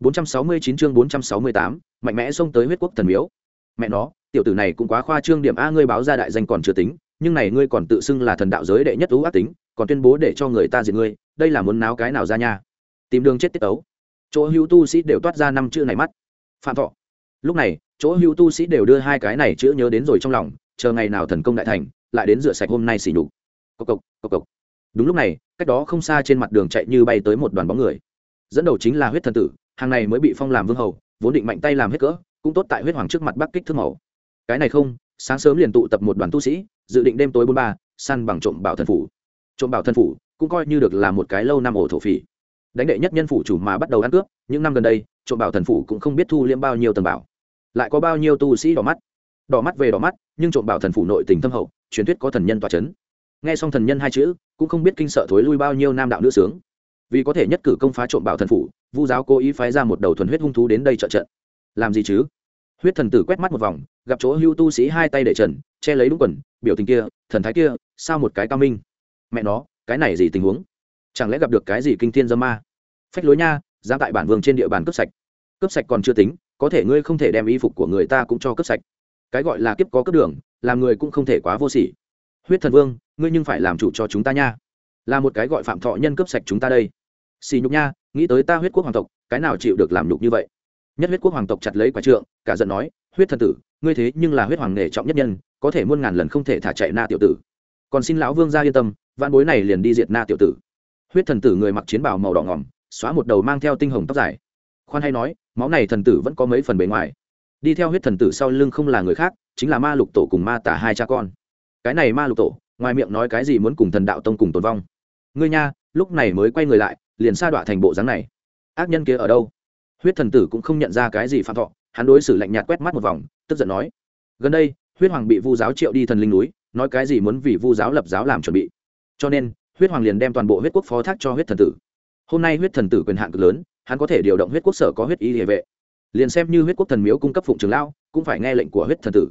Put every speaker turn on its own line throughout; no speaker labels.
469 chương 468, mạnh mẽ xông tới huyết quốc thần miếu. Mẹ nó, tiểu tử này cũng quá khoa trương điểm a ngươi báo ra đại danh còn chưa tính, nhưng này ngươi còn tự xưng là thần đạo giới đệ nhất ưu ác tính, còn tuyên bố để cho người ta diệt ngươi, đây là muốn náo cái nào ra nha? Tìm đường chết tiết ấu. Chỗ hữu tu sĩ đều toát ra năm chữ này mắt. Phạm thọ. Lúc này, chỗ hữu tu sĩ đều đưa hai cái này chữ nhớ đến rồi trong lòng, chờ ngày nào thần công đại thành, lại đến rửa sạch hôm nay xỉ nhục. Cộc cộc, cộc cộc. Đúng lúc này, cách đó không xa trên mặt đường chạy như bay tới một đoàn bóng người. Dẫn đầu chính là huyết thần tử, hàng này mới bị phong làm vương hầu, vốn định mạnh tay làm hết cỡ, cũng tốt tại huyết hoàng trước mặt bắc kích thương mẫu cái này không, sáng sớm liền tụ tập một đoàn tu sĩ, dự định đêm tối bốn ba, săn bằng trộm bảo thần phủ. Trộm bảo thần phủ cũng coi như được là một cái lâu năm ổ thổ phỉ. Đánh đệ nhất nhân phủ chủ mà bắt đầu ăn cướp, những năm gần đây, trộm bảo thần phủ cũng không biết thu liêm bao nhiêu tầng bảo. Lại có bao nhiêu tu sĩ đỏ mắt? Đỏ mắt về đỏ mắt, nhưng trộm bảo thần phủ nội tình thâm hậu, truyền thuyết có thần nhân tòa c h ấ n nghe xong thần nhân hai chữ, cũng không biết kinh sợ thối lui bao nhiêu nam đạo nữ sướng. Vì có thể nhất cử công phá trộm bảo thần phủ vu giáo cố ý phái ra một đầu thuần huyết hung thú đến đây trợ trận. Làm gì chứ? Huyết thần tử quét mắt một vòng, gặp chỗ hưu tu sĩ hai tay để trần, che lấy đúng quần, biểu tình kia, thần thái kia, sao một cái cao minh? Mẹ nó, cái này gì tình huống? Chẳng lẽ gặp được cái gì kinh thiên dâm ma? Phách lối nha ra tại bản vương trên địa bàn cướp sạch. Cướp sạch còn chưa tính, có thể ngươi không thể đem y phục của người ta cũng cho cướp sạch. Cái gọi là kiếp có cướp đường, làm người cũng không thể quá vô sỉ. Huyết thần vương, ngươi nhưng phải làm chủ cho chúng ta nha. Là một cái gọi phạm thọ nhân cướp sạch chúng ta đây. Xì nhục nha nghĩ tới ta huyết quốc hoàng tộc, cái nào chịu được làm nhục như vậy? Nhất huyết quốc hoàng tộc chặt lấy quả trượng, cả giận nói, huyết thần tử, ngươi thế nhưng là huyết hoàng nghề trọng nhất nhân, có thể muôn ngàn lần không thể thả chạy na tiểu tử. Còn xin lão vương ra yên tâm vạn bối này liền đi diệt na tiểu tử. Huyết thần tử người mặc chiến bào màu đỏ ngỏm, xóa một đầu mang theo tinh hồng tóc dài. Khoan hay nói, máu này thần tử vẫn có mấy phần bề ngoài. Đi theo huyết thần tử sau lưng không là người khác, chính là ma lục tổ cùng ma tả hai cha con. Cái này ma lục tổ, ngoài miệng nói cái gì muốn cùng thần đạo tông cùng tồn vong? Ngươi nha, lúc này mới quay người lại liền sa đọa thành bộ dáng này. Ác nhân kia ở đâu? Huyết thần tử cũng không nhận ra cái gì phạm thọ, hắn đối xử lạnh nhạt quét mắt một vòng, tức giận nói, gần đây, huyết hoàng bị vu giáo triệu đi thần linh núi, nói cái gì muốn vì vu giáo lập giáo làm chuẩn bị. Cho nên, huyết hoàng liền đem toàn bộ huyết quốc phó thác cho huyết thần tử. Hôm nay huyết thần tử quyền hạn cực lớn, hắn có thể điều động huyết quốc sở có huyết y địa vệ. Liền xem như huyết quốc thần miếu cung cấp phụng trường lao cũng phải nghe lệnh của huyết thần tử.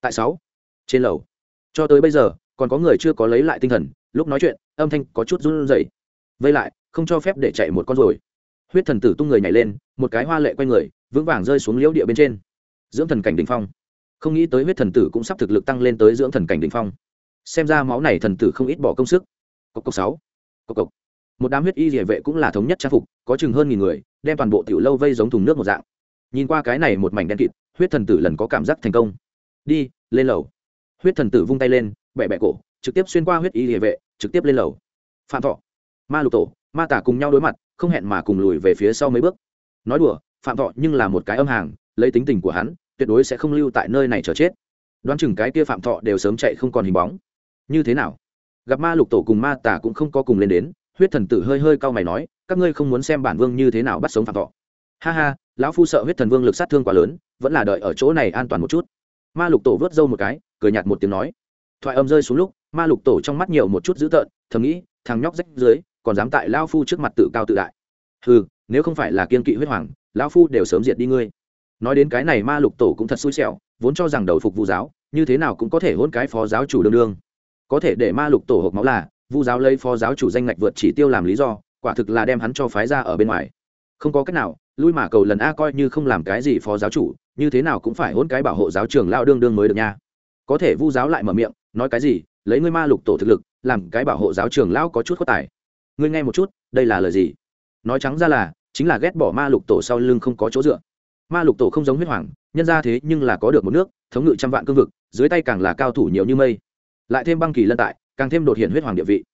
Tại sáu, trên lầu, cho tới bây giờ, còn có người chưa có lấy lại tinh thần, lúc nói chuyện, âm thanh có chút run rẩy. Vây lại không cho phép để chạy một con rồi huyết thần tử tung người nhảy lên, một cái hoa lệ quay người, vững vàng rơi xuống liễu địa bên trên. Dưỡng thần cảnh đ ỉ n h phong. Không nghĩ tới huyết thần tử cũng sắp thực lực tăng lên tới dưỡng thần cảnh đ ỉ n h phong. Xem ra máu này thần tử không ít bỏ công sức. Cộc cộc sáu. Cộc cộc. Một đám huyết y địa vệ cũng là thống nhất trang phục, có chừng hơn nghìn người, đem toàn bộ tiểu lâu vây giống thùng nước một dạng. Nhìn qua cái này một mảnh đen kịt, huyết thần tử lần có cảm giác thành công. Đi, lên lầu. Huyết thần tử vung tay lên bẹ bẹ cổ, trực tiếp xuyên qua huyết y địa vệ, trực tiếp lên lầu. Phạm thọ. Ma lục tổ ma tả cùng nhau đối mặt, không hẹn mà cùng lùi về phía sau mấy bước. Nói đùa, phạm thọ nhưng là một cái âm hàng, lấy tính tình của hắn, tuyệt đối sẽ không lưu tại nơi này chờ chết. Đoán chừng cái kia phạm thọ đều sớm chạy không còn hình bóng. Như thế nào? Gặp ma lục tổ cùng ma tả cũng không có cùng lên đến, huyết thần tử hơi hơi cau mày nói, các ngươi không muốn xem bản vương như thế nào bắt sống phạm thọ. Ha ha, lão phu sợ huyết thần vương lực sát thương quá lớn, vẫn là đợi ở chỗ này an toàn một chút. Ma lục tổ vớt râu một cái, cười nhạt một tiếng nói. Thoại âm rơi xuống lúc, ma lục tổ trong mắt nhiều một chút dữ tợn, thầm nghĩ, thằng nhóc rách dưới còn dám tại lao phu trước mặt tự cao tự đại. Ừ nếu không phải là kiên kỵ huyết hoàng, lão phu đều sớm diệt đi ngươi. Nói đến cái này ma lục tổ cũng thật xui xẻo, vốn cho rằng đầu phục vu giáo, như thế nào cũng có thể hôn cái phó giáo chủ đương đương. Có thể để ma lục tổ hộp máu là, vu giáo lấy phó giáo chủ danh ngạch vượt chỉ tiêu làm lý do, quả thực là đem hắn cho phái ra ở bên ngoài. Không có cách nào, lui mà cầu lần a coi như không làm cái gì phó giáo chủ, như thế nào cũng phải hôn cái bảo hộ giáo trường lao đương đương mới được nha. Có thể vu giáo lại mở miệng, nói cái gì, lấy ngươi ma lục tổ thực lực, làm cái bảo hộ giáo trường lão có chút có tài ngươi nghe một chút, đây là lời gì? Nói trắng ra là, chính là ghét bỏ ma lục tổ sau lưng không có chỗ dựa. Ma lục tổ không giống huyết hoàng, nhân ra thế nhưng là có được một nước, thống ngự trăm vạn cương vực, dưới tay càng là cao thủ nhiều như mây. Lại thêm băng kỳ lân tại, càng thêm đột hiện huyết hoàng địa vị.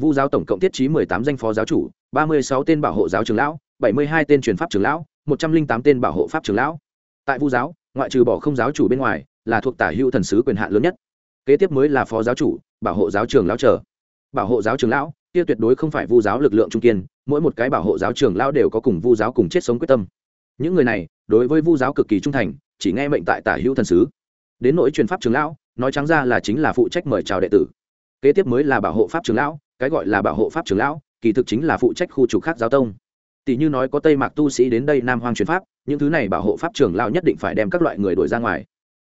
Vu giáo tổng cộng thiết trí mười tám danh phó giáo chủ, ba mươi sáu tên bảo hộ giáo trường lão, bảy mươi hai tên truyền pháp trường lão, một trăm linh tám tên bảo hộ pháp trường lão. Tại vu giáo, ngoại trừ bỏ không giáo chủ bên ngoài, là thuộc tả hữu thần sứ quyền hạn lớn nhất. Kế tiếp mới là phó giáo chủ, bảo hộ giáo trường lão trở bảo hộ giáo trường lão, kia tuyệt đối không phải vu giáo lực lượng trung kiên, mỗi một cái bảo hộ giáo trường lão đều có cùng vu giáo cùng chết sống quyết tâm. Những người này, đối với vu giáo cực kỳ trung thành, chỉ nghe mệnh tại tả hữu thần sứ. Đến nỗi truyền pháp trường lão, nói trắng ra là chính là phụ trách mời chào đệ tử. Kế tiếp mới là bảo hộ pháp trường lão, cái gọi là bảo hộ pháp trường lão, kỳ thực chính là phụ trách khu trục khác giáo tông. Tỷ như nói có tây mạc tu sĩ đến đây nam hoang truyền pháp, những thứ này bảo hộ pháp trường lão nhất định phải đem các loại người đuổi ra ngoài.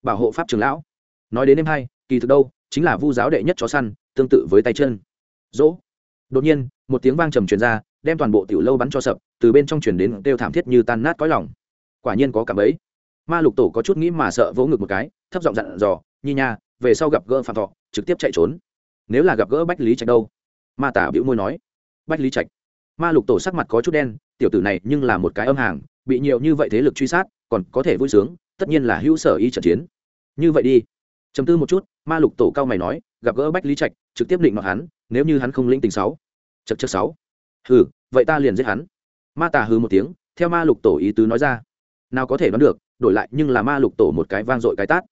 Bảo hộ pháp trường lão. Nói đến đêm hai, kỳ thực đâu, chính là vu giáo đệ nhất chó săn, tương tự với tay chân dỗ. Đột nhiên, một tiếng vang trầm truyền ra, đem toàn bộ tiểu lâu bắn cho sập, từ bên trong truyền đến đều thảm thiết như tan nát cõi lòng. Quả nhiên có cảm ấy. Ma lục tổ có chút nghĩ mà sợ vỗ ngực một cái, thấp giọng dặn dò, nhi nha, về sau gặp gỡ phạm thọ, trực tiếp chạy trốn. Nếu là gặp gỡ bách lý trạch đâu? Ma tả bĩu môi nói. Bách lý trạch. Ma lục tổ sắc mặt có chút đen, tiểu tử này nhưng là một cái âm hàng, bị nhiều như vậy thế lực truy sát, còn có thể vui sướng, tất nhiên là hữu sở y trận chiến. Như vậy đi. Chấm tư một chút, ma lục tổ cao mày nói, gặp gỡ bách lý trạch, trực tiếp định mặc hắn nếu như hắn không lĩnh tình sáu chật chật sáu. Hừ, vậy ta liền giết hắn. Ma tà hừ một tiếng, theo ma lục tổ ý tứ nói ra. Nào có thể đoán được, đổi lại nhưng là ma lục tổ một cái vang dội cái tát.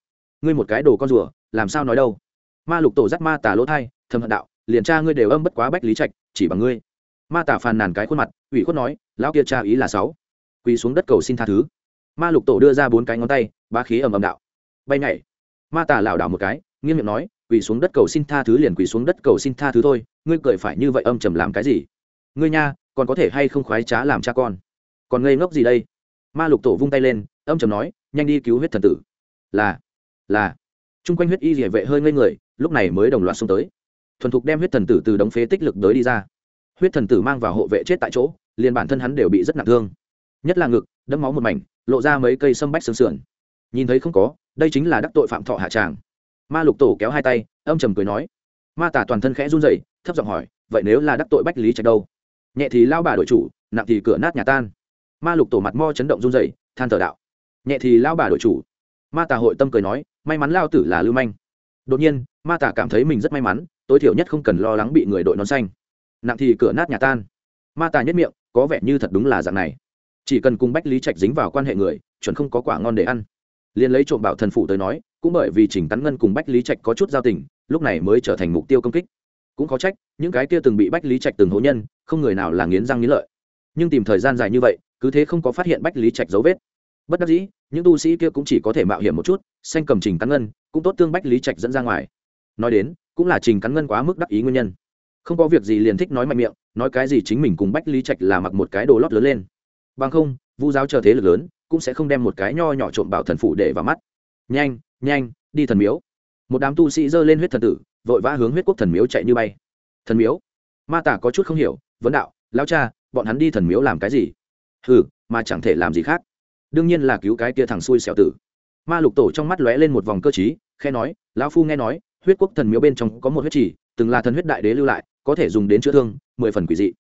Ngươi một cái đồ con rùa, làm sao nói đâu? Ma lục tổ dắt ma tà lỗ thai, thầm hận đạo, liền cha ngươi đều âm bất quá bách lý trạch, chỉ bằng ngươi. Ma tà phàn nàn cái khuôn mặt, ủy khuất nói, lão kia cha ý là sáu. Quỳ xuống đất cầu xin tha thứ. Ma lục tổ đưa ra bốn cái ngón tay ba khí ầm ầm đạo. Bay nhảy. Ma tà lảo đảo một cái nghiêm miệng nói quỳ xuống đất cầu xin tha thứ liền quỳ xuống đất cầu xin tha thứ thôi, ngươi cười phải như vậy âm trầm làm cái gì? Ngươi nha, còn có thể hay không khoái trá làm cha con? Còn ngây ngốc gì đây? Ma lục tổ vung tay lên, âm trầm nói, nhanh đi cứu huyết thần tử. Là là. Chung quanh huyết y địa vệ hơi ngây người, lúc này mới đồng loạt xông tới. Thuần thục đem huyết thần tử từ đống phế tích lực đới đi ra. Huyết thần tử mang vào hộ vệ chết tại chỗ, liền bản thân hắn đều bị rất nặng thương. Nhất là ngực, đẫm máu một mảnh, lộ ra mấy cây sâm bách xương sườn. Nhìn thấy không có, đây chính là đắc tội phạm thọ hạ tràng ma lục tổ kéo hai tay, âm trầm cười nói. Ma tả toàn thân khẽ run rẩy, thấp giọng hỏi, vậy nếu là đắc tội bách lý trạch đâu? Nhẹ thì lao bà đội chủ, nặng thì cửa nát nhà tan. Ma lục tổ mặt mo chấn động run rẩy, than thở đạo. Nhẹ thì lao bà đội chủ. Ma tà hội tâm cười nói, may mắn lao tử là lưu manh. Đột nhiên, ma tà cảm thấy mình rất may mắn, tối thiểu nhất không cần lo lắng bị người đội nón xanh. Nặng thì cửa nát nhà tan. Ma tà nhất miệng, có vẻ như thật đúng là dạng này. Chỉ cần cùng bách lý trạch dính vào quan hệ người, chuẩn không có quả ngon để ăn. Liền lấy trộm bảo thần phủ tới nói cũng bởi vì trình tắn ngân cùng bách lý trạch có chút giao tình, lúc này mới trở thành mục tiêu công kích. Cũng có trách, những cái kia từng bị bách lý trạch từng hố nhân, không người nào là nghiến răng nghiến lợi. Nhưng tìm thời gian dài như vậy, cứ thế không có phát hiện bách lý trạch dấu vết. Bất đắc dĩ, những tu sĩ kia cũng chỉ có thể mạo hiểm một chút, xanh cầm trình cắn ngân, cũng tốt tương bách lý trạch dẫn ra ngoài. Nói đến, cũng là trình cắn ngân quá mức đắc ý nguyên nhân. Không có việc gì liền thích nói mạnh miệng, nói cái gì chính mình cùng bách lý trạch là mặc một cái đồ lót lớn lên. Bằng không, vu giáo chờ thế lực lớn, cũng sẽ không đem một cái nho nhỏ trộm bảo thần phụ để vào mắt. Nhanh nhanh, đi thần miếu. Một đám tu sĩ giơ lên huyết thần tử, vội vã hướng huyết quốc thần miếu chạy như bay. Thần miếu? Ma tả có chút không hiểu, vấn đạo lao cha, bọn hắn đi thần miếu làm cái gì? Hừ, mà chẳng thể làm gì khác. Đương nhiên là cứu cái kia thằng xui xẻo tử. Ma lục tổ trong mắt lóe lên một vòng cơ t khe nói, lão phu nghe nói, huyết quốc thần miếu bên trong có một huyết chỉ từng là thần huyết đại đế lưu lại, có thể dùng đến chữa thương, mười phần quỷ dị.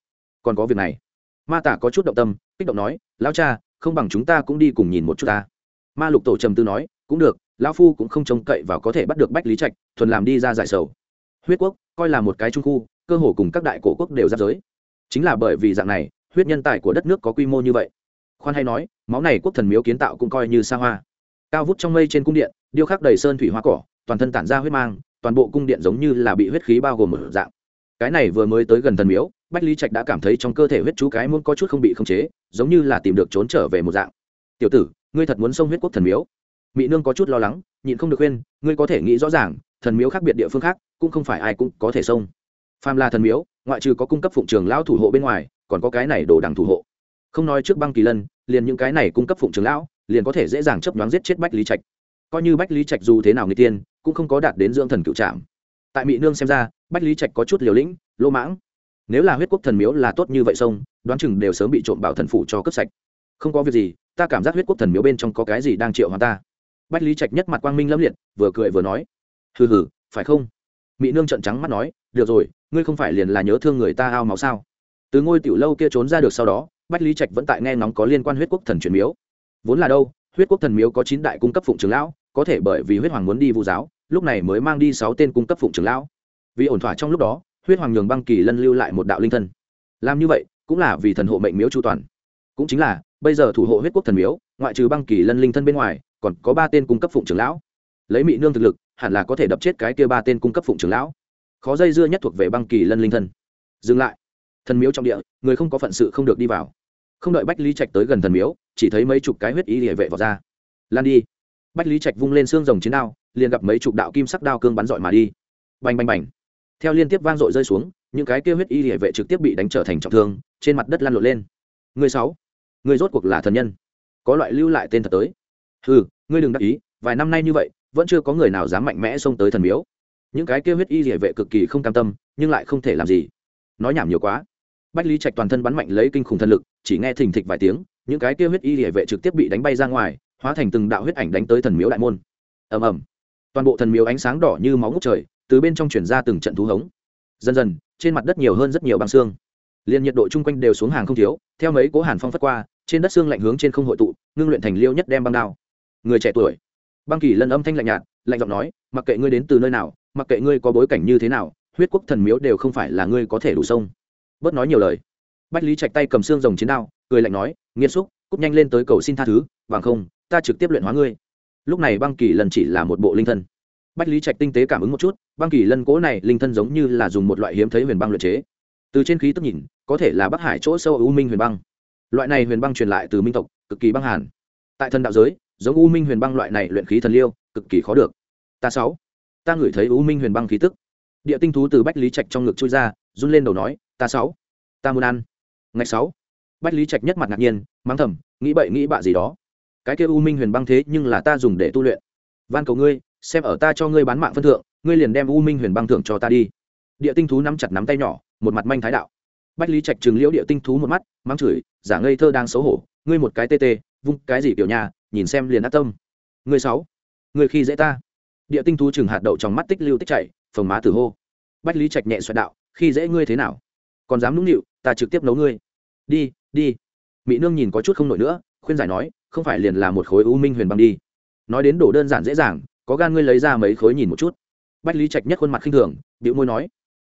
Còn có việc này? Ma tả có chút động tâm, kích động nói, lão cha, không bằng chúng ta cũng đi cùng nhìn một chút ta. Ma lục tổ trầm tư nói, cũng được lão phu cũng không trông cậy vào có thể bắt được bách lý trạch, thuần làm đi ra giải sầu. Huyết quốc, coi là một cái trung khu, cơ hồ cùng các đại cổ quốc đều giáp giới. Chính là bởi vì dạng này, huyết nhân tài của đất nước có quy mô như vậy. Khoan hay nói, máu này quốc thần miếu kiến tạo cũng coi như xa hoa. Cao vút trong mây trên cung điện, điêu khắc đầy sơn thủy hoa cỏ, toàn thân tản ra huyết mang, toàn bộ cung điện giống như là bị huyết khí bao gồm một dạng. Cái này vừa mới tới gần thần miếu, bách lý trạch đã cảm thấy trong cơ thể huyết chú cái muốn có chút không bị khống chế, giống như là tìm được trốn trở về một dạng. Tiểu tử, ngươi thật muốn xông huyết quốc thần miếu? Mỹ nương có chút lo lắng, nhịn không được khuyên, ngươi có thể nghĩ rõ ràng, thần miếu khác biệt địa phương khác, cũng không phải ai cũng có thể xông. Phàm là thần miếu, ngoại trừ có cung cấp phụng trường lão thủ hộ bên ngoài, còn có cái này đồ đằng thủ hộ. Không nói trước băng kỳ lân, liền những cái này cung cấp phụng trường lão, liền có thể dễ dàng chấp nhoáng giết chết bách lý trạch. Coi như bách lý trạch dù thế nào người tiên, cũng không có đạt đến dưỡng thần cựu trạm. Tại mỹ nương xem ra, bách lý trạch có chút liều lĩnh, lỗ mãng. Nếu là huyết quốc thần miếu là tốt như vậy sông đoán chừng đều sớm bị trộm bảo thần phủ cho cấp sạch. Không có việc gì, ta cảm giác huyết quốc thần miếu bên trong có cái gì đang triệu hóa ta bách lý trạch nhất mặt quang minh lâm liệt, vừa cười vừa nói, hừ hừ, phải không? Mỹ nương trận trắng mắt nói, được rồi, ngươi không phải liền là nhớ thương người ta ao máu sao? Từ ngôi tiểu lâu kia trốn ra được sau đó, bách lý trạch vẫn tại nghe ngóng có liên quan huyết quốc thần truyền miếu. Vốn là đâu, huyết quốc thần miếu có chín đại cung cấp phụng trường lão, có thể bởi vì huyết hoàng muốn đi vu giáo, lúc này mới mang đi sáu tên cung cấp phụng trường lão. Vì ổn thỏa trong lúc đó, huyết hoàng nhường băng kỳ lân lưu lại một đạo linh thân. Làm như vậy, cũng là vì thần hộ mệnh miếu chu toàn. Cũng chính là, bây giờ thủ hộ huyết quốc thần miếu, ngoại trừ băng kỳ lân linh thân bên ngoài còn có ba tên cung cấp phụng trưởng lão. Lấy mỹ nương thực lực, hẳn là có thể đập chết cái kia ba tên cung cấp phụng trưởng lão. Khó dây dưa nhất thuộc về băng kỳ lân linh thân. Dừng lại. Thần miếu trong địa, người không có phận sự không được đi vào. Không đợi bách lý trạch tới gần thần miếu, chỉ thấy mấy chục cái huyết y địa vệ vào ra. Lan đi. Bách lý trạch vung lên xương rồng chiến đao, liền gặp mấy chục đạo kim sắc đao cương bắn rọi mà đi. Bành bành bành. Theo liên tiếp vang dội rơi xuống, những cái kia huyết y địa vệ trực tiếp bị đánh trở thành trọng thương, trên mặt đất lăn lộn lên. Người sáu. Người rốt cuộc là thần nhân. Có loại lưu lại tên thật tới ừ ngươi đừng đắc ý, vài năm nay như vậy, vẫn chưa có người nào dám mạnh mẽ xông tới thần miếu. Những cái kia huyết y địa vệ cực kỳ không cam tâm, nhưng lại không thể làm gì. Nói nhảm nhiều quá. Bách lý trạch toàn thân bắn mạnh lấy kinh khủng thần lực, chỉ nghe thình thịch vài tiếng, những cái kia huyết y địa vệ trực tiếp bị đánh bay ra ngoài, hóa thành từng đạo huyết ảnh đánh tới thần miếu đại môn. Ầm ầm. Toàn bộ thần miếu ánh sáng đỏ như máu ngút trời, từ bên trong chuyển ra từng trận thú hống. Dần dần, trên mặt đất nhiều hơn rất nhiều băng xương. Liền nhiệt độ chung quanh đều xuống hàng không thiếu, theo mấy cố hàn phong phất qua, trên đất xương lạnh hướng trên không hội tụ, ngưng luyện thành liêu nhất đem băng đao người trẻ tuổi. Băng kỳ lân âm thanh lạnh nhạt, lạnh giọng nói, mặc kệ ngươi đến từ nơi nào, mặc kệ ngươi có bối cảnh như thế nào, huyết quốc thần miếu đều không phải là ngươi có thể đủ sông. Bớt nói nhiều lời. Bách lý chạch tay cầm xương rồng chiến đao, cười lạnh nói nghiêm xúc cúp nhanh lên tới cầu xin tha thứ, bằng không, ta trực tiếp luyện hóa ngươi. Lúc này băng kỳ lần chỉ là một bộ linh thân. Bách lý trạch tinh tế cảm ứng một chút, băng kỳ lân cố này linh thân giống như là dùng một loại hiếm thấy huyền băng luyện chế. Từ trên khí tức nhìn, có thể là bắc hải chỗ sâu u minh huyền băng. Loại này huyền băng truyền lại từ minh tộc, cực kỳ băng hàn. Tại thần đạo giới giống u minh huyền băng loại này luyện khí thần liêu, cực kỳ khó được. Ta sáu, ta ngửi thấy u minh huyền băng khí tức. Địa tinh thú từ bách lý trạch trong ngực chui ra, run lên đầu nói, ta sáu, ta muốn ăn. Ngày sáu, bách lý trạch nhất mặt ngạc nhiên, mắng thầm, nghĩ bậy nghĩ bạ gì đó. Cái kia u minh huyền băng thế nhưng là ta dùng để tu luyện. Van cầu ngươi, xem ở ta cho ngươi bán mạng phân thượng, ngươi liền đem u minh huyền băng thưởng cho ta đi. Địa tinh thú nắm chặt nắm tay nhỏ, một mặt manh thái đạo. Bách lý trạch chừng liễu địa tinh thú một mắt, mắng chửi, giả ngây thơ đang xấu hổ, ngươi một cái tê tê, vung cái gì kiểu nhà nhìn xem liền ác tâm. Người sáu, người khi dễ ta. Địa tinh thú chừng hạt đậu trong mắt tích lưu tích chảy, phồng má tử hô. Bách lý trạch nhẹ xoẹt đạo, khi dễ ngươi thế nào? Còn dám nũng nịu, ta trực tiếp nấu ngươi. Đi đi. Mỹ nương nhìn có chút không nổi nữa, khuyên giải nói, không phải liền là một khối u minh huyền băng đi. Nói đến đổ đơn giản dễ dàng, có gan ngươi lấy ra mấy khối nhìn một chút. Bách lý trạch nhất khuôn mặt khinh thường bịu môi nói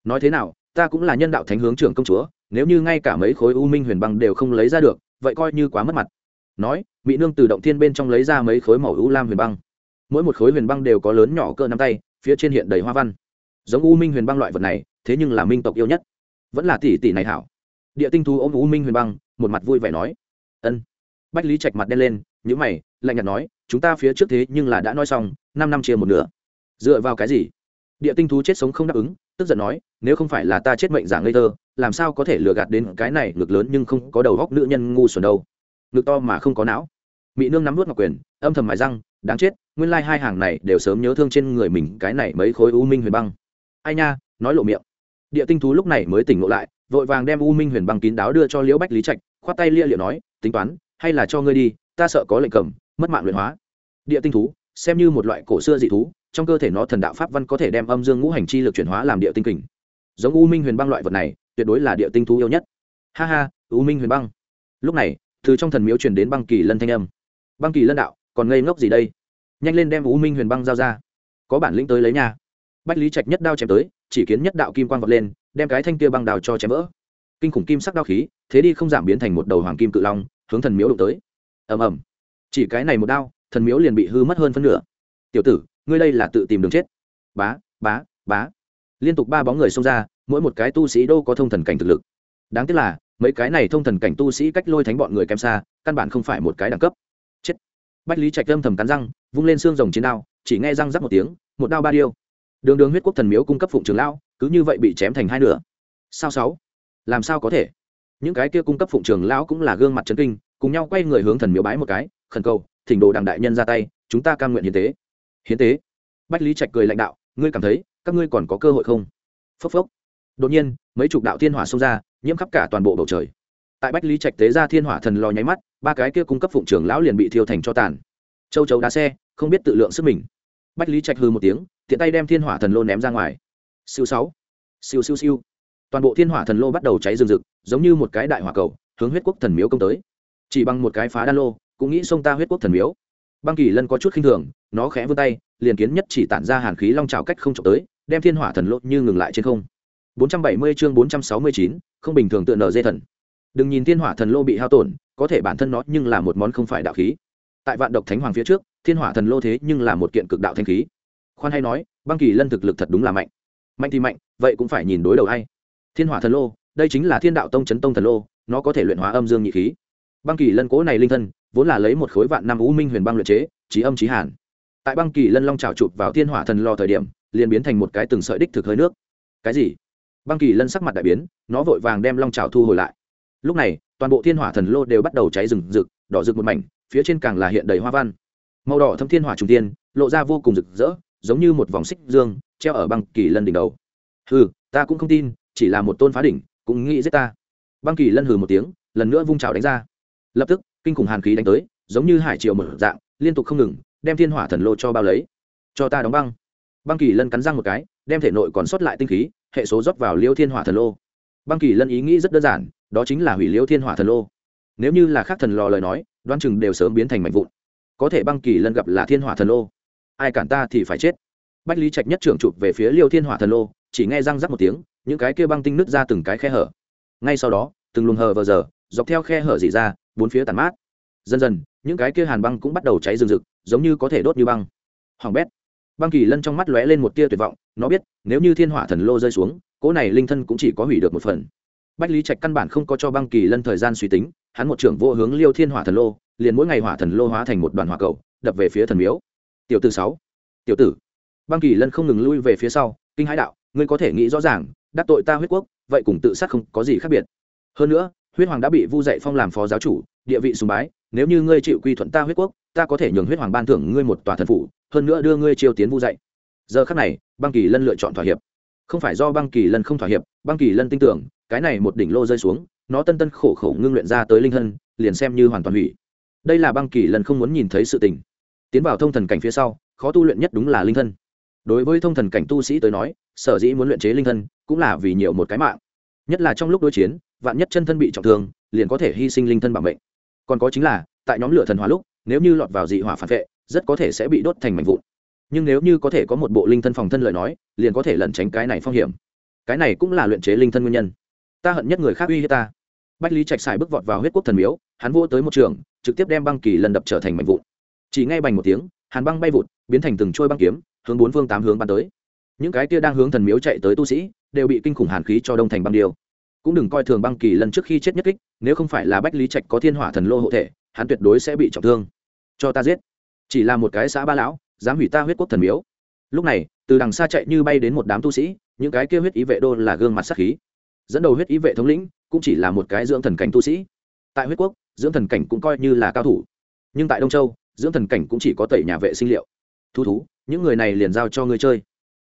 nói thế nào, ta cũng là nhân đạo thánh hướng trưởng công chúa, nếu như ngay cả mấy khối u minh huyền băng đều không lấy ra được, vậy coi như quá mất mặt. Nói mỹ nương từ động thiên bên trong lấy ra mấy khối màu u lam huyền băng. Mỗi một khối huyền băng đều có lớn nhỏ cỡ nắm tay, phía trên hiện đầy hoa văn. Giống u minh huyền băng loại vật này, thế nhưng là minh tộc yêu nhất. Vẫn là tỷ tỷ này hảo. Địa tinh thú ôm u minh huyền băng, một mặt vui vẻ nói. Ân. Bách lý trạch mặt đen lên nhữ mày, lạnh nhạt nói, chúng ta phía trước thế nhưng là đã nói xong, năm năm chia một nửa. Dựa vào cái gì? Địa tinh thú chết sống không đáp ứng, tức giận nói, nếu không phải là ta chết mệnh giả ngây thơ, làm sao có thể lừa gạt đến cái này ngực lớn nhưng không có đầu góc nữ nhân ngu xuẩn đâu. Ngực to mà không có não mỹ nương nắm nuốt ngọc quyền, âm thầm mài răng, đáng chết, nguyên lai hai hàng này đều sớm nhớ thương trên người mình cái này mấy khối u minh huyền băng. Ai nha, nói lộ miệng. Địa tinh thú lúc này mới tỉnh ngộ lại, vội vàng đem u minh huyền băng kín đáo đưa cho liễu bách lý trạch, khoát tay lia liệu nói, tính toán, hay là cho ngươi đi, ta sợ có lệnh cầm, mất mạng luyện hóa. Địa tinh thú, xem như một loại cổ xưa dị thú, trong cơ thể nó thần đạo pháp văn có thể đem âm dương ngũ hành chi lực chuyển hóa làm địa tinh kình. Giống u minh huyền băng loại vật này, tuyệt đối là địa tinh thú yêu nhất. Ha ha, u minh huyền băng. Lúc này, từ trong thần miếu truyền đến băng kỳ lân thanh âm băng kỳ lân đạo, còn ngây ngốc gì đây? Nhanh lên đem u minh huyền băng giao ra. Có bản lĩnh tới lấy nhà bách lý trạch nhất đao chém tới, chỉ kiến nhất đạo kim quang vọt lên, đem cái thanh kia băng đào cho chém vỡ. Kinh khủng kim sắc đao khí, thế đi không giảm biến thành một đầu hoàng kim cự long, hướng thần miếu đụng tới. Ầm ầm. Chỉ cái này một đao, thần miếu liền bị hư mất hơn phân nửa. Tiểu tử, ngươi đây là tự tìm đường chết. Bá bá bá. Liên tục ba bóng người xông ra, mỗi một cái tu sĩ đô có thông thần cảnh thực lực. Đáng tiếc là, mấy cái này thông thần cảnh tu sĩ cách lôi thánh bọn người kém xa, căn bản không phải một cái đẳng cấp bách lý trạch âm thầm cắn răng, vung lên xương rồng chiến đao, chỉ nghe răng rắc một tiếng, một đao ba điêu. Đường đường huyết quốc thần miếu cung cấp phụng trường lão, cứ như vậy bị chém thành hai nửa. Sao sáu? Làm sao có thể? Những cái kia cung cấp phụng trường lão cũng là gương mặt trấn kinh, cùng nhau quay người hướng thần miếu bái một cái, khẩn cầu, thỉnh đồ đảng đại nhân ra tay, chúng ta cam nguyện hiến tế. Hiến tế? Bách lý trạch cười lãnh đạo, ngươi cảm thấy, các ngươi còn có cơ hội không? Phốc phốc. Đột nhiên, mấy chục đạo thiên hỏa xông ra, nhiễm khắp cả toàn bộ bầu trời tại bách lý trạch tế ra thiên hỏa thần lò nháy mắt ba cái kia cung cấp phụng trưởng lão liền bị thiêu thành cho tàn. Châu chấu đá xe không biết tự lượng sức mình. Bách lý trạch hư một tiếng tiện tay đem thiên hỏa thần lô ném ra ngoài. Siêu sáu siêu siêu siêu. Toàn bộ thiên hỏa thần lô bắt đầu cháy rừng rực giống như một cái đại hỏa cầu hướng huyết quốc thần miếu công tới. Chỉ bằng một cái phá đan lô cũng nghĩ xông ta huyết quốc thần miếu. Băng kỳ lân có chút khinh thường nó khẽ vươn tay liền kiến nhất chỉ tản ra hàn khí long trào cách không trộm tới đem thiên hỏa thần lô như ngừng lại trên không. 470 chương 469, không bình thường tựa nở dây thần đừng nhìn thiên hỏa thần lô bị hao tổn, có thể bản thân nó nhưng là một món không phải đạo khí. Tại vạn độc thánh hoàng phía trước, thiên hỏa thần lô thế nhưng là một kiện cực đạo thanh khí. Khoan hay nói, băng kỳ lân thực lực thật đúng là mạnh. Mạnh thì mạnh, vậy cũng phải nhìn đối đầu hay thiên hỏa thần lô, đây chính là thiên đạo tông chấn tông thần lô, nó có thể luyện hóa âm dương nhị khí. Băng kỳ lân cố này linh thân, vốn là lấy một khối vạn năm u minh huyền băng luyện chế, trí âm trí hàn. Tại băng kỳ lân long trào chụp vào thiên hỏa thần lò thời điểm, liền biến thành một cái từng sợi đích thực hơi nước. Cái gì? Băng kỳ lân sắc mặt đại biến, nó vội vàng đem long trào thu hồi lại lúc này, toàn bộ thiên hỏa thần lô đều bắt đầu cháy rừng rực, đỏ rực một mảnh, phía trên càng là hiện đầy hoa văn. Màu đỏ thâm thiên hỏa trung tiên, lộ ra vô cùng rực rỡ, giống như một vòng xích dương, treo ở băng kỳ lân đỉnh đầu. Hừ, ta cũng không tin, chỉ là một tôn phá đỉnh, cũng nghĩ giết ta. Băng kỳ lân hừ một tiếng, lần nữa vung trào đánh ra. Lập tức, kinh khủng hàn khí đánh tới, giống như hải triều mở dạng, liên tục không ngừng, đem thiên hỏa thần lô cho bao lấy. Cho ta đóng băng. Băng kỳ lân cắn răng một cái, đem thể nội còn sót lại tinh khí, hệ số rót vào liêu thiên hỏa thần lô. Băng kỳ lân ý nghĩ rất đơn giản đó chính là hủy liễu thiên hỏa thần lô. Nếu như là khác thần lò lời nói đoan chừng đều sớm biến thành mạnh vụn. Có thể băng kỳ lân gặp là thiên hỏa thần lô. Ai cản ta thì phải chết. Bách lý trạch nhất trưởng chụp về phía liêu thiên hỏa thần lô, chỉ nghe răng rắc một tiếng, những cái kia băng tinh nứt ra từng cái khe hở. Ngay sau đó, từng luồng hờ vờ giờ, dọc theo khe hở dỉ ra, bốn phía tàn mát. Dần dần, những cái kia hàn băng cũng bắt đầu cháy rừng rực, giống như có thể đốt như băng. Hoàng bét. Băng kỳ lân trong mắt lóe lên một tia tuyệt vọng, nó biết, nếu như thiên hỏa thần lô rơi xuống, cỗ này linh thân cũng chỉ có hủy được một phần bách lý trạch căn bản không có cho băng kỳ lân thời gian suy tính, hắn một trưởng vô hướng liêu thiên hỏa thần lô, liền mỗi ngày hỏa thần lô hóa thành một đoàn hỏa cầu, đập về phía thần miếu. Tiểu tử sáu, tiểu tử. Băng kỳ lân không ngừng lui về phía sau, kinh hãi đạo, ngươi có thể nghĩ rõ ràng, đắc tội ta huyết quốc, vậy cùng tự sát không có gì khác biệt. Hơn nữa, huyết hoàng đã bị vu dạy phong làm phó giáo chủ, địa vị sùng bái, nếu như ngươi chịu quy thuận ta huyết quốc, ta có thể nhường huyết hoàng ban thưởng ngươi một tòa thần phủ, hơn nữa đưa ngươi chiêu tiến vu dạy. Giờ khắc này, băng kỳ lân lựa chọn thỏa hiệp. Không phải do băng kỳ lân không thỏa hiệp, băng kỳ lân tin tưởng cái này một đỉnh lô rơi xuống, nó tân tân khổ khổ ngưng luyện ra tới linh hân, liền xem như hoàn toàn hủy. Đây là băng kỳ lần không muốn nhìn thấy sự tình. Tiến vào thông thần cảnh phía sau, khó tu luyện nhất đúng là linh thân. Đối với thông thần cảnh tu sĩ tới nói, sở dĩ muốn luyện chế linh thân, cũng là vì nhiều một cái mạng. Nhất là trong lúc đối chiến, vạn nhất chân thân bị trọng thương, liền có thể hy sinh linh thân bảo mệnh. Còn có chính là, tại nhóm lửa thần hỏa lúc, nếu như lọt vào dị hỏa phản vệ, rất có thể sẽ bị đốt thành mảnh vụn. Nhưng nếu như có thể có một bộ linh thân phòng thân lời nói, liền có thể lẩn tránh cái này phong hiểm. Cái này cũng là luyện chế linh thân nguyên nhân ta hận nhất người khác uy hiếp ta. Bách lý trạch xài bước vọt vào huyết quốc thần miếu, hắn vô tới một trường, trực tiếp đem băng kỳ lần đập trở thành mảnh vụn. Chỉ ngay bành một tiếng, hàn băng bay vụt, biến thành từng trôi băng kiếm, hướng bốn phương tám hướng bắn tới. Những cái kia đang hướng thần miếu chạy tới tu sĩ, đều bị kinh khủng hàn khí cho đông thành băng điêu. Cũng đừng coi thường băng kỳ lần trước khi chết nhất kích, nếu không phải là bách lý trạch có thiên hỏa thần lô hộ thể, hắn tuyệt đối sẽ bị trọng thương. Cho ta giết. Chỉ là một cái xã ba lão, dám hủy ta huyết quốc thần miếu. Lúc này, từ đằng xa chạy như bay đến một đám tu sĩ, những cái kia huyết ý vệ đô là gương mặt sắc khí dẫn đầu huyết ý vệ thống lĩnh cũng chỉ là một cái dưỡng thần cảnh tu sĩ. Tại huyết quốc, dưỡng thần cảnh cũng coi như là cao thủ. Nhưng tại đông châu, dưỡng thần cảnh cũng chỉ có tẩy nhà vệ sinh liệu. Thú thú, những người này liền giao cho ngươi chơi.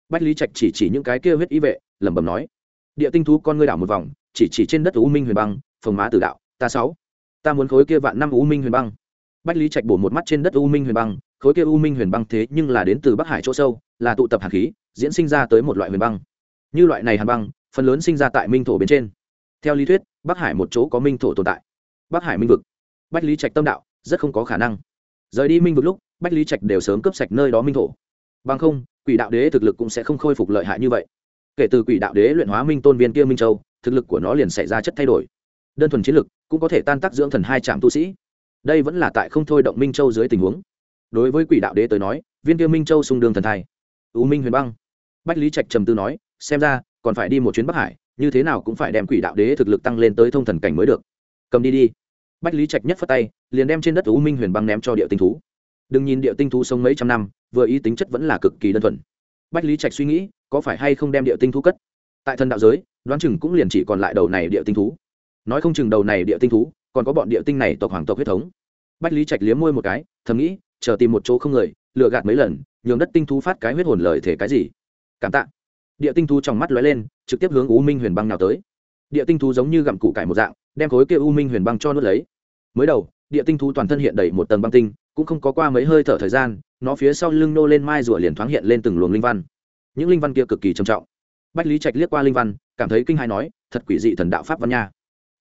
Bách lý trạch chỉ chỉ những cái kia huyết ý vệ, lẩm bẩm nói. Địa tinh thú con ngươi đảo một vòng, chỉ chỉ trên đất u minh huyền băng, phồng má tử đạo, ta sáu. Ta muốn khối kia vạn năm u minh huyền băng. Bách lý trạch bổ một mắt trên đất u minh huyền băng, khối kia u minh huyền băng thế nhưng là đến từ bắc hải chỗ sâu, là tụ tập hạt khí, diễn sinh ra tới một loại huyền băng. Như loại này hàn băng phần lớn sinh ra tại minh thổ bên trên. Theo lý thuyết, bắc hải một chỗ có minh thổ tồn tại. Bắc hải minh vực. Bách lý trạch tâm đạo, rất không có khả năng. Rời đi minh vực lúc, bách lý trạch đều sớm cướp sạch nơi đó minh thổ. Bằng không, quỷ đạo đế thực lực cũng sẽ không khôi phục lợi hại như vậy. Kể từ quỷ đạo đế luyện hóa minh tôn viên kia minh châu, thực lực của nó liền xảy ra chất thay đổi. Đơn thuần chiến lực cũng có thể tan tác dưỡng thần hai trạm tu sĩ. Đây vẫn là tại không thôi động minh châu dưới tình huống. Đối với quỷ đạo đế tới nói, viên kia minh châu xung đường thần thai. U minh huyền băng. Bách lý trạch trầm tư nói, xem ra còn phải đi một chuyến bắc hải như thế nào cũng phải đem quỷ đạo đế thực lực tăng lên tới thông thần cảnh mới được cầm đi đi bách lý trạch nhất phất tay liền đem trên đất u minh huyền băng ném cho địa tinh thú đừng nhìn địa tinh thú sống mấy trăm năm vừa ý tính chất vẫn là cực kỳ đơn thuần bách lý trạch suy nghĩ có phải hay không đem địa tinh thú cất tại thần đạo giới đoán chừng cũng liền chỉ còn lại đầu này địa tinh thú nói không chừng đầu này địa tinh thú còn có bọn địa tinh này tộc hoàng tộc huyết thống bách lý trạch liếm môi một cái thầm nghĩ chờ tìm một chỗ không người lựa gạt mấy lần nhường đất tinh thú phát cái huyết hồn lời thể cái gì cảm tạ địa tinh thú trong mắt lóe lên, trực tiếp hướng u minh huyền băng nào tới. Địa tinh thú giống như gặm củ cải một dạng, đem khối kia u minh huyền băng cho nuốt lấy. Mới đầu, địa tinh thú toàn thân hiện đầy một tầng băng tinh, cũng không có qua mấy hơi thở thời gian, nó phía sau lưng nô lên mai rùa liền thoáng hiện lên từng luồng linh văn. Những linh văn kia cực kỳ trầm trọng. Bách lý trạch liếc qua linh văn, cảm thấy kinh hai nói, thật quỷ dị thần đạo pháp văn nha.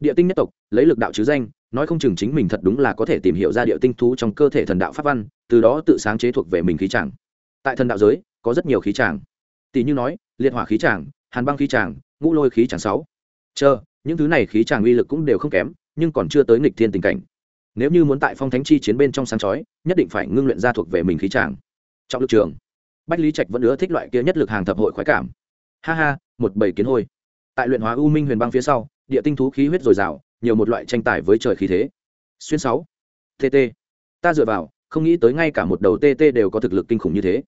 Địa tinh nhất tộc, lấy lực đạo chứ danh, nói không chừng chính mình thật đúng là có thể tìm hiểu ra địa tinh thú trong cơ thể thần đạo pháp văn, từ đó tự sáng chế thuộc về mình khí tràng tại thần đạo giới, có rất nhiều khí tràng tỷ như nói, liệt hỏa khí tràng hàn băng khí tràng ngũ lôi khí tràng sáu. Chờ, những thứ này khí tràng uy lực cũng đều không kém, nhưng còn chưa tới nghịch thiên tình cảnh. Nếu như muốn tại phong thánh chi chiến bên trong sáng chói, nhất định phải ngưng luyện ra thuộc về mình khí tràng trọng lực trường. Bách lý trạch vẫn ưa thích loại kia nhất lực hàng thập hội khoái cảm. Ha ha, một bầy kiến hôi. Tại luyện hóa u minh huyền băng phía sau, địa tinh thú khí huyết dồi dào, nhiều một loại tranh tài với trời khí thế. Xuyên sáu. Tt ta dựa vào, không nghĩ tới ngay cả một đầu tt đều có thực lực kinh khủng như thế.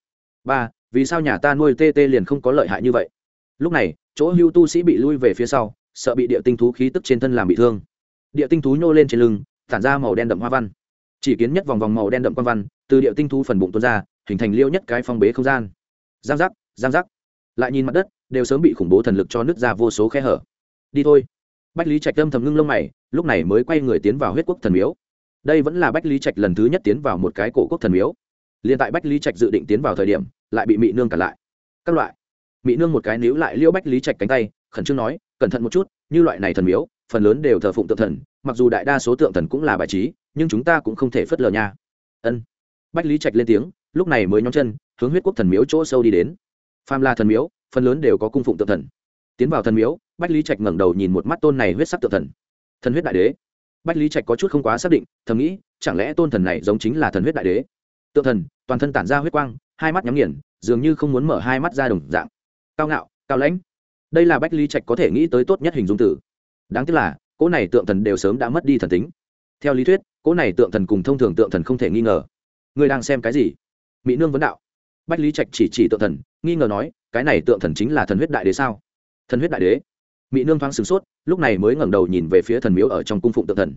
Ba vì sao nhà ta nuôi tt liền không có lợi hại như vậy? Lúc này, chỗ hưu tu sĩ bị lui về phía sau, sợ bị địa tinh thú khí tức trên thân làm bị thương. Địa tinh thú nhô lên trên lưng, tản ra màu đen đậm hoa văn. Chỉ kiến nhất vòng vòng màu đen đậm quan văn, từ địa tinh thú phần bụng tuôn ra, hình thành liêu nhất cái phong bế không gian. Giang giác giang giác. Lại nhìn mặt đất, đều sớm bị khủng bố thần lực cho nứt ra vô số khe hở. Đi thôi. Bách lý trạch âm thầm ngưng lông mày, lúc này mới quay người tiến vào huyết quốc thần miếu. Đây vẫn là bách lý trạch lần thứ nhất tiến vào một cái cổ quốc thần miếu. Liền tại bách lý trạch dự định tiến vào thời điểm lại bị mị nương cản lại. Các loại. Mị nương một cái níu lại liễu bách lý trạch cánh tay, khẩn trương nói, cẩn thận một chút, như loại này thần miếu, phần lớn đều thờ phụng tượng thần, mặc dù đại đa số tượng thần cũng là bài trí, nhưng chúng ta cũng không thể phớt lờ nha. Ân. Bách lý trạch lên tiếng, lúc này mới nhóm chân, hướng huyết quốc thần miếu chỗ sâu đi đến. Pham la thần miếu, phần lớn đều có cung phụng tượng thần. Tiến vào thần miếu, bách lý trạch ngẩng đầu nhìn một mắt tôn này huyết sắc tượng thần. Thần huyết đại đế. Bách lý trạch có chút không quá xác định, thầm nghĩ, chẳng lẽ tôn thần này giống chính là thần huyết đại đế? Tượng thần toàn thân tản ra huyết quang, hai mắt nhắm nghiền, dường như không muốn mở hai mắt ra đồng dạng. Cao ngạo, cao lãnh. Đây là bách lý trạch có thể nghĩ tới tốt nhất hình dung tử đáng tiếc là, cỗ này tượng thần đều sớm đã mất đi thần tính. Theo lý thuyết, cỗ này tượng thần cùng thông thường tượng thần không thể nghi ngờ. Người đang xem cái gì? Mỹ nương vấn đạo. Bách lý trạch chỉ chỉ tượng thần, nghi ngờ nói, cái này tượng thần chính là thần huyết đại đế sao? Thần huyết đại đế? Mỹ nương thoáng sửng sốt, lúc này mới ngẩng đầu nhìn về phía thần miếu ở trong cung phụng tượng thần.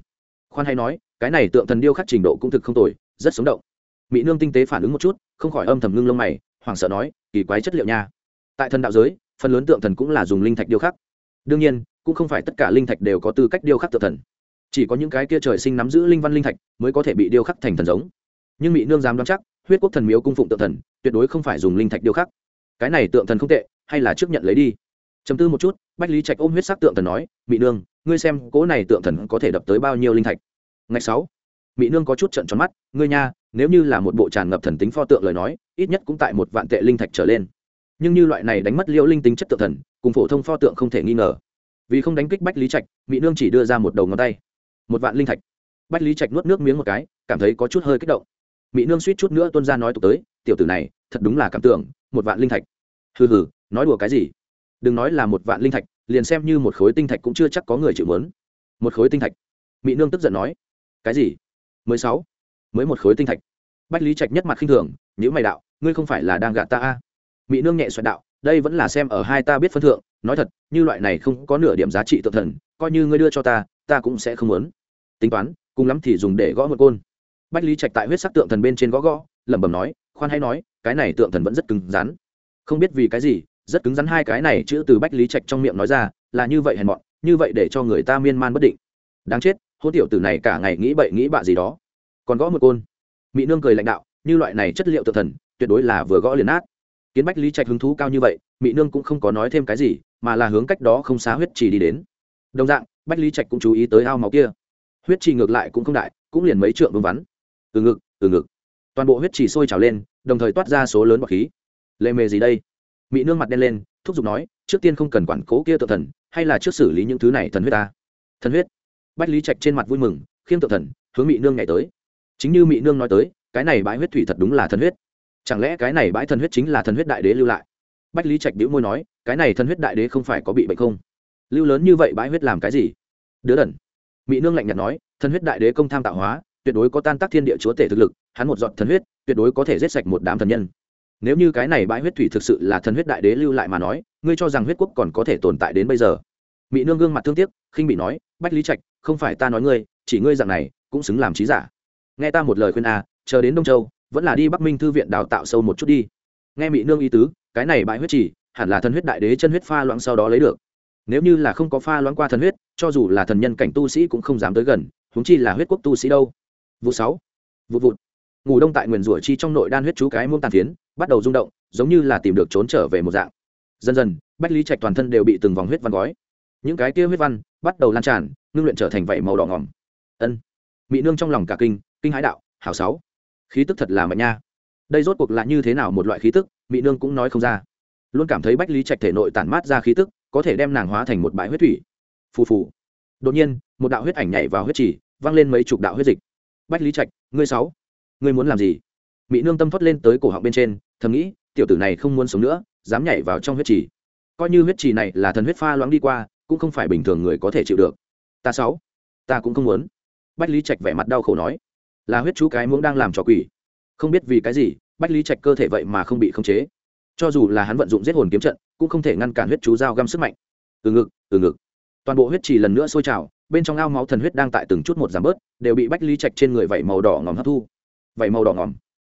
Khoan hay nói, cái này tượng thần điêu khắc trình độ cũng thực không tồi, rất sống động mỹ nương tinh tế phản ứng một chút, không khỏi âm thầm ngưng lông mày, hoảng sợ nói, kỳ quái chất liệu nha. Tại thần đạo giới, phần lớn tượng thần cũng là dùng linh thạch điêu khắc. Đương nhiên, cũng không phải tất cả linh thạch đều có tư cách điêu khắc tượng thần. Chỉ có những cái kia trời sinh nắm giữ linh văn linh thạch mới có thể bị điêu khắc thành thần giống. Nhưng mỹ nương dám đoán chắc, huyết quốc thần miếu cung phụng tượng thần, tuyệt đối không phải dùng linh thạch điêu khắc. Cái này tượng thần không tệ, hay là trước nhận lấy đi. Chấm tư một chút, bách lý trạch ôm huyết sắc tượng thần nói mỹ nương, ngươi xem cỗ này tượng thần có thể đập tới bao nhiêu linh thạch? Ngày sáu. Mỹ nương có chút trận tròn mắt, ngươi nha nếu như là một bộ tràn ngập thần tính pho tượng lời nói, ít nhất cũng tại một vạn tệ linh thạch trở lên. Nhưng như loại này đánh mất liễu linh tính chất tượng thần, cùng phổ thông pho tượng không thể nghi ngờ. Vì không đánh kích bách lý trạch mỹ nương chỉ đưa ra một đầu ngón tay. Một vạn linh thạch. Bách lý trạch nuốt nước miếng một cái, cảm thấy có chút hơi kích động. Mỹ nương suýt chút nữa tuân ra nói tục tới, tiểu tử này, thật đúng là cảm tưởng, một vạn linh thạch. Hừ hừ, nói đùa cái gì? Đừng nói là một vạn linh thạch, liền xem như một khối tinh thạch cũng chưa chắc có người chịu mớn. Một khối tinh thạch? Mỹ nương tức giận nói. Cái gì? Mười sáu mới một khối tinh thạch. Bách lý trạch nhất mặt khinh thường, nhữ mày đạo, ngươi không phải là đang gạt ta a? À? mỹ nương nhẹ xoẹt đạo, đây vẫn là xem ở hai ta biết phân thượng, nói thật, như loại này không có nửa điểm giá trị tự thần, coi như ngươi đưa cho ta ta cũng sẽ không muốn. Tính toán, cùng lắm thì dùng để gõ một côn. Bách lý trạch tại huyết sắc tượng thần bên trên gõ gõ, lẩm bẩm nói, khoan hay nói, cái này tượng thần vẫn rất cứng rắn. Không biết vì cái gì, rất cứng rắn hai cái này chữ từ bách lý trạch trong miệng nói ra, là như vậy hèn mọn, như vậy để cho người ta miên man bất định. Đáng chết, hôn tiểu tử này cả ngày nghĩ bậy nghĩ bạ gì đó còn gõ một côn. Mỹ nương cười lãnh đạo, như loại này chất liệu tự thần, tuyệt đối là vừa gõ liền át kiến bách lý trạch hứng thú cao như vậy mỹ nương cũng không có nói thêm cái gì, mà là hướng cách đó không xá huyết trì đi đến. Đồng dạng, bách lý trạch cũng chú ý tới ao máu kia. Huyết trì ngược lại cũng không đại, cũng liền mấy trượng vương vắn. Từ ngực từ ngực. Toàn bộ huyết trì sôi trào lên, đồng thời toát ra số lớn bọc khí. Lệ mề gì đây? Mỹ nương mặt đen lên, thúc giục nói, trước tiên không cần quản cố kia tự thần, hay là trước xử lý những thứ này thần huyết ta? Thần huyết? Bách lý trạch trên mặt vui mừng, khiêm tự thần, hướng mỹ nương nhảy tới chính như mỹ nương nói tới, cái này bãi huyết thủy thật đúng là thần huyết. Chẳng lẽ cái này bãi thần huyết chính là thần huyết đại đế lưu lại? Bách lý trạch đĩu môi nói, cái này thần huyết đại đế không phải có bị bệnh không? Lưu lớn như vậy bãi huyết làm cái gì? Đứa đần. Mỹ nương lạnh nhạt nói, thần huyết đại đế công tham tạo hóa, tuyệt đối có tan tác thiên địa chúa tể thực lực, hắn một giọt thần huyết, tuyệt đối có thể giết sạch một đám thần nhân. Nếu như cái này bãi huyết thủy thực sự là thần huyết đại đế lưu lại mà nói, ngươi cho rằng huyết quốc còn có thể tồn tại đến bây giờ? Mỹ nương gương mặt thương tiếc, khinh bị nói, bách lý trạch, không phải ta nói ngươi, chỉ ngươi rằng này, cũng xứng làm trí giả nghe ta một lời khuyên a à, chờ đến đông châu vẫn là đi bắc minh thư viện đào tạo sâu một chút đi. Nghe mỹ nương ý tứ cái này bãi huyết chỉ hẳn là thần huyết đại đế chân huyết pha loãng sau đó lấy được. Nếu như là không có pha loãng qua thần huyết cho dù là thần nhân cảnh tu sĩ cũng không dám tới gần huống chi là huyết quốc tu sĩ đâu. Vụ sáu. Vụ vụt. Ngủ đông tại nguyền rủa chi trong nội đan huyết chú cái muôn tàn phiến bắt đầu rung động giống như là tìm được trốn trở về một dạng. Dần dần bách lý trạch toàn thân đều bị từng vòng huyết văn gói. Những cái kia huyết văn bắt đầu lan tràn ngưng luyện trở thành vảy màu đỏ ngỏm. Ân. Mỹ nương trong lòng cả kinh kinh hãi đạo, hảo sáu, khí tức thật là mạnh nha. Đây rốt cuộc là như thế nào một loại khí tức? Mỹ nương cũng nói không ra. Luôn cảm thấy bách lý trạch thể nội tản mát ra khí tức, có thể đem nàng hóa thành một bãi huyết thủy. Phù phù. Đột nhiên, một đạo huyết ảnh nhảy vào huyết trì văng lên mấy chục đạo huyết dịch. Bách lý trạch, ngươi sáu, ngươi muốn làm gì? Mỹ nương tâm thoát lên tới cổ họng bên trên, thầm nghĩ, tiểu tử này không muốn sống nữa, dám nhảy vào trong huyết trì. Coi như huyết trì này là thần huyết pha loãng đi qua, cũng không phải bình thường người có thể chịu được. Ta sáu, ta cũng không muốn. Bách lý trạch vẻ mặt đau khổ nói là huyết chú cái muỗng đang làm trò quỷ. Không biết vì cái gì, bách lý trạch cơ thể vậy mà không bị khống chế. Cho dù là hắn vận dụng giết hồn kiếm trận, cũng không thể ngăn cản huyết chú dao găm sức mạnh. Từ ngực từ ngực. Toàn bộ huyết trì lần nữa sôi trào, bên trong ao máu thần huyết đang tại từng chút một giảm bớt, đều bị bách lý trạch trên người vẩy màu đỏ ngòm hấp thu. Vẩy màu đỏ ngòm.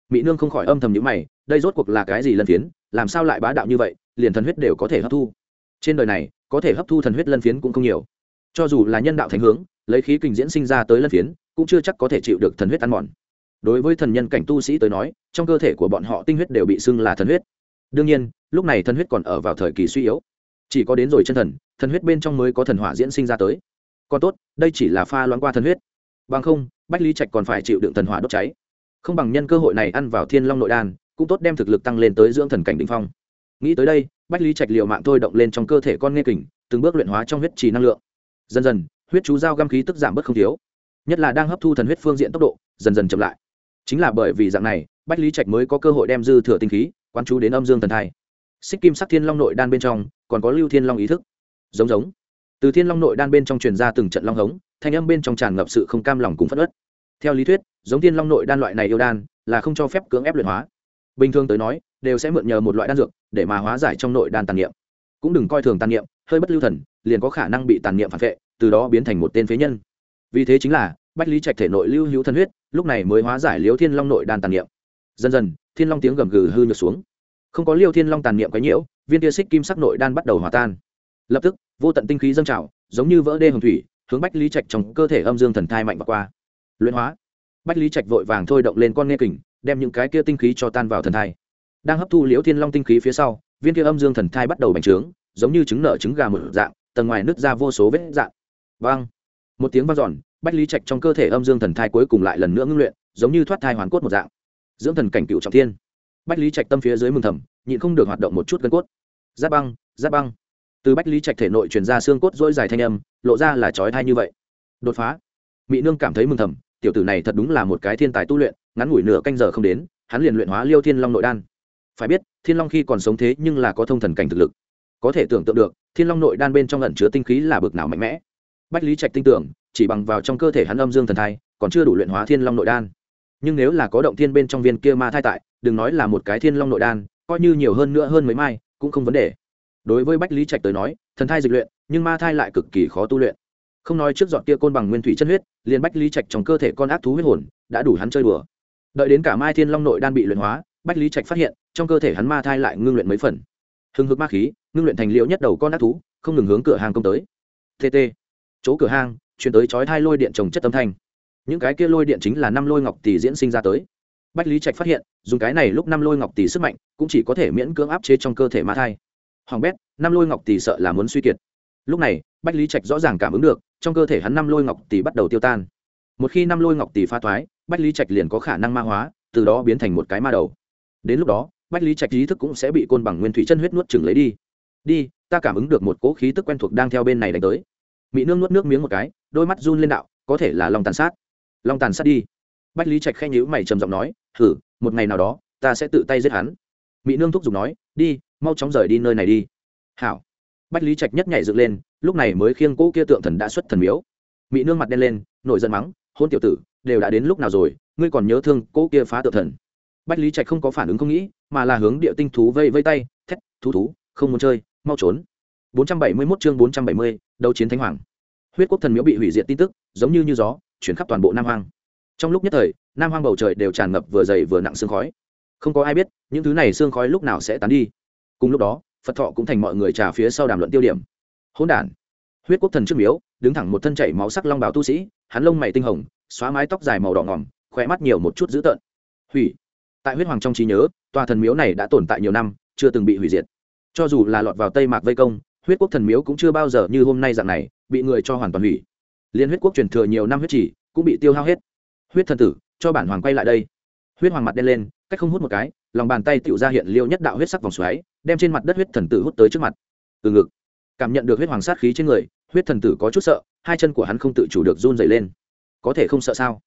Mỹ nương không khỏi âm thầm nhữ mày, đây rốt cuộc là cái gì lân phiến, làm sao lại bá đạo như vậy, liền thần huyết đều có thể hấp thu. Trên đời này, có thể hấp thu thần huyết lân phiến cũng không nhiều. Cho dù là nhân đạo thánh hướng, lấy khí kình diễn sinh ra tới lân phiến cũng chưa chắc có thể chịu được thần huyết ăn mòn. Đối với thần nhân cảnh tu sĩ tới nói, trong cơ thể của bọn họ tinh huyết đều bị xưng là thần huyết. Đương nhiên, lúc này thần huyết còn ở vào thời kỳ suy yếu. Chỉ có đến rồi chân thần thần huyết bên trong mới có thần hỏa diễn sinh ra tới. Còn tốt, đây chỉ là pha loãng qua thần huyết. Bằng không, bách lý trạch còn phải chịu đựng thần hỏa đốt cháy. Không bằng nhân cơ hội này ăn vào thiên long nội đan, cũng tốt đem thực lực tăng lên tới dưỡng thần cảnh đ ỉ n h phong. Nghĩ tới đây, bách lý trạch liều mạng thôi động lên trong cơ thể con nghe kình, từng bước luyện hóa trong huyết trì năng lượng. Dần dần, huyết chú giao găm khí tức giảm bớt không thiếu nhất là đang hấp thu thần huyết phương diện tốc độ, dần dần chậm lại. Chính là bởi vì dạng này, bách lý trạch mới có cơ hội đem dư thừa tinh khí quán chú đến âm dương thần thai. Xích kim sắc thiên long nội đan bên trong, còn có lưu thiên long ý thức. Giống giống. Từ thiên long nội đan bên trong truyền ra từng trận long hống, thanh âm bên trong tràn ngập sự không cam lòng cùng phất ớt theo lý thuyết, giống thiên long nội đan loại này yêu đan, là không cho phép cưỡng ép luyện hóa. Bình thường tới nói, đều sẽ mượn nhờ một loại đan dược để mà hóa giải trong nội đan tàn niệm. Cũng đừng coi thường tàn niệm, hơi bất lưu thần, liền có khả năng bị tàn niệm phản vệ, từ đó biến thành một tên phế nhân vì thế chính là, bách lý trạch thể nội lưu hữu thân huyết, lúc này mới hóa giải liếu thiên long nội đan tàn niệm. Dần dần, thiên long tiếng gầm gừ hư nhược xuống. Không có liêu thiên long tàn niệm quấy nhiễu, viên tia xích kim sắc nội đan bắt đầu hòa tan. Lập tức, vô tận tinh khí dâng trào, giống như vỡ đê hồng thủy, hướng bách lý trạch trong cơ thể âm dương thần thai mạnh và qua. Luyện hóa. Bách lý trạch vội vàng thôi động lên con nghe kình, đem những cái kia tinh khí cho tan vào thần thai. Đang hấp thu liễu thiên long tinh khí phía sau, viên kia âm dương thần thai bắt đầu bành trướng, giống như trứng nở trứng gà một dạng, tầng ngoài nứt ra vô số vết dạng. Vang một tiếng vang dọn, bách lý trạch trong cơ thể âm dương thần thai cuối cùng lại lần nữa ngưng luyện, giống như thoát thai hoàn cốt một dạng. Dưỡng thần cảnh cựu trọng thiên. Bách lý trạch tâm phía dưới mừng thầm, nhịn không được hoạt động một chút gân cốt. Giáp băng giáp băng. Từ bách lý trạch thể nội truyền ra xương cốt dỗi dài thanh âm, lộ ra là trói thai như vậy. Đột phá. Mỹ nương cảm thấy mừng thầm, tiểu tử này thật đúng là một cái thiên tài tu luyện, ngắn ngủi nửa canh giờ không đến, hắn liền luyện hóa liêu thiên long nội đan. Phải biết, thiên long khi còn sống thế nhưng là có thông thần cảnh thực lực. Có thể tưởng tượng được, thiên long nội đan bên trong lẩn chứa tinh khí là bực nào mạnh mẽ bách lý trạch tin tưởng, chỉ bằng vào trong cơ thể hắn âm dương thần thai, còn chưa đủ luyện hóa thiên long nội đan. Nhưng nếu là có động thiên bên trong viên kia ma thai tại, đừng nói là một cái thiên long nội đan, coi như nhiều hơn nữa hơn mấy mai, cũng không vấn đề. Đối với bách lý trạch tới nói, thần thai dịch luyện, nhưng ma thai lại cực kỳ khó tu luyện. Không nói trước dọn kia côn bằng nguyên thủy chân huyết, liền bách lý trạch trong cơ thể con ác thú huyết hồn đã đủ hắn chơi đùa. Đợi đến cả mai thiên long nội đan bị luyện hóa, bách lý trạch phát hiện, trong cơ thể hắn ma thai lại ngưng luyện mấy phần. Hưng hực ma khí, ngưng luyện thành liệu nhất đầu con ác thú, không ngừng hướng cửa hàng công tới. Tt chỗ cửa hang, chuyển tới chói thai lôi điện trồng chất âm thanh. Những cái kia lôi điện chính là năm lôi ngọc tỷ diễn sinh ra tới. Bách lý trạch phát hiện dùng cái này lúc năm lôi ngọc tỷ sức mạnh cũng chỉ có thể miễn cưỡng áp chế trong cơ thể ma thai. Hoàng bét năm lôi ngọc tỷ sợ là muốn suy kiệt. Lúc này bách lý trạch rõ ràng cảm ứng được trong cơ thể hắn năm lôi ngọc tỷ bắt đầu tiêu tan. Một khi năm lôi ngọc tỷ pha thoái bách lý trạch liền có khả năng ma hóa từ đó biến thành một cái ma đầu. Đến lúc đó bách lý trạch ý thức cũng sẽ bị côn bằng nguyên thủy chân huyết nuốt chừng lấy đi. Đi ta cảm ứng được một cỗ khí tức quen thuộc đang theo bên này đánh tới mỹ nương nuốt nước miếng một cái, đôi mắt run lên đạo, có thể là lòng tàn sát. Lòng tàn sát đi. Bách lý trạch khen nhữ mày trầm giọng nói thử một ngày nào đó, ta sẽ tự tay giết hắn. Mỹ nương thúc giục nói, đi, mau chóng rời đi nơi này đi. Hảo. Bách lý trạch nhất nhảy dựng lên, lúc này mới khiêng cỗ kia tượng thần đã xuất thần miếu. Mỹ nương mặt đen lên, nổi giận mắng, hôn tiểu tử, đều đã đến lúc nào rồi, ngươi còn nhớ thương cỗ kia phá tượng thần? Bách lý trạch không có phản ứng không nghĩ, mà là hướng địa tinh thú vây vây tay, thét, thú thú, không muốn chơi, mau trốn. 471 chương 470, đấu chiến thánh hoàng. Huyết quốc thần miếu bị hủy diệt tin tức giống như như gió chuyển khắp toàn bộ nam hoang. Trong lúc nhất thời nam hoang bầu trời đều tràn ngập vừa dày vừa nặng sương khói. Không có ai biết những thứ này sương khói lúc nào sẽ tán đi. Cùng lúc đó phật thọ cũng thành mọi người trà phía sau đàm luận tiêu điểm. Hỗn đản. Huyết quốc thần trước miếu đứng thẳng một thân chảy máu sắc long bào tu sĩ hắn lông mày tinh hồng xóa mái tóc dài màu đỏ ngòm, khóe mắt nhiều một chút dữ tợn. Hủy. Tại huyết hoàng trong trí nhớ tòa thần miếu này đã tồn tại nhiều năm chưa từng bị hủy diệt. Cho dù là lọt vào tây mạc vây công huyết quốc thần miếu cũng chưa bao giờ như hôm nay dạng này, bị người cho hoàn toàn hủy. Liên huyết quốc truyền thừa nhiều năm huyết chỉ, cũng bị tiêu hao hết. Huyết thần tử, cho bản hoàng quay lại đây. Huyết hoàng mặt đen lên, cách không hút một cái, lòng bàn tay tựu ra hiện liêu nhất đạo huyết sắc vòng xoáy, đem trên mặt đất huyết thần tử hút tới trước mặt. Từ ngực, cảm nhận được huyết hoàng sát khí trên người, huyết thần tử có chút sợ, hai chân của hắn không tự chủ được run dày lên. Có thể không sợ sao?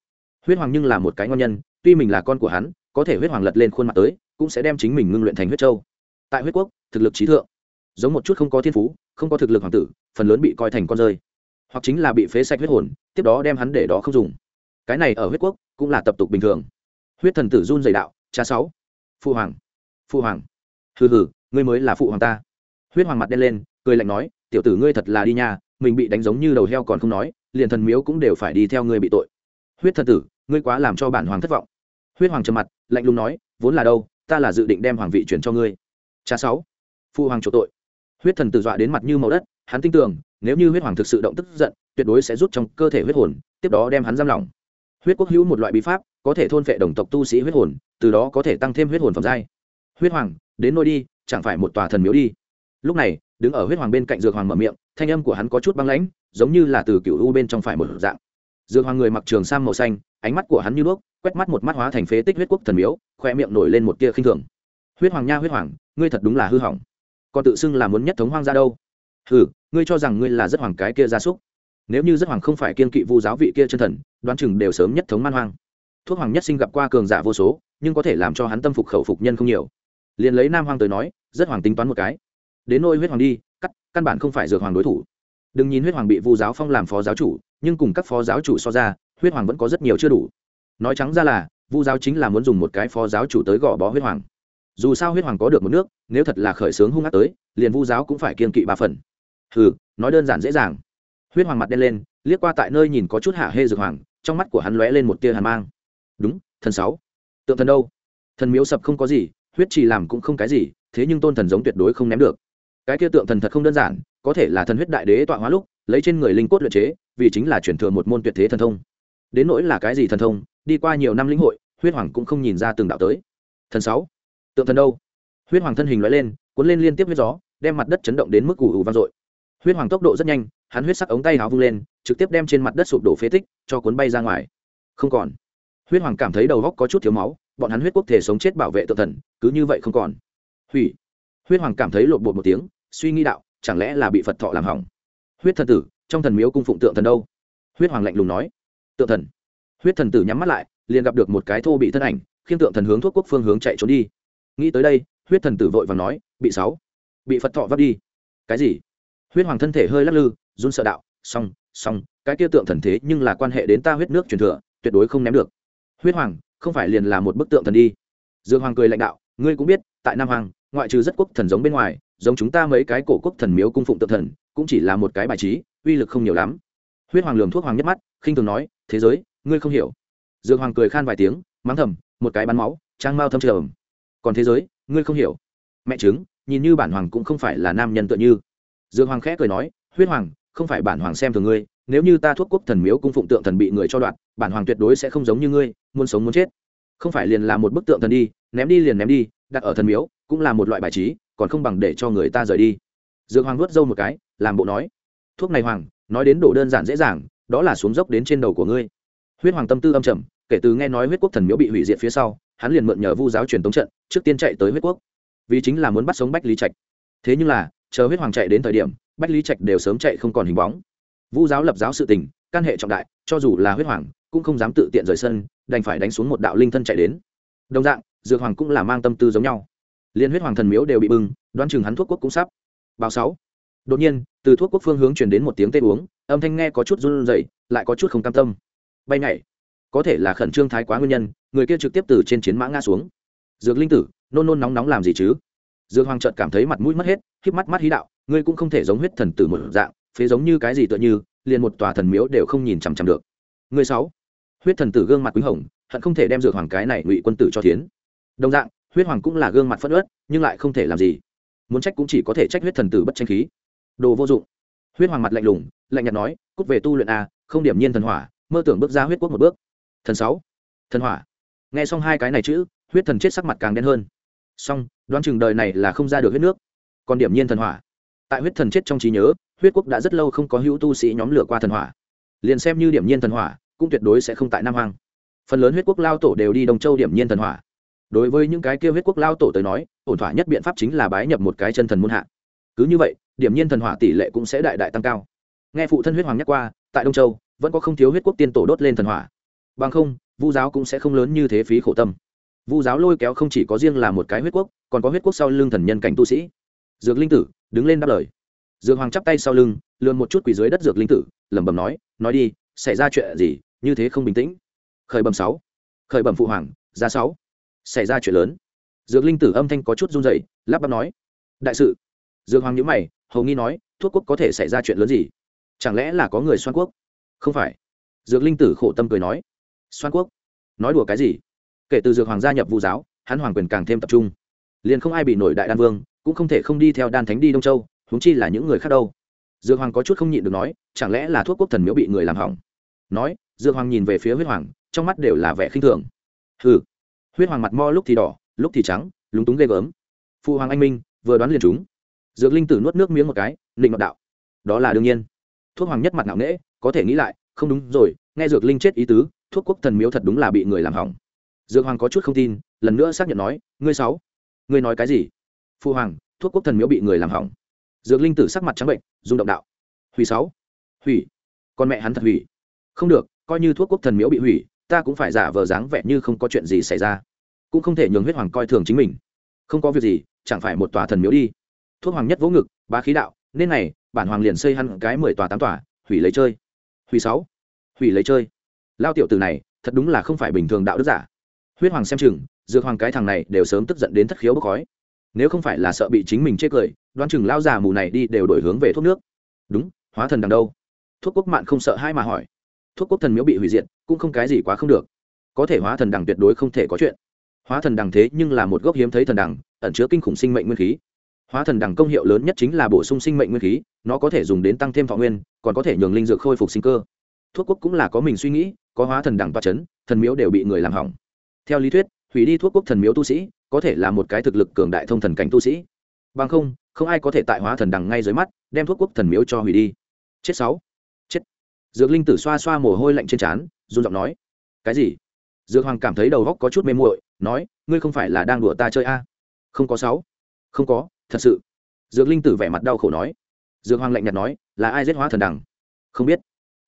Huyết hoàng nhưng là một cái ngon nhân, tuy mình là con của hắn, có thể huyết hoàng lật lên khuôn mặt tới, cũng sẽ đem chính mình ngưng luyện thành huyết châu. Tại huyết quốc, thực lực trí thượng giống một chút không có thiên phú không có thực lực hoàng tử phần lớn bị coi thành con rơi. Hoặc chính là bị phế sạch huyết hồn tiếp đó đem hắn để đó không dùng. Cái này ở huyết quốc cũng là tập tục bình thường. Huyết thần tử run dày đạo cha sáu phụ hoàng phụ hoàng. Hừ hừ ngươi mới là phụ hoàng ta. Huyết hoàng mặt đen lên cười lạnh nói tiểu tử ngươi thật là đi nhà, mình bị đánh giống như đầu heo còn không nói liền thần miếu cũng đều phải đi theo ngươi bị tội. Huyết thần tử ngươi quá làm cho bản hoàng thất vọng. Huyết hoàng trầm mặt lạnh lùng nói vốn là đâu ta là dự định đem hoàng vị chuyển cho ngươi. Cha sáu phụ hoàng chỗ tội huyết thần tử dọa đến mặt như màu đất, hắn tin tưởng, nếu như huyết hoàng thực sự động tức giận, tuyệt đối sẽ rút trong cơ thể huyết hồn, tiếp đó đem hắn giam lỏng. Huyết quốc hữu một loại bí pháp, có thể thôn vệ đồng tộc tu sĩ huyết hồn, từ đó có thể tăng thêm huyết hồn phẩm giai. Huyết hoàng, đến nôi đi, chẳng phải một tòa thần miếu đi. Lúc này, đứng ở huyết hoàng bên cạnh dược hoàng mở miệng, thanh âm của hắn có chút băng lãnh, giống như là từ cựu u bên trong phải một dạng. Dược hoàng người mặc trường sam màu xanh, ánh mắt của hắn như đuốc quét mắt một mắt hóa thành phế tích huyết quốc thần miếu, khoe miệng nổi lên một tia khinh thường. Huyết hoàng nha huyết hoàng, ngươi thật đúng là hư hỏng còn tự xưng là muốn nhất thống hoang ra đâu. Hừ, ngươi cho rằng ngươi là rất hoàng cái kia gia súc. Nếu như rất hoàng không phải kiên kỵ vu giáo vị kia chân thần, đoán chừng đều sớm nhất thống man hoang. Thuốc hoàng nhất sinh gặp qua cường giả vô số, nhưng có thể làm cho hắn tâm phục khẩu phục nhân không nhiều. Liền lấy nam hoàng tới nói, rất hoàng tính toán một cái. Đến nôi huyết hoàng đi, cắt, căn bản không phải dược hoàng đối thủ. Đừng nhìn huyết hoàng bị vu giáo phong làm phó giáo chủ, nhưng cùng các phó giáo chủ so ra, huyết hoàng vẫn có rất nhiều chưa đủ. Nói trắng ra là, vu giáo chính là muốn dùng một cái phó giáo chủ tới gò bó huyết hoàng dù sao huyết hoàng có được một nước, nếu thật là khởi sướng hung ác tới, liền vu giáo cũng phải kiên kỵ ba phần. Hừ, nói đơn giản dễ dàng. Huyết hoàng mặt đen lên, liếc qua tại nơi nhìn có chút hạ hê dược hoàng, trong mắt của hắn lóe lên một tia hàn mang. Đúng, thần sáu. Tượng thần đâu? Thần miếu sập không có gì, huyết trì làm cũng không cái gì, thế nhưng tôn thần giống tuyệt đối không ném được. Cái kia tượng thần thật không đơn giản, có thể là thần huyết đại đế tọa hóa lúc, lấy trên người linh cốt luyện chế, vì chính là chuyển thừa một môn tuyệt thế thần thông. Đến nỗi là cái gì thần thông, đi qua nhiều năm lĩnh hội, huyết hoàng cũng không nhìn ra từng đạo tới. Thần sáu tượng thần đâu? Huyết hoàng thân hình loại lên, cuốn lên liên tiếp huyết gió, đem mặt đất chấn động đến mức ủ ủ vang dội. Huyết hoàng tốc độ rất nhanh, hắn huyết sắc ống tay háo vung lên, trực tiếp đem trên mặt đất sụp đổ phế tích, cho cuốn bay ra ngoài. Không còn. Huyết hoàng cảm thấy đầu góc có chút thiếu máu, bọn hắn huyết quốc thể sống chết bảo vệ tự thần, cứ như vậy không còn. Hủy. Huyết hoàng cảm thấy lột bột một tiếng, suy nghĩ đạo, chẳng lẽ là bị phật thọ làm hỏng? Huyết thần tử, trong thần miếu cung phụng tượng thần đâu? Huyết hoàng lạnh lùng nói. Tượng thần. Huyết thần tử nhắm mắt lại, liền gặp được một cái thô bị thân ảnh khiến tượng thần hướng thuốc quốc phương hướng chạy trốn đi nghĩ tới đây huyết thần tử vội và nói bị sáu bị phật thọ vấp đi. Cái gì? Huyết hoàng thân thể hơi lắc lư run sợ đạo Song, song, cái kia tượng thần thế nhưng là quan hệ đến ta huyết nước truyền thừa tuyệt đối không ném được. Huyết hoàng không phải liền là một bức tượng thần đi. Dương hoàng cười lãnh đạo ngươi cũng biết tại nam hoàng ngoại trừ rất quốc thần giống bên ngoài giống chúng ta mấy cái cổ quốc thần miếu cung phụng tượng thần cũng chỉ là một cái bài trí uy lực không nhiều lắm. Huyết hoàng lường thuốc hoàng nhất mắt khinh thường nói thế giới ngươi không hiểu. Dương hoàng cười khan vài tiếng mắng thầm một cái bắn máu trang mao thâm trầm còn thế giới, ngươi không hiểu. Mẹ chứng nhìn như bản hoàng cũng không phải là nam nhân tựa như. Dương hoàng khẽ cười nói, huyết hoàng, không phải bản hoàng xem thường ngươi, nếu như ta thuốc quốc thần miếu cung phụng tượng thần bị người cho đoạn, bản hoàng tuyệt đối sẽ không giống như ngươi, muốn sống muốn chết. Không phải liền là một bức tượng thần đi, ném đi liền ném đi, đặt ở thần miếu, cũng là một loại bài trí, còn không bằng để cho người ta rời đi. Dương hoàng nuốt dâu một cái, làm bộ nói, thuốc này hoàng, nói đến đổ đơn giản dễ dàng, đó là xuống dốc đến trên đầu của ngươi. Huyết hoàng tâm tư âm trầm, kể từ nghe nói huyết quốc thần miếu bị hủy diệt phía sau hắn liền mượn nhờ vu giáo truyền tống trận, trước tiên chạy tới huyết quốc. Vì chính là muốn bắt sống bách lý trạch. Thế nhưng là, chờ huyết hoàng chạy đến thời điểm, bách lý trạch đều sớm chạy không còn hình bóng. Vu giáo lập giáo sự tình, căn hệ trọng đại, cho dù là huyết hoàng, cũng không dám tự tiện rời sân, đành phải đánh xuống một đạo linh thân chạy đến. Đồng dạng, dược hoàng cũng là mang tâm tư giống nhau. Liên huyết hoàng thần miếu đều bị bưng, đoán chừng hắn thuốc quốc cũng sắp. Báo sáu. Đột nhiên, từ thuốc quốc phương hướng truyền đến một tiếng tê uống, âm thanh nghe có chút run rẩy, lại có chút không cam tâm. Bay nhảy. Có thể là khẩn trương thái quá nguyên nhân người kia trực tiếp từ trên chiến mã ngã xuống. Dược linh tử, nôn nôn nóng nóng làm gì chứ? Dược hoàng trợt cảm thấy mặt mũi mất hết, híp mắt mắt hí đạo, ngươi cũng không thể giống huyết thần tử một dạng, phế giống như cái gì tựa như, liền một tòa thần miếu đều không nhìn chằm chằm được. Ngươi sáu, huyết thần tử gương mặt quý hồng, hận không thể đem dược hoàng cái này ngụy quân tử cho tiến đồng dạng, huyết hoàng cũng là gương mặt phất ớt nhưng lại không thể làm gì. Muốn trách cũng chỉ có thể trách huyết thần tử bất tranh khí. Đồ vô dụng. Huyết hoàng mặt lạnh lùng, lạnh nhạt nói, cút về tu luyện a, không điểm nhiên thần hỏa, mơ tưởng bước ra huyết quốc một bước. Thần sáu, thần hỏa nghe xong hai cái này chữ, huyết thần chết sắc mặt càng đen hơn. Song đoán chừng đời này là không ra được huyết nước. Còn điểm nhiên thần hỏa. Tại huyết thần chết trong trí nhớ, huyết quốc đã rất lâu không có hữu tu sĩ nhóm lửa qua thần hỏa. Liền xem như điểm nhiên thần hỏa, cũng tuyệt đối sẽ không tại nam hoàng phần lớn huyết quốc lao tổ đều đi đồng châu điểm nhiên thần hỏa. Đối với những cái kia huyết quốc lao tổ tới nói, ổn thỏa nhất biện pháp chính là bái nhập một cái chân thần muôn hạ. Cứ như vậy, điểm nhiên thần hỏa tỷ lệ cũng sẽ đại đại tăng cao. Nghe phụ thân huyết hoàng nhắc qua, tại đông châu, vẫn có không thiếu huyết quốc tiên tổ đốt lên thần hỏa. Bằng không vu giáo cũng sẽ không lớn như thế phí khổ tâm. Vu giáo lôi kéo không chỉ có riêng là một cái huyết quốc, còn có huyết quốc sau lưng thần nhân cảnh tu sĩ. Dược linh tử, đứng lên đáp lời. Dược hoàng chắp tay sau lưng lượn một chút quỳ dưới đất dược linh tử, lẩm bẩm nói nói đi, xảy ra chuyện gì, như thế không bình tĩnh. Khởi bẩm sáu. Khởi bẩm phụ hoàng, ra sáu. Xảy ra chuyện lớn. Dược linh tử âm thanh có chút run rẩy, lắp bắp nói, đại sự. Dược hoàng nhíu mày, hầu nghi nói, thuốc quốc có thể xảy ra chuyện lớn gì? Chẳng lẽ là có người xoan quốc? Không phải. Dược linh tử khổ tâm cười nói xoan quốc. Nói đùa cái gì? Kể từ dược hoàng gia nhập vu giáo, hắn hoàng quyền càng thêm tập trung. Liền không ai bị nổi đại đan vương, cũng không thể không đi theo đan thánh đi đông châu, huống chi là những người khác đâu. Dược hoàng có chút không nhịn được nói, chẳng lẽ là thuốc quốc thần miếu bị người làm hỏng? Nói, dược hoàng nhìn về phía huyết hoàng, trong mắt đều là vẻ khinh thường. Hừ. Huyết hoàng mặt mo lúc thì đỏ, lúc thì trắng, lúng túng ghê gớm. Phụ hoàng anh minh, vừa đoán liền chúng dược linh tử nuốt nước miếng một cái định ngọc đạo. Đó là đương nhiên. Thuốc hoàng nhất mặt nặng nễ có thể nghĩ lại, không đúng rồi, nghe dược linh chết ý tứ thuốc quốc thần miếu thật đúng là bị người làm hỏng. Dược hoàng có chút không tin, lần nữa xác nhận nói, ngươi sáu, ngươi nói cái gì? Phu hoàng, thuốc quốc thần miếu bị người làm hỏng. Dược linh tử sắc mặt trắng bệnh, rung động đạo. Hủy sáu, hủy, con mẹ hắn thật hủy. Không được, coi như thuốc quốc thần miếu bị hủy, ta cũng phải giả vờ dáng vẻ như không có chuyện gì xảy ra, cũng không thể nhường huyết hoàng coi thường chính mình. Không có việc gì, chẳng phải một tòa thần miếu đi. Thuốc hoàng nhất vỗ ngực ba khí đạo, nên này, bản hoàng liền xây hẳn cái mười tòa tám tòa, hủy lấy chơi. Hủy sáu, hủy lấy chơi lao tiểu từ này, thật đúng là không phải bình thường đạo đức giả. Huyết hoàng xem chừng, dược hoàng cái thằng này đều sớm tức giận đến thất khiếu bốc khói. Nếu không phải là sợ bị chính mình chê cười, đoán chừng lao già mù này đi đều đổi hướng về thuốc nước. Đúng, hóa thần đằng đâu? Thuốc quốc mạn không sợ hai mà hỏi. Thuốc quốc thần miếu bị hủy diệt, cũng không cái gì quá không được. Có thể hóa thần đằng tuyệt đối không thể có chuyện. Hóa thần đằng thế nhưng là một gốc hiếm thấy thần đằng, ẩn chứa kinh khủng sinh mệnh nguyên khí. Hóa thần đằng công hiệu lớn nhất chính là bổ sung sinh mệnh nguyên khí, nó có thể dùng đến tăng thêm thọ nguyên, còn có thể nhường linh dược khôi phục sinh cơ. Thuốc quốc cũng là có mình suy nghĩ có hóa thần đẳng toa chấn, thần miếu đều bị người làm hỏng. Theo lý thuyết hủy đi thuốc quốc thần miếu tu sĩ có thể là một cái thực lực cường đại thông thần cảnh tu sĩ. Bằng không không ai có thể tại hóa thần đằng ngay dưới mắt đem thuốc quốc thần miếu cho hủy đi. Chết sáu. Chết. Dược linh tử xoa xoa mồ hôi lạnh trên trán run giọng nói. Cái gì? Dược hoàng cảm thấy đầu góc có chút mê muội nói ngươi không phải là đang đùa ta chơi a? À? không có sáu. Không có thật sự. Dược linh tử vẻ mặt đau khổ nói. Dược hoàng lạnh nhạt nói là ai giết hóa thần đằng không biết.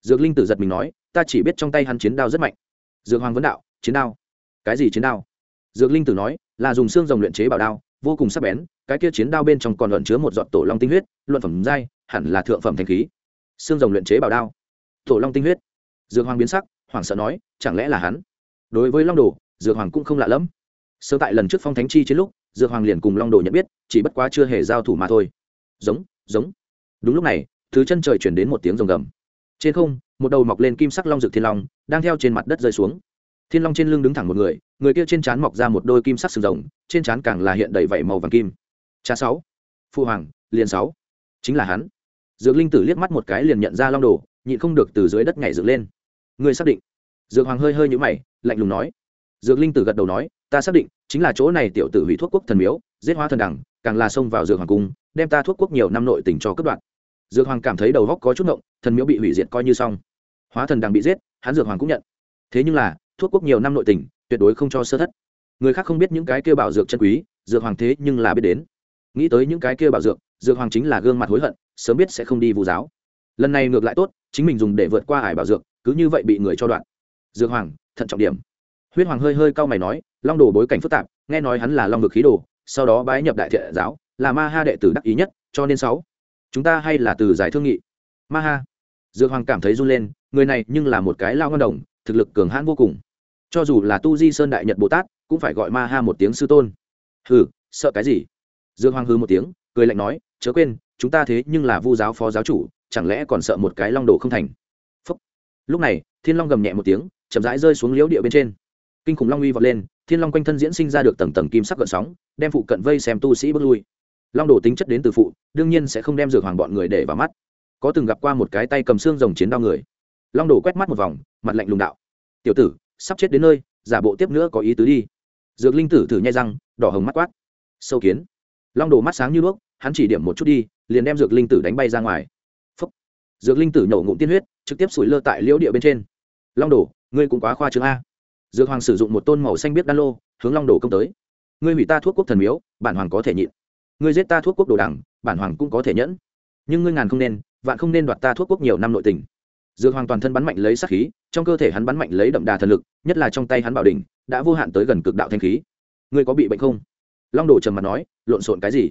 Dược linh tử giật mình nói ta chỉ biết trong tay hắn chiến đao rất mạnh. Dược hoàng vấn đạo, chiến đao. Cái gì chiến đao? Dược linh tử nói, là dùng xương rồng luyện chế bảo đao, vô cùng sắc bén, cái kia chiến đao bên trong còn luận chứa một giọt tổ long tinh huyết, luận phẩm giai, hẳn là thượng phẩm thanh khí. Xương rồng luyện chế bảo đao. Tổ long tinh huyết. Dược hoàng biến sắc hoàng sợ nói, chẳng lẽ là hắn? Đối với long đồ, dược hoàng cũng không lạ lẫm. Sơ tại lần trước phong thánh chi chiến lúc, dược hoàng liền cùng long đồ nhận biết, chỉ bất quá chưa hề giao thủ mà thôi. Giống giống. Đúng lúc này, thứ chân trời chuyển đến một tiếng rồng gầm. Trên không một đầu mọc lên kim sắc long rực thiên long, đang theo trên mặt đất rơi xuống. Thiên long trên lưng đứng thẳng một người người kia trên trán mọc ra một đôi kim sắc sừng rồng, trên trán càng là hiện đầy vảy màu vàng kim. Cha sáu, phu hoàng, liền sáu. Chính là hắn. Dược linh tử liếc mắt một cái liền nhận ra long đồ, nhịn không được từ dưới đất nhảy dựng lên. Người xác định? Dược hoàng hơi hơi nhũ mày, lạnh lùng nói. Dược linh tử gật đầu nói, ta xác định, chính là chỗ này tiểu tử hủy thuốc quốc thần miếu, giết hóa thần đẳng, càng là xông vào dược hoàng cung, đem ta thuốc quốc nhiều năm nội tình cho cướp đoạn dược hoàng cảm thấy đầu góc có chút ngộng, thần miếu bị hủy diệt coi như xong hóa thần đang bị giết, hắn dược hoàng cũng nhận. Thế nhưng là, thuốc quốc nhiều năm nội tình, tuyệt đối không cho sơ thất. Người khác không biết những cái kia bảo dược chân quý, dược hoàng thế nhưng là biết đến. Nghĩ tới những cái kia bảo dược dược hoàng chính là gương mặt hối hận, sớm biết sẽ không đi vu giáo. Lần này ngược lại tốt, chính mình dùng để vượt qua ải bảo dược, cứ như vậy bị người cho đoạn. Dược hoàng, thận trọng điểm. Huyết hoàng hơi hơi cau mày nói, long đồ bối cảnh phức tạp, nghe nói hắn là long ngực khí đồ, sau đó bái nhập đại thiện giáo, là ma ha đệ tử đắc ý nhất, cho nên sáu. Chúng ta hay là từ giải thương nghị. Ma ha. Dược hoàng cảm thấy run lên người này nhưng là một cái lao ngân đồng, thực lực cường hãn vô cùng. Cho dù là tu di sơn đại nhật bồ tát, cũng phải gọi ma ha một tiếng sư tôn. Hừ, sợ cái gì? Dương hoàng hư một tiếng, cười lạnh nói, chớ quên, chúng ta thế nhưng là vu giáo phó giáo chủ, chẳng lẽ còn sợ một cái long đồ không thành? Phúc. lúc này, thiên long gầm nhẹ một tiếng, chậm rãi rơi xuống liễu địa bên trên. Kinh khủng long uy vọt lên, thiên long quanh thân diễn sinh ra được tầng tầng kim sắc gợn sóng, đem phụ cận vây xem tu sĩ bước lui. Long đồ tính chất đến từ phụ, đương nhiên sẽ không đem dược hoàng bọn người để vào mắt. Có từng gặp qua một cái tay cầm xương rồng chiến đao người long đồ quét mắt một vòng, mặt lạnh lùng đạo. Tiểu tử, sắp chết đến nơi, giả bộ tiếp nữa có ý tứ đi. Dược linh tử thử nhai răng, đỏ hồng mắt quát. Sâu kiến. Long đồ mắt sáng như đuốc, hắn chỉ điểm một chút đi, liền đem dược linh tử đánh bay ra ngoài. Phúc. dược linh tử nhổ ngụm tiên huyết, trực tiếp sủi lơ tại liễu địa bên trên. Long đồ, ngươi cũng quá khoa trương a. Dược hoàng sử dụng một tôn màu xanh biết đan lô, hướng long đồ công tới. Ngươi hủy ta thuốc quốc thần miếu, bản hoàng có thể nhịn. Ngươi giết ta thuốc quốc đồ đẳng, bản hoàng cũng có thể nhẫn. Nhưng ngươi ngàn không nên, vạn không nên đoạt ta thuốc quốc nhiều năm nội tình dược hoàng toàn thân bắn mạnh lấy sát khí trong cơ thể hắn bắn mạnh lấy đậm đà thần lực nhất là trong tay hắn bảo đình đã vô hạn tới gần cực đạo thanh khí. Ngươi có bị bệnh không? Long đồ trầm mặt nói lộn xộn cái gì?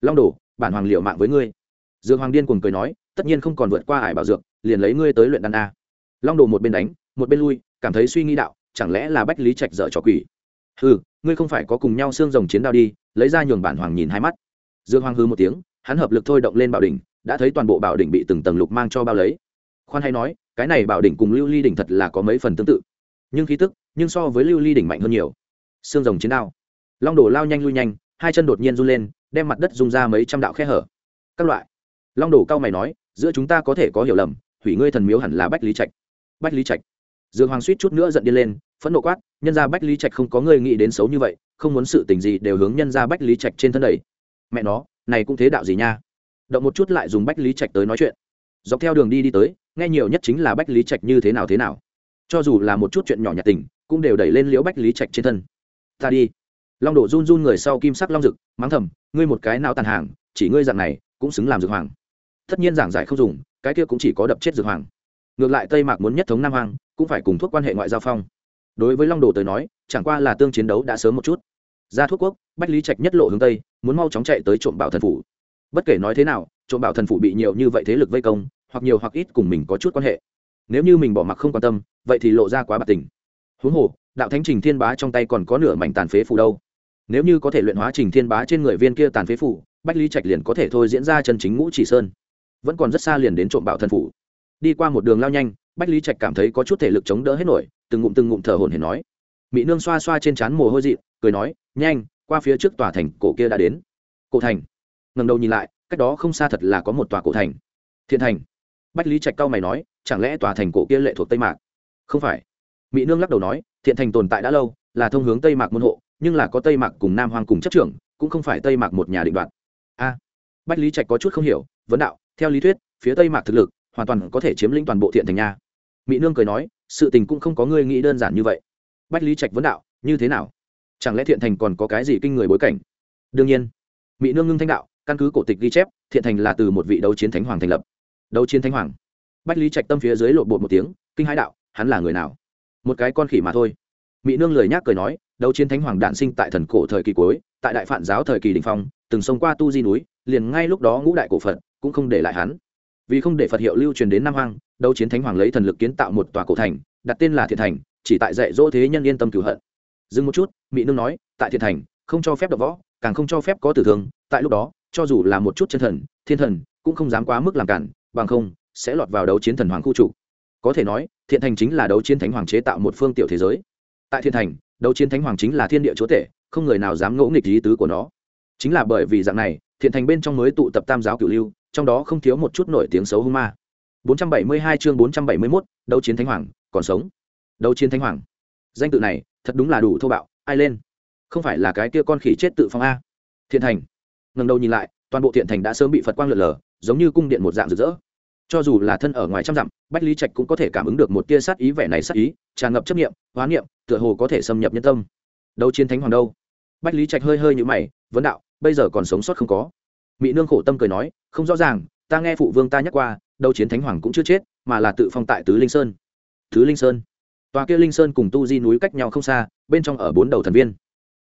Long đồ bản hoàng liệu mạng với ngươi. Dược hoàng điên cuồng cười nói tất nhiên không còn vượt qua ải bảo dược liền lấy ngươi tới luyện đan a. Long đồ một bên đánh một bên lui cảm thấy suy nghĩ đạo chẳng lẽ là bách lý trạch dở trò quỷ? Hừ, ngươi không phải có cùng nhau xương rồng chiến đao đi lấy ra nhường bản hoàng nhìn hai mắt. Dương hoàng hư một tiếng hắn hợp lực thôi động lên bảo đỉnh đã thấy toàn bộ bảo đỉnh bị từng tầng lục mang cho bao lấy khoan hay nói, cái này bảo đỉnh cùng lưu ly đỉnh thật là có mấy phần tương tự. Nhưng khí tức, nhưng so với lưu ly đỉnh mạnh hơn nhiều. Xương rồng chiến đao. Long đổ lao nhanh lui nhanh, hai chân đột nhiên run lên, đem mặt đất rung ra mấy trăm đạo khe hở. Các loại. Long đổ cao mày nói, giữa chúng ta có thể có hiểu lầm, hủy ngươi thần miếu hẳn là bách lý trạch. Bách lý trạch. Dương hoàng suýt chút nữa giận đi lên, phẫn nộ quát, nhân gia bách lý trạch không có người nghĩ đến xấu như vậy, không muốn sự tình gì đều hướng nhân gia bách lý trạch trên thân đầy mẹ nó, này cũng thế đạo gì nha? Động một chút lại dùng bách lý trạch tới nói chuyện. Dọc theo đường đi đi tới nghe nhiều nhất chính là bách lý trạch như thế nào thế nào. Cho dù là một chút chuyện nhỏ nhặt tình, cũng đều đẩy lên liễu bách lý trạch trên thân. Ta đi. Long đổ run run người sau kim sắc long rực, mắng thầm, ngươi một cái não tàn hàng, chỉ ngươi dạng này, cũng xứng làm dược hoàng. Tất nhiên giảng giải không dùng, cái kia cũng chỉ có đập chết dược hoàng. Ngược lại tây mạc muốn nhất thống nam hoàng cũng phải cùng thuốc quan hệ ngoại giao phong. Đối với long đồ tới nói, chẳng qua là tương chiến đấu đã sớm một chút. Ra thuốc quốc, bách lý trạch nhất lộ hướng tây, muốn mau chóng chạy tới trộm bảo thần phủ. Bất kể nói thế nào, trộm bảo thần phủ bị nhiều như vậy thế lực vây công hoặc nhiều hoặc ít cùng mình có chút quan hệ. Nếu như mình bỏ mặc không quan tâm, vậy thì lộ ra quá bạc tình. Huống hồ, đạo thánh trình thiên bá trong tay còn có nửa mảnh tàn phế phủ đâu. Nếu như có thể luyện hóa trình thiên bá trên người viên kia tàn phế phủ bách lý trạch liền có thể thôi diễn ra chân chính ngũ chỉ sơn. Vẫn còn rất xa liền đến trộm bảo thần phủ. Đi qua một đường lao nhanh, bách lý trạch cảm thấy có chút thể lực chống đỡ hết nổi, từng ngụm từng ngụm thở hồn hển nói. Mỹ nương xoa xoa trên trán mồ hôi dị cười nói, nhanh, qua phía trước tòa thành cổ kia đã đến. Cổ thành. Ngầm đầu nhìn lại, cách đó không xa thật là có một tòa cổ thành. Thiện thành bách lý trạch cao mày nói, chẳng lẽ tòa thành cổ kia lệ thuộc tây mạc? Không phải. Mỹ nương lắc đầu nói, thiện thành tồn tại đã lâu, là thông hướng tây mạc môn hộ, nhưng là có tây mạc cùng nam hoàng cùng chấp trưởng, cũng không phải tây mạc một nhà định đoạt. A. Bách lý trạch có chút không hiểu, vấn đạo, theo lý thuyết, phía tây mạc thực lực, hoàn toàn có thể chiếm lĩnh toàn bộ thiện thành nha. Mỹ nương cười nói, sự tình cũng không có ngươi nghĩ đơn giản như vậy. Bách lý trạch vấn đạo, như thế nào? Chẳng lẽ thiện thành còn có cái gì kinh người bối cảnh? Đương nhiên. Mỹ nương ngưng thanh đạo, căn cứ cổ tịch ghi chép, thiện thành là từ một vị đấu chiến thánh hoàng thành lập đấu chiến thánh hoàng. Bách lý trạch tâm phía dưới lộn bột một tiếng kinh hãi đạo hắn là người nào? Một cái con khỉ mà thôi. Mỹ nương lời nhác cười nói đấu chiến thánh hoàng đản sinh tại thần cổ thời kỳ cuối tại đại phản giáo thời kỳ đình phong từng xông qua tu di núi liền ngay lúc đó ngũ đại cổ phật cũng không để lại hắn. Vì không để phật hiệu lưu truyền đến nam Hoang, đấu chiến thánh hoàng lấy thần lực kiến tạo một tòa cổ thành đặt tên là thiện thành chỉ tại dạy dỗ thế nhân yên tâm cửu hận. Dừng một chút mỹ nương nói tại thiện thành không cho phép đập võ càng không cho phép có tử thương tại lúc đó cho dù là một chút chân thần thiên thần cũng không dám quá mức làm cản bằng không sẽ lọt vào đấu chiến thần hoàng khu trụ. Có thể nói thiện thành chính là đấu chiến thánh hoàng chế tạo một phương tiểu thế giới. Tại thiên thành đấu chiến thánh hoàng chính là thiên địa chúa tể không người nào dám ngỗ nghịch lý tứ của nó. Chính là bởi vì dạng này thiện thành bên trong mới tụ tập tam giáo cửu lưu trong đó không thiếu một chút nổi tiếng xấu hung ma. 472 chương 471, đấu chiến thánh hoàng còn sống. Đấu chiến thánh hoàng. Danh tự này thật đúng là đủ thô bạo ai lên? Không phải là cái kia con khỉ chết tự phong a. Thiện thành. Ngần đầu nhìn lại toàn bộ thiện thành đã sớm bị phật quang lượn lờ giống như cung điện một dạng rực rỡ. Cho dù là thân ở ngoài trăm dặm, bách lý trạch cũng có thể cảm ứng được một tia sát ý vẻ này sát ý, tràn ngập chấp nghiệm hóa nghiệm tựa hồ có thể xâm nhập nhân tâm. Đâu chiến thánh hoàng đâu? Bách lý trạch hơi hơi như mày, vấn đạo, bây giờ còn sống sót không có. Mỹ nương khổ tâm cười nói, không rõ ràng, ta nghe phụ vương ta nhắc qua đâu chiến thánh hoàng cũng chưa chết, mà là tự phong tại tứ linh sơn. Tứ linh sơn? Tòa kia linh sơn cùng tu di núi cách nhau không xa, bên trong ở bốn đầu thần viên.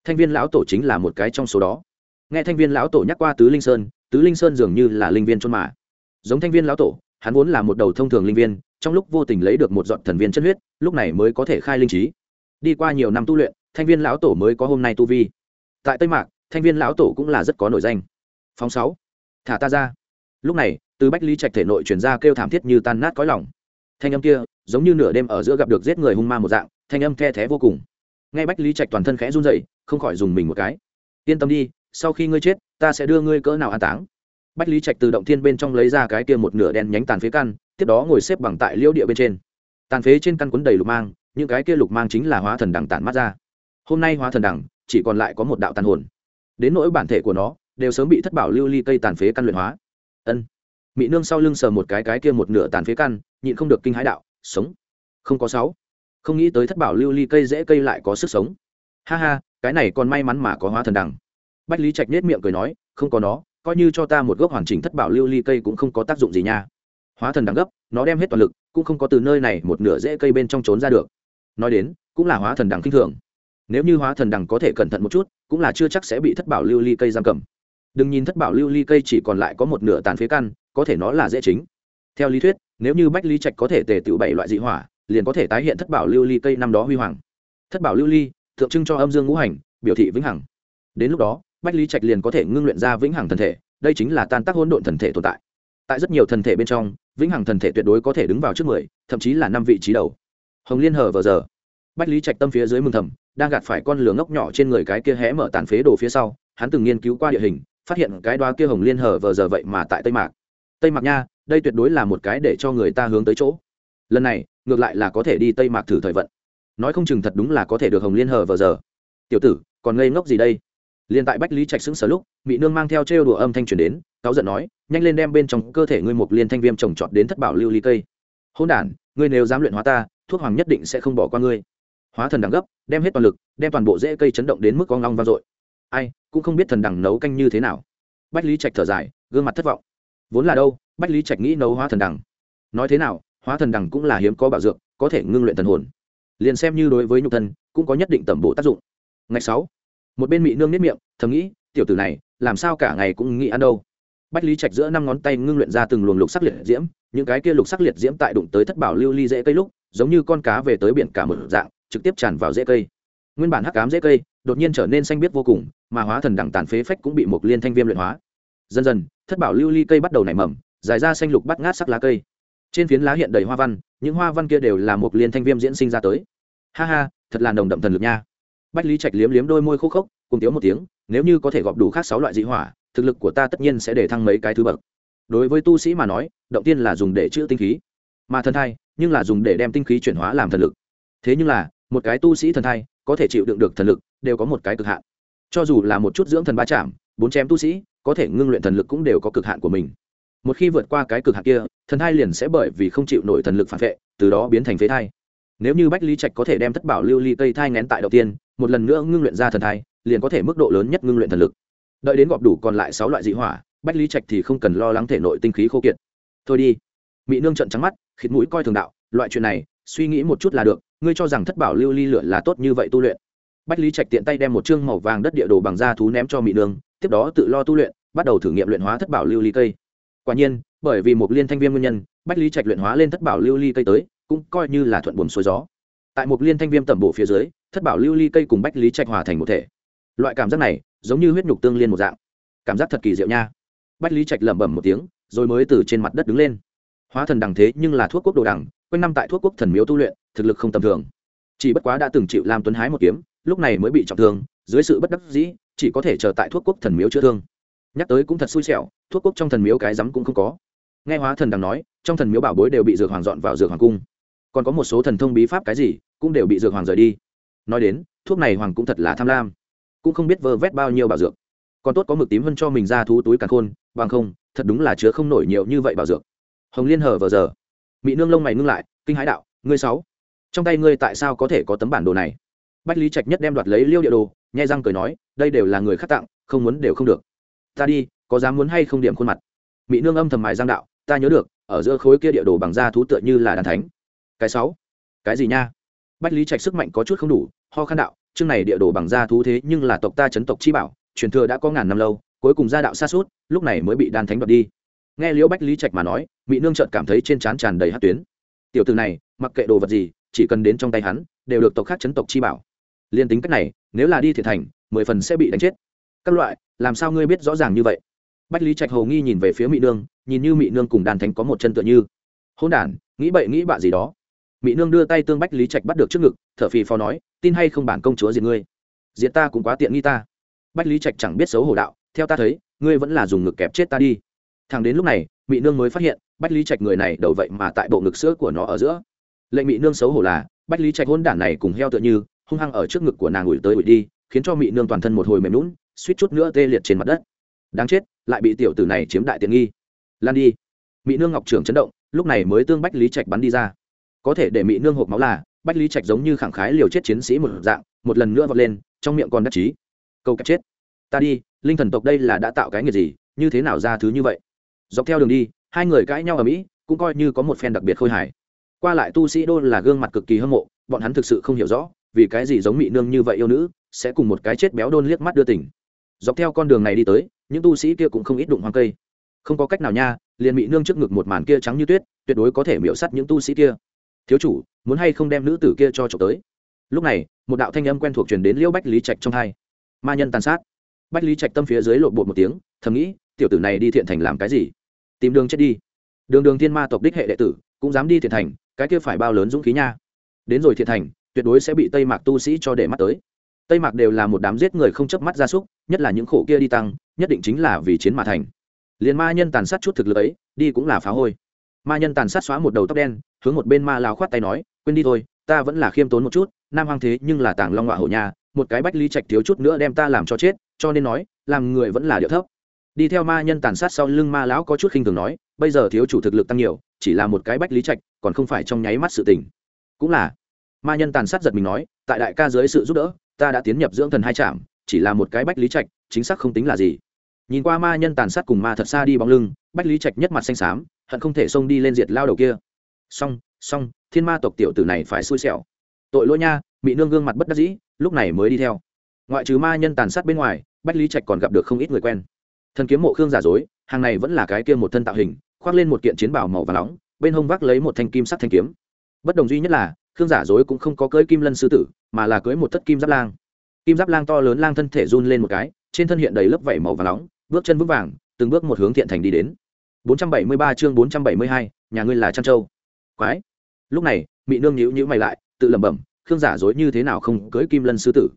Thanh viên lão tổ chính là một cái trong số đó. Nghe thanh viên lão tổ nhắc qua tứ linh sơn tứ linh sơn dường như là linh viên trôn mà, giống thanh viên lão tổ hắn vốn là một đầu thông thường linh viên trong lúc vô tình lấy được một dọn thần viên chất huyết lúc này mới có thể khai linh trí. Đi qua nhiều năm tu luyện thanh viên lão tổ mới có hôm nay tu vi. Tại tây mạc thanh viên lão tổ cũng là rất có nổi danh. Phóng sáu. Thả ta ra. Lúc này từ bách lý trạch thể nội chuyển ra kêu thảm thiết như tan nát cõi lòng. Thanh âm kia giống như nửa đêm ở giữa gặp được giết người hung ma một dạng thanh âm the thé vô cùng. Ngay bách lý trạch toàn thân khẽ run dậy không khỏi dùng mình một cái. Yên tâm đi sau khi ngươi chết, ta sẽ đưa ngươi cỡ nào an táng. Bách lý trạch từ động thiên bên trong lấy ra cái kia một nửa đen nhánh tàn phế căn, tiếp đó ngồi xếp bằng tại liễu địa bên trên. Tàn phế trên căn cuốn đầy lục mang, những cái kia lục mang chính là hóa thần đằng tản mắt ra. Hôm nay hóa thần đằng chỉ còn lại có một đạo tàn hồn. Đến nỗi bản thể của nó, đều sớm bị thất bảo lưu ly cây tàn phế căn luyện hóa. Ân. Mỹ nương sau lưng sờ một cái cái kia một nửa tàn phế căn, nhịn không được kinh hãi đạo, sống. Không có sáu. Không nghĩ tới thất bảo lưu ly cây dễ cây lại có sức sống. Ha ha, cái này còn may mắn mà có hóa thần đằng bách lý trạch nết miệng cười nói, không có nó, coi như cho ta một gốc hoàn chỉnh thất bảo lưu ly cây cũng không có tác dụng gì nha. Hóa thần đẳng gấp nó đem hết toàn lực, cũng không có từ nơi này một nửa rễ cây bên trong trốn ra được. Nói đến, cũng là hóa thần đẳng kinh thường. Nếu như hóa thần đẳng có thể cẩn thận một chút, cũng là chưa chắc sẽ bị thất bảo lưu ly cây giam cầm. Đừng nhìn thất bảo lưu ly cây chỉ còn lại có một nửa tàn phế căn, có thể nó là dễ chính. Theo lý thuyết, nếu như bách lý trạch có thể tề tựu bảy loại dị hỏa, liền có thể tái hiện thất bảo lưu ly cây năm đó huy hoàng. Thất bảo lưu ly, tượng trưng cho âm dương ngũ hành, biểu thị vĩnh hằng. Đến lúc đó bách lý trạch liền có thể ngưng luyện ra vĩnh hằng thần thể, đây chính là tan tác hỗn độn thần thể tồn tại. Tại rất nhiều thần thể bên trong, vĩnh hằng thần thể tuyệt đối có thể đứng vào trước mười, thậm chí là năm vị trí đầu. Hồng liên hờ vờ giờ. Bách lý trạch tâm phía dưới mừng thầm, đang gạt phải con lửa ngốc nhỏ trên người cái kia hé mở tàn phế đồ phía sau, hắn từng nghiên cứu qua địa hình, phát hiện cái đoá kia hồng liên hờ vờ giờ vậy mà tại tây mạc. Tây mạc nha, đây tuyệt đối là một cái để cho người ta hướng tới chỗ. Lần này, ngược lại là có thể đi tây mạc thử thời vận. Nói không chừng thật đúng là có thể được hồng liên hờ vờ giờ. Tiểu tử, còn ngây ngốc gì đây? Liền tại bách lý trạch sững sờ lúc mỹ nương mang theo trêu đùa âm thanh truyền đến, cáu giận nói, nhanh lên đem bên trong cơ thể ngươi một liên thanh viêm trồng trọt đến thất bảo lưu ly cây. Hôn đản, ngươi nếu dám luyện hóa ta, thuốc hoàng nhất định sẽ không bỏ qua ngươi. Hóa thần đẳng gấp, đem hết toàn lực, đem toàn bộ rễ cây chấn động đến mức con long vang dội. Ai, cũng không biết thần đẳng nấu canh như thế nào. Bách lý trạch thở dài, gương mặt thất vọng. Vốn là đâu, bách lý trạch nghĩ nấu hóa thần đẳng. Nói thế nào, hóa thần đẳng cũng là hiếm có bảo dược, có thể ngưng luyện thần hồn. Liền xem như đối với nhục thân, cũng có nhất định tẩm bộ tác dụng. Ngày sáu một bên mỹ nương nếp miệng, thầm nghĩ, tiểu tử này, làm sao cả ngày cũng nghĩ ăn đâu. Bách lý trạch giữa năm ngón tay ngưng luyện ra từng luồng lục sắc liệt diễm, những cái kia lục sắc liệt diễm tại đụng tới thất bảo lưu ly dễ cây lúc, giống như con cá về tới biển cả một dạng, trực tiếp tràn vào dễ cây. Nguyên bản hắc cám dễ cây, đột nhiên trở nên xanh biết vô cùng, mà hóa thần đẳng tàn phế phách cũng bị một liên thanh viêm luyện hóa. Dần dần, thất bảo lưu ly cây bắt đầu nảy mầm, dài ra xanh lục bắt ngát sắc lá cây. Trên phiến lá hiện đầy hoa văn, những hoa văn kia đều là một liên thanh viêm diễn sinh ra tới. Ha ha, thật là nồng đậm thần lực nha bách lý trạch liếm liếm đôi môi khô khốc, cùng tiếu một tiếng, nếu như có thể gọp đủ khác sáu loại dị hỏa, thực lực của ta tất nhiên sẽ để thăng mấy cái thứ bậc. Đối với tu sĩ mà nói, động tiên là dùng để chữa tinh khí. Mà thần thai, nhưng là dùng để đem tinh khí chuyển hóa làm thần lực. Thế nhưng là, một cái tu sĩ thần thai, có thể chịu đựng được thần lực, đều có một cái cực hạn. Cho dù là một chút dưỡng thần ba chạm, bốn chém tu sĩ, có thể ngưng luyện thần lực cũng đều có cực hạn của mình. Một khi vượt qua cái cực hạn kia, thần thai liền sẽ bởi vì không chịu nổi thần lực phản vệ, từ đó biến thành phế thai. Nếu như bách lý trạch có thể đem thất bảo lưu ly cây thai ngén tại đầu tiên một lần nữa ngưng luyện ra thần thai, liền có thể mức độ lớn nhất ngưng luyện thần lực. Đợi đến gọp đủ còn lại sáu loại dị hỏa, bách lý trạch thì không cần lo lắng thể nội tinh khí khô kiệt. Thôi đi. Mỹ nương trận trắng mắt, khịt mũi coi thường đạo, loại chuyện này, suy nghĩ một chút là được, ngươi cho rằng thất bảo lưu ly lửa là tốt như vậy tu luyện. Bách lý trạch tiện tay đem một chương màu vàng đất địa đồ bằng da thú ném cho mỹ nương, tiếp đó tự lo tu luyện, bắt đầu thử nghiệm luyện hóa thất bảo lưu ly cây. Quả nhiên, bởi vì một liên thanh viêm nguyên nhân, bách lý trạch luyện hóa lên thất bảo lưu ly cây tới, cũng coi như là thuận buồm xuôi gió. Tại một liên thanh viêm tẩm bổ phía dưới thất bảo lưu ly cây cùng bách lý trạch hòa thành một thể. Loại cảm giác này giống như huyết nhục tương liên một dạng. Cảm giác thật kỳ diệu nha. Bách lý trạch lẩm bẩm một tiếng, rồi mới từ trên mặt đất đứng lên. Hóa thần đằng thế nhưng là thuốc quốc đồ đằng, quanh năm tại thuốc quốc thần miếu tu luyện, thực lực không tầm thường. Chỉ bất quá đã từng chịu làm tuấn hái một kiếm, lúc này mới bị trọng thương, dưới sự bất đắc dĩ, chỉ có thể chờ tại thuốc quốc thần miếu chữa thương. Nhắc tới cũng thật xui xẻo, thuốc quốc trong thần miếu cái rắm cũng không có. Nghe hóa thần đằng nói, trong thần miếu bảo bối đều bị dược hoàng dọn vào dược hoàng cung. Còn có một số thần thông bí pháp cái gì, cũng đều bị dược hoàng rời đi nói đến, thuốc này hoàng cũng thật là tham lam. Cũng không biết vơ vét bao nhiêu bảo dược. Còn tốt có mực tím hơn cho mình ra thú túi càng khôn, bằng không, thật đúng là chứa không nổi nhiều như vậy bảo dược. Hồng liên hở vờ giờ. Mỹ nương lông mày ngưng lại, kinh hãi đạo, ngươi sáu, trong tay ngươi tại sao có thể có tấm bản đồ này? Bách lý trạch nhất đem đoạt lấy liêu địa đồ, nhai răng cười nói, đây đều là người khác tặng, không muốn đều không được. Ta đi, có dám muốn hay không điểm khuôn mặt? Mỹ nương âm thầm mài giang đạo, ta nhớ được, ở giữa khối kia địa đồ bằng da thú tựa như là đàn thánh. Cái sáu, cái gì nha? Bách lý trạch sức mạnh có chút không đủ, ho khăn đạo, chương này địa đồ bằng da thú thế nhưng là tộc ta chấn tộc chi bảo, truyền thừa đã có ngàn năm lâu, cuối cùng gia đạo xa suốt, lúc này mới bị đan thánh đoạt đi. Nghe liễu bách lý trạch mà nói mỹ nương trợt cảm thấy trên trán tràn đầy hát tuyến. Tiểu từ này, mặc kệ đồ vật gì, chỉ cần đến trong tay hắn, đều được tộc khác chấn tộc chi bảo. Liên tính cách này, nếu là đi thiệt thành, mười phần sẽ bị đánh chết. Các loại, làm sao ngươi biết rõ ràng như vậy? Bách lý trạch hầu nghi nhìn về phía mỹ nương, nhìn như mỹ nương cùng đàn thánh có một chân tựa như. Hôn đản, nghĩ bậy nghĩ bạ gì đó mỹ nương đưa tay tương bách lý trạch bắt được trước ngực, thở phì phò nói, tin hay không bản công chúa diệt ngươi? Diệt ta cũng quá tiện nghi ta. Bách lý trạch chẳng biết xấu hổ đạo, theo ta thấy, ngươi vẫn là dùng ngực kẹp chết ta đi. Thằng đến lúc này mỹ nương mới phát hiện, bách lý trạch người này đầu vậy mà tại bộ ngực sữa của nó ở giữa. Lệnh mỹ nương xấu hổ là, bách lý trạch hôn đản này cùng heo tựa như, hung hăng ở trước ngực của nàng ủi tới ủi đi, khiến cho mỹ nương toàn thân một hồi mềm lún suýt chút nữa tê liệt trên mặt đất. Đáng chết, lại bị tiểu tử này chiếm đại tiện nghi. Lan đi. Mỹ nương ngọc trưởng chấn động, lúc này mới tương bách lý trạch bắn đi ra có thể để mỹ nương hộp máu là, bách lý trạch giống như khẳng khái liều chết chiến sĩ một dạng, một lần nữa vọt lên, trong miệng còn đắc chí. Câu kẹp chết. Ta đi, linh thần tộc đây là đã tạo cái nghiệp gì, như thế nào ra thứ như vậy? Dọc theo đường đi, hai người cãi nhau ở mỹ, cũng coi như có một phen đặc biệt khôi hài. Qua lại tu sĩ đô là gương mặt cực kỳ hâm mộ, bọn hắn thực sự không hiểu rõ, vì cái gì giống mỹ nương như vậy yêu nữ, sẽ cùng một cái chết béo đôn liếc mắt đưa tỉnh dọc theo con đường này đi tới, những tu sĩ kia cũng không ít đụng hoang cây. Không có cách nào nha, liền mỹ nương trước ngực một màn kia trắng như tuyết, tuyệt đối có thể miễu sắt những tu sĩ kia thiếu chủ, muốn hay không đem nữ tử kia cho trộm tới? Lúc này, một đạo thanh âm quen thuộc truyền đến liễu bách lý trạch trong hai. Ma nhân tàn sát. Bách lý trạch tâm phía dưới lộn bột một tiếng, thầm nghĩ, tiểu tử này đi thiện thành làm cái gì? Tìm đường chết đi. Đường đường thiên ma tộc đích hệ đệ tử, cũng dám đi thiện thành, cái kia phải bao lớn dũng khí nha. Đến rồi thiện thành, tuyệt đối sẽ bị tây mạc tu sĩ cho để mắt tới. Tây mạc đều là một đám giết người không chớp mắt gia súc, nhất là những khổ kia đi tăng, nhất định chính là vì chiến mà thành. Liền ma nhân tàn sát chút thực lực ấy, đi cũng là phá hôi. Ma nhân tàn sát xóa một đầu tóc đen hướng một bên ma lao khoát tay nói, quên đi thôi, ta vẫn là khiêm tốn một chút, nam hoang thế nhưng là tàng long ngọa hổ nhà, một cái bách lý trạch thiếu chút nữa đem ta làm cho chết, cho nên nói, làm người vẫn là điệu thấp. Đi theo ma nhân tàn sát sau lưng ma lão có chút khinh thường nói, bây giờ thiếu chủ thực lực tăng nhiều, chỉ là một cái bách lý trạch, còn không phải trong nháy mắt sự tình. Cũng là, ma nhân tàn sát giật mình nói, tại đại ca dưới sự giúp đỡ, ta đã tiến nhập dưỡng thần hai trạm, chỉ là một cái bách lý trạch, chính xác không tính là gì. Nhìn qua ma nhân tàn sát cùng ma thật xa đi bóng lưng, bách lý trạch nhất mặt xanh xám, hận không thể xông đi lên diệt lao đầu kia song song thiên ma tộc tiểu tử này phải xui xẻo. Tội lỗi nha bị nương gương mặt bất đắc dĩ lúc này mới đi theo. Ngoại trừ ma nhân tàn sát bên ngoài bách lý trạch còn gặp được không ít người quen. Thần kiếm mộ khương giả dối hàng này vẫn là cái kia một thân tạo hình khoác lên một kiện chiến bảo màu và nóng bên hông vác lấy một thanh kim sắc thanh kiếm. Bất đồng duy nhất là khương giả dối cũng không có cưới kim lân sư tử mà là cưới một thất kim giáp lang. Kim giáp lang to lớn lang thân thể run lên một cái trên thân hiện đầy lớp vảy màu và nóng bước chân vững vàng từng bước một hướng thiện thành đi đến. 473 chương 472, nhà ngươi là trăn châu quái. Lúc này mỹ nương nhíu nhíu mày lại, tự lẩm bẩm, khương giả dối như thế nào không cưới kim lân sư tử?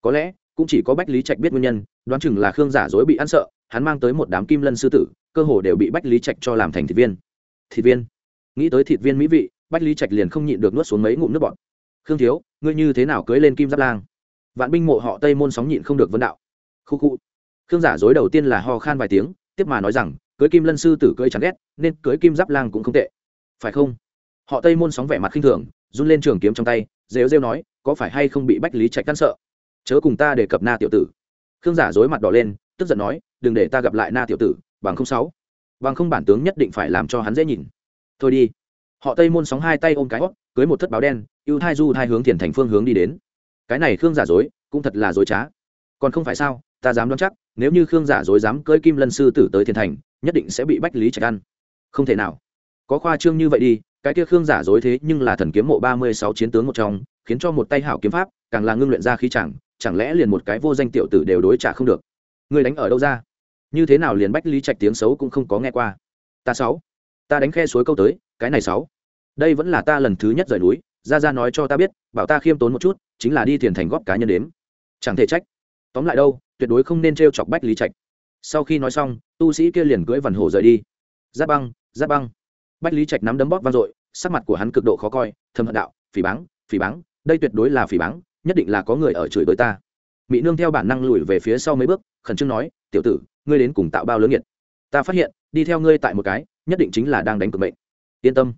Có lẽ, cũng chỉ có bách lý trạch biết nguyên nhân, đoán chừng là khương giả dối bị ăn sợ, hắn mang tới một đám kim lân sư tử, cơ hồ đều bị bách lý trạch cho làm thành thịt viên. Thịt viên? Nghĩ tới thịt viên mỹ vị, bách lý trạch liền không nhịn được nuốt xuống mấy ngụm nước bọt. Khương thiếu, ngươi như thế nào cưới lên kim giáp lang? Vạn binh mộ họ tây môn sóng nhịn không được vân đạo. Khu khu. Khương giả dối đầu tiên là ho khan vài tiếng, tiếp mà nói rằng, cưới kim lân sư tử cưới chán ghét, nên cưới kim giáp lang cũng không tệ. Phải không? Họ tây môn sóng vẻ mặt khinh thường, run lên trường kiếm trong tay, rêu rêu nói, có phải hay không bị bách lý trạch căn sợ? Chớ cùng ta để cập na tiểu tử. Khương giả dối mặt đỏ lên, tức giận nói, đừng để ta gặp lại na tiểu tử, bằng không sáu, bằng không bản tướng nhất định phải làm cho hắn dễ nhìn. Thôi đi. Họ tây môn sóng hai tay ôm cái hót, cưới một thất báo đen, ưu thai du hai hướng thiền thành phương hướng đi đến. Cái này khương giả dối cũng thật là dối trá. Còn không phải sao, ta dám đoán chắc, nếu như khương giả dối dám cưới kim lân sư tử tới thiền thành, nhất định sẽ bị bách lý trạch ăn. Không thể nào. Có khoa trương như vậy đi cái kia khương giả dối thế nhưng là thần kiếm mộ ba mươi sáu chiến tướng một trong, khiến cho một tay hảo kiếm pháp, càng là ngưng luyện ra khí chẳng chẳng lẽ liền một cái vô danh tiểu tử đều đối trả không được? Người đánh ở đâu ra? Như thế nào liền bách lý trạch tiếng xấu cũng không có nghe qua? Ta sáu, ta đánh khe suối câu tới, cái này sáu. Đây vẫn là ta lần thứ nhất rời núi ra ra nói cho ta biết, bảo ta khiêm tốn một chút, chính là đi tiền thành góp cá nhân đếm. Chẳng thể trách. Tóm lại đâu, tuyệt đối không nên t r e o chọc bách lý trạch. Sau khi nói xong, tu sĩ kia liền cưỡi vằn hổ rời đi. Giáp băng giáp băng bách lý trạch nắm đấm bóp vang dội, sắc mặt của hắn cực độ khó coi thâm hận đạo, phỉ báng phỉ báng, đây tuyệt đối là phỉ báng, nhất định là có người ở chửi bới ta. Mỹ nương theo bản năng lùi về phía sau mấy bước, khẩn trương nói, tiểu tử, ngươi đến cùng tạo bao lớn nhiệt ta phát hiện, đi theo ngươi tại một cái, nhất định chính là đang đánh cực mệnh. Yên tâm.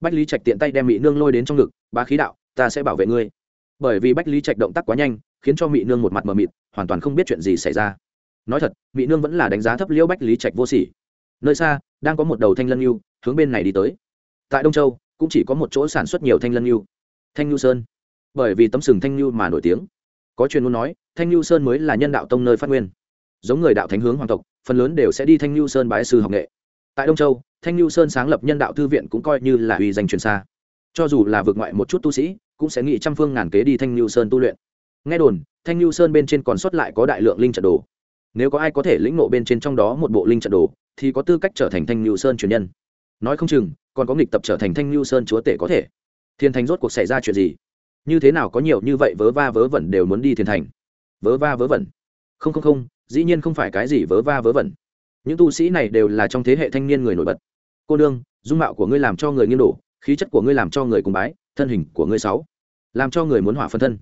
Bách lý trạch tiện tay đem mỹ nương lôi đến trong ngực ba khí đạo, ta sẽ bảo vệ ngươi. Bởi vì bách lý trạch động tác quá nhanh, khiến cho mỹ nương một mặt mờ mịt, hoàn toàn không biết chuyện gì xảy ra. Nói thật mỹ nương vẫn là đánh giá thấp liễu bách lý trạch vô sỉ. Nơi xa đang có một đầu thanh lân yêu hướng bên này đi tới. Tại đông châu, cũng chỉ có một chỗ sản xuất nhiều thanh lân yêu thanh nhu sơn. Bởi vì tấm sừng thanh nhu mà nổi tiếng. Có truyền muốn nói, thanh nhu sơn mới là nhân đạo tông nơi phát nguyên. Giống người đạo thánh hướng hoàng tộc, phần lớn đều sẽ đi thanh nhu sơn bái sư học nghệ. Tại đông châu, thanh nhu sơn sáng lập nhân đạo thư viện cũng coi như là uy danh truyền xa. Cho dù là vượt ngoại một chút tu sĩ, cũng sẽ nghĩ trăm phương ngàn kế đi thanh nhu sơn tu luyện. Nghe đồn, thanh nhu sơn bên trên còn sót lại có đại lượng linh trận đồ nếu có ai có thể lĩnh nộ bên trên trong đó một bộ linh trận đồ, thì có tư cách trở thành thanh lưu sơn truyền nhân. Nói không chừng, còn có nghịch tập trở thành thanh lưu sơn chúa tể có thể. Thiên thành rốt cuộc xảy ra chuyện gì? Như thế nào có nhiều như vậy vớ va vớ vẩn đều muốn đi thiên thành? Vớ va vớ vẩn. Không không không, dĩ nhiên không phải cái gì vớ va vớ vẩn. Những tu sĩ này đều là trong thế hệ thanh niên người nổi bật. Cô đương dung mạo của ngươi làm cho người nghiêng đổ, khí chất của ngươi làm cho người cùng bái, thân hình của ngươi sáu, làm cho người muốn hỏa phân thân.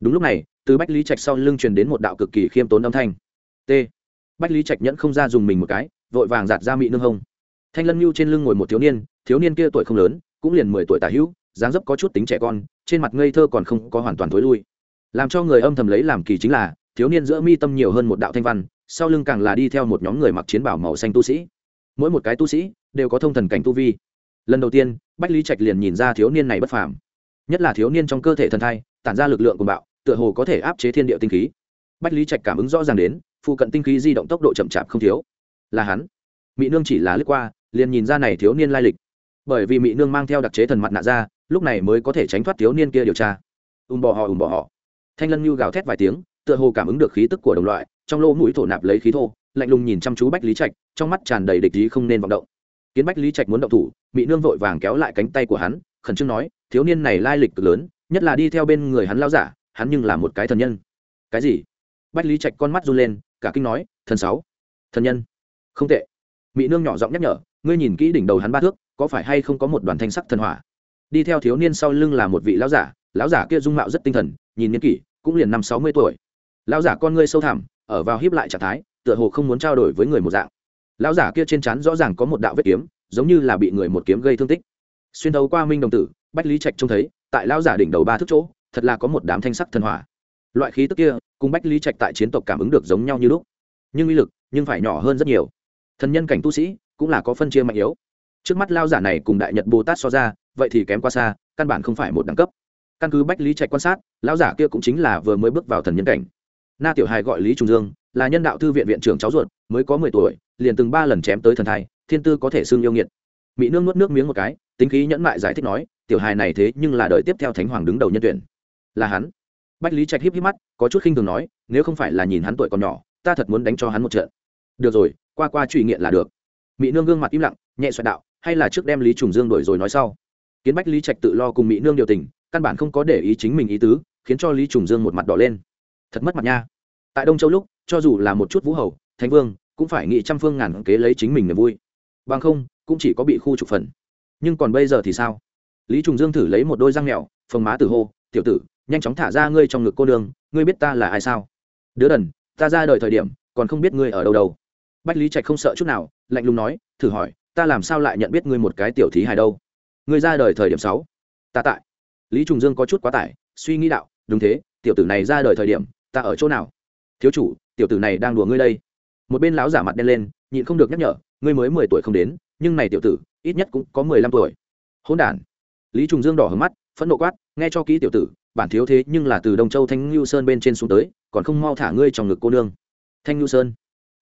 Đúng lúc này, từ bách lý trạch sau lưng truyền đến một đạo cực kỳ khiêm tốn âm thanh t. Bách lý trạch nhẫn không ra dùng mình một cái, vội vàng giạt ra mị nương hông. Thanh lân mưu trên lưng ngồi một thiếu niên thiếu niên kia tuổi không lớn, cũng liền mười tuổi tả hữu, dáng dấp có chút tính trẻ con, trên mặt ngây thơ còn không có hoàn toàn thối lui. Làm cho người âm thầm lấy làm kỳ chính là, thiếu niên giữa mi tâm nhiều hơn một đạo thanh văn, sau lưng càng là đi theo một nhóm người mặc chiến bảo màu xanh tu sĩ. Mỗi một cái tu sĩ đều có thông thần cảnh tu vi. Lần đầu tiên, bách lý trạch liền nhìn ra thiếu niên này bất phàm. Nhất là thiếu niên trong cơ thể thần thai, tản ra lực lượng của bạo, tựa hồ có thể áp chế thiên địa tinh khí. Bách lý trạch cảm ứng rõ ràng đến phụ cận tinh khí di động tốc độ chậm chạp không thiếu. Là hắn. Mỹ nương chỉ là lướt qua, liền nhìn ra này thiếu niên lai lịch. Bởi vì mỹ nương mang theo đặc chế thần mặt nạ ra, lúc này mới có thể tránh thoát thiếu niên kia điều tra. Ùm bỏ họ ùm bỏ họ thanh lân như gào thét vài tiếng, tựa hồ cảm ứng được khí tức của đồng loại, trong lỗ mũi thổ nạp lấy khí thô, lạnh lùng nhìn chăm chú bách lý trạch, trong mắt tràn đầy địch ý không nên vọng động. Kiến bách lý trạch muốn động thủ mỹ nương vội vàng kéo lại cánh tay của hắn, khẩn trương nói, thiếu niên này lai lịch cực lớn, nhất là đi theo bên người hắn lao giả, hắn nhưng là một cái thần nhân. Cái gì? Bách lý trạch con mắt run lên cả kinh nói, thần sáu, thần nhân. Không tệ. Mỹ nương nhỏ giọng nhắc nhở, ngươi nhìn kỹ đỉnh đầu hắn ba thước, có phải hay không có một đoàn thanh sắc thần hỏa? Đi theo thiếu niên sau lưng là một vị lão giả lão giả kia dung mạo rất tinh thần, nhìn niên kỷ, cũng liền năm sáu mươi tuổi. Lão giả con ngươi sâu thẳm, ở vào hiếp lại trạng thái, tựa hồ không muốn trao đổi với người một dạng. Lão giả kia trên trán rõ ràng có một đạo vết kiếm, giống như là bị người một kiếm gây thương tích. Xuyên thấu qua minh đồng tử, bách lý trạch trông thấy, tại lão giả đỉnh đầu ba thước chỗ, thật là có một đám thanh sắc thần hỏa loại khí tức kia, cùng bách lý trạch tại chiến tộc cảm ứng được giống nhau như lúc. Nhưng uy lực, nhưng phải nhỏ hơn rất nhiều. Thần nhân cảnh tu sĩ, cũng là có phân chia mạnh yếu. Trước mắt lao giả này cùng đại nhật bồ tát so ra, vậy thì kém qua xa, căn bản không phải một đẳng cấp. Căn cứ bách lý trạch quan sát lão giả kia cũng chính là vừa mới bước vào thần nhân cảnh. Na tiểu hài gọi lý trung dương, là nhân đạo thư viện viện trưởng cháu ruột, mới có mười tuổi, liền từng ba lần chém tới thần thai, thiên tư có thể xương yêu nghiệt. Mỹ nương nuốt nước miếng một cái, tính khí nhẫn mại giải thích nói, tiểu hài này thế nhưng là đợi tiếp theo thánh hoàng đứng đầu nhân tuyển. Là hắn bách lý trạch híp híp mắt, có chút khinh thường nói, nếu không phải là nhìn hắn tuổi còn nhỏ, ta thật muốn đánh cho hắn một trận. Được rồi, qua qua truy nghiện là được. Mỹ nương gương mặt im lặng, nhẹ xoẹt đạo, hay là trước đem lý trùng dương đổi rồi nói sau. Kiến bách lý trạch tự lo cùng mỹ nương điều tình, căn bản không có để ý chính mình ý tứ, khiến cho lý trùng dương một mặt đỏ lên. Thật mất mặt nha. Tại đông châu lúc, cho dù là một chút vũ hầu, thánh vương, cũng phải nghĩ trăm phương ngàn kế lấy chính mình niềm vui. Bằng không, cũng chỉ có bị khu trục phần. Nhưng còn bây giờ thì sao? Lý trùng dương thử lấy một đôi răng mèo, phồng má tử hô, tiểu tử nhanh chóng thả ra ngươi trong ngực cô đường ngươi biết ta là ai sao? Đứa đần, ta ra đời thời điểm, còn không biết ngươi ở đâu đâu. Bách lý trạch không sợ chút nào, lạnh lùng nói, thử hỏi, ta làm sao lại nhận biết ngươi một cái tiểu thí hài đâu? Ngươi ra đời thời điểm sáu. Ta tại. Lý trùng dương có chút quá tải, suy nghĩ đạo, đúng thế, tiểu tử này ra đời thời điểm, ta ở chỗ nào? Thiếu chủ, tiểu tử này đang đùa ngươi đây. Một bên lão giả mặt đen lên, nhịn không được nhắc nhở, ngươi mới mười tuổi không đến, nhưng này tiểu tử, ít nhất cũng có mười lăm tuổi. Hôn đản. Lý trùng dương đỏ hứng mắt, phẫn nộ quát nghe cho kỹ tiểu tử, bản thiếu thế nhưng là từ đông châu thanh ngưu sơn bên trên xuống tới, còn không mau thả ngươi trong ngực cô nương. Thanh ngưu sơn.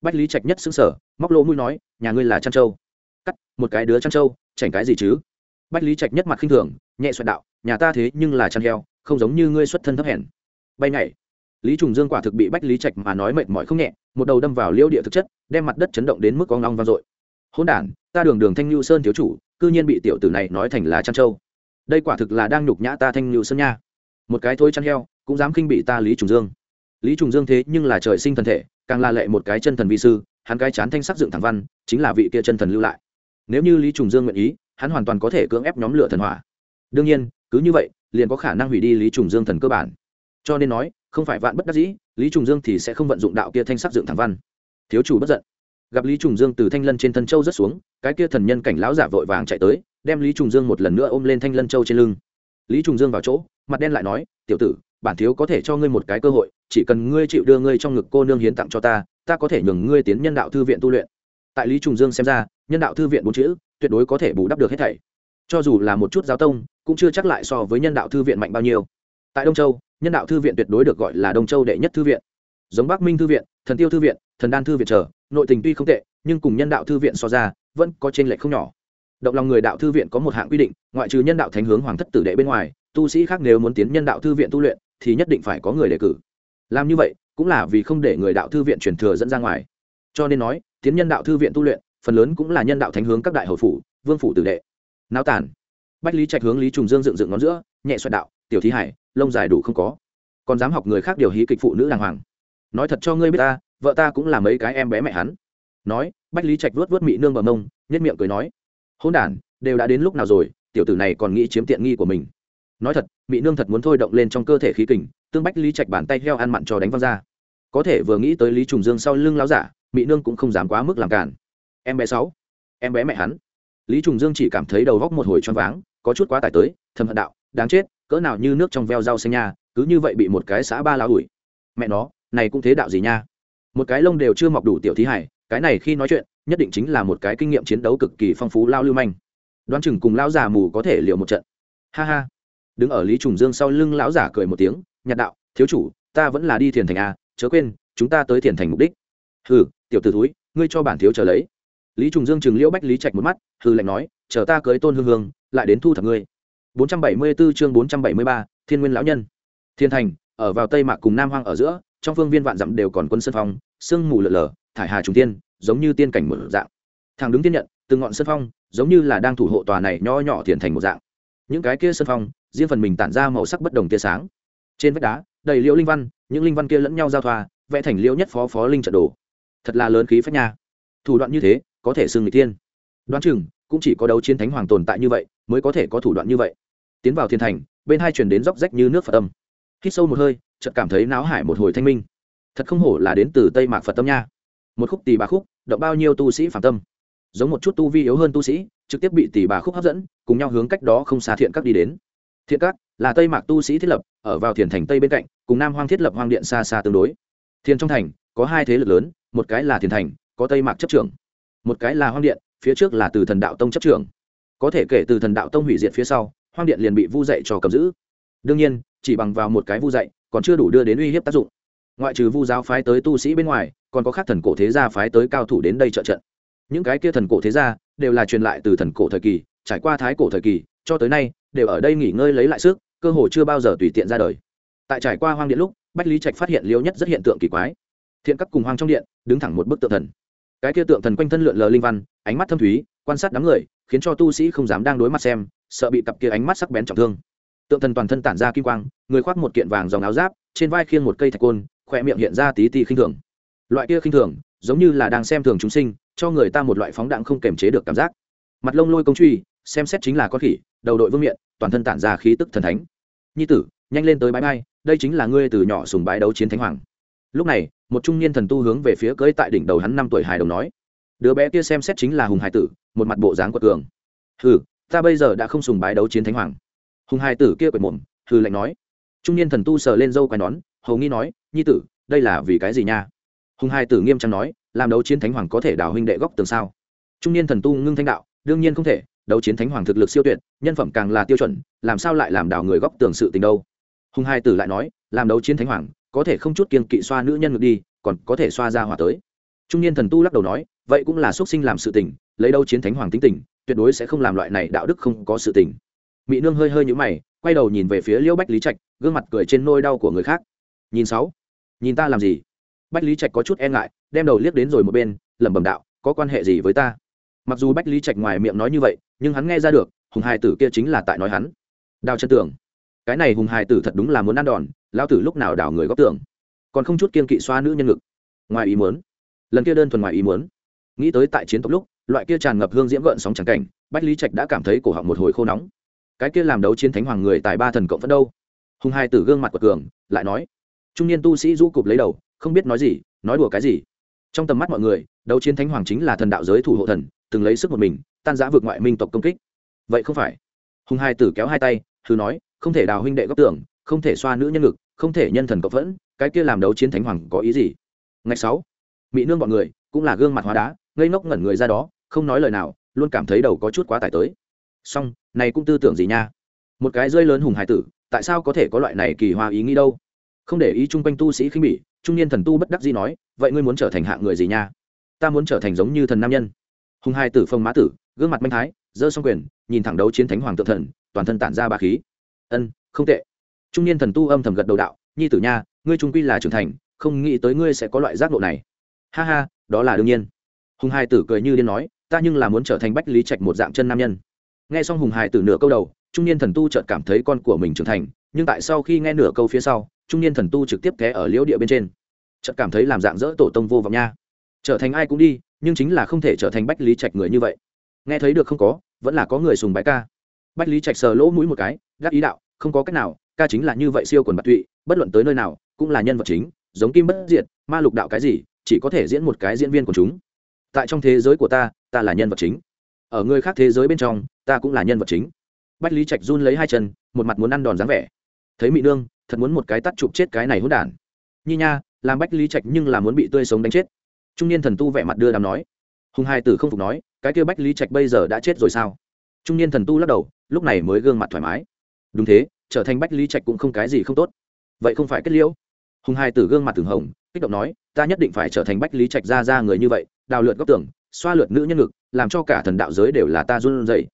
Bách lý trạch nhất xứng sở móc lỗ mũi nói, nhà ngươi là trăn châu. Cắt, một cái đứa trăn châu, chảnh cái gì chứ? Bách lý trạch nhất mặt khinh thường, nhẹ xoẹt đạo, nhà ta thế nhưng là chăn heo, không giống như ngươi xuất thân thấp hèn. Bay nhảy. Lý trùng dương quả thực bị bách lý trạch mà nói mệt mỏi không nhẹ, một đầu đâm vào liêu địa thực chất, đem mặt đất chấn động đến mức con long vang dội. Hôn đản, ta đường đường thanh lưu sơn thiếu chủ, cư nhiên bị tiểu tử này nói thành là trăn châu đây quả thực là đang nhục nhã ta thanh lưu sơn nha. Một cái thôi chăn heo, cũng dám khinh bị ta lý trùng dương. Lý trùng dương thế nhưng là trời sinh thần thể, càng là lệ một cái chân thần vi sư, hắn cái chán thanh sắc dựng thẳng văn, chính là vị kia chân thần lưu lại. Nếu như lý trùng dương nguyện ý, hắn hoàn toàn có thể cưỡng ép nhóm lửa thần hỏa. Đương nhiên, cứ như vậy, liền có khả năng hủy đi lý trùng dương thần cơ bản. Cho nên nói, không phải vạn bất đắc dĩ, lý trùng dương thì sẽ không vận dụng đạo kia thanh sắc dựng thẳng văn. Thiếu chủ bất giận gặp lý trùng dương từ thanh lân trên thân châu rất xuống, cái kia thần nhân cảnh lão giả vội vàng chạy tới, đem lý trùng dương một lần nữa ôm lên thanh lân châu trên lưng. Lý trùng dương vào chỗ, mặt đen lại nói, tiểu tử, bản thiếu có thể cho ngươi một cái cơ hội, chỉ cần ngươi chịu đưa ngươi trong ngực cô nương hiến tặng cho ta ta có thể nhường ngươi tiến nhân đạo thư viện tu luyện. Tại lý trùng dương xem ra, nhân đạo thư viện bốn chữ, tuyệt đối có thể bù đắp được hết thảy. Cho dù là một chút giáo tông, cũng chưa chắc lại so với nhân đạo thư viện mạnh bao nhiêu. Tại đông châu, nhân đạo thư viện tuyệt đối được gọi là đông châu đệ nhất thư viện. Giống bắc minh thư viện, thần tiêu thư viện, thần đan thư viện chờ nội tình tuy không tệ, nhưng cùng nhân đạo thư viện so ra, vẫn có t r ê n lệch không nhỏ. Động lòng người đạo thư viện có một hạng quy định, ngoại trừ nhân đạo thánh hướng hoàng thất tử đệ bên ngoài, tu sĩ khác nếu muốn tiến nhân đạo thư viện tu luyện, thì nhất định phải có người đề cử. Làm như vậy, cũng là vì không để người đạo thư viện truyền thừa dẫn ra ngoài. Cho nên nói, tiến nhân đạo thư viện tu luyện, phần lớn cũng là nhân đạo thánh hướng các đại hậu phủ, vương phủ tử đệ. Náo tản bách lý trạch hướng lý trùng dương dựng dựng ngón giữa, nhẹ xoẹt đạo, tiểu thí hải, lông dài đủ không có. Còn dám học người khác điều hí kịch phụ nữ đàng hoàng. Nói thật cho ngươi biết ta vợ ta cũng là mấy cái em bé mẹ hắn. Nói, bách lý trạch vuốt vuốt mị nương bờ mông nhất miệng cười nói hôn đản, đều đã đến lúc nào rồi, tiểu tử này còn nghĩ chiếm tiện nghi của mình. Nói thật, mị nương thật muốn thôi động lên trong cơ thể khí kình, tương bách lý trạch bàn tay heo ăn mặn cho đánh văng ra. Có thể vừa nghĩ tới lý trùng dương sau lưng láo giả, mị nương cũng không dám quá mức làm cản em bé sáu, em bé mẹ hắn. Lý trùng dương chỉ cảm thấy đầu góc một hồi choáng váng, có chút quá tải tới, thầm hận đạo, đáng chết, cỡ nào như nước trong veo rau xanh nha, cứ như vậy bị một cái xã ba lao ủi mẹ nó, này cũng thế đạo gì nha? Một cái lông đều chưa mọc đủ tiểu thí hải cái này khi nói chuyện nhất định chính là một cái kinh nghiệm chiến đấu cực kỳ phong phú lao lưu manh. Đoán chừng cùng lão già mù có thể liều một trận. Ha ha. Đứng ở lý trùng dương sau lưng lão giả cười một tiếng nhạt đạo thiếu chủ ta vẫn là đi thiền thành a chớ quên chúng ta tới thiền thành mục đích. Hừ tiểu t ử túi ngươi cho bản thiếu chờ lấy. Lý trùng dương chừng liễu bách lý trạch một mắt hừ lạnh nói chờ ta cưới tôn hương hương lại đến thu thập ngươi. 474 chương 473, thiên nguyên lão nhân. Thiên thành ở vào tây mạc cùng nam hoang ở giữa trong phương viên vạn dặm đều còn quân sân phong, sương mù lở lở, thải hà trùng tiên giống như tiên cảnh một dạng. Thằng đứng tiên nhận, từng ngọn sân phong, giống như là đang thủ hộ tòa này nho nhỏ thiền thành một dạng. Những cái kia sân phong, riêng phần mình tản ra màu sắc bất đồng tia sáng. Trên vách đá, đầy liễu linh văn, những linh văn kia lẫn nhau giao thoa, vẽ thành liễu nhất phó phó linh trận đồ. Thật là lớn khí phách nha. Thủ đoạn như thế, có thể xưng người tiên đoán chừng, cũng chỉ có đấu chiến thánh hoàng tồn tại như vậy, mới có thể có thủ đoạn như vậy. Tiến vào thiên thành, bên hai chuyển đến róc rách như nước phật âm. Hít sâu một hơi chợt cảm thấy náo hải một hồi thanh minh. Thật không hổ là đến từ tây mạc phật tâm nha. Một khúc tỳ bà khúc, động bao nhiêu tu sĩ phạm tâm. Giống một chút tu vi yếu hơn tu sĩ, trực tiếp bị tỷ bà khúc hấp dẫn, cùng nhau hướng cách đó không xa thiện các đi đến. Thiện các là tây mạc tu sĩ thiết lập, ở vào thiền thành tây bên cạnh, cùng nam hoang thiết lập hoang điện xa xa tương đối. Thiền trong thành, có hai thế lực lớn, một cái là thiền thành, có tây mạc chấp trưởng. Một cái là hoang điện, phía trước là từ thần đạo tông chấp trưởng. Có thể kể từ thần đạo tông hủy diệt phía sau, hoang điện liền bị vu dạy cho cầm giữ. Đương nhiên, chỉ bằng vào một cái vu dạy còn chưa đủ đưa đến uy hiếp tác dụng. Ngoại trừ vu giáo phái tới tu sĩ bên ngoài, còn có khác thần cổ thế gia phái tới cao thủ đến đây trợ trận. Những cái kia thần cổ thế gia đều là truyền lại từ thần cổ thời kỳ, trải qua thái cổ thời kỳ, cho tới nay đều ở đây nghỉ ngơi lấy lại sức, cơ hồ chưa bao giờ tùy tiện ra đời. Tại trải qua hoang điện lúc, bách lý trạch phát hiện liêu nhất rất hiện tượng kỳ quái. Thiện các cùng hoang trong điện, đứng thẳng một bức tượng thần. Cái kia tượng thần quanh thân lượn lờ linh văn, ánh mắt thâm thúy, quan sát đám người, khiến cho tu sĩ không dám đang đối mặt xem, sợ bị cặp kia ánh mắt sắc bén trọng thương tượng thần toàn thân tản ra kim quang, người khoác một kiện vàng dòng áo giáp, trên vai khiêng một cây thạch côn, khỏe miệng hiện ra tí ti khinh thường. Loại kia khinh thường, giống như là đang xem thường chúng sinh, cho người ta một loại phóng đạn không kềm chế được cảm giác. Mặt lông lôi công truy, xem xét chính là con khỉ, đầu đội vương miện, toàn thân tản ra khí tức thần thánh. Nhi tử, nhanh lên tới bãi bay đây chính là ngươi từ nhỏ sùng bái đấu chiến thánh hoàng. Lúc này, một trung niên thần tu hướng về phía cưỡi tại đỉnh đầu hắn năm tuổi hài đồng nói. Đứa bé kia xem xét chính là hùng hải tử, một mặt bộ dáng quật cường. Ừ ta bây giờ đã không sùng bái đấu chiến thánh hoàng hùng hai tử kia quệt mồm, hừ lạnh nói. Trung niên thần tu sờ lên dâu quai nón, hầu nghi nói, nhi tử, đây là vì cái gì nha? Hùng hai tử nghiêm trang nói, làm đấu chiến thánh hoàng có thể đào huynh đệ góc tường sao? Trung niên thần tu ngưng thanh đạo, đương nhiên không thể, đấu chiến thánh hoàng thực lực siêu tuyệt, nhân phẩm càng là tiêu chuẩn, làm sao lại làm đào người góc tường sự tình đâu? Hùng hai tử lại nói, làm đấu chiến thánh hoàng, có thể không chút kiên kỵ xoa nữ nhân ngược đi, còn có thể xoa ra hỏa tới. Trung niên thần tu lắc đầu nói, vậy cũng là xuất sinh làm sự tình, lấy đâu chiến thánh hoàng tính tình, tuyệt đối sẽ không làm loại này đạo đức không có sự tình mỹ nương hơi hơi nhũ mày, quay đầu nhìn về phía liễu bách lý trạch, gương mặt cười trên nôi đau của người khác. Nhìn sáu, nhìn ta làm gì? Bách lý trạch có chút e ngại, đem đầu liếc đến rồi một bên, lẩm bẩm đạo, có quan hệ gì với ta? Mặc dù bách lý trạch ngoài miệng nói như vậy, nhưng hắn nghe ra được, hùng hai tử kia chính là tại nói hắn. Đào chân tưởng cái này hùng hai tử thật đúng là muốn ăn đòn lao tử lúc nào đào người góp tưởng còn không chút kiên kỵ xoa nữ nhân ngực. Ngoài ý muốn. Lần kia đơn thuần ngoài ý muốn. Nghĩ tới tại chiến tộc lúc, loại kia tràn ngập hương diễm gợn sóng trắng cảnh, bách lý trạch đã cảm thấy cổ họng một hồi khô nóng cái kia làm đấu chiến thánh hoàng người tại ba thần cộng vẫn đâu? Hùng hai tử gương mặt của cường, lại nói. Trung niên tu sĩ rũ cụp lấy đầu, không biết nói gì, nói đùa cái gì. Trong tầm mắt mọi người, đấu chiến thánh hoàng chính là thần đạo giới thủ hộ thần, từng lấy sức một mình, tan giã vượt ngoại minh tộc công kích. Vậy không phải. Hùng hai tử kéo hai tay thứ nói, không thể đào huynh đệ góc tưởng không thể xoa nữ nhân ngực, không thể nhân thần cộng vẫn cái kia làm đấu chiến thánh hoàng có ý gì? Ngày sáu mỹ nương bọn người, cũng là gương mặt hóa đá, ngây ngốc ngẩn người ra đó, không nói lời nào, luôn cảm thấy đầu có chút quá tải tới. Song này cũng tư tưởng gì nha? Một cái rơi lớn hùng hải tử, tại sao có thể có loại này kỳ hoa ý nghĩ đâu? Không để ý chung quanh tu sĩ khinh bỉ, trung niên thần tu bất đắc dĩ nói, vậy ngươi muốn trở thành hạng người gì nha? Ta muốn trở thành giống như thần nam nhân. Hùng hai tử phong mã tử, gương mặt manh thái, giơ xong quyền, nhìn thẳng đấu chiến thánh hoàng tự thần, toàn thân tản ra ba khí. Ân, không tệ. Trung niên thần tu âm thầm gật đầu đạo, nhi tử nha, ngươi trung quy là trưởng thành, không nghĩ tới ngươi sẽ có loại giác ngộ này. Ha ha, đó là đương nhiên. Hùng hai tử cười như điên nói, ta nhưng là muốn trở thành bách lý trạch một dạng chân nam nhân nghe xong hùng hải tử nửa câu đầu, trung niên thần tu chợt cảm thấy con của mình trưởng thành, nhưng tại sau khi nghe nửa câu phía sau, trung niên thần tu trực tiếp té ở liễu địa bên trên. Chợt cảm thấy làm dạng dỡ tổ tông vô vọng nha. Trở thành ai cũng đi, nhưng chính là không thể trở thành bách lý trạch người như vậy. Nghe thấy được không có, vẫn là có người sùng bái ca. Bách lý trạch sờ lỗ mũi một cái gác ý đạo, không có cách nào, ca chính là như vậy siêu quần bạc tụy, bất luận tới nơi nào, cũng là nhân vật chính, giống kim bất diệt, ma lục đạo cái gì, chỉ có thể diễn một cái diễn viên của chúng. Tại trong thế giới của ta ta là nhân vật chính ở người khác thế giới bên trong, ta cũng là nhân vật chính. Bách lý trạch run lấy hai chân, một mặt muốn ăn đòn dáng vẻ. Thấy mỹ nương, thật muốn một cái tắt chụp chết cái này hỗn đản. Nhi nha, làm bách lý trạch nhưng là muốn bị tươi sống đánh chết. Trung niên thần tu vẻ mặt đưa đàm nói. Hùng hai tử không phục nói, cái kia bách lý trạch bây giờ đã chết rồi sao? Trung niên thần tu lắc đầu, lúc này mới gương mặt thoải mái. Đúng thế, trở thành bách lý trạch cũng không cái gì không tốt. Vậy không phải kết liễu. Hùng hai tử gương mặt từng hồng, kích động nói, ta nhất định phải trở thành bách lý trạch ra ra người như vậy, đào lượt góc tưởng, xoa lượt nữ nhân ngực làm cho cả thần đạo giới đều là ta run rẩy.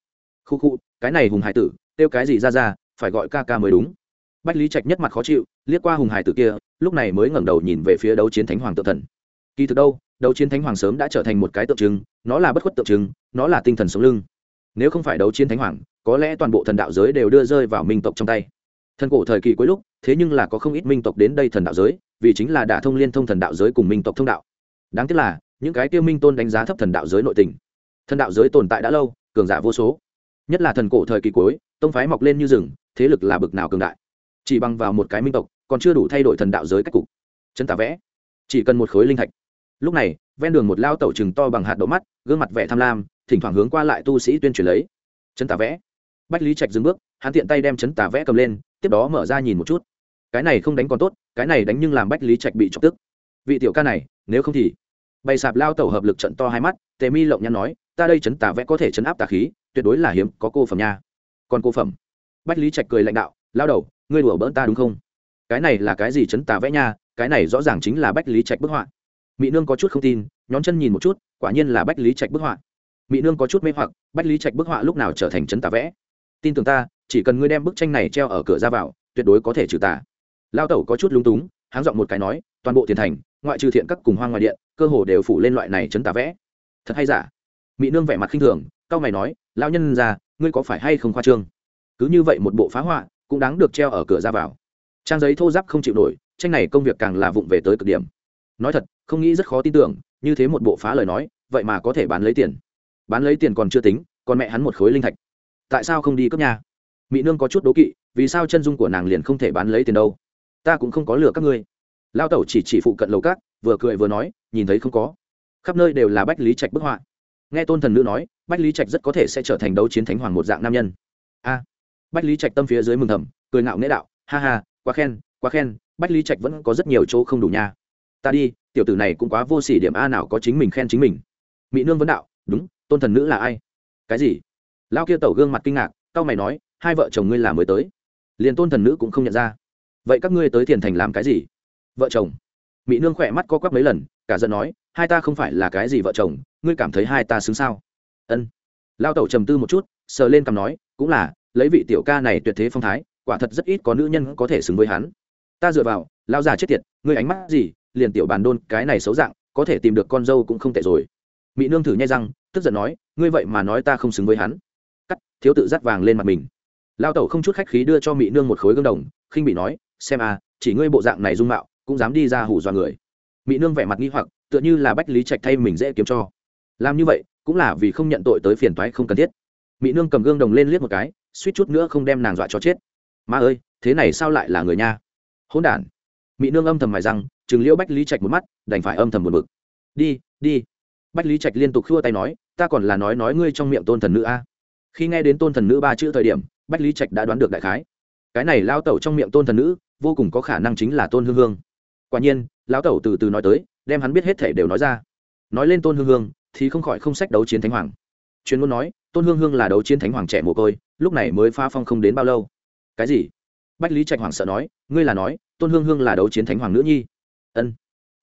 Khu khu, cái này hùng hải tử, kêu cái gì ra ra, phải gọi ca ca mới đúng. Bách lý trạch nhất mặt khó chịu, liếc qua hùng hải tử kia, lúc này mới ngẩng đầu nhìn về phía đấu chiến thánh hoàng tự thần. Kỳ thực đâu, đấu chiến thánh hoàng sớm đã trở thành một cái tượng trưng, nó là bất khuất tượng trưng, nó là tinh thần sống lưng. Nếu không phải đấu chiến thánh hoàng, có lẽ toàn bộ thần đạo giới đều đưa rơi vào minh tộc trong tay. Thần cổ thời kỳ cuối lúc, thế nhưng là có không ít minh tộc đến đây thần đạo giới, vì chính là đả thông liên thông thần đạo giới cùng minh tộc thông đạo. Đáng tiếc là, những cái tiêu minh tôn đánh giá thấp thần đạo giới nội tình thần đạo giới tồn tại đã lâu, cường giả vô số. Nhất là thần cổ thời kỳ cuối, tông phái mọc lên như rừng, thế lực là bực nào cường đại. Chỉ bằng vào một cái minh tộc, còn chưa đủ thay đổi thần đạo giới cách cục. Chân tả vẽ. Chỉ cần một khối linh thạch. Lúc này, ven đường một lao tẩu chừng to bằng hạt đậu mắt, gương mặt vẻ tham lam, thỉnh thoảng hướng qua lại tu sĩ tuyên truyền lấy. Chân tả vẽ. Bách lý trạch dừng bước, hắn tiện tay đem chấn tả vẽ cầm lên, tiếp đó mở ra nhìn một chút. Cái này không đánh còn tốt, cái này đánh nhưng làm bách lý trạch bị chọc tức. Vị tiểu ca này, nếu không thì. Bày sạp lao tẩu hợp lực trận to hai mắt, tề mi lộng nhăn nói ta đây chấn tả vẽ có thể chấn áp tà khí, tuyệt đối là hiếm, có cô phẩm nha. Còn cô phẩm. Bách lý trạch cười lãnh đạo, lao đầu, ngươi đùa bỡn ta đúng không? Cái này là cái gì chấn tà vẽ nha? Cái này rõ ràng chính là bách lý trạch bức họa. Mỹ nương có chút không tin, nhón chân nhìn một chút, quả nhiên là bách lý trạch bức họa. Mỹ nương có chút mê hoặc, bách lý trạch bức họa lúc nào trở thành chấn tà vẽ? Tin tưởng ta, chỉ cần ngươi đem bức tranh này treo ở cửa ra vào, tuyệt đối có thể trừ tà. Lao tẩu có chút lung túng, háng giọng một cái nói, toàn bộ tiền thành, ngoại trừ thiện các cùng hoang ngoài điện, cơ hồ đều phủ lên loại này chấn tà vẽ. Thật hay giả? Mỹ nương vẻ mặt khinh thường cao mày nói lao nhân ra ngươi có phải hay không khoa trương? Cứ như vậy một bộ phá họa, cũng đáng được treo ở cửa ra vào. Trang giấy thô giáp không chịu nổi, tranh này công việc càng là vụng về tới cực điểm. Nói thật, không nghĩ rất khó tin tưởng, như thế một bộ phá lời nói, vậy mà có thể bán lấy tiền. Bán lấy tiền còn chưa tính, còn mẹ hắn một khối linh thạch. Tại sao không đi cướp nhà? Mỹ nương có chút đố kỵ, vì sao chân dung của nàng liền không thể bán lấy tiền đâu? Ta cũng không có lừa các ngươi. Lao tẩu chỉ chỉ phụ cận lầu cát vừa cười vừa nói, nhìn thấy không có. Khắp nơi đều là bách lý trạch bức họa nghe tôn thần nữ nói, bách lý trạch rất có thể sẽ trở thành đấu chiến thánh hoàng một dạng nam nhân. A. Bách lý trạch tâm phía dưới mừng thầm, cười ngạo nghễ đạo, ha ha, quá khen quá khen, bách lý trạch vẫn có rất nhiều chỗ không đủ nha. Ta đi, tiểu tử này cũng quá vô s ỉ điểm a nào có chính mình khen chính mình. Mỹ nương vấn đạo, đúng, tôn thần nữ là ai? Cái gì? Lao kia tẩu gương mặt kinh ngạc c mày nói, hai vợ chồng ngươi là mới tới. Liền tôn thần nữ cũng không nhận ra. Vậy các ngươi tới thiền thành làm cái gì? Vợ chồng. Mỹ nương khỏe mắt co quắp mấy lần, cả giận nói hai ta không phải là cái gì vợ chồng, ngươi cảm thấy hai ta xứng sao? Ân. Lao tẩu trầm tư một chút, sờ lên cằm nói, cũng là, lấy vị tiểu ca này tuyệt thế phong thái, quả thật rất ít có nữ nhân có thể xứng với hắn. Ta dựa vào lao già chết tiệt, ngươi ánh mắt gì, liền tiểu bàn đôn cái này xấu dạng, có thể tìm được con dâu cũng không tệ rồi. Mỹ nương thử nhai răng, tức giận nói, ngươi vậy mà nói ta không xứng với hắn. Cắt, thiếu tự dắt vàng lên mặt mình. Lao tẩu không chút khách khí đưa cho mỹ nương một khối gương đồng, khinh bị nói, xem à chỉ ngươi bộ dạng này dung mạo, cũng dám đi ra hủ dọa người. Mỹ nương vẻ mặt nghi hoặc tựa như là bách lý trạch thay mình dễ kiếm cho. Làm như vậy, cũng là vì không nhận tội tới phiền toái không cần thiết. Mỹ nương cầm gương đồng lên liếc một cái, suýt chút nữa không đem nàng dọa cho chết. Ma ơi, thế này sao lại là người nha? Hôn đản. Mỹ nương âm thầm mài răng chừng liễu bách lý trạch một mắt, đành phải âm thầm một mực đi đi. Bách lý trạch liên tục khua tay nói, ta còn là nói nói ngươi trong miệng tôn thần nữ a. Khi nghe đến tôn thần nữ ba chữ thời điểm, bách lý trạch đã đoán được đại khái. Cái này lao tẩu trong miệng tôn thần nữ, vô cùng có khả năng chính là tôn hương hương. Quả nhiên lão tẩu từ từ nói tới đem hắn biết hết thể đều nói ra. Nói lên tôn hương hương, thì không khỏi không sách đấu chiến thánh hoàng. Chuyên muốn nói, tôn hương hương là đấu chiến thánh hoàng trẻ mồ côi, lúc này mới pha phong không đến bao lâu. Cái gì? Bách lý trạch hoàng sợ nói, ngươi là nói, tôn hương hương là đấu chiến thánh hoàng nữ nhi? Ân.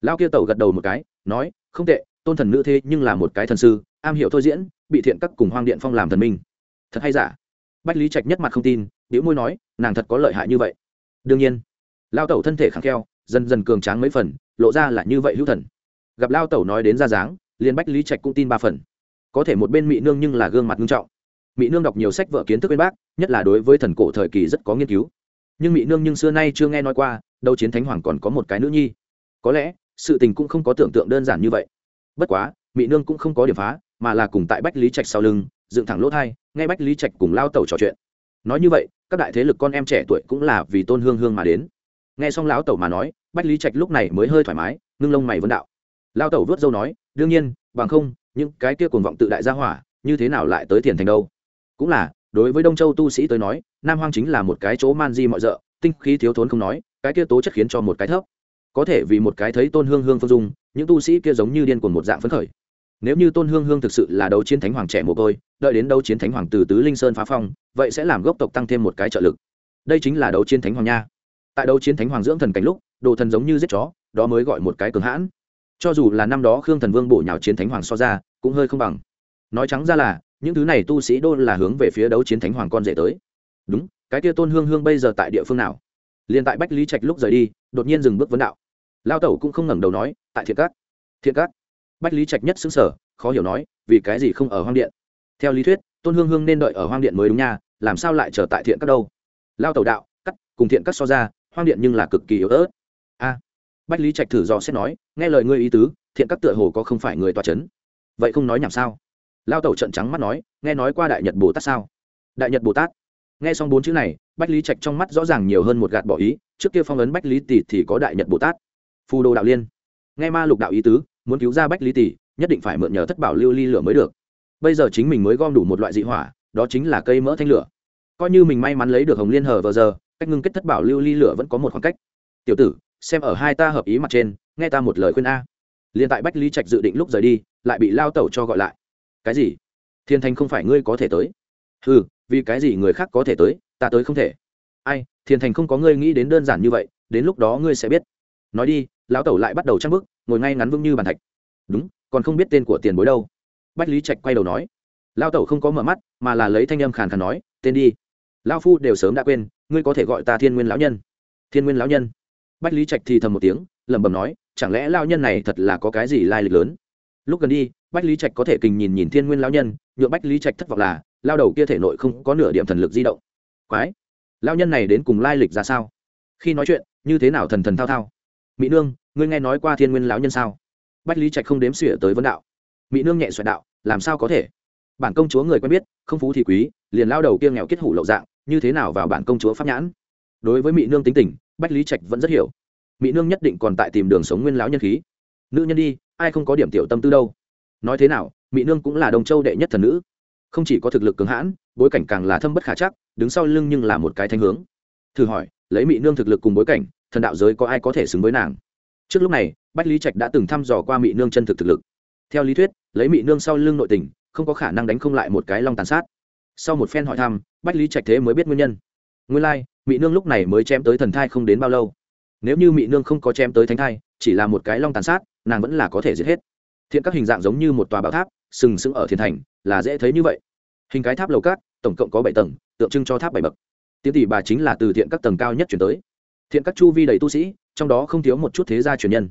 Lao kia tẩu gật đầu một cái, nói, không tệ, tôn thần nữ thế nhưng là một cái thần sư, am hiểu thôi diễn, bị thiện các cùng hoang điện phong làm thần minh. Thật hay giả? Bách lý trạch nhất mặt không tin biểu môi nói, nàng thật có lợi hại như vậy. Đương nhiên lao tẩu thân thể kháng kheo, dần dần cường tráng mấy phần lộ ra là như vậy hữu thần. Gặp lao tẩu nói đến ra dáng, liền bách lý trạch cũng tin ba phần. Có thể một bên mỹ nương nhưng là gương mặt nghiêm trọng. Mỹ nương đọc nhiều sách vở kiến thức bên bác, nhất là đối với thần cổ thời kỳ rất có nghiên cứu. Nhưng mỹ nương nhưng xưa nay chưa nghe nói qua, đâu chiến thánh hoàng còn có một cái nữ nhi. Có lẽ, sự tình cũng không có tưởng tượng đơn giản như vậy. Bất quá mỹ nương cũng không có điểm phá, mà là cùng tại bách lý trạch sau lưng, dựng thẳng lỗ thai, nghe bách lý trạch cùng lao tẩu trò chuyện. Nói như vậy, các đại thế lực con em trẻ tuổi cũng là vì tôn hương hương mà đến. Nghe xong lão tẩu mà nói bách lý trạch lúc này mới hơi thoải mái, ngưng lông mày vân đạo. Lao tẩu vớt dâu nói, đương nhiên, bằng không, những cái kia cuồng vọng tự đại gia hỏa, như thế nào lại tới tiền thành đâu? Cũng là, đối với đông châu tu sĩ tới nói, nam hoang chính là một cái chỗ man di mọi rợ, tinh khí thiếu thốn không nói, cái kia tố chất khiến cho một cái thấp. Có thể vì một cái thấy tôn hương hương phương dung, những tu sĩ kia giống như điên cuồng một dạng phấn khởi. Nếu như tôn hương hương thực sự là đấu chiến thánh hoàng trẻ mồ côi, đợi đến đấu chiến thánh hoàng từ tứ linh sơn phá phong, vậy sẽ làm gốc tộc tăng thêm một cái trợ lực. Đây chính là đấu chiến thánh hoàng nha. Tại đấu chiến thánh hoàng dưỡng thần cảnh lúc đồ thần giống như giết chó, đó mới gọi một cái cường hãn. Cho dù là năm đó khương thần vương bổ nhào chiến thánh hoàng so ra, cũng hơi không bằng. Nói trắng ra là, những thứ này tu sĩ đô là hướng về phía đấu chiến thánh hoàng con rể tới. Đúng, cái kia tôn hương hương bây giờ tại địa phương nào? Liền tại bách lý trạch lúc rời đi, đột nhiên dừng bước vấn đạo. Lao tẩu cũng không ngẩng đầu nói, tại thiện cát thiện cát bách lý trạch nhất xứng sở khó hiểu nói, vì cái gì không ở hoang điện? Theo lý thuyết, tôn hương hương nên đợi ở hoang điện mới đúng nha, làm sao lại trở tại thiện cát đâu? Lao tẩu đạo, cắt, cùng thiện cát so ra, hoang điện nhưng là cực kỳ yếu ớt a. Bách lý trạch thử dò xét nói, nghe lời ngươi ý tứ, thiện các tựa hồ có không phải người tòa c h ấ n vậy không nói nhảm sao? Lao tẩu trận trắng mắt nói, nghe nói qua đại nhật bồ tát sao? Đại nhật bồ tát. Nghe xong bốn chữ này, bách lý trạch trong mắt rõ ràng nhiều hơn một gạt bỏ ý, trước kia phong ấn bách lý tỷ thì có đại nhật bồ tát. Phù đồ đạo liên. Nghe ma lục đạo ý tứ, muốn cứu ra bách lý tỷ, nhất định phải mượn nhờ thất bảo lưu ly lửa mới được. Bây giờ chính mình mới gom đủ một loại dị hỏa, đó chính là cây mỡ thanh lửa. Coi như mình may mắn lấy được hồng liên hờ vờ giờ, cách ngưng kết thất bảo lưu ly lửa vẫn có một khoảng cách. Tiểu tử xem ở hai ta hợp ý mặt trên, nghe ta một lời khuyên a. Liền tại bách lý trạch dự định lúc rời đi, lại bị lao tẩu cho gọi lại. Cái gì? Thiên thanh không phải ngươi có thể tới. Ừ vì cái gì người khác có thể tới, ta tới không thể. Ai, thiên thành không có ngươi nghĩ đến đơn giản như vậy, đến lúc đó ngươi sẽ biết. Nói đi, lão tẩu lại bắt đầu trăng bức ngồi ngay ngắn vững như bàn thạch. Đúng, còn không biết tên của tiền bối đâu. Bách lý trạch quay đầu nói. Lao tẩu không có mở mắt, mà là lấy thanh âm khàn khàn nói, tên đi. Lao phu đều sớm đã quên, ngươi có thể gọi ta thiên nguyên lão nhân. Thiên nguyên lão nhân bách lý trạch thì thầm một tiếng, lẩm bẩm nói, chẳng lẽ lao nhân này thật là có cái gì lai lịch lớn? Lúc gần đi, bách lý trạch có thể kình nhìn nhìn thiên nguyên lao nhân nhựa bách lý trạch thất vọng là, lao đầu kia thể nội không có nửa điểm thần lực di động. Quái lao nhân này đến cùng lai lịch ra sao? Khi nói chuyện, như thế nào thần thần thao thao? Mỹ nương, ngươi nghe nói qua thiên nguyên lão nhân sao? Bách lý trạch không đếm xỉa tới vấn đạo. Mỹ nương nhẹ xoẹt đạo, làm sao có thể? Bản công chúa người quen biết, không phú thì quý, liền lao đầu kia nghèo kết hủ lậu dạng, như thế nào vào bản công chúa pháp nhãn? Đối với mỹ nương tính tình bách lý trạch vẫn rất hiểu. Mỹ nương nhất định còn tại tìm đường sống nguyên lão nhân khí. Nữ nhân đi ai không có điểm tiểu tâm tư đâu. Nói thế nào mỹ nương cũng là đồng châu đệ nhất thần nữ. Không chỉ có thực lực cứng hãn bối cảnh càng là thâm bất khả chắc đứng sau lưng nhưng là một cái thanh hướng. Thử hỏi lấy mỹ nương thực lực cùng bối cảnh thần đạo giới có ai có thể xứng với nàng? Trước lúc này bách lý trạch đã từng thăm dò qua mỹ nương chân thực thực lực. Theo lý thuyết lấy mỹ nương sau lưng nội tình không có khả năng đánh không lại một cái long tàn sát. Sau một phen hỏi thăm bách lý trạch thế mới biết nguyên nhân. Nguyên lai、like, mỹ nương lúc này mới chém tới thần thai không đến bao lâu. Nếu như mỹ nương không có chém tới thánh thai, chỉ là một cái long tàn sát, nàng vẫn là có thể giết hết. Thiện các hình dạng giống như một tòa bảo tháp, sừng sững ở thiên thành, là dễ thấy như vậy. Hình cái tháp lầu cát, tổng cộng có bảy tầng, tượng trưng cho tháp bảy bậc. Tiếng tỷ bà chính là từ thiện các tầng cao nhất chuyển tới. Thiện các chu vi đầy tu sĩ, trong đó không thiếu một chút thế gia truyền nhân.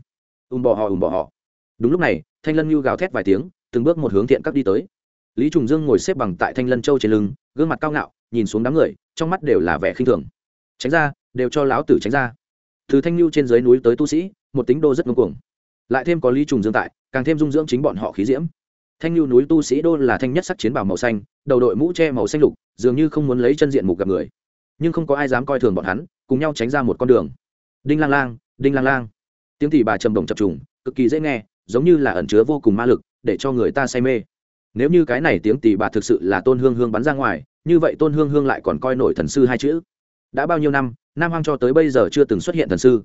Ùm bò họ ùm bò họ đúng lúc này, thanh lân như gào thét vài tiếng, từng bước một hướng thiện các đi tới. Lý trùng dương ngồi xếp bằng tại thanh lân châu trên lưng, gương mặt cao ngạo, nhìn xuống đám người, trong mắt đều là vẻ khinh thường tránh ra, đều cho lão tử tránh ra. Từ thanh lưu trên dưới núi tới tu sĩ, một tính đô rất ngưng cuồng. Lại thêm có lý trùng dương tại, càng thêm dung dưỡng chính bọn họ khí diễm. Thanh lưu núi tu sĩ đô là thanh nhất sắc chiến bào màu xanh, đầu đội mũ che màu xanh lục, dường như không muốn lấy chân diện mục gặp người. Nhưng không có ai dám coi thường bọn hắn, cùng nhau tránh ra một con đường. Đinh lang lang, đinh lang lang. Tiếng thì bà trầm đồng chập trùng, cực kỳ dễ nghe, giống như là ẩn chứa vô cùng ma lực, để cho người ta say mê. Nếu như cái này tiếng tỷ bà thực sự là tôn hương hương bắn ra ngoài, như vậy tôn hương hương lại còn coi nổi thần sư hai chữ đã bao nhiêu năm, nam hoang cho tới bây giờ chưa từng xuất hiện thần sư.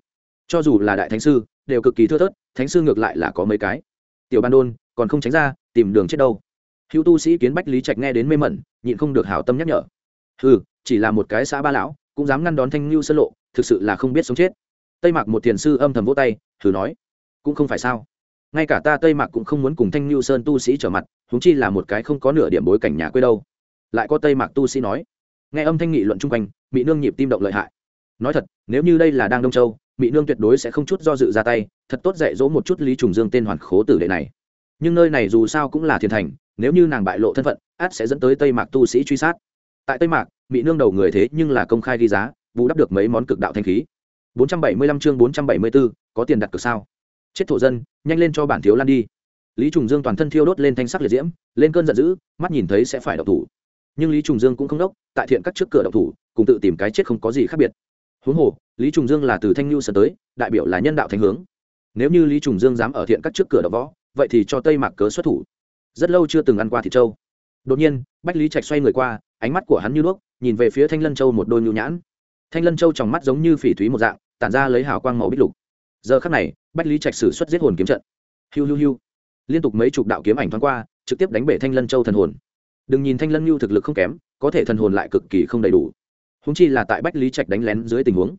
Cho dù là đại thánh sư, đều cực kỳ thưa thớt, thánh sư ngược lại là có mấy cái. Tiểu ban đôn, còn không tránh ra, tìm đường chết đâu. Hữu tu sĩ kiến bách lý trạch nghe đến mê mẩn, nhịn không được hảo tâm nhắc nhở. Ừ chỉ là một cái xã ba lão, cũng dám ngăn đón thanh lưu sân lộ, thực sự là không biết sống chết. Tây mạc một thiền sư âm thầm vỗ tay, thử nói, cũng không phải sao? Ngay cả ta tây mạc cũng không muốn cùng thanh lưu sơn tu sĩ trở mặt húng chi là một cái không có nửa điểm bối cảnh nhà quê đâu. Lại có tây mạc tu sĩ nói nghe âm thanh nghị luận chung quanh mỹ nương nhịp tim động lợi hại. Nói thật nếu như đây là đang đông châu mỹ nương tuyệt đối sẽ không chút do dự ra tay thật tốt dạy dỗ một chút lý trùng dương tên hoàn khố tử đệ này. Nhưng nơi này dù sao cũng là thiên thành nếu như nàng bại lộ thân phận át sẽ dẫn tới tây mạc tu sĩ truy sát. Tại tây mạc mỹ nương đầu người thế nhưng là công khai ghi giá vũ đắp được mấy món cực đạo thanh khí. 475 chương 474, có tiền đặt cược sao? Chết thổ dân nhanh lên cho bản thiếu lan đi. Lý trùng dương toàn thân thiêu đốt lên thanh sắc liệt diễm lên cơn giận dữ mắt nhìn thấy sẽ phải độc thủ nhưng lý trùng dương cũng không đốc, tại thiện các trước cửa động thủ, cùng tự tìm cái chết không có gì khác biệt. Huống hồ, lý trùng dương là từ thanh lưu sở tới, đại biểu là nhân đạo thành hướng. Nếu như lý trùng dương dám ở thiện các trước cửa động võ, vậy thì cho tây mạc cớ xuất thủ. Rất lâu chưa từng ăn qua thịt trâu. Đột nhiên, bách lý trạch xoay người qua, ánh mắt của hắn như đuốc, nhìn về phía thanh lân châu một đôi nhu nhãn. Thanh lân châu trong mắt giống như phỉ thúy một dạng, tản ra lấy hào quang màu bích lục. Giờ khắc này, bách lý trạch sử xuất giết hồn kiếm trận. Hiu hiu hiu. Liên tục mấy chục đạo kiếm ảnh thoáng qua, trực tiếp đánh bể thanh lân châu thần hồn đừng nhìn thanh lân lưu thực lực không kém, có thể thần hồn lại cực kỳ không đầy đủ. Húng chi là tại bách lý trạch đánh lén dưới tình huống.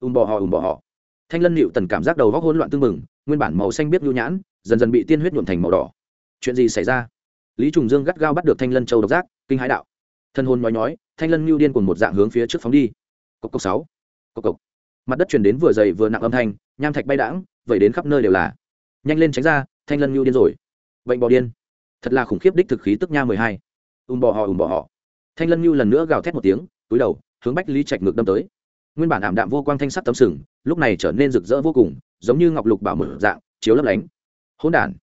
Ùm bò họ ùm bò họ thanh lân liệu tần cảm giác đầu góc hỗn loạn tương mừng nguyên bản màu xanh biết nhu nhãn, dần dần bị tiên huyết nhuộm thành màu đỏ. Chuyện gì xảy ra? Lý trùng dương gắt gao bắt được thanh lân châu độc giác, kinh hãi đạo. Thân hồn nói nhói, thanh lân lưu điên cùng một dạng hướng phía trước phóng đi. Cốc cốc sáu. Cốc cốc mặt đất chuyển đến vừa dày vừa nặng âm thanh, nham thạch bay đãng, vẩy đến khắp nơi đều là. Nhanh lên tránh ra, thanh lân lưu điên rồi. Bệnh bò điên. Thật là khủng khiếp đích thực khí tức nha mười hai ùm bò họ, ùm bò họ. Thanh lân như lần nữa gào thét một tiếng, túi đầu, hướng bách lý trạch ngược đâm tới. Nguyên bản ảm đạm vô quang thanh sắc tấm sừng, lúc này trở nên rực rỡ vô cùng, giống như ngọc lục bảo mở dạng, chiếu lấp lánh. Hỗn đản.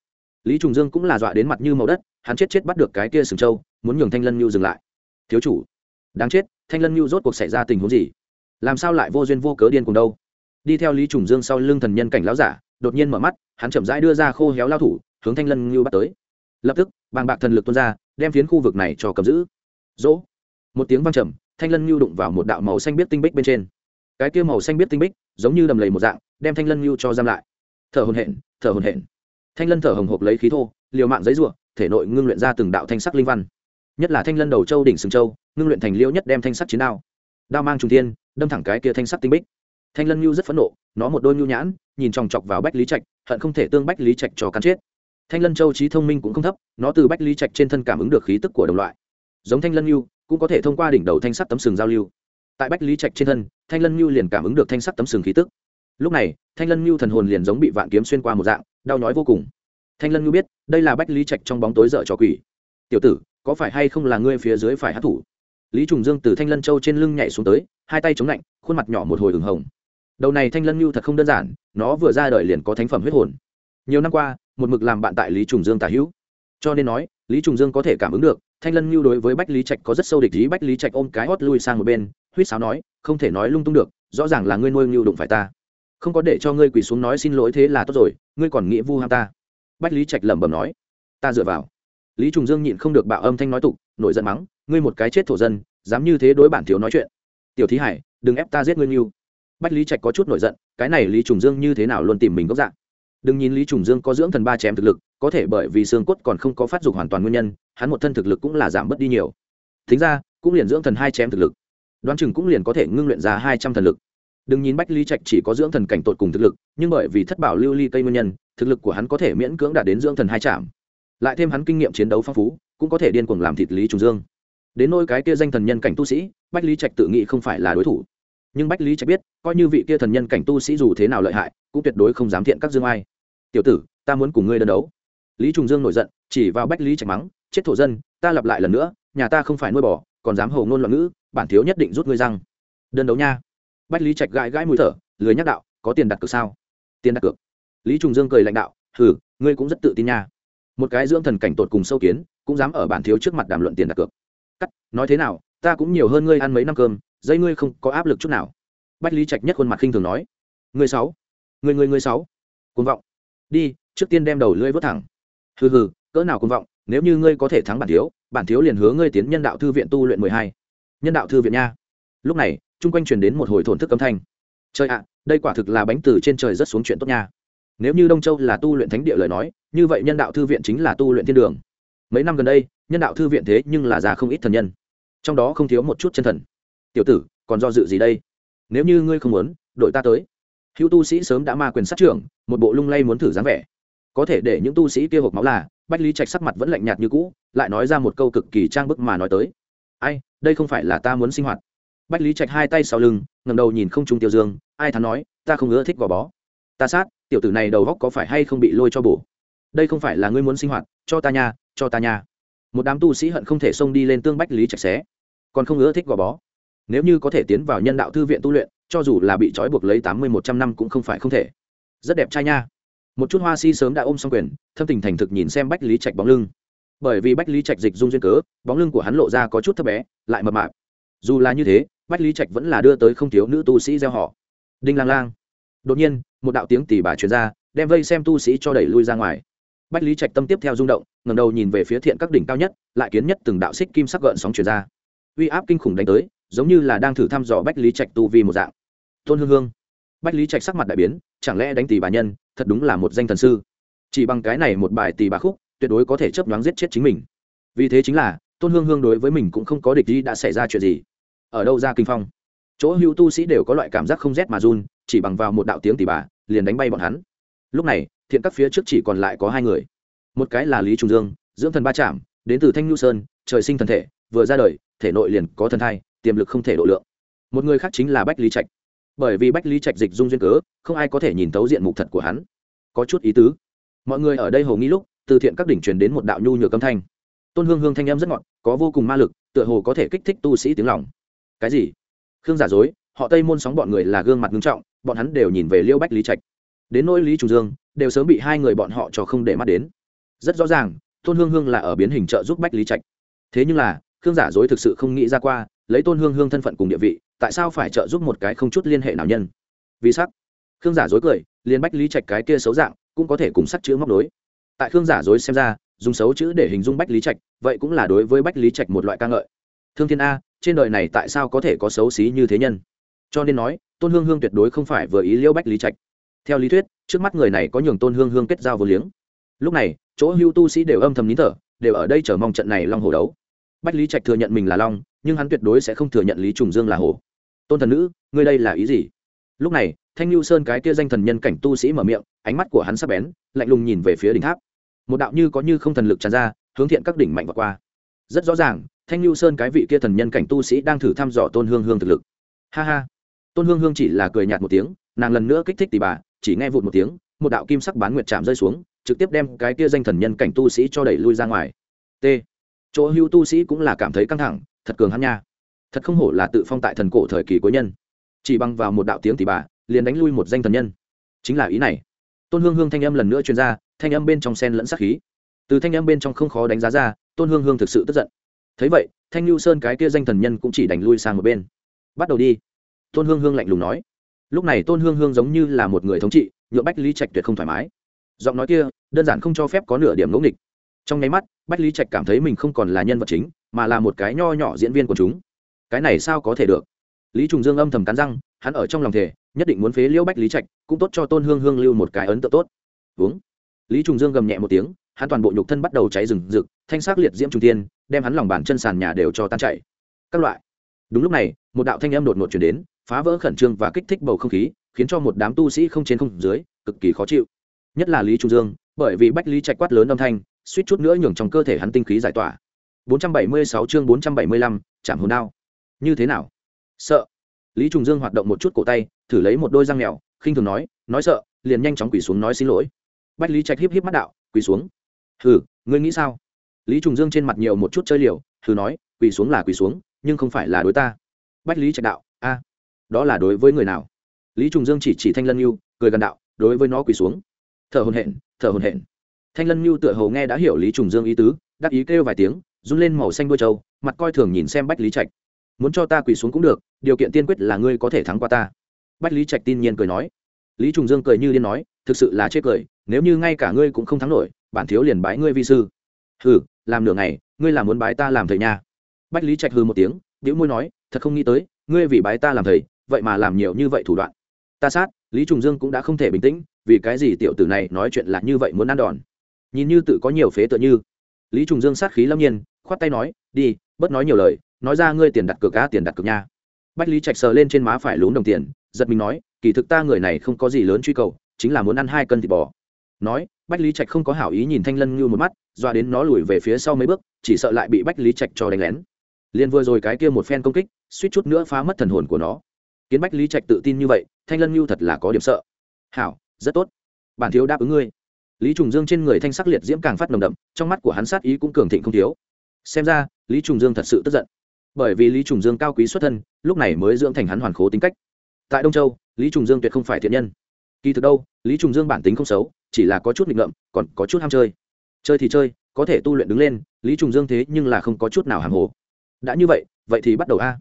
Lý trùng dương cũng là dọa đến mặt như màu đất, hắn chết chết bắt được cái kia sừng trâu, muốn nhường thanh lân như dừng lại. Thiếu chủ. Đáng chết, thanh lân như rốt cuộc xảy ra tình huống gì? Làm sao lại vô duyên vô cớ điên cùng đâu? Đi theo lý trùng dương sau lưng thần nhân cảnh lão giả, đột nhiên mở mắt, hắn chậm rãi đưa ra khô héo lao thủ, hướng thanh lân như bắt tới lập tức, bàng bạc thần lực tuôn ra, đem phiến khu vực này cho cầm giữ. Dỗ một tiếng vang trầm, thanh lân nhu đụng vào một đạo màu xanh biết tinh bích bên trên. Cái kia màu xanh biết tinh bích, giống như đầm lầy một dạng, đem thanh lân nhu cho giam lại. Thở hồn hển, thở hồn hển. Thanh lân thở hồng hộc lấy khí thô, liều mạng giấy ruộng thể nội ngưng luyện ra từng đạo thanh sắc linh văn. Nhất là thanh lân đầu châu đỉnh sừng châu, ngưng luyện thành liễu nhất đem thanh sắc chiến đao. Đao mang trung thiên, đâm thẳng cái kia thanh sắc tinh bích. Thanh lân nhu rất phẫn nộ, nó một đôi nhu nhãn, nhìn chòng chọc vào bách lý trạch, hận không thể tương bách lý trạch cho cắn chết thanh lân châu trí thông minh cũng không thấp, nó từ bách lý trạch trên thân cảm ứng được khí tức của đồng loại. Giống thanh lân mưu cũng có thể thông qua đỉnh đầu thanh sắt tấm sừng giao lưu. Tại bách lý trạch trên thân, thanh lân mưu liền cảm ứng được thanh sắt tấm sừng khí tức. Lúc này, thanh lân mưu thần hồn liền giống bị vạn kiếm xuyên qua một dạng, đau nhói vô cùng. Thanh lân mưu biết, đây là bách lý trạch trong bóng tối dở trò quỷ. Tiểu tử, có phải hay không là ngươi phía dưới phải hát thủ lý trùng dương từ thanh lân châu trên lưng nhảy xuống tới, hai tay chống lạnh, khuôn mặt nhỏ một hồi ửng hồng. Đầu này thanh lân mưu thật không đơn giản, nó vừa ra đời liền có thánh phẩm huyết hồn. Nhiều năm qua một mực làm bạn tại lý trùng dương tả hữu. Cho nên nói, lý trùng dương có thể cảm ứng được, thanh lân nhu đối với bách lý trạch có rất sâu địch ý, bách lý trạch ôm cái hót lui sang một bên huýt sáo nói, không thể nói lung tung được, rõ ràng là ngươi nuôi nhu đụng phải ta. Không có để cho ngươi quỳ xuống nói xin lỗi thế là tốt rồi, ngươi còn nghĩ vu ham ta. Bách lý trạch lẩm bẩm nói, ta dựa vào. Lý trùng dương nhịn không được bạo âm thanh nói tục, nổi giận mắng, ngươi một cái chết thổ dân, dám như thế đối bản thiếu nói chuyện. Tiểu thí hải, đừng ép ta giết ngươi nhu bách lý trạch có chút nổi giận, cái này lý trùng dương như thế nào luôn tìm mình gốc dạng? Đừng nhìn lý trùng dương có dưỡng thần ba chém thực lực, có thể bởi vì xương cốt còn không có phát dục hoàn toàn nguyên nhân, hắn một thân thực lực cũng là giảm bớt đi nhiều. Thính ra, cũng liền dưỡng thần hai chém thực lực. Đoán chừng cũng liền có thể ngưng luyện ra hai trăm thần lực. Đừng nhìn bách lý trạch chỉ có dưỡng thần cảnh tột cùng thực lực, nhưng bởi vì thất bảo lưu ly cây nguyên nhân, thực lực của hắn có thể miễn cưỡng đạt đến dưỡng thần hai trạm lại thêm hắn kinh nghiệm chiến đấu phong phú, cũng có thể điên cuồng làm thịt lý trùng dương. Đến nôi cái kia danh thần nhân cảnh tu sĩ, bách lý trạch tự nghĩ không phải là đối thủ. Nhưng bách lý trạch biết, coi như vị kia thần nhân cảnh tu sĩ dù thế nào lợi hại, cũng tuyệt đối không dám thiện các dương ai tiểu tử, ta muốn cùng ngươi đơn đấu. Lý trùng dương nổi giận, chỉ vào bách lý trạch mắng, chết thổ dân, ta lặp lại lần nữa, nhà ta không phải nuôi bò, còn dám hầu ngôn loạn ngữ, bản thiếu nhất định rút ngươi răng. Đơn đấu nha. Bách lý trạch gãi gãi mũi thở, lười nhắc đạo, có tiền đặt cược sao? Tiền đặt cược. Lý trùng dương cười lãnh đạo, hừ, ngươi cũng rất tự tin nha. Một cái dưỡng thần cảnh tột cùng sâu kiến, cũng dám ở bản thiếu trước mặt đàm luận tiền đặt cược. Cắt, nói thế nào, ta cũng nhiều hơn ngươi ăn mấy năm cơm, dây ngươi không có áp lực chút nào. Bách lý trạch nhất khuôn mặt khinh thường nói, ngươi sáu người người người sáu. Cuồng vọng đi, trước tiên đem đầu lưỡi vớt thẳng. Hừ hừ, cỡ nào cũng vọng, nếu như ngươi có thể thắng bản thiếu bản thiếu liền hứa ngươi tiến nhân đạo thư viện tu luyện mười hai. Nhân đạo thư viện nha. Lúc này, chung quanh truyền đến một hồi thổn thức âm thanh. Trời ạ, đây quả thực là bánh từ trên trời rất xuống chuyện tốt nha. Nếu như đông châu là tu luyện thánh địa lời nói, như vậy nhân đạo thư viện chính là tu luyện thiên đường. Mấy năm gần đây, nhân đạo thư viện thế nhưng là già không ít thần nhân. Trong đó không thiếu một chút chân thần. Tiểu tử, còn do dự gì đây? Nếu như ngươi không muốn đội ta tới hữu tu sĩ sớm đã ma quyền sát trưởng, một bộ lung lay muốn thử dáng vẻ. Có thể để những tu sĩ kia hộp máu là, bách lý trạch sắc mặt vẫn lạnh nhạt như cũ, lại nói ra một câu cực kỳ trang bức mà nói tới. Ai, đây không phải là ta muốn sinh hoạt. Bách lý trạch hai tay sau lưng ngầm đầu nhìn không trung tiêu dương, ai thắn nói, ta không ưa thích gò bó. Ta sát, tiểu tử này đầu góc có phải hay không bị lôi cho bổ? Đây không phải là ngươi muốn sinh hoạt, cho ta nha, cho ta nha. Một đám tu sĩ hận không thể xông đi lên tương bách lý trạch xé. Còn không ưa thích gò bó. Nếu như có thể tiến vào nhân đạo thư viện tu luyện cho dù là bị trói buộc lấy tám mươi một trăm năm cũng không phải không thể. Rất đẹp trai nha. Một chút hoa si sớm đã ôm xong quyền, thâm tình thành thực nhìn xem bách lý trạch bóng lưng. Bởi vì bách lý trạch dịch dung duyên cớ, bóng lưng của hắn lộ ra có chút thấp bé, lại mập mạp. Dù là như thế, bách lý trạch vẫn là đưa tới không thiếu nữ tu sĩ gieo họ. Đinh lang lang. Đột nhiên, một đạo tiếng tỉ bà truyền ra, đem vây xem tu sĩ cho đẩy lui ra ngoài. Bách lý trạch tâm tiếp theo rung động ngầm đầu nhìn về phía thiện các đỉnh cao nhất, lại kiến nhất từng đạo xích kim sắc gợn sóng truyền ra. Uy áp kinh khủng đánh tới, giống như là đang thử thăm dò bách lý trạch tu vi một dạng tôn hương hương. Bách lý trạch sắc mặt đại biến, chẳng lẽ đánh tỷ bà nhân, thật đúng là một danh thần sư? Chỉ bằng cái này một bài tỷ bà khúc, tuyệt đối có thể chấp nhoáng giết chết chính mình. Vì thế chính là, tôn hương hương đối với mình cũng không có địch gì đã xảy ra chuyện gì. Ở đâu ra kinh phong? Chỗ hữu tu sĩ đều có loại cảm giác không rét mà run, chỉ bằng vào một đạo tiếng tỷ bà, liền đánh bay bọn hắn. Lúc này, thiện các phía trước chỉ còn lại có hai người. Một cái là lý trung dương, dưỡng thần ba trạm đến từ thanh nhu sơn, trời sinh thần thể, vừa ra đời, thể nội liền có thần thai, tiềm lực không thể độ lượng. Một người khác chính là bách lý trạch bởi vì bách lý trạch dịch dung duyên cớ, không ai có thể nhìn tấu diện mục thật của hắn. Có chút ý tứ. Mọi người ở đây hầu nghĩ lúc, từ thiện các đỉnh truyền đến một đạo nhu nhược âm thanh. Tôn hương hương thanh em rất ngọt, có vô cùng ma lực, tựa hồ có thể kích thích tu sĩ tiếng lòng. Cái gì? Khương giả dối, họ tây môn sóng bọn người là gương mặt nghiêm trọng, bọn hắn đều nhìn về liêu bách lý trạch. Đến nỗi lý trùng dương, đều sớm bị hai người bọn họ cho không để mắt đến. Rất rõ ràng, tôn hương hương là ở biến hình trợ giúp bách lý trạch. Thế nhưng là, khương giả dối thực sự không nghĩ ra qua lấy tôn hương hương thân phận cùng địa vị, tại sao phải trợ giúp một cái không chút liên hệ nào nhân? Vì sắc. Khương giả dối cười, liền bách lý trạch cái kia xấu dạng, cũng có thể cùng sắc chữ móc đối. Tại khương giả dối xem ra, dùng xấu chữ để hình dung bách lý trạch, vậy cũng là đối với bách lý trạch một loại ca ngợi. Thương thiên a, trên đời này tại sao có thể có xấu xí như thế nhân? Cho nên nói, tôn hương hương tuyệt đối không phải vừa ý liễu bách lý trạch. Theo lý thuyết, trước mắt người này có nhường tôn hương hương kết giao vô liếng. Lúc này, chỗ hưu tu sĩ đều âm thầm nín thở, đều ở đây chờ mong trận này long hồ đấu bách lý trạch thừa nhận mình là long, nhưng hắn tuyệt đối sẽ không thừa nhận lý trùng dương là hồ tôn thần nữ, ngươi đây là ý gì? Lúc này, thanh lưu sơn cái kia danh thần nhân cảnh tu sĩ mở miệng, ánh mắt của hắn sắp bén, lạnh lùng nhìn về phía đỉnh tháp. Một đạo như có như không thần lực tràn ra, hướng thiện các đỉnh mạnh và qua. Rất rõ ràng, thanh lưu sơn cái vị kia thần nhân cảnh tu sĩ đang thử thăm dò tôn hương hương thực lực. Ha ha. Tôn hương hương chỉ là cười nhạt một tiếng, nàng lần nữa kích thích tỷ bà, chỉ nghe vụt một tiếng, một đạo kim sắc bán nguyệt chạm rơi xuống, trực tiếp đem cái kia danh thần nhân cảnh tu sĩ cho đẩy lui ra ngoài. T chỗ hưu tu sĩ cũng là cảm thấy căng thẳng, thật cường hắn nha. Thật không hổ là tự phong tại thần cổ thời kỳ cuối nhân. Chỉ bằng vào một đạo tiếng thì bà, liền đánh lui một danh thần nhân. Chính là ý này. Tôn hương hương thanh âm lần nữa chuyên ra, thanh âm bên trong sen lẫn sắc khí. Từ thanh âm bên trong không khó đánh giá ra, tôn hương hương thực sự tức giận. Thấy vậy, thanh lưu sơn cái kia danh thần nhân cũng chỉ đánh lui sang một bên. Bắt đầu đi. Tôn hương hương lạnh lùng nói. Lúc này tôn hương hương giống như là một người thống trị nhựa bách lý trạch tuyệt không thoải mái. Giọng nói kia, đơn giản không cho phép có nửa điểm ngẫu nghịch trong nháy mắt, bách lý trạch cảm thấy mình không còn là nhân vật chính, mà là một cái nho nhỏ diễn viên của chúng. Cái này sao có thể được? Lý trùng dương âm thầm cắn răng, hắn ở trong lòng thể nhất định muốn phế liễu bách lý trạch, cũng tốt cho tôn hương hương lưu một cái ấn tượng tốt. Uống. Lý trùng dương gầm nhẹ một tiếng, hắn toàn bộ nhục thân bắt đầu cháy rừng rực, thanh sắc liệt diễm trung tiên, đem hắn lòng bàn chân sàn nhà đều cho tan chảy. Các loại. Đúng lúc này, một đạo thanh âm đột ngột chuyển đến, phá vỡ khẩn trương và kích thích bầu không khí, khiến cho một đám tu sĩ không trên không dưới, cực kỳ khó chịu. Nhất là lý trung dương, bởi vì bách lý trạch quát lớn âm thanh suýt chút nữa nhường trong cơ thể hắn tinh khí giải tỏa. 476 chương 475, chạm hồn đao. Như thế nào? Sợ. Lý trùng dương hoạt động một chút cổ tay thử lấy một đôi răng mèo khinh thường nói nói sợ liền nhanh chóng quỳ xuống nói xin lỗi. Bách lý trạch híp híp mắt đạo quỳ xuống. Hừ ngươi nghĩ sao? Lý trùng dương trên mặt nhiều một chút chơi liều thử nói quỳ xuống là quỳ xuống nhưng không phải là đối ta. Bách lý trạch đạo a đó là đối với người nào? Lý trùng dương chỉ chỉ thanh lân yêu cười gần đạo đối với nó quỳ xuống. Thở hồn hển thở hồn hển thanh lân yêu tựa hồ nghe đã hiểu lý trùng dương ý tứ, đắc ý kêu vài tiếng, run lên màu xanh đôi trâu, mặt coi thường nhìn xem bách lý trạch. Muốn cho ta quỳ xuống cũng được, điều kiện tiên quyết là ngươi có thể thắng qua ta. Bách lý trạch tin nhiên cười nói. Lý trùng dương cười như điên nói, thực sự là chê cười, nếu như ngay cả ngươi cũng không thắng nổi, bản thiếu liền bái ngươi vi sư. Hừ, làm nửa ngày, ngươi là muốn bái ta làm thầy nha. Bách lý trạch hừ một tiếng biểu môi nói, thật không nghĩ tới, ngươi vì bái ta làm thầy, vậy mà làm nhiều như vậy thủ đoạn. Ta sát, lý trùng dương cũng đã không thể bình tĩnh, vì cái gì tiểu tử này nói chuyện là như vậy muốn ăn đòn nhìn như tự có nhiều phế tựa như. Lý trùng dương sát khí lâm nhiên, khoát tay nói, đi, bớt nói nhiều lời, nói ra ngươi tiền đặt cược cá tiền đặt cược nha. Bách lý trạch sờ lên trên má phải lún đồng tiền, giật mình nói, kỳ thực ta người này không có gì lớn truy cầu, chính là muốn ăn hai cân thịt bò. Nói, bách lý trạch không có hảo ý nhìn thanh lân như một mắt, doa đến nó lùi về phía sau mấy bước, chỉ sợ lại bị bách lý trạch cho đánh lén. Liền vừa rồi cái kia một phen công kích, suýt chút nữa phá mất thần hồn của nó. Kiến bách lý trạch tự tin như vậy, thanh lân như thật là có điểm sợ. Hảo, rất tốt. Bản thiếu đáp ứng ngươi lý trùng dương trên người thanh sắc liệt diễm càng phát nồng đậm, trong mắt của hắn sát ý cũng cường thịnh không thiếu. Xem ra, lý trùng dương thật sự tức giận. Bởi vì lý trùng dương cao quý xuất thân, lúc này mới dưỡng thành hắn hoàn khố tính cách. Tại đông châu, lý trùng dương tuyệt không phải thiện nhân. Kỳ thực đâu, lý trùng dương bản tính không xấu, chỉ là có chút nghịch ngợm, còn có chút ham chơi. Chơi thì chơi, có thể tu luyện đứng lên, lý trùng dương thế nhưng là không có chút nào hàng hồ. Đã như vậy vậy thì bắt đầu a.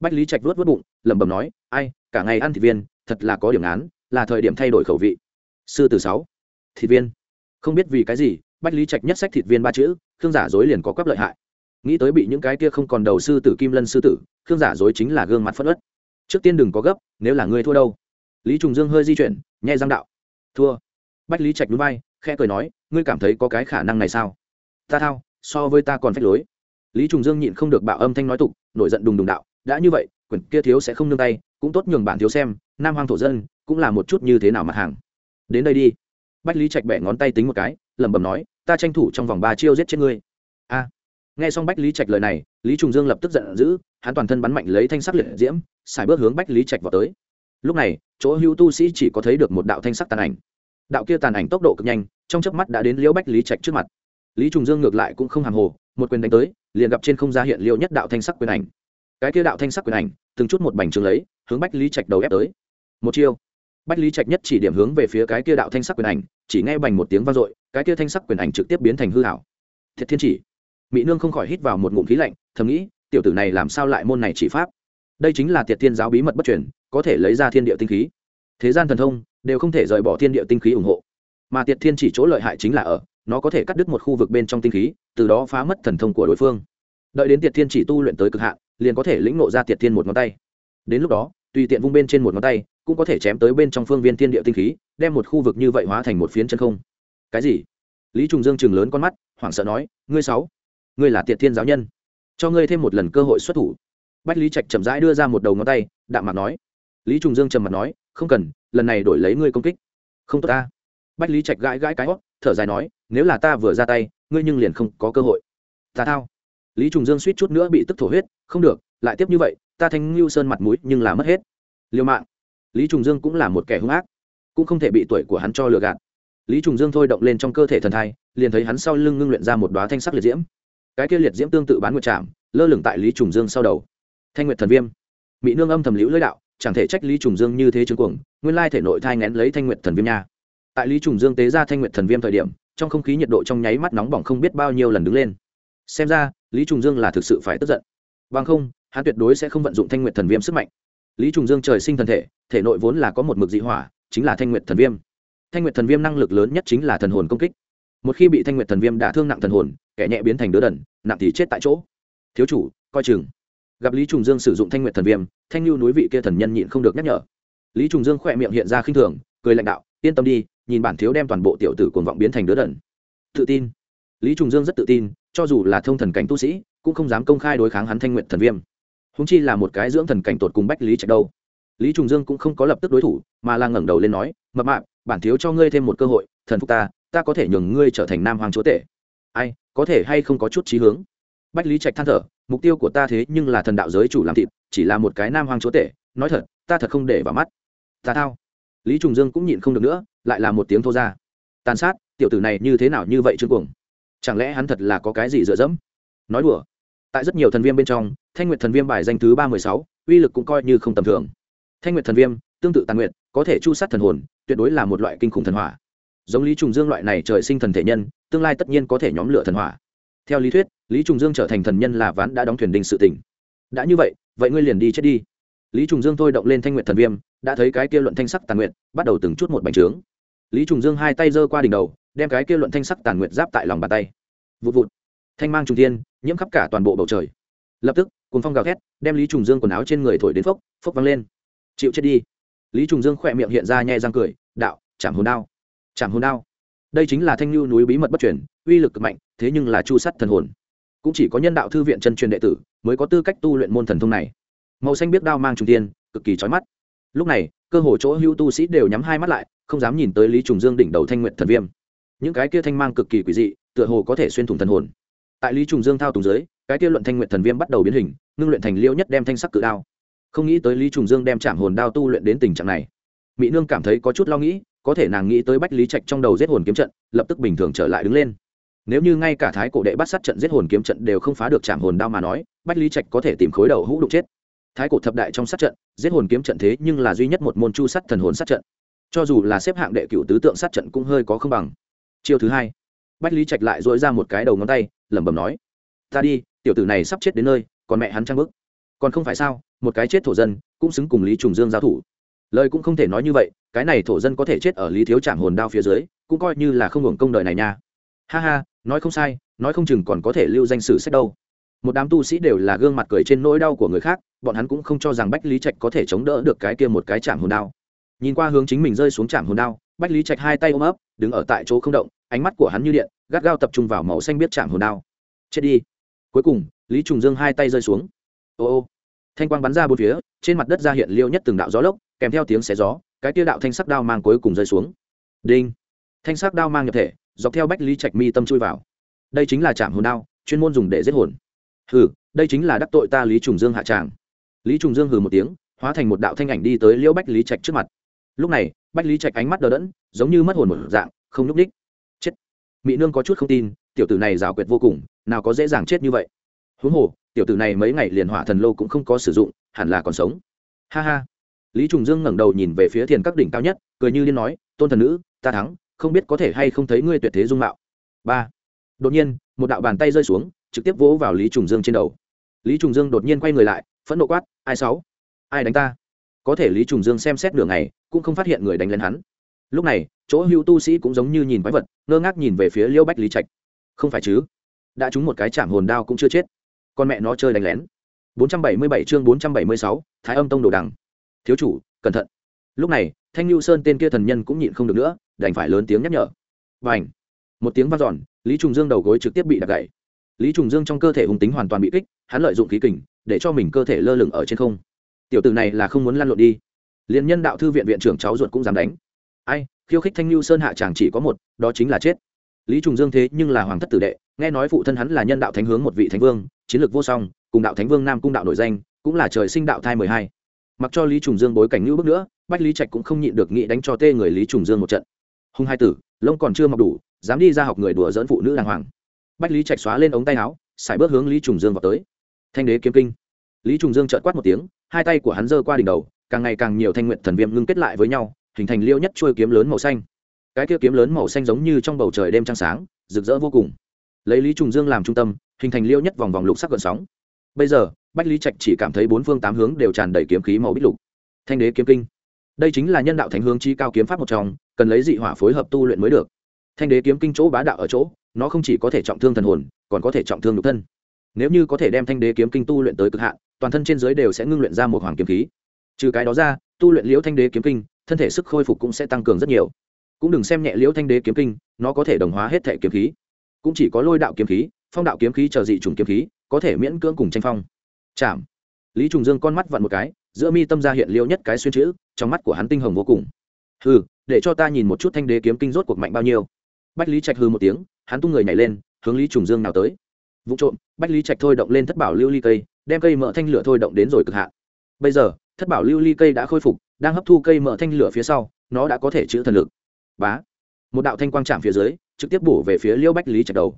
Bách lý trạch vớt vớt bụng, lẩm bẩm nói, ai, cả ngày ăn thịt viên, thật là có điểm án là thời điểm thay đổi khẩu vị. Sư từ sáu, thịt viên không biết vì cái gì, bách lý trạch nhất sách thịt viên ba chữ, khương giả dối liền có quắp lợi hại. Nghĩ tới bị những cái kia không còn đầu sư tử, kim lân sư tử, khương giả dối chính là gương mặt phất ớt trước tiên đừng có gấp, nếu là ngươi thua đâu. Lý trùng dương hơi di chuyển, nhẹ giang đạo. Thua. Bách lý trạch núi bay khẽ cười nói, ngươi cảm thấy có cái khả năng này sao? Ta thao, so với ta còn phách lối. Lý trùng dương nhịn không được bạo âm thanh nói tục, nổi giận đùng đùng đạo, đã như vậy, quyển kia thiếu sẽ không nương tay, cũng tốt nhường bản thiếu xem, nam hoàng thổ dân, cũng là một chút như thế nào mặt hàng. Đến đây đi bách lý trạch bẻ ngón tay tính một cái, lẩm bẩm nói, ta tranh thủ trong vòng ba chiêu giết chết ngươi. A. Nghe xong bách lý trạch lời này, lý trùng dương lập tức giận dữ, hắn toàn thân bắn mạnh lấy thanh sắc liệt diễm, xài bước hướng bách lý trạch vào tới. Lúc này, chỗ hữu tu sĩ chỉ có thấy được một đạo thanh sắc tàn ảnh. Đạo kia tàn ảnh tốc độ cực nhanh, trong chớp mắt đã đến liễu bách lý trạch trước mặt. Lý trùng dương ngược lại cũng không hàng hồ, một quyền đánh tới, liền gặp trên không ra hiện liễu nhất đạo thanh sắc quyền ảnh. Cái kia đạo thanh sắc quyền ảnh, từng chút một bành trướng lấy, hướng bách lý trạch đầu ép tới. Một chiêu bách lý trạch nhất chỉ điểm hướng về phía cái kia đạo thanh sắc quyền ảnh, chỉ nghe bành một tiếng vang dội, cái kia thanh sắc quyền ảnh trực tiếp biến thành hư hảo thiệt thiên chỉ. Mỹ nương không khỏi hít vào một ngụm khí lạnh, thầm nghĩ, tiểu tử này làm sao lại môn này chỉ pháp? Đây chính là tiệt thiên giáo bí mật bất truyền, có thể lấy ra thiên địa tinh khí. Thế gian thần thông, đều không thể rời bỏ thiên địa tinh khí ủng hộ. Mà tiệt thiên chỉ chỗ lợi hại chính là ở, nó có thể cắt đứt một khu vực bên trong tinh khí, từ đó phá mất thần thông của đối phương. Đợi đến tiệt thiên chỉ tu luyện tới cực hạn, liền có thể lĩnh nộ ra tiệt thiên một ngón tay. Đến lúc đó tùy tiện vung bên trên một ngón tay, cũng có thể chém tới bên trong phương viên thiên địa tinh khí, đem một khu vực như vậy hóa thành một phiến chân không. Cái gì? Lý trùng dương chừng lớn con mắt, hoảng sợ nói, ngươi sáu, ngươi là tiệt thiên giáo nhân. Cho ngươi thêm một lần cơ hội xuất thủ. Bách lý trạch chậm rãi đưa ra một đầu ngón tay, đạm mặt nói. Lý trùng dương trầm mặt nói, không cần, lần này đổi lấy ngươi công kích. Không tốt ta. Bách lý trạch gãi gãi cái hót, thở dài nói, nếu là ta vừa ra tay, ngươi nhưng liền không có cơ hội. Ta thao. Lý trùng dương suýt chút nữa bị tức thổ huyết, không được, lại tiếp như vậy ta thanh ngưu sơn mặt mũi nhưng là mất hết. Liêu mạng. Lý trùng dương cũng là một kẻ hung ác, cũng không thể bị tuổi của hắn cho lừa gạt. Lý trùng dương thôi động lên trong cơ thể thần thai, liền thấy hắn sau lưng ngưng luyện ra một đoá thanh sắc liệt diễm. Cái kia liệt diễm tương tự bán nguyệt trạm lơ lửng tại lý trùng dương sau đầu. Thanh nguyệt thần viêm. Mỹ nương âm thầm liễu lưỡi đạo, chẳng thể trách lý trùng dương như thế chứng cuồng, nguyên lai thể nội thai ngén lấy thanh nguyệt thần viêm nha. Tại lý trùng dương tế ra thanh nguyệt thần viêm thời điểm, trong không khí nhiệt độ trong nháy mắt nóng bỏng không biết bao nhiêu lần đứng lên. Xem ra, lý trùng dương là thực sự phải tức giận. Vâng không hắn tuyệt đối sẽ không vận dụng thanh nguyệt thần viêm sức mạnh. Lý trùng dương trời sinh thần thể thể nội vốn là có một mực dị hỏa, chính là thanh nguyệt thần viêm. Thanh nguyệt thần viêm năng lực lớn nhất chính là thần hồn công kích. Một khi bị thanh nguyệt thần viêm đả thương nặng thần hồn, kẻ nhẹ biến thành đứa đần, nặng thì chết tại chỗ. Thiếu chủ, coi chừng. Gặp lý trùng dương sử dụng thanh nguyệt thần viêm, thanh lưu núi vị kia thần nhân nhịn không được nhắc nhở. Lý trùng dương khỏe miệng hiện ra khinh thường, cười lãnh đạo, yên tâm đi, nhìn bản thiếu đem toàn bộ tiểu tử cuồng vọng biến thành đứa đần. Tự tin. Lý trùng dương rất tự tin, cho dù là thông thần cảnh tu sĩ, cũng không dám công khai đối kháng hắn thanh nguyện thần viêm húng chi là một cái dưỡng thần cảnh tột cùng bách lý trạch đâu. Lý trùng dương cũng không có lập tức đối thủ, mà là ngẩng đầu lên nói, mập mạp, bản thiếu cho ngươi thêm một cơ hội, thần phục ta ta có thể nhường ngươi trở thành nam hoàng chúa tể. Ai, có thể hay không có chút trí hướng? Bách lý trạch than thở, mục tiêu của ta thế nhưng là thần đạo giới chủ làm thịt, chỉ là một cái nam hoàng chúa tể, nói thật, ta thật không để vào mắt. Ta thao. Lý trùng dương cũng nhịn không được nữa, lại là một tiếng thô ra. Tàn sát, tiểu tử này như thế nào như vậy trương cuồng? Chẳng lẽ hắn thật là có cái gì dựa dẫm? Nói đùa tại rất nhiều thần viêm bên trong, thanh nguyệt thần viêm bài danh thứ ba mươi sáu, uy lực cũng coi như không tầm thường. Thanh nguyệt thần viêm, tương tự tàn nguyệt, có thể chu sát thần hồn, tuyệt đối là một loại kinh khủng thần hỏa. Giống lý trùng dương loại này trời sinh thần thể nhân, tương lai tất nhiên có thể nhóm lửa thần hỏa. Theo lý thuyết, lý trùng dương trở thành thần nhân là ván đã đóng thuyền đình sự tỉnh đã như vậy vậy ngươi liền đi chết đi. Lý trùng dương thôi động lên thanh nguyện thần viêm, đã thấy cái kia luận thanh sắc tàn nguyện bắt đầu từng chút một bành trướng. Lý trùng dương hai tay giơ qua đỉnh đầu, đem cái kia luận thanh sắc tàn nguyện giáp tại lòng bàn tay. Vụt vụt. Thanh mang trung thiên nhiễm khắp cả toàn bộ bầu trời. Lập tức cùng phong gào thét đem lý trùng dương quần áo trên người thổi đến phốc phốc văng lên. Chịu chết đi. Lý trùng dương khỏe miệng hiện ra nhẹ răng cười, đạo chạm hồn đao chạm hồn đao. Đây chính là thanh lưu núi bí mật bất truyền, uy lực cực mạnh, thế nhưng là chu sắt thần hồn. Cũng chỉ có nhân đạo thư viện chân truyền đệ tử mới có tư cách tu luyện môn thần thông này. Màu xanh biết đao mang trùng tiên cực kỳ trói mắt. Lúc này, cơ hồ chỗ hưu tu sĩ đều nhắm hai mắt lại, không dám nhìn tới lý trùng dương đỉnh đầu thanh nguyện thần viêm. Những cái kia thanh mang cực kỳ quỷ dị, tựa hồ có thể xuyên thủng thần hồn tại lý trùng dương thao tùng giới, cái kia luận thanh nguyện thần viêm bắt đầu biến hình ngưng luyện thành liêu nhất đem thanh sắc cự đao. Không nghĩ tới lý trùng dương đem chạm hồn đao tu luyện đến tình trạng này. Mỹ nương cảm thấy có chút lo nghĩ có thể nàng nghĩ tới bách lý trạch trong đầu giết hồn kiếm trận lập tức bình thường trở lại đứng lên. Nếu như ngay cả thái cổ đệ bắt sát trận giết hồn kiếm trận đều không phá được chạm hồn đao mà nói bách lý trạch có thể tìm khối đầu hũ đụng chết. Thái cổ thập đại trong sát trận giết hồn kiếm trận thế nhưng là duy nhất một môn chu sắt thần hồn sát trận. Cho dù là xếp hạng đệ cựu tứ tượng sát trận cũng hơi có không bằng. Chiêu thứ hai bách lý trạch lại dỗi ra một cái đầu ngón tay, lẩm bẩm nói, ta đi, tiểu tử này sắp chết đến nơi, còn mẹ hắn trang bức. Còn không phải sao, một cái chết thổ dân, cũng xứng cùng lý trùng dương giao thủ. Lời cũng không thể nói như vậy, cái này thổ dân có thể chết ở lý thiếu trạm hồn đao phía dưới, cũng coi như là không hưởng công đời này nha. Ha ha, nói không sai, nói không chừng còn có thể lưu danh sử sách đâu. Một đám tu sĩ đều là gương mặt cười trên nỗi đau của người khác, bọn hắn cũng không cho rằng bách lý trạch có thể chống đỡ được cái kia một cái chạm hồn đao. Nhìn qua hướng chính mình rơi xuống chạm hồn đao, bách lý trạch hai tay ôm ấp, đứng ở tại chỗ không động ánh mắt của hắn như điện, gắt gao tập trung vào màu xanh biết chạm hồn đao. Chết đi. Cuối cùng, lý trùng dương hai tay rơi xuống. Ô ô. Thanh quang bắn ra bốn phía, trên mặt đất ra hiện liêu nhất từng đạo gió lốc, kèm theo tiếng xé gió, cái tia đạo thanh sắc đao mang cuối cùng rơi xuống. Đinh. Thanh sắc đao mang nhập thể, dọc theo bách lý trạch mi tâm chui vào. Đây chính là trạm hồn đao, chuyên môn dùng để giết hồn. Hừ, đây chính là đắc tội ta lý trùng dương hạ tràng. Lý trùng dương hừ một tiếng, hóa thành một đạo thanh ảnh đi tới liễu bách lý trạch trước mặt. Lúc này, bách lý trạch ánh mắt đờ đẫn, giống như mất hồn một dạng, không nhúc ních mỹ nương có chút không tin, tiểu tử này rào quyệt vô cùng, nào có dễ dàng chết như vậy. Huống hồ, tiểu tử này mấy ngày liền hỏa thần lô cũng không có sử dụng, hẳn là còn sống. Ha ha. Lý trùng dương ngẩng đầu nhìn về phía thiền các đỉnh cao nhất, cười như liên nói, tôn thần nữ, ta thắng, không biết có thể hay không thấy ngươi tuyệt thế dung mạo. Ba. Đột nhiên, một đạo bàn tay rơi xuống, trực tiếp vỗ vào lý trùng dương trên đầu. Lý trùng dương đột nhiên quay người lại, phẫn nộ quát, ai sáu? Ai đánh ta? Có thể lý trùng dương xem xét nửa ngày, cũng không phát hiện người đánh lên hắn lúc này chỗ hữu tu sĩ cũng giống như nhìn quái vật ngơ ngác nhìn về phía liêu bách lý trạch. Không phải chứ? Đã trúng một cái chạm hồn đao cũng chưa chết. Con mẹ nó chơi đánh lén. 477 chương 476, thái âm tông đồ đằng. Thiếu chủ cẩn thận. Lúc này thanh lưu sơn tên kia thần nhân cũng nhịn không được nữa đành phải lớn tiếng nhắc nhở. Và ảnh một tiếng vang dọn lý trùng dương đầu gối trực tiếp bị đập gãy. Lý trùng dương trong cơ thể hung tính hoàn toàn bị kích hắn lợi dụng khí kình để cho mình cơ thể lơ lửng ở trên không. Tiểu tử này là không muốn lăn lộn đi. Liền nhân đạo thư viện viện trưởng cháu ruột cũng dám đánh ai, khiêu khích thanh lưu sơn hạ chàng chỉ có một, đó chính là chết. Lý trùng dương thế nhưng là hoàng thất tử đệ, nghe nói phụ thân hắn là nhân đạo thánh hướng một vị thánh vương, chiến lược vô song, cùng đạo thánh vương nam cung đạo nổi danh, cũng là trời sinh đạo thai mười hai. Mặc cho lý trùng dương bối cảnh ngữ bước nữa, bách lý trạch cũng không nhịn được nghĩ đánh cho tê người lý trùng dương một trận. Hung hai tử, lông còn chưa mọc đủ, dám đi ra học người đùa dỡn phụ nữ đàng hoàng. Bách lý trạch xóa lên ống tay áo xài bước hướng lý trùng dương vào tới. Thanh đế kiếm kinh. Lý trùng dương trợn quát một tiếng, hai tay của hắn giơ qua đỉnh đầu, càng ngày càng nhiều thanh nguyện thần viêm ngưng kết lại với nhau hình thành liêu nhất chuôi kiếm lớn màu xanh. Cái kia kiếm lớn màu xanh giống như trong bầu trời đêm trăng sáng, rực rỡ vô cùng. Lấy lý trùng dương làm trung tâm, hình thành liêu nhất vòng vòng lục sắc gợn sóng. Bây giờ, bách lý trạch chỉ cảm thấy bốn phương tám hướng đều tràn đầy kiếm khí màu bích lục. Thanh đế kiếm kinh. Đây chính là nhân đạo thánh hướng chi cao kiếm pháp một trong, cần lấy dị hỏa phối hợp tu luyện mới được. Thanh đế kiếm kinh chỗ bá đạo ở chỗ, nó không chỉ có thể trọng thương thần hồn, còn có thể trọng thương nhục thân. Nếu như có thể đem thanh đế kiếm kinh tu luyện tới cực hạn, toàn thân trên giới đều sẽ ngưng luyện ra một hoàng kiếm khí. Trừ cái đó ra, tu luyện liễu thanh đế kiếm kinh thân thể sức khôi phục cũng sẽ tăng cường rất nhiều. Cũng đừng xem nhẹ liễu thanh đế kiếm kinh, nó có thể đồng hóa hết thể kiếm khí. Cũng chỉ có lôi đạo kiếm khí, phong đạo kiếm khí chờ dị trùng kiếm khí, có thể miễn cưỡng cùng tranh phong. Chạm. Lý trùng dương con mắt vặn một cái, giữa mi tâm ra hiện liễu nhất cái xuyên chữ, trong mắt của hắn tinh hồng vô cùng. Hừ, để cho ta nhìn một chút thanh đế kiếm kinh rốt cuộc mạnh bao nhiêu. Bách lý trạch hư một tiếng, hắn tung người nhảy lên, hướng lý trùng dương nào tới. Vụ trộm, bách lý trạch thôi động lên thất bảo lưu ly cây, đem cây mỡ thanh lửa thôi động đến rồi cực hạn. Bây giờ, thất bảo lưu ly cây đã khôi phục đang hấp thu cây mỡ thanh lửa phía sau, nó đã có thể chữ thần lực. Bá. Một đạo thanh quang chạm phía dưới, trực tiếp bổ về phía liêu bách lý trạch đầu.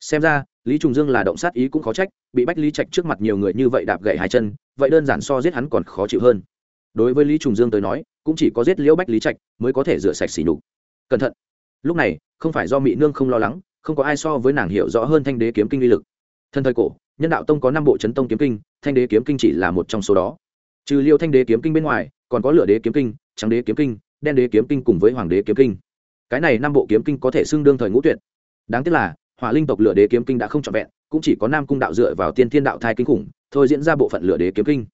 Xem ra, lý trùng dương là động sát ý cũng khó trách, bị bách lý trạch trước mặt nhiều người như vậy đạp gậy hai chân, vậy đơn giản so giết hắn còn khó chịu hơn. Đối với lý trùng dương tới nói, cũng chỉ có giết liễu bách lý trạch mới có thể rửa sạch xỉ nhục. Cẩn thận. Lúc này, không phải do mỹ nương không lo lắng, không có ai so với nàng hiểu rõ hơn thanh đế kiếm kinh uy lực. Thân thời cổ, nhân đạo tông có năm bộ chấn tông kiếm kinh, thanh đế kiếm kinh chỉ là một trong số đó. Trừ liêu thanh đế kiếm kinh bên ngoài còn có lửa đế kiếm kinh, trắng đế kiếm kinh, đen đế kiếm kinh cùng với hoàng đế kiếm kinh. Cái này năm bộ kiếm kinh có thể xưng đương thời ngũ tuyệt. Đáng tiếc là, hỏa linh tộc lửa đế kiếm kinh đã không trọn vẹn, cũng chỉ có nam cung đạo dựa vào tiên thiên đạo thai kinh khủng, thôi diễn ra bộ phận lửa đế kiếm kinh.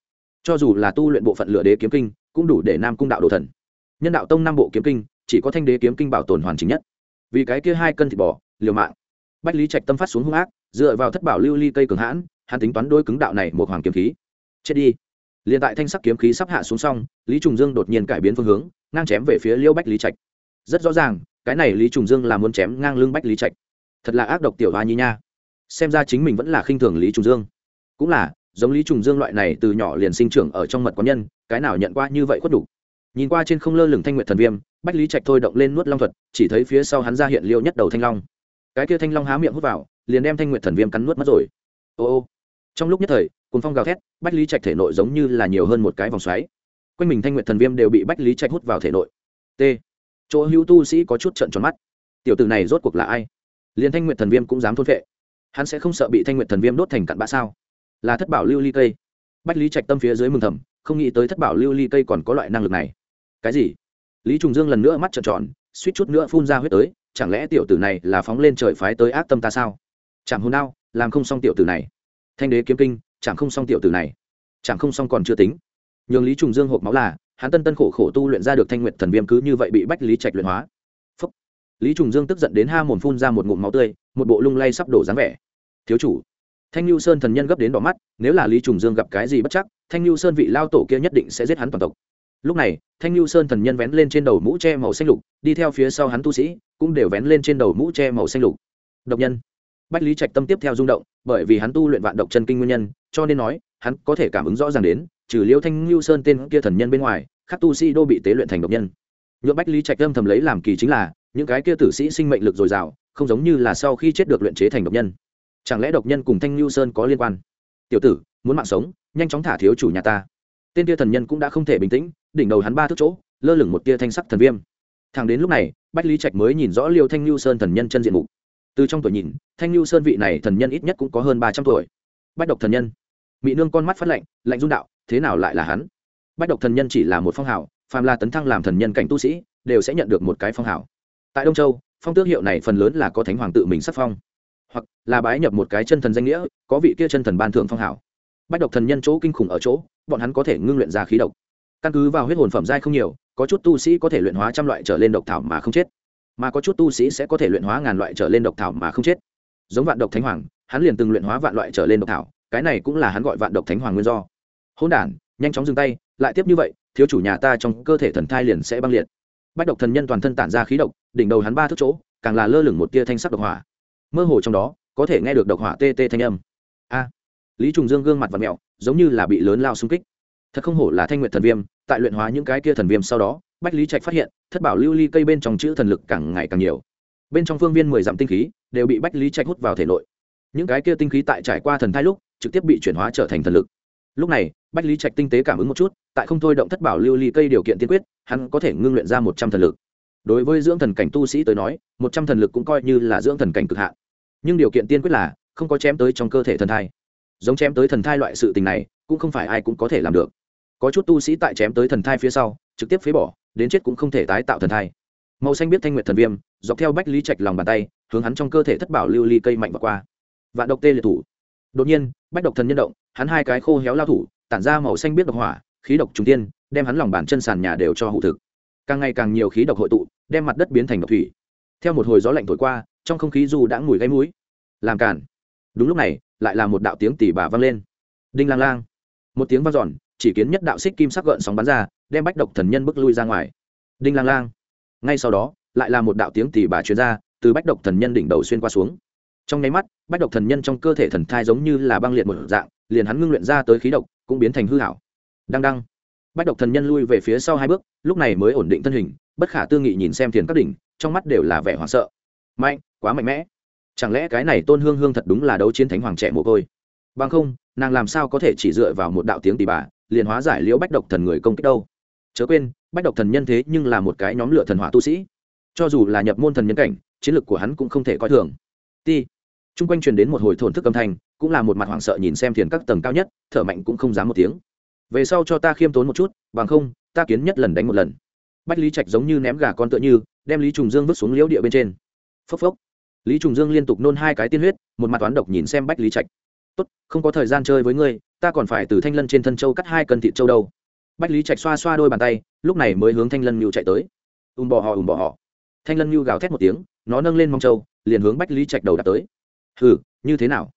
Cho dù là tu luyện bộ phận lửa đế kiếm kinh, cũng đủ để nam cung đạo đồ thần. Nhân đạo tông năm bộ kiếm kinh, chỉ có thanh đế kiếm kinh bảo tồn hoàn chỉnh nhất. Vì cái kia hai cân thịt bò, liều mạng. Bách lý trạch tâm phát xuống hung ác, dựa vào thất bảo lưu ly cây cường hãn, hắn tính toán đôi cứng đạo này một hoàng kiếm khí. Chết đi liền tại thanh sắc kiếm khí sắp hạ xuống xong, lý trùng dương đột nhiên cải biến phương hướng, ngang chém về phía liêu bách lý trạch. Rất rõ ràng, cái này lý trùng dương là muốn chém ngang lưng bách lý trạch. Thật là ác độc tiểu hoa nhi nha. Xem ra chính mình vẫn là khinh thường lý trùng dương. Cũng là, giống lý trùng dương loại này từ nhỏ liền sinh trưởng ở trong mật quán nhân, cái nào nhận qua như vậy khuất đủ. Nhìn qua trên không lơ lửng thanh nguyện thần viêm, bách lý trạch thôi động lên nuốt long thuật, chỉ thấy phía sau hắn ra hiện liêu nhất đầu thanh long. Cái kia thanh long há miệng hút vào, liền đem thanh nguyện thần viêm cắn nuốt mất rồi. Ô ô. Trong lúc nhất thời cùng phong gào thét, bách lý trạch thể nội giống như là nhiều hơn một cái vòng xoáy. Quanh mình thanh nguyện thần viêm đều bị bách lý trạch hút vào thể nội. T. Chỗ hữu tu sĩ có chút trận tròn mắt. Tiểu tử này rốt cuộc là ai? Liền thanh nguyện thần viêm cũng dám thôn vệ hắn sẽ không sợ bị thanh nguyện thần viêm đốt thành cặn bã sao? Là thất bảo lưu ly cây. Bách lý trạch tâm phía dưới mừng thầm, không nghĩ tới thất bảo lưu ly cây còn có loại năng lực này. Cái gì? Lý trùng dương lần nữa mắt trợn tròn, suýt chút nữa phun ra huyết tới, chẳng lẽ tiểu tử này là phóng lên trời phái tới ác tâm ta sao? Chẳng hồn đao, làm không xong tiểu tử này. Thanh đế kiếm kinh chẳng không xong tiểu tử này. Chẳng không xong còn chưa tính. Nhường lý trùng dương hộp máu là, hắn tân tân khổ khổ tu luyện ra được thanh nguyện thần viêm cứ như vậy bị bách lý trạch luyện hóa. Phúc. lý trùng dương tức giận đến ha mồm phun ra một ngụm máu tươi, một bộ lung lay sắp đổ dáng vẻ. Thiếu chủ. Thanh lưu sơn thần nhân gấp đến đỏ mắt, nếu là lý trùng dương gặp cái gì bất chắc, thanh lưu sơn vị lao tổ kia nhất định sẽ giết hắn toàn tộc. Lúc này, thanh lưu sơn thần nhân vén lên trên đầu mũ tre màu xanh lục, đi theo phía sau hắn tu sĩ, cũng đều vén lên trên đầu mũ tre màu xanh lục. Độc nhân bách lý trạch tâm tiếp theo rung động, bởi vì hắn tu luyện vạn độc chân kinh nguyên nhân, cho nên nói, hắn có thể cảm ứng rõ ràng đến, trừ liêu thanh lưu sơn tên kia thần nhân bên ngoài các tu sĩ đô bị tế luyện thành độc nhân. Nhuộm bách lý trạch âm thầm lấy làm kỳ chính là, những cái kia tử sĩ sinh mệnh lực dồi dào, không giống như là sau khi chết được luyện chế thành độc nhân. Chẳng lẽ độc nhân cùng thanh lưu sơn có liên quan? Tiểu tử, muốn mạng sống, nhanh chóng thả thiếu chủ nhà ta. Tên kia thần nhân cũng đã không thể bình tĩnh, đỉnh đầu hắn ba thước chỗ, lơ lửng một tia thanh sắc thần viêm. Thằng đến lúc này, bách lý trạch mới nhìn rõ liêu thanh lưu sơn thần nhân chân diện mục từ trong tuổi nhìn, thanh lưu sơn vị này thần nhân ít nhất cũng có hơn ba trăm tuổi. Bách độc thần nhân. Mỹ nương con mắt phát lạnh lạnh dung đạo, thế nào lại là hắn? Bách độc thần nhân chỉ là một phong hào, phàm là tấn thăng làm thần nhân cảnh tu sĩ, đều sẽ nhận được một cái phong hào. Tại đông châu, phong tước hiệu này phần lớn là có thánh hoàng tự mình sắc phong. Hoặc là bái nhập một cái chân thần danh nghĩa, có vị kia chân thần ban thượng phong hào. Bách độc thần nhân chỗ kinh khủng ở chỗ, bọn hắn có thể ngưng luyện ra khí độc. Căn cứ vào huyết hồn phẩm giai không nhiều, có chút tu sĩ có thể luyện hóa trăm loại trở lên độc thảo mà không chết mà có chút tu sĩ sẽ có thể luyện hóa ngàn loại trở lên độc thảo mà không chết. Giống vạn độc thánh hoàng, hắn liền từng luyện hóa vạn loại trở lên độc thảo, cái này cũng là hắn gọi vạn độc thánh hoàng nguyên do. Hôn đản, nhanh chóng dừng tay, lại tiếp như vậy, thiếu chủ nhà ta trong cơ thể thần thai liền sẽ băng liệt. Bách độc thần nhân toàn thân tản ra khí độc, đỉnh đầu hắn ba thước chỗ, càng là lơ lửng một tia thanh sắc độc hỏa. Mơ hồ trong đó, có thể nghe được độc hỏa tê tê thanh âm. A. Lý trùng dương gương mặt và mẹo giống như là bị lớn lao xung kích. Thật không hổ là thanh nguyện thần viêm tại luyện hóa những cái kia thần viêm sau đó, bách lý trạch phát hiện, thất bảo lưu ly cây bên trong chữ thần lực càng ngày càng nhiều. Bên trong phương viên mười dặm tinh khí đều bị bách lý trạch hút vào thể nội. Những cái kia tinh khí tại trải qua thần thai lúc, trực tiếp bị chuyển hóa trở thành thần lực. Lúc này, bách lý trạch tinh tế cảm ứng một chút, tại không thôi động thất bảo lưu ly cây điều kiện tiên quyết, hắn có thể ngưng luyện ra một trăm thần lực. Đối với dưỡng thần cảnh tu sĩ tới nói, một trăm thần lực cũng coi như là dưỡng thần cảnh cực hạn. Nhưng điều kiện tiên quyết là, không có chém tới trong cơ thể thần thai. Giống chém tới thần thai loại sự tình này, cũng không phải ai cũng có thể làm được có chút tu sĩ tại chém tới thần thai phía sau, trực tiếp phế bỏ, đến chết cũng không thể tái tạo thần thai. Màu xanh biết thanh nguyệt thần viêm, dọc theo bách lý trạch lòng bàn tay, hướng hắn trong cơ thể thất bảo lưu ly cây mạnh và qua. Vạn độc tê liệt thủ. Đột nhiên, bách độc thần nhân động, hắn hai cái khô héo lao thủ, tản ra màu xanh biết độc hỏa, khí độc trung tiên đem hắn lòng bàn chân sàn nhà đều cho hụ thực. Càng ngày càng nhiều khí độc hội tụ, đem mặt đất biến thành độc thủy. Theo một hồi gió lạnh thổi qua, trong không khí dù đã mùi gáy mũi. Làm cản đúng lúc này, lại là một đạo tiếng tỉ bà vang lên. Đinh lang lang. Một tiếng vang giòn chỉ kiến nhất đạo xích kim sắc gợn sóng bắn ra, đem bách độc thần nhân bước lui ra ngoài. Đinh lang lang. Ngay sau đó, lại là một đạo tiếng tỉ bà chuyên ra, từ bách độc thần nhân đỉnh đầu xuyên qua xuống. Trong nháy mắt, bách độc thần nhân trong cơ thể thần thai giống như là băng liệt một dạng, liền hắn ngưng luyện ra tới khí độc, cũng biến thành hư hảo đăng đăng. Bách độc thần nhân lui về phía sau hai bước, lúc này mới ổn định thân hình, bất khả tư nghị nhìn xem thiền các đỉnh, trong mắt đều là vẻ hoảng sợ. Mạnh, quá mạnh mẽ. Chẳng lẽ cái này tôn hương hương thật đúng là đấu chiến thánh hoàng trẻ mồ côi? Bằng không, nàng làm sao có thể chỉ dựa vào một đạo tiếng tỉ bà liền hóa giải liễu bách độc thần người công kích đâu. Chớ quên, bách độc thần nhân thế nhưng là một cái nhóm lửa thần hỏa tu sĩ. Cho dù là nhập môn thần nhân cảnh, chiến lược của hắn cũng không thể coi thường. Ti. T r u n g quanh truyền đến một hồi thổn thức âm thanh, cũng là một mặt hoảng sợ nhìn xem thiền các tầng cao nhất, thở mạnh cũng không dám một tiếng. Về sau cho ta khiêm tốn một chút, bằng không, ta kiến nhất lần đánh một lần. Bách lý trạch giống như ném gà con tựa như, đem lý trùng dương vứt xuống liễu địa bên trên. Phốc phốc. Lý trùng dương liên tục nôn hai cái tiên huyết, một mặt toán độc nhìn xem bách lý trạch. Tốt, không có thời gian chơi với ngươi ta còn phải từ thanh lân trên thân châu cắt hai cân thịt châu đâu. Bách lý trạch xoa xoa đôi bàn tay, lúc này mới hướng thanh lân mưu chạy tới. Ùm bò họ ùm bò họ thanh lân mưu gào thét một tiếng, nó nâng lên mong châu, liền hướng bách lý trạch đầu đạp tới. Hừ, như thế nào?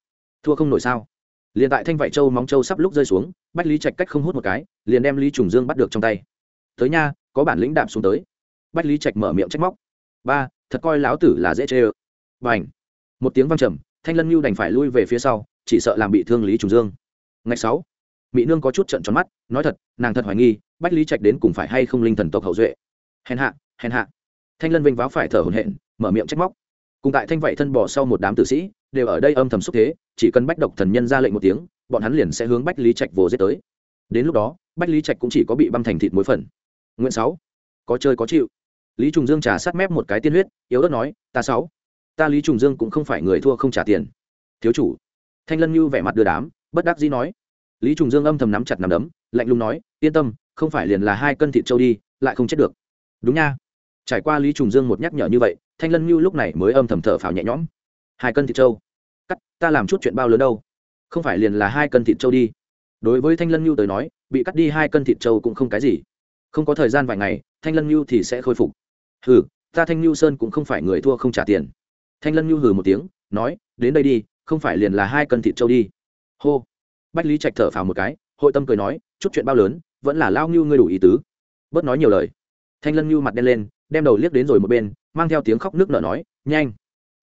Thua không nổi sao? Liền tại thanh vạy châu móng châu sắp lúc rơi xuống, bách lý trạch cách không hút một cái, liền đem lý trùng dương bắt được trong tay. Tới nha, có bản lĩnh đạp xuống tới. Bách lý trạch mở miệng trách móc. Ba, thật coi láo tử là dễ chê ơ. B à n h một tiếng văng trầm, thanh lân mưu đành phải lui về phía sau, chỉ sợ làm bị thương lý trùng dương ngày sáu mỹ nương có chút trận tròn mắt nói thật nàng thật hoài nghi bách lý trạch đến cùng phải hay không linh thần tộc hậu duệ. Hèn hạ hèn hạ. Thanh lân vinh váo phải thở hổn hển, mở miệng trách móc. Cùng tại thanh vậy thân bỏ sau một đám tử sĩ đều ở đây âm thầm xúc thế chỉ cần bách độc thần nhân ra lệnh một tiếng bọn hắn liền sẽ hướng bách lý trạch vồ giết tới. Đến lúc đó bách lý trạch cũng chỉ có bị băm thành thịt muối phần. Nguyện sáu có chơi có chịu. Lý trùng dương trả sát mép một cái tiên huyết yếu ớt nói ta sáu ta lý trùng dương cũng không phải người thua không trả tiền. Thiếu chủ. Thanh lân như vẻ mặt đưa đám bất đắc dĩ nói. Lý trùng dương âm thầm nắm chặt nắm đấm, lạnh lùng nói, yên tâm, không phải liền là hai cân thịt trâu đi, lại không chết được. Đúng nha. Trải qua lý trùng dương một nhắc nhở như vậy, thanh lân mưu lúc này mới âm thầm thở phào nhẹ nhõm. Hai cân thịt trâu? Cắt, ta làm chút chuyện bao lớn đâu. Không phải liền là hai cân thịt trâu đi. Đối với thanh lân mưu tới nói, bị cắt đi hai cân thịt trâu cũng không cái gì. Không có thời gian vài ngày, thanh lân mưu thì sẽ khôi phục. Hừ, ta thanh mưu sơn cũng không phải người thua không trả tiền. Thanh lân mưu hừ một tiếng, nói, đến đây đi, không phải liền là hai cân thịt trâu đi hô. Bách lý trạch thở phào một cái, hội tâm cười nói, chút chuyện bao lớn, vẫn là lao ngưu ngươi đủ ý tứ. Bớt nói nhiều lời. Thanh lân ngưu mặt đen lên, đem đầu liếc đến rồi một bên, mang theo tiếng khóc nước nở nói, nhanh,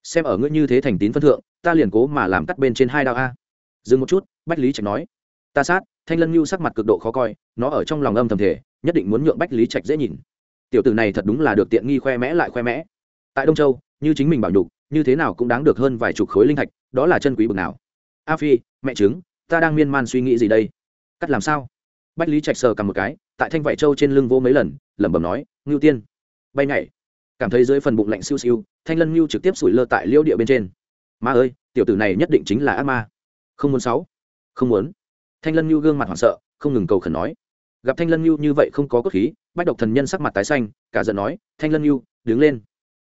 xem ở ngươi như thế thành tín phân thượng, ta liền cố mà làm cắt bên trên hai đao a. Dừng một chút, bách lý trạch nói, ta sát. Thanh lân ngưu sắc mặt cực độ khó coi, nó ở trong lòng âm thầm thể nhất định muốn nhượng bách lý trạch dễ nhìn. Tiểu tử này thật đúng là được tiện nghi khoe mẽ lại khoe mẽ. Tại đông châu, như chính mình bảo nhục, như thế nào cũng đáng được hơn vài chục khối linh thạch, đó là chân quý bực nào a phi, mẹ chứng ta đang miên man suy nghĩ gì đây? Cắt làm sao? Bách lý trạch sờ cầm một cái, tại thanh vải trâu trên lưng vô mấy lần, lẩm bẩm nói, ngưu tiên, bay nhảy. Cảm thấy dưới phần bụng lạnh siêu siêu, thanh lân ngưu trực tiếp sủi lơ tại liêu địa bên trên. Ma ơi, tiểu tử này nhất định chính là ác ma. Không muốn sáu. Không muốn. Thanh lân ngưu gương mặt hoảng sợ, không ngừng cầu khẩn nói. Gặp thanh lân ngưu như vậy không có cốt khí, bách độc thần nhân sắc mặt tái xanh, cả giận nói, thanh lân ngưu, đứng lên.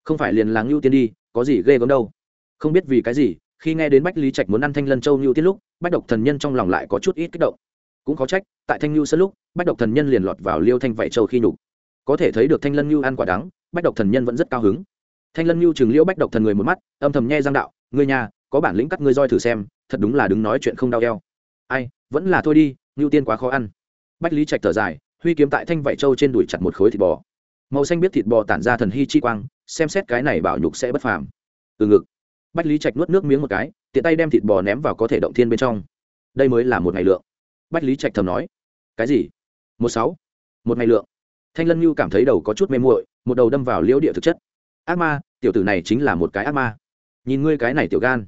Không phải liền là ngưu tiên đi, có gì ghê gớm đâu. Không biết vì cái gì khi nghe đến bách lý trạch muốn ăn thanh lân châu như tiết lúc, bách độc thần nhân trong lòng lại có chút ít kích động. Cũng có trách, tại thanh lưu sân lúc, bách độc thần nhân liền lọt vào liêu thanh vạy châu khi nhục. Có thể thấy được thanh lân lưu ăn quả đắng, bách độc thần nhân vẫn rất cao hứng. Thanh lân Lưu chừng liễu bách độc thần người một mắt, âm thầm nhe giang đạo, ngươi nhà, có bản lĩnh cắt ngươi roi thử xem, thật đúng là đứng nói chuyện không đau eo. Ai, vẫn là thôi đi ngưu tiên quá khó ăn. Bách lý trạch thở dài, huy kiếm tại thanh vạy châu trên đùi chặt một khối thịt bò. Màu xanh biết thịt bò tản ra thần hy chi quang, xem xét cái này bảo nhục sẽ bất phàm. Từ ngực bách lý trạch nuốt nước miếng một cái, tiện tay đem thịt bò ném vào có thể động thiên bên trong. Đây mới là một ngày lượng. Bách lý trạch thầm nói. Cái gì? Một sáu? Một ngày lượng. Thanh lân như cảm thấy đầu có chút mê muội, một đầu đâm vào liễu địa thực chất. Ác ma, tiểu tử này chính là một cái ác ma. Nhìn ngươi cái này tiểu gan.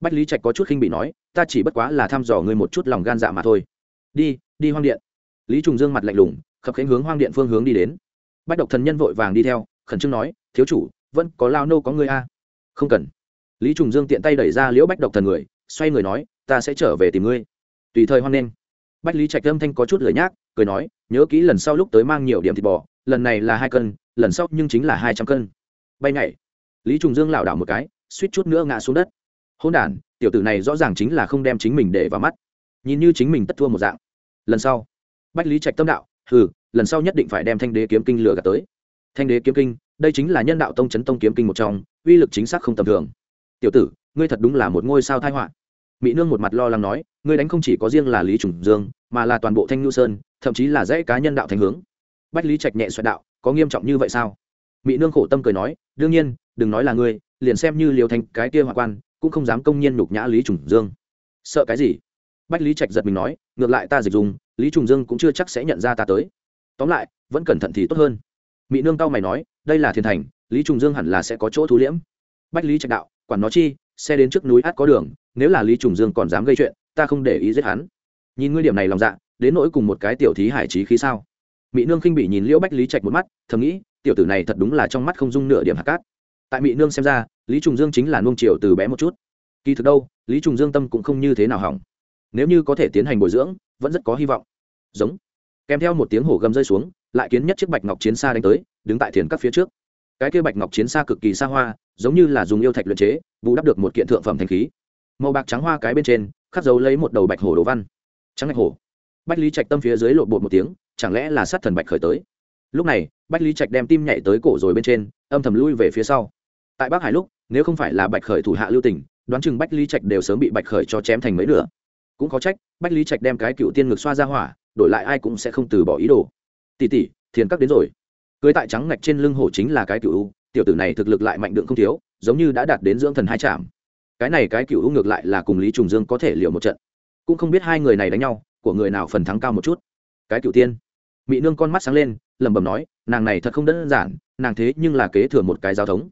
Bách lý trạch có chút khinh bị nói, ta chỉ bất quá là thăm dò ngươi một chút lòng gan dạ mà thôi. Đi đi hoang điện. Lý trùng dương mặt lạnh lùng, khập khánh hướng hoang điện phương hướng đi đến. Bách độc thần nhân vội vàng đi theo, khẩn trương nói, thiếu chủ, vẫn có lao nô có ngươi a. Không cần lý trùng dương tiện tay đẩy ra liễu bách độc thần người xoay người nói ta sẽ trở về tìm ngươi. Tùy thời hoan nghênh. Bách lý trạch âm thanh có chút lời nhác cười nói nhớ kỹ lần sau lúc tới mang nhiều điểm thịt bò lần này là hai cân lần sau nhưng chính là hai trăm cân. Bay nhảy. Lý trùng dương lảo đảo một cái suýt chút nữa ngã xuống đất. Hôn đản tiểu tử này rõ ràng chính là không đem chính mình để vào mắt. Nhìn như chính mình tất thua một dạng. Lần sau. Bách lý trạch tâm đạo hừ, lần sau nhất định phải đem thanh đế kiếm kinh lừa gạt tới. Thanh đế kiếm kinh đây chính là nhân đạo tông chấn tông kiếm kinh một trong uy lực chính xác không tầm thường tiểu tử, ngươi thật đúng là một ngôi sao thai họa. Mỹ nương một mặt lo lắng nói, ngươi đánh không chỉ có riêng là lý trùng dương, mà là toàn bộ thanh nhu sơn, thậm chí là dãy cá nhân đạo thành hướng. Bách lý trạch nhẹ xoẹt đạo, có nghiêm trọng như vậy sao? Mỹ nương khổ tâm cười nói, đương nhiên, đừng nói là ngươi, liền xem như liều thành cái kia hòa quan, cũng không dám công nhiên nhục nhã lý trùng dương. Sợ cái gì? Bách lý trạch giật mình nói, ngược lại ta dịch dùng, lý trùng dương cũng chưa chắc sẽ nhận ra ta tới. Tóm lại, vẫn cẩn thận thì tốt hơn. Mỹ nương cao mày nói, đây là thiên thành, lý trùng dương hẳn là sẽ có chỗ thú liễm. Bách lý trạch đạo quản nó chi, xe đến trước núi át có đường, nếu là lý trùng dương còn dám gây chuyện, ta không để ý giết hắn. Nhìn ngươi điểm này lòng dạ đến nỗi cùng một cái tiểu thí hải trí khí sao? Mỹ nương khinh bị nhìn liễu bách lý trạch một mắt, thầm nghĩ, tiểu tử này thật đúng là trong mắt không dung nửa điểm hạt cát. Tại mỹ nương xem ra, lý trùng dương chính là nung chiều từ bé một chút. Kỳ thực đâu, lý trùng dương tâm cũng không như thế nào hỏng. Nếu như có thể tiến hành bồi dưỡng, vẫn rất có hy vọng. Giống. Kèm theo một tiếng hổ gầm rơi xuống, lại kiến nhất chiếc bạch ngọc chiến xa đánh tới, đứng tại thiền các phía trước cái kia bạch ngọc chiến xa cực kỳ xa hoa, giống như là dùng yêu thạch luyện chế vụ đắp được một kiện thượng phẩm thanh khí. Màu bạc trắng hoa cái bên trên, khắc dấu lấy một đầu bạch hổ đồ văn. Trắng bạch hổ. Bách lý trạch tâm phía dưới lộn bột một tiếng, chẳng lẽ là sát thần bạch khởi tới? Lúc này, bách lý trạch đem tim nhảy tới cổ rồi bên trên, âm thầm lui về phía sau. Tại bắc hải lúc, nếu không phải là bạch khởi thủ hạ lưu tỉnh đoán chừng bách lý trạch đều sớm bị bạch khởi cho chém thành mấy nửa. Cũng có trách, bách lý trạch đem cái cựu tiên ngực xoa ra hỏa, đổi lại ai cũng sẽ không từ bỏ ý đồ. Tỉ tỉ thiền các đến rồi cưới tại trắng ngạch trên lưng hổ chính là cái cựu u, tiểu tử này thực lực lại mạnh đựng không thiếu, giống như đã đạt đến dưỡng thần hai trạm. Cái này cái cựu u ngược lại là cùng lý trùng dương có thể liều một trận. Cũng không biết hai người này đánh nhau, của người nào phần thắng cao một chút. Cái cựu tiên. Mỹ nương con mắt sáng lên, lẩm bẩm nói, nàng này thật không đơn giản, nàng thế nhưng là kế thừa một cái giao thống.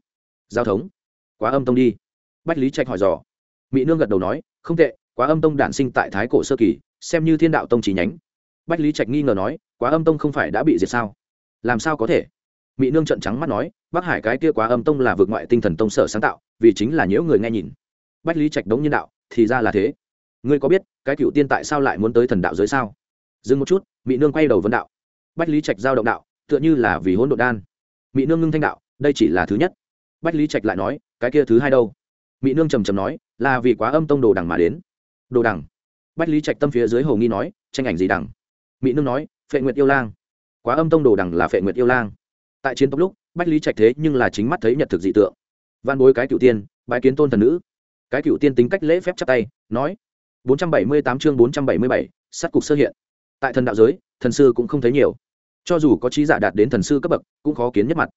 Giao thống? Quá âm tông đi. Bách lý trạch hỏi dò. Mỹ nương gật đầu nói, không tệ, quá âm tông đản sinh tại thái cổ sơ kỳ, xem như thiên đạo tông chỉ nhánh. Bách lý trạch nghi ngờ nói, quá âm tông không phải đã bị diệt sao? Làm sao có thể? Mỹ nương trận trắng mắt nói, bắc hải cái kia quá âm tông là vượt ngoại tinh thần tông sở sáng tạo, vì chính là nhiễu người nghe nhìn. Bách lý trạch đống nhân đạo, thì ra là thế. Ngươi có biết, cái cựu tiên tại sao lại muốn tới thần đạo giới sao? Dừng một chút mỹ nương quay đầu vấn đạo. Bách lý trạch giao động đạo, tựa như là vì hỗn độ đan. Mỹ nương ngưng thanh đạo, đây chỉ là thứ nhất. Bách lý trạch lại nói, cái kia thứ hai đâu? Mỹ nương trầm trầm nói, là vì quá âm tông đồ đằng mà đến. Đồ đằng? Bách lý trạch tâm phía dưới hồ nghi nói, tranh ảnh gì đằng? Mỹ nương nói, phệ nguyệt yêu lang quá âm tông đồ đằng là phệ nguyệt yêu lang. Tại chiến tốc lúc bách lý trạch thế nhưng là chính mắt thấy nhật thực dị tượng. Văn bối cái cựu tiên bái kiến tôn thần nữ. Cái cựu tiên tính cách lễ phép chắp tay nói 478 chương 477, sát cục sơ hiện. Tại thần đạo giới thần sư cũng không thấy nhiều. Cho dù có trí giả đạt đến thần sư cấp bậc cũng khó kiến nhất mặt.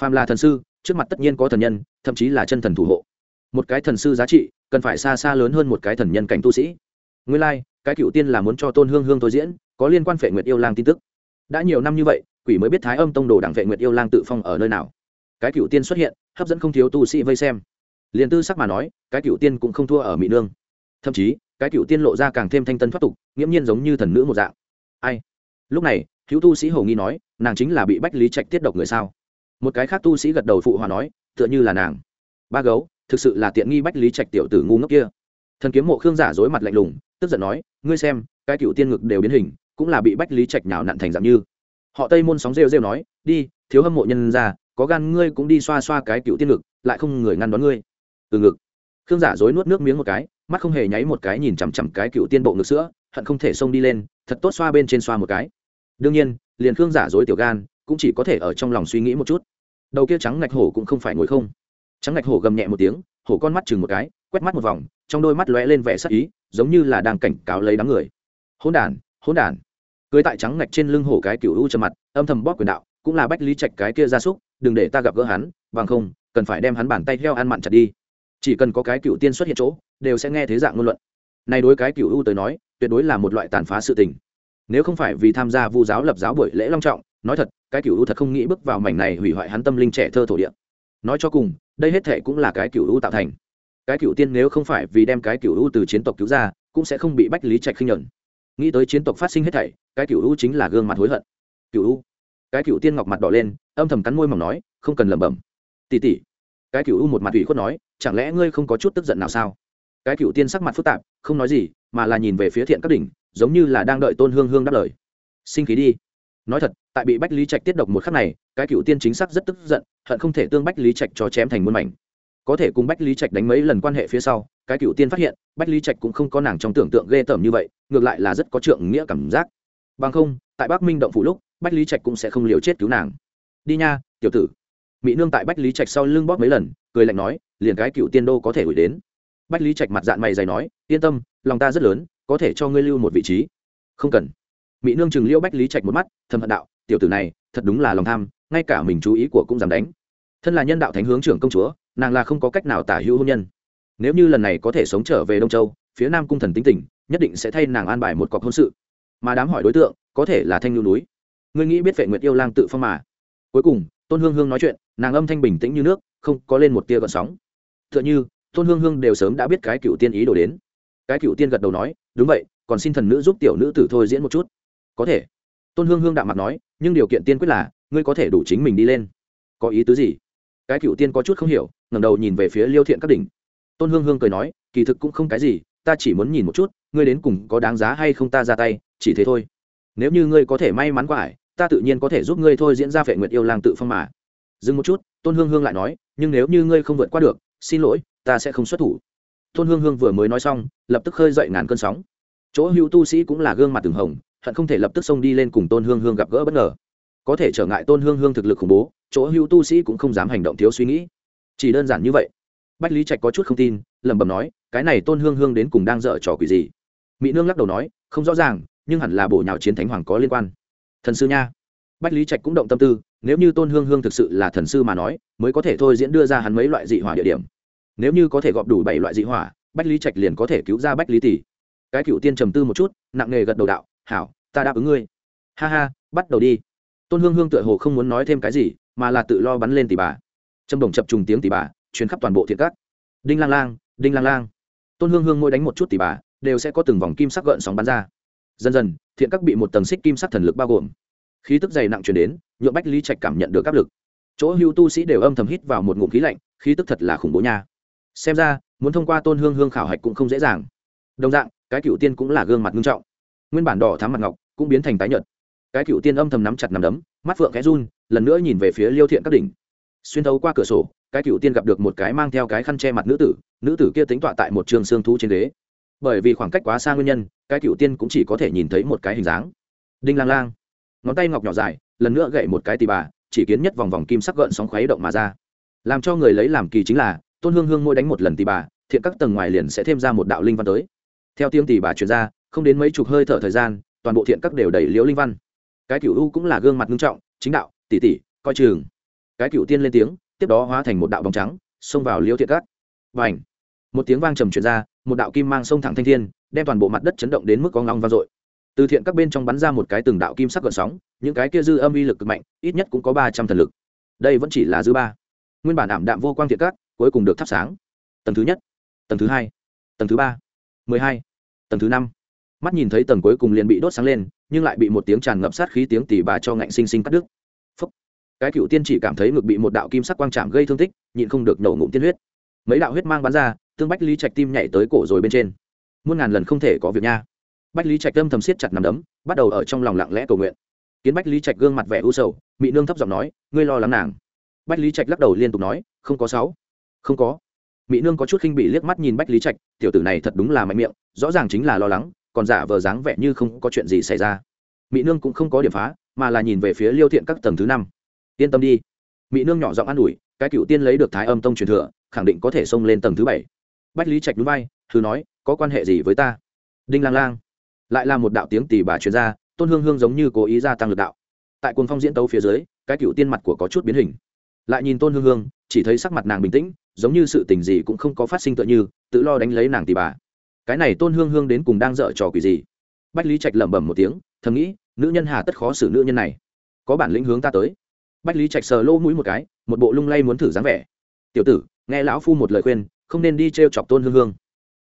Phàm là thần sư trước mặt tất nhiên có thần nhân thậm chí là chân thần thủ hộ. Một cái thần sư giá trị cần phải xa xa lớn hơn một cái thần nhân cảnh tu sĩ. Nguyên lai、like, cái cựu tiên là muốn cho tôn hương hương tôi diễn có liên quan phệ nguyệt yêu lang tin tức đã nhiều năm như vậy, quỷ mới biết thái âm tông đồ đảng vệ nguyệt yêu lang tự phong ở nơi nào. Cái cựu tiên xuất hiện, hấp dẫn không thiếu tu sĩ vây xem. Liền tư sắc mà nói, cái cựu tiên cũng không thua ở mỹ nương. Thậm chí, cái cựu tiên lộ ra càng thêm thanh tân thoát tục, nghiễm nhiên giống như thần nữ một dạng. Ai? Lúc này thiếu tu sĩ hồ nghi nói, nàng chính là bị bách lý trạch tiết độc người sao? Một cái khác tu sĩ gật đầu phụ hòa nói, tựa như là nàng. Ba gấu, thực sự là tiện nghi bách lý trạch tiểu tử ngu ngốc kia. Thần kiếm mộ khương giả dối mặt lạnh lùng, tức giận nói, ngươi xem, cái cựu tiên ngực đều biến hình cũng là bị bách lý trạch nhào nặn thành dạng như. Họ tây môn sóng rêu rêu nói, đi, thiếu hâm mộ nhân ra, có gan ngươi cũng đi xoa xoa cái cựu tiên ngực, lại không người ngăn đón ngươi. Từ ngực. Khương giả dối nuốt nước miếng một cái, mắt không hề nháy một cái nhìn chằm chằm cái cựu tiên bộ ngực sữa, hận không thể xông đi lên, thật tốt xoa bên trên xoa một cái. Đương nhiên, liền khương giả dối tiểu gan, cũng chỉ có thể ở trong lòng suy nghĩ một chút. Đầu kia trắng ngạch hổ cũng không phải ngồi không. Trắng ngạch hổ gầm nhẹ một tiếng, hổ con mắt chừng một cái, quét mắt một vòng, trong đôi mắt lóe lên vẻ sắc ý, giống như là đang cảnh cáo lấy đám người. Hỗn đản hỗn đản cưới tại trắng ngạch trên lưng hổ cái cựu u trầm mặt, âm thầm bóp quyền đạo, cũng là bách lý trạch cái kia ra súc, đừng để ta gặp gỡ hắn, bằng không, cần phải đem hắn bàn tay heo ăn mặn chặt đi. Chỉ cần có cái cựu tiên xuất hiện chỗ, đều sẽ nghe thế dạng ngôn luận. Này đối cái cựu u tới nói, tuyệt đối là một loại tàn phá sự tình. Nếu không phải vì tham gia vu giáo lập giáo buổi lễ long trọng, nói thật, cái cựu u thật không nghĩ bước vào mảnh này hủy hoại hắn tâm linh trẻ thơ thổ địa. Nói cho cùng, đây hết thể cũng là cái cựu u tạo thành. Cái cựu tiên nếu không phải vì đem cái cựu u từ chiến tộc cứu ra, cũng sẽ không bị bách lý trạch khinh nhuận nghĩ tới chiến tộc phát sinh hết thảy, cái cựu u chính là gương mặt hối hận. Cựu u. Cái cựu tiên ngọc mặt đỏ lên, âm thầm cắn môi mỏng nói, không cần lẩm bẩm. Tỉ tỉ cái cựu u một mặt ủy khuất nói, chẳng lẽ ngươi không có chút tức giận nào sao? Cái cựu tiên sắc mặt phức tạp, không nói gì, mà là nhìn về phía thiện các đỉnh, giống như là đang đợi tôn hương hương đáp lời. Sinh khí đi. Nói thật, tại bị bách lý trạch tiết độc một khắc này, cái cựu tiên chính xác rất tức giận, hận không thể tương bách lý trạch cho chém thành muôn mảnh. Có thể cùng bách lý trạch đánh mấy lần quan hệ phía sau cái cựu tiên phát hiện, bách lý trạch cũng không có nàng trong tưởng tượng ghê tởm như vậy, ngược lại là rất có trượng nghĩa cảm giác. Bằng không, tại bắc minh động phủ lúc, bách lý trạch cũng sẽ không liều chết cứu nàng. Đi nha, tiểu tử. Mỹ nương tại bách lý trạch sau lưng bóp mấy lần, cười lạnh nói, liền cái cựu tiên đô có thể gửi đến. Bách lý trạch mặt dạng mày dày nói, yên tâm, lòng ta rất lớn, có thể cho ngươi lưu một vị trí. Không cần. Mỹ nương chừng liêu bách lý trạch một mắt, thầm hận đạo, tiểu tử này, thật đúng là lòng tham, ngay cả mình chú ý của cũng dám đánh. Thân là nhân đạo thánh hướng trưởng công chúa, nàng là không có cách nào tả hữu hôn nhân nếu như lần này có thể sống trở về đông châu, phía nam cung thần tính tình, nhất định sẽ thay nàng an bài một cọc hôn sự. Mà đám hỏi đối tượng, có thể là thanh lưu núi. Ngươi nghĩ biết vệ nguyệt yêu lang tự phong mà. Cuối cùng, tôn hương hương nói chuyện, nàng âm thanh bình tĩnh như nước, không có lên một tia gợn sóng. T h ư ợ n h ư tôn hương hương đều sớm đã biết cái cựu tiên ý đồ đến. Cái cựu tiên gật đầu nói, đúng vậy, còn xin thần nữ giúp tiểu nữ tử thôi diễn một chút. Có thể. Tôn hương hương đạm mặt nói, nhưng điều kiện tiên quyết là, ngươi có thể đủ chính mình đi lên. Có ý tứ gì? Cái cựu tiên có chút không hiểu ngầm đầu nhìn về phía liêu thiện các đỉnh tôn hương hương cười nói, kỳ thực cũng không cái gì, ta chỉ muốn nhìn một chút, ngươi đến cùng có đáng giá hay không ta ra tay, chỉ thế thôi. Nếu như ngươi có thể may mắn quả ải, ta tự nhiên có thể giúp ngươi thôi diễn ra vệ nguyệt yêu lang tự phong mà. Dừng một chút, tôn hương hương lại nói, nhưng nếu như ngươi không vượt qua được, xin lỗi, ta sẽ không xuất thủ. Tôn hương hương vừa mới nói xong, lập tức khơi dậy ngàn cơn sóng. Chỗ hữu tu sĩ cũng là gương mặt từng hồng, hận không thể lập tức xông đi lên cùng tôn hương hương gặp gỡ bất ngờ. Có thể trở ngại tôn hương hương thực lực khủng bố, chỗ hữu tu sĩ cũng không dám hành động thiếu suy nghĩ. Chỉ đơn giản như vậy bách lý trạch có chút không tin, lẩm bẩm nói, cái này tôn hương hương đến cùng đang dở trò quỷ gì? Mỹ nương lắc đầu nói, không rõ ràng, nhưng hẳn là bổ nhào chiến thánh hoàng có liên quan. Thần sư nha. Bách lý trạch cũng động tâm tư, nếu như tôn hương hương thực sự là thần sư mà nói, mới có thể thôi diễn đưa ra hắn mấy loại dị hỏa địa điểm. Nếu như có thể gọp đủ bảy loại dị hỏa, bách lý trạch liền có thể cứu ra bách lý tỷ. Cái cựu tiên trầm tư một chút, nặng nề gật đầu đạo, hảo, ta đáp ứng ngươi. Ha ha, bắt đầu đi. Tôn hương hương tựa hồ không muốn nói thêm cái gì, mà là tự lo bắn lên tỷ bà. Trầm đồng chập trùng tiếng tỷ bà truyền khắp toàn bộ thiện cát đinh lang lang, đinh lang lang. Tôn hương hương mỗi đánh một chút tỷ bà, đều sẽ có từng vòng kim sắc gợn sóng bắn ra. Dần dần, thiện các bị một tầng xích kim sắc thần lực bao gồm. Khí tức dày nặng chuyển đến nhuộm bách lý trạch cảm nhận được áp lực. Chỗ hưu tu sĩ đều âm thầm hít vào một ngụm khí lạnh, khí tức thật là khủng bố nha. Xem ra, muốn thông qua tôn hương hương khảo hạch cũng không dễ dàng. Đồng dạng, cái cựu tiên cũng là gương mặt nghiêm trọng. Nguyên bản đỏ thám mặt ngọc cũng biến thành tái nhợt. Cái cựu tiên âm thầm nắm chặt nằm đấm, mắt phượng khẽ run, lần nữa nhìn về phía liêu thiện các đỉnh. Xuyên thấu qua cửa sổ cái cựu tiên gặp được một cái mang theo cái khăn che mặt nữ tử nữ tử kia tính tọa tại một trường xương thú trên ghế. Bởi vì khoảng cách quá xa nguyên nhân, cái cựu tiên cũng chỉ có thể nhìn thấy một cái hình dáng. Đinh lang lang. Ngón tay ngọc nhỏ dài, lần nữa gậy một cái tì bà, chỉ kiến nhất vòng vòng kim sắc gợn sóng khuấy động mà ra. Làm cho người lấy làm kỳ chính là, tôn hương hương môi đánh một lần tì bà, thiện các tầng ngoài liền sẽ thêm ra một đạo linh văn tới. Theo tiếng tì bà chuyển ra, không đến mấy chục hơi thở thời gian, toàn bộ thiện các đều đầy liễu linh văn. Cái cựu u cũng là gương mặt nghiêm trọng, chính đạo tỷ tỷ coi chừng. Cái cựu tiên lên tiếng tiếp đó hóa thành một đạo bóng trắng, xông vào liễu thiện cát. và ảnh một tiếng vang trầm chuyển ra, một đạo kim mang sông thẳng thanh thiên, đem toàn bộ mặt đất chấn động đến mức có ngóng vang dội. Từ thiện các bên trong bắn ra một cái từng đạo kim sắc gợn sóng, những cái kia dư âm uy lực cực mạnh, ít nhất cũng có ba trăm thần lực. Đây vẫn chỉ là dư ba. Nguyên bản ảm đạm vô quang thiện cát cuối cùng được thắp sáng. Tầng thứ nhất, tầng thứ hai, tầng thứ ba, mười hai, tầng thứ năm. Mắt nhìn thấy tầng cuối cùng liền bị đốt sáng lên, nhưng lại bị một tiếng tràn ngập sát khí tiếng tỉ bà cho ngạnh sinh sinh cắt đứt cái cựu tiên chỉ cảm thấy ngực bị một đạo kim sắc quang chạm gây thương tích, nhịn không được nổ ngụm tiên huyết. Mấy đạo huyết mang bắn ra, tương bách lý trạch tim nhảy tới cổ rồi bên trên. Muôn ngàn lần không thể có việc nha. Bách lý trạch âm thầm siết chặt nằm đấm, bắt đầu ở trong lòng lặng lẽ cầu nguyện. Kiến bách lý trạch gương mặt vẻ u sầu, mị nương thấp giọng nói, ngươi lo lắng nàng. Bách lý trạch lắc đầu liên tục nói, không có sáu. Không có. Mỹ nương có chút khinh bị liếc mắt nhìn bách lý trạch, tiểu tử này thật đúng là mạnh miệng, rõ ràng chính là lo lắng, còn giả vờ dáng vẻ như không có chuyện gì xảy ra. Mỹ nương cũng không có điểm phá, mà là nhìn về phía liêu thiện các tầng thứ năm yên tâm đi. Mỹ nương nhỏ giọng an ủi, cái cựu tiên lấy được thái âm tông truyền thừa, khẳng định có thể xông lên tầng thứ bảy. Bách lý trạch núi bay thứ nói, có quan hệ gì với ta? Đinh lang lang. Lại là một đạo tiếng tỷ bà truyền ra, tôn hương hương giống như cố ý gia tăng lực đạo. Tại cuồng phong diễn tấu phía dưới, cái cựu tiên mặt của có chút biến hình. Lại nhìn tôn hương hương, chỉ thấy sắc mặt nàng bình tĩnh, giống như sự tình gì cũng không có phát sinh tựa như, tự lo đánh lấy nàng tỷ bà. Cái này tôn hương hương đến cùng đang dở trò quỷ gì? Bách lý trạch lẩm bẩm một tiếng, thầm nghĩ, nữ nhân hà tất khó xử nữ nhân này. Có bản lĩnh hướng ta tới bách lý trạch sờ lỗ mũi một cái, một bộ lung lay muốn thử dáng vẻ. Tiểu tử, nghe lão phu một lời khuyên, không nên đi t r e o chọc tôn hương hương.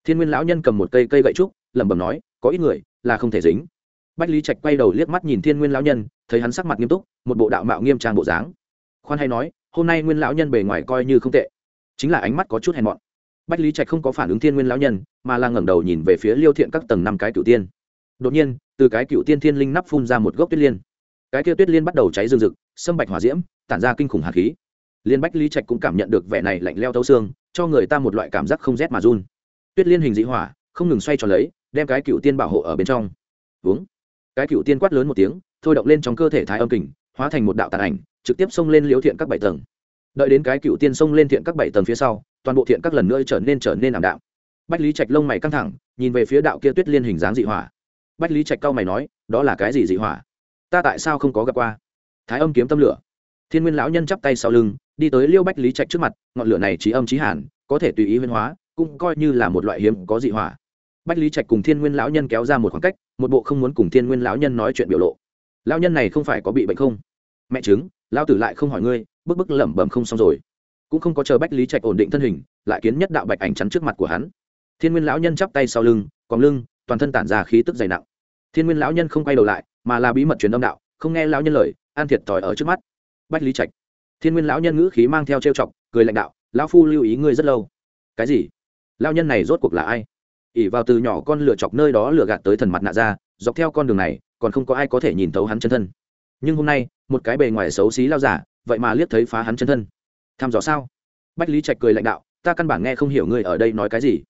Thiên nguyên lão nhân cầm một cây cây gậy trúc, lẩm bẩm nói, có ít người là không thể dính. Bách lý trạch quay đầu liếc mắt nhìn thiên nguyên lão nhân, thấy hắn sắc mặt nghiêm túc, một bộ đạo mạo nghiêm trang bộ dáng. Khoan hay nói, hôm nay nguyên lão nhân bề ngoài coi như không tệ, chính là ánh mắt có chút hèn mọn. Bách lý trạch không có phản ứng thiên nguyên lão nhân, mà là ngẩng đầu nhìn về phía liêu thiện các tầng năm cái cựu tiên. Đột nhiên, từ cái cựu tiên thiên linh nắp phun ra một gốc tuyết liên cái kia tuyết liên bắt đầu cháy rừng rực, sâm bạch hỏa diễm, tản ra kinh khủng hạt khí. Liên bách lý trạch cũng cảm nhận được vẻ này lạnh leo thấu xương, cho người ta một loại cảm giác không rét mà run. Tuyết liên hình dị hỏa, không ngừng xoay tròn lấy, đem cái cựu tiên bảo hộ ở bên trong. Uống cái cựu tiên quát lớn một tiếng, thôi động lên trong cơ thể thái âm kình, hóa thành một đạo tàn ảnh, trực tiếp xông lên liễu thiện các bảy tầng. Đợi đến cái cựu tiên xông lên thiện các bảy tầng phía sau, toàn bộ thiện các lần nữa trở nên trở nên ảm đạm. Bách lý trạch lông mày căng thẳng, nhìn về phía đạo kia tuyết liên hình dáng dị hỏa. Bách lý trạch cao mày nói, đó là cái gì dị hỏa? Ta tại sao không có gặp qua? Thái âm kiếm tâm lửa. Thiên nguyên lão nhân chắp tay sau lưng, đi tới liêu bách lý trạch trước mặt, ngọn lửa này trí âm trí hàn, có thể tùy ý huyên hóa, cũng coi như là một loại hiếm có dị hỏa. Bách lý trạch cùng thiên nguyên lão nhân kéo ra một khoảng cách, một bộ không muốn cùng thiên nguyên lão nhân nói chuyện biểu lộ. Lão nhân này không phải có bị bệnh không? Mẹ chứng lão tử lại không hỏi ngươi bức bức lẩm bẩm không xong rồi. Cũng không có chờ bách lý trạch ổn định thân hình, lại kiến nhất đạo bạch ảnh chắn trước mặt của hắn. Thiên nguyên lão nhân chắp tay sau lưng còn lưng, toàn thân tản ra khí tức dày nặng. Thiên nguyên lão nhân không quay đầu lại mà là bí mật truyền âm đạo, không nghe lão nhân lời an thiệt thòi ở trước mắt. Bách lý trạch. Thiên nguyên lão nhân ngữ khí mang theo trêu chọc, cười lãnh đạo, lão phu lưu ý ngươi rất lâu. Cái gì? Lão nhân này rốt cuộc là ai? ỉ vào từ nhỏ con lựa chọc nơi đó lừa gạt tới thần mặt nạ ra, dọc theo con đường này, còn không có ai có thể nhìn thấu hắn chân thân. Nhưng hôm nay, một cái bề ngoài xấu xí lao giả, vậy mà liếc thấy phá hắn chân thân. Tham dò sao? Bách lý trạch cười lãnh đạo, ta căn bản nghe không hiểu ngươi ở đây nói cái gì.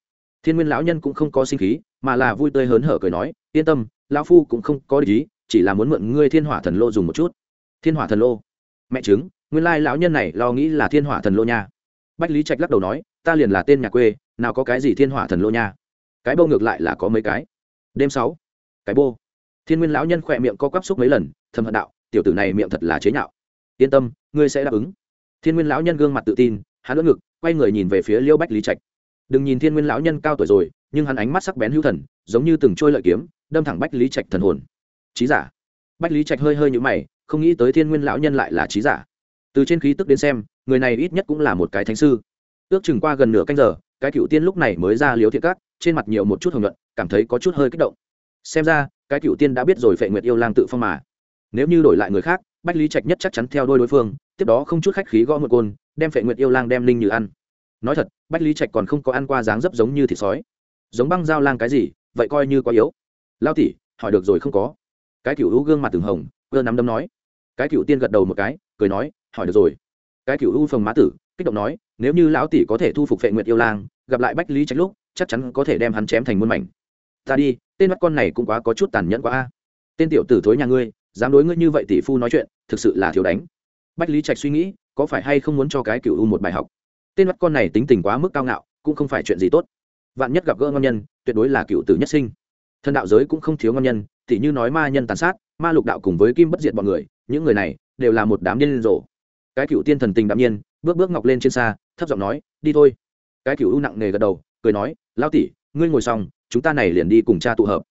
Thiên nguyên lão nhân cũng không có sinh khí, mà là vui tươi hớn hở cười nói, yên tâm, lão phu cũng không có ý chỉ là muốn mượn ngươi thiên hỏa thần lô dùng một chút. Thiên hỏa thần lô? Mẹ chứng nguyên lai lão nhân này lo nghĩ là thiên hỏa thần lô nha. Bách lý trạch lắc đầu nói, ta liền là tên nhà quê, nào có cái gì thiên hỏa thần lô nha. Cái bô ngược lại là có mấy cái. Đêm sáu, cái bô. Thiên nguyên lão nhân khỏe miệng co quắp xúc mấy lần, thầm hận đạo, tiểu tử này miệng thật là chế nhạo. Yên tâm, ngươi sẽ đáp ứng. Thiên nguyên lão nhân gương mặt tự tin, hắn lỡ ngực, quay người nhìn về phía liêu bách lý trạch. Đừng nhìn thiên nguyên lão nhân cao tuổi rồi, nhưng hắn ánh mắt sắc bén hữu thần, giống như từng trôi lợi kiếm, đâm thẳng bách lý trạch thần hồn trí giả. Bách lý trạch hơi hơi nhũ mày, không nghĩ tới thiên nguyên lão nhân lại là trí giả. Từ trên khí tức đến xem, người này ít nhất cũng là một cái thánh sư. Ước chừng qua gần nửa canh giờ, cái cựu tiên lúc này mới ra liếu thiện cát trên mặt nhiều một chút hồng nhuận, cảm thấy có chút hơi kích động. Xem ra, cái cựu tiên đã biết rồi phệ nguyệt yêu lang tự phong mà. Nếu như đổi lại người khác, bách lý trạch nhất chắc chắn theo đôi đối phương, tiếp đó không chút khách khí gõ một côn, đem phệ nguyệt yêu lang đem linh như ăn. Nói thật, bách lý trạch còn không có ăn qua dáng dấp giống như thịt sói. Giống băng dao lang cái gì, vậy coi như quá yếu. Lao tỉ hỏi được rồi không có cái cựu hữu gương mặt từng hồng cơ nắm đấm nói. Cái cựu tiên gật đầu một cái, cười nói, hỏi được rồi. Cái cựu u phồng má tử, kích động nói, nếu như lão tỷ có thể thu phục phệ nguyệt yêu lang, gặp lại bách lý trạch lúc, chắc chắn có thể đem hắn chém thành muôn mảnh. Ta đi, tên mắt con này cũng quá có chút tàn nhẫn quá a. Tên tiểu tử thối nhà ngươi, dám đối ngươi như vậy tỷ phu nói chuyện, thực sự là thiếu đánh. Bách lý trạch suy nghĩ, có phải hay không muốn cho cái cựu u một bài học? Tên mắt con này tính tình quá mức cao ngạo, cũng không phải chuyện gì tốt. Vạn nhất gặp gỡ ngon nhân, tuyệt đối là cựu tử nhất sinh thần đạo giới cũng không thiếu ngon nhân t như nói ma nhân tàn sát, ma lục đạo cùng với kim bất diệt bọn người, những người này đều là một đám điên rồ. Cái cựu tiên thần tình đạm nhiên, bước bước ngọc lên trên xa, thấp giọng nói, đi thôi. Cái cựu u nặng nề gật đầu, cười nói lao tỷ, ngươi ngồi xong, chúng ta này liền đi cùng cha tụ hợp.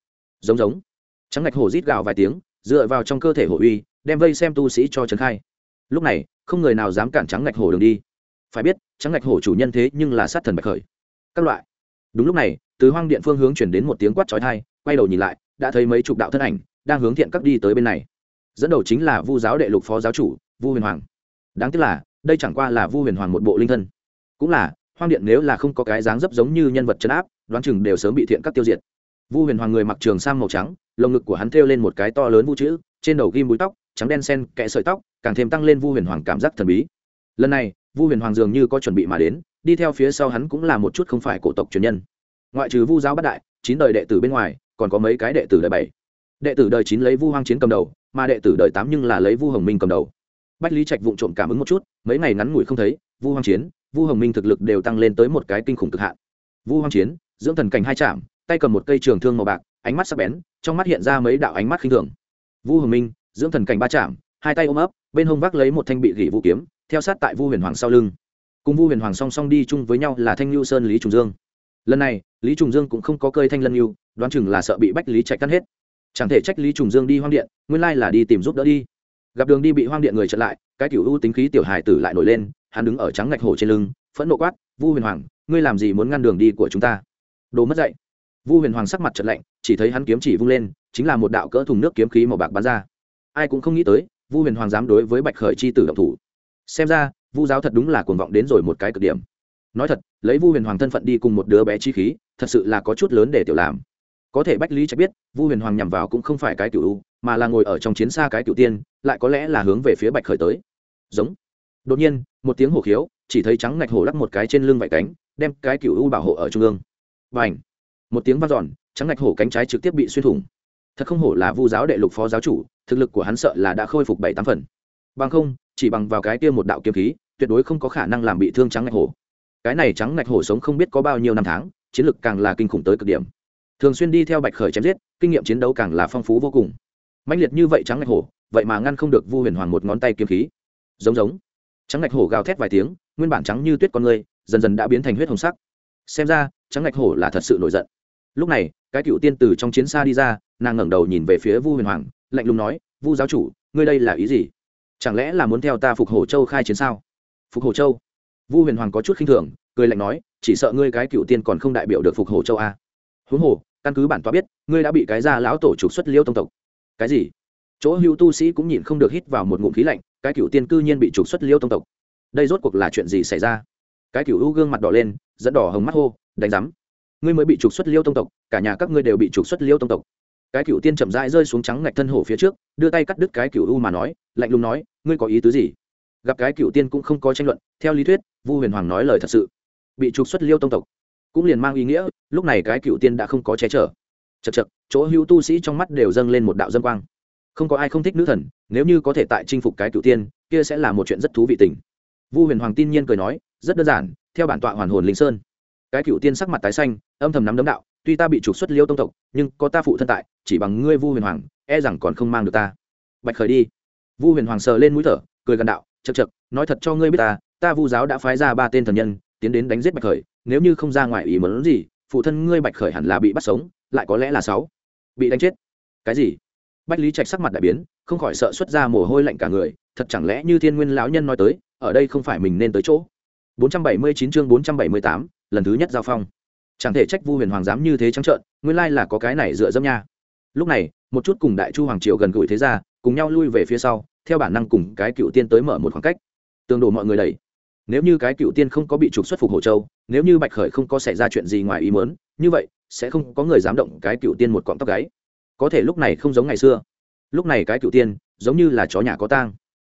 Giống giống. Trắng ngạch hổ rít gào vài tiếng, dựa vào trong cơ thể hổ uy, đem vây xem tu sĩ cho trấn khai. Lúc này, không người nào dám cản trắng ngạch hổ đường đi. Phải biết, trắng ngạch hổ chủ nhân thế nhưng là sát thần bạch khởi. Các loại đúng lúc này, từ hoang điện phương hướng chuyển đến một tiếng quát trói thai quay đầu nhìn lại, đã thấy mấy chục đạo thân ảnh đang hướng thiện các đi tới bên này. Dẫn đầu chính là vu giáo đệ lục phó giáo chủ, vu huyền hoàng. Đáng tiếc là, đây chẳng qua là vu huyền hoàng một bộ linh thân. Cũng là, hoang điện nếu là không có cái dáng dấp giống như nhân vật chấn áp, đoán chừng đều sớm bị thiện các tiêu diệt. Vu huyền hoàng người mặc trường sang màu trắng lồng ngực của hắn thêu lên một cái to lớn vu chữ, trên đầu ghim búi tóc, trắng đen sen, kẽ sợi tóc, càng thêm tăng lên vu huyền hoàng cảm giác thần bí. Lần này, vu huyền hoàng dường như có chuẩn bị mà đến đi theo phía sau hắn cũng là một chút không phải cổ tộc truyền nhân. Ngoại trừ vu giáo bát đại, chín đời đệ tử bên ngoài, còn có mấy cái đệ tử đời bảy. Đệ tử đời chín lấy vu hoang chiến cầm đầu, mà đệ tử đời tám nhưng là lấy vu hồng minh cầm đầu. Bách lý trạch vụng trộm cảm ứng một chút, mấy ngày ngắn ngủi không thấy, vu hoang chiến, vu hồng minh thực lực đều tăng lên tới một cái kinh khủng cực hạn. Vu hoang chiến, dưỡng thần cảnh hai chạm tay cầm một cây trường thương màu bạc, ánh mắt sắc bén, trong mắt hiện ra mấy đạo ánh mắt khinh thường. Vu hồng minh, dưỡng thần cảnh ba chạm hai tay ôm ấp, bên hông vác lấy một thanh bị gỉ vũ kiếm, theo sát tại vu huyền hoàng sau lưng cùng vu huyền hoàng song song đi chung với nhau là thanh lưu sơn lý trùng dương. Lần này, lý trùng dương cũng không có cơi thanh lân lưu đoán chừng là sợ bị bách lý trạch cắt hết. Chẳng thể trách lý trùng dương đi hoang điện, nguyên lai là đi tìm giúp đỡ đi. Gặp đường đi bị hoang điện người chặn lại, cái kiểu ưu tính khí tiểu hài tử lại nổi lên, hắn đứng ở trắng ngạch hồ trên lưng, phẫn nộ quát, vu huyền hoàng, ngươi làm gì muốn ngăn đường đi của chúng ta? Đồ mất dậy vu huyền hoàng sắc mặt trận lạnh, chỉ thấy hắn kiếm chỉ vung lên, chính là một đạo cỡ thùng nước kiếm khí màu bạc bắn ra. Ai cũng không nghĩ tới, vu huyền hoàng dám đối với bạch khởi chi tử động thủ. Xem ra vu giáo thật đúng là cuồng vọng đến rồi một cái cực điểm. Nói thật lấy vu huyền hoàng thân phận đi cùng một đứa bé chi khí thật sự là có chút lớn để tiểu làm. Có thể bách lý trạch biết vu huyền hoàng nhằm vào cũng không phải cái cựu u mà là ngồi ở trong chiến xa cái cựu tiên lại có lẽ là hướng về phía bạch khởi tới. Giống. Đột nhiên một tiếng hổ khiếu chỉ thấy trắng ngạch hổ lắc một cái trên lưng vải cánh đem cái cựu u bảo hộ ở trung ương. Và ảnh một tiếng va giòn, trắng ngạch hổ cánh trái trực tiếp bị xuyên thủng. Thật không hổ là vu giáo đệ lục phó giáo chủ thực lực của hắn sợ là đã khôi phục bảy tám phần. Bằng không chỉ bằng vào cái kia một đạo kiếm khí tuyệt đối không có khả năng làm bị thương trắng ngạch hổ. Cái này trắng ngạch hổ sống không biết có bao nhiêu năm tháng, chiến lực càng là kinh khủng tới cực điểm. Thường xuyên đi theo bạch khởi chém giết, kinh nghiệm chiến đấu càng là phong phú vô cùng. Mạnh liệt như vậy trắng ngạch hổ, vậy mà ngăn không được vu huyền hoàng một ngón tay kiếm khí. Giống giống. Trắng ngạch hổ gào thét vài tiếng, nguyên bản trắng như tuyết con người, dần dần đã biến thành huyết hồng sắc. Xem ra, trắng ngạch hổ là thật sự nổi giận. Lúc này, cái cựu tiên từ trong chiến xa đi ra, nàng ngẩng đầu nhìn về phía vu huyền hoàng, lạnh lùng nói, vu giáo chủ, ngươi đây là ý gì? Chẳng lẽ là muốn theo ta phục hổ châu khai chiến sao? Phục hổ châu. Vu huyền hoàng có chút khinh thường, cười lạnh nói, chỉ sợ ngươi cái cựu tiên còn không đại biểu được phục hổ châu a. Huống hồ, căn cứ bản tọa biết, ngươi đã bị cái gia lão tổ trục xuất liêu tông tộc. Cái gì? Chỗ hữu tu sĩ cũng nhịn không được hít vào một ngụm khí lạnh, cái cựu tiên cư nhiên bị trục xuất liêu tông tộc. Đây rốt cuộc là chuyện gì xảy ra? Cái cựu u gương mặt đỏ lên, dẫn đỏ hồng mắt hô, đánh rắm ngươi mới bị trục xuất liêu tông tộc, cả nhà các ngươi đều bị trục xuất liêu tông tộc. Cái cựu tiên chậm rãi rơi xuống trắng ngạch thân hổ phía trước, đưa tay cắt đứt cái cựu u mà nói, lạnh lùng nói, ngươi có ý tứ gì? Gặp cái cựu tiên cũng không có tranh luận, theo lý thuyết, vu huyền hoàng nói lời thật sự. Bị trục xuất liêu tông tộc, cũng liền mang ý nghĩa, lúc này cái cựu tiên đã không có che chở. Chật chật chỗ hữu tu sĩ trong mắt đều dâng lên một đạo dân quang. Không có ai không thích nữ thần, nếu như có thể tại chinh phục cái cựu tiên, kia sẽ là một chuyện rất thú vị tình. Vu huyền hoàng tin nhiên cười nói, rất đơn giản, theo bản tọa hoàn hồn linh sơn. Cái cựu tiên sắc mặt tái xanh, âm thầm nắm đấm đạo, tuy ta bị trục xuất liêu tông tộc, nhưng có ta phụ thân tại, chỉ bằng ngươi vu huyền hoàng e rằng còn không mang được ta. Bạch khởi đi. Vu huyền hoàng sờ lên mũi thở, cười gần đạo chật chật nói thật cho ngươi biết ta ta vu giáo đã phái ra ba tên thần nhân tiến đến đánh giết bạch khởi. Nếu như không ra ngoài ý muốn gì phụ thân ngươi bạch khởi hẳn là bị bắt sống lại có lẽ là sáu. Bị đánh chết. Cái gì? Bách lý trạch sắc mặt đại biến không khỏi sợ xuất ra mồ hôi lạnh cả người. Thật chẳng lẽ như thiên nguyên lão nhân nói tới ở đây không phải mình nên tới chỗ? 479 chương 478, lần thứ nhất giao phong. Chẳng thể trách vu huyền hoàng dám như thế trắng trợn nguyên lai là có cái này dựa dẫm nha. Lúc này một chút cùng đại chu hoàng triều gần gũi thế ra cùng nhau lui về phía sau, theo bản năng cùng cái cựu tiên tới mở một khoảng cách. Tương đổ mọi người đẩy. Nếu như cái cựu tiên không có bị trục xuất phục hồ châu, nếu như bạch khởi không có xảy ra chuyện gì ngoài ý mớn như vậy, sẽ không có người dám động cái cựu tiên một cọng tóc gáy. Có thể lúc này không giống ngày xưa. Lúc này cái cựu tiên, giống như là chó nhà có tang.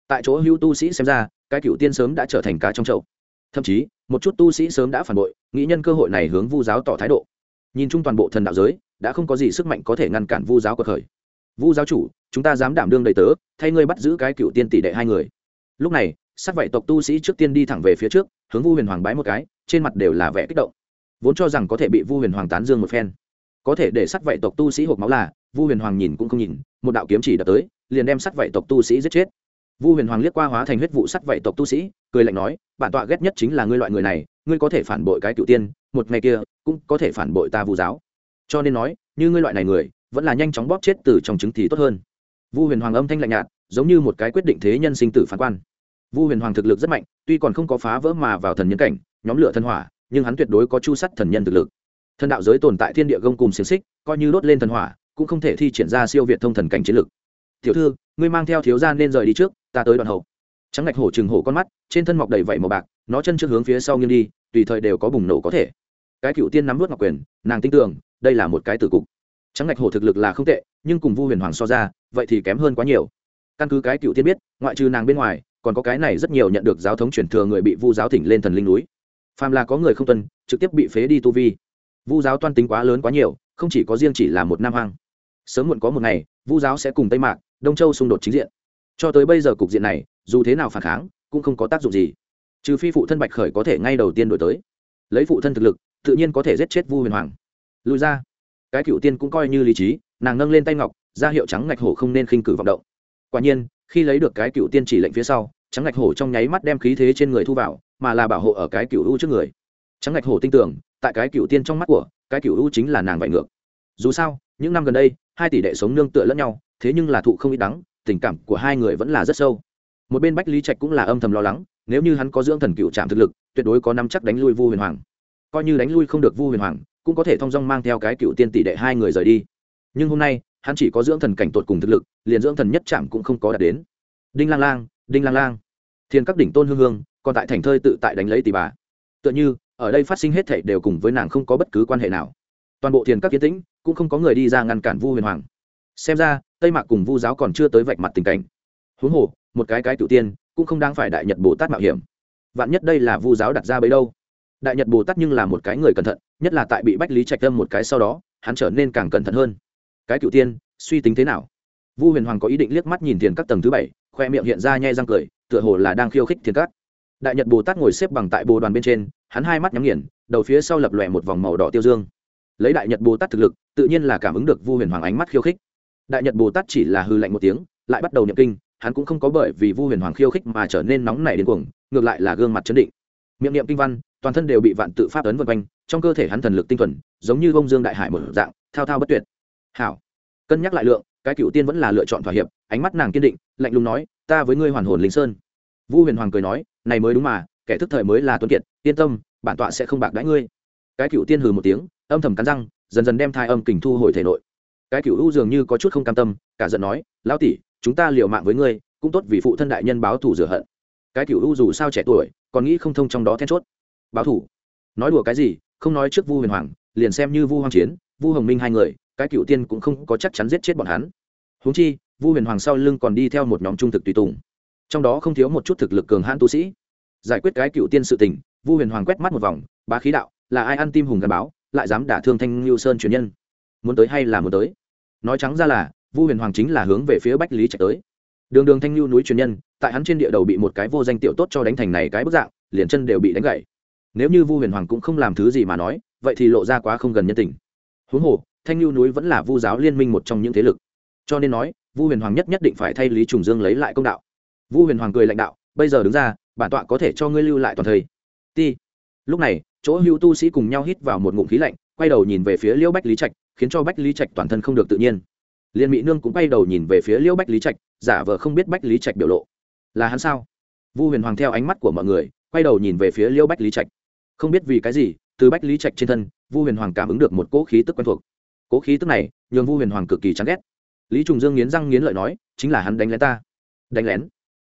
Tại chỗ hưu tu sĩ xem ra, cái cựu tiên sớm đã trở thành cá trong chậu. Thậm chí, một chút tu sĩ sớm đã phản bội, nghĩ nhân cơ hội này hướng vu giáo tỏ thái độ. Nhìn chung toàn bộ thần đạo giới, đã không có gì sức mạnh có thể ngăn cản vu giáo cuộc khởi vu giáo chủ, chúng ta dám đảm đương đầy tớ, thay ngươi bắt giữ cái cựu tiên tỷ đệ hai người. Lúc này, sát vậy tộc tu sĩ trước tiên đi thẳng về phía trước, hướng vu huyền hoàng bái một cái, trên mặt đều là vẻ kích động. Vốn cho rằng có thể bị vu huyền hoàng tán dương một phen. Có thể để sát vậy tộc tu sĩ hộp máu là, vu huyền hoàng nhìn cũng không nhìn, một đạo kiếm chỉ đập tới, liền đem sát vậy tộc tu sĩ giết chết. Vu huyền hoàng liếc qua hóa thành huyết vụ sát vậy tộc tu sĩ, cười lạnh nói, bản tọa ghét nhất chính là ngươi loại người này, ngươi có thể phản bội cái cựu tiên, một ngày kia cũng có thể phản bội ta vu giáo. Cho nên nói, như ngươi loại này người vẫn là nhanh chóng bóp chết từ trong trứng thì tốt hơn. Vu huyền hoàng âm thanh lạnh nhạt, giống như một cái quyết định thế nhân sinh tử phán quan. Vu huyền hoàng thực lực rất mạnh, tuy còn không có phá vỡ mà vào thần nhân cảnh, nhóm lửa thân hỏa, nhưng hắn tuyệt đối có chu sắt thần nhân thực lực. Thần đạo giới tồn tại thiên địa gông cùng xiềng xích, coi như đốt lên thần hỏa, cũng không thể thi triển ra siêu việt thông thần cảnh chiến lực. Tiểu thư, ngươi mang theo thiếu gia nên rời đi trước, ta tới đoạn hậu. Trắng ngạch hổ chừng hổ con mắt, trên thân mọc đầy vảy màu bạc, nó chân trước hướng phía sau nghiêng đi, tùy thời đều có bùng nổ có thể. Cái cựu tiên nắm vớt ngọc quyền, nàng tin tưởng, đây là một cái tử cục trắng ngạch hổ thực lực là không tệ, nhưng cùng vu huyền hoàng so ra, vậy thì kém hơn quá nhiều. Căn cứ cái cựu tiên biết, ngoại trừ nàng bên ngoài, còn có cái này rất nhiều nhận được giáo thống chuyển thừa người bị vu giáo thỉnh lên thần linh núi. Phàm là có người không tuân, trực tiếp bị phế đi tu vi. Vu giáo toan tính quá lớn quá nhiều, không chỉ có riêng chỉ là một nam hoang. Sớm muộn có một ngày, vu giáo sẽ cùng tây mạc, đông châu xung đột chính diện. Cho tới bây giờ cục diện này, dù thế nào phản kháng, cũng không có tác dụng gì. Trừ phi phụ thân bạch khởi có thể ngay đầu tiên đổi tới. Lấy phụ thân thực lực, tự nhiên có thể giết chết vu huyền hoàng. Lùi ra cái cựu tiên cũng coi như lý trí, nàng nâng lên tay ngọc ra hiệu trắng ngạch hổ không nên khinh cử vọng động. Quả nhiên, khi lấy được cái cựu tiên chỉ lệnh phía sau, trắng ngạch hổ trong nháy mắt đem khí thế trên người thu vào, mà là bảo hộ ở cái cựu u trước người. Trắng ngạch hổ tin tưởng, tại cái cựu tiên trong mắt của, cái cựu u chính là nàng vạy ngược. Dù sao, những năm gần đây, hai tỷ đệ sống nương tựa lẫn nhau, thế nhưng là thụ không ít đắng, tình cảm của hai người vẫn là rất sâu. Một bên bách lý trạch cũng là âm thầm lo lắng, nếu như hắn có dưỡng thần cựu trạm thực lực, tuyệt đối có năm chắc đánh lui vu huyền hoàng. Coi như đánh lui không được vu huyền hoàng cũng có thể thong dong mang theo cái cựu tiên tỷ đệ hai người rời đi. Nhưng hôm nay, hắn chỉ có dưỡng thần cảnh tột cùng thực lực, liền dưỡng thần nhất trạm cũng không có đạt đến. Đinh lang lang, đinh lang lang. Thiên các đỉnh tôn hương hương, còn tại thành thơi tự tại đánh lấy tỷ bà. Tựa như, ở đây phát sinh hết thảy đều cùng với nàng không có bất cứ quan hệ nào. Toàn bộ thiền các kiến tĩnh, cũng không có người đi ra ngăn cản vu huyền hoàng. Xem ra, tây mạc cùng vu giáo còn chưa tới vạch mặt tình cảnh. Huống hồ, một cái cái cựu tiên, cũng không đang phải đại nhật bồ tát mạo hiểm. Vạn nhất đây là vu giáo đặt ra bấy đâu? Đại nhật bồ tát nhưng là một cái người cẩn thận, nhất là tại bị bách lý trạch tâm một cái sau đó, hắn trở nên càng cẩn thận hơn. Cái cựu tiên, suy tính thế nào? Vu huyền hoàng có ý định liếc mắt nhìn thiền các tầng thứ bảy, khoe miệng hiện ra nhai răng cười, tựa hồ là đang khiêu khích thiên các. Đại nhật bồ tát ngồi xếp bằng tại bồ đoàn bên trên, hắn hai mắt nhắm nghiền, đầu phía sau lập lòe một vòng màu đỏ tiêu dương. Lấy đại nhật bồ tát thực lực, tự nhiên là cảm ứng được vu huyền hoàng ánh mắt khiêu khích. Đại nhật bồ tát chỉ là hư lạnh một tiếng, lại bắt đầu nhập kinh, hắn cũng không có bởi vì vu huyền hoàng khiêu khích mà trở nên nóng nảy đến cuồng, ngược lại là gương mặt chấn định. Miệng niệm kinh văn toàn thân đều bị vạn tự pháp ấn vân quanh, trong cơ thể hắn thần lực tinh thuần, giống như bông dương đại hải một dạng, thao thao bất tuyệt. Hảo. Cân nhắc lại lượng, cái cựu tiên vẫn là lựa chọn thỏa hiệp, ánh mắt nàng kiên định, lạnh lùng nói, ta với ngươi hoàn hồn linh sơn. Vu huyền hoàng cười nói, này mới đúng mà, kẻ thức thời mới là tuấn kiệt, yên tâm, bản tọa sẽ không bạc đãi ngươi. Cái cựu tiên hừ một tiếng, âm thầm cắn răng, dần dần đem thai âm kình thu hồi thể nội. Cái cựu u dường như có chút không cam tâm, cả giận nói, lão tỷ, chúng ta liều mạng với ngươi, cũng tốt vì phụ thân đại nhân báo thù rửa hận. Cái cựu u dù sao trẻ tuổi, còn nghĩ không thông trong đó then chốt báo thủ, nói đùa cái gì không nói trước vu huyền hoàng liền xem như vu hoàng chiến vu hồng minh hai người cái cựu tiên cũng không có chắc chắn giết chết bọn hắn. Huống chi vu huyền hoàng sau lưng còn đi theo một nhóm trung thực tùy tùng. Trong đó không thiếu một chút thực lực cường hãn tu sĩ. Giải quyết cái cựu tiên sự tình vu huyền hoàng quét mắt một vòng bá khí đạo là ai ăn tim hùng gắn báo lại dám đả thương thanh lưu sơn truyền nhân? Muốn tới hay là muốn tới? Nói trắng ra là vu huyền hoàng chính là hướng về phía bách lý chạy tới. Đường đường thanh lưu núi truyền nhân tại hắn trên địa đầu bị một cái vô danh tiểu tốt cho đánh thành này cái bức dạng liền chân đều bị đánh gãy nếu như vu huyền hoàng cũng không làm thứ gì mà nói, vậy thì lộ ra quá không gần nhân tình. Huống hồ, thanh lưu núi vẫn là vu giáo liên minh một trong những thế lực. Cho nên nói, vu huyền hoàng nhất nhất định phải thay lý trùng dương lấy lại công đạo. Vu huyền hoàng cười lãnh đạo, bây giờ đứng ra, bản tọa có thể cho ngươi lưu lại toàn thời. Ti. Lúc này, chỗ hữu tu sĩ cùng nhau hít vào một ngụm khí lạnh, quay đầu nhìn về phía liễu bách lý trạch, khiến cho bách lý trạch toàn thân không được tự nhiên. Liên mỹ nương cũng quay đầu nhìn về phía liễu bách lý trạch, giả vờ không biết bách lý trạch biểu lộ. Là hắn sao? Vu huyền hoàng theo ánh mắt của mọi người, quay đầu nhìn về phía liễu bách lý trạch không biết vì cái gì, từ bách lý trạch trên thân, vu huyền hoàng cảm ứng được một cỗ khí tức quen thuộc. Cỗ khí tức này, nhường vu huyền hoàng cực kỳ chán ghét. Lý trùng dương nghiến răng nghiến lợi nói, chính là hắn đánh lén ta. Đánh lén?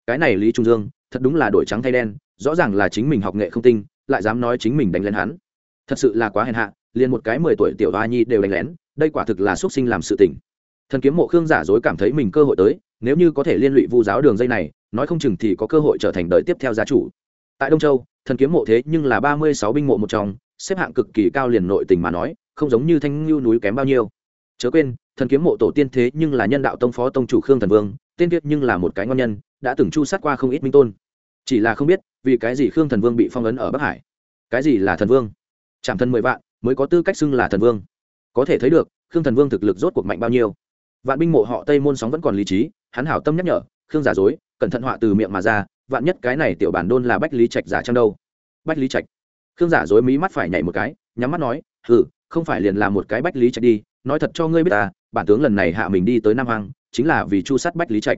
Cái này lý trung dương, thật đúng là đổi trắng thay đen, rõ ràng là chính mình học nghệ không tinh, lại dám nói chính mình đánh lén hắn. Thật sự là quá hèn hạ, liền một cái mười tuổi tiểu hoa nhi đều đánh lén, đây quả thực là x u ấ t sinh làm sự tình. Thần kiếm mộ khương giả dối cảm thấy mình cơ hội tới, nếu như có thể liên lụy vu giáo đường dây này, nói không chừng thì có cơ hội trở thành đời tiếp theo gia chủ. Tại đông châu thần kiếm mộ thế nhưng là ba mươi sáu binh mộ một trong, xếp hạng cực kỳ cao liền nội tình mà nói, không giống như thanh ngưu núi kém bao nhiêu. Chớ quên, thần kiếm mộ tổ tiên thế nhưng là nhân đạo tông phó tông chủ khương thần vương, tên kiệt nhưng là một cái ngon nhân, đã từng chu sát qua không ít minh tôn. Chỉ là không biết, vì cái gì khương thần vương bị phong ấn ở bắc hải? Cái gì là thần vương? Trảm thân mười vạn, mới có tư cách xưng là thần vương. Có thể thấy được, khương thần vương thực lực rốt cuộc mạnh bao nhiêu. Vạn binh mộ họ tây môn sóng vẫn còn lý trí, hắn hảo tâm nhắc nhở khương giả dối, cẩn thận họa từ miệng mà ra, vạn nhất cái này tiểu bản đôn là bách lý trạch giả trăng đâu? Bách lý trạch. Khương giả dối mí mắt phải nhảy một cái, nhắm mắt nói, hừ, không phải liền là một cái bách lý trạch đi, nói thật cho ngươi biết ta, bản tướng lần này hạ mình đi tới nam hoàng chính là vì chu sát bách lý trạch.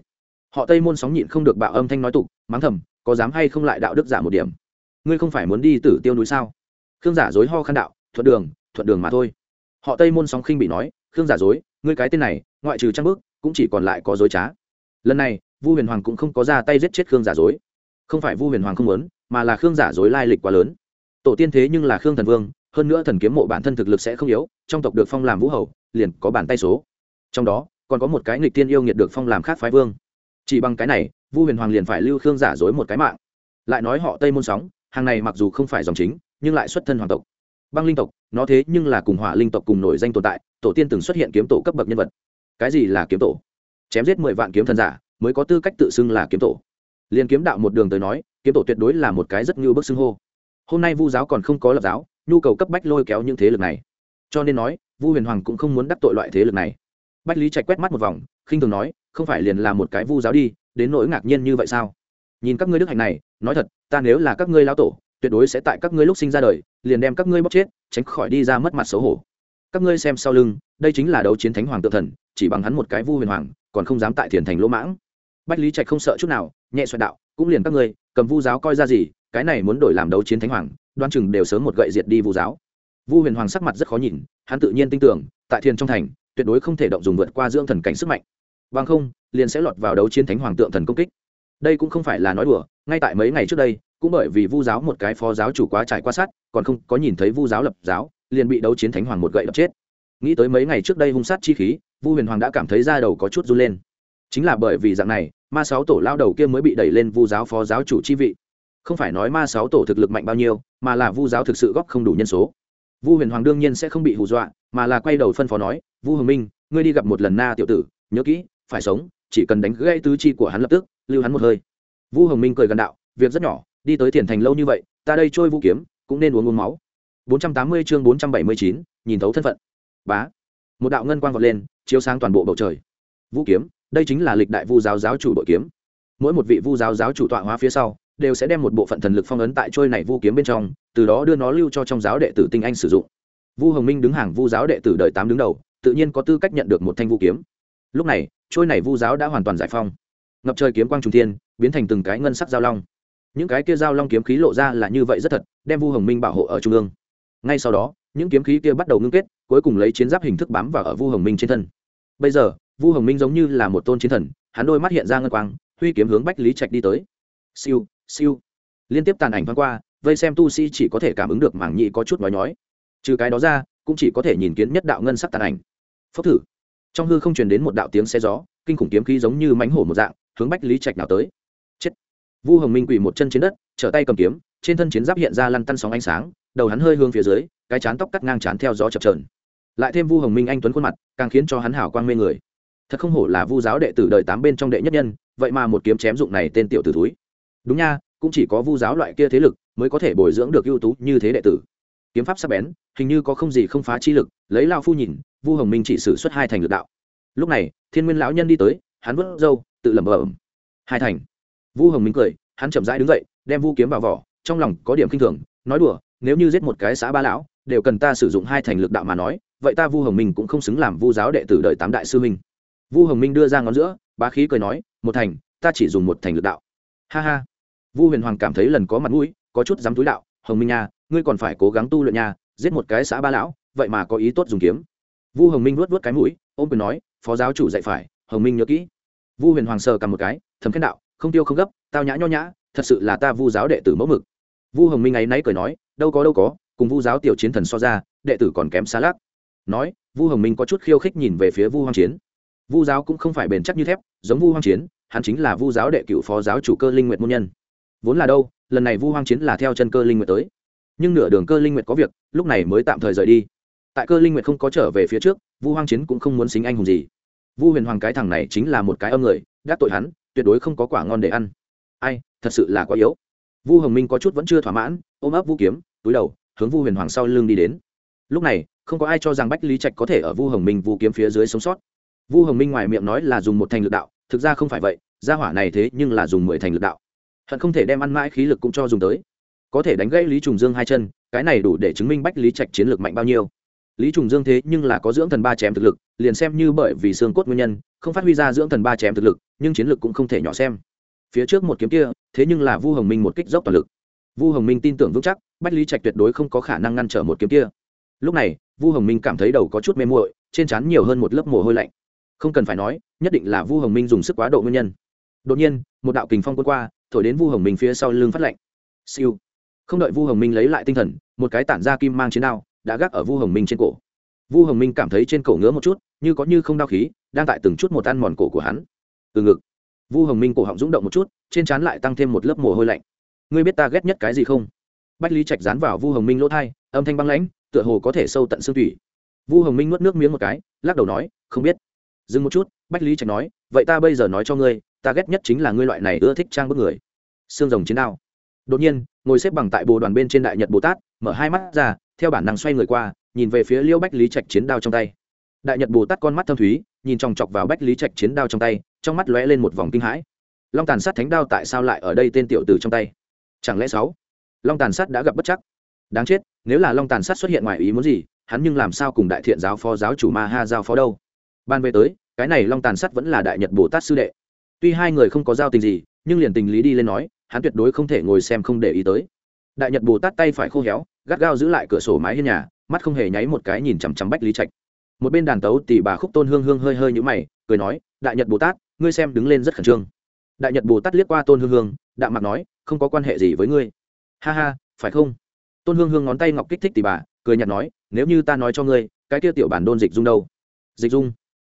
Họ tây môn sóng nhịn không được bạo âm thanh nói tục, mắng thầm, có dám hay không lại đạo đức giả một điểm? Ngươi không phải muốn đi tử tiêu núi sao? Khương giả dối ho khăn đạo, thuận đường thuận đường mà thôi. Họ tây môn sóng khinh bị nói, khương giả dối, ngươi cái tên này, ngoại trừ trang bức, cũng chỉ còn lại có dối trá. Lần này vu huyền hoàng cũng không có ra tay giết chết khương giả dối. Không phải vu huyền hoàng không muốn, mà là khương giả dối lai lịch quá lớn. Tổ tiên thế nhưng là khương thần vương, hơn nữa thần kiếm mộ bản thân thực lực sẽ không yếu, trong tộc được phong làm vũ hầu, liền có bàn tay số. Trong đó, còn có một cái nghịch tiên yêu nghiệt được phong làm khác phái vương. Chỉ bằng cái này, vu huyền hoàng liền phải lưu khương giả dối một cái mạng. Lại nói họ tây môn sóng, hàng này mặc dù không phải dòng chính, nhưng lại xuất thân hoàng tộc. Băng linh tộc, nó thế nhưng là cùng hỏa linh tộc cùng nổi danh tồn tại, tổ tiên từng xuất hiện kiếm tổ cấp bậc nhân vật. Cái gì là kiếm tổ? Chém giết mười vạn kiếm thần giả mới có tư cách tự xưng là kiếm tổ. Liền kiếm đạo một đường tới nói, kiếm tổ tuyệt đối là một cái rất như bức xưng hô. Hôm nay vu giáo còn không có lập giáo, nhu cầu cấp bách lôi kéo những thế lực này. Cho nên nói, vu huyền hoàng cũng không muốn đắc tội loại thế lực này. Bách lý chạy quét mắt một vòng, khinh thường nói, không phải liền là một cái vu giáo đi, đến nỗi ngạc nhiên như vậy sao? Nhìn các ngươi đức hạnh này, nói thật, ta nếu là các ngươi lao tổ, tuyệt đối sẽ tại các ngươi lúc sinh ra đời, liền đem các ngươi bóc chết, tránh khỏi đi ra mất mặt xấu hổ. Các ngươi xem sau lưng, đây chính là đấu chiến thánh hoàng tự thần, chỉ bằng hắn một cái vu huyền hoàng, còn không dám tại thiền thành lỗ mãng bách lý trạch không sợ chút nào, nhẹ xoẹt đạo, cũng liền các ngươi, cầm vu giáo coi ra gì, cái này muốn đổi làm đấu chiến thánh hoàng, đoan chừng đều sớm một gậy diệt đi vu giáo. Vu huyền hoàng sắc mặt rất khó nhìn, hắn tự nhiên tin tưởng, tại thiền trong thành, tuyệt đối không thể động dùng vượt qua dưỡng thần cảnh sức mạnh. Vâng không, liền sẽ lọt vào đấu chiến thánh hoàng tượng thần công kích. Đây cũng không phải là nói đùa, ngay tại mấy ngày trước đây, cũng bởi vì vu giáo một cái phó giáo chủ quá trải qua sát, còn không có nhìn thấy vu giáo lập giáo, liền bị đấu chiến thánh hoàng một gậy đập chết. Nghĩ tới mấy ngày trước đây hung sát chi khí, vu huyền hoàng đã cảm thấy da đầu có chút run lên. Chính là bởi vì dạng này ma sáu tổ lao đầu kia mới bị đẩy lên vu giáo phó giáo chủ chi vị. Không phải nói ma sáu tổ thực lực mạnh bao nhiêu mà là vu giáo thực sự góp không đủ nhân số. Vu huyền hoàng đương nhiên sẽ không bị hù dọa mà là quay đầu phân phó nói vu hồng minh ngươi đi gặp một lần na tiểu tử nhớ kỹ phải sống chỉ cần đánh gãy tứ chi của hắn lập tức lưu hắn một hơi. Vu hồng minh cười gần đạo việc rất nhỏ đi tới tiền thành lâu như vậy ta đây trôi vũ kiếm cũng nên uống uống máu. 480 chương 479, nhìn thấu thân phận. Bá. Một đạo ngân quang vọt lên chiếu sáng toàn bộ bầu trời. Vũ kiếm đây chính là lịch đại vu giáo giáo chủ đội kiếm. Mỗi một vị vu giáo giáo chủ tọa hóa phía sau, đều sẽ đem một bộ phận thần lực phong ấn tại trôi này vu kiếm bên trong, từ đó đưa nó lưu cho trong giáo đệ tử tinh anh sử dụng. Vu hồng minh đứng hàng vu giáo đệ tử đợi tám đứng đầu, tự nhiên có tư cách nhận được một thanh vu kiếm. Lúc này, trôi này vu giáo đã hoàn toàn giải phong ngập trời kiếm quang trung thiên, biến thành từng cái ngân sắc giao long. Những cái kia giao long kiếm khí lộ ra là như vậy rất thật, đem vu hồng minh bảo hộ ở trung ương. Ngay sau đó, những kiếm khí kia bắt đầu ngưng kết, cuối cùng lấy chiến giáp hình thức bám vào ở vu hồng minh trên thân. Bây giờ vu hồng minh giống như là một tôn chiến thần, hắn đôi mắt hiện ra ngân quang, huy kiếm hướng bách lý trạch đi tới. Siêu siêu. Liên tiếp tàn ảnh thoáng qua, vây xem tu sĩ chỉ có thể cảm ứng được mảng nhị có chút nói nhói. Trừ cái đó ra, cũng chỉ có thể nhìn kiến nhất đạo ngân sắc tàn ảnh. Phốc thử. Trong hư không truyền đến một đạo tiếng xe gió, kinh khủng kiếm khí giống như mánh hổ một dạng, hướng bách lý trạch nào tới. Chết. Vu hồng minh quỳ một chân trên đất, trở tay cầm kiếm, trên thân chiến giáp hiện ra lăn tăn sóng ánh sáng, đầu hắn hơi hướng phía dưới, cái chán tóc cắt ngang chán theo gió chập trờn lại thêm vu hồng minh anh tuấn khuôn mặt, càng khiến cho hắn hảo quang mê người thật không hổ là vu giáo đệ tử đời tám bên trong đệ nhất nhân, vậy mà một kiếm chém dụng này tên tiểu tử thúi. Đúng nha, cũng chỉ có vu giáo loại kia thế lực mới có thể bồi dưỡng được ưu tú như thế đệ tử. Kiếm pháp sắc bén, hình như có không gì không phá chi lực, lấy lao phu nhìn, vu hồng minh chỉ sử xuất hai thành lực đạo. Lúc này, thiên nguyên lão nhân đi tới, hắn vớt râu, tự lẩm bẩm. Hai thành. Vu hồng minh cười, hắn chậm rãi đứng dậy, đem vu kiếm vào vỏ, trong lòng có điểm kinh thường, nói đùa, nếu như giết một cái xã ba lão, đều cần ta sử dụng hai thành lực đạo mà nói, vậy ta vu hồng minh cũng không xứng làm vu giáo đệ tử đời tám đại sư minh vu hồng minh đưa ra ngón giữa, bá khí cười nói, một thành, ta chỉ dùng một thành lực đạo. Ha ha. Vu huyền hoàng cảm thấy lần có mặt mũi, có chút dám túi đạo, hồng minh nha, ngươi còn phải cố gắng tu luyện nha, giết một cái xã ba lão, vậy mà có ý tốt dùng kiếm. Vu hồng minh vuốt vuốt cái mũi, ôm quyền nói, phó giáo chủ dạy phải, hồng minh nhớ kỹ. Vu huyền hoàng sờ cầm một cái thấm khen đạo, không tiêu không gấp, tao nhã nho nhã, thật sự là ta vu giáo đệ tử mẫu mực. Vu hồng minh ấy náy cười nói, đâu có đâu có, cùng vu giáo tiểu chiến thần so ra, đệ tử còn kém xa lắc. Nói, vu hồng minh có chút khiêu khích nhìn về phía vu hoàng chiến vu giáo cũng không phải bền chắc như thép, giống vu Hoang chiến, hắn chính là vu giáo đệ cựu phó giáo chủ cơ linh nguyện môn nhân. Vốn là đâu, lần này vu Hoang chiến là theo chân cơ linh nguyện tới. Nhưng nửa đường cơ linh nguyện có việc, lúc này mới tạm thời rời đi. Tại cơ linh nguyện không có trở về phía trước, vu Hoang chiến cũng không muốn xính anh hùng gì. Vu huyền hoàng cái thằng này chính là một cái âm người gác tội hắn, tuyệt đối không có quả ngon để ăn. Ai, thật sự là quá yếu. Vu hồng minh có chút vẫn chưa thỏa mãn, ôm ấp vũ kiếm, túi đầu, hướng vu huyền hoàng sau lưng đi đến. Lúc này, không có ai cho rằng bách lý trạch có thể ở vu hồng minh vũ kiếm phía dưới sống sót vu hồng minh ngoài miệng nói là dùng một thành lực đạo, thực ra không phải vậy, gia hỏa này thế nhưng là dùng mười thành lực đạo. Hận không thể đem ăn mãi khí lực cũng cho dùng tới. Có thể đánh gãy lý trùng dương hai chân, cái này đủ để chứng minh bách lý trạch chiến lược mạnh bao nhiêu. Lý trùng dương thế nhưng là có dưỡng thần ba chém thực lực, liền xem như bởi vì xương cốt nguyên nhân, không phát huy ra dưỡng thần ba chém thực lực, nhưng chiến lược cũng không thể nhỏ xem. Phía trước một kiếm kia, thế nhưng là vu hồng minh một kích dốc toàn lực. Vu hồng minh tin tưởng vững chắc, bách lý trạch tuyệt đối không có khả năng ngăn trở một kiếm kia. Lúc này, vu hồng minh cảm thấy đầu có chút mê muội, trên trán nhiều hơn một lớp mồ hôi lạnh không cần phải nói, nhất định là vu hồng minh dùng sức quá độ nguyên nhân. Đột nhiên, một đạo kình phong quân qua, thổi đến vu hồng minh phía sau lưng phát lạnh. Siêu. Không đợi vu hồng minh lấy lại tinh thần, một cái tản ra kim mang chiến đao đã gác ở vu hồng minh trên cổ. Vu hồng minh cảm thấy trên cổ ngứa một chút, như có như không đau khí, đang tại từng chút một ăn mòn cổ của hắn. Từ ngực, vu hồng minh cổ họng rúng động một chút, trên trán lại tăng thêm một lớp mồ hôi lạnh. Ngươi biết ta ghét nhất cái gì không? Bách lý trạch dán vào vu hồng minh lỗ thai, âm thanh băng lãnh, tựa hồ có thể sâu tận xương thủy vu hồng minh nuốt nước miếng một cái, lắc đầu nói, không biết dừng một chút, bách lý trạch nói, vậy ta bây giờ nói cho ngươi, ta ghét nhất chính là ngươi loại này ưa thích trang bức người. Xương rồng chiến đao. Đột nhiên, ngồi xếp bằng tại bồ đoàn bên trên đại nhật bồ tát, mở hai mắt ra, theo bản năng xoay người qua, nhìn về phía liêu bách lý trạch chiến đao trong tay. Đại nhật bồ tát con mắt thâm thúy, nhìn chòng chọc vào bách lý trạch chiến đao trong tay, trong mắt lóe lên một vòng kinh hãi. Long tàn sát thánh đao tại sao lại ở đây tên tiểu tử trong tay? Chẳng lẽ sáu? Long tàn sát đã gặp bất chắc. Đáng chết, nếu là long tàn sát xuất hiện ngoài ý muốn gì, hắn nhưng làm sao cùng đại thiện giáo phó giáo chủ ma ha giao phó đâu? Ban về tới, cái này long tàn sắt vẫn là đại nhật bồ tát sư đệ. Tuy hai người không có giao tình gì, nhưng liền tình lý đi lên nói, hắn tuyệt đối không thể ngồi xem không để ý tới. Đại nhật bồ tát tay phải khô héo, gắt gao giữ lại cửa sổ mái hiên nhà, mắt không hề nháy một cái nhìn chằm chằm bách lý trạch. Một bên đàn tấu tỷ bà khúc tôn hương hương hơi hơi nhũ mày, cười nói, đại nhật bồ tát, ngươi xem đứng lên rất khẩn trương. Đại nhật bồ tát liếc qua tôn hương hương, đạm mặt nói, không có quan hệ gì với ngươi. Ha ha, phải không? Tôn hương hương ngón tay ngọc kích thích tỷ bà, cười nhạt nói, nếu như ta nói cho ngươi, cái kia tiểu bản đôn dịch dung đâu? Dịch dung?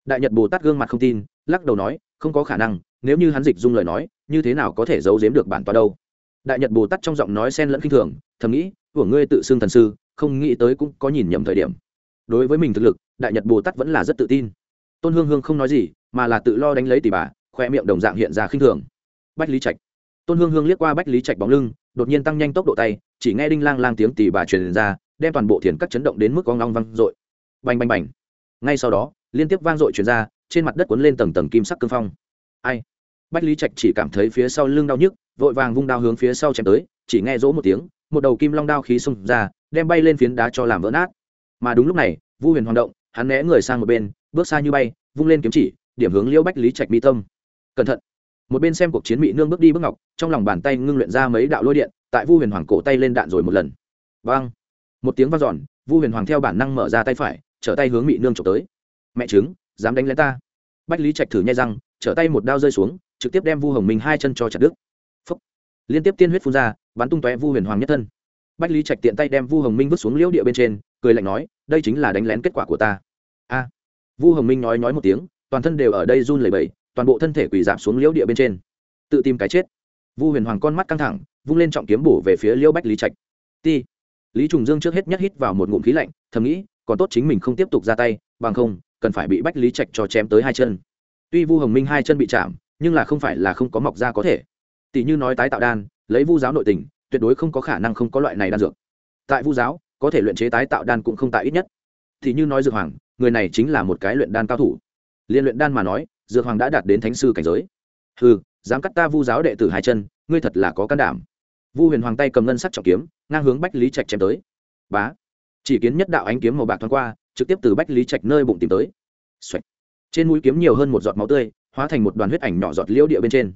Đại nhật bồ tát gương mặt không tin, lắc đầu nói, không có khả năng, nếu như hắn dịch dung lời nói, như thế nào có thể giấu giếm được bản tòa đâu? Đại nhật bồ tát trong giọng nói xen lẫn khinh thường, thầm nghĩ của ngươi tự xưng thần sư, không nghĩ tới cũng có nhìn nhầm thời điểm. Đối với mình thực lực, đại nhật bồ tát vẫn là rất tự tin. Tôn hương hương không nói gì, mà là tự lo đánh lấy tỷ bà, khoe miệng đồng dạng hiện ra khinh thường. Bách lý trạch. Tôn hương hương liếc qua bách lý trạch bóng lưng, đột nhiên tăng nhanh tốc độ tay, chỉ nghe đinh lang lang tiếng tỷ bà truyền ra, đem toàn bộ thiền cắt chấn động đến mức có ngong văng dội. Bành bành bành. Ngay sau đó liên tiếp vang dội chuyển ra, trên mặt đất cuốn lên tầng tầng kim sắc cương phong. Ai? Bách lý trạch chỉ cảm thấy phía sau lưng đau nhức, vội vàng vung đao hướng phía sau chém tới, chỉ nghe rỗ một tiếng, một đầu kim long đao khí xông ra, đem bay lên phiến đá cho làm vỡ nát. Mà đúng lúc này, vu huyền hoạt động, hắn né người sang một bên, bước xa như bay, vung lên kiếm chỉ, điểm hướng liễu bách lý trạch mi tâm. Cẩn thận! Một bên xem cuộc chiến mỹ nương bước đi bước ngọc, trong lòng bàn tay ngưng luyện ra mấy đạo lôi điện, tại vu huyền hoàng cổ tay lên đạn rồi một lần. Vang! Một tiếng vang dọn, vu huyền hoàng theo bản năng mở ra tay phải, trở tay hướng mỹ nương trộm tới mẹ chứng dám đánh lén ta. Bách lý trạch thử nhai răng, trở tay một đao rơi xuống, trực tiếp đem vu hồng minh hai chân cho chặt đứt. Phúc. liên tiếp tiên huyết phun ra, bắn tung tóe vu huyền hoàng nhất thân. Bách lý trạch tiện tay đem vu hồng minh vứt xuống liễu địa bên trên, cười lạnh nói, đây chính là đánh lén kết quả của ta. A. Vu hồng minh nói nói một tiếng, toàn thân đều ở đây run lẩy bẩy, toàn bộ thân thể quỳ giảm xuống liễu địa bên trên. Tự tìm cái chết. Vu huyền hoàng con mắt căng thẳng, vung lên trọng kiếm bổ về phía liễu bách lý trạch. Ti. Lý trùng dương trước hết nhất hít vào một ngụm khí lạnh, thầm nghĩ, còn tốt chính mình không tiếp tục ra tay, bằng không cần phải bị bách lý trạch cho chém tới hai chân. Tuy vu hồng minh hai chân bị chạm, nhưng là không phải là không có mọc ra có thể. Tỷ như nói tái tạo đan, lấy vu giáo nội tình, tuyệt đối không có khả năng không có loại này đan dược. Tại vu giáo, có thể luyện chế tái tạo đan cũng không tại ít nhất. Thì như nói dược hoàng, người này chính là một cái luyện đan cao thủ. Liên luyện đan mà nói, dược hoàng đã đạt đến thánh sư cảnh giới. Ừ dám cắt ta vu giáo đệ tử hai chân, ngươi thật là có can đảm. Vu huyền hoàng tay cầm ngân sắc trọng kiếm, ngang hướng bách lý trạch chém tới. Bá, chỉ kiến nhất đạo ánh kiếm màu bạc thoáng qua trực tiếp từ bách lý trạch nơi bụng tìm tới. Xoạch. trên mũi kiếm nhiều hơn một giọt máu tươi, hóa thành một đoàn huyết ảnh nhỏ giọt liễu địa bên trên.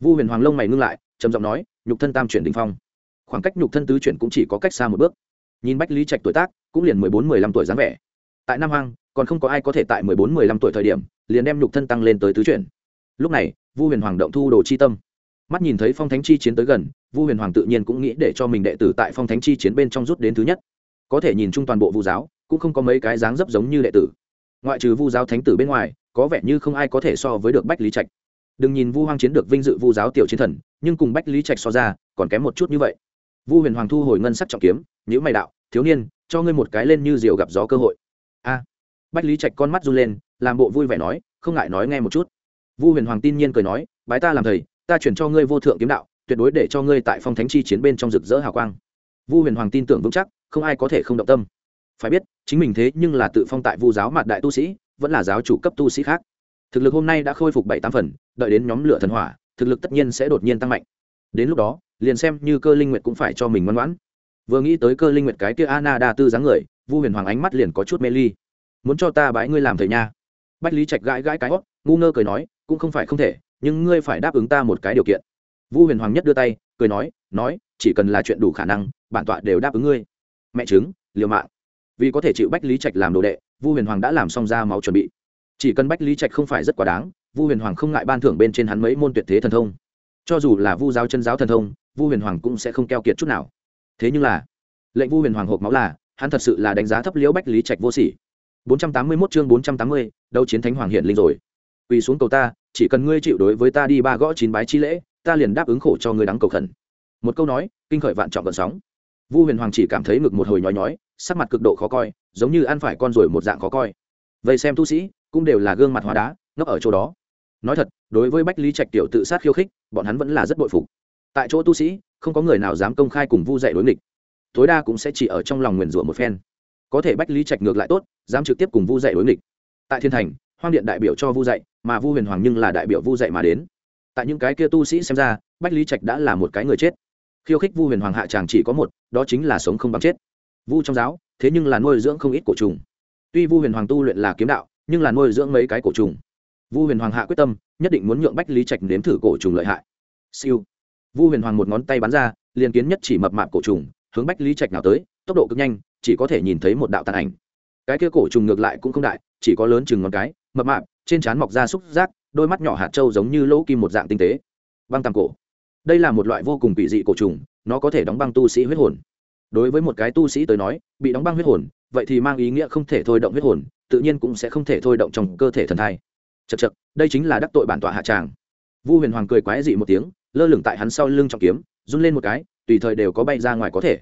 Vu huyền hoàng lông mày ngưng lại, trầm giọng nói, nhục thân tam chuyển đình phong. Khoảng cách nhục thân tứ chuyển cũng chỉ có cách xa một bước. Nhìn bách lý trạch tuổi tác, cũng liền mười bốn, mười lăm tuổi dáng vẻ. Tại nam hoàng còn không có ai có thể tại mười bốn, mười lăm tuổi thời điểm, liền đem nhục thân tăng lên tới tứ chuyển. Lúc này, vu huyền hoàng động thu đồ chi tâm. Mắt nhìn thấy phong thánh chi chiến tới gần, vu huyền hoàng tự nhiên cũng nghĩ để cho mình đệ tử tại phong thánh chi chiến bên trong rút đến thứ nhất. Có thể nhìn chung toàn bộ vu giáo cũng không có mấy cái dáng dấp giống như đệ tử. Ngoại trừ vu giáo thánh tử bên ngoài, có vẻ như không ai có thể so với được bách lý trạch. Đừng nhìn vu hoang chiến được vinh dự vu giáo tiểu chiến thần, nhưng cùng bách lý trạch so ra, còn kém một chút như vậy. Vu huyền hoàng thu hồi ngân sắc trọng kiếm nhữ mày đạo, thiếu niên, cho ngươi một cái lên như diều gặp gió cơ hội. A. Bách lý trạch con mắt run lên, làm bộ vui vẻ nói, không ngại nói nghe một chút. Vu huyền hoàng tin nhiên cười nói, bái ta làm thầy, ta chuyển cho ngươi vô thượng kiếm đạo, tuyệt đối để cho ngươi tại phong thánh chi chiến bên trong rực rỡ hào quang. Vu huyền hoàng tin tưởng vững chắc, không ai có thể không động tâm phải biết, chính mình thế nhưng là tự phong tại vu giáo mặt đại tu sĩ, vẫn là giáo chủ cấp tu sĩ khác. Thực lực hôm nay đã khôi phục bảy tám phần, đợi đến nhóm lửa thần hỏa, thực lực tất nhiên sẽ đột nhiên tăng mạnh. Đến lúc đó, liền xem như cơ linh nguyệt cũng phải cho mình ngoan ngoãn. Vừa nghĩ tới cơ linh nguyệt cái kia ana đa tư dáng người, vu huyền hoàng ánh mắt liền có chút mê ly. Muốn cho ta bãi ngươi làm thầy nha. Bách lý trạch gãi gãi cái hót, ngu ngơ cười nói, cũng không phải không thể, nhưng ngươi phải đáp ứng ta một cái điều kiện. Vu huyền hoàng nhất đưa tay, cười nói nói, chỉ cần là chuyện đủ khả năng, bản tọa đều đáp ứng ngươi. Mẹ chứng, liều mạng vì có thể chịu bách lý trạch làm đồ đệ vu huyền hoàng đã làm xong ra máu chuẩn bị. Chỉ cần bách lý trạch không phải rất quá đáng vu huyền hoàng không ngại ban thưởng bên trên hắn mấy môn tuyệt thế thần thông. Cho dù là vu giáo chân giáo thần thông vu huyền hoàng cũng sẽ không keo kiệt chút nào. Thế nhưng là lệnh vu huyền hoàng hộp máu là hắn thật sự là đánh giá thấp liễu bách lý trạch vô sỉ. 481 chương 480, đấu chiến thánh hoàng hiện linh rồi. Quỳ xuống cầu ta chỉ cần ngươi chịu đối với ta đi ba gõ chín bái chi lễ ta liền đáp ứng khổ cho ngươi đáng cầu khẩn. Một câu nói kinh khởi vạn trọng gần sóng vu huyền hoàng chỉ cảm thấy ngực một hồi nhói nhói, sắc mặt cực độ khó coi, giống như ăn phải con ruồi một dạng khó coi. Vậy xem tu sĩ, cũng đều là gương mặt hóa đá, ngốc ở chỗ đó. Nói thật, đối với bách lý trạch tiểu tự sát khiêu khích, bọn hắn vẫn là rất bội phục. Tại chỗ tu sĩ, không có người nào dám công khai cùng vu dạy đối nghịch. Tối đa cũng sẽ chỉ ở trong lòng nguyền rủa một phen. Có thể bách lý trạch ngược lại tốt, dám trực tiếp cùng vu dạy đối nghịch. Tại thiên thành, hoang điện đại biểu cho vu dạy, mà vu huyền hoàng nhưng là đại biểu vu dạy mà đến. Tại những cái kia tu sĩ xem ra, bách lý trạch đã là một cái người chết khiêu khích vu huyền hoàng hạ chàng chỉ có một, đó chính là sống không bằng chết. Vu trong giáo, thế nhưng là nuôi dưỡng không ít cổ trùng. Tuy vu huyền hoàng tu luyện là kiếm đạo, nhưng là nuôi dưỡng mấy cái cổ trùng. Vu huyền hoàng hạ quyết tâm, nhất định muốn nhượng bách lý trạch nếm thử cổ trùng lợi hại. Siêu. Vu huyền hoàng một ngón tay bắn ra, liền kiến nhất chỉ mập mạp cổ trùng, hướng bách lý trạch nào tới, tốc độ cực nhanh, chỉ có thể nhìn thấy một đạo tàn ảnh. Cái kia cổ trùng ngược lại cũng không đại, chỉ có lớn chừng ngón cái, mập mạp, trên trán mọc ra xúc giác, đôi mắt nhỏ hạt trâu giống như lỗ kim một dạng tinh tế. Băng tàng cổ đây là một loại vô cùng kỳ dị cổ trùng, nó có thể đóng băng tu sĩ huyết hồn. Đối với một cái tu sĩ tới nói, bị đóng băng huyết hồn, vậy thì mang ý nghĩa không thể thôi động huyết hồn, tự nhiên cũng sẽ không thể thôi động trong cơ thể thần thai. Chật chật đây chính là đắc tội bản tọa hạ tràng. Vu huyền hoàng cười quái dị một tiếng, lơ lửng tại hắn sau lưng trọng kiếm, run lên một cái, tùy thời đều có bay ra ngoài có thể.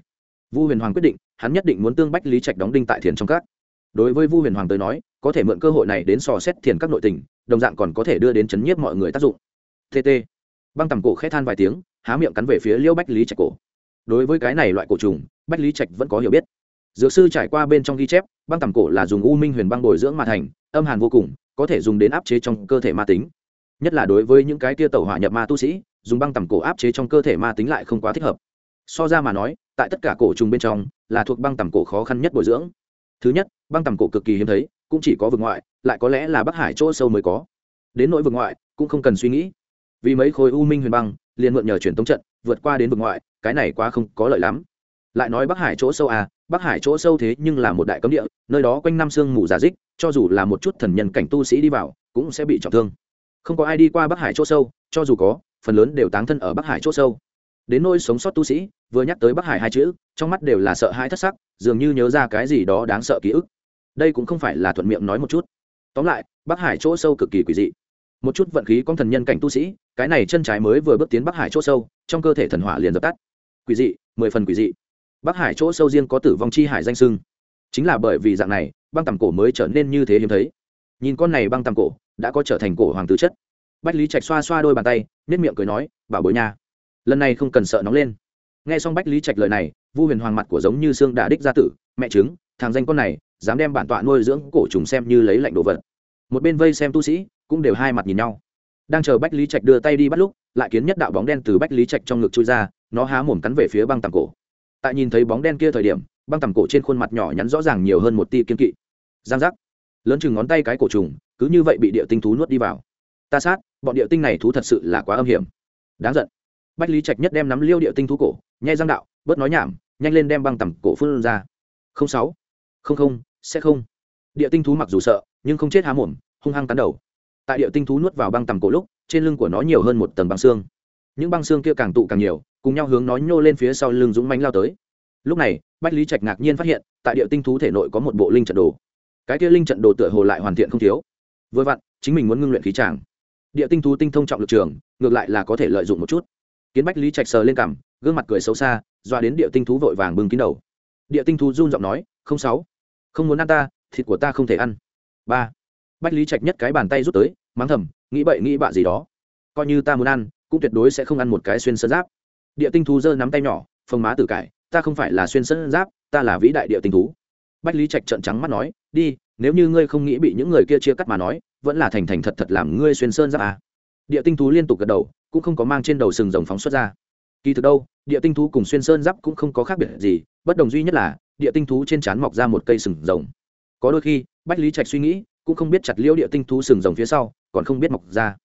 Vu huyền hoàng quyết định, hắn nhất định muốn tương bách lý trạch đóng đinh tại thiền trong các. Đối với vu huyền hoàng tới nói, có thể mượn cơ hội này đến sò xét thiền các nội tình, đồng dạng còn có thể đưa đến chấn nhiếp mọi người tác dụng. Tt băng tầm cổ khẽ than vài tiếng, há miệng cắn về phía liêu bách lý trạch cổ. Đối với cái này loại cổ trùng, bách lý trạch vẫn có hiểu biết. Dược sư trải qua bên trong ghi chép, băng tầm cổ là dùng u minh huyền băng bồi dưỡng mà thành, âm hàn vô cùng, có thể dùng đến áp chế trong cơ thể ma tính. Nhất là đối với những cái tia tẩu hỏa nhập ma tu sĩ, dùng băng tầm cổ áp chế trong cơ thể ma tính lại không quá thích hợp. So ra mà nói, tại tất cả cổ trùng bên trong, là thuộc băng tầm cổ khó khăn nhất bồi dưỡng. Thứ nhất, băng tầm cổ cực kỳ hiếm thấy, cũng chỉ có vực ngoại, lại có lẽ là bắc hải chỗ sâu mới có. Đến nỗi vực ngoại, cũng không cần suy nghĩ vì mấy khối u minh huyền băng, liền mượn nhờ truyền tống trận, vượt qua đến vực ngoại, cái này quá không có lợi lắm. Lại nói bắc hải chỗ sâu à bắc hải chỗ sâu thế nhưng là một đại cấm địa, nơi đó quanh năm sương mù giả dích, cho dù là một chút thần nhân cảnh tu sĩ đi vào, cũng sẽ bị trọng thương. Không có ai đi qua bắc hải chỗ sâu, cho dù có, phần lớn đều táng thân ở bắc hải chỗ sâu. Đến nôi sống sót tu sĩ, vừa nhắc tới bắc hải hai chữ, trong mắt đều là sợ hãi thất sắc, dường như nhớ ra cái gì đó đáng sợ ký ức. Đây cũng không phải là thuận miệng nói một chút. Tóm lại, bắc hải chỗ sâu cực kỳ quỷ dị một chút vận khí con thần nhân cảnh tu sĩ, cái này chân trái mới vừa bước tiến bắc hải chỗ sâu, trong cơ thể thần hỏa liền dập tắt. Quỷ dị, mười phần quỷ dị. Bắc hải chỗ sâu riêng có tử vong chi hải danh sưng. Chính là bởi vì dạng này, băng tầm cổ mới trở nên như thế hiếm thấy. Nhìn con này băng tầm cổ, đã có trở thành cổ hoàng tứ chất. Bách lý trạch xoa xoa đôi bàn tay nết miệng cười nói, bảo bối nha, lần này không cần sợ nóng lên. Nghe xong bách lý trạch lời này, vu huyền hoàng mặt của giống như xương đà đích gia tử, mẹ chứng thằng danh con này, dám đem bản tọa nuôi dưỡng cổ trùng xem như lấy lạnh đồ vật. Một bên vây xem tu sĩ cũng đều hai mặt nhìn nhau. Đang chờ bách lý trạch đưa tay đi bắt lúc, lại kiến nhất đạo bóng đen từ bách lý trạch trong ngực chui ra, nó há mồm cắn về phía băng tầm cổ. Tại nhìn thấy bóng đen kia thời điểm, băng tầm cổ trên khuôn mặt nhỏ nhắn rõ ràng nhiều hơn một ti kiên kỵ. Giang giác. Lớn chừng ngón tay cái cổ trùng, cứ như vậy bị địa tinh thú nuốt đi vào. Ta sát, bọn địa tinh này thú thật sự là quá âm hiểm. Đáng giận. Bách lý trạch nhất đem nắm liêu địa tinh thú cổ, nhai giang đạo, bớt nói nhảm, nhanh lên đem băng tầm cổ phun ra. Không sáu. Không không, sẽ không. Địa tinh thú mặc dù sợ, nhưng không chết há mồm, hung hăng tán đầu tại địa tinh thú nuốt vào băng tầm cổ lúc, trên lưng của nó nhiều hơn một tầng băng xương. Những băng xương kia càng tụ càng nhiều, cùng nhau hướng nó nhô lên phía sau lưng dũng mánh lao tới. Lúc này, bách lý trạch ngạc nhiên phát hiện, tại địa tinh thú thể nội có một bộ linh trận đồ. Cái kia linh trận đồ tựa hồ lại hoàn thiện không thiếu. Vừa vặn, chính mình muốn ngưng luyện khí tràng. Địa tinh thú tinh thông trọng lực trường, ngược lại là có thể lợi dụng một chút. Kiến bách lý trạch sờ lên cằm, gương mặt cười xấu xa doa đến địa tinh thú vội vàng bưng kín đầu. Địa tinh thú run giọng nói, không sáu, không muốn ăn ta, thịt của ta không thể ăn. Ba bách lý trạch nhất cái bàn tay rút tới, mắng thầm, nghĩ bậy, nghĩ bạ gì đó. Coi như ta muốn ăn, cũng tuyệt đối sẽ không ăn một cái xuyên sơn giáp. Địa tinh thú giơ nắm tay nhỏ, phồng má tử cải, ta không phải là xuyên sơn giáp, ta là vĩ đại địa tinh thú. Bách lý trạch trợn trắng mắt nói, đi, nếu như ngươi không nghĩ bị những người kia chia cắt mà nói, vẫn là thành thành thật thật làm ngươi xuyên sơn giáp à. địa tinh thú liên tục gật đầu, cũng không có mang trên đầu sừng rồng phóng xuất ra. Kỳ thực đâu, địa tinh thú cùng xuyên sơn giáp cũng không có khác biệt gì, bất đồng duy nhất là, địa tinh thú trên trán mọc ra một cây sừng rồng. Có đôi khi, bách lý trạch suy nghĩ cũng không biết chặt liễu địa tinh thú sừng rồng phía sau, còn không biết mọc ra.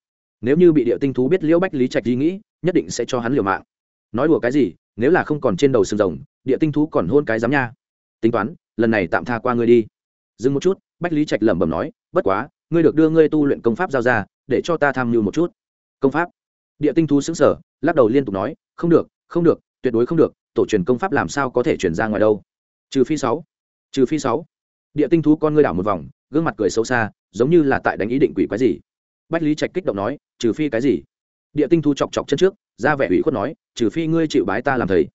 Nếu như bị địa tinh thú biết liễu bách lý trạch ý nghĩ, nhất định sẽ cho hắn liều mạng. Nói đùa cái gì, nếu là không còn trên đầu sừng rồng, địa tinh thú còn hôn cái giám nha. Tính toán, lần này tạm tha qua ngươi đi. Dừng một chút, bách lý trạch lẩm bẩm nói, bất quá, ngươi được đưa ngươi tu luyện công pháp giao ra, để cho ta tham mưu một chút. Công pháp? Địa tinh thú xứng sở lắc đầu liên tục nói, không được không được, tuyệt đối không được, tổ truyền công pháp làm sao có thể chuyển ra ngoài đâu. Trừ phi sáu. Trừ phi sáu. Địa tinh thú con ngươi đảo một vòng gương mặt cười xấu xa, giống như là tại đánh ý định quỷ quái gì. Bách lý trạch kích động nói, trừ phi cái gì? Địa tinh thú chọc chọc chân trước, ra vẻ ủy khuất nói, trừ phi ngươi chịu bái ta làm thầy.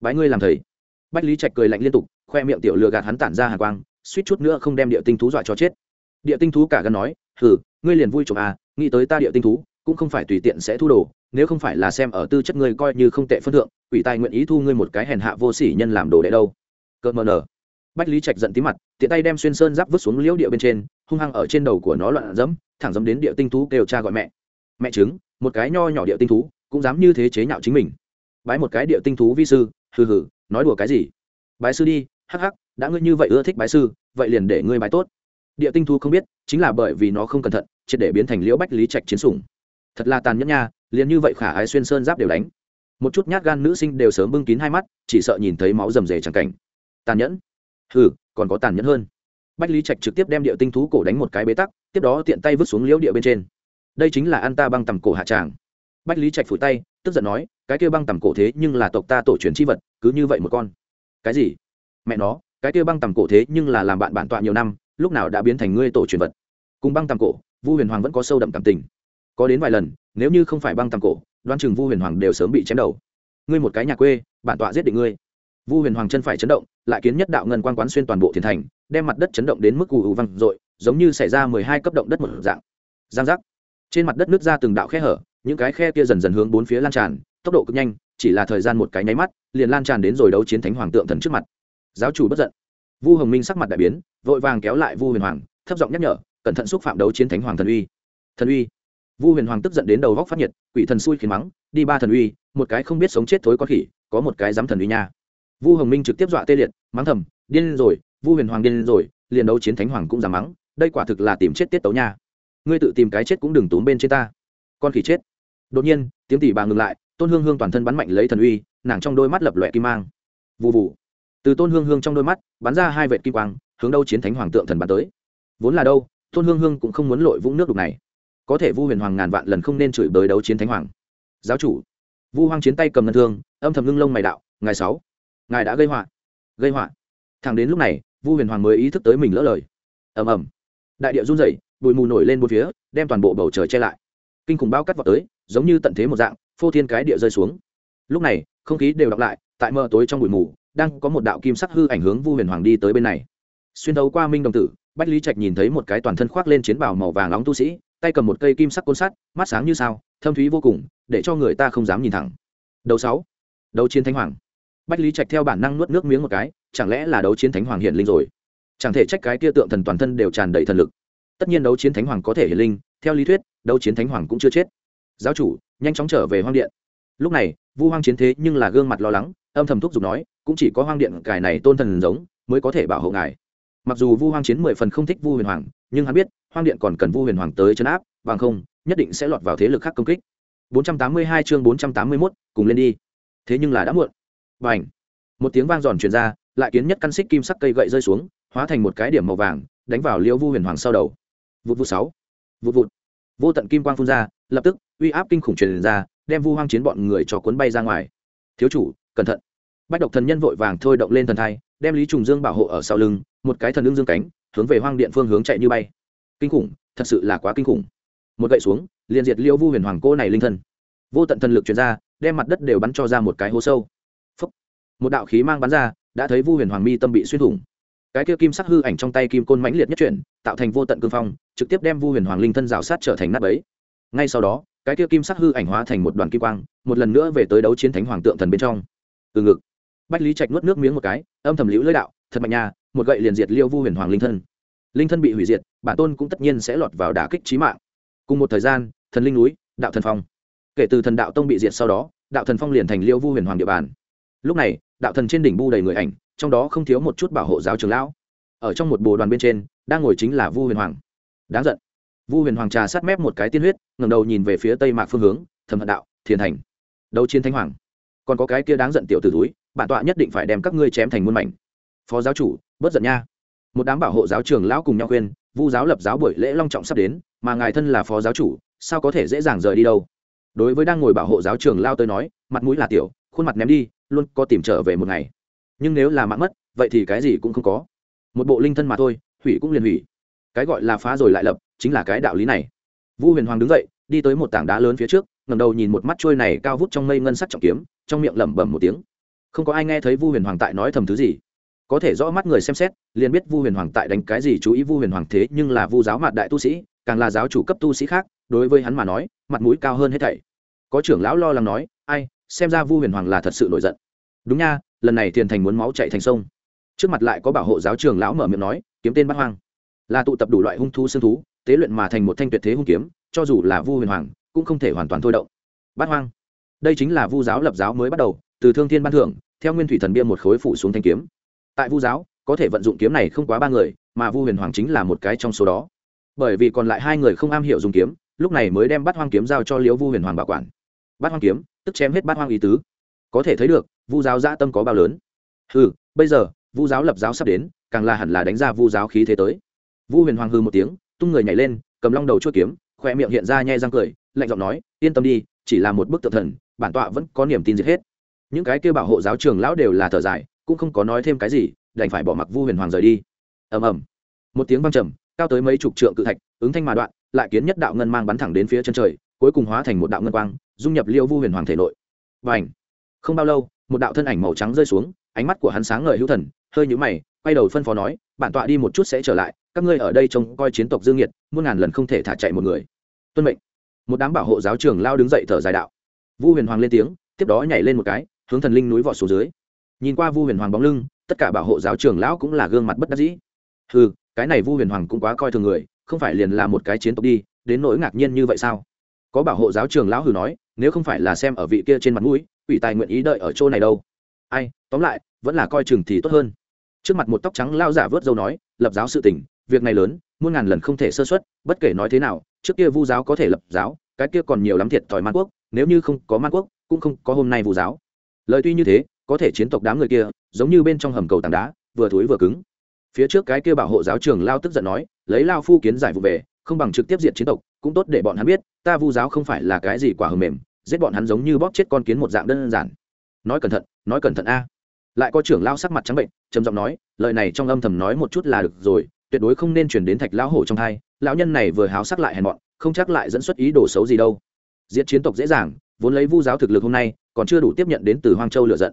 Bái ngươi làm thầy? Bách lý trạch cười lạnh liên tục, khoe miệng tiểu lừa gạt hắn tản ra hàng quang, suýt chút nữa không đem địa tinh thú dọa cho chết. Địa tinh thú cả gần nói, hừ, ngươi liền vui chụp à nghĩ tới ta địa tinh thú, cũng không phải tùy tiện sẽ thu đồ, nếu không phải là xem ở tư chất ngươi coi như không tệ phân thượng, quỷ tài nguyện ý thu ngươi một cái hèn hạ vô sỉ nhân làm đồ đệ đâu. Cợt mờ nở bách lý trạch giận tí mặt, tiện tay đem xuyên sơn giáp vứt xuống liễu địa bên trên, hung hăng ở trên đầu của nó loạn dẫm thẳng dẫm đến địa tinh thú kêu cha gọi mẹ. Mẹ chứng một cái nho nhỏ địa tinh thú, cũng dám như thế chế nhạo chính mình. Bái một cái địa tinh thú vi sư, hừ hừ, nói đùa cái gì? Bái sư đi, hắc hắc, đã ngươi như vậy ưa thích bái sư, vậy liền để ngươi bái tốt. Địa tinh thú không biết, chính là bởi vì nó không cẩn thận, triệt để biến thành liễu bách lý trạch chiến sủng. Thật là tàn nhẫn nha, liền như vậy khả ái xuyên sơn giáp đều đánh. Một chút nhát gan nữ sinh đều sớm bưng kín hai mắt, chỉ sợ nhìn thấy máu rầm rề chẳng cảnh. Tàn nhẫn hừ, còn có tàn nhẫn hơn. Bách lý trạch trực tiếp đem địa tinh thú cổ đánh một cái bế tắc, tiếp đó tiện tay vứt xuống liễu địa bên trên. Đây chính là an ta băng tầm cổ hạ tràng. Bách lý trạch phủi tay, tức giận nói, cái kia băng tầm cổ thế nhưng là tộc ta tổ truyền c h i vật, cứ như vậy một con. Cái gì? Mẹ nó, cái kia băng tầm cổ thế nhưng là làm bạn bản tọa nhiều năm, lúc nào đã biến thành ngươi tổ truyền vật? Cùng băng tầm cổ, vu huyền hoàng vẫn có sâu đậm cảm tình. Có đến vài lần, nếu như không phải băng tầm cổ đoan chừng vu huyền hoàng đều sớm bị chém đầu. Ngươi một cái nhà quê, bản tọa giết định ngươi vu huyền hoàng chân phải chấn động, lại kiến nhất đạo ngân quan quán xuyên toàn bộ thiền thành, đem mặt đất chấn động đến mức ù ù văng r giống như xảy ra mười hai cấp động đất một dạng. Giang giác. Trên mặt đất nước ra từng đạo khe hở, những cái khe kia dần dần hướng bốn phía lan tràn, tốc độ cực nhanh, chỉ là thời gian một cái nháy mắt, liền lan tràn đến rồi đấu chiến thánh hoàng tượng thần trước mặt. Giáo chủ bất giận. Vu hồng minh sắc mặt đại biến, vội vàng kéo lại vu huyền hoàng, thấp giọng nhắc nhở, cẩn thận xúc phạm đấu chiến thánh hoàng thần uy. Thần uy. Vu huyền hoàng tức giận đến đầu góc phát nhiệt, quỷ thần xui khiến mắng, đi ba thần uy, một cái không biết sống chết thối có khỉ, có một cái dám thần uy nha vu hồng minh trực tiếp dọa tê liệt, mắng thầm, điên rồi, vu huyền hoàng điên rồi, liền đấu chiến thánh hoàng cũng dám mắng, đây quả thực là tìm chết tiết tấu nha. Ngươi tự tìm cái chết cũng đừng túm bên trên ta. Con khỉ chết. Đột nhiên, tiếng tỷ bà ngừng lại, tôn hương hương toàn thân bắn mạnh lấy thần uy, nàng trong đôi mắt lập lòe kim mang. Vụ vụ từ tôn hương hương trong đôi mắt, bắn ra hai vệt kim quang, hướng đâu chiến thánh hoàng tượng thần bắn tới. Vốn là đâu, tôn hương hương cũng không muốn lội vũng nước đục này. Có thể vu huyền hoàng ngàn vạn lần không nên chửi bới đấu chiến thánh hoàng. Giáo chủ. Vu hoang chiến tay cầm ngân thương, âm thầm ngưng lông mày đạo ngày sáu ngài đã gây họa. Gây họa? Thẳng đến lúc này, vu huyền hoàng mới ý thức tới mình lỡ lời. Ầm ầm. Đại địa run rẩy, bụi mù nổi lên bốn phía, đem toàn bộ bầu trời che lại. Kinh khủng bao cắt vào tới, giống như tận thế một dạng, phô thiên cái địa rơi xuống. Lúc này, không khí đều đọc lại, tại mờ tối trong bụi mù, đang có một đạo kim sắc hư ảnh hướng vu huyền hoàng đi tới bên này. Xuyên đấu qua minh đồng tử, bách lý trạch nhìn thấy một cái toàn thân khoác lên chiến bào màu vàng nóng tu sĩ, tay cầm một cây kim sắc côn sắt, mắt sáng như sao, thâm thúy vô cùng, để cho người ta không dám nhìn thẳng. Đầu sáu. Đấu chiến thánh hoàng bách lý trạch theo bản năng nuốt nước miếng một cái chẳng lẽ là đấu chiến thánh hoàng hiển linh rồi? Chẳng thể trách cái kia tượng thần toàn thân đều tràn đầy thần lực. Tất nhiên đấu chiến thánh hoàng có thể hiển linh theo lý thuyết đấu chiến thánh hoàng cũng chưa chết. Giáo chủ nhanh chóng trở về hoang điện. Lúc này vu hoang chiến thế nhưng là gương mặt lo lắng âm thầm thúc giục nói cũng chỉ có hoang điện cài này tôn thần giống mới có thể bảo hộ ngài. Mặc dù vu hoang chiến mười phần không thích vu huyền hoàng nhưng hắn biết hoang điện còn cần vu huyền hoàng tới chấn áp bằng không nhất định sẽ lọt vào thế lực khác công kích. 482 chương 481, cùng lên đi. Thế nhưng là đã muộn và một tiếng vang giòn truyền ra, lại kiến nhất căn xích kim sắc cây gậy rơi xuống, hóa thành một cái điểm màu vàng, đánh vào liễu vu huyền hoàng sau đầu. Vụt vụt sáu. Vụt vụt. Vô tận kim quang phun ra, lập tức, uy áp kinh khủng truyền ra, đem vu hoang chiến bọn người cho cuốn bay ra ngoài. Thiếu chủ, cẩn thận. Bách độc thần nhân vội vàng thôi động lên thần thai, đem lý trùng dương bảo hộ ở sau lưng, một cái thần ưng dương cánh, hướng về hoang điện phương hướng chạy như bay. Kinh khủng, thật sự là quá kinh khủng. Một gậy xuống, liền diệt liêu vu huyền hoàng cô này linh thân. Vô tận thần lực chuyển ra, đem mặt đất đều bắn cho ra một cái hố sâu một đạo khí mang bắn ra, đã thấy vu huyền hoàng mi tâm bị xuyên thủng. Cái kia kim sắc hư ảnh trong tay kim côn mãnh liệt nhất chuyển, tạo thành vô tận cương phong, trực tiếp đem vu huyền hoàng linh thân rào sát trở thành nát ấy ngay sau đó, cái kia kim sắc hư ảnh hóa thành một đoàn kim quang, một lần nữa về tới đấu chiến thánh hoàng tượng thần bên trong. Từ ngực, bách lý trạch nuốt nước miếng một cái, âm thầm liễu lưỡi đạo, thật mạnh nhà một gậy liền diệt liêu vu huyền hoàng linh thân. Linh thân bị hủy diệt, bản tôn cũng tất nhiên sẽ lọt vào đả kích trí mạng. Cùng một thời gian, thần linh núi, đạo thần phong. Kể từ thần đạo tông bị diệt sau đó, đạo thần phong liền thành liêu vu huyền hoàng địa bàn. Lúc này đạo thần trên đỉnh bu đầy người ảnh, trong đó không thiếu một chút bảo hộ giáo trường lão. Ở trong một bồ đoàn bên trên, đang ngồi chính là vu huyền hoàng. Đáng giận. Vu huyền hoàng trà sát mép một cái tiên huyết ngầm đầu nhìn về phía tây mạc phương hướng, thầm hận đạo, thiền thành, đấu chiến thánh hoàng. Còn có cái kia đáng giận tiểu t túi, bản tọa nhất định phải đem các ngươi chém thành muôn mảnh. Phó giáo chủ, bớt giận nha. Một đám bảo hộ giáo trường lão cùng nhau khuyên, vu giáo lập giáo buổi lễ long trọng sắp đến, mà ngài thân là phó giáo chủ, sao có thể dễ dàng rời đi đâu? Đối với đang ngồi bảo hộ giáo trường lao tới nói, mặt mũi là tiểu, khuôn mặt ném đi luôn có tìm trở về một ngày. Nhưng nếu là mạng mất, vậy thì cái gì cũng không có. Một bộ linh thân mà thôi, hủy cũng liền hủy. Cái gọi là phá rồi lại lập, chính là cái đạo lý này. Vu huyền hoàng đứng dậy, đi tới một tảng đá lớn phía trước ngầm đầu nhìn một mắt trôi này cao vút trong mây ngân sắc trọng kiếm, trong miệng lẩm bẩm một tiếng. Không có ai nghe thấy vu huyền hoàng tại nói thầm thứ gì. Có thể rõ mắt người xem xét, liền biết vu huyền hoàng tại đánh cái gì chú ý vu huyền hoàng thế, nhưng là vu giáo mặt đại tu sĩ, càng là giáo chủ cấp tu sĩ khác, đối với hắn mà nói, mặt mũi cao hơn hết thảy. Có trưởng lão lo lắng nói, ai xem ra vu huyền hoàng là thật sự nổi giận. Đúng nha, lần này thiền thành muốn máu chạy thành sông. Trước mặt lại có bảo hộ giáo trường lão mở miệng nói, kiếm tên bắt hoang. Là tụ tập đủ loại hung thú xương thú, tế luyện mà thành một thanh tuyệt thế hung kiếm, cho dù là vu huyền hoàng, cũng không thể hoàn toàn thôi động. Bát hoang. Đây chính là vu giáo lập giáo mới bắt đầu, từ thương thiên ban thưởng, theo nguyên thủy thần bia một khối phủ xuống thanh kiếm. Tại vu giáo, có thể vận dụng kiếm này không quá ba người, mà vu huyền hoàng chính là một cái trong số đó. Bởi vì còn lại hai người không am hiểu dùng kiếm, lúc này mới đem bát hoang kiếm giao cho liễu vu huyền hoàng bảo quản. Bát hoang kiếm tức chém hết bát hoang ý tứ. Có thể thấy được vu giáo dã tâm có bao lớn. Hừ, bây giờ vu giáo lập giáo sắp đến càng là hẳn là đánh ra vu giáo khí thế tới. Vu huyền hoàng hư một tiếng tung người nhảy lên cầm long đầu chuỗi kiếm khoe miệng hiện ra nhai răng cười lạnh giọng nói yên tâm đi chỉ là một bức tượng thần bản tọa vẫn có niềm tin giết hết. Những cái kêu bảo hộ giáo trường lão đều là thở dài cũng không có nói thêm cái gì đành phải bỏ mặc vu huyền hoàng rời đi. Ầm ầm. Một tiếng vang trầm cao tới mấy chục trượng cự thạch ứng thanh mà đoạn lại kiến nhất đạo ngân mang bắn thẳng đến phía chân trời cuối cùng hóa thành một đạo ngân quang dung nhập liêu vu huyền hoàng thể nội. Và ảnh không bao lâu, một đạo thân ảnh màu trắng rơi xuống, ánh mắt của hắn sáng ngời hữu thần, hơi nhũ mày, quay đầu phân phó nói, bản tọa đi một chút sẽ trở lại, các ngươi ở đây trông coi chiến tộc dương nhiệt, muôn ngàn lần không thể thả chạy một người. Tuân mệnh. Một đám bảo hộ giáo trường lao đứng dậy thở dài đạo. Vu huyền hoàng lên tiếng, tiếp đó nhảy lên một cái, hướng thần linh núi vọt xuống dưới. Nhìn qua vu huyền hoàng bóng lưng, tất cả bảo hộ giáo trường lão cũng là gương mặt bất đắc dĩ. Ừ cái này vu huyền hoàng cũng quá coi thường người, không phải liền là một cái chiến tộc đi, đến nỗi ngạc nhiên như vậy sao? Có bảo hộ giáo trường lão hừ nói nếu không phải là xem ở vị kia trên mặt mũi ủy tài nguyện ý đợi ở chỗ này đâu. Ai, tóm lại, vẫn là coi chừng thì tốt hơn. Trước mặt một tóc trắng lao giả vớt dâu nói, lập giáo sự tình, việc này lớn, muôn ngàn lần không thể sơ xuất bất kể nói thế nào, trước kia vu giáo có thể lập giáo, cái kia còn nhiều lắm thiệt thòi man quốc, nếu như không có man quốc, cũng không có hôm nay vu giáo. Lời tuy như thế, có thể chiến tộc đám người kia, giống như bên trong hầm cầu tảng đá, vừa thối vừa cứng. Phía trước cái kia bảo hộ giáo trường lao tức giận nói, lấy lao phu kiến giải vụ về, không bằng trực tiếp diệt chiến tộc, cũng tốt để bọn hắn biết, ta vu giáo không phải là cái gì quả hầm mềm giết bọn hắn giống như bóp chết con kiến một dạng đơn giản. Nói cẩn thận, nói cẩn thận a. Lại có trưởng lao sắc mặt trắng bệnh, trầm giọng nói, lời này trong âm thầm nói một chút là được rồi, tuyệt đối không nên chuyển đến thạch lão hổ trong thai, lão nhân này vừa háo sắc lại hèn mọn, không chắc lại dẫn xuất ý đồ xấu gì đâu. Diễn chiến tộc dễ dàng, vốn lấy vu giáo thực lực hôm nay, còn chưa đủ tiếp nhận đến từ hoang châu lựa giận.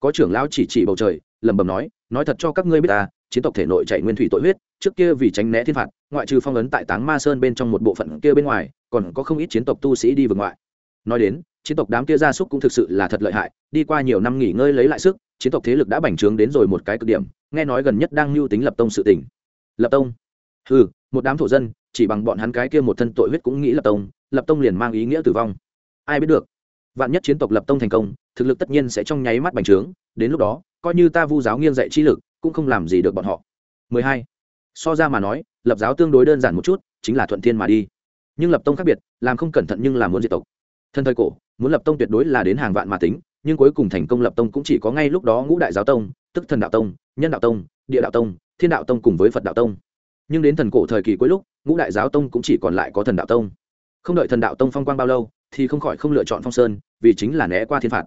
Có trưởng lão chỉ chỉ bầu trời, lẩm bẩm nói nói thật cho các ngươi biết ta, chiến tộc thể nội chạy nguyên thủy tội huyết, trước kia vì tránh né thiên phạt, ngoại trừ phong ấn tại táng ma sơn bên trong một bộ phận kia bên ngoài, còn có không ít chiến tộc tu sĩ đi vượt ngoại nói đến, chiến tộc đám kia gia súc cũng thực sự là thật lợi hại, đi qua nhiều năm nghỉ ngơi lấy lại sức, chiến tộc thế lực đã bành trướng đến rồi một cái cực điểm, nghe nói gần nhất đang mưu tính lập tông sự tỉnh lập tông? Ừ một đám thổ dân, chỉ bằng bọn hắn cái kia một thân tội huyết cũng nghĩ lập tông lập tông liền mang ý nghĩa tử vong. Ai biết được? Vạn nhất chiến tộc lập tông thành công, thực lực tất nhiên sẽ trong nháy mắt bành trướng, đến lúc đó, coi như ta vu giáo nghiêng dạy chi lực, cũng không làm gì được bọn họ. 12. so ra mà nói, lập giáo tương đối đơn giản một chút, chính là thuận thiên mà đi. Nhưng lập tông khác biệt, làm không cẩn thận nhưng là muốn diệt tộc thân thời cổ, muốn lập tông tuyệt đối là đến hàng vạn mà tính, nhưng cuối cùng thành công lập tông cũng chỉ có ngay lúc đó ngũ đại giáo tông, tức thần đạo tông, nhân đạo tông, địa đạo tông, thiên đạo tông cùng với phật đạo tông. Nhưng đến thần cổ thời kỳ cuối lúc, ngũ đại giáo tông cũng chỉ còn lại có thần đạo tông. Không đợi thần đạo tông phong quang bao lâu, thì không khỏi không lựa chọn phong sơn, vì chính là né qua thiên phạt.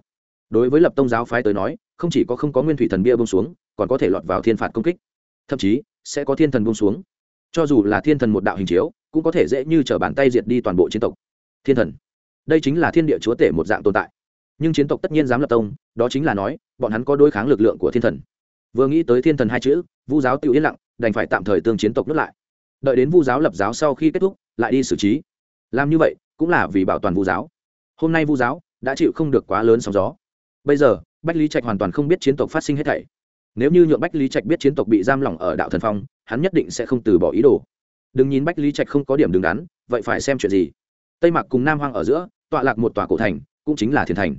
Đối với lập tông giáo phái tới nói, không chỉ có không có nguyên thủy thần bia bông xuống, còn có thể lọt vào thiên phạt công kích. Thậm chí, sẽ có thiên thần bông xuống. Cho dù là thiên thần một đạo hình chiếu, cũng có thể dễ như t bàn tay diệt đi toàn bộ chiến tộc. Thiên thần đây chính là thiên địa chúa tể một dạng tồn tại. Nhưng chiến tộc tất nhiên dám lập tông, đó chính là nói, bọn hắn có đối kháng lực lượng của thiên thần. Vừa nghĩ tới thiên thần hai chữ, vu giáo tự yên lặng, đành phải tạm thời tương chiến tộc nuốt lại. Đợi đến vu giáo lập giáo sau khi kết thúc, lại đi xử trí. Làm như vậy, cũng là vì bảo toàn vu giáo. Hôm nay vu giáo đã chịu không được quá lớn sóng gió. Bây giờ, bách lý trạch hoàn toàn không biết chiến tộc phát sinh hết thảy. Nếu như nhượng bách lý trạch biết chiến tộc bị giam lỏng ở đạo thần phong, hắn nhất định sẽ không từ bỏ ý đồ. Đừng nhìn bách lý trạch không có điểm đứng đắn, vậy phải xem chuyện gì tây mặc cùng nam hoang ở giữa, tọa lạc một tòa cổ thành, cũng chính là thiền thành.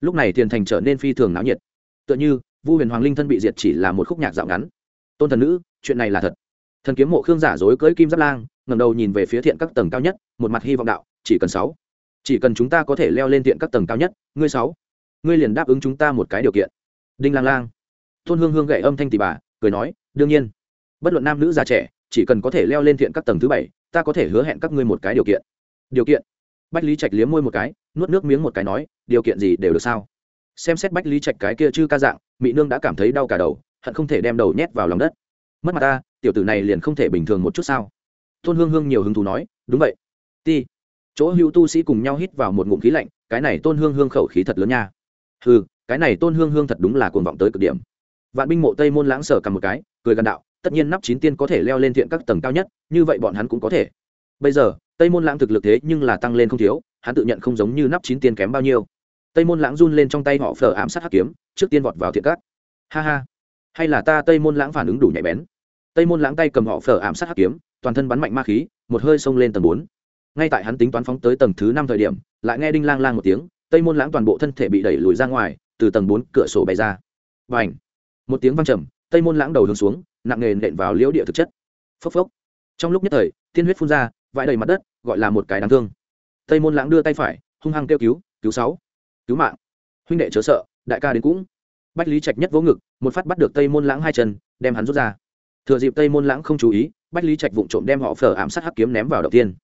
Lúc này thiền thành trở nên phi thường náo nhiệt. Tựa như, vu huyền hoàng linh thân bị diệt chỉ là một khúc nhạc dạo ngắn. Tôn thần nữ, chuyện này là thật. Thần kiếm mộ khương giả dối cưỡi kim giáp lang ngầm đầu nhìn về phía thiện các tầng cao nhất, một mặt hy vọng đạo, chỉ cần sáu. Chỉ cần chúng ta có thể leo lên thiện các tầng cao nhất, ngươi sáu. Ngươi liền đáp ứng chúng ta một cái điều kiện. Đinh lang lang. Tôn hương hương gậy âm thanh tỷ bà, cười nói, đương nhiên. Bất luận nam nữ già trẻ, chỉ cần có thể leo lên thiện các tầng thứ bảy, ta có thể hứa hẹn các ngươi một cái điều kiện điều kiện. Bách lý trạch liếm môi một cái, nuốt nước miếng một cái nói, điều kiện gì đều được sao? Xem xét bách lý trạch cái kia chư ca dạng mỹ nương đã cảm thấy đau cả đầu, hận không thể đem đầu nhét vào lòng đất. Mất mặt ta, tiểu tử này liền không thể bình thường một chút sao? Tôn hương hương nhiều hứng thú nói, đúng vậy. Ti. Chỗ hữu tu sĩ cùng nhau hít vào một ngụm khí lạnh, cái này tôn hương hương khẩu khí thật lớn nha. Ừ cái này tôn hương hương thật đúng là cuồng vọng tới cực điểm. Vạn binh mộ tây môn lãng sở cầm một cái, cười gần đạo, tất nhiên nắp chín tiên có thể leo lên thiện các tầng cao nhất, như vậy bọn hắn cũng có thể. Bây giờ tây môn lãng thực lực thế nhưng là tăng lên không thiếu, hắn tự nhận không giống như nắp chín tiên kém bao nhiêu. Tây môn lãng run lên trong tay họ phở ám sát hắc kiếm, trước tiên vọt vào thiện cát. Ha ha. Hay là ta tây môn lãng phản ứng đủ nhạy bén. Tây môn lãng tay cầm họ phở ám sát hắc kiếm, toàn thân bắn mạnh ma khí, một hơi xông lên tầng bốn. Ngay tại hắn tính toán phóng tới tầng thứ năm thời điểm, lại nghe đinh lang lang một tiếng, tây môn lãng toàn bộ thân thể bị đẩy lùi ra ngoài, từ tầng bốn cửa sổ bay ra. Và ảnh một tiếng văng trầm, tây môn lãng đầu hướng xuống, nặng nề nện vào liễu địa thực chất. Phốc phốc. Trong lúc nhất thời, tiên huyết phun ra vãi đầy mặt đất, gọi là một cái đáng thương. Tây môn lãng đưa tay phải, hung hăng kêu cứu cứu sáu, cứu mạng. Huynh đệ chớ sợ, đại ca đến cũng. Bách lý trạch nhất vỗ ngực, một phát bắt được tây môn lãng hai chân, đem hắn rút ra. Thừa dịp tây môn lãng không chú ý, bách lý trạch vụng trộm đem họ phở ám sát hắc kiếm ném vào đầu tiên.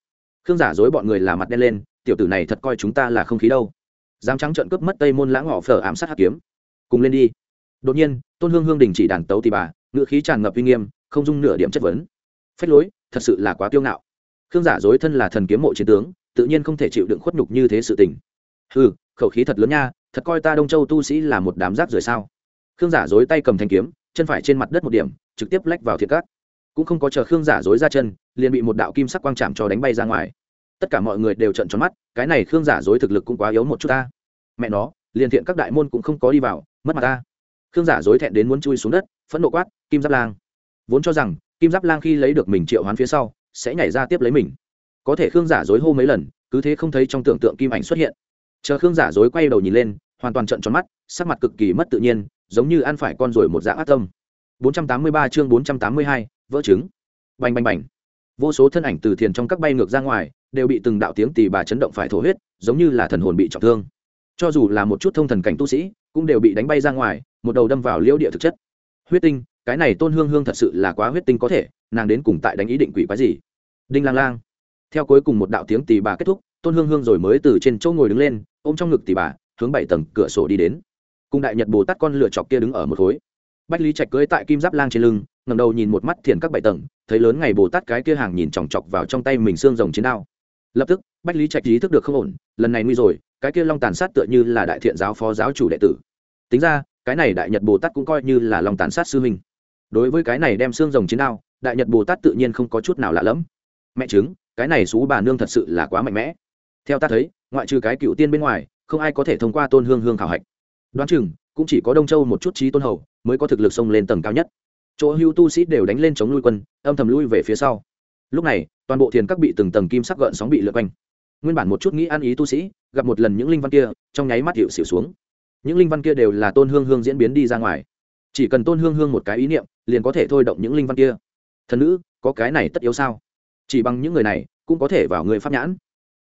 Khương giả dối bọn người là mặt đen lên, tiểu tử này thật coi chúng ta là không khí đâu. Dám trắng trợn cướp mất tây môn lãng họ phở ám sát hắc kiếm. Cùng lên đi. Đột nhiên, tôn hương hương đình chỉ đàn tấu thì bà ngự khí tràn ngập uy nghiêm, không dung nửa điểm chất vấn. Phách lối, thật sự là quá kiêu ngạo khương giả dối thân là thần kiếm mộ chiến tướng, tự nhiên không thể chịu đựng khuất nhục như thế sự tình. Ừ khẩu khí thật lớn nha, thật coi ta đông châu tu sĩ là một đám rác rưởi sao? Khương giả dối tay cầm thanh kiếm, chân phải trên mặt đất một điểm, trực tiếp lách vào thiệt cát cũng không có chờ khương giả dối ra chân, liền bị một đạo kim sắc quang chạm cho đánh bay ra ngoài. Tất cả mọi người đều trận tròn mắt, cái này khương giả dối thực lực cũng quá yếu một chút ta. Mẹ nó, liền thiện các đại môn cũng không có đi vào, mất mặt ta. Khương giả dối thẹn đến muốn chui xuống đất, phẫn nộ quát, kim giáp lang. Vốn cho rằng, kim giáp lang khi lấy được mình triệu hoán phía sau sẽ nhảy ra tiếp lấy mình. Có thể khương giả dối hô mấy lần cứ thế không thấy trong tưởng tượng kim ảnh xuất hiện. Chờ khương giả dối quay đầu nhìn lên hoàn toàn trận tròn mắt sắc mặt cực kỳ mất tự nhiên giống như ăn phải con rồi một dạng ác tâm. 483 chương 482, vỡ trứng. Bành bành bành. Vô số thân ảnh từ thiền trong các bay ngược ra ngoài đều bị từng đạo tiếng tỳ bà chấn động phải thổ huyết giống như là thần hồn bị trọng thương. Cho dù là một chút thông thần cảnh tu sĩ cũng đều bị đánh bay ra ngoài một đầu đâm vào liễu địa thực chất. Huyết tinh cái này tôn hương hương thật sự là quá huyết tinh có thể nàng đến cùng tại đánh ý định quỷ quái gì? Đinh lang lang. Theo cuối cùng một đạo tiếng tì bà kết thúc, tôn hương hương rồi mới từ trên chỗ ngồi đứng lên, ôm trong ngực tì bà, hướng bảy tầng cửa sổ đi đến. Cùng đại nhật bồ tát con lửa chọc kia đứng ở một khối. Bách lý trạch cưới tại kim giáp lang trên lưng ngầm đầu nhìn một mắt thiền các bảy tầng, thấy lớn ngày bồ tát cái kia hàng nhìn chòng chọc vào trong tay mình xương rồng chiến đao. Lập tức, bách lý trạch ý thức được không ổn, lần này nguy rồi, cái kia long tàn sát tựa như là đại thiện giáo phó giáo chủ đệ tử. Tính ra, cái này đại nhật bồ tát cũng coi như là long tàn sát sư huynh. Đối với cái này đem xương rồng chiến đao, đại nhật bồ tát tự nhiên không có chút nào lạ lẫm mẹ chứng cái này xú bà nương thật sự là quá mạnh mẽ. Theo ta thấy, ngoại trừ cái cựu tiên bên ngoài, không ai có thể thông qua tôn hương hương khảo hạch. Đoán chừng, cũng chỉ có đông châu một chút trí tôn hầu mới có thực lực xông lên tầng cao nhất. Chỗ hưu tu sĩ đều đánh lên chống lui quân, âm thầm lui về phía sau. Lúc này, toàn bộ thiền các bị từng tầng kim sắc gợn sóng bị lượt quanh. Nguyên bản một chút nghĩ ăn ý tu sĩ, gặp một lần những linh văn kia, trong nháy mắt hiệu xỉu xuống. Những linh văn kia đều là tôn hương hương diễn biến đi ra ngoài. Chỉ cần tôn hương hương một cái ý niệm, liền có thể thôi động những linh văn kia. Thần nữ, có cái này tất yếu sao? Chỉ bằng những người này, cũng có thể vào người pháp nhãn.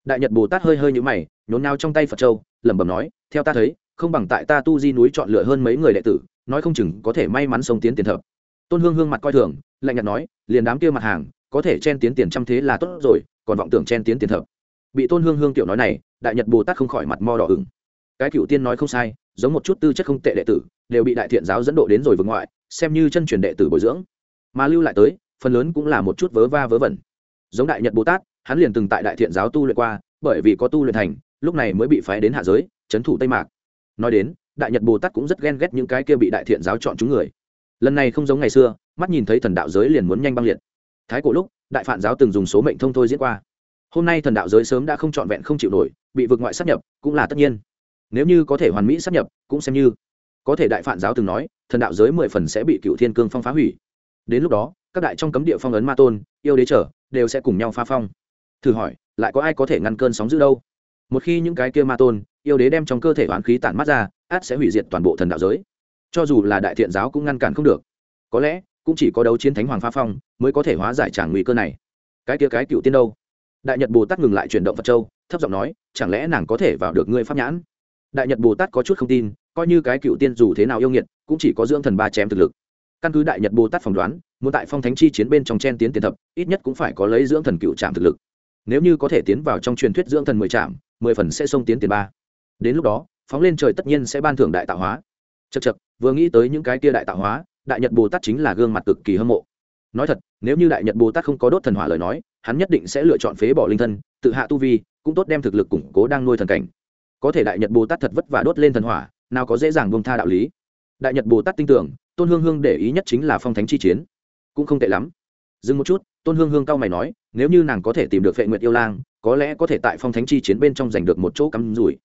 Đại nhật bồ tát hơi hơi nhũ mày, nhốn nao trong tay phật châu, lẩm bẩm nói, theo ta thấy, không bằng tại ta tu di núi chọn lựa hơn mấy người đệ tử, nói không chừng có thể may mắn sống tiến tiền thập. Tôn hương hương mặt coi thường, lạnh nhạt nói, liền đám kia mặt hàng, có thể chen tiến tiền trăm thế là tốt rồi, còn vọng tưởng chen tiến tiền thập. Bị tôn hương hương tiểu nói này, đại nhật bồ tát không khỏi mặt mo đỏ ửng. Cái cựu tiên nói không sai, giống một chút tư chất không tệ đệ tử, đều bị đại thiện giáo dẫn độ đến rồi vương ngoại, xem như chân truyền đệ tử bồi dưỡng. Mà lưu lại tới, phần lớn cũng là một chút vớ va vớ vẩn giống đại nhật bồ tát, hắn liền từng tại đại thiện giáo tu luyện qua, bởi vì có tu luyện thành, lúc này mới bị phái đến hạ giới, trấn thủ tây mạc. Nói đến, đại nhật bồ tát cũng rất ghen ghét những cái kia bị đại thiện giáo chọn chúng người. Lần này không giống ngày xưa, mắt nhìn thấy thần đạo giới liền muốn nhanh băng liệt. Thái cổ lúc, đại phản giáo từng dùng số mệnh thông thôi diễn qua. Hôm nay thần đạo giới sớm đã không trọn vẹn không chịu nổi, bị vượt ngoại sắp nhập, cũng là tất nhiên. Nếu như có thể hoàn mỹ sắp nhập, cũng xem như. Có thể đại phản giáo từng nói, thần đạo giới mười phần sẽ bị cựu thiên cương phong phá hủy. Đến lúc đó, các đại trong cấm địa phong ấn ma tôn, yêu đế trở đều sẽ cùng nhau phá phong. Thử hỏi, lại có ai có thể ngăn cơn sóng giữ đâu? Một khi những cái kia ma tôn, yêu đế đem trong cơ thể oán khí tản mắt ra, át sẽ hủy diệt toàn bộ thần đạo giới. Cho dù là đại thiện giáo cũng ngăn cản không được. Có lẽ, cũng chỉ có đấu chiến thánh hoàng pha phong mới có thể hóa giải tràng nguy cơ này. Cái kia cái cựu tiên đâu? Đại nhật bồ tát ngừng lại chuyển động phật châu, thấp giọng nói, chẳng lẽ nàng có thể vào được ngươi pháp nhãn? Đại nhật bồ tát có chút không tin, coi như cái cựu tiên dù thế nào yêu nghiệt, cũng chỉ có dưỡng thần ba chém thực lực. Căn cứ đại nhật bồ tát phỏng đoán muốn tại phong thánh chi chiến bên trong chen tiến tiền thập, ít nhất cũng phải có lấy dưỡng thần cựu trạm thực lực. Nếu như có thể tiến vào trong truyền thuyết dưỡng thần mười trạm, mười phần sẽ xông tiến tiền ba. Đến lúc đó, phóng lên trời tất nhiên sẽ ban thưởng đại tạo hóa. Chật chật vừa nghĩ tới những cái kia đại tạo hóa, đại nhật bồ tát chính là gương mặt cực kỳ hâm mộ. Nói thật, nếu như đại nhật bồ tát không có đốt thần hỏa lời nói, hắn nhất định sẽ lựa chọn phế bỏ linh thân, tự hạ tu vi, cũng tốt đem thực lực củng cố đang nuôi thần cảnh. Có thể đại nhật bồ tát thật vất vả đốt lên thần hỏa, nào có dễ dàng bông tha đạo lý. Đại nhật bồ tát tin tưởng, tôn hương hương để ý nhất chính là phong thánh chi chiến cũng không tệ lắm. Dừng một chút, tôn hương hương cao mày nói, nếu như nàng có thể tìm được vệ nguyệt yêu lang, có lẽ có thể tại phong thánh chi chiến bên trong giành được một chỗ cắm rủi.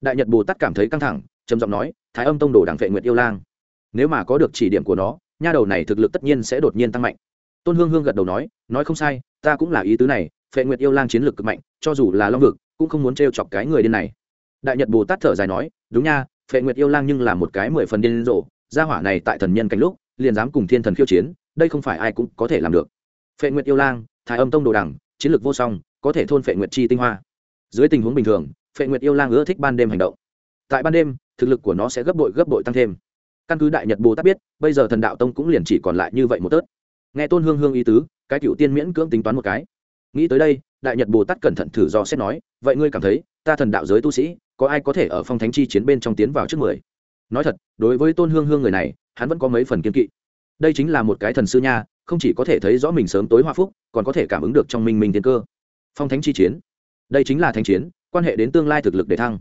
Đại nhật bồ tát cảm thấy căng thẳng, trầm giọng nói, thái âm tông đồ đảng vệ nguyệt yêu lang, nếu mà có được chỉ điểm của nó, nha đầu này thực lực tất nhiên sẽ đột nhiên tăng mạnh. Tôn hương hương gật đầu nói nói không sai, ta cũng là ý tứ này, phệ nguyệt yêu lang chiến lược cực mạnh, cho dù là long vực, cũng không muốn t chọc cái người điên này. Đại nhật bồ tát thở dài nói, đúng nha, phệ nguyệt yêu lang nhưng là một cái mười phần điên rộ gia hỏa này tại thần nhân cánh lúc, liền dám cùng thiên thần khiêu chiến đây không phải ai cũng có thể làm được. Phệ nguyệt yêu lang, thái âm tông đồ đẳng chiến lược vô song, có thể thôn phệ nguyệt chi tinh hoa. Dưới tình huống bình thường, phệ nguyệt yêu lang ưa thích ban đêm hành động. Tại ban đêm, thực lực của nó sẽ gấp bội gấp bội tăng thêm. Căn cứ đại nhật bồ tát biết, bây giờ thần đạo tông cũng liền chỉ còn lại như vậy một tớt. Nghe tôn hương hương ý tứ, cái cựu tiên miễn cưỡng tính toán một cái. Nghĩ tới đây, đại nhật bồ tát cẩn thận thử do xét nói, vậy ngươi cảm thấy, ta thần đạo giới tu sĩ, có ai có thể ở phong thánh chi chiến bên trong tiến vào trước mười? Nói thật, đối với tôn hương hương người này, hắn vẫn có mấy phần kiên kỵ đây chính là một cái thần sư nha, không chỉ có thể thấy rõ mình sớm tối hoa phúc, còn có thể cảm ứng được trong minh minh tiên cơ. Phong thánh chi chiến. Đây chính là thánh chiến, quan hệ đến tương lai thực lực để thăng.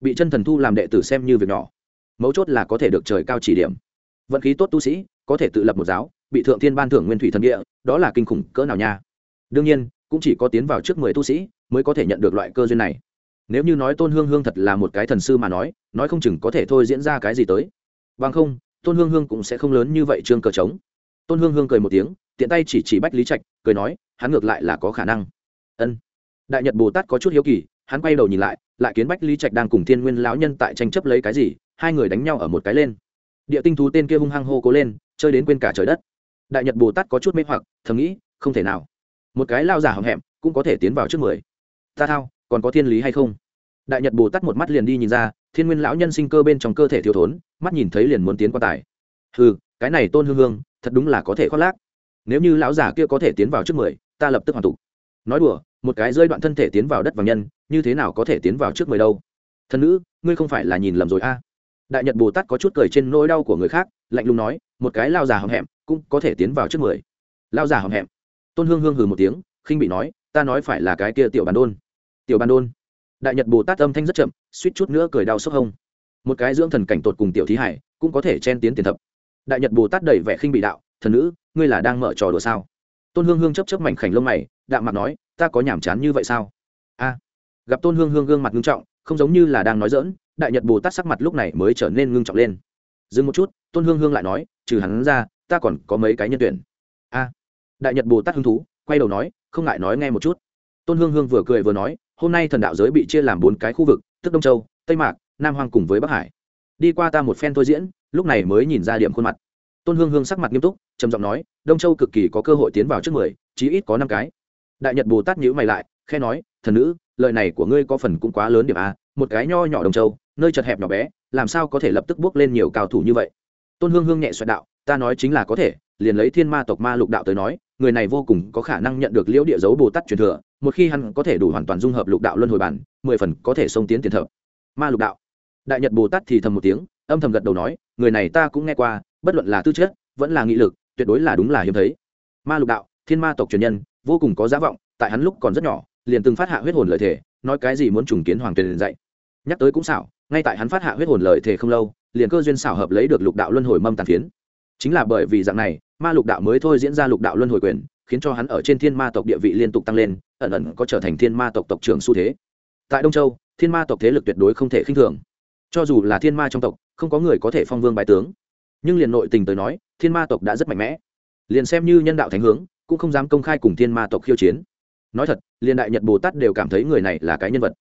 Bị chân thần thu làm đệ tử xem như việc nhỏ. Mấu chốt là có thể được trời cao chỉ điểm. Vận khí tốt tu sĩ, có thể tự lập một giáo, bị thượng thiên ban thưởng nguyên thủy thần địa, đó là kinh khủng cỡ nào nha. Đương nhiên, cũng chỉ có tiến vào trước mười tu sĩ mới có thể nhận được loại cơ duyên này. Nếu như nói tôn hương hương thật là một cái thần sư mà nói nói không chừng có thể thôi diễn ra cái gì tới. Bằng không tôn hương hương cũng sẽ không lớn như vậy trương cờ trống. Tôn hương hương cười một tiếng, tiện tay chỉ chỉ bách lý trạch, cười nói, hắn ngược lại là có khả năng. Ân. Đại nhật bồ tát có chút hiếu kỳ, hắn quay đầu nhìn lại lại kiến bách lý trạch đang cùng thiên nguyên lão nhân tại tranh chấp lấy cái gì, hai người đánh nhau ở một cái lên. Địa tinh thú tên kia hung hăng hô cố lên, chơi đến quên cả trời đất. Đại nhật bồ tát có chút mê hoặc, thầm nghĩ, không thể nào. Một cái lao giả hậm hẹm, cũng có thể tiến vào trước mười. Ta thao, còn có thiên lý hay không? Đại nhật bồ tát một mắt liền đi nhìn ra, thiên nguyên lão nhân sinh cơ bên trong cơ thể thiếu thốn, mắt nhìn thấy liền muốn tiến qua tài. Ừ cái này tôn hương hương, thật đúng là có thể khoác lác. Nếu như lão giả kia có thể tiến vào trước mười, ta lập tức hoàn tục nói đùa, một cái rơi đoạn thân thể tiến vào đất vàng nhân, như thế nào có thể tiến vào trước mười đâu? Thân nữ, ngươi không phải là nhìn lầm rồi a? Đại nhật bồ tát có chút cười trên nỗi đau của người khác, lạnh lùng nói, một cái lao già hầm hẹm, cũng có thể tiến vào trước mười. Lao già hầm hẹm. Tôn hương hương hừ một tiếng, khinh bị nói, ta nói phải là cái kia tiểu bàn đôn. Tiểu bàn đôn đại nhật bồ tát âm thanh rất chậm suýt chút nữa cười đau sốc hông một cái dưỡng thần cảnh tột cùng tiểu thí hải cũng có thể chen tiến tiền thập đại nhật bồ tát đầy vẻ khinh bị đạo thần nữ ngươi là đang mở trò đùa sao tôn hương hương chấp chấp mảnh khảnh lông mày đạm mặt nói ta có nhàm chán như vậy sao a à, gặp tôn hương hương gương mặt ngưng trọng không giống như là đang nói dỡn đại nhật bồ tát sắc mặt lúc này mới trở nên ngưng trọng lên dừng một chút tôn hương hương lại nói trừ hắn ra ta còn có mấy cái nhân tuyển a à, đại nhật bồ tát hứng thú quay đầu nói không ngại nói nghe một chút tôn hương hương vừa cười vừa nói hôm nay thần đạo giới bị chia làm bốn cái khu vực, tức đông châu, tây mạc, nam hoàng cùng với bắc hải. Đi qua ta một phen thôi diễn, lúc này mới nhìn ra điểm khuôn mặt. Tôn hương hương sắc mặt nghiêm túc, trầm giọng nói, đông châu cực kỳ có cơ hội tiến vào trước mười, chí ít có năm cái. Đại nhật bồ tát nhữ mày lại khe nói, thần nữ, lời này của ngươi có phần cũng quá lớn điểm a một cái nho nhỏ đồng châu, nơi chật hẹp nhỏ bé, làm sao có thể lập tức bước lên nhiều cao thủ như vậy? Tôn hương hương nhẹ xoẹt đạo, ta nói chính là có thể, liền lấy thiên ma tộc ma lục đạo tới nói, người này vô cùng có khả năng nhận được liễu địa dấu bồ tát truyền thừa một khi hắn có thể đủ hoàn toàn dung hợp lục đạo luân hồi bản, mười phần có thể xông tiến tiền thợ ma lục đạo. Đại nhật bồ tát thì thầm một tiếng, âm thầm gật đầu nói, người này ta cũng nghe qua, bất luận là tư chất, vẫn là nghị lực, tuyệt đối là đúng là hiếm thấy. Ma lục đạo, thiên ma tộc truyền nhân, vô cùng có giá vọng, tại hắn lúc còn rất nhỏ, liền từng phát hạ huyết hồn lợi thể nói cái gì muốn trùng kiến hoàng tuyền dạy. Nhắc tới cũng xảo, ngay tại hắn phát hạ huyết hồn lợi thể không lâu, liền cơ duyên xảo hợp lấy được lục đạo luân hồi mâm tàn phiến. Chính là bởi vì dạng này, ma lục đạo mới thôi diễn ra lục đạo luân hồi quyền khiến cho hắn ở trên thiên ma tộc địa vị liên tục tăng lên, ẩn ẩn có trở thành thiên ma tộc tộc trưởng xu thế. Tại đông châu, thiên ma tộc thế lực tuyệt đối không thể khinh thường. Cho dù là thiên ma trong tộc, không có người có thể phong vương bài tướng. Nhưng liền nội tình tới nói, thiên ma tộc đã rất mạnh mẽ. Liền xem như nhân đạo thánh hướng, cũng không dám công khai cùng thiên ma tộc khiêu chiến. Nói thật, liền đại nhật bồ tát đều cảm thấy người này là cái nhân vật.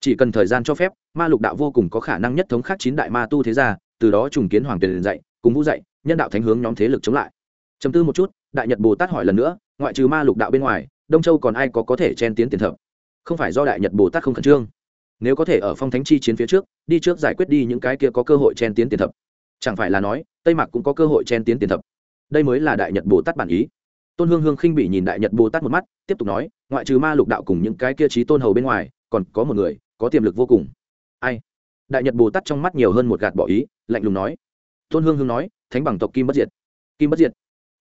Chỉ cần thời gian cho phép, ma lục đạo vô cùng có khả năng nhất thống khác chín đại ma tu thế gia, từ đó trùng kiến hoàng tiền dạy, cùng vũ dạy, nhân đạo thánh hướng nhóm thế lực chống lại. Chấm tư một chút, đại nhật bồ tát hỏi lần nữa ngoại trừ ma lục đạo bên ngoài, đông châu còn ai có có thể chen tiến tiền thập? Không phải do đại nhật bồ tát không khẩn trương. Nếu có thể ở phong thánh chi chiến phía trước, đi trước giải quyết đi những cái kia có cơ hội chen tiến tiền thập. Chẳng phải là nói, tây mạc cũng có cơ hội chen tiến tiền thập. Đây mới là đại nhật bồ tát bản ý. Tôn hương hương khinh bị nhìn đại nhật bồ tát một mắt, tiếp tục nói, ngoại trừ ma lục đạo cùng những cái kia trí tôn hầu bên ngoài, còn có một người, có tiềm lực vô cùng. Ai? Đại nhật bồ tát trong mắt nhiều hơn một gạt bỏ ý, lạnh lùng nói. Tôn hương hương nói, thánh bằng tộc kim bất diệt. Kim bất diệt.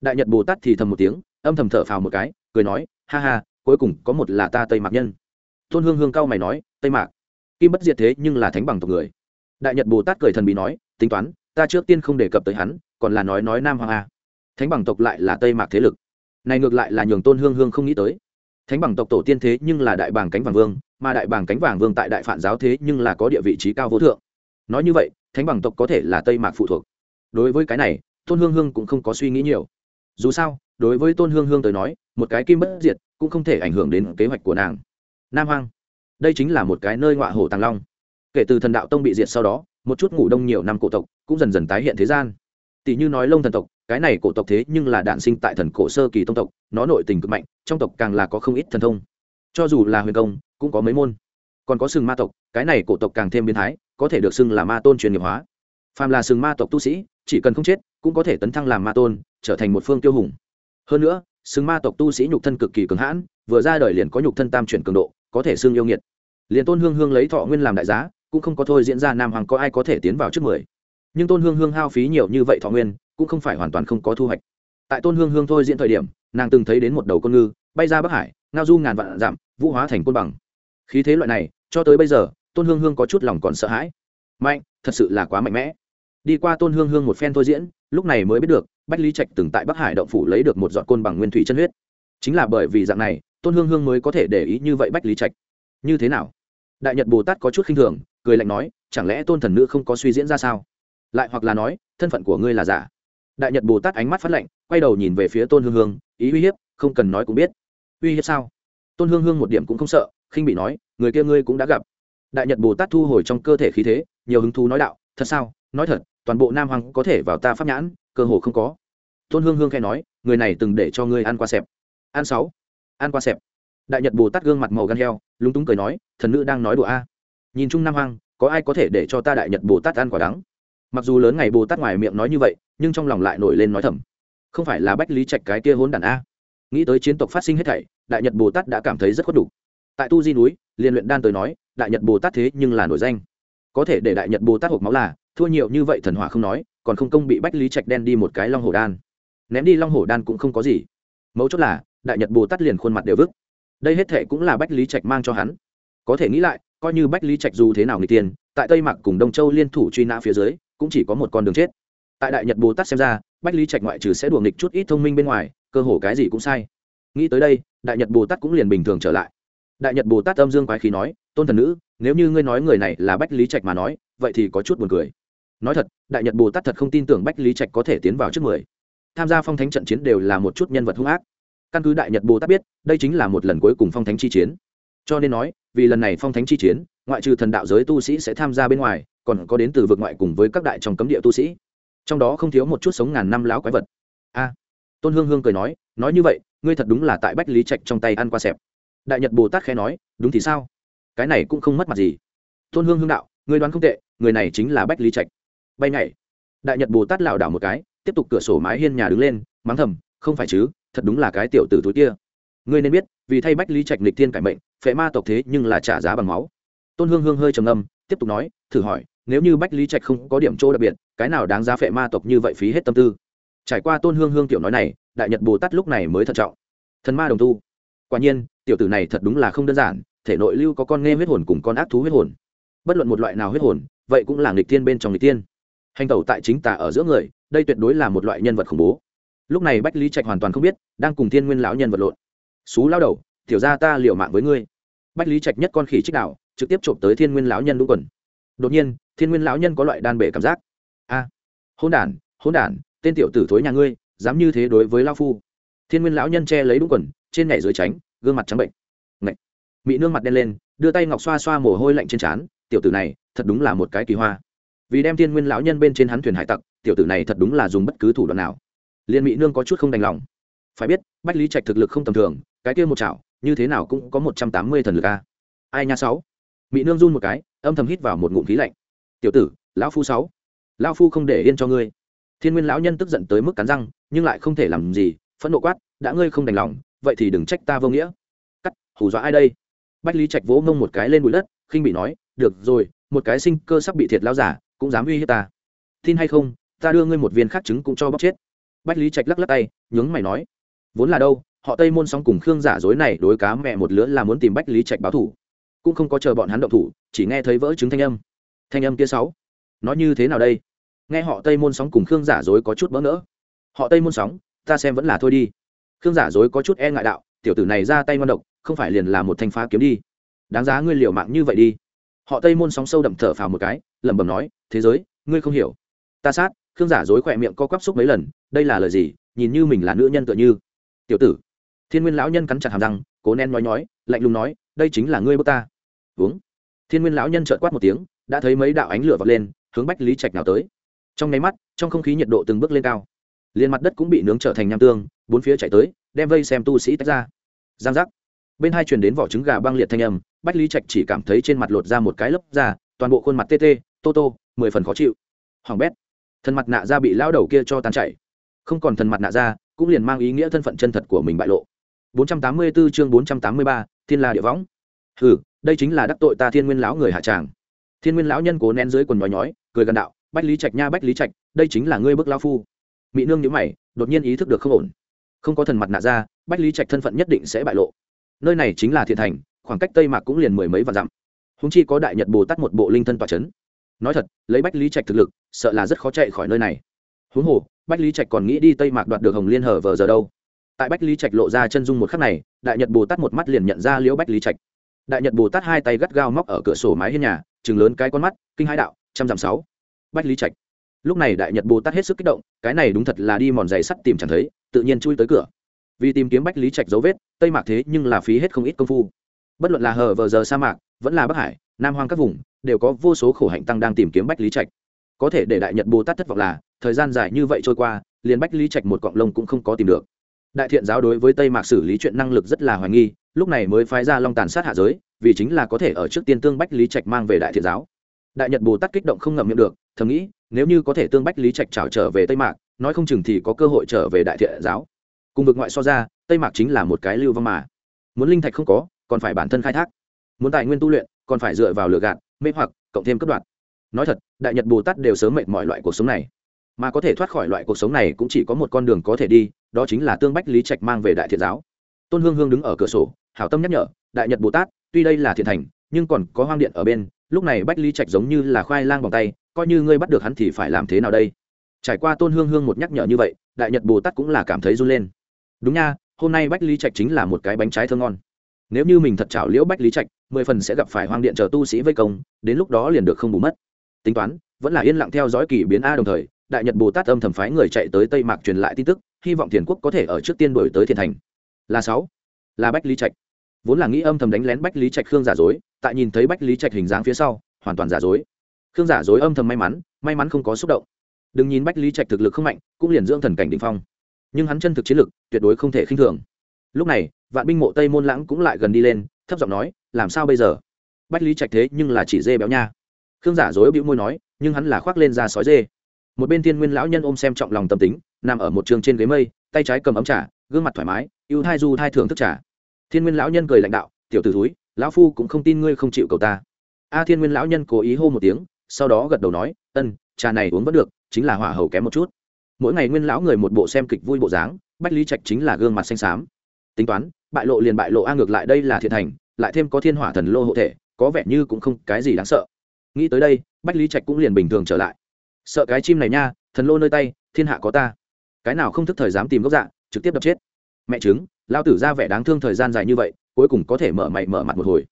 Đại nhật bồ tát thì thầm một tiếng âm thầm thở phào một cái, cười nói, ha ha, cuối cùng có một là ta tây mạc nhân. Tôn hương hương cao mày nói, tây mạc? Kim bất diệt thế nhưng là thánh bằng tộc người. Đại nhật bồ tát cười thần bí nói, tính toán, ta trước tiên không đề cập tới hắn, còn là nói nói nam hoàng a. Thánh bằng tộc lại là tây mạc thế lực. Này ngược lại là nhường tôn hương hương không nghĩ tới. Thánh bằng tộc tổ tiên thế nhưng là đại bàng cánh vàng vương, mà đại bàng cánh vàng vương tại đại phản giáo thế nhưng là có địa vị trí cao vô thượng. Nói như vậy, thánh bằng tộc có thể là tây mạc phụ thuộc. Đối với cái này, tôn hương hương cũng không có suy nghĩ nhiều dù sao, đối với tôn hương hương tới nói, một cái kim bất diệt cũng không thể ảnh hưởng đến kế hoạch của nàng. Nam hoang, đây chính là một cái nơi ngọa hổ tàng long. Kể từ thần đạo tông bị diệt sau đó, một chút ngủ đông nhiều năm cổ tộc cũng dần dần tái hiện thế gian. Tỷ như nói lông thần tộc, cái này cổ tộc thế nhưng là đạn sinh tại thần cổ sơ kỳ tông tộc, nó nội tình cực mạnh, trong tộc càng là có không ít thần thông. Cho dù là huyền công, cũng có mấy môn. Còn có sừng ma tộc, cái này cổ tộc càng thêm biến thái, có thể được xưng là ma tôn truyền nghiệp hóa. Phàm là sừng ma tộc tu sĩ chỉ cần không chết, cũng có thể tấn thăng làm ma tôn, trở thành một phương tiêu hùng. Hơn nữa, xứng ma tộc tu sĩ nhục thân cực kỳ cường hãn, vừa ra đời liền có nhục thân tam chuyển cường độ, có thể xương yêu nghiệt. Liền tôn hương hương lấy thọ nguyên làm đại giá, cũng không có thôi diễn ra nam hoàng có ai có thể tiến vào trước mười. Nhưng tôn hương hương hao phí nhiều như vậy thọ nguyên, cũng không phải hoàn toàn không có thu hoạch. Tại tôn hương hương thôi diễn thời điểm, nàng từng thấy đến một đầu con ngư, bay ra bắc hải, ngao du ngàn vạn dặm, vũ hóa thành côn bằng. Khí thế loại này, cho tới bây giờ, tôn hương hương có chút lòng còn sợ hãi. Mạnh, thật sự là quá mạnh mẽ đi qua tôn hương hương một phen thôi diễn, lúc này mới biết được, bách lý trạch từng tại bắc hải động phủ lấy được một giọt côn bằng nguyên thủy chân huyết. Chính là bởi vì dạng này, tôn hương hương mới có thể để ý như vậy bách lý trạch. Như thế nào? Đại nhật bồ tát có chút khinh thường, cười lạnh nói, chẳng lẽ tôn thần nữ không có suy diễn ra sao? Lại hoặc là nói, thân phận của ngươi là giả? Đại nhật bồ tát ánh mắt phát lạnh, quay đầu nhìn về phía tôn hương hương, ý uy hiếp, không cần nói cũng biết. Uy hiếp sao? Tôn hương hương một điểm cũng không sợ, khinh bị nói, người kia ngươi cũng đã gặp. Đại nhật bồ tát thu hồi trong cơ thể khí thế, nhiều hứng thú nói đạo, thật sao? Nói thật toàn bộ nam hoàng có thể vào ta pháp nhãn, cơ hồ không có. Tôn hương hương khai nói, người này từng để cho ngươi ăn qua xẹp ăn sáu. Ăn qua xẹp đại nhật bồ tát gương mặt màu gan heo, lúng túng cười nói, thần nữ đang nói đùa a. Nhìn chung nam hoàng có ai có thể để cho ta đại nhật bồ tát ăn quả đắng? Mặc dù lớn ngày bồ tát ngoài miệng nói như vậy, nhưng trong lòng lại nổi lên nói thầm. Không phải là bách lý trạch cái kia hốn đàn a? Nghĩ tới chiến tộc phát sinh hết thảy, đại nhật bồ tát đã cảm thấy rất khuất đủ. Tại tu di núi liên luyện đan tới nói, đại nhật bồ tát thế nhưng là nổi danh. Có thể để đại nhật bồ tát hộp máu là thua nhiều như vậy thần hỏa không nói, còn không công bị bách lý trạch đen đi một cái long hổ đan. Ném đi long hổ đan cũng không có gì. Mấu chốt là, đại nhật bồ tát liền khuôn mặt đều vức đây hết thệ cũng là bách lý trạch mang cho hắn. Có thể nghĩ lại, coi như bách lý trạch dù thế nào người tiền, tại tây mạc cùng đông châu liên thủ truy nã phía dưới, cũng chỉ có một con đường chết. Tại đại nhật bồ tát xem ra, bách lý trạch ngoại trừ sẽ đùa nghịch chút ít thông minh bên ngoài, cơ hồ cái gì cũng sai. Nghĩ tới đây, đại nhật bồ tát cũng liền bình thường trở lại. Đại nhật bồ tát âm dương quái khí nói, tôn thần nữ, nếu như ngươi nói người này là bách lý trạch mà nói, vậy thì có chút buồn cười nói thật, đại nhật bồ tát thật không tin tưởng bách lý trạch có thể tiến vào trước mười. Tham gia phong thánh trận chiến đều là một chút nhân vật hung ác. Căn cứ đại nhật bồ tát biết, đây chính là một lần cuối cùng phong thánh chi chiến. Cho nên nói, vì lần này phong thánh chi chiến, ngoại trừ thần đạo giới tu sĩ sẽ tham gia bên ngoài, còn có đến từ vực ngoại cùng với các đại trong cấm địa tu sĩ. Trong đó không thiếu một chút sống ngàn năm láo quái vật. A. Tôn hương hương cười nói nói như vậy, ngươi thật đúng là tại bách lý trạch trong tay ăn qua xẹp. Đại nhật bồ tát khẽ nói, đúng thì sao? Cái này cũng không mất mặt gì. Tôn hương hương đạo, ngươi đoán không tệ, người này chính là bách lý trạch bay nhảy. Đại nhật bồ tát lảo đảo một cái, tiếp tục cửa sổ mái hiên nhà đứng lên, mắng thầm, không phải chứ, thật đúng là cái tiểu tử túi kia. Ngươi nên biết, vì thay bách lý trạch nịch thiên cải mệnh, phệ ma tộc thế nhưng là trả giá bằng máu. Tôn hương hương hơi trầm ngâm, tiếp tục nói, thử hỏi, nếu như bách lý trạch không có điểm chỗ đặc biệt, cái nào đáng giá phệ ma tộc như vậy phí hết tâm tư? Trải qua tôn hương hương tiểu nói này, đại nhật bồ tát lúc này mới thận trọng. Thần ma đồng tu, quả nhiên, tiểu tử này thật đúng là không đơn giản, thể nội lưu có con nghe huyết hồn cùng con ác thú huyết hồn. Bất luận một loại nào huyết hồn, vậy cũng là nghịch tiên bên trong nghịch tiên hành tẩu tại chính tà ở giữa người, đây tuyệt đối là một loại nhân vật khủng bố. Lúc này bách lý trạch hoàn toàn không biết, đang cùng thiên nguyên lão nhân vật lộn. Xú lao đầu, tiểu ra ta liệu mạng với ngươi. Bách lý trạch nhất con khỉ trích đạo, trực tiếp trộm tới thiên nguyên lão nhân đúng quần. Đột nhiên, thiên nguyên lão nhân có loại đan bể cảm giác. A hôn đản hôn đản, tên tiểu tử thối nhà ngươi, dám như thế đối với lao phu. Thiên nguyên lão nhân che lấy đúng quần, trên nhảy dưới tránh, gương mặt trắng bệnh. Ngậy. mị nương mặt đen lên, đưa tay ngọc xoa xoa mồ hôi lạnh trên trán, tiểu tử này, thật đúng là một cái kỳ hoa vì đem thiên nguyên lão nhân bên trên hắn thuyền hải tặc, tiểu tử này thật đúng là dùng bất cứ thủ đoạn nào. Liên mỹ nương có chút không đành lòng. Phải biết, bách lý trạch thực lực không tầm thường, cái kia một chảo, như thế nào cũng có một trăm tám mươi thần lực a. Ai nha sáu. Mỹ nương run một cái, âm thầm hít vào một ngụm khí lạnh. Tiểu tử, lão phu sáu. Lão phu không để yên cho ngươi. Thiên nguyên lão nhân tức giận tới mức cắn răng, nhưng lại không thể làm gì, phẫn nộ quát, đã ngươi không đành lòng, vậy thì đừng trách ta vô nghĩa. Cắt, hù dọa ai đây? Bách lý trạch vỗ mông một cái lên bụi đất, khinh bị nói, được rồi, một cái sinh cơ sắp bị thiệt lao giả cũng dám uy hiếp ta. Tin hay không, ta đưa ngươi một viên khắc trứng cũng cho bóc chết. Bách lý trạch lắc lắc tay, nhướng mày nói, vốn là đâu, họ tây môn sóng cùng khương giả dối này đối cá mẹ một lứa là muốn tìm bách lý trạch báo thủ. Cũng không có chờ bọn hắn động thủ, chỉ nghe thấy vỡ trứng thanh âm. Thanh âm kia sáu nói như thế nào đây? Nghe họ tây môn sóng cùng khương giả dối có chút bỡ ngỡ. Họ tây môn sóng, ta xem vẫn là thôi đi. Khương giả dối có chút e ngại đạo, tiểu tử này ra tay ngon độc, không phải liền là một thanh phá kiếm đi. Đáng giá ngươi liệu mạng như vậy đi. Họ tây môn sóng sâu đậm thở phào một cái lẩm bẩm nói, thế giới, ngươi không hiểu. Ta sát, khương giả dối khỏe miệng co quắp xúc mấy lần, đây là lời gì, nhìn như mình là nữ nhân tựa như. Tiểu tử. Thiên nguyên lão nhân cắn chặt hàm răng, cố nén nói nói lạnh lùng nói, đây chính là ngươi bước ta. Uống. Thiên nguyên lão nhân trợn quát một tiếng, đã thấy mấy đạo ánh lửa vọt lên, hướng bách lý trạch nào tới. Trong nháy mắt, trong không khí nhiệt độ từng bước lên cao. Liền mặt đất cũng bị nướng trở thành nham tương, bốn phía chạy tới, đem vây xem tu sĩ tách ra. Giang giác. Bên hai truyền đến vỏ trứng gà băng liệt thanh âm, bách lý trạch chỉ cảm thấy trên mặt lột ra một cái lớp ra toàn bộ khuôn mặt tê tê tô tô mười phần khó chịu. Hoàng bét thân mặt nạ da bị lao đầu kia cho tan chảy. Không còn thần mặt nạ da cũng liền mang ý nghĩa thân phận chân thật của mình bại lộ. 484 chương 483, thiên la địa võng. Hừ đây chính là đắc tội ta thiên nguyên lão người hạ tràng. Thiên nguyên lão nhân cố nén dưới quần nhói nhói cười gần đạo bách lý trạch nha bách lý trạch đây chính là ngươi bức lao phu. Mỹ nương nhíu mày đột nhiên ý thức được không ổn. Không có thần mặt nạ ra bách lý trạch thân phận nhất định sẽ bại lộ. Nơi này chính là thiện thành khoảng cách tây mạc cũng liền mười mấy vạn dặm. Húng chi có đại nhật bồ tát một bộ linh thân tòa c h ấ n nói thật, lấy bách lý trạch thực lực, sợ là rất khó chạy khỏi nơi này. Huống hồ, bách lý trạch còn nghĩ đi tây mạc đoạt được hồng liên hở vờ giờ đâu. Tại bách lý trạch lộ ra chân dung một khắc này, đại nhật bồ tát một mắt liền nhận ra liễu bách lý trạch. Đại nhật bồ tát hai tay gắt gao móc ở cửa sổ mái hiên nhà chừng lớn cái con mắt, kinh hãi đạo, trăm dặm sáu. Bách lý trạch. Lúc này đại nhật bồ tát hết sức kích động, cái này đúng thật là đi mòn giày sắt tìm chẳng thấy, tự nhiên chui tới cửa. Vì tìm kiếm bách lý trạch dấu vết, tây mạc thế nhưng là phí hết không ít công phu. Bất luận là hờ vờ giờ sa mạc, vẫn là bắc hải, nam hoang các vùng đều có vô số khổ hạnh tăng đang tìm kiếm bách lý trạch. Có thể để đại nhật bồ tát thất vọng là, thời gian dài như vậy trôi qua, liền bách lý trạch một cọng lông cũng không có tìm được. Đại thiện giáo đối với tây mạc xử lý chuyện năng lực rất là hoài nghi, lúc này mới phái ra long tàn sát hạ giới, vì chính là có thể ở trước tiên tương bách lý trạch mang về đại thiện giáo. Đại nhật bồ tát kích động không ngậm miệng được, thầm nghĩ, nếu như có thể tương bách lý trạch trào trở về tây mạc, nói không chừng thì có cơ hội trở về đại thiện giáo. Cùng vực ngoại so ra, tây mạc chính là một cái lưu vong mà. Muốn linh thạch không có, còn phải bản thân khai thác. Muốn tài nguyên tu luyện, còn phải dựa vào lựa gạt mê hoặc, cộng thêm cấp đoạn nói thật, đại nhật bồ tát đều sớm mệt mọi loại cuộc sống này. Mà có thể thoát khỏi loại cuộc sống này cũng chỉ có một con đường có thể đi, đó chính là tương bách lý trạch mang về đại thiện giáo. Tôn hương hương đứng ở cửa sổ, hảo tâm nhắc nhở, đại nhật bồ tát, tuy đây là thiện thành, nhưng còn có hoang điện ở bên, lúc này bách lý trạch giống như là khoai lang bằng tay, coi như ngươi bắt được hắn thì phải làm thế nào đây? Trải qua tôn hương hương một nhắc nhở như vậy, đại nhật bồ tát cũng là cảm thấy run lên. Đúng nha, hôm nay bách lý trạch chính là một cái bánh trái thơ ngon. Nếu như mình thật chảo liễu bách lý trạch mười phần sẽ gặp phải hoang điện chờ tu sĩ vây công, đến lúc đó liền được không bù mất. Tính toán, vẫn là yên lặng theo dõi kỳ biến a đồng thời, đại nhật bồ tát âm thầm phái người chạy tới tây mạc truyền lại tin tức, hy vọng thiền quốc có thể ở trước tiên đổi tới thiền thành. Là sáu, là bách lý trạch. Vốn là nghĩ âm thầm đánh lén bách lý trạch khương giả dối, tại nhìn thấy bách lý trạch hình dáng phía sau, hoàn toàn giả dối. Khương giả dối âm thầm may mắn may mắn không có xúc động. Đừng nhìn bách lý trạch thực lực không mạnh, cũng liền dưỡng thần cảnh định phong. Nhưng hắn chân thực chiến lực, tuyệt đối không thể khinh thường. Lúc này, vạn binh mộ tây môn lãng cũng lại gần đi lên, thấp giọng nói làm sao bây giờ? Bách lý trạch thế nhưng là chỉ dê béo nha. Khương giả dối bĩu môi nói, nhưng hắn là khoác lên ra sói dê. Một bên thiên nguyên lão nhân ôm xem trọng lòng tâm tính, nằm ở một trường trên ghế mây, tay trái cầm ấm trà, gương mặt thoải mái, ưu thai du thai thưởng thức trà. Thiên nguyên lão nhân cười lãnh đạo, tiểu t ử túi lão phu cũng không tin ngươi không chịu cầu ta. A thiên nguyên lão nhân cố ý hô một tiếng, sau đó gật đầu nói, ân, trà này uống vẫn được, chính là hỏa hầu kém một chút. Mỗi ngày nguyên lão người một bộ xem kịch vui bộ dáng, bách lý trạch chính là gương mặt xanh xám. Tính toán, bại lộ liền bại lộ a ngược lại đây là thiện thành lại thêm có thiên hỏa thần lô hộ thể, có vẻ như cũng không cái gì đáng sợ. Nghĩ tới đây, bách lý trạch cũng liền bình thường trở lại. Sợ cái chim này nha, thần lô nơi tay, thiên hạ có ta. Cái nào không thức thời dám tìm gốc dạ trực tiếp đập chết. Mẹ chứng lao tử ra vẻ đáng thương thời gian dài như vậy, cuối cùng có thể mở mày mở mặt một hồi.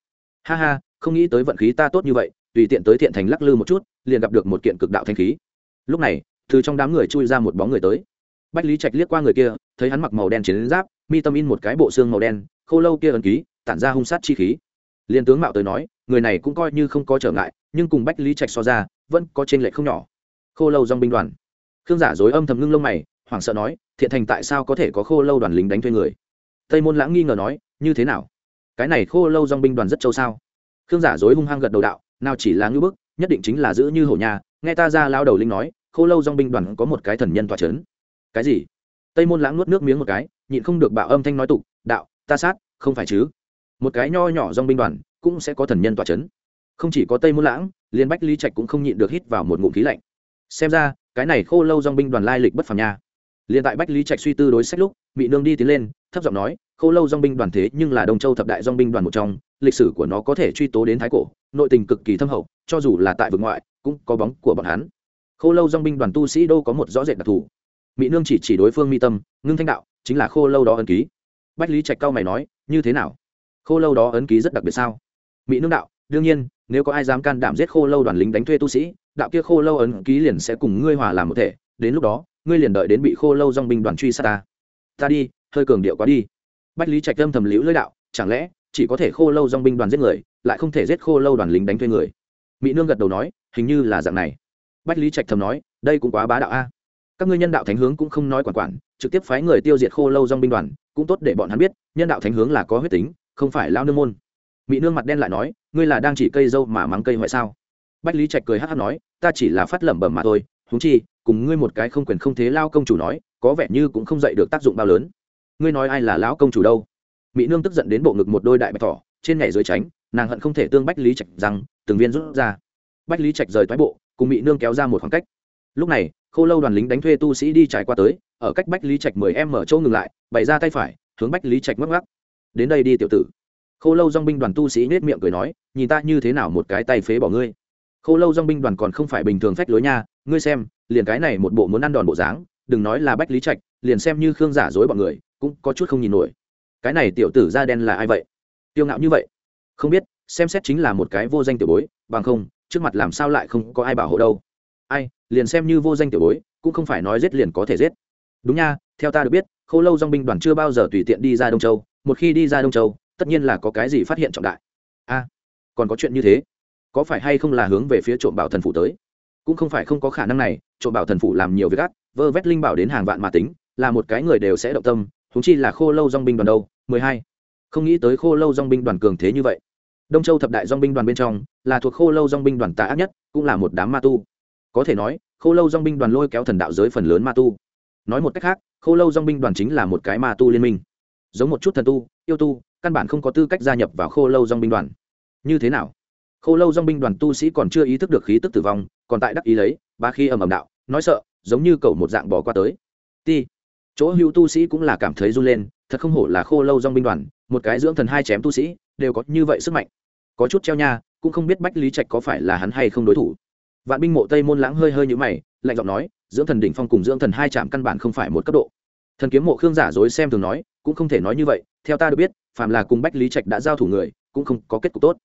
Ha ha, không nghĩ tới vận khí ta tốt như vậy, tùy tiện tới thiện thành lắc lư một chút, liền gặp được một kiện cực đạo thanh khí. Lúc này, từ trong đám người chui ra một bóng người tới. Bách lý trạch liếc qua người kia, thấy hắn mặc màu đen chiến giáp, mi tâm in một cái bộ xương màu đen, khô lâu kia ẩn ký tản ra hung sát chi khí. Liên tướng mạo tới nói người này cũng coi như không có trở ngại nhưng cùng bách lý trạch so ra vẫn có trên lệ không nhỏ. Khô lâu dòng binh đoàn. Khương giả dối âm thầm ngưng lông mày hoảng sợ nói thiện thành tại sao có thể có khô lâu đoàn lính đánh thuê người? Tây môn lãng nghi ngờ nói như thế nào? Cái này khô lâu dòng binh đoàn rất châu sao? Khương giả dối hung hăng gật đầu đạo nào chỉ là như bức nhất định chính là giữ như hổ nhà. Nghe ta ra lao đầu linh nói khô lâu dòng binh đoàn có một cái thần nhân tọa chấn, cái gì? Tây môn lãng nuốt nước miếng một cái nhịn không được bạo âm thanh nói tục đạo ta sát không phải chứ? Một cái nho nhỏ dong binh đoàn cũng sẽ có thần nhân tọa c h ấ n không chỉ có tây môn lãng liên bách lý trạch cũng không nhịn được hít vào một ngụm khí lạnh. Xem ra, cái này khô lâu dong binh đoàn lai lịch bất phàm nha. Liên tại bách lý trạch suy tư đối sách lúc bị nương đi tiến lên, thấp giọng nói, khô lâu dong binh đoàn thế nhưng là đông châu thập đại dong binh đoàn một trong, lịch sử của nó có thể truy tố đến thái cổ, nội tình cực kỳ thâm hậu, cho dù là tại vực ngoại, cũng có bóng của bọn hắn. Khô lâu dong binh đoàn tu sĩ đâu có một rõ rệt đặc thù. Mỹ nương chỉ chỉ đối phương mi tâm, ngưng thanh đạo, chính là khô lâu đó ân ký. Bách lý trạch cao mày nói, như thế nào? Khô lâu đó ấn ký rất đặc biệt sao? Mỹ nương đạo, đương nhiên, nếu có ai dám can đảm giết khô lâu đoàn lính đánh thuê tu sĩ, đạo kia khô lâu ấn ký liền sẽ cùng ngươi hòa làm một thể. Đến lúc đó, ngươi liền đợi đến bị khô lâu dong binh đoàn truy sát ta. Ta đi, hơi cường điệu quá đi. Bách lý trạch âm thầm liễu lưỡi đạo, chẳng lẽ chỉ có thể khô lâu dong binh đoàn giết người, lại không thể giết khô lâu đoàn lính đánh thuê người? Mỹ nương gật đầu nói, hình như là dạng này. Bách lý trạch thầm nói, đây cũng quá bá đạo a. Các ngươi nhân đạo thánh hướng cũng không nói quản quản, trực tiếp phái người tiêu diệt khô lâu dong binh đoàn, cũng tốt để bọn hắn biết, nhân đạo thánh hướng là có huyết tính không phải lao nương môn. Mỹ nương mặt đen lại nói, ngươi là đang chỉ cây dâu mà mắng cây ngoại sao? Bách lý trạch cười hát hát nói, ta chỉ là phát lẩm bẩm mà thôi húng chi, cùng ngươi một cái không quyền không thế lao công chủ nói, có vẻ như cũng không dạy được tác dụng bao lớn. Ngươi nói ai là lão công chủ đâu? Mỹ nương tức giận đến bộ ngực một đôi đại bạch thỏ, trên nhảy dưới tránh, nàng hận không thể tương bách lý trạch rằng, từng viên rút ra. Bách lý trạch rời thoái bộ, cùng mỹ nương kéo ra một khoảng cách. Lúc này, khô lâu đoàn lính đánh thuê tu sĩ đi trải qua tới, ở cách bách lý trạch mười em mở châu ngừng lại, bày ra tay phải, hướng bách lý trạch ngắc ngắc đến đây đi tiểu tử. Khô lâu dong binh đoàn tu sĩ nết miệng cười nói, nhìn ta như thế nào một cái tay phế bỏ ngươi. Khô lâu dong binh đoàn còn không phải bình thường phách lối nha, ngươi xem, liền cái này một bộ muốn ăn đòn bộ dáng, đừng nói là bách lý trạch, liền xem như khương giả dối bọn người, cũng có chút không nhìn nổi. Cái này tiểu tử da đen là ai vậy? Tiêu ngạo như vậy. Không biết, xem xét chính là một cái vô danh tiểu bối, bằng không, trước mặt làm sao lại không có ai bảo hộ đâu. Ai, liền xem như vô danh tiểu bối, cũng không phải nói giết liền có thể giết. Đúng nha, theo ta được biết, Khô lâu dong binh đoàn chưa bao giờ tùy tiện đi ra đông châu một khi đi ra đông châu, tất nhiên là có cái gì phát hiện trọng đại. A, còn có chuyện như thế, có phải hay không là hướng về phía trộm bảo thần phủ tới? Cũng không phải không có khả năng này, trộm bảo thần phủ làm nhiều việc ác, vơ vét linh bảo đến hàng vạn mà tính, là một cái người đều sẽ động tâm thúng chi là khô lâu dong binh đoàn đâu, mười hai. Không nghĩ tới khô lâu dong binh đoàn cường thế như vậy. Đông châu thập đại dong binh đoàn bên trong, là thuộc khô lâu dong binh đoàn tà ác nhất, cũng là một đám ma tu. Có thể nói, khô lâu dong binh đoàn lôi kéo thần đạo giới phần lớn ma tu. Nói một cách khác, khô lâu dong binh đoàn chính là một cái ma tu liên minh giống một chút thần tu, yêu tu, căn bản không có tư cách gia nhập vào khô lâu dong binh đoàn. Như thế nào? Khô lâu dong binh đoàn tu sĩ còn chưa ý thức được khí tức tử vong, còn tại đắc ý lấy, ba khi ầm ầm đạo, nói sợ, giống như cầu một dạng bỏ qua tới. Ti. Chỗ hữu tu sĩ cũng là cảm thấy run lên, thật không hổ là khô lâu dong binh đoàn, một cái dưỡng thần hai chém tu sĩ, đều có như vậy sức mạnh. Có chút treo nha, cũng không biết bách lý trạch có phải là hắn hay không đối thủ. Vạn binh mộ tây môn lãng hơi hơi nhũ mày, lạnh giọng nói, dưỡng thần đỉnh phong cùng dưỡng thần hai chạm căn bản không phải một cấp độ thần kiếm mộ khương giả dối xem thường nói, cũng không thể nói như vậy, theo ta được biết phạm là cùng bách lý trạch đã giao thủ người, cũng không có kết cục tốt.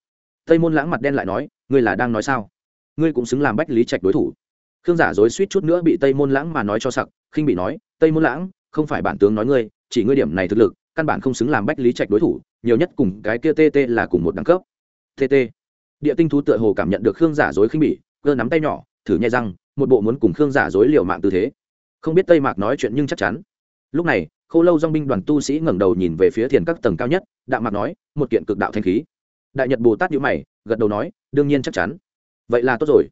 Tây môn lãng mặt đen lại nói, ngươi là đang nói sao? Ngươi cũng xứng làm bách lý trạch đối thủ. Khương giả dối suýt chút nữa bị tây môn lãng mà nói cho sặc, khinh bị nói, tây môn lãng, không phải bản tướng nói ngươi, chỉ ngươi điểm này thực lực, căn bản không xứng làm bách lý trạch đối thủ, nhiều nhất cùng cái kia tt là cùng một đẳng cấp. Tt địa tinh thú tựa hồ cảm nhận được khương giả dối khinh bỉ cơ nắm tay nhỏ, thử nhai răng, một bộ muốn cùng khương giả dối liều mạng tư thế. Không biết tây mạc nói chuyện nhưng chắc chắn lúc này k h ô lâu dong binh đoàn tu sĩ ngẩng đầu nhìn về phía thiền các tầng cao nhất, đạm mạc nói, một kiện cực đạo thanh khí. Đại nhật bồ tát nhữ mày, gật đầu nói, đương nhiên chắc chắn. Vậy là tốt rồi.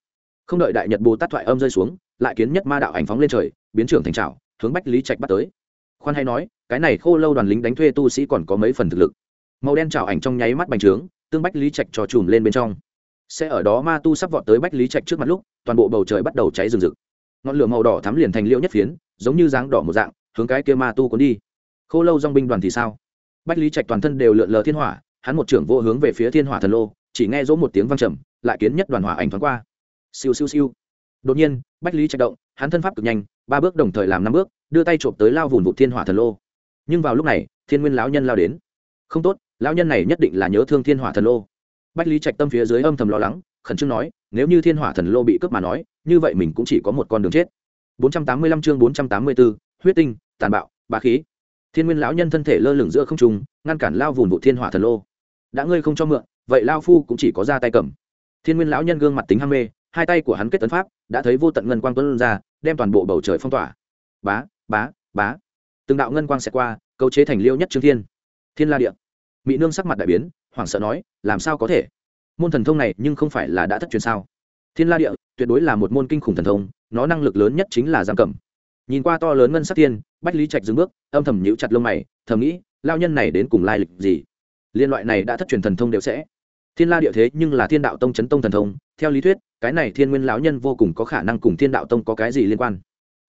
Không đợi đại nhật bồ tát thoại âm rơi xuống, lại kiến nhất ma đạo ảnh phóng lên trời, biến trưởng thành trào hướng bách lý trạch bắt tới. Khoan hay nói, cái này khô lâu đoàn lính đánh thuê tu sĩ còn có mấy phần thực lực. Màu đen trào ảnh trong nháy mắt bành trướng, tương bách lý trạch trò chùm lên bên trong. Sẽ ở đó ma tu sắp vọt tới bách lý trạch trước mặt lúc, toàn bộ bầu trời bắt đầu cháy rừng rực. Ngọn lửa màu đỏ thắm liền thành liễu nhất phiến, giống như dáng đỏ một dạng hướng cái kia ma tu cuốn đi. Khô lâu dong binh đoàn thì sao? Bách lý trạch toàn thân đều lượn lờ thiên hỏa hắn một trưởng vô hướng về phía thiên hỏa thần lô chỉ nghe dỗ một tiếng vang trầm lại kiến nhất đoàn hỏa ảnh thoáng qua. Siêu siêu siêu. Đột nhiên bách lý trạch động hắn thân pháp cực nhanh ba bước đồng thời làm năm bước đưa tay trộm tới lao vùn vụ thiên hỏa thần lô. Nhưng vào lúc này thiên nguyên lão nhân lao đến. Không tốt lão nhân này nhất định là nhớ thương thiên hỏa thần lô. Bách lý trạch tâm phía dưới âm thầm lo lắng khẩn trương nói nếu như thiên hỏa thần lô bị cướp mà nói như vậy mình cũng chỉ có một con đường chết. 485 chương 484, huyết tinh tàn bạo, bá khí. Thiên nguyên lão nhân thân thể lơ lửng giữa không trung, ngăn cản lao vùn vụ thiên hỏa thần lô. Đã ngươi không cho mượn, vậy lao phu cũng chỉ có ra tay cầm. Thiên nguyên lão nhân gương mặt tính ham mê, hai tay của hắn kết tấn pháp, đã thấy vô tận ngân quang tuấn ra, đem toàn bộ bầu trời phong tỏa. Bá bá bá. Từng đạo ngân quang sẽ qua câu chế thành liêu nhất trương thiên. Thiên la địa. Mỹ nương sắc mặt đại biến, hoảng sợ nói, làm sao có thể? Môn thần thông này nhưng không phải là đã thất truyền sao? Thiên la địa, tuyệt đối là một môn kinh khủng thần thông, nó năng lực lớn nhất chính là giam cầm nhìn qua to lớn ngân sắc tiên, bách lý trạch dừng bước âm thầm nhíu chặt lông mày thầm nghĩ lao nhân này đến cùng lai lịch gì? Liên loại này đã thất truyền thần thông đều sẽ. Thiên la địa thế nhưng là thiên đạo tông chấn tông thần thông theo lý thuyết cái này thiên nguyên lão nhân vô cùng có khả năng cùng thiên đạo tông có cái gì liên quan.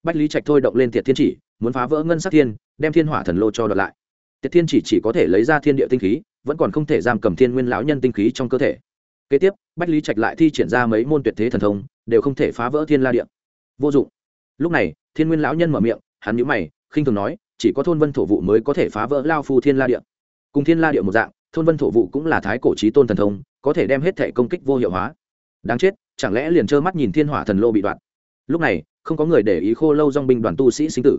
Bách lý trạch thôi động lên thiệt thiên chỉ muốn phá vỡ ngân sắc thiên đem thiên hỏa thần lô cho đợt lại. Thiệt thiên chỉ chỉ có thể lấy ra thiên địa tinh khí vẫn còn không thể giam cầm thiên nguyên lão nhân tinh khí trong cơ thể. Kế tiếp bách lý trạch lại thi triển ra mấy môn tuyệt thế thần thông đều không thể phá vỡ thiên la địa. Vô dụng lúc này, thiên nguyên lão nhân mở miệng, hắn nhíu mày, khinh thường nói, chỉ có thôn vân thổ vụ mới có thể phá vỡ lao phu thiên la địa. Cùng thiên la địa một dạng, thôn vân thổ vụ cũng là thái cổ trí tôn thần thông, có thể đem hết thể công kích vô hiệu hóa. Đáng chết, chẳng lẽ liền trơ mắt nhìn thiên hỏa thần lô bị đoạn lúc này, không có người để ý khô lâu dong binh đoàn tu sĩ sinh tử.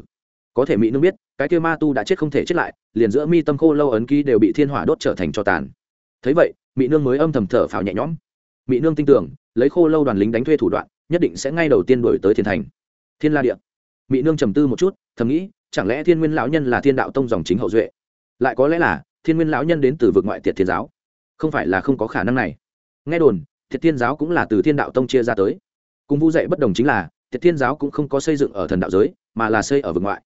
Có thể mỹ nương biết, cái kia ma tu đã chết không thể chết lại, liền giữa mi tâm khô lâu ấn ký đều bị thiên hỏa đốt trở thành cho tàn. Thấy vậy, mỹ nương mới âm thầm thở phào nhẹ nhõm. Mỹ nương tin tưởng, lấy khô lâu đoàn lính đánh thuê thủ đoạn, nhất định sẽ ngay đầu tiên đổi tới thiên thành thiên la địa. Mỹ nương trầm tư một chút, thầm nghĩ, chẳng lẽ thiên nguyên lão nhân là thiên đạo tông dòng chính hậu duệ? Lại có lẽ là thiên nguyên lão nhân đến từ vực ngoại tiệt thiên giáo. Không phải là không có khả năng này. Nghe đồn, thiệt thiên giáo cũng là từ thiên đạo tông chia ra tới. Cùng vũ dạy bất đồng chính là, thiệt thiên giáo cũng không có xây dựng ở thần đạo giới, mà là xây ở vực ngoại.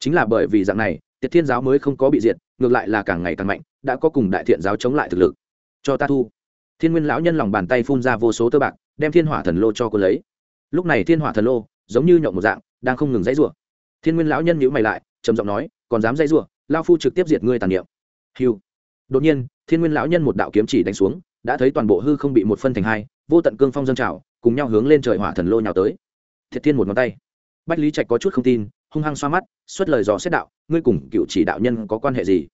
Chính là bởi vì dạng này, thiệt thiên giáo mới không có bị diệt, ngược lại là càng ngày càng mạnh, đã có cùng đại thiện giáo chống lại thực lực. Cho ta thu. Thiên nguyên lão nhân lòng bàn tay phun ra vô số tơ bạc, đem thiên hỏa thần lô cho cô lấy. Lúc này thiên hỏa thần lô giống như nhộng một dạng, đang không ngừng dãy rủa. Thiên nguyên lão nhân nhíu mày lại, trầm giọng nói, còn dám dãy rủa lao phu trực tiếp diệt ngươi tàn niệm. Hiu đột nhiên, thiên nguyên lão nhân một đạo kiếm chỉ đánh xuống, đã thấy toàn bộ hư không bị một phân thành hai, vô tận cương phong dâng trào, cùng nhau hướng lên trời hỏa thần lô nhào tới. Thiệt thiên một ngón tay. Bách lý trạch có chút không tin, hung hăng xoa mắt, xuất lời dò xét đạo, ngươi cùng cựu chỉ đạo nhân có quan hệ gì?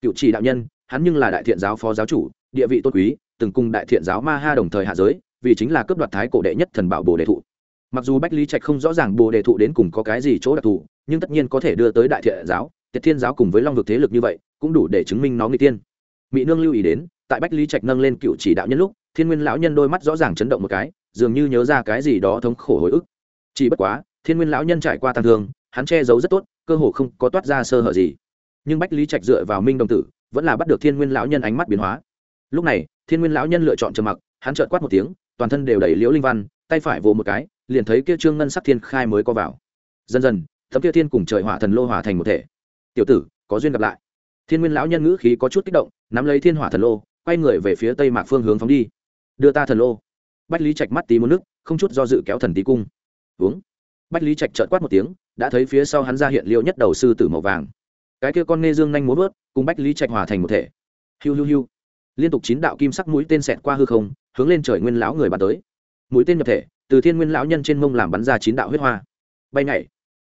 Cựu chỉ đạo nhân, hắn nhưng là đại thiện giáo phó giáo chủ, địa vị tốt quý, từng cùng đại thiện giáo ma ha đồng thời hạ giới, vì chính là cướp đoạt thái cổ đệ nhất thần bảo bồ đệ thụ mặc dù bách lý trạch không rõ ràng bồ đề thụ đến cùng có cái gì chỗ đặc thù, nhưng tất nhiên có thể đưa tới đại thiện giáo, tiệt thiên giáo cùng với long vực thế lực như vậy, cũng đủ để chứng minh nó người tiên mỹ nương lưu ý đến, tại bách lý trạch nâng lên cựu chỉ đạo nhân lúc, thiên nguyên lão nhân đôi mắt rõ ràng chấn động một cái, dường như nhớ ra cái gì đó thống khổ hồi ức. Chỉ bất quá, thiên nguyên lão nhân trải qua tàn thương, hắn che giấu rất tốt, cơ hồ không có toát ra sơ hở gì. Nhưng bách lý trạch dựa vào minh đồng tử, vẫn là bắt được thiên nguyên lão nhân ánh mắt biến hóa. Lúc này, thiên nguyên lão nhân lựa chọn trầm mặc, hắn trợn quát một tiếng, toàn thân đều đẩy liễu linh văn, tay phải vồ một cái liền thấy kia trương ngân sắc thiên khai mới có vào. Dần dần, thấm kia thiên cùng trời hỏa thần lô hòa thành một thể. Tiểu tử, có duyên gặp lại. Thiên nguyên lão nhân ngữ khí có chút kích động, nắm lấy thiên hỏa thần lô, quay người về phía tây mạc phương hướng phóng đi. Đưa ta thần lô. Bách lý trạch mắt tí một nước, không chút do dự kéo thần tí cung. Uống. Bách lý trạch trợt quát một tiếng, đã thấy phía sau hắn ra hiện liêu nhất đầu sư tử màu vàng. Cái kia con nghe dương nhanh muốn vớt, cùng bách lý trạch hòa thành một thể. Hiu hiu hiu. Liên tục chín đạo kim sắc mũi tên xẹt qua hư không, hướng lên trời nguyên lão người bàn tới. Mũi tên nhập thể từ thiên nguyên lão nhân trên mông làm bắn ra chín đạo huyết hoa. Bay nhảy.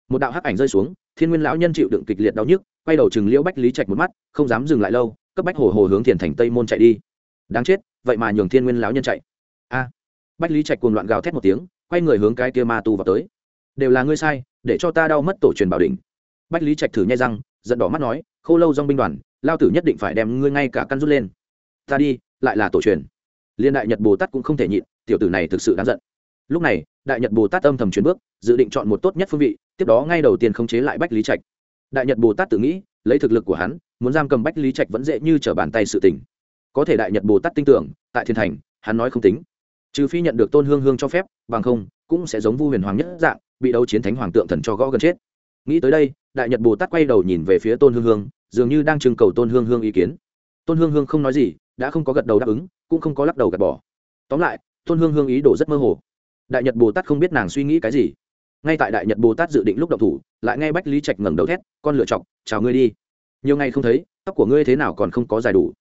Một đạo hắc ảnh rơi xuống, thiên nguyên lão nhân chịu đựng kịch liệt đau nhức, quay đầu chừng liễu bách lý trạch một mắt, không dám dừng lại lâu, cấp bách hồ hồ hướng thiền thành tây môn chạy đi. Đáng chết, vậy mà nhường thiên nguyên lão nhân chạy. A. Bách lý trạch cuồng loạn gào thét một tiếng, quay người hướng cái kia ma tu vào tới. Đều là ngươi sai, để cho ta đau mất tổ truyền bảo đỉnh. Bách lý trạch thử nhai răng, giận đỏ mắt nói, khô lâu dong binh đoàn, lao tử nhất định phải đem ngươi ngay cả căn rút lên. Ta đi, lại là tổ truyền. Liên đại nhật bồ tát cũng không thể nhịn, tiểu tử này thực sự đáng giận lúc này, đại nhật bồ tát âm thầm chuyển bước, dự định chọn một tốt nhất phương vị, tiếp đó ngay đầu tiên khống chế lại bách lý trạch. Đại nhật bồ tát tự nghĩ, lấy thực lực của hắn, muốn giam cầm bách lý trạch vẫn dễ như t r ở bàn tay sự tình. Có thể đại nhật bồ tát tin tưởng, tại thiên thành, hắn nói không tính. Trừ phi nhận được tôn hương hương cho phép, bằng không, cũng sẽ giống vu huyền hoàng nhất dạng, bị đấu chiến thánh hoàng tượng thần cho gõ gần chết. Nghĩ tới đây, đại nhật bồ tát quay đầu nhìn về phía tôn hương hương, dường như đang trưng cầu tôn hương hương ý kiến. Tôn hương hương không nói gì, đã không có gật đầu đáp ứng, cũng không có lắc đầu gật bỏ. Tóm lại, tôn hương hương ý đồ rất mơ hồ đại nhật bồ tát không biết nàng suy nghĩ cái gì ngay tại đại nhật bồ tát dự định lúc động thủ lại nghe bách lý trạch ngẩng đầu thét con lựa chọc chào ngươi đi nhiều ngày không thấy tóc của ngươi thế nào còn không có dài đủ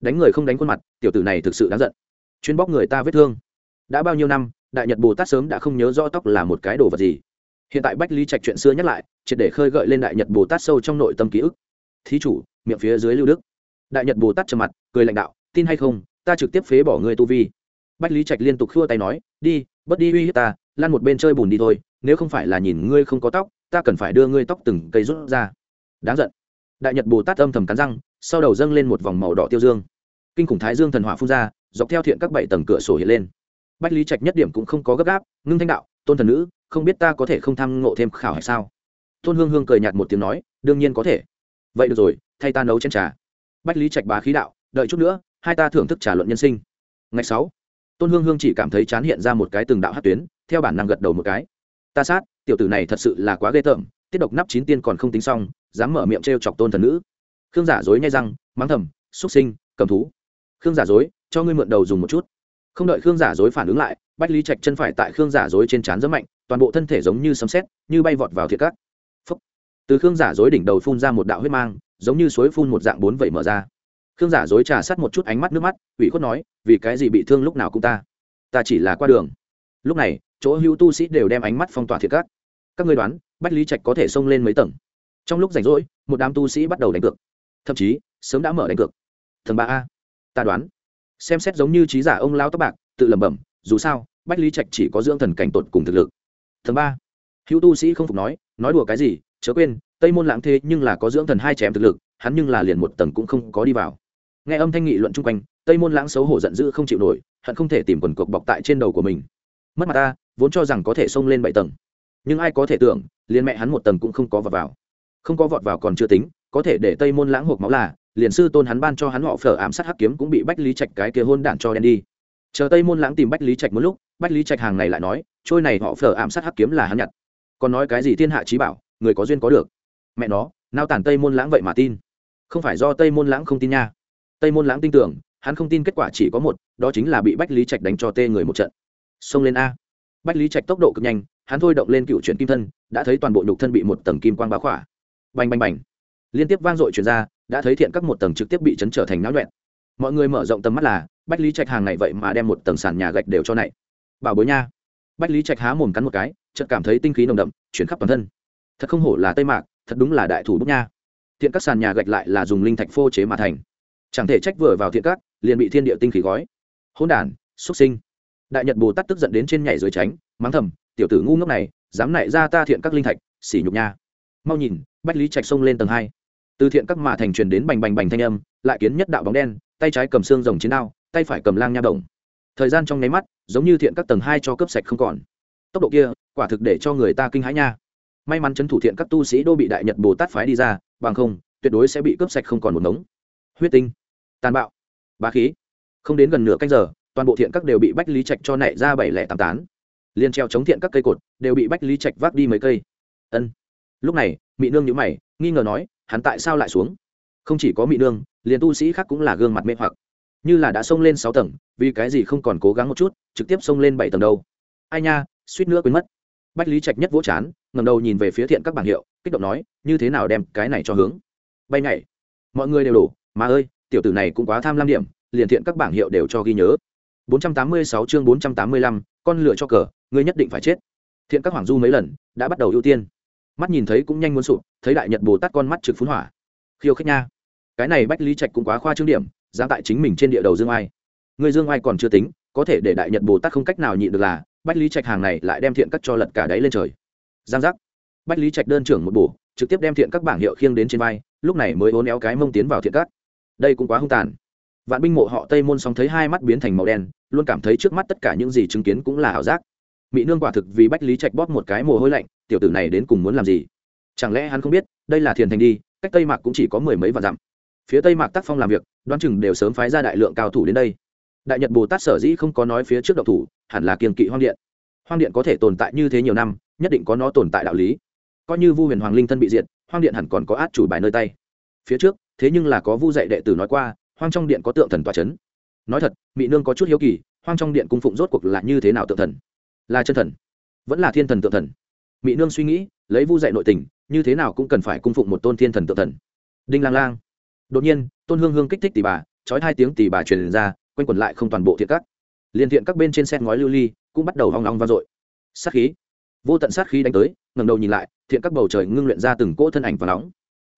đánh người không đánh khuôn mặt tiểu tử này thực sự đáng giận chuyên bóc người ta vết thương đã bao nhiêu năm đại nhật bồ tát sớm đã không nhớ rõ tóc là một cái đồ vật gì hiện tại bách lý trạch chuyện xưa nhắc lại triệt để khơi gợi lên đại nhật bồ tát sâu trong nội tâm ký ức thí chủ miệng phía dưới lưu đức đại nhật bồ tát trầm mặt cười lãnh đạo tin hay không ta trực tiếp phế bỏ người tu vi bách lý trạch liên tục khua tay nói đi bớt đi uy hiếp ta lan một bên chơi bùn đi thôi, nếu không phải là nhìn ngươi không có tóc, ta cần phải đưa ngươi tóc từng cây rút ra. Đáng giận. Đại nhật bồ tát âm thầm cắn răng, sau đầu dâng lên một vòng màu đỏ tiêu dương. Kinh khủng thái dương thần hỏa phun ra, dọc theo thiện các bảy tầng cửa sổ hiện lên. Bách lý trạch nhất điểm cũng không có gấp gáp, ngưng thanh đạo, tôn thần nữ, không biết ta có thể không tham ngộ thêm khảo hay sao? Tôn hương hương cười nhạt một tiếng nói, đương nhiên có thể. Vậy được rồi, thay ta nấu chén trà. Bách lý trạch bá khí đạo, đợi chút nữa, hai ta thưởng thức trà luận nhân sinh. Ngày sáu tôn hương hương chỉ cảm thấy chán hiện ra một cái từng đạo hát tuyến, theo bản năng gật đầu một cái. Ta sát, tiểu tử này thật sự là quá ghê tởm, tiết độc nắp chín tiên còn không tính xong, dám mở miệng t r e o chọc tôn thần nữ. Khương giả dối nhai răng, mắng thầm xúc sinh, cầm thú. Khương giả dối, cho ngươi mượn đầu dùng một chút. Không đợi khương giả dối phản ứng lại, bách lý trạch chân phải tại khương giả dối trên trán rất mạnh, toàn bộ thân thể giống như sấm xét như bay vọt vào thiệt cắt từ khương giả dối đỉnh đầu phun ra một đạo huyết mang, giống như suối phun một dạng bốn vẩy mở ra khương giả dối trà sát một chút ánh mắt nước mắt, ủy khuất nói, vì cái gì bị thương lúc nào cũng ta? Ta chỉ là qua đường. Lúc này, chỗ hữu tu sĩ đều đem ánh mắt phong tỏa thiệt các. Các ngươi đoán, bách lý trạch có thể xông lên mấy tầng? Trong lúc rảnh rỗi, một đám tu sĩ bắt đầu đánh cược. Thậm chí, sớm đã mở đánh cược. Thần ba a. Ta đoán, xem xét giống như trí giả ông lao tóc bạc, tự lẩm bẩm, dù sao, bách lý trạch chỉ có dưỡng thần cảnh tột cùng thực lực. Thần ba. Hữu tu sĩ không phục nói nói đùa cái gì, chớ quên, tây môn lãng thế nhưng là có dưỡng thần hai chém thực lực, hắn nhưng là liền một tầng cũng không có đi vào nghe âm thanh nghị luận chung quanh, tây môn lãng xấu hổ giận dữ không chịu nổi, hận không thể tìm quần cộc bọc tại trên đầu của mình. Mất mặt ta, vốn cho rằng có thể xông lên bảy tầng. Nhưng ai có thể tưởng, liền mẹ hắn một tầng cũng không có vọt vào. Không có vọt vào còn chưa tính, có thể để tây môn lãng hộp máu là, liền sư tôn hắn ban cho hắn họ phở ám sát hắc kiếm cũng bị bách lý trạch cái kia hôn đản cho đen đi. Chờ tây môn lãng tìm bách lý trạch một lúc, bách lý trạch hàng này lại nói, trôi này họ phở ám sát hắc kiếm là hắn nhặt. Còn nói cái gì thiên hạ trí bảo, người có duyên có được. Mẹ nó, nao tản tây môn lãng vậy mà tin. Không phải do tây môn lãng không tin nha tây môn lãng tin tưởng, hắn không tin kết quả chỉ có một, đó chính là bị bách lý trạch đánh cho tê người một trận. Xông lên a. Bách lý trạch tốc độ cực nhanh, hắn thôi động lên cựu chuyển kim thân, đã thấy toàn bộ nhục thân bị một tầng kim quang bá khỏa. Bành bành bành. Liên tiếp vang dội chuyển ra, đã thấy thiện các một tầng trực tiếp bị chấn trở thành náo nhuẹn mọi người mở rộng tầm mắt là, bách lý trạch hàng này vậy mà đem một tầng sàn nhà gạch đều cho này bảo bối nha. Bách lý trạch há mồm cắn một cái, chợt cảm thấy tinh khí nồng đậm, chuyển khắp toàn thân. Thật không hổ là tây mạc, thật đúng là đại thủ bút nha. Thiện các sàn nhà gạch lại là dùng linh thạch phô chế mà thành chẳng thể trách vừa vào thiện cát liền bị thiên địa tinh khí gói. Hôn đản xuất sinh. Đại nhật bồ tát tức giận đến trên nhảy dưới tránh, mắng thầm, tiểu tử ngu ngốc này, dám nảy ra ta thiện các linh thạch xỉ nhục nha. Mau nhìn, bách lý trạch xông lên tầng hai. Từ thiện các mà thành truyền đến bành bành bành thanh âm, lại kiến nhất đạo bóng đen, tay trái cầm xương rồng chiến đao, tay phải cầm lang nha đồng thời gian trong nháy mắt, giống như thiện các tầng hai cho cướp sạch không còn. Tốc độ kia, quả thực để cho người ta kinh hãi nha. May mắn chấn thủ thiện các tu sĩ đô bị đại nhật bồ tát phái đi ra, bằng không, tuyệt đối sẽ bị cướp sạch không còn một ngống. Huyết tinh tàn bạo, bá khí. Không đến gần nửa canh giờ, toàn bộ thiện các đều bị bách lý trạch cho nảy ra bảy lẻ tám tán. Liên treo chống thiện các cây cột đều bị bách lý trạch vác đi mấy cây. Ân. Lúc này mỹ nương nhữ mày, nghi ngờ nói, hắn tại sao lại xuống? Không chỉ có mỹ nương, liền tu sĩ khác cũng là gương mặt mê hoặc. Như là đã xông lên sáu tầng, vì cái gì không còn cố gắng một chút, trực tiếp xông lên bảy tầng đâu? Ai nha, suýt nữa quên mất. Bách lý trạch nhất vỗ chán ngầm đầu nhìn về phía thiện các bảng hiệu, kích động nói, như thế nào đem cái này cho hướng? Bay nhảy. Mọi người đều đổ mà ơi tiểu tử này cũng quá tham lam điểm liền thiện các bảng hiệu đều cho ghi nhớ. 486 chương 485, con lửa cho cờ ngươi nhất định phải chết. Thiện các hoàng du mấy lần đã bắt đầu ưu tiên. Mắt nhìn thấy cũng nhanh muốn sụp thấy đại nhật bồ tát con mắt trực phun hỏa. Khiêu khích nha. Cái này bách lý trạch cũng quá khoa trương điểm dám tại chính mình trên địa đầu dương ai người dương ai còn chưa tính có thể để đại nhật bồ tát không cách nào nhịn được là bách lý trạch hàng này lại đem thiện các cho lật cả đáy lên trời. Giang giác. Bách lý trạch đơn trưởng một bổ trực tiếp đem thiện các bảng hiệu khiêng đến trên vai lúc này mới uốn éo cái mông tiến vào thiện các đây cũng quá hung tàn. Vạn binh mộ họ tây môn song thấy hai mắt biến thành màu đen, luôn cảm thấy trước mắt tất cả những gì chứng kiến cũng là ảo giác. Mỹ nương quả thực vì bách lý trạch bóp một cái mồ hôi lạnh, tiểu tử này đến cùng muốn làm gì? Chẳng lẽ hắn không biết, đây là thiền thành đi, cách tây mạc cũng chỉ có mười mấy vạn dặm. Phía tây mạc tác phong làm việc, đoán chừng đều sớm phái ra đại lượng cao thủ đến đây. Đại nhật bồ tát sở dĩ không có nói phía trước độc thủ, hẳn là kiềm kỵ hoang điện. Hoang điện có thể tồn tại như thế nhiều năm, nhất định có nó tồn tại đạo lý. Coi như vu huyền hoàng linh thân bị diệt, hoang điện hẳn còn có át chủ bài nơi tay. Phía trước thế nhưng là có vu dạy đệ tử nói qua, hoang trong điện có tượng thần tòa c h ấ n nói thật mỹ nương có chút hiếu kỳ, hoang trong điện cung phụng rốt cuộc là như thế nào tượng thần? Là chân thần, vẫn là thiên thần tượng thần? Mỹ nương suy nghĩ, lấy vu dạy nội tình, như thế nào cũng cần phải cung phụng một tôn thiên thần tượng thần. Đinh lang lang. Đột nhiên, tôn hương hương kích thích tỷ bà, trói hai tiếng tỷ bà truyền ra, quanh quẩn lại không toàn bộ thiện các. Liền thiện các bên trên xe ngói lưu ly, cũng bắt đầu hoang long vang dội. Sát khí. Vô tận sát khí đánh tới ngầm đầu nhìn lại, thiện các bầu trời ngưng luyện ra từng cỗ thân ảnh và nóng.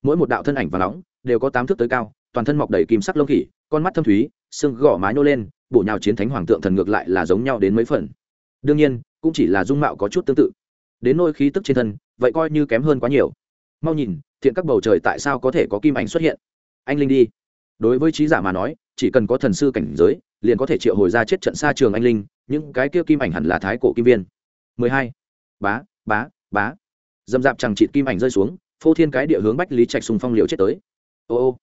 Mỗi một đạo thân ảnh và nóng đều có tám thước tới cao, toàn thân mọc đầy kim sắc lông khỉ, con mắt thâm thúy, xương gõ má nô lên, bổ nhào chiến thánh hoàng tượng thần ngược lại là giống nhau đến mấy phần. Đương nhiên, cũng chỉ là dung mạo có chút tương tự. Đến nôi khí tức trên thân, vậy coi như kém hơn quá nhiều. Mau nhìn, thiện các bầu trời tại sao có thể có kim ảnh xuất hiện? Anh linh đi. Đối với trí giả mà nói, chỉ cần có thần sư cảnh giới, liền có thể triệu hồi ra chết trận xa trường anh linh, những cái kia kim ảnh hẳn là thái cổ kim viên. 12. bá bá bá. Dầm dạp chẳng chịt kim ảnh rơi xuống, phô thiên cái địa hướng bách lý trạch sùng phong liều chết tới ô ô.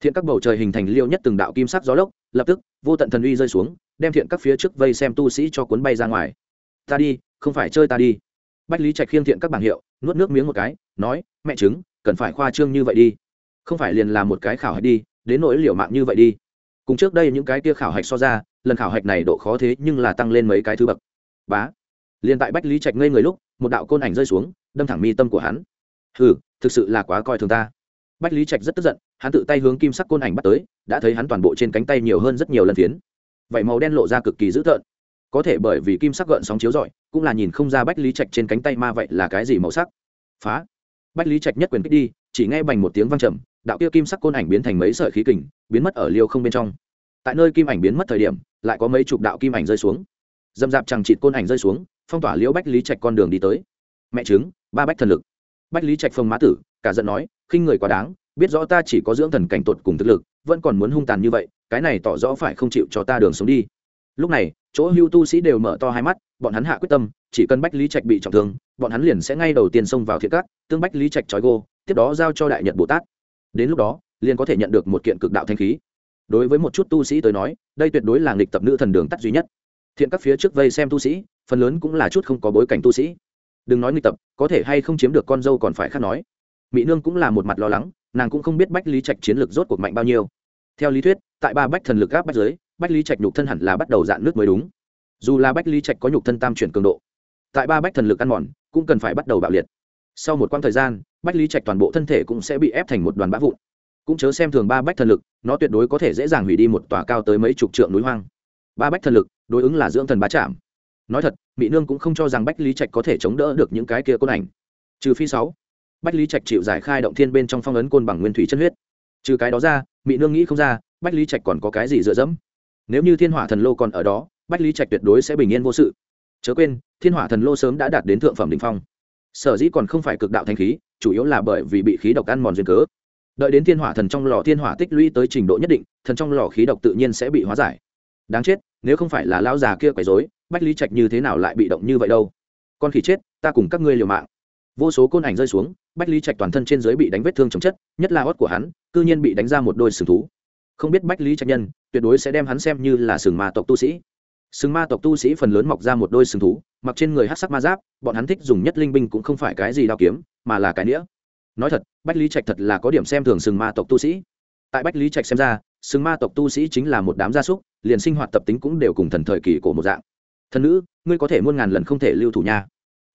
Thiện các bầu trời hình thành liêu nhất từng đạo kim sắc gió lốc, lập tức, vô tận thần uy rơi xuống, đem thiện các phía trước vây xem tu sĩ cho cuốn bay ra ngoài. Ta đi, không phải chơi ta đi. Bách lý trạch khiêng thiện các bảng hiệu, nuốt nước miếng một cái, nói, mẹ chứng cần phải khoa trương như vậy đi. Không phải liền là một cái khảo hạch đi, đến nỗi liều mạng như vậy đi. Cùng trước đây những cái kia khảo hạch so ra, lần khảo hạch này độ khó thế nhưng là tăng lên mấy cái thứ bậc. Bá. Liền tại bách lý trạch ngây người lúc, một đạo côn ảnh rơi xuống, đâm thẳng mi tâm của hắn. Hừ, thực sự là quá coi thường ta bách lý trạch rất tức giận, hắn tự tay hướng kim sắc côn ảnh bắt tới, đã thấy hắn toàn bộ trên cánh tay nhiều hơn rất nhiều lần phiến. Vậy màu đen lộ ra cực kỳ dữ tợn. Có thể bởi vì kim sắc gợn sóng chiếu rọi, cũng là nhìn không ra bách lý trạch trên cánh tay ma vậy là cái gì màu sắc. Phá! Bách lý trạch nhất quyền kích đi, chỉ nghe bành một tiếng vang trầm, đạo kia kim sắc côn ảnh biến thành mấy sợi khí kình, biến mất ở liêu không bên trong. Tại nơi kim ảnh biến mất thời điểm, lại có mấy chục đạo kim ảnh rơi xuống. Dâm dạp chẳng chịt côn ảnh rơi xuống, phong tỏa liễu bách lý trạch con đường đi tới. Mẹ chứng ba bách thần lực. Bách lý trạch phong mã tử cả giận nói, khinh người quá đáng, biết rõ ta chỉ có dưỡng thần cảnh tột cùng thực lực, vẫn còn muốn hung tàn như vậy, cái này tỏ rõ phải không chịu cho ta đường sống đi. Lúc này, chỗ hưu tu sĩ đều mở to hai mắt, bọn hắn hạ quyết tâm, chỉ cần bách lý trạch bị trọng thương, bọn hắn liền sẽ ngay đầu tiên xông vào thiện cát tương bách lý trạch trói gô, tiếp đó giao cho đại nhật bồ tát. Đến lúc đó, liền có thể nhận được một kiện cực đạo thanh khí. Đối với một chút tu sĩ tới nói, đây tuyệt đối là nghịch tập nữ thần đường tắt duy nhất. Thiện các phía trước vây xem tu sĩ, phần lớn cũng là chút không có bối cảnh tu sĩ. Đừng nói nghịch tập, có thể hay không chiếm được con dâu còn phải khác nói mỹ nương cũng là một mặt lo lắng, nàng cũng không biết bách lý trạch chiến lược rốt cuộc mạnh bao nhiêu. Theo lý thuyết, tại ba bách thần lực gáp bách giới, bách lý trạch nhục thân hẳn là bắt đầu dạn nước mới đúng. Dù là bách lý trạch có nhục thân tam chuyển cường độ, tại ba bách thần lực ăn mòn, cũng cần phải bắt đầu bạo liệt. Sau một quãng thời gian, bách lý trạch toàn bộ thân thể cũng sẽ bị ép thành một đoàn bã vụn. Cũng chớ xem thường ba bách thần lực, nó tuyệt đối có thể dễ dàng hủy đi một tòa cao tới mấy chục trượng núi hoang. Ba bách thần lực, đối ứng là dưỡng thần bá chạm nói thật mỹ nương cũng không cho rằng bách lý trạch có thể chống đỡ được những cái kia côn ảnh. Trừ phi sáu bách lý trạch chịu giải khai động thiên bên trong phong ấn côn bằng nguyên thủy chân huyết. Trừ cái đó ra mỹ nương nghĩ không ra, bách lý trạch còn có cái gì dựa dẫm? Nếu như thiên hỏa thần lô còn ở đó, bách lý trạch tuyệt đối sẽ bình yên vô sự. Chớ quên, thiên hỏa thần lô sớm đã đạt đến thượng phẩm đình phong. Sở dĩ còn không phải cực đạo thanh khí, chủ yếu là bởi vì bị khí độc ăn mòn duyên cớ. Đợi đến thiên hỏa thần trong lò thiên hỏa tích lũy tới trình độ nhất định, thần trong lò khí độc tự nhiên sẽ bị hóa giải. Đáng chết, nếu không phải là lão già kia quấy dối bách lý trạch như thế nào lại bị động như vậy đâu? Con khỉ chết, ta cùng các ngươi liều mạng. Vô số côn ảnh rơi xuống bách lý trạch toàn thân trên dưới bị đánh vết thương chồng chất, nhất là hót của hắn, cư nhiên bị đánh ra một đôi sừng thú. Không biết bách lý trạch nhân, tuyệt đối sẽ đem hắn xem như là sừng ma tộc tu sĩ. Sừng ma tộc tu sĩ phần lớn mọc ra một đôi sừng thú, mặc trên người hát sắc ma giáp, bọn hắn thích dùng nhất linh binh cũng không phải cái gì đao kiếm, mà là cái nĩa. Nói thật, bách lý trạch thật là có điểm xem thường sừng ma tộc tu sĩ. Tại bách lý trạch xem ra, sừng ma tộc tu sĩ chính là một đám gia súc, liền sinh hoạt tập tính cũng đều cùng thần thời kỳ cổ một dạng. Thần nữ, ngươi có thể muôn ngàn lần không thể lưu thủ nha.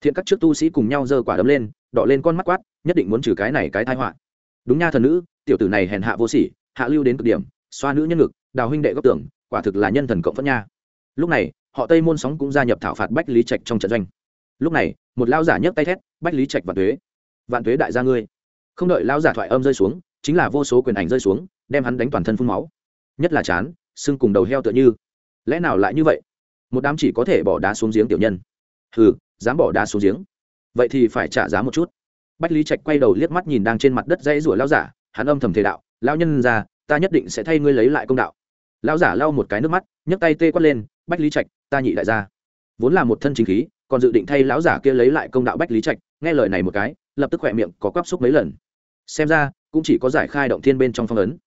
Thiện các trước tu sĩ cùng nhau giơ quả đấm lên đọ lên con mắt quát, nhất định muốn trừ cái này cái thai họa. Đúng nha thần nữ, tiểu tử này hèn hạ vô sỉ, hạ lưu đến cực điểm, xoa nữ nhân ngực, đào huynh đệ góc tưởng quả thực là nhân thần cộng phất nha. Lúc này, họ tây môn sóng cũng gia nhập thảo phạt bách lý trạch trong trận doanh. Lúc này, một lao giả nhấc tay thét, bách lý trạch vạn thuế vạn thuế đại gia ngươi. Không đợi lao giả thoại âm rơi xuống, chính là vô số quyền ảnh rơi xuống, đem hắn đánh toàn thân phun máu. Nhất là chán, xương cùng đầu heo tựa như. Lẽ nào lại như vậy? Một đám chỉ có thể bỏ đá xuống giếng tiểu nhân. Hừ, dám bỏ đá xuống giếng vậy thì phải trả giá một chút. Bách lý trạch quay đầu liếc mắt nhìn đang trên mặt đất dãy rủa lao giả, hắn âm thầm thể đạo lao nhân ra ta nhất định sẽ thay ngươi lấy lại công đạo. Lao giả lau một cái nước mắt, nhấc tay tê quát lên, bách lý trạch, ta nhị đại gia. Vốn là một thân chính khí, còn dự định thay lão giả kia lấy lại công đạo bách lý trạch, nghe lời này một cái, lập tức khỏe miệng có quắp xúc mấy lần. Xem ra, cũng chỉ có giải khai động thiên bên trong phong ấn.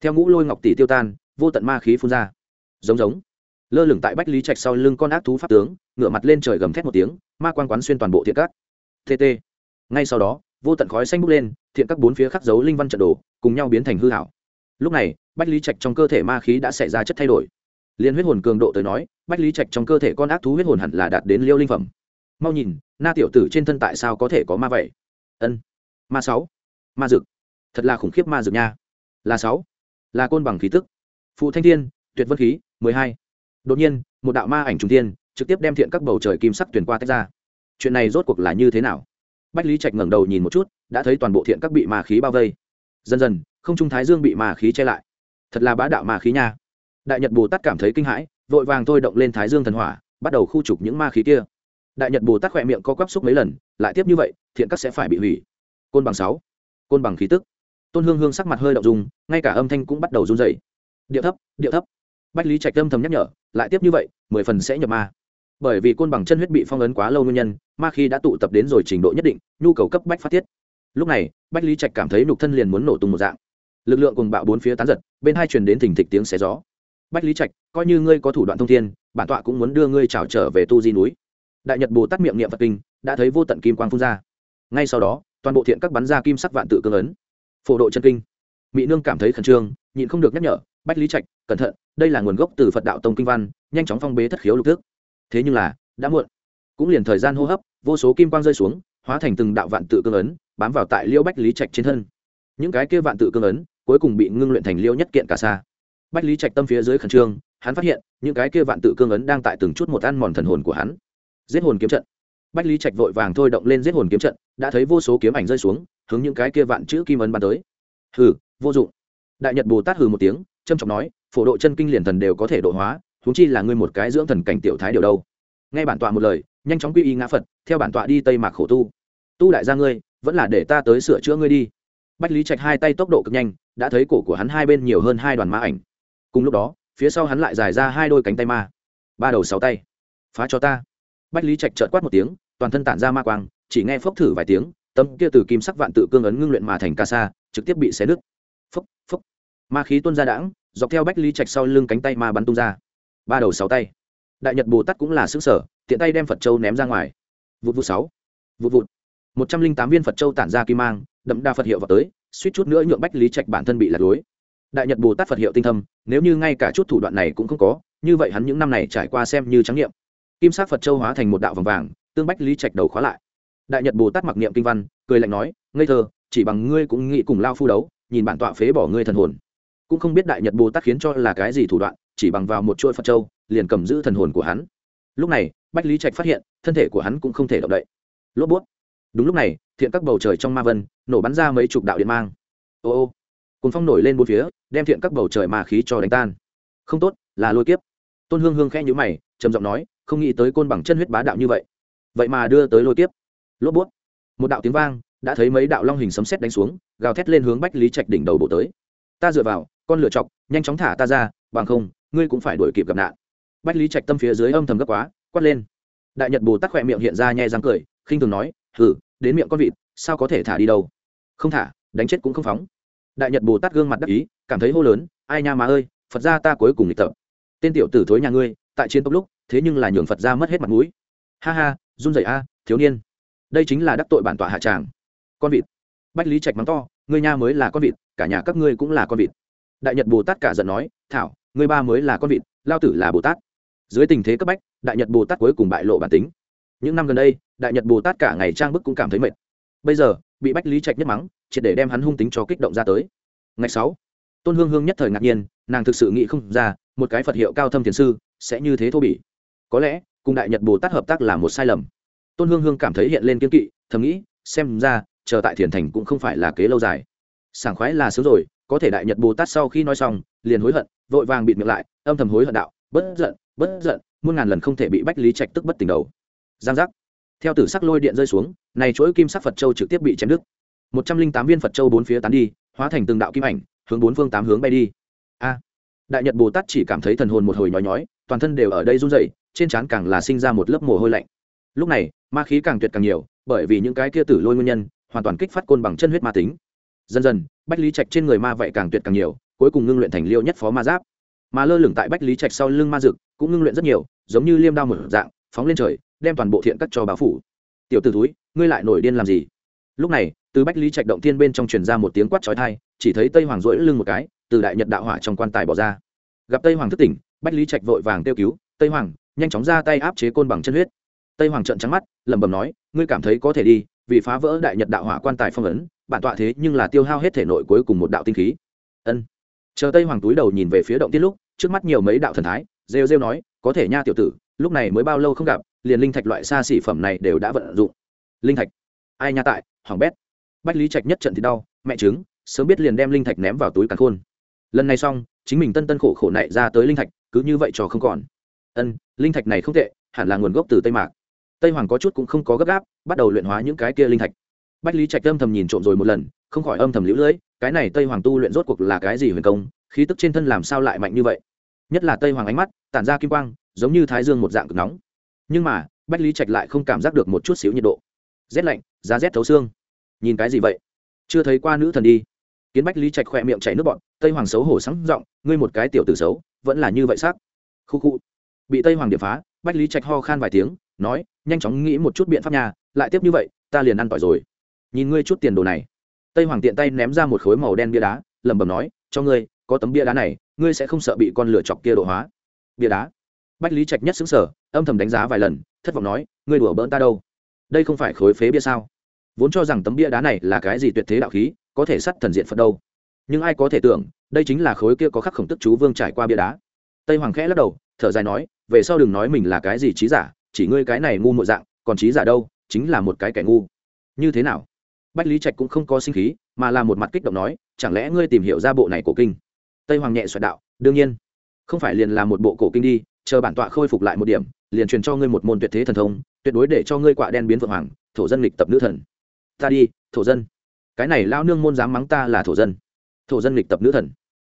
Theo ngũ lôi ngọc tỷ tiêu tan, vô tận ma khí phun ra. Giống giống. Lơ lửng tại bách lý trạch sau lưng con ác thú pháp tướng, ngửa mặt lên trời gầm thét một tiếng, ma quan quán xuyên toàn bộ thiện cát tt ngay sau đó, vô tận khói xanh bốc lên, thiện các bốn phía khắc dấu linh văn trận đồ cùng nhau biến thành hư hảo. Lúc này, bách lý trạch trong cơ thể ma khí đã xảy ra chất thay đổi. Liên huyết hồn cường độ tới nói, bách lý trạch trong cơ thể con ác thú huyết hồn hẳn là đạt đến liêu linh phẩm. Mau nhìn, na tiểu tử trên thân tại sao có thể có ma vậy? Ân. Ma sáu. Ma dực. Thật là khủng khiếp ma dực nha. Là sáu. Là côn bằng khí tức. Phụ thanh thiên, tuyệt vân khí, mười hai. Đột nhiên, một đạo ma ảnh trung tiên trực tiếp đem thiện các bầu trời kim sắc tuyển qua tách ra chuyện này rốt cuộc là như thế nào? Bách lý trạch ngẩng đầu nhìn một chút, đã thấy toàn bộ thiện các bị ma khí bao vây. Dần dần, không trung thái dương bị ma khí che lại. Thật là bá đạo ma khí nha. Đại nhật bồ tát cảm thấy kinh hãi, vội vàng thôi động lên thái dương thần hỏa, bắt đầu khu trục những ma khí kia. Đại nhật bồ tát khỏe miệng co quắp xúc mấy lần, lại tiếp như vậy, thiện các sẽ phải bị hủy. Côn bằng sáu. Côn bằng khí tức. Tôn hương hương sắc mặt hơi động dùng ngay cả âm thanh cũng bắt đầu run dày điệu thấp điệu thấp. Bách lý trạch âm thầm nhắc nhở, lại tiếp như vậy, mười phần sẽ nhập ma bởi vì côn bằng chân huyết bị phong ấn quá lâu nguyên nhân, ma khi đã tụ tập đến rồi trình độ nhất định, nhu cầu cấp bách phát tiết. Lúc này, bách lý trạch cảm thấy nhục thân liền muốn nổ tung một dạng. Lực lượng cùng bạo bốn phía tán giật, bên hai truyền đến thỉnh thịch tiếng xé gió. Bách lý trạch, coi như ngươi có thủ đoạn thông thiên, bản tọa cũng muốn đưa ngươi trào trở về tu di núi. Đại nhật bồ tát miệng niệm phật kinh, đã thấy vô tận kim quang phun ra. Ngay sau đó, toàn bộ thiện các bắn ra kim sắc vạn tự cương ấn. Phổ độ chân kinh. Mỹ nương cảm thấy khẩn trương, nhịn không được nhắc nhở, bách lý trạch, cẩn thận, đây là nguồn gốc từ phật đạo tông kinh văn, nhanh chóng phong bế thất khiếu lục thức thế nhưng là, đã muộn. Cũng liền thời gian hô hấp, vô số kim quang rơi xuống, hóa thành từng đạo vạn tự cương ấn, bám vào tại liễu bách lý trạch trên thân. Những cái kia vạn tự cương ấn, cuối cùng bị ngưng luyện thành liễu nhất kiện cả xa bách lý trạch tâm phía dưới khẩn trương, hắn phát hiện, những cái kia vạn tự cương ấn đang tại từng chút một ăn mòn thần hồn của hắn. Giết hồn kiếm trận. Bách lý trạch vội vàng thôi động lên giết hồn kiếm trận, đã thấy vô số kiếm ảnh rơi xuống, hướng những cái kia vạn chữ kim ấn bắn tới. Hừ, vô dụng. Đại nhật bồ tát hừ một tiếng trâm trọng nói, phổ độ chân kinh liền thần đều có thể độ hóa húng chi là ngươi một cái dưỡng thần cảnh tiểu thái điều đâu. Nghe bản tọa một lời, nhanh chóng quy y ngã phật, theo bản tọa đi tây mạc khổ tu. Tu đại gia ngươi, vẫn là để ta tới sửa chữa ngươi đi. Bách lý trạch hai tay tốc độ cực nhanh, đã thấy cổ của hắn hai bên nhiều hơn hai đoàn ma ảnh. Cùng lúc đó, phía sau hắn lại dài ra hai đôi cánh tay ma. Ba đầu sáu tay. Phá cho ta. Bách lý trạch trợt quát một tiếng, toàn thân tản ra ma quang, chỉ nghe phốc thử vài tiếng, tấm kia từ kim sắc vạn tự cương ấn ngưng luyện mà thành ca sa, trực tiếp bị xé nứt. Phốc phốc. Ma khí tuôn ra đãng, dọc theo bách lý trạch sau lưng cánh tay ma bắn tung ra ba đầu sáu tay. Đại nhật bồ tát cũng là xứ sở, tiện tay đem phật châu ném ra ngoài. Vụt vụt sáu. Vụt vụt. Một trăm linh tám viên phật châu tản ra kim mang, đậm đa phật hiệu vào tới, suýt chút nữa nhượng bách lý trạch bản thân bị lạc lối. Đại nhật bồ tát phật hiệu tinh thâm, nếu như ngay cả chút thủ đoạn này cũng không có, như vậy hắn những năm này trải qua xem như trắng nghiệm. Kim sắc phật châu hóa thành một đạo vòng vàng, tương bách lý trạch đầu khóa lại. Đại nhật bồ tát mặc niệm kinh văn, cười lạnh nói, ngây thơ, chỉ bằng ngươi cũng nghĩ cùng lao phu đấu, nhìn bản tọa phế bỏ ngươi thần hồn. Cũng không biết đại nhật bồ tát khiến cho là cái gì thủ đoạn chỉ bằng vào một chuôi phật châu, liền cầm giữ thần hồn của hắn. Lúc này, bách lý trạch phát hiện, thân thể của hắn cũng không thể động đậy. Lốp bút. Đúng lúc này, thiện các bầu trời trong ma vân, nổ bắn ra mấy chục đạo điện mang. Ô ô. Cùng phong nổi lên bốn phía, đem thiện các bầu trời ma khí cho đánh tan. Không tốt, là lôi kiếp. Tôn hương hương khẽ nhữ mày, trầm giọng nói, không nghĩ tới côn bằng chân huyết bá đạo như vậy. Vậy mà đưa tới lôi kiếp. Lốp bút. Một đạo tiếng vang, đã thấy mấy đạo long hình sấm sét đánh xuống, gào thét lên hướng bách lý trạch đỉnh đầu bộ tới. Ta dựa vào, con lựa chọc, nhanh chóng thả ta ra, bằng không ngươi cũng phải đuổi kịp gặp nạn. Bách lý trạch tâm phía dưới âm thầm gấp quá, quát lên. Đại nhật bồ tắc khỏe miệng hiện ra nhẹ răng cười, khinh thường nói hử đến miệng con vịt, sao có thể thả đi đâu? Không thả, đánh chết cũng không phóng. Đại nhật bồ tát gương mặt đắc ý, cảm thấy hô lớn, ai nha má ơi, phật ra ta cuối cùng lịch tập. Tên tiểu tử thối nhà ngươi, tại chiến tốc lúc, thế nhưng là nhường phật ra mất hết mặt mũi. Ha ha, run rẩy a, thiếu niên. Đây chính là đắc tội bản tọa hạ tràng. Con vịt. Bách lý trạch mắng to, ngươi nha mới là con vịt, cả nhà các ngươi cũng là con vịt. Đại nhật bồ tát cả giận nói, thảo ngươi ba mới là con vịt, lao tử là bồ tát. Dưới tình thế cấp bách, đại nhật bồ tát cuối cùng bại lộ bản tính. Những năm gần đây, đại nhật bồ tát cả ngày trang bức cũng cảm thấy mệt. Bây giờ, bị bách lý trạch nhất mắng, triệt để đem hắn hung tính cho kích động ra tới. Ngày sáu, tôn hương hương nhất thời ngạc nhiên, nàng thực sự nghĩ không ra, một cái phật hiệu cao thâm thiền sư sẽ như thế thô bỉ. Có lẽ, cùng đại nhật bồ tát hợp tác là một sai lầm. Tôn hương hương cảm thấy hiện lên kiên kỵ, thầm nghĩ, xem ra, chờ tại thiền thành cũng không phải là kế lâu dài. Sảng khoái là sớm rồi, có thể đại nhật bồ tát sau khi nói xong liền hối hận, vội vàng bịt miệng lại, âm thầm hối hận đạo, bất giận bất giận, muôn ngàn lần không thể bị bách lý trạch tức bất tỉnh đầu. Giang giác. Theo tử sắc lôi điện rơi xuống, này chuỗi kim sắc phật châu trực tiếp bị chém đứt. Một trăm linh tám viên phật châu bốn phía tán đi, hóa thành từng đạo kim ảnh, hướng bốn phương tám hướng bay đi. A! Đại nhật bồ tát chỉ cảm thấy thần hồn một hồi nhói nhói, toàn thân đều ở đây run rẩy, trên trán càng là sinh ra một lớp mồ hôi lạnh. Lúc này, ma khí càng tuyệt càng nhiều, bởi vì những cái kia tử lôi nguyên nhân, hoàn toàn kích phát côn bằng chân huyết ma tính. Dần dần, bách lý trạch trên người ma vậy càng tuyệt càng nhiều cuối cùng ngưng luyện thành liêu nhất phó ma giáp. Mà lơ lửng tại bách lý trạch sau lưng ma dực, cũng ngưng luyện rất nhiều, giống như liêm đao một dạng, phóng lên trời, đem toàn bộ thiện cắt cho báo phủ. Tiểu t ử túi ngươi lại nổi điên làm gì? Lúc này, từ bách lý trạch động thiên bên trong truyền ra một tiếng quát trói thai chỉ thấy tây hoàng rỗi lưng một cái, từ đại nhật đạo hỏa trong quan tài bỏ ra. Gặp tây hoàng thất tỉnh, bách lý trạch vội vàng kêu cứu, tây hoàng, nhanh chóng ra tay áp chế côn bằng chân huyết. Tây hoàng trợn trắng mắt, lẩm bẩm nói, ngươi cảm thấy có thể đi, vì phá vỡ đại nhật đạo hỏa quan tài phong ấn, bản tọa thế nhưng là tiêu hao hết thể nội cuối cùng một đạo tinh khí. Ân chờ tây hoàng túi đầu nhìn về phía động tiết lúc, trước mắt nhiều mấy đạo thần thái, rêu rêu nói, có thể nha tiểu tử, lúc này mới bao lâu không gặp, liền linh thạch loại xa xỉ phẩm này đều đã vận dụng. Linh thạch? Ai nha tại, hoàng bét. Bách lý trạch nhất trận thì đau, mẹ chứng sớm biết liền đem linh thạch ném vào túi càn khôn. Lần này xong, chính mình tân tân khổ khổ nại ra tới linh thạch, cứ như vậy trò không còn. Ân, linh thạch này không tệ, hẳn là nguồn gốc từ tây mạc. Tây hoàng có chút cũng không có gấp gáp, bắt đầu luyện hóa những cái kia linh thạch. Bách lý trạch âm thầm nhìn trộm rồi một lần, không khỏi âm thầm lũ lưỡi cái này tây hoàng tu luyện rốt cuộc là cái gì huyền công, khí tức trên thân làm sao lại mạnh như vậy? Nhất là tây hoàng ánh mắt, tản ra kim quang, giống như thái dương một dạng cực nóng. Nhưng mà, bách lý trạch lại không cảm giác được một chút xíu nhiệt độ. Rét lạnh giá rét thấu xương. Nhìn cái gì vậy? Chưa thấy qua nữ thần đi. Kiến bách lý trạch khỏe miệng chảy nước bọn tây hoàng xấu hổ sáng giọng, ngươi một cái tiểu tử xấu, vẫn là như vậy xác. Khu khu. Bị tây hoàng điệp phá, bách lý trạch ho khan vài tiếng, nói, nhanh chóng nghĩ một chút biện pháp nhà lại tiếp như vậy, ta liền ăn tỏi rồi. Nhìn ngươi chút tiền đồ này tây hoàng tiện tay ném ra một khối màu đen bia đá, lẩm bẩm nói, cho ngươi, có tấm bia đá này, ngươi sẽ không sợ bị con lửa chọc kia độ hóa. Bia đá. Bách lý trạch nhất xứng sở âm thầm đánh giá vài lần, thất vọng nói, ngươi đùa bỡn ta đâu? Đây không phải khối phế bia sao? Vốn cho rằng tấm bia đá này là cái gì tuyệt thế đạo khí, có thể sắt thần diện phật đâu? Nhưng ai có thể tưởng, đây chính là khối kia có khắc khổng tức chú vương trải qua bia đá. Tây hoàng khẽ lắc đầu, thở dài nói, về sau đừng nói mình là cái gì trí giả, chỉ ngươi cái này ngu muội dạng, còn trí giả đâu, chính là một cái kẻ ngu. Như thế nào? Bách lý trạch cũng không có sinh khí, mà là một mặt kích động nói, chẳng lẽ ngươi tìm hiểu ra bộ này cổ kinh? Tây hoàng nhẹ xoẹt đạo, đương nhiên. Không phải liền là một bộ cổ kinh đi, chờ bản tọa khôi phục lại một điểm, liền truyền cho ngươi một môn tuyệt thế thần thông, tuyệt đối để cho ngươi quạ đen biến vượng hoàng, thổ dân lịch tập nữ thần. Ta đi, thổ dân. Cái này lao nương môn dám mắng ta là thổ dân. Thổ dân lịch tập nữ thần.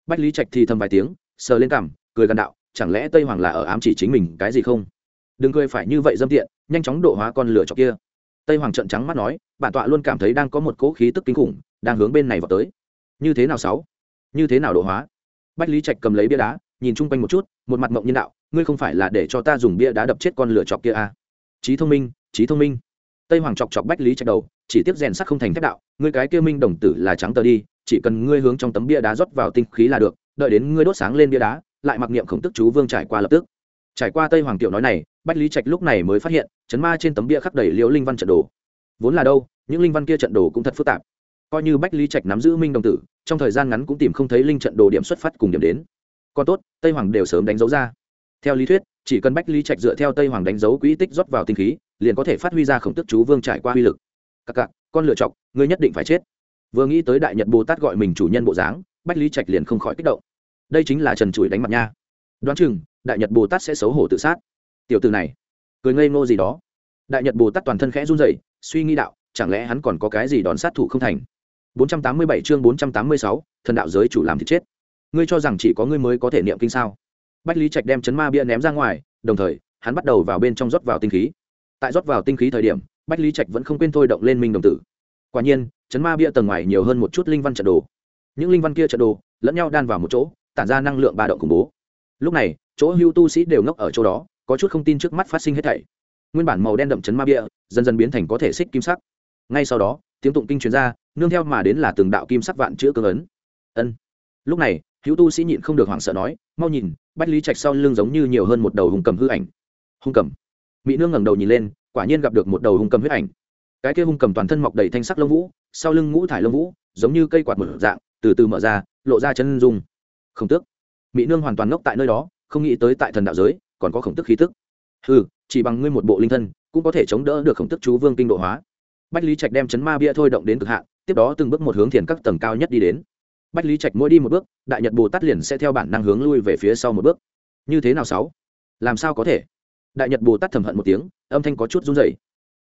Bách lý trạch thì thầm vài tiếng, sờ lên cằm, cười gần đạo, chẳng lẽ tây hoàng là ở ám chỉ chính mình cái gì không? Đừng cười phải như vậy dâm tiện, nhanh chóng độ hóa con lửa chọc kia tây hoàng trận trắng mắt nói, bản tọa luôn cảm thấy đang có một cỗ khí tức kinh khủng, đang hướng bên này vào tới. Như thế nào sáu? Như thế nào độ hóa? Bách lý trạch cầm lấy bia đá, nhìn chung quanh một chút, một mặt mộng nhân đạo, ngươi không phải là để cho ta dùng bia đá đập chết con lửa chọc kia à? trí thông minh trí thông minh. Tây hoàng chọc chọc bách lý trạch đầu, chỉ tiếp rèn sắc không thành thép đạo, ngươi cái kia minh đồng tử là trắng tờ đi, chỉ cần ngươi hướng trong tấm bia đá rót vào tinh khí là được, đợi đến ngươi đốt sáng lên bia đá, lại mặc niệm khổng tức chú vương trải qua lập tức. Trải qua tây hoàng tiểu nói này, bách lý trạch lúc này mới phát hiện chấn ma trên tấm bia khắc đầy liễu linh văn trận đồ. Vốn là đâu, những linh văn kia trận đồ cũng thật phức tạp. Coi như bách lý trạch nắm giữ minh đồng tử, trong thời gian ngắn cũng tìm không thấy linh trận đồ điểm xuất phát cùng điểm đến. Còn tốt, tây hoàng đều sớm đánh dấu ra. Theo lý thuyết, chỉ cần bách lý trạch dựa theo tây hoàng đánh dấu quỹ tích rót vào tinh khí, liền có thể phát huy ra khổng tức chú vương trải qua uy lực. Cặc cặc con lựa chọc ngươi nhất định phải chết. Vừa nghĩ tới đại nhật bồ tát gọi mình chủ nhân bộ dáng, bách lý trạch liền không khỏi kích động. Đây chính là trần chùi đánh mặt nha. Đoán chừng, đại nhật bồ tát sẽ xấu hổ tự sát. Tiểu từ này cười ngây ngô gì đó. Đại nhật bồ tát toàn thân khẽ run rẩy suy nghĩ đạo chẳng lẽ hắn còn có cái gì đòn sát thủ không thành? 487 chương 486, thần đạo giới chủ làm thì chết. Ngươi cho rằng chỉ có ngươi mới có thể niệm kinh sao? Bách lý trạch đem chấn ma bia ném ra ngoài đồng thời hắn bắt đầu vào bên trong rót vào tinh khí. Tại rót vào tinh khí thời điểm bách lý trạch vẫn không quên thôi động lên minh đồng tử. Quả nhiên chấn ma bia tầng ngoài nhiều hơn một chút linh văn trận đồ. Những linh văn kia trận đồ lẫn nhau đan vào một chỗ tản ra năng lượng ba động khủng bố. Lúc này chỗ hưu tu sĩ đều ngốc ở chỗ đó có chút không tin trước mắt phát sinh hết thảy. Nguyên bản màu đen đậm chấn ma bia dần dần biến thành có thể xích kim sắc. Ngay sau đó, tiếng tụng kinh truyền ra, nương theo mà đến là từng đạo kim sắc vạn chữ cương ấn. Ân. Lúc này, hữu tu sĩ nhịn không được hoảng sợ nói, mau nhìn, bách lý trạch sau lưng giống như nhiều hơn một đầu hùng cầm hư ảnh. Hung cầm. Mỹ nương ngẩng đầu nhìn lên, quả nhiên gặp được một đầu hung cầm huyết ảnh. Cái kia hung cầm toàn thân mọc đầy thanh sắc lông vũ, sau lưng ngũ thải lông vũ, giống như cây quạt mở dạng, từ từ mở ra, lộ ra chân dung. Không tước. Mỹ nương hoàn toàn ngốc tại nơi đó, không nghĩ tới tại thần đạo giới còn có khổng tức khí tức. Ừ chỉ bằng ngươi một bộ linh thân, cũng có thể chống đỡ được khổng tức chú vương kinh độ hóa. Bách lý trạch đem chấn ma bia thôi động đến cực hạn, tiếp đó từng bước một hướng thiền các tầng cao nhất đi đến. Bách lý trạch mỗi đi một bước, đại nhật bồ tát liền sẽ theo bản năng hướng lui về phía sau một bước. Như thế nào sáu? Làm sao có thể? Đại nhật bồ tát thầm hận một tiếng, âm thanh có chút run rẩy.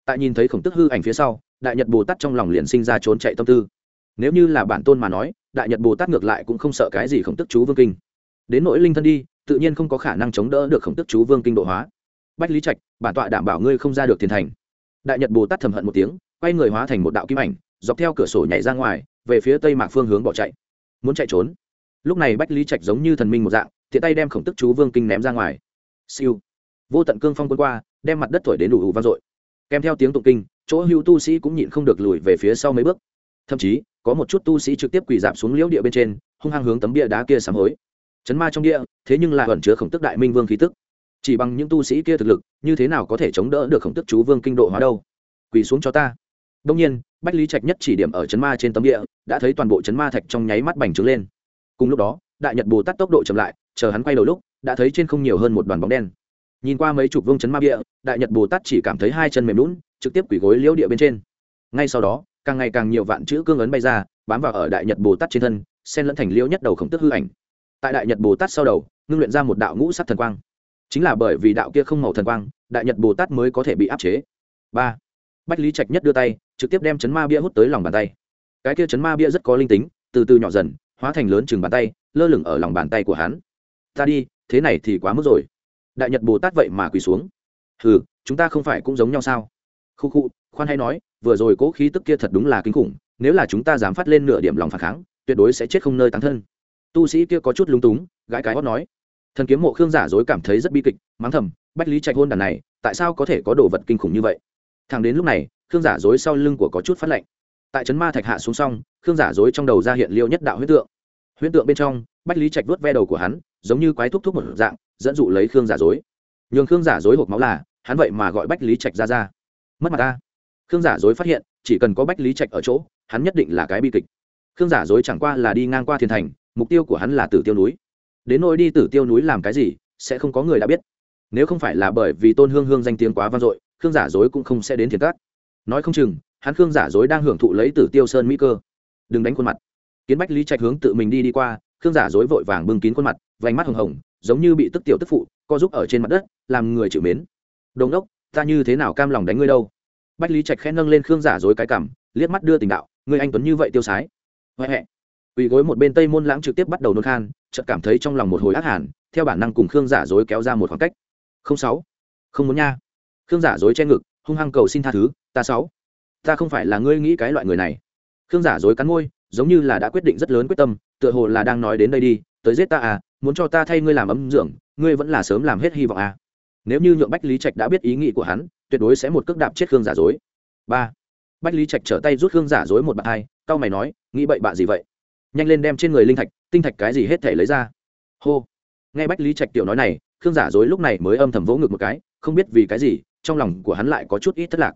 Tại nhìn thấy khổng tức hư ảnh phía sau, đại nhật bồ tát trong lòng liền sinh ra trốn chạy tâm tư. Nếu như là bản tôn mà nói, đại nhật bồ tát ngược lại cũng không sợ cái gì khổng tức chú vương kinh. Đến nỗi linh thân đi tự nhiên không có khả năng chống đỡ được khổng tức chú vương kinh độ hóa. Bách lý trạch, bản tọa đảm bảo ngươi không ra được thiên thành. Đại nhật bồ tát thầm hận một tiếng, quay người hóa thành một đạo kim ảnh, dọc theo cửa sổ nhảy ra ngoài, về phía tây mạc phương hướng bỏ chạy. Muốn chạy trốn? Lúc này bách lý trạch giống như thần minh một dạng thiện tay đem khổng tức chú vương kinh ném ra ngoài. Siêu. Vô tận cương phong quân qua, đem mặt đất thổi đến đủ ủ vang dội. Kèm theo tiếng tụng kinh, chỗ hữu tu sĩ cũng nhịn không được lùi về phía sau mấy bước. Thậm chí, có một chút tu sĩ trực tiếp quỳ dạp xuống liễu địa bên trên, hung hăng hướng tấm bia đá kia sám hối chấn ma trong địa thế nhưng lại ẩn chứa khổng tức đại minh vương khí tức. Chỉ bằng những tu sĩ kia thực lực như thế nào có thể chống đỡ được khổng tức chú vương kinh độ hóa đâu? Quỳ xuống cho ta. Đông nhiên bách lý trạch nhất chỉ điểm ở chấn ma trên tấm địa đã thấy toàn bộ chấn ma thạch trong nháy mắt bành trướng lên. Cùng lúc đó đại nhật bồ tát tốc độ chậm lại chờ hắn quay đầu lúc đã thấy trên không nhiều hơn một đoàn bóng đen. Nhìn qua mấy chục vương chấn ma địa, đại nhật bồ tát chỉ cảm thấy hai chân mềm lún trực tiếp quỳ gối liễu địa bên trên. Ngay sau đó càng ngày càng nhiều vạn chữ cương ấn bay ra bám vào ở đại nhật bồ tát trên thân xen lẫn thành liễu nhất đầu khổng tức hư ảnh tại đại nhật bồ tát sau đầu ngưng luyện ra một đạo ngũ sắc thần quang chính là bởi vì đạo kia không màu thần quang đại nhật bồ tát mới có thể bị áp chế ba bách lý trạch nhất đưa tay trực tiếp đem chấn ma bia hút tới lòng bàn tay cái kia chấn ma bia rất có linh tính từ từ nhỏ dần hóa thành lớn chừng bàn tay lơ lửng ở lòng bàn tay của hắn ta đi thế này thì quá mức rồi đại nhật bồ tát vậy mà quỳ xuống hừ chúng ta không phải cũng giống nhau sao khu khu khoan hay nói vừa rồi cố khí tức kia thật đúng là kinh khủng nếu là chúng ta dám phát lên nửa điểm lòng phản kháng tuyệt đối sẽ chết không nơi tán thân tu sĩ kia có chút lúng túng, gãi cái hót nói, thần kiếm mộ khương giả dối cảm thấy rất bi kịch, mắng thầm, bách lý trạch hôn đàn này, tại sao có thể có đồ vật kinh khủng như vậy? Thằng đến lúc này, khương giả dối sau lưng của có chút phát lạnh. Tại trấn ma thạch hạ xuống xong, khương giả dối trong đầu ra hiện liêu nhất đạo huyết tượng. Huyết tượng bên trong, bách lý trạch vớt ve đầu của hắn, giống như quái thúc thúc một dạng, dẫn dụ lấy khương giả dối. Nhường khương giả dối hộp máu là, hắn vậy mà gọi bách lý trạch ra ra. Mất mặt ta. Khương giả dối phát hiện, chỉ cần có bách lý trạch ở chỗ, hắn nhất định là cái bi kịch. Khương giả dối chẳng qua là đi ngang qua thiên thành mục tiêu của hắn là tử tiêu núi. Đến nỗi đi tử tiêu núi làm cái gì, sẽ không có người đã biết. Nếu không phải là bởi vì tôn hương hương danh tiếng quá vang dội, khương giả dối cũng không sẽ đến thiệt cát nói không chừng, hắn khương giả dối đang hưởng thụ lấy tử tiêu sơn mỹ cơ. Đừng đánh khuôn mặt. Kiến bách lý trạch hướng tự mình đi đi qua, khương giả dối vội vàng bưng kín khuôn mặt, vành mắt hồng hồng, giống như bị tức tiểu tức phụ, co giúp ở trên mặt đất, làm người chịu mến. Đồn đốc ta như thế nào cam lòng đánh ngươi đâu? Bách lý trạch khẽ nâng lên khương giả dối cái cảm liếc mắt đưa tình đạo người anh tuấn như vậy tiêu sái. Huệ quỳ gối một bên tây môn lãng trực tiếp bắt đầu nôn khan, chợt cảm thấy trong lòng một hồi ác hẳn theo bản năng cùng khương giả dối kéo ra một khoảng cách. Không sáu, không muốn nha. Khương giả dối che ngực, hung hăng cầu xin tha thứ, ta sáu, ta không phải là ngươi nghĩ cái loại người này. Khương giả dối cắn môi, giống như là đã quyết định rất lớn quyết tâm, tựa hồ là đang nói đến đây đi, tới giết ta à muốn cho ta thay ngươi làm ấm dưỡng, ngươi vẫn là sớm làm hết hy vọng à. Nếu như nhượng bách lý trạch đã biết ý nghĩ của hắn, tuyệt đối sẽ một cước đạp chết khương giả dối. Ba, bách lý trạch trở tay rút khương giả dối một bạt hai, cau mày nói, nghĩ bậy bạ gì vậy? Nhanh lên đem trên người linh thạch, tinh thạch cái gì hết thể lấy ra. Hô. Nghe bách lý trạch tiểu nói này, khương giả dối lúc này mới âm thầm vỗ ngực một cái, không biết vì cái gì, trong lòng của hắn lại có chút ít thất lạc.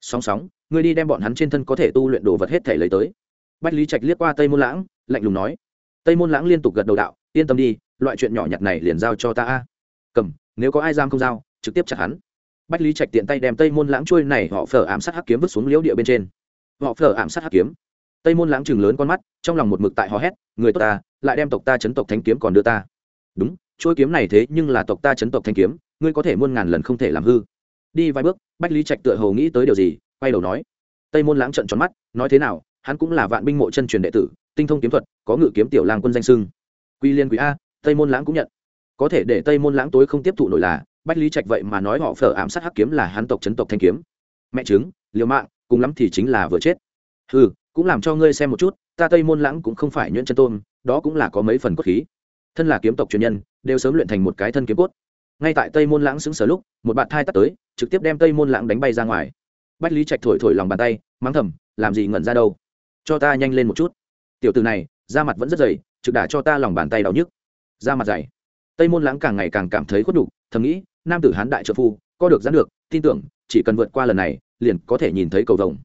Sóng sóng, ngươi đi đem bọn hắn trên thân có thể tu luyện đồ vật hết thể lấy tới. Bách lý trạch liếc qua tây môn lãng, lạnh lùng nói. Tây môn lãng liên tục gật đầu đạo, yên tâm đi, loại chuyện nhỏ nhặt này liền giao cho ta a. Cầm, nếu có ai giam không giao, trực tiếp chặt hắn. Bách lý trạch tiện tay đem tây môn lãng trôi này họ phở ảm sát hắc kiếm vứt xuống liễu địa bên trên. Họ phở ảm sát hắc kiếm tây môn lãng chừng lớn con mắt, trong lòng một mực tại hò hét, người tốt ta, lại đem tộc ta chấn tộc thanh kiếm còn đưa ta. Đúng, chuôi kiếm này thế nhưng là tộc ta chấn tộc thanh kiếm, ngươi có thể muôn ngàn lần không thể làm hư. Đi vài bước, bách lý trạch tựa hồ nghĩ tới điều gì, quay đầu nói. Tây môn lãng trận tròn mắt, nói thế nào, hắn cũng là vạn binh mộ chân truyền đệ tử, tinh thông kiếm thuật, có ngự kiếm tiểu lang quân danh sưng quy liên quý a, tây môn lãng cũng nhận. Có thể để tây môn lãng tối không tiếp thụ nổi là, bách lý trạch vậy mà nói họ phở ảm sát hắc kiếm là hắn tộc chấn tộc thanh kiếm. Mẹ chứng, liều mạng, cùng lắm thì chính là vừa chết. Ừ cũng làm cho ngươi xem một chút, ta tây môn lãng cũng không phải nhuyễn chân tôn, đó cũng là có mấy phần cốt khí. Thân là kiếm tộc truyền nhân, đều sớm luyện thành một cái thân kiếm cốt. Ngay tại tây môn lãng xứng sở lúc, một bạn thai tắt tới, trực tiếp đem tây môn lãng đánh bay ra ngoài. Bách lý trạch thổi thổi lòng bàn tay, mắng thầm, làm gì ngẩn ra đâu? Cho ta nhanh lên một chút. Tiểu từ này, da mặt vẫn rất dày, trực đả cho ta lòng bàn tay đau nhức. Da mặt dày. Tây môn lãng càng ngày càng cảm thấy khuất đục thầm nghĩ, nam tử hán đại trợ phu, có được gián được, tin tưởng, chỉ cần vượt qua lần này, liền có thể nhìn thấy cầu vồng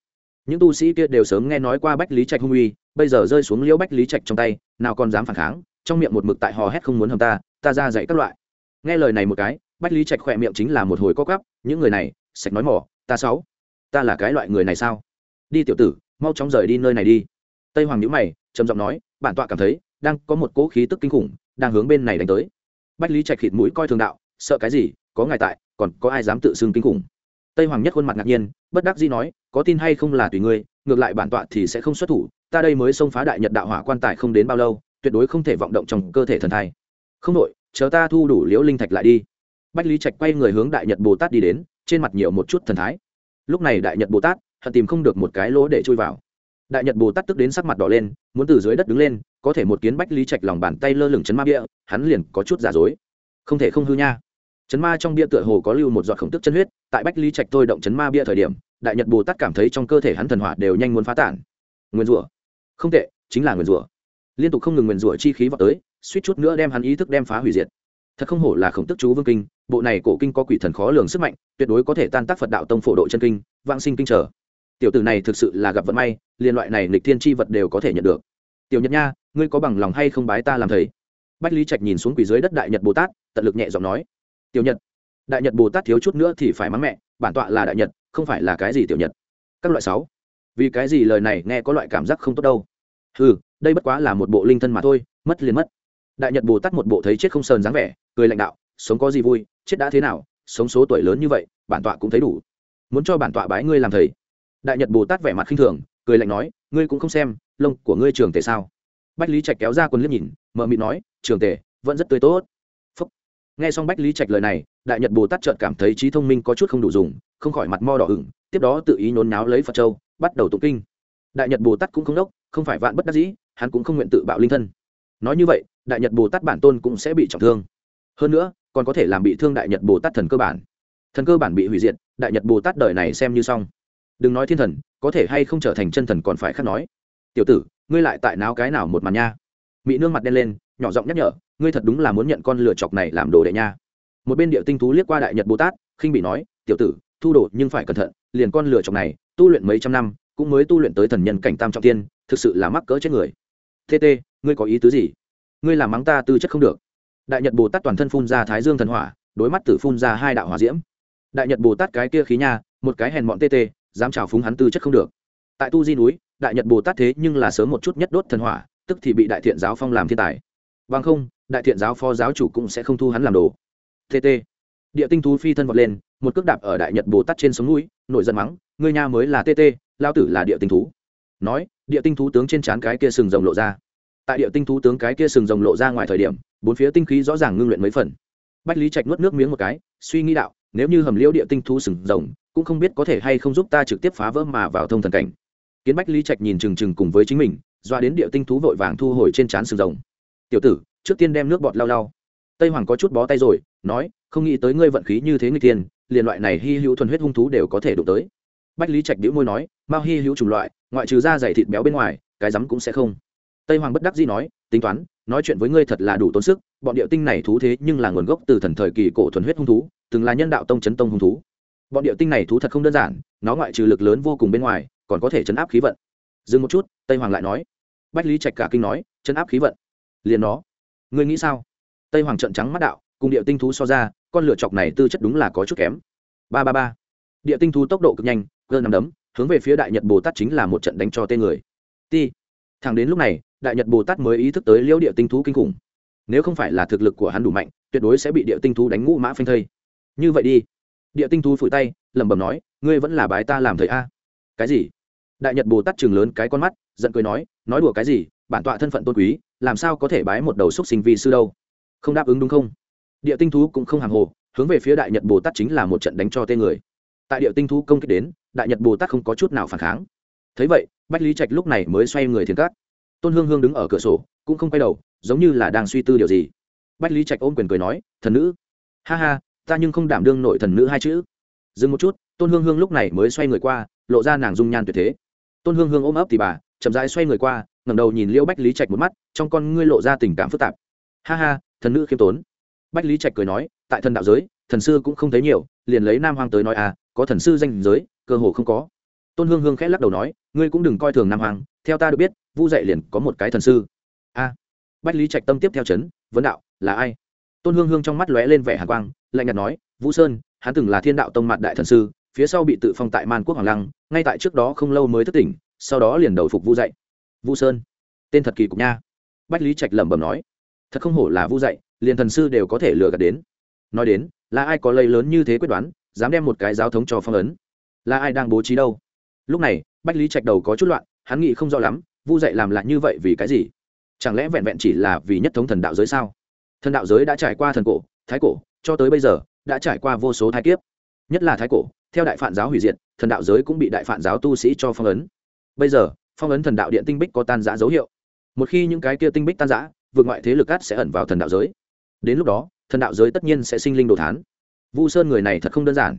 những tu sĩ kia đều sớm nghe nói qua bách lý trạch hung uy, bây giờ rơi xuống liễu bách lý trạch trong tay, nào còn dám phản kháng, trong miệng một mực tại hò hét không muốn hầm ta ta ra dạy các loại. Nghe lời này một cái, bách lý trạch khỏe miệng chính là một hồi co cắp những người này, sạch nói mỏ, ta sáu, ta là cái loại người này sao? Đi tiểu tử, mau chóng rời đi nơi này đi. Tây hoàng nhữ mày, trầm giọng nói, bản tọa cảm thấy, đang có một cỗ khí tức kinh khủng, đang hướng bên này đánh tới. Bách lý trạch khịt mũi coi thường đạo, sợ cái gì, có ngài tại, còn có ai dám tự xưng kinh khủng? Tây hoàng nhất khuôn mặt ngạc nhiên, bất đắc dĩ nói, có tin hay không là tùy ngươi, ngược lại bản tọa thì sẽ không xuất thủ, ta đây mới xông phá đại nhật đạo hỏa quan tài không đến bao lâu, tuyệt đối không thể vọng động trong cơ thể thần thai. Không đội, chờ ta thu đủ liễu linh thạch lại đi. Bách lý trạch quay người hướng đại nhật bồ tát đi đến, trên mặt nhiều một chút thần thái. Lúc này đại nhật bồ tát, hận tìm không được một cái lỗ để chui vào. Đại nhật bồ tát tức đến sắc mặt đỏ lên, muốn từ dưới đất đứng lên, có thể một kiến bách lý trạch lòng bàn tay lơ lửng chấn ma bia, hắn liền có chút giả dối. Không thể không hư nha. Chấn ma trong bia tựa hồ có lưu một giọt khổng tức chân huyết tại bách lý trạch tôi động chấn ma bia thời điểm, đại nhật bồ tát cảm thấy trong cơ thể hắn thần hỏa đều nhanh muốn phá tản. Nguyên rủa. Không tệ, chính là nguyên rủa. Liên tục không ngừng nguyên rủa chi khí vào tới, suýt chút nữa đem hắn ý thức đem phá hủy diệt. Thật không hổ là khổng tức chú vương kinh, bộ này cổ kinh có quỷ thần khó lường sức mạnh, tuyệt đối có thể tan tác phật đạo tông phổ độ chân kinh vang sinh kinh trở. Tiểu tử này thực sự là gặp vận may, liên loại này lịch thiên chi vật đều có thể nhận được. Tiểu nhật nha, ngươi có bằng lòng hay không bái ta làm thầy? Bách lý trạch nhìn xuống quỷ dưới đất đại nhật bồ tát, tận lực nhẹ giọng nói. Tiểu nhật đại nhật bồ tát thiếu chút nữa thì phải mắng mẹ bản tọa là đại nhật không phải là cái gì tiểu nhật các loại sáu vì cái gì lời này nghe có loại cảm giác không tốt đâu ừ đây bất quá là một bộ linh thân mà thôi mất liền mất đại nhật bồ tát một bộ thấy chết không sờn dáng vẻ cười lãnh đạo sống có gì vui chết đã thế nào sống số tuổi lớn như vậy bản tọa cũng thấy đủ muốn cho bản tọa bái ngươi làm thầy đại nhật bồ tát vẻ mặt khinh thường cười lạnh nói ngươi cũng không xem lông của ngươi trường tề sao bách lý trạch kéo ra quần liếc nhìn mợ mịt nói trường tề vẫn rất tươi tốt nghe xong bách lý trạch lời này đại nhật bồ tát chợt cảm thấy trí thông minh có chút không đủ dùng không khỏi mặt mo đỏ hửng, tiếp đó tự ý nhốn náo lấy phật châu bắt đầu tụng kinh. Đại nhật bồ tát cũng không đốc không phải vạn bất đắc dĩ hắn cũng không nguyện tự bạo linh thân. Nói như vậy đại nhật bồ tát bản tôn cũng sẽ bị trọng thương. Hơn nữa còn có thể làm bị thương đại nhật bồ tát thần cơ bản. Thần cơ bản bị hủy diệt đại nhật bồ tát đời này xem như xong. Đừng nói thiên thần có thể hay không trở thành chân thần còn phải khác nói. Tiểu tử ngươi lại tại náo cái nào một màn nha? Mỹ nương mặt đen lên nhỏ giọng nhắc nhở, ngươi thật đúng là muốn nhận con lửa chọc này làm đồ đệ nha. Một bên địa tinh thú liếc qua đại nhật bồ tát khinh bị nói, tiểu tử, thu đồ nhưng phải cẩn thận, liền con lửa chọc này, tu luyện mấy trăm năm, cũng mới tu luyện tới thần nhân cảnh tam trọng tiên, thực sự là mắc cỡ chết người. Tt ngươi có ý tứ gì? Ngươi làm mắng ta tư chất không được. Đại nhật bồ tát toàn thân phun ra thái dương thần hỏa, đối mắt tử phun ra hai đạo hỏa diễm. Đại nhật bồ tát cái kia khí nha, một cái hèn mọn tt dám trào phúng hắn tư chất không được. Tại tu di núi, đại nhật bồ tát thế nhưng là sớm một chút nhất đốt thần hỏa, tức thì bị đại thiện giáo phong làm thiên tài bằng không, đại thiện giáo phó giáo chủ cũng sẽ không thu hắn làm đồ. Tt địa tinh thú phi thân vọt lên, một cước đạp ở đại nhật bồ tát trên sống núi, nổi giận mắng, ngươi nha mới là tt lao tử là địa tinh thú. Nói, địa tinh thú tướng trên trán cái kia sừng rồng lộ ra. Tại địa tinh thú tướng cái kia sừng rồng lộ ra ngoài thời điểm, bốn phía tinh khí rõ ràng ngưng luyện mấy phần. Bách lý trạch nuốt nước miếng một cái, suy nghĩ đạo, nếu như hầm liễu địa tinh thú sừng rồng, cũng không biết có thể hay không giúp ta trực tiếp phá vỡ mà vào thông thần cảnh. Kiến bách lý trạch nhìn trừng trừng cùng với chính mình, doa đến địa tinh thú vội vàng thu hồi trên trán sừng rồng tiểu tử, trước tiên đem nước bọt lau lau. Tây hoàng có chút bó tay rồi, nói, không nghĩ tới ngươi vận khí như thế người tiên liền loại này hy hữu thuần huyết hung thú đều có thể đụng tới. Bách lý trạch đĩu môi nói mao hy hữu chủng loại, ngoại trừ da dày thịt béo bên ngoài, cái rắm cũng sẽ không. Tây hoàng bất đắc dĩ nói, tính toán, nói chuyện với ngươi thật là đủ tốn sức, bọn địa tinh này thú thế nhưng là nguồn gốc từ thần thời kỳ cổ thuần huyết hung thú, từng là nhân đạo tông chấn tông hung thú. Bọn địa tinh này thú thật không đơn giản, nó ngoại trừ lực lớn vô cùng bên ngoài, còn có thể chấn áp khí vận. Dừng một chút, tây hoàng lại nói. Bách lý trạch cả kinh nói, chấn áp khí vận liền nó. Ngươi nghĩ sao? Tây hoàng trận trắng mắt đạo, cùng địa tinh thú so ra, con lửa chọc này tư chất đúng là có chút kém. Ba ba ba. Địa tinh thú tốc độ cực nhanh, cơ nằm đấm, hướng về phía đại nhật bồ tát chính là một trận đánh cho tên người. Ti. Thẳng đến lúc này, đại nhật bồ tát mới ý thức tới liễu địa tinh thú kinh khủng. Nếu không phải là thực lực của hắn đủ mạnh, tuyệt đối sẽ bị địa tinh thú đánh ngũ mã phanh thây. Như vậy đi. Địa tinh thú phủi tay, lẩm bẩm nói, ngươi vẫn là bái ta làm thầy a. Cái gì? Đại nhật bồ tát chừng lớn cái con mắt, giận cười nói nói đùa cái gì? Bản tọa thân phận tôn quý làm sao có thể bái một đầu xúc sinh vi sư đâu? Không đáp ứng đúng không? Địa tinh thú cũng không hàng hồ, hướng về phía đại nhật bồ tát chính là một trận đánh cho tên người. Tại địa tinh thú công kích đến, đại nhật bồ tát không có chút nào phản kháng. Thấy vậy, bách lý trạch lúc này mới xoay người thiền cát. Tôn hương hương đứng ở cửa sổ, cũng không quay đầu, giống như là đang suy tư điều gì. Bách lý trạch ôm quyền cười nói, thần nữ. Ha ha, ta nhưng không đảm đương nội thần nữ hai chữ. Dừng một chút, tôn hương hương lúc này mới xoay người qua, lộ ra nàng dung nhan tuyệt thế. Tôn hương hương ôm ấp thì bà, chậm rãi xoay người qua ngẩng đầu nhìn liêu bách lý trạch một mắt, trong con ngươi lộ ra tình cảm phức tạp. Ha ha, thần nữ khiêm tốn. Bách lý trạch cười nói, tại thần đạo giới, thần sư cũng không thấy nhiều, liền lấy nam hoàng tới nói à có thần sư danh giới, cơ hồ không có. Tôn hương hương khẽ lắc đầu nói, ngươi cũng đừng coi thường nam hoàng theo ta được biết, vu dạy liền có một cái thần sư. A. Bách lý trạch tâm tiếp theo chấn, vấn đạo, là ai? Tôn hương hương trong mắt lóe lên vẻ hạ quang, lạnh nhạt nói, vũ sơn, hắn từng là thiên đạo tông mạn đại thần sư, phía sau bị tự phong tại man quốc hoàng lăng, ngay tại trước đó không lâu mới thất tỉnh, sau đó liền đầu phục vu dạy vu sơn. Tên thật kỳ cục nha. Bách lý trạch lẩm bẩm nói. Thật không hổ là vu dạy, liền thần sư đều có thể lừa gạt đến. Nói đến, là ai có lây lớn như thế quyết đoán, dám đem một cái giáo thống cho phong ấn? Là ai đang bố trí đâu? Lúc này, bách lý trạch đầu có chút loạn, hắn nghĩ không rõ lắm, vu dạy làm lại như vậy vì cái gì? Chẳng lẽ vẹn vẹn chỉ là vì nhất thống thần đạo giới sao? Thần đạo giới đã trải qua thần cổ, thái cổ, cho tới bây giờ, đã trải qua vô số thái kiếp. Nhất là thái cổ, theo đại phản giáo hủy diệt, thần đạo giới cũng bị đại phản giáo tu sĩ cho phong ấn. Bây giờ phong ấn thần đạo điện tinh bích có tan giã dấu hiệu. Một khi những cái kia tinh bích tan giã, vượt ngoại thế lực cát sẽ ẩn vào thần đạo giới. Đến lúc đó, thần đạo giới tất nhiên sẽ sinh linh đồ thán. Vu sơn người này thật không đơn giản.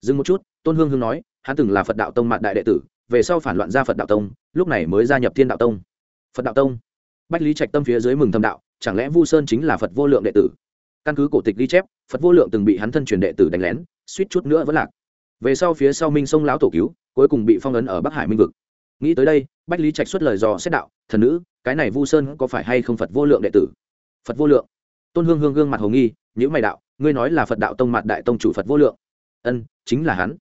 Dừng một chút, tôn hương hương nói, hắn từng là phật đạo tông mạn đại đệ tử, về sau phản loạn ra phật đạo tông, lúc này mới gia nhập thiên đạo tông. Phật đạo tông. Bách lý trạch tâm phía dưới mừng thâm đạo, chẳng lẽ vu sơn chính là phật vô lượng đệ tử? Căn cứ cổ tịch ghi chép, phật vô lượng từng bị hắn thân truyền đệ tử đánh lén, suýt chút nữa vẫn lạc. Về sau phía sau minh sông lão tổ cứu, cuối cùng bị phong ấn ở bắc hải minh vực nghĩ tới đây, bách lý trạch xuất lời dò xét đạo, thần nữ, cái này vu sơn có phải hay không phật vô lượng đệ tử? Phật vô lượng? Tôn hương hương gương mặt hồ nghi nhữ mày đạo, ngươi nói là phật đạo tông mặt đại tông chủ phật vô lượng? Ân, chính là hắn.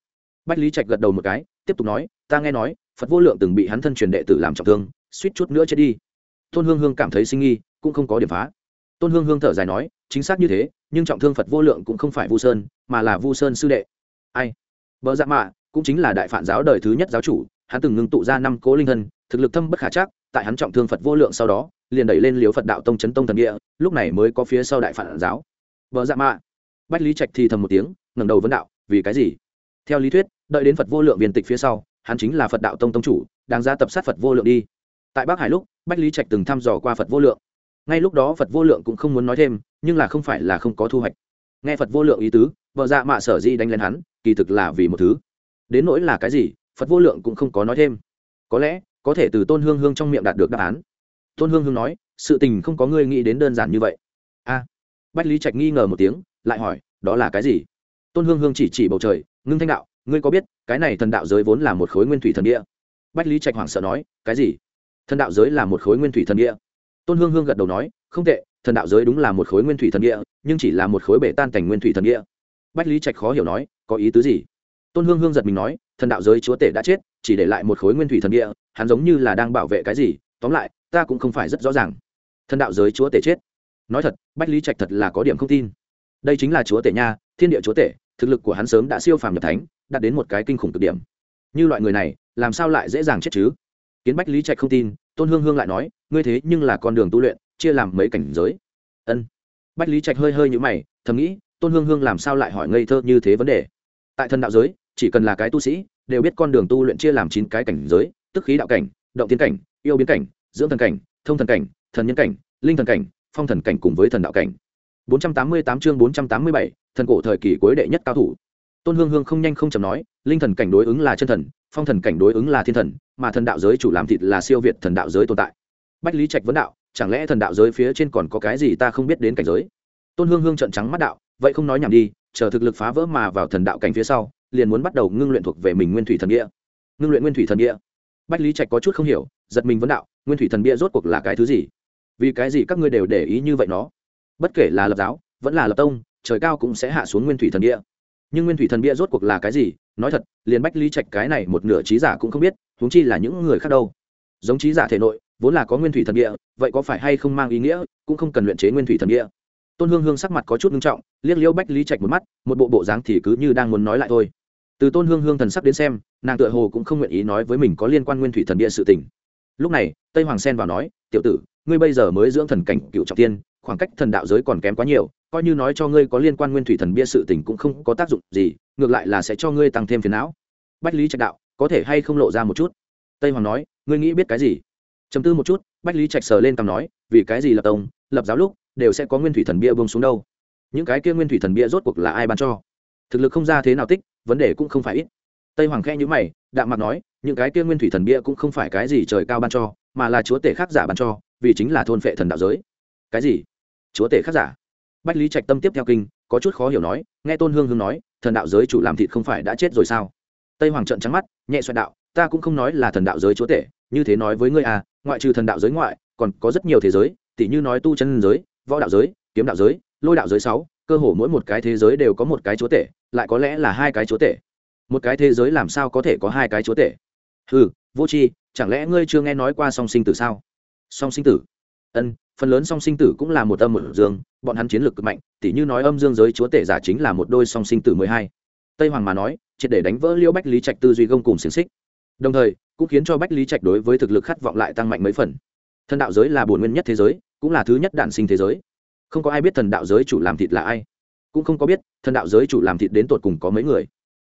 Bách lý trạch gật đầu một cái, tiếp tục nói, ta nghe nói, phật vô lượng từng bị hắn thân truyền đệ tử làm trọng thương, suýt chút nữa chết đi. Tôn hương hương cảm thấy sinh nghi, cũng không có điểm phá. Tôn hương hương thở dài nói, chính xác như thế, nhưng trọng thương phật vô lượng cũng không phải vu sơn, mà là vu sơn sư đệ. Ai? Vợ dạ mạ, cũng chính là đại phản giáo đời thứ nhất giáo chủ hắn từng ngưng tụ ra năm cố linh thân, thực lực thâm bất khả chắc, tại hắn trọng thương phật vô lượng sau đó, liền đẩy lên liều phật đạo tông chấn tông thần địa, lúc này mới có phía sau đại phản giáo. Vợ dạ mạ. Bách lý trạch thì thầm một tiếng, ngẩng đầu vấn đạo, vì cái gì? Theo lý thuyết, đợi đến phật vô lượng viên tịch phía sau, hắn chính là phật đạo tông tông chủ, đang ra tập sát phật vô lượng đi. Tại bắc hải lúc, bách lý trạch từng thăm dò qua phật vô lượng. Ngay lúc đó phật vô lượng cũng không muốn nói thêm, nhưng là không phải là không có thu hoạch. Nghe phật vô lượng ý tứ vợ dạ mạ sở di đánh lên hắn, kỳ thực là vì một thứ. Đến nỗi là cái gì phật vô lượng cũng không có nói thêm. Có lẽ, có thể từ tôn hương hương trong miệng đạt được đáp án. Tôn hương hương nói, sự tình không có ngươi nghĩ đến đơn giản như vậy. A. Bách lý trạch nghi ngờ một tiếng, lại hỏi, đó là cái gì? Tôn hương hương chỉ chỉ bầu trời, ngưng thanh đạo, ngươi có biết, cái này thần đạo giới vốn là một khối nguyên thủy thần địa? Bách lý trạch hoảng sợ nói, cái gì? Thần đạo giới là một khối nguyên thủy thần địa? Tôn hương hương gật đầu nói, không tệ, thần đạo giới đúng là một khối nguyên thủy thần địa, nhưng chỉ là một khối bể tan cảnh nguyên thủy thần địa. Bách lý trạch khó hiểu nói, có ý tứ gì? Tôn hương hương giật mình nói, thần đạo giới chúa tể đã chết, chỉ để lại một khối nguyên thủy thần địa, hắn giống như là đang bảo vệ cái gì, tóm lại, ta cũng không phải rất rõ ràng. Thần đạo giới chúa tể chết. Nói thật, bách lý trạch thật là có điểm không tin. Đây chính là chúa tể nha, thiên địa chúa tể, thực lực của hắn sớm đã siêu phàm nhập thánh, đạt đến một cái kinh khủng cực điểm. Như loại người này, làm sao lại dễ dàng chết chứ? Kiến bách lý trạch không tin, tôn hương hương lại nói, ngươi thế nhưng là con đường tu luyện, chia làm mấy cảnh giới. Ân. Bách lý trạch hơi hơi nhũ mày, thầm nghĩ, tôn hương hương làm sao lại hỏi ngây thơ như thế vấn đề? Tại thần đạo giới chỉ cần là cái tu sĩ đều biết con đường tu luyện chia làm chín cái cảnh giới tức khí đạo cảnh động tiến cảnh yêu biến cảnh dưỡng thần cảnh thông thần cảnh thần nhân cảnh linh thần cảnh phong thần cảnh cùng với thần đạo cảnh. 488 chương 487, thần cổ thời kỳ cuối đệ nhất cao thủ. Tôn hương hương không nhanh không chậm nói linh thần cảnh đối ứng là chân thần phong thần cảnh đối ứng là thiên thần mà thần đạo giới chủ làm thịt là siêu việt thần đạo giới tồn tại. Bách lý trạch vấn đạo chẳng lẽ thần đạo giới phía trên còn có cái gì ta không biết đến cảnh giới? Tôn hương hương trợn trắng mắt đạo vậy không nói nhảm đi chờ thực lực phá vỡ mà vào thần đạo cảnh phía sau, liền muốn bắt đầu ngưng luyện thuộc về mình nguyên thủy thần địa. Ngưng luyện nguyên thủy thần địa. Bách lý trạch có chút không hiểu, giật mình vấn đạo, nguyên thủy thần bia rốt cuộc là cái thứ gì? Vì cái gì các ngươi đều để ý như vậy nó? Bất kể là lập giáo, vẫn là lập tông, trời cao cũng sẽ hạ xuống nguyên thủy thần bia nhưng nguyên thủy thần bia rốt cuộc là cái gì? Nói thật, liền bách lý trạch cái này một nửa trí giả cũng không biết, huống chi là những người khác đâu. Giống trí giả thể nội, vốn là có nguyên thủy thần bia vậy có phải hay không mang ý nghĩa, cũng không cần luyện chế nguyên thủy thần bia tôn hương hương sắc mặt có chút nghiêm trọng, liếc liêu bách lý trạch một mắt, một bộ bộ dáng thì cứ như đang muốn nói lại thôi. Từ tôn hương hương thần sắc đến xem, nàng tựa hồ cũng không nguyện ý nói với mình có liên quan nguyên thủy thần bia sự tình. Lúc này, tây hoàng sen vào nói, tiểu tử, ngươi bây giờ mới dưỡng thần cảnh cựu trọng tiên, khoảng cách thần đạo giới còn kém quá nhiều, coi như nói cho ngươi có liên quan nguyên thủy thần bia sự tình cũng không có tác dụng gì, ngược lại là sẽ cho ngươi tăng thêm phiền não. Bách lý trạch đạo, có thể hay không lộ ra một chút? Tây hoàng nói, ngươi nghĩ biết cái gì? Chấm tư một chút, bách lý trạch sờ lên cằm nói, vì cái gì lập tông, lập giáo lúc đều sẽ có nguyên thủy thần bia bông xuống đâu. Những cái kia nguyên thủy thần bia rốt cuộc là ai ban cho? Thực lực không ra thế nào tích, vấn đề cũng không phải ít. Tây hoàng khe nhữ mày, đạm mặt nói, những cái kia nguyên thủy thần bia cũng không phải cái gì trời cao ban cho, mà là chúa tể khác giả ban cho, vì chính là thôn phệ thần đạo giới. Cái gì? Chúa tể khác giả? Bách lý trạch tâm tiếp theo kinh, có chút khó hiểu nói, nghe tôn hương hương nói, thần đạo giới chủ làm thịt không phải đã chết rồi sao? Tây hoàng trợn trắng mắt, nhẹ xoẹt đạo, ta cũng không nói là thần đạo giới chúa tể, như thế nói với ngươi à ngoại trừ thần đạo giới ngoại, còn có rất nhiều thế giới, tỉ như nói tu chân giới võ đạo giới, kiếm đạo giới, lôi đạo giới sáu, cơ hồ mỗi một cái thế giới đều có một cái chúa tể, lại có lẽ là hai cái chúa tể. Một cái thế giới làm sao có thể có hai cái chúa tể? Ừ vô c h i chẳng lẽ ngươi chưa nghe nói qua song sinh tử sao? Song sinh tử? Ân, phần lớn song sinh tử cũng là một âm một dương, bọn hắn chiến lược cực mạnh, tỉ như nói âm dương giới chúa tể giả chính là một đôi song sinh tử mười hai. Tây hoàng mà nói, triệt để đánh vỡ liêu bách lý trạch tư duy gông cùng xiềng xích. Đồng thời, cũng khiến cho bách lý trạch đối với thực lực khát vọng lại tăng mạnh mấy phần thần đạo giới là bổn nguyên nhất thế giới, cũng là thứ nhất đản sinh thế giới. Không có ai biết thần đạo giới chủ làm thịt là ai, cũng không có biết thần đạo giới chủ làm thịt đến tột cùng có mấy người.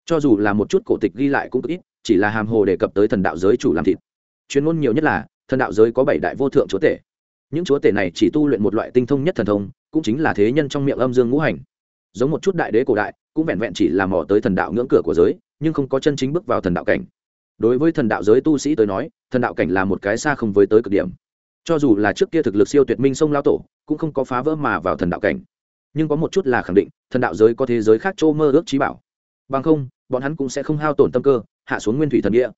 Cho dù là một chút cổ tịch ghi lại cũng cực ít, chỉ là hàm hồ đề cập tới thần đạo giới chủ làm thịt. Chuyên môn nhiều nhất là, thần đạo giới có bảy đại vô thượng chúa tể. Những chúa tể này chỉ tu luyện một loại tinh thông nhất thần thông, cũng chính là thế nhân trong miệng âm dương ngũ hành. Giống một chút đại đế cổ đại, cũng vẹn vẹn chỉ là mò tới thần đạo ngưỡng cửa của giới, nhưng không có chân chính bước vào thần đạo cảnh. Đối với thần đạo giới tu sĩ tới nói, thần đạo cảnh là một cái xa không với tới cực điểm cho dù là trước kia thực lực siêu tuyệt minh sông lao tổ, cũng không có phá vỡ mà vào thần đạo cảnh. Nhưng có một chút là khẳng định, thần đạo giới có thế giới khác chỗ mơ ước trí bảo. Bằng không, bọn hắn cũng sẽ không hao tổn tâm cơ, hạ xuống nguyên thủy thần bia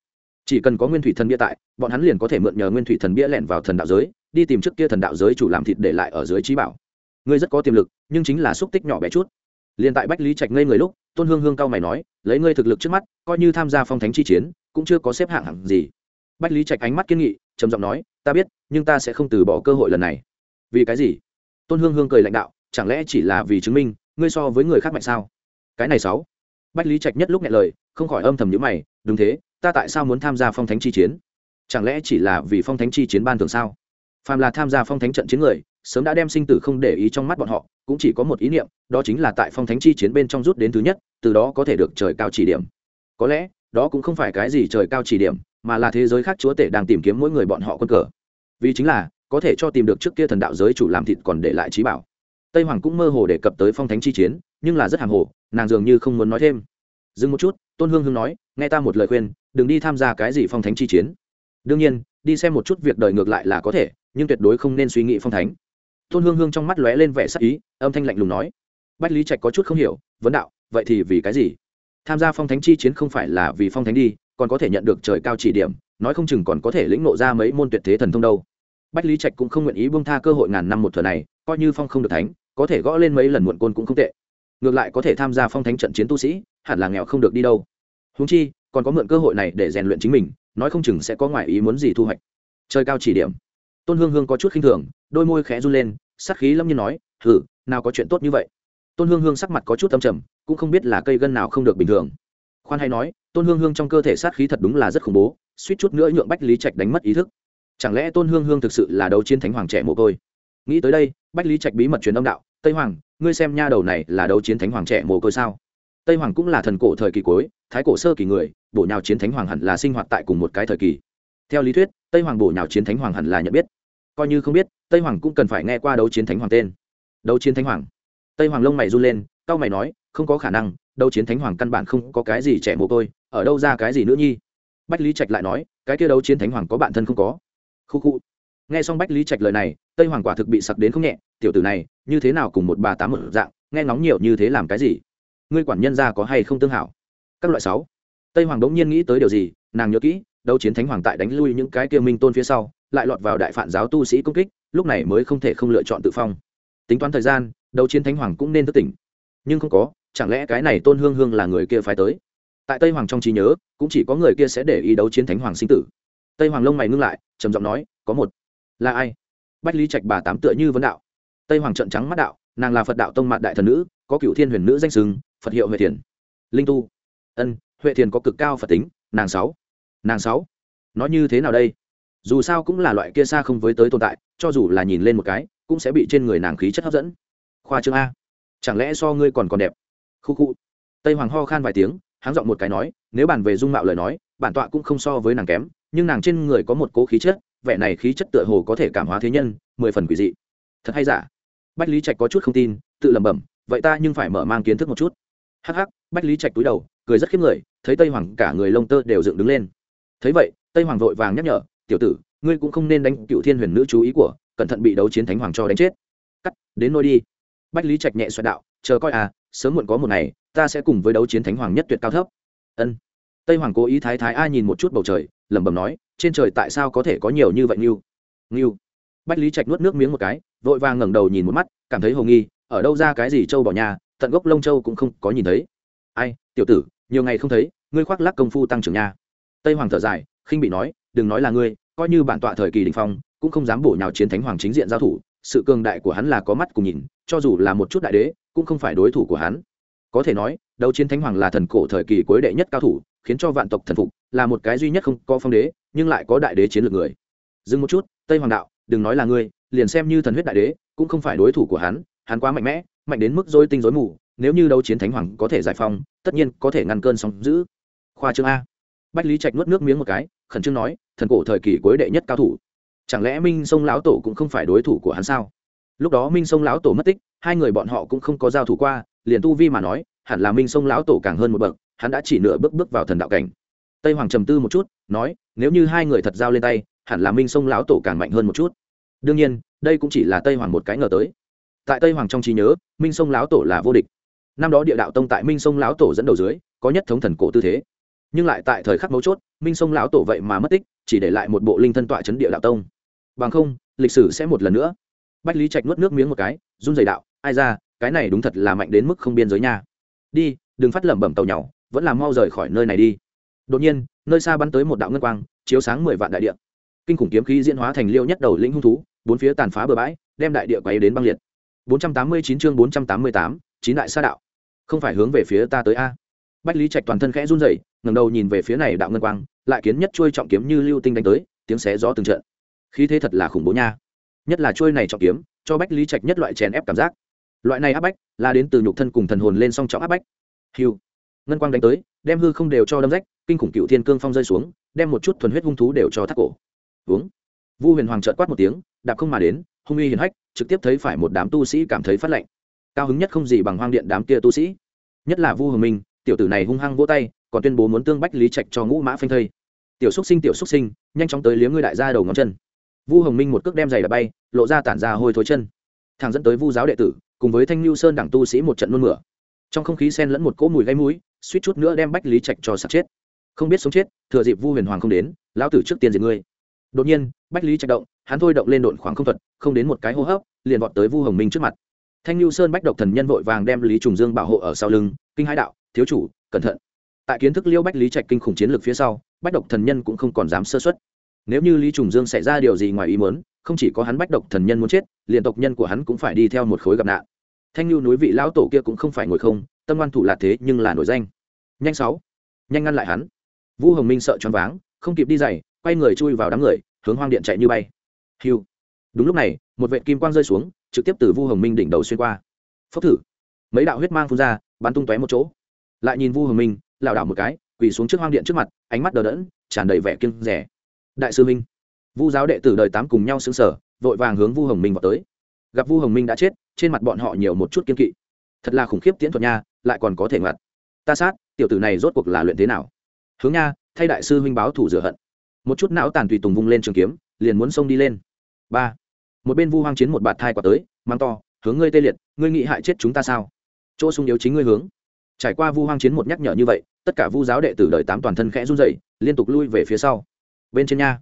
chỉ cần có nguyên thủy thần bia tại, bọn hắn liền có thể mượn nhờ nguyên thủy thần bia lẻn vào thần đạo giới, đi tìm trước kia thần đạo giới chủ làm thịt để lại ở dưới trí bảo. Ngươi rất có tiềm lực, nhưng chính là xúc tích nhỏ bé chút. Liền tại bách lý trạch ngây người lúc, tôn hương hương cao mày nói, lấy ngươi thực lực trước mắt, coi như tham gia phong thánh chi chiến, cũng chưa có xếp hạng hẳn gì. Bách lý trạch ánh mắt kiên nghị trầm giọng nói, ta biết, nhưng ta sẽ không từ bỏ cơ hội lần này. Vì cái gì? Tôn hương hương cười lãnh đạo, chẳng lẽ chỉ là vì chứng minh, ngươi so với người khác mạnh sao? Cái này sáu. Bách lý trạch nhất lúc nghe lời, không khỏi âm thầm nhữ mày, đúng thế, ta tại sao muốn tham gia phong thánh chi chiến? Chẳng lẽ chỉ là vì phong thánh chi chiến ban thường sao? Phàm là tham gia phong thánh trận chiến người, sớm đã đem sinh tử không để ý trong mắt bọn họ, cũng chỉ có một ý niệm, đó chính là tại phong thánh chi chiến bên trong rút đến thứ nhất, từ đó có thể được trời cao chỉ điểm. Có lẽ, đó cũng không phải cái gì trời cao chỉ điểm mà là thế giới khác chúa tể đang tìm kiếm mỗi người bọn họ quân cờ. Vì chính là, có thể cho tìm được trước kia thần đạo giới chủ làm thịt còn để lại trí bảo. Tây hoàng cũng mơ hồ đề cập tới phong thánh chi chiến, nhưng là rất hàng hồ, nàng dường như không muốn nói thêm. Dừng một chút, tôn hương hương nói, nghe ta một lời khuyên, đừng đi tham gia cái gì phong thánh chi chiến. Đương nhiên, đi xem một chút việc đời ngược lại là có thể, nhưng tuyệt đối không nên suy nghĩ phong thánh. Tôn hương hương trong mắt lóe lên vẻ sắc ý, âm thanh lạnh lùng nói, bách lý trạch có chút không hiểu, vấn đạo, vậy thì vì cái gì? Tham gia phong thánh chi chiến không phải là vì phong thánh đi còn có thể nhận được trời cao chỉ điểm, nói không chừng còn có thể lĩnh nộ ra mấy môn tuyệt thế thần thông đâu. Bách lý trạch cũng không nguyện ý buông tha cơ hội ngàn năm một thừa này, coi như phong không được thánh, có thể gõ lên mấy lần muộn côn cũng không tệ. Ngược lại có thể tham gia phong thánh trận chiến tu sĩ, hẳn là nghèo không được đi đâu. Húng chi, còn có mượn cơ hội này để rèn luyện chính mình, nói không chừng sẽ có ngoại ý muốn gì thu hoạch. Chơi cao chỉ điểm. Tôn hương hương có chút khinh thường, đôi môi khẽ run lên, sắc khí lâm như nói hử nào có chuyện tốt như vậy. Tôn hương hương sắc mặt có chút âm trầm, cũng không biết là cây gân nào không được bình thường khoan hay nói, tôn hương hương trong cơ thể sát khí thật đúng là rất khủng bố, suýt chút nữa nhượng bách lý trạch đánh mất ý thức. Chẳng lẽ tôn hương hương thực sự là đấu chiến thánh hoàng trẻ mồ côi? Nghĩ tới đây, bách lý trạch bí mật truyền âm đạo, tây hoàng, ngươi xem nha đầu này là đấu chiến thánh hoàng trẻ mồ côi sao? Tây hoàng cũng là thần cổ thời kỳ cuối, thái cổ sơ kỳ người, bổ nhào chiến thánh hoàng hẳn là sinh hoạt tại cùng một cái thời kỳ. Theo lý thuyết, tây hoàng bổ nhào chiến thánh hoàng hẳn là nhận biết. Coi như không biết, tây hoàng cũng cần phải nghe qua đấu chiến thánh hoàng tên. Đấu chiến thánh hoàng. Tây hoàng lông mày run lên, cau mày nói không có khả năng, đấu chiến thánh hoàng căn bản không có cái gì trẻ mồ côi, ở đâu ra cái gì nữa nhi? Bách lý trạch lại nói, cái kia đấu chiến thánh hoàng có bạn thân không có? Khu khu. Nghe xong bách lý trạch lời này, tây hoàng quả thực bị sặc đến không nhẹ, tiểu tử này, như thế nào cùng một bà tám một dạng, nghe ngóng nhiều như thế làm cái gì? Ngươi quản nhân gia có hay không tương hảo? Các loại sáu. Tây hoàng đống nhiên nghĩ tới điều gì, nàng nhớ kỹ, đấu chiến thánh hoàng tại đánh lui những cái kia minh tôn phía sau, lại lọt vào đại phản giáo tu sĩ công kích, lúc này mới không thể không lựa chọn tự phong. Tính toán thời gian, đấu chiến thánh hoàng cũng nên thức tỉnh. Nhưng không có chẳng lẽ cái này tôn hương hương là người kia phải tới? Tại tây hoàng trong trí nhớ, cũng chỉ có người kia sẽ để ý đấu chiến thánh hoàng sinh tử. Tây hoàng lông mày ngưng lại, trầm giọng nói, có một. Là ai? Bách lý trạch bà tám tựa như vấn đạo. Tây hoàng trận trắng mắt đạo, nàng là phật đạo tông mạt đại thần nữ, có cựu thiên huyền nữ danh sừng phật hiệu huệ thiền. Linh tu. Ân, huệ thiền có cực cao phật tính, nàng sáu. Nàng sáu. Nói như thế nào đây? Dù sao cũng là loại kia xa không với tới tồn tại, cho dù là nhìn lên một cái, cũng sẽ bị trên người nàng khí chất hấp dẫn. Khoa trương a. Chẳng lẽ so ngươi còn còn đẹp? Khu khu. Tây hoàng ho khan vài tiếng, háng giọng một cái nói, nếu bàn về dung mạo lời nói, bản tọa cũng không so với nàng kém, nhưng nàng trên người có một cố khí chất, vẻ này khí chất tựa hồ có thể cảm hóa thế nhân, mười phần quỷ dị. Thật hay giả? Bách lý trạch có chút không tin, tự lẩm bẩm, vậy ta nhưng phải mở mang kiến thức một chút. Hắc hắc, bách lý trạch túi đầu, cười rất khiếp người, thấy tây hoàng cả người lông tơ đều dựng đứng lên. Thấy vậy, tây hoàng vội vàng nhắc nhở, tiểu tử, ngươi cũng không nên đánh cựu thiên huyền nữ chú ý của, cẩn thận bị đấu chiến thánh hoàng cho đánh chết. Cắt, đến nôi đi. Bách lý trạch nhẹ xoẹt đạo, chờ coi à sớm muộn có một ngày, ta sẽ cùng với đấu chiến thánh hoàng nhất tuyệt cao thấp. Ân. Tây hoàng cố ý thái thái a nhìn một chút bầu trời, lẩm bẩm nói, trên trời tại sao có thể có nhiều như vậy nghiêu nghiêu bách lý trạch nuốt nước miếng một cái, vội vàng ngẩng đầu nhìn một mắt, cảm thấy hồ nghi, ở đâu ra cái gì châu bỏ nhà, tận gốc lông châu cũng không có nhìn thấy. Ai, tiểu tử, nhiều ngày không thấy, ngươi khoác lắc công phu tăng trưởng nha. Tây hoàng thở dài, khinh bị nói, đừng nói là ngươi, coi như bản tọa thời kỳ đình phong, cũng không dám bổ nhào chiến thánh hoàng chính diện giao thủ, sự cường đại của hắn là có mắt cùng nhìn, cho dù là một chút đại đế cũng không phải đối thủ của hắn. Có thể nói đấu chiến thánh hoàng là thần cổ thời kỳ cuối đệ nhất cao thủ khiến cho vạn tộc thần phục là một cái duy nhất không có phong đế nhưng lại có đại đế chiến lược người. Dừng một chút tây hoàng đạo đừng nói là ngươi liền xem như thần huyết đại đế cũng không phải đối thủ của hắn hắn quá mạnh mẽ mạnh đến mức dối tinh dối mù nếu như đấu chiến thánh hoàng có thể giải phóng, tất nhiên có thể ngăn cơn sóng giữ khoa trương a. Bách lý trạch nuốt nước miếng một cái khẩn trương nói thần cổ thời kỳ cuối đệ nhất cao thủ. Chẳng lẽ minh sông lão tổ cũng không phải đối thủ của hắn sao? Lúc đó minh sông lão tổ mất tích, hai người bọn họ cũng không có giao thủ qua, liền tu vi mà nói, hẳn là minh sông lão tổ càng hơn một bậc, hắn đã chỉ nửa bước bước vào thần đạo cảnh. Tây hoàng trầm tư một chút, nói, nếu như hai người thật giao lên tay, hẳn là minh sông lão tổ càng mạnh hơn một chút. Đương nhiên, đây cũng chỉ là tây hoàng một cái ngờ tới. Tại tây hoàng trong trí nhớ, minh sông lão tổ là vô địch. Năm đó địa đạo tông tại minh sông lão tổ dẫn đầu dưới, có nhất thống thần cổ tư thế. Nhưng lại tại thời khắc mấu chốt, minh sông lão tổ vậy mà mất tích, chỉ để lại một bộ linh thân tọa chấn địa đạo tông. Bằng không, lịch sử sẽ một lần nữa bách lý trạch nuốt nước miếng một cái run dày đạo ai ra cái này đúng thật là mạnh đến mức không biên giới nha. Đi đừng phát lẩm bẩm tàu nhau vẫn là mau rời khỏi nơi này đi. Đột nhiên nơi xa bắn tới một đạo ngân quang chiếu sáng mười vạn đại địa. Kinh khủng kiếm khí diễn hóa thành liêu nhất đầu lĩnh hung thú bốn phía tàn phá bờ bãi đem đại địa quay đến băng liệt. 489 chương 488, chín đại sa đạo. Không phải hướng về phía ta tới a. Bách lý trạch toàn thân khẽ run rẩy ngẩng đầu nhìn về phía này đạo ngân quang lại kiến nhất chuôi trọng kiếm như lưu tinh đánh tới tiếng xé gió từng trận. Khí thế thật là khủng bố nha nhất là chuôi này trọng kiếm, cho bách lý trạch nhất loại chèn ép cảm giác. Loại này áp bách là đến từ nhục thân cùng thần hồn lên song trọng áp bách. Hiu ngân quang đánh tới, đem hư không đều cho đâm rách, kinh khủng cựu thiên cương phong rơi xuống, đem một chút thuần huyết hung thú đều cho thắt cổ. Uống vu huyền hoàng trợt quát một tiếng, đạp không mà đến, hung uy hiền hách, trực tiếp thấy phải một đám tu sĩ cảm thấy phát lạnh. Cao hứng nhất không gì bằng hoang điện đám kia tu sĩ. Nhất là vu hồng minh, tiểu tử này hung hăng vỗ tay, còn tuyên bố muốn tương bách lý trạch cho ngũ mã phanh thây. Tiểu xúc sinh, tiểu xúc sinh, nhanh chóng tới liếm ngươi đại gia đầu ngón chân vu hồng minh một cước đem giày đập bay, lộ ra tản ra hôi thối chân. Thằng dẫn tới vu giáo đệ tử, cùng với thanh lưu sơn đảng tu sĩ một trận nôn mửa. Trong không khí sen lẫn một cỗ mùi gáy mũi, suýt chút nữa đem bách lý trạch cho sạt chết. Không biết sống chết, thừa dịp vu huyền hoàng không đến, lão tử trước tiên diệt ngươi. Đột nhiên, bách lý trạch động, hắn thôi động lên độn khoảng không thuật, không đến một cái hô hấp, liền vọt tới vu hồng minh trước mặt. Thanh lưu sơn bách độc thần nhân vội vàng đem lý trùng dương bảo hộ ở sau lưng, kinh hãi đạo, thiếu chủ, cẩn thận. Tại kiến thức liêu bách lý trạch kinh khủng chiến lược phía sau, bách độc thần nhân cũng không còn dám sơ xuất nếu như lý trùng dương xảy ra điều gì ngoài ý muốn, không chỉ có hắn bách độc thần nhân muốn chết, liền tộc nhân của hắn cũng phải đi theo một khối gặp nạn. Thanh lưu núi vị lão tổ kia cũng không phải ngồi không, tâm ngoan thủ là thế nhưng là nổi danh. Nhanh sáu, nhanh ngăn lại hắn. Vũ hồng minh sợ choáng váng, không kịp đi giày, quay người chui vào đám người, hướng hoang điện chạy như bay. Hiu đúng lúc này, một vệ kim quang rơi xuống, trực tiếp từ vu hồng minh đỉnh đầu xuyên qua. Phốc thử. Mấy đạo huyết mang phun ra, bắn tung tóe một chỗ. Lại nhìn vu hồng minh, lảo đảo một cái, quỳ xuống trước hoang điện trước mặt, ánh mắt đờ đẫn, tràn đầy vẻ kiêng rẻ đại sư minh, vu giáo đệ tử đời tám cùng nhau xứng sở vội vàng hướng vu hồng minh vào tới. Gặp vu hồng minh đã chết, trên mặt bọn họ nhiều một chút kiên kỵ. Thật là khủng khiếp tiễn thuật nha, lại còn có thể ngặt ta sát, tiểu tử này rốt cuộc là luyện thế nào? Hướng nha, thay đại sư huynh báo thủ rửa hận. Một chút não tàn tùy tùng vung lên trường kiếm, liền muốn xông đi lên. Ba. Một bên vu hoang chiến một bạt thai quả tới, mang to, hướng ngươi tê liệt, ngươi nghị hại chết chúng ta sao? Chỗ sung yếu chính ngươi hướng. Trải qua vu hoang chiến một nhắc nhở như vậy, tất cả vu giáo đệ tử đời tám toàn thân khẽ run dậy liên tục lui về phía sau bên trên nha.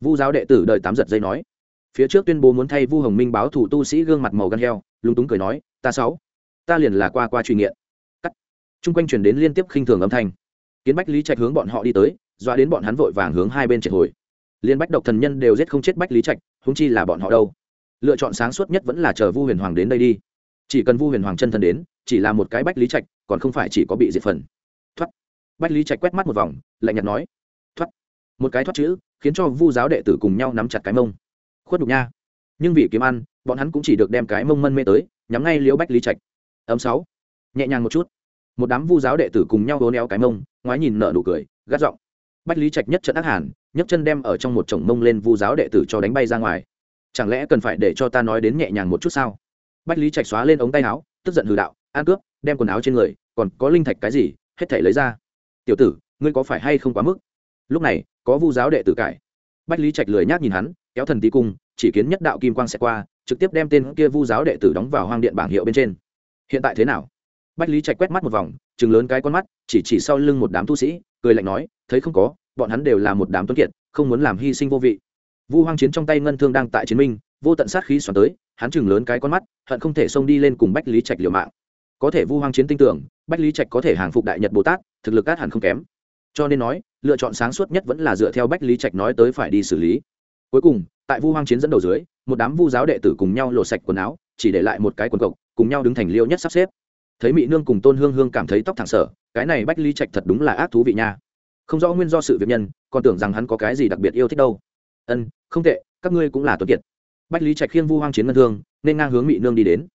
Vu giáo đệ tử đợi tám giật dây nói. Phía trước tuyên bố muốn thay vu hồng minh báo thủ tu sĩ gương mặt màu gan heo, lúng túng cười nói, ta sáu, ta liền là qua qua truy nghiện. Cắt. Chung quanh chuyển đến liên tiếp khinh thường âm thanh. Kiến bách lý trạch hướng bọn họ đi tới doa đến bọn hắn vội vàng hướng hai bên triệt hồi. Liên bách độc thần nhân đều giết không chết bách lý trạch húng chi là bọn họ đâu? Lựa chọn sáng suốt nhất vẫn là chờ vu huyền hoàng đến đây đi. Chỉ cần vu huyền hoàng chân thân đến, chỉ là một cái bách lý trạch, còn không phải chỉ có bị diệt phần. Thoát. Bách lý trạch quét mắt một vòng, lạnh nhạt nói một cái thoát chữ, khiến cho vu giáo đệ tử cùng nhau nắm chặt cái mông. Khuất đục nha. Nhưng vì kiếm ăn, bọn hắn cũng chỉ được đem cái mông mân mê tới, nhắm ngay liễu bách lý trạch. Ấm sáu. Nhẹ nhàng một chút. Một đám vu giáo đệ tử cùng nhau hố néo cái mông, ngoái nhìn nở nụ cười, gắt giọng. Bách lý trạch nhất trận ác hàn, nhấc chân đem ở trong một chồng mông lên vu giáo đệ tử cho đánh bay ra ngoài. Chẳng lẽ cần phải để cho ta nói đến nhẹ nhàng một chút sao? Bách lý trạch xóa lên ống tay áo, tức giận hừ đạo an cướp, đem quần áo trên người, còn có linh thạch cái gì, hết thể lấy ra. Tiểu tử, ngươi có phải hay không quá mức? Lúc này có vu giáo đệ tử cải. Bách lý trạch lười nhác nhìn hắn, kéo thần tí cung, chỉ kiến nhất đạo kim quang sẽ qua, trực tiếp đem tên kia vu giáo đệ tử đóng vào hoang điện bảng hiệu bên trên. Hiện tại thế nào? Bách lý trạch quét mắt một vòng chừng lớn cái con mắt, chỉ chỉ sau lưng một đám tu sĩ, cười lạnh nói, thấy không có, bọn hắn đều là một đám tuấn kiệt, không muốn làm hy sinh vô vị. Vu hoang chiến trong tay ngân thương đang tại chiến minh, vô tận sát khí xoắn tới, hắn chừng lớn cái con mắt, hận không thể xông đi lên cùng bách lý trạch liều mạng. Có thể vu hoang chiến tin tưởng, bách lý trạch có thể hàng phục đại nhật bồ tát, thực lực át hẳn không kém. Cho nên nói lựa chọn sáng suốt nhất vẫn là dựa theo bách lý trạch nói tới phải đi xử lý. Cuối cùng, tại vu hoang chiến dẫn đầu dưới, một đám vu giáo đệ tử cùng nhau lột sạch quần áo, chỉ để lại một cái quần cộc, cùng nhau đứng thành liêu nhất sắp xếp. Thấy mỹ nương cùng tôn hương hương cảm thấy tóc thẳng sở, cái này bách lý trạch thật đúng là ác thú vị nha. Không rõ nguyên do sự việc nhân, còn tưởng rằng hắn có cái gì đặc biệt yêu thích đâu. Ân, không tệ, các ngươi cũng là tuấn kiệt. Bách lý trạch khiêng vu hoang chiến ngân thương, nên ngang hướng mỹ nương đi đến.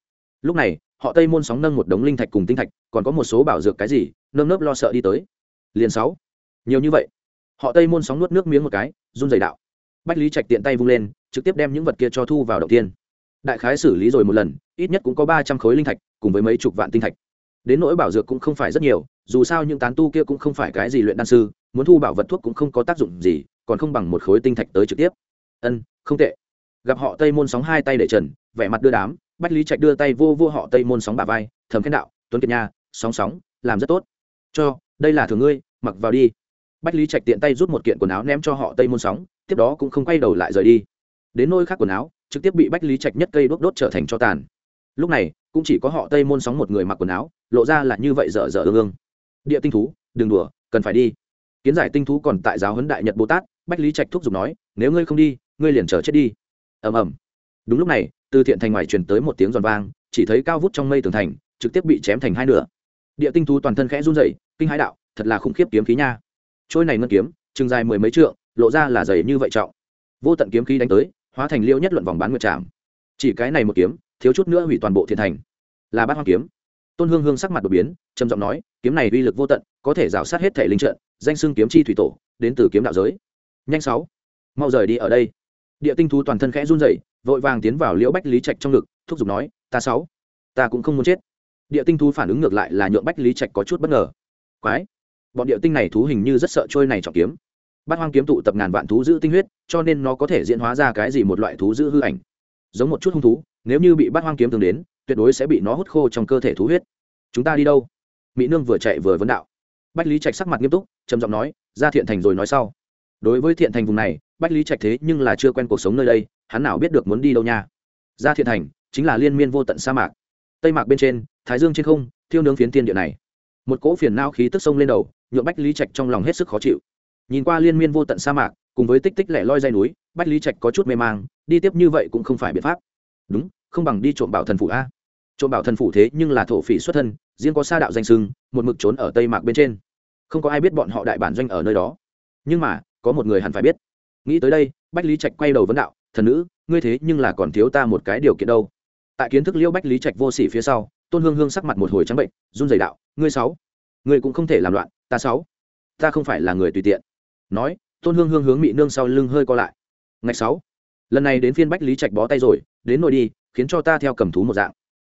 Lúc này, họ tây môn sóng nâng một đống linh thạch cùng tinh thạch, còn có một số bảo dược cái gì, nơm nớp lo sợ đi tới. Liền sáu nhiều như vậy, họ tây môn sóng nuốt nước miếng một cái, run dày đạo. Bách lý trạch tiện tay vung lên, trực tiếp đem những vật kia cho thu vào đầu tiên đại khái xử lý rồi một lần, ít nhất cũng có ba trăm khối linh thạch, cùng với mấy chục vạn tinh thạch. Đến nỗi bảo dược cũng không phải rất nhiều, dù sao những tán tu kia cũng không phải cái gì luyện đan sư, muốn thu bảo vật thuốc cũng không có tác dụng gì, còn không bằng một khối tinh thạch tới trực tiếp. Ân, không tệ. Gặp họ tây môn sóng hai tay để trần, vẻ mặt đưa đám, bách lý trạch đưa tay vô vô họ tây môn sóng bà vai, thầm khen đạo, tuấn kiệt nha, sóng sóng, làm rất tốt. Cho, đây là thường ngươi, mặc vào đi bách lý trạch tiện tay rút một kiện quần áo ném cho họ tây môn sóng, tiếp đó cũng không quay đầu lại rời đi. Đến nôi khác quần áo, trực tiếp bị bách lý trạch nhất cây đốt đốt trở thành cho tàn. Lúc này, cũng chỉ có họ tây môn sóng một người mặc quần áo, lộ ra là như vậy dở dở ương ương. Địa tinh thú, đừng đùa, cần phải đi. Kiến giải tinh thú còn tại giáo huấn đại nhật bồ tát, bách lý trạch thúc giục nói, nếu ngươi không đi, ngươi liền chờ chết đi. Ầm ầm. Đúng lúc này, từ thiện thành ngoài truyền tới một tiếng giòn vang, chỉ thấy cao vút trong mây tường thành, trực tiếp bị chém thành hai nửa. Địa tinh thú toàn thân khẽ run rẩy, kinh hãi đạo, thật là khủng khiếp kiếm khí nha trôi này ngân kiếm, chừng dài mười mấy trượng, lộ ra là dày như vậy trọng. Vô tận kiếm khí đánh tới, hóa thành liêu nhất luận vòng bán nguyệt trạm chỉ cái này một kiếm, thiếu chút nữa hủy toàn bộ thiên thành. Là bát hoang kiếm. Tôn hương hương sắc mặt đột biến, trầm giọng nói, kiếm này uy lực vô tận, có thể rào sát hết thể linh trận, danh xưng kiếm chi thủy tổ, đến từ kiếm đạo giới. Nhanh sáu. Mau rời đi ở đây. Địa tinh thú toàn thân khẽ run rẩy, vội vàng tiến vào liễu bách lý trạch trong ngực, thúc giục nói, ta sáu. Ta cũng không muốn chết. Địa tinh thú phản ứng ngược lại là nhượng bách lý trạch có chút bất ngờ. Quái bọn địa tinh này thú hình như rất sợ trôi này trọng kiếm. Bát hoang kiếm tụ tập ngàn vạn thú giữ tinh huyết, cho nên nó có thể diễn hóa ra cái gì một loại thú giữ hư ảnh. Giống một chút hung thú, nếu như bị bát hoang kiếm tương đến, tuyệt đối sẽ bị nó hút khô trong cơ thể thú huyết. Chúng ta đi đâu? Mỹ nương vừa chạy vừa vấn đạo. Bách lý trạch sắc mặt nghiêm túc, trầm giọng nói, ra thiện thành rồi nói sau. Đối với thiện thành vùng này, bách lý trạch thế nhưng là chưa quen cuộc sống nơi đây, hắn nào biết được muốn đi đâu nha. Ra thiện thành chính là liên miên vô tận sa mạc. Tây mạc bên trên, thái dương trên không, thiêu nướng phiến thiên địa này. Một cỗ phiền nao khí tức sông lên đầu nhuộm bách lý trạch trong lòng hết sức khó chịu. Nhìn qua liên miên vô tận sa mạc, cùng với tích tích lẻ loi dây núi, bách lý trạch có chút mê mang, đi tiếp như vậy cũng không phải biện pháp. Đúng, không bằng đi trộm bảo thần phủ a. Trộm bảo thần phủ thế nhưng là thổ phỉ xuất thân, riêng có sa đạo danh sưng một mực trốn ở tây mạc bên trên. Không có ai biết bọn họ đại bản doanh ở nơi đó. Nhưng mà, có một người hẳn phải biết. Nghĩ tới đây, bách lý trạch quay đầu vấn đạo, thần nữ, ngươi thế nhưng là còn thiếu ta một cái điều kiện đâu. Tại kiến thức liêu bách lý trạch vô sỉ phía sau, tôn hương hương sắc mặt một hồi trắng bệnh, run dày đạo, ngươi sáu, ngươi cũng không thể làm loạn ta sáu, ta không phải là người tùy tiện. Nói, tôn hương hương hướng mị nương sau lưng hơi co lại. Ngày sáu, lần này đến phiên bách lý trạch bó tay rồi, đến nội đi, khiến cho ta theo cầm thú một dạng.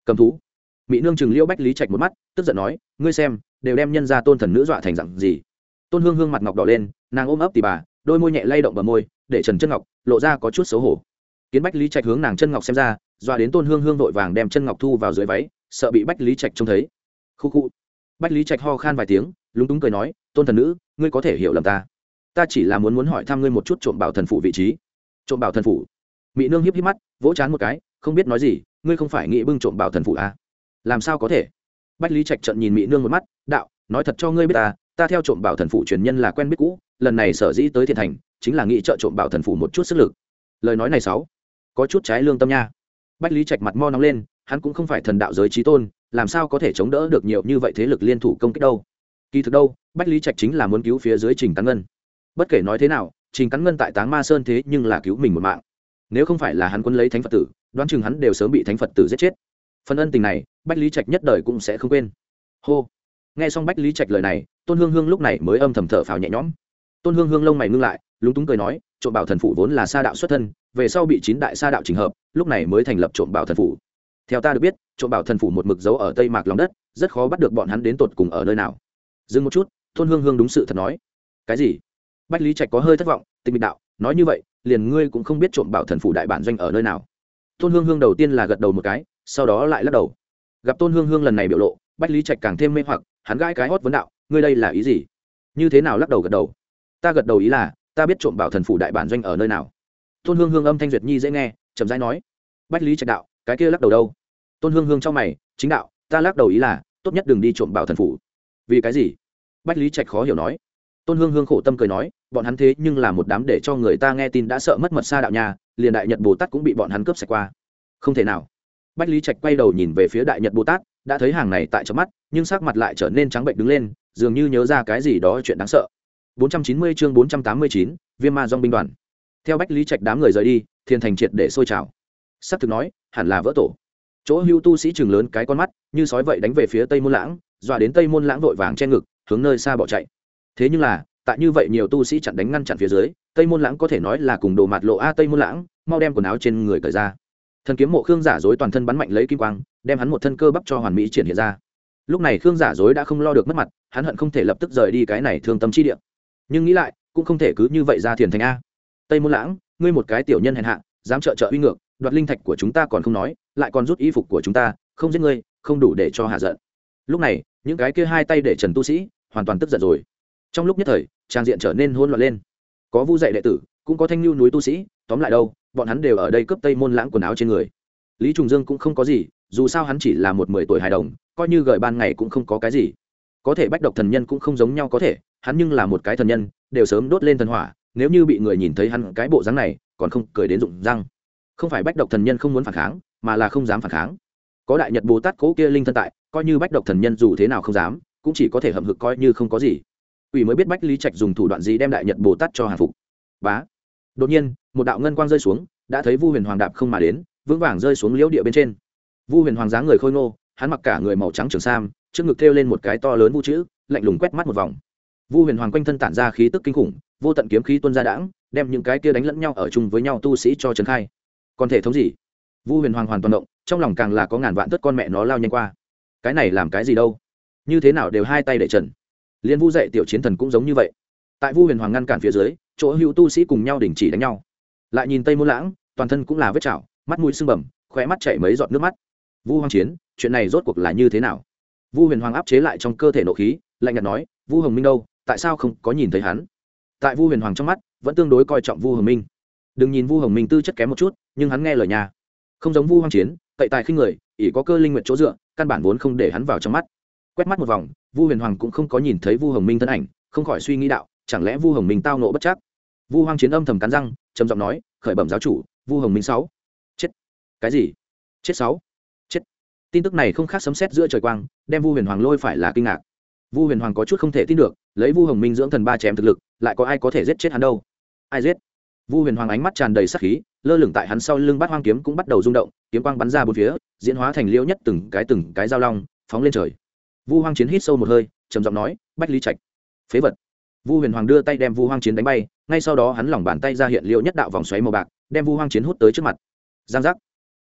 Cầm thú? Mỹ nương chừng liễu bách lý trạch một mắt, tức giận nói, ngươi xem, đều đem nhân ra tôn thần nữ dọa thành dặn gì. Tôn hương hương mặt ngọc đỏ lên, nàng ôm ấp tì bà, đôi môi nhẹ lay động bờ môi, để trần chân ngọc lộ ra có chút xấu hổ. Kiến bách lý trạch hướng nàng chân ngọc xem ra, dọa đến tôn hương hương vội vàng đem chân ngọc thu vào dưới váy, sợ bị bách lý trạch trông thấy. Khu khu. Bách lý trạch ho khan vài tiếng lúng túng cười nói, tôn thần nữ, ngươi có thể hiểu lầm ta. Ta chỉ là muốn muốn hỏi thăm ngươi một chút trộm bảo thần phủ vị trí. Trộm bảo thần phủ? Mỹ nương hiếp hiếp mắt, vỗ chán một cái, không biết nói gì, ngươi không phải nghĩ bưng trộm bảo thần phủ à? làm sao có thể? Bách lý trạch trận nhìn mỹ nương một mắt, đạo, nói thật cho ngươi biết ta ta theo trộm bảo thần phủ truyền nhân là quen biết cũ, lần này sở dĩ tới thiện thành, chính là nghĩ trợ trộm bảo thần phủ một chút sức lực. Lời nói này sáu, có chút trái lương tâm nha. Bách lý trạch mặt mo nóng lên, hắn cũng không phải thần đạo giới trí tôn, làm sao có thể chống đỡ được nhiều như vậy thế lực liên thủ công kích đâu? Kỳ thực đâu, bách lý trạch chính là muốn cứu phía dưới trình cắn ngân. Bất kể nói thế nào, trình cắn ngân tại táng ma sơn thế nhưng là cứu mình một mạng. Nếu không phải là hắn quân lấy thánh phật tử, đoán chừng hắn đều sớm bị thánh phật tử giết chết. Phần ân tình này, bách lý trạch nhất đời cũng sẽ không quên. Hô. Nghe xong bách lý trạch lời này, tôn hương hương lúc này mới âm thầm thở phào nhẹ nhõm. Tôn hương hương lông mày ngưng lại, lúng túng cười nói, trộm bảo thần phủ vốn là sa đạo xuất thân, về sau bị chín đại sa đạo trình hợp, lúc này mới thành lập trộm bảo thần phủ. Theo ta được biết, trộm bảo thần phủ một mực dấu ở tây mạc lòng đất, rất khó bắt được bọn hắn đến tột cùng ở nơi nào dừng một chút, thôn hương hương đúng sự thật nói. Cái gì? Bách lý trạch có hơi thất vọng, tình mịch đạo, nói như vậy, liền ngươi cũng không biết trộm bảo thần phủ đại bản doanh ở nơi nào. Thôn hương hương đầu tiên là gật đầu một cái, sau đó lại lắc đầu. Gặp tôn hương hương lần này biểu lộ, bách lý trạch càng thêm mê hoặc, hắn gãi cái hót vấn đạo, ngươi đây là ý gì? Như thế nào lắc đầu gật đầu? Ta gật đầu ý là, ta biết trộm bảo thần phủ đại bản doanh ở nơi nào. Tôn hương hương âm thanh duyệt nhi dễ nghe, chậm rãi nói. Bách lý trạch đạo, cái kia lắc đầu đâu? Tôn hương hương trong mày, chính đạo, ta lắc đầu ý là, tốt nhất đừng đi trộm bảo thần phủ. Vì cái gì? Bách lý trạch khó hiểu nói. Tôn hương hương khổ tâm cười nói bọn hắn thế nhưng là một đám để cho người ta nghe tin đã sợ mất mật xa đạo nhà liền đại nhật bồ tát cũng bị bọn hắn cướp sạch qua. Không thể nào. Bách lý trạch quay đầu nhìn về phía đại nhật bồ tát đã thấy hàng này tại trong mắt nhưng sắc mặt lại trở nên trắng bệnh đứng lên dường như nhớ ra cái gì đó chuyện đáng sợ. 490 chương 489, viêm ma dòng binh đoàn. Theo bách lý trạch đám người rời đi thiên thành triệt để sôi trào. Sắc thực nói hẳn là vỡ tổ. Chỗ hưu tu sĩ chừng lớn cái con mắt như sói vậy đánh về phía tây môn lãng dọa đến tây môn lãng vội vàng che ngực hướng nơi xa bỏ chạy. Thế nhưng là, tại như vậy nhiều tu sĩ chặn đánh ngăn chặn phía dưới, tây môn lãng có thể nói là cùng đồ mạt lộ a tây môn lãng, mau đem quần áo trên người cởi ra. Thần kiếm mộ khương giả dối toàn thân bắn mạnh lấy kim quang, đem hắn một thân cơ bắp cho hoàn mỹ triển hiện ra. Lúc này khương giả dối đã không lo được mất mặt, hắn hận không thể lập tức rời đi cái này thương tâm chi địa. Nhưng nghĩ lại, cũng không thể cứ như vậy ra thiền thành a. Tây môn lãng, ngươi một cái tiểu nhân hèn hạ, dám trợ trợ uy ngược, đoạt linh thạch của chúng ta còn không nói, lại còn rút y phục của chúng ta, không giết ngươi, không đủ để cho hạ giận. Lúc này, những cái kia hai tay để trần tu sĩ hoàn toàn tức giận rồi. Trong lúc nhất thời, trang diện trở nên hỗn loạn lên. Có vu dạy đệ tử, cũng có thanh lưu núi tu sĩ, tóm lại đâu, bọn hắn đều ở đây cướp tây môn lãng quần áo trên người. Lý trùng dương cũng không có gì, dù sao hắn chỉ là một mười tuổi hài đồng, coi như gợi ban ngày cũng không có cái gì. Có thể bách độc thần nhân cũng không giống nhau có thể, hắn nhưng là một cái thần nhân, đều sớm đốt lên thần hỏa, nếu như bị người nhìn thấy hắn cái bộ dáng này, còn không cười đến rụng răng. Không phải bách độc thần nhân không muốn phản kháng, mà là không dám phản kháng. Có đại nhật bồ tát cố kia linh thân tại, coi như bách độc thần nhân dù thế nào không dám cũng chỉ có thể hậm hực coi như không có gì. Quỷ mới biết bách lý trạch dùng thủ đoạn gì đem đại nhật bồ tát cho hàng phục. Bá. Đột nhiên, một đạo ngân quang rơi xuống, đã thấy vu huyền hoàng đạp không mà đến, vững vàng rơi xuống liễu địa bên trên. Vu huyền hoàng dáng người khôi ngô, hắn mặc cả người màu trắng trường sam, trước ngực thêu lên một cái to lớn vũ chữ, lạnh lùng quét mắt một vòng. Vu huyền hoàng quanh thân tản ra khí tức kinh khủng, vô tận kiếm khí tuân ra đãng, đem những cái kia đánh lẫn nhau ở chung với nhau tu sĩ cho trần khai. Còn thể thống gì? Vu huyền hoàng hoàn toàn động, trong lòng càng là có ngàn vạn tất con mẹ nó lao nhanh qua. Cái này làm cái gì đâu? Như thế nào đều hai tay để trần. Liên vu dạy tiểu chiến thần cũng giống như vậy. Tại vu huyền hoàng ngăn cản phía dưới, chỗ hữu tu sĩ cùng nhau đình chỉ đánh nhau. Lại nhìn tây môn lãng, toàn thân cũng là vết chảo, mắt mũi sưng bầm, khóe mắt chảy mấy giọt nước mắt. Vu hoàng chiến, chuyện này rốt cuộc là như thế nào? Vu huyền hoàng áp chế lại trong cơ thể nộ khí, lạnh nhạt nói, vu hồng minh đâu? Tại sao không có nhìn thấy hắn? Tại vu huyền hoàng trong mắt, vẫn tương đối coi trọng vu hồng minh. Đừng nhìn vu hồng minh tư chất kém một chút, nhưng hắn nghe lời nhà. Không giống vu hoàng chiến cậy tài khinh người, ỷ có cơ linh nguyện chỗ dựa, căn bản vốn không để hắn vào trong mắt quét mắt một vòng, vu huyền hoàng cũng không có nhìn thấy vu hồng minh thân ảnh, không khỏi suy nghĩ đạo, chẳng lẽ vu hồng minh tao nộ bất chắc? Vu hoàng chiến âm thầm cắn răng, trầm giọng nói, khởi bẩm giáo chủ, vu hồng minh sáu. Chết. Cái gì? Chết sáu. Chết. Tin tức này không khác sấm xét giữa trời quang, đem vu huyền hoàng lôi phải là kinh ngạc. Vu huyền hoàng có chút không thể tin được, lấy vu hồng minh dưỡng thần ba chém thực lực, lại có ai có thể giết chết hắn đâu? Ai giết? Vu huyền hoàng ánh mắt tràn đầy sắc khí, lơ lửng tại hắn sau lưng bát hoang kiếm cũng bắt đầu rung động, kiếm quang bắn ra bốn phía, diễn hóa thành liễu nhất từng cái từng cái dao long, phóng lên trời vu hoang chiến hít sâu một hơi, trầm giọng nói, bách lý trạch, phế vật. Vu huyền hoàng đưa tay đem vu hoang chiến đánh bay, ngay sau đó hắn lỏng bàn tay ra hiện liễu nhất đạo vòng xoáy màu bạc, đem vu hoang chiến hút tới trước mặt. Giang giác.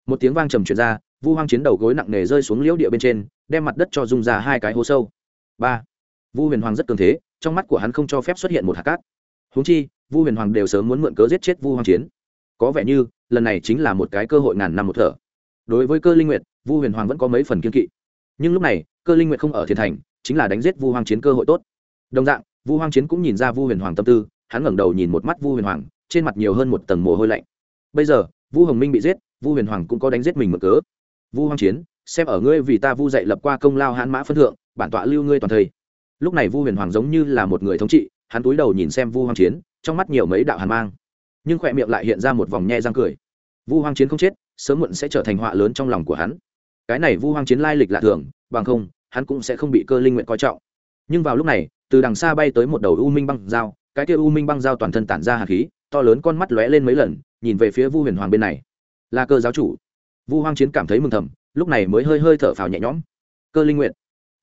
Một tiếng vang trầm truyền ra, vu hoang chiến đầu gối nặng nề rơi xuống liễu địa bên trên, đem mặt đất cho dung ra hai cái hố sâu. Ba. Vu huyền hoàng rất cường thế, trong mắt của hắn không cho phép xuất hiện một hạt cát. Húng chi, vu huyền hoàng đều sớm muốn mượn cớ giết chết vu hoang chiến. Có vẻ như, lần này chính là một cái cơ hội ngàn năm một thở. Đối với cơ linh nguyệt, vu huyền hoàng vẫn có mấy phần kiên kỵ nhưng lúc này, cơ linh nguyện không ở thiên thành, chính là đánh giết vu hoang chiến cơ hội tốt. Đồng dạng, vu hoang chiến cũng nhìn ra vu huyền hoàng tâm tư, hắn ngẩng đầu nhìn một mắt vu huyền hoàng, trên mặt nhiều hơn một tầng mồ hôi lạnh. Bây giờ, vu hồng minh bị giết, vu huyền hoàng cũng có đánh giết mình mượn cớ. Vu hoang chiến, xem ở ngươi vì ta vu dạy lập qua công lao hãn mã phân thượng, bản tọa lưu ngươi toàn thây. Lúc này vu huyền hoàng giống như là một người thống trị, hắn túi đầu nhìn xem vu hoang chiến, trong mắt nhiều mấy đạo hàn mang. Nhưng khỏe miệng lại hiện ra một vòng nhe răng cười. Vu hoang chiến không chết, sớm muộn sẽ trở thành họa lớn trong lòng của hắn cái này vu hoang chiến lai lịch lạ thường, bằng không, hắn cũng sẽ không bị cơ linh nguyện coi trọng. Nhưng vào lúc này, từ đằng xa bay tới một đầu u minh băng dao cái kia u minh băng dao toàn thân tản ra hạt khí, to lớn con mắt lóe lên mấy lần, nhìn về phía vu huyền hoàng bên này. Là cơ giáo chủ. Vu hoang chiến cảm thấy mừng thầm, lúc này mới hơi hơi thở phào nhẹ nhõm. Cơ linh nguyện.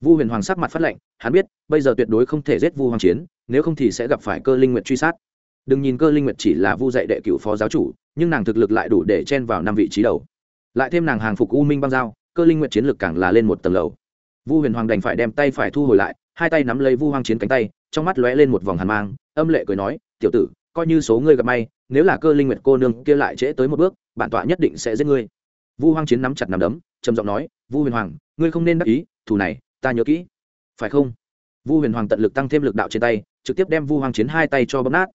Vu huyền hoàng sắc mặt phát lệnh hắn biết, bây giờ tuyệt đối không thể giết vu hoang chiến, nếu không thì sẽ gặp phải cơ linh nguyện truy sát. Đừng nhìn cơ linh nguyệt chỉ là vu dạy đệ cựu phó giáo chủ, nhưng nàng thực lực lại đủ để chen vào năm vị trí đầu. Lại thêm nàng hàng phục u minh băng giao cơ linh nguyệt chiến lực càng là lên một tầng lầu. Vu huyền hoàng đành phải đem tay phải thu hồi lại, hai tay nắm lấy vu hoang chiến cánh tay, trong mắt lóe lên một vòng hàn mang, âm lệ cười nói, tiểu tử, coi như số ngươi gặp may, nếu là cơ linh nguyệt cô nương kia lại trễ tới một bước, bản tọa nhất định sẽ giết ngươi. Vu hoang chiến nắm chặt nắm đấm, trầm giọng nói, vu huyền hoàng, ngươi không nên đắc ý thủ này, ta nhớ kỹ. Phải không? Vu huyền hoàng tận lực tăng thêm lực đạo trên tay, trực tiếp đem vu hoang chiến hai tay cho bấm nát.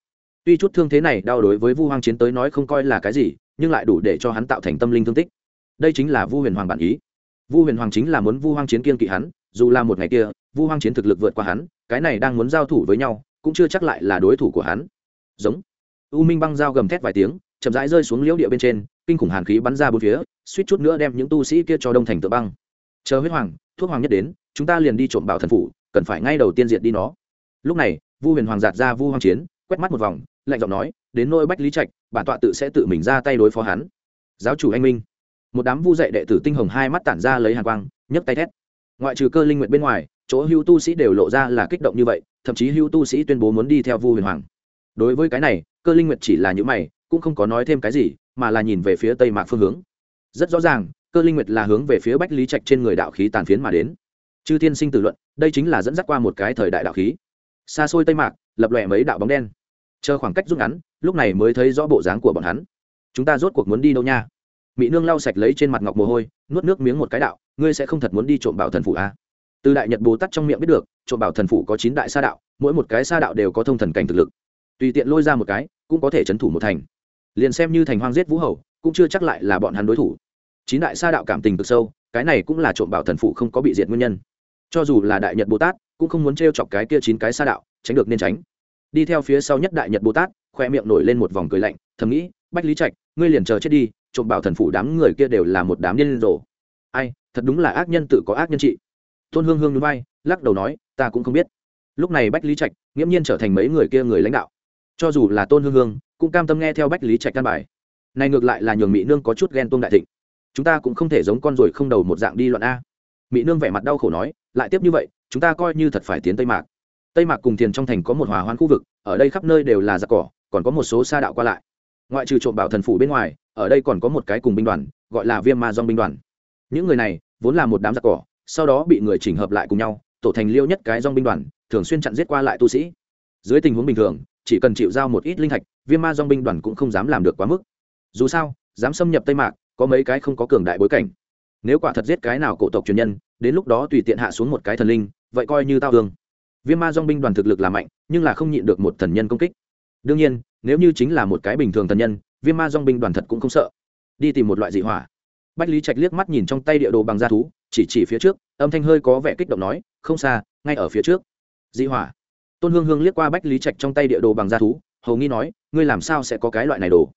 Tuy chút thương thế này đau đối với vu hoang chiến tới nói không coi là cái gì, nhưng lại đủ để cho hắn tạo thành tâm linh thương tích. Đây chính là vu huyền hoàng bản ý vu huyền hoàng chính là muốn vu hoang chiến kiên kỵ hắn, dù là một ngày kia, vu hoang chiến thực lực vượt qua hắn, cái này đang muốn giao thủ với nhau, cũng chưa chắc lại là đối thủ của hắn. Giống. U minh băng dao gầm thét vài tiếng, chậm rãi rơi xuống liễu địa bên trên, kinh khủng hàn khí bắn ra bốn phía, suýt chút nữa đem những tu sĩ kia cho đông thành tự băng. Chờ huyết hoàng, thuốc hoàng nhất đến, chúng ta liền đi trộm bảo thần phủ, cần phải ngay đầu tiên diệt đi nó. Lúc này, vu huyền hoàng giạt ra vu hoang chiến, quét mắt một vòng, lạnh giọng nói, đến nôi bách lý trạch, bản tọa tự sẽ tự mình ra tay đối phó hắn. Giáo chủ anh minh một đám vu dạy đệ tử tinh hồng hai mắt tản ra lấy hàn quang, nhấc tay thét. Ngoại trừ cơ linh nguyện bên ngoài, chỗ hưu tu sĩ đều lộ ra là kích động như vậy, thậm chí hưu tu sĩ tuyên bố muốn đi theo vu huyền hoàng. Đối với cái này, cơ linh nguyện chỉ là những mày, cũng không có nói thêm cái gì, mà là nhìn về phía tây mạc phương hướng. Rất rõ ràng, cơ linh nguyệt là hướng về phía bách lý trạch trên người đạo khí tàn phiến mà đến. Chư thiên sinh tử luận, đây chính là dẫn dắt qua một cái thời đại đạo khí. Xa xôi tây mạc, lập lòe mấy đạo bóng đen. Chờ khoảng cách rút ngắn, lúc này mới thấy rõ bộ dáng của bọn hắn. Chúng ta rốt cuộc muốn đi đâu nha? Mỹ nương lau sạch lấy trên mặt ngọc mồ hôi, nuốt nước miếng một cái đạo, ngươi sẽ không thật muốn đi trộm bảo thần phủ à? từ đại nhật bồ tát trong miệng biết được, trộm bảo thần phủ có chín đại sa đạo, mỗi một cái sa đạo đều có thông thần cảnh thực lực. Tùy tiện lôi ra một cái, cũng có thể c h ấ n thủ một thành. Liền xem như thành hoang giết vũ hầu, cũng chưa chắc lại là bọn hắn đối thủ. Chín đại sa đạo cảm tình cực sâu, cái này cũng là trộm bảo thần phủ không có bị diệt nguyên nhân. Cho dù là đại nhật bồ tát, cũng không muốn t r e o chọc cái kia chín cái sa đạo, tránh được nên tránh. Đi theo phía sau nhất đại nhật bồ tát, khoe miệng nổi lên một vòng cười lạnh, thầm nghĩ, bách lý trạch, ngươi liền chờ chết đi trộm bảo thần phủ đám người kia đều là một đám nhân rồ. Ai, thật đúng là ác nhân tự có ác nhân trị. Tôn hương hương núi bay lắc đầu nói, ta cũng không biết. Lúc này bách lý trạch nghiễm nhiên trở thành mấy người kia người lãnh đạo. Cho dù là tôn hương hương, cũng cam tâm nghe theo bách lý trạch căn bài. Này ngược lại là nhường mỹ nương có chút ghen tôn đại thịnh. Chúng ta cũng không thể giống con ruồi không đầu một dạng đi loạn a. Mỹ nương vẻ mặt đau khổ nói, lại tiếp như vậy, chúng ta coi như thật phải tiến tây mạc. Tây mạc cùng thiền trong thành có một hòa hoan khu vực, ở đây khắp nơi đều là giặc cỏ, còn có một số xa đạo qua lại ngoại trừ trộm bảo thần phủ bên ngoài, ở đây còn có một cái cùng binh đoàn, gọi là viêm ma dong binh đoàn. Những người này, vốn là một đám giặc cỏ, sau đó bị người chỉnh hợp lại cùng nhau, tổ thành liêu nhất cái dong binh đoàn, thường xuyên chặn giết qua lại tu sĩ. Dưới tình huống bình thường, chỉ cần chịu giao một ít linh thạch, viêm ma dong binh đoàn cũng không dám làm được quá mức. Dù sao, dám xâm nhập tây mạc, có mấy cái không có cường đại bối cảnh. Nếu quả thật giết cái nào cổ tộc truyền nhân, đến lúc đó tùy tiện hạ xuống một cái thần linh, vậy coi như tao hương viêm ma dong binh đoàn thực lực là mạnh, nhưng là không nhịn được một thần nhân công kích đương nhiên, nếu như chính là một cái bình thường thần nhân, viêm ma dong binh đoàn thật cũng không sợ. Đi tìm một loại dị hỏa. Bách lý trạch liếc mắt nhìn trong tay địa đồ bằng da thú, chỉ chỉ phía trước, âm thanh hơi có vẻ kích động nói, không xa, ngay ở phía trước. Dị hỏa. Tôn hương hương liếc qua bách lý trạch trong tay địa đồ bằng da thú, hầu nghi nói, ngươi làm sao sẽ có cái loại này đồ?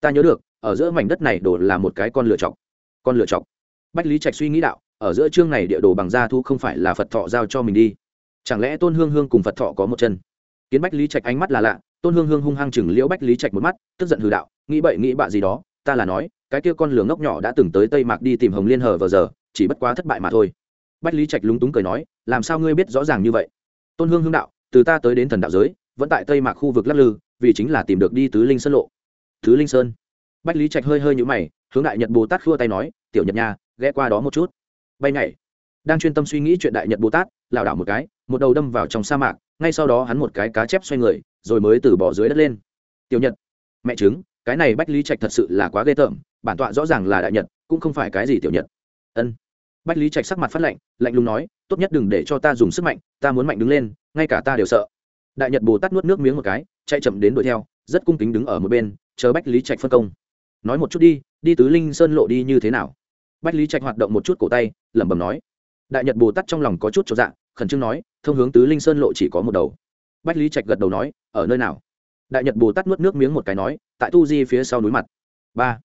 Ta nhớ được, ở giữa mảnh đất này đồ là một cái con lựa chọc. Con lựa chọc? Bách lý trạch suy nghĩ đạo, ở giữa chương này địa đồ bằng da thú không phải là phật thọ giao cho mình đi. Chẳng lẽ tôn hương hương cùng phật thọ có một chân? Kiến bách lý trạch ánh mắt là lạ tôn hương hương hung hăng chừng liễu bách lý trạch một mắt, tức giận hư đạo, nghĩ bậy, nghĩ bạ gì đó, ta là nói, cái kia con lửa ngốc nhỏ đã từng tới tây mạc đi tìm hồng liên hờ vờ giờ, chỉ bất quá thất bại mà thôi. Bách lý trạch lúng túng cười nói, làm sao ngươi biết rõ ràng như vậy? Tôn hương hương đạo, từ ta tới đến thần đạo giới, vẫn tại tây mạc khu vực lắc lư, vì chính là tìm được đi tứ linh sơn lộ. Tứ linh sơn? Bách lý trạch hơi hơi nhũ mày, hướng đại nhật bồ tát khua tay nói, tiểu nhật nha, ghé qua đó một chút. Bay nhảy. Đang chuyên tâm suy nghĩ chuyện đại nhật bồ tát, lảo đảo một cái, một đầu đâm vào trong sa mạc ngay sau đó hắn một cái cá chép xoay người, rồi mới từ bỏ dưới đất lên. Tiểu nhật, mẹ chứng cái này bách lý trạch thật sự là quá ghê tởm, bản tọa rõ ràng là đại nhật, cũng không phải cái gì tiểu nhật. Ân. Bách lý trạch sắc mặt phát lạnh lạnh lùng nói, tốt nhất đừng để cho ta dùng sức mạnh, ta muốn mạnh đứng lên, ngay cả ta đều sợ. Đại nhật bồ tát nuốt nước miếng một cái, chạy chậm đến đuổi theo, rất cung kính đứng ở một bên, chờ bách lý trạch phân công. Nói một chút đi đi tứ linh sơn lộ đi như thế nào? Bách lý trạch hoạt động một chút cổ tay, lẩm bẩm nói. Đại nhật bồ tát trong lòng có chút cho dạ khẩn trương nói, thông hướng tứ linh sơn lộ chỉ có một đầu. Bách lý trạch gật đầu nói, ở nơi nào? Đại nhật bồ tát nuốt nước miếng một cái nói, tại tu di phía sau núi mặt. Ba.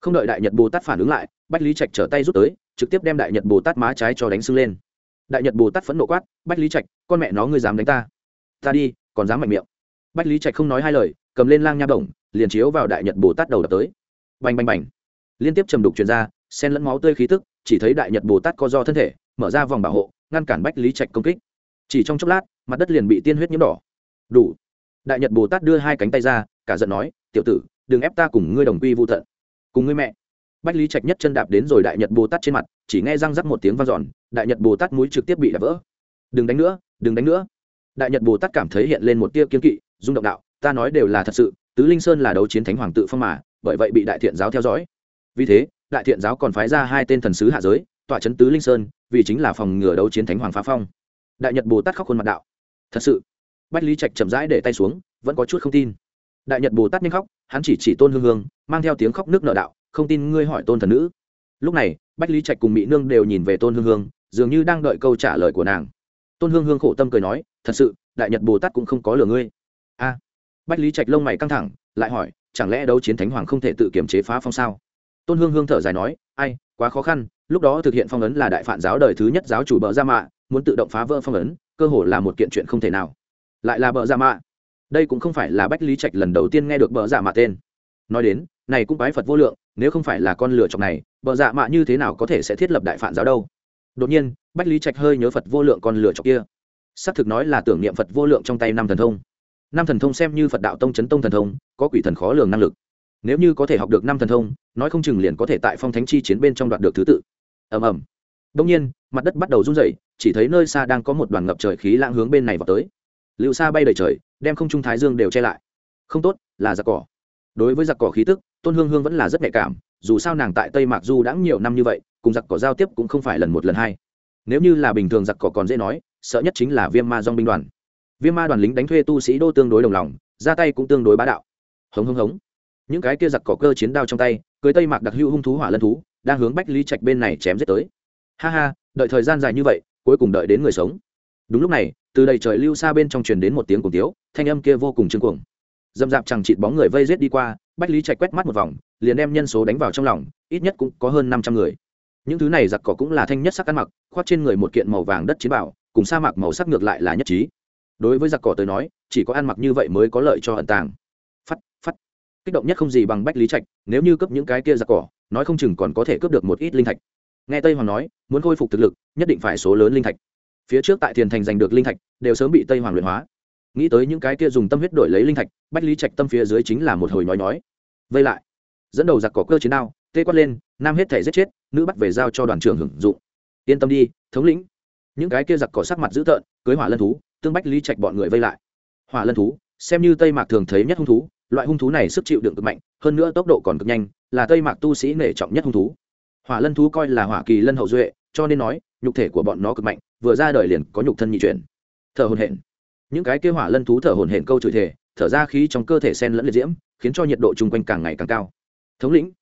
Không đợi đại nhật bồ tát phản ứng lại, bách lý trạch trở tay rút tới, trực tiếp đem đại nhật bồ tát má trái cho đánh sưng lên. Đại nhật bồ tát phẫn nộ quát, bách lý trạch, con mẹ nó ngươi dám đánh ta. Ta đi, còn dám mạnh miệng. Bách lý trạch không nói hai lời, cầm lên lang nha bổng, liền chiếu vào đại nhật bồ tát đầu đập tới. Bành bành bành. Liên tiếp trầm đục truyền ra sen lẫn máu tươi khí tức, chỉ thấy đại nhật bồ tát co do thân thể, mở ra vòng bảo hộ ngăn cản bách lý trạch công kích. Chỉ trong chốc lát, mặt đất liền bị tiên huyết nhiễm đỏ. Đủ. Đại nhật bồ tát đưa hai cánh tay ra, cả giận nói, tiểu tử, đừng ép ta cùng ngươi đồng quy vô thận cùng ngươi mẹ. Bách lý trạch nhất chân đạp đến rồi đại nhật bồ tát trên mặt, chỉ nghe răng rắc một tiếng vang dọn, đại nhật bồ tát mũi trực tiếp bị đạp vỡ. Đừng đánh nữa, đừng đánh nữa. Đại nhật bồ tát cảm thấy hiện lên một tia kiên kỵ, rung động đạo, ta nói đều là thật sự, tứ linh sơn là đấu chiến thánh hoàng tự phong mà, bởi vậy bị đại thiện giáo theo dõi. Vì thế, đại thiện giáo còn phái ra hai tên thần sứ hạ giới, tọa chấn tứ linh sơn vì chính là phòng ngừa đấu chiến thánh hoàng phá phong. Đại nhật bồ tát khóc khuôn mặt đạo. Thật sự, bách lý trạch chậm rãi để tay xuống, vẫn có chút không tin. Đại nhật bồ tát nhanh khóc, hắn chỉ chỉ tôn hương hương, mang theo tiếng khóc nước nợ đạo, không tin ngươi hỏi tôn thần nữ. Lúc này, bách lý trạch cùng mỹ nương đều nhìn về tôn hương hương, dường như đang đợi câu trả lời của nàng. Tôn hương hương khổ tâm cười nói, thật sự, đại nhật bồ tát cũng không có lừa ngươi. A. Bách lý trạch lông mày căng thẳng, lại hỏi, chẳng lẽ đấu chiến thánh hoàng không thể tự kiểm chế phá phong sao? Tôn hương hương thở dài nói, ai, quá khó khăn lúc đó thực hiện phong ấn là đại phản giáo đời thứ nhất giáo chủ bờ gia dạ mạ, muốn tự động phá vỡ phong ấn, cơ hồ là một kiện chuyện không thể nào. Lại là bờ gia dạ mạ. Đây cũng không phải là bách lý trạch lần đầu tiên nghe được bờ gia dạ mạ tên. Nói đến, này cũng bái phật vô lượng, nếu không phải là con lửa chọc này bờ dạ mạ như thế nào có thể sẽ thiết lập đại phản giáo đâu? Đột nhiên, bách lý trạch hơi nhớ phật vô lượng con lửa chọc kia. Xác thực nói là tưởng niệm phật vô lượng trong tay năm thần thông. Năm thần thông xem như phật đạo tông chấn tông thần thông, có quỷ thần khó lường năng lực. Nếu như có thể học được năm thần thông, nói không chừng liền có thể tại phong thánh chi chiến bên trong đoạt được thứ tự ầm ầm. Đông nhiên, mặt đất bắt đầu run rẩy, chỉ thấy nơi xa đang có một đoàn ngập trời khí lãng hướng bên này vào tới. Lưu xa bay đầy trời, đem không trung thái dương đều che lại. Không tốt, là giặc cỏ. Đối với giặc cỏ khí tức, tôn hương hương vẫn là rất nhạy cảm, dù sao nàng tại tây mạc du đã nhiều năm như vậy, cùng giặc cỏ giao tiếp cũng không phải lần một lần hai. Nếu như là bình thường giặc cỏ còn dễ nói, sợ nhất chính là viêm ma dong binh đoàn. Viêm ma đoàn lính đánh thuê tu sĩ đô tương đối đồng lòng, ra tay cũng tương đối bá đạo. Hống hống hống. Những cái kia giặc cỏ cơ chiến đao trong tay, cưới tây mạc đặc hữu hung thú hỏa lân thú đang hướng bách lý trạch bên này chém giết tới. Ha ha, đợi thời gian dài như vậy, cuối cùng đợi đến người sống. Đúng lúc này, từ đầy trời lưu xa bên trong truyền đến một tiếng cùng tiếu, thanh âm kia vô cùng chương cuồng. Dâm dạp chẳng chịt bóng người vây rết đi qua, bách lý trạch quét mắt một vòng, liền đem nhân số đánh vào trong lòng, ít nhất cũng có hơn năm trăm người. Những thứ này giặc cỏ cũng là thanh nhất sắc ăn mặc, khoác trên người một kiện màu vàng đất chiến bảo, cùng sa mạc màu sắc ngược lại là nhất trí. Đối với giặc cỏ tới nói, chỉ có ăn mặc như vậy mới có lợi cho ẩn tàng. Phắt phắt. Kích động nhất không gì bằng bách lý trạch, nếu như cấp những cái kia giặc cỏ nói không chừng còn có thể cướp được một ít linh thạch. Nghe tây hoàng nói, muốn khôi phục thực lực, nhất định phải số lớn linh thạch. Phía trước tại thiền thành giành được linh thạch, đều sớm bị tây hoàng luyện hóa. Nghĩ tới những cái kia dùng tâm huyết đổi lấy linh thạch, bách lý trạch tâm phía dưới chính là một hồi nói nói vây lại, dẫn đầu giặc cỏ cơ chiến đao, tê quát lên, nam hết thể giết chết, nữ bắt về giao cho đoàn trưởng hưởng dụng. Yên tâm đi, thống lĩnh. Những cái kia giặc cỏ sắc mặt dữ tợn, cưới hỏa lân thú, tương bách lý trạch bọn người vây lại. Hỏa lân thú, xem như tây mạc thường thấy nhất hung thú, loại hung thú này sức chịu đựng cực mạnh hơn nữa tốc độ còn cực nhanh, là tây mạc tu sĩ nể trọng nhất hung thú. Hỏa lân thú coi là hỏa kỳ lân hậu duệ, cho nên nói, nhục thể của bọn nó cực mạnh, vừa ra đời liền có nhục thân nhị chuyển. Thở hồn hển. Những cái kêu hỏa lân thú thở hồn hển câu chửi thể thở ra khí trong cơ thể sen lẫn liệt diễm, khiến cho nhiệt độ chung quanh càng ngày càng cao. Thống lĩnh.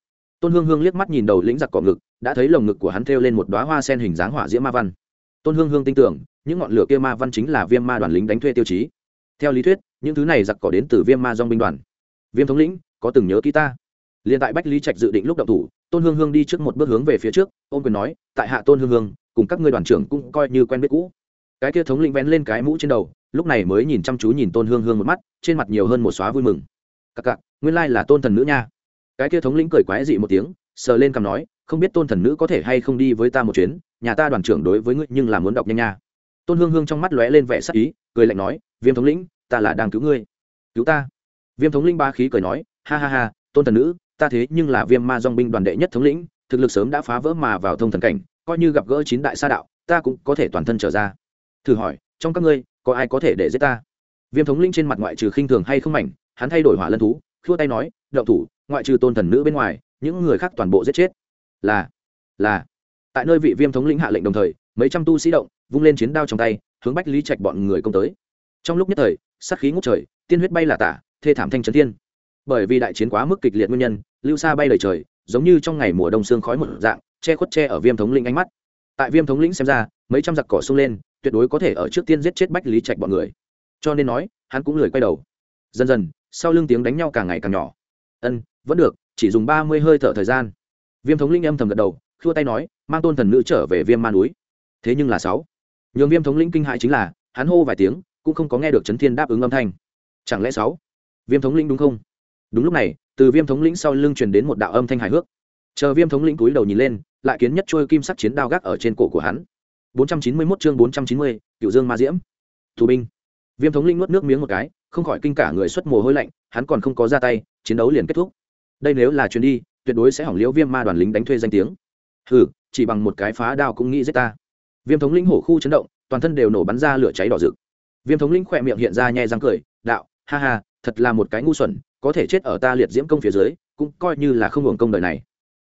Tôn hương hương liếc mắt nhìn đầu lĩnh giặc cỏ ngực, đã thấy lồng ngực của hắn thêu lên một đoá hoa sen hình dáng hỏa diễm ma văn. Tôn hương hương tin tưởng, những ngọn lửa kia ma văn chính là viêm ma đoàn lính đánh thuê tiêu chí. Theo lý thuyết, những thứ này giặc cỏ đến từ viêm ma dong binh đoàn. Viêm thống lĩnh có từng nhớ ký ta? Liền tại bách lý trạch dự định lúc động thủ, tôn hương hương đi trước một bước hướng về phía trước, ôm quyền nói, tại hạ tôn hương hương, cùng các ngươi đoàn trưởng cũng coi như quen biết cũ. Cái kia thống lĩnh vén lên cái mũ trên đầu, lúc này mới nhìn chăm chú nhìn tôn hương hương một mắt, trên mặt nhiều hơn một xóa vui mừng. Cặc cặc nguyên lai là tôn thần nữ nha. Cái kia thống lĩnh cười quái dị một tiếng, sờ lên cằm nói, không biết tôn thần nữ có thể hay không đi với ta một chuyến, nhà ta đoàn trưởng đối với ngươi nhưng là muốn đọc nhanh nha. Tôn hương hương trong mắt lóe lên vẻ sắc ý, cười lạnh nói, viêm thống lĩnh, ta là đang cứu ngươi. Cứu ta? Viêm thống lĩnh ba khí cười nói ha ha ha, tôn thần nữ, ta thế nhưng là viêm ma dong binh đoàn đệ nhất thống lĩnh, thực lực sớm đã phá vỡ mà vào thông thần cảnh, coi như gặp gỡ chín đại sa đạo, ta cũng có thể toàn thân trở ra. Thử hỏi, trong các ngươi, có ai có thể để giết ta? Viêm thống linh trên mặt ngoại trừ khinh thường hay không mảnh, hắn thay đổi hỏa lân thú, khua tay nói đậu thủ, ngoại trừ tôn thần nữ bên ngoài, những người khác toàn bộ giết chết. Là là. Tại nơi vị viêm thống lĩnh hạ lệnh đồng thời, mấy trăm tu sĩ động, vung lên chiến đao trong tay, hướng bách lý trạch bọn người công tới. Trong lúc nhất thời, sát khí ngút trời, tiên huyết bay là tả, thê thảm thanh trấn thiên bởi vì đại chiến quá mức kịch liệt nguyên nhân, lưu xa bay lời trời, giống như trong ngày mùa đông sương khói một dạng, che khuất che ở viêm thống lĩnh ánh mắt. Tại viêm thống lĩnh xem ra, mấy trăm giặc cỏ sung lên, tuyệt đối có thể ở trước tiên giết chết bách lý trạch bọn người. Cho nên nói, hắn cũng lười quay đầu. Dần dần, sau lưng tiếng đánh nhau càng ngày càng nhỏ. Ân, vẫn được, chỉ dùng ba mươi hơi thở thời gian. Viêm thống linh âm thầm gật đầu, khua tay nói, mang tôn thần nữ trở về viêm ma núi. Thế nhưng là sáu. Nhường viêm thống linh kinh hại chính là, hắn hô vài tiếng, cũng không có nghe được chấn thiên đáp ứng âm thanh. Chẳng lẽ sáu? Viêm thống linh đúng không? Đúng lúc này từ viêm thống lĩnh sau lưng truyền đến một đạo âm thanh hài hước. Chờ viêm thống lĩnh cúi đầu nhìn lên lại kiến nhất trôi kim sắc chiến đao gác ở trên cổ của hắn. 491 chương 490, cựu dương ma diễm. Thủ binh. Viêm thống lĩnh nuốt nước miếng một cái không khỏi kinh cả người xuất mồ hôi lạnh hắn còn không có ra tay chiến đấu liền kết thúc. Đây nếu là chuyến đi tuyệt đối sẽ hỏng liễu viêm ma đoàn lính đánh thuê danh tiếng. Hừ chỉ bằng một cái phá đao cũng nghĩ giết ta. Viêm thống lĩnh hổ khu chấn động toàn thân đều nổ bắn ra lửa cháy đỏ rực. Viêm thống lĩnh khỏe miệng hiện ra nhai răng cười đạo ha ha thật là một cái ngu xuẩn, có thể chết ở ta liệt diễm công phía dưới, cũng coi như là không hưởng công đời này.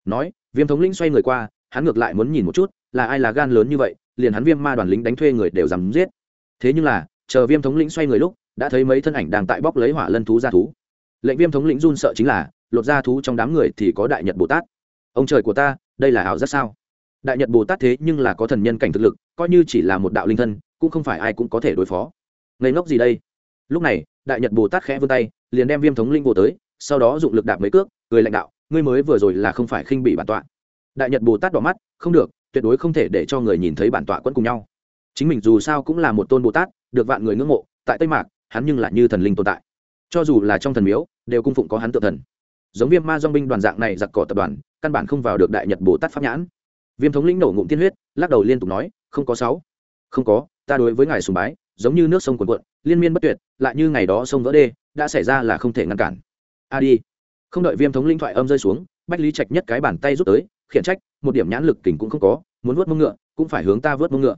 Nói, viêm thống linh xoay người qua, hắn ngược lại muốn nhìn một chút, là ai là gan lớn như vậy, liền hắn viêm ma đoàn lính đánh thuê người đều dám giết. Thế nhưng là, chờ viêm thống lĩnh xoay người lúc, đã thấy mấy thân ảnh đang tại bóc lấy hỏa lân thú ra thú. Lệnh viêm thống lĩnh run sợ chính là, lột ra thú trong đám người thì có đại nhật bồ tát. Ông trời của ta, đây là ảo rất sao? Đại nhật bồ tát thế nhưng là có thần nhân cảnh thực lực, coi như chỉ là một đạo linh thân, cũng không phải ai cũng có thể đối phó. Ngây ngốc gì đây? Lúc này, đại nhật bồ tát khẽ vươn tay, liền đem viêm thống linh bồ tới, sau đó dụng lực đạp mấy cước người lãnh đạo, ngươi mới vừa rồi là không phải khinh bị bản tọa. Đại nhật bồ tát đỏ mắt, không được, tuyệt đối không thể để cho người nhìn thấy bản tọa quẫn cùng nhau. Chính mình dù sao cũng là một tôn bồ tát, được vạn người ngưỡng mộ, tại tây mạc, hắn nhưng lại như thần linh tồn tại. Cho dù là trong thần miếu, đều cung phụng có hắn tự thần. Giống viêm ma dong binh đoàn dạng này giặc cỏ tập đoàn, căn bản không vào được đại nhật bồ tát pháp nhãn. Viêm thống lĩnh nổ ngụm tiên huyết, lắc đầu liên tục nói, không có sáu, không có, ta đối với ngài sùng bái giống như nước sông cuồn cuộn, liên miên bất tuyệt, lại như ngày đó sông vỡ đê, đã xảy ra là không thể ngăn cản. A đi. Không đợi viêm thống linh thoại âm rơi xuống, bách lý trạch nhất cái bàn tay rút tới, khiển trách, một điểm nhãn lực kình cũng không có, muốn vớt mông ngựa, cũng phải hướng ta vớt mông ngựa.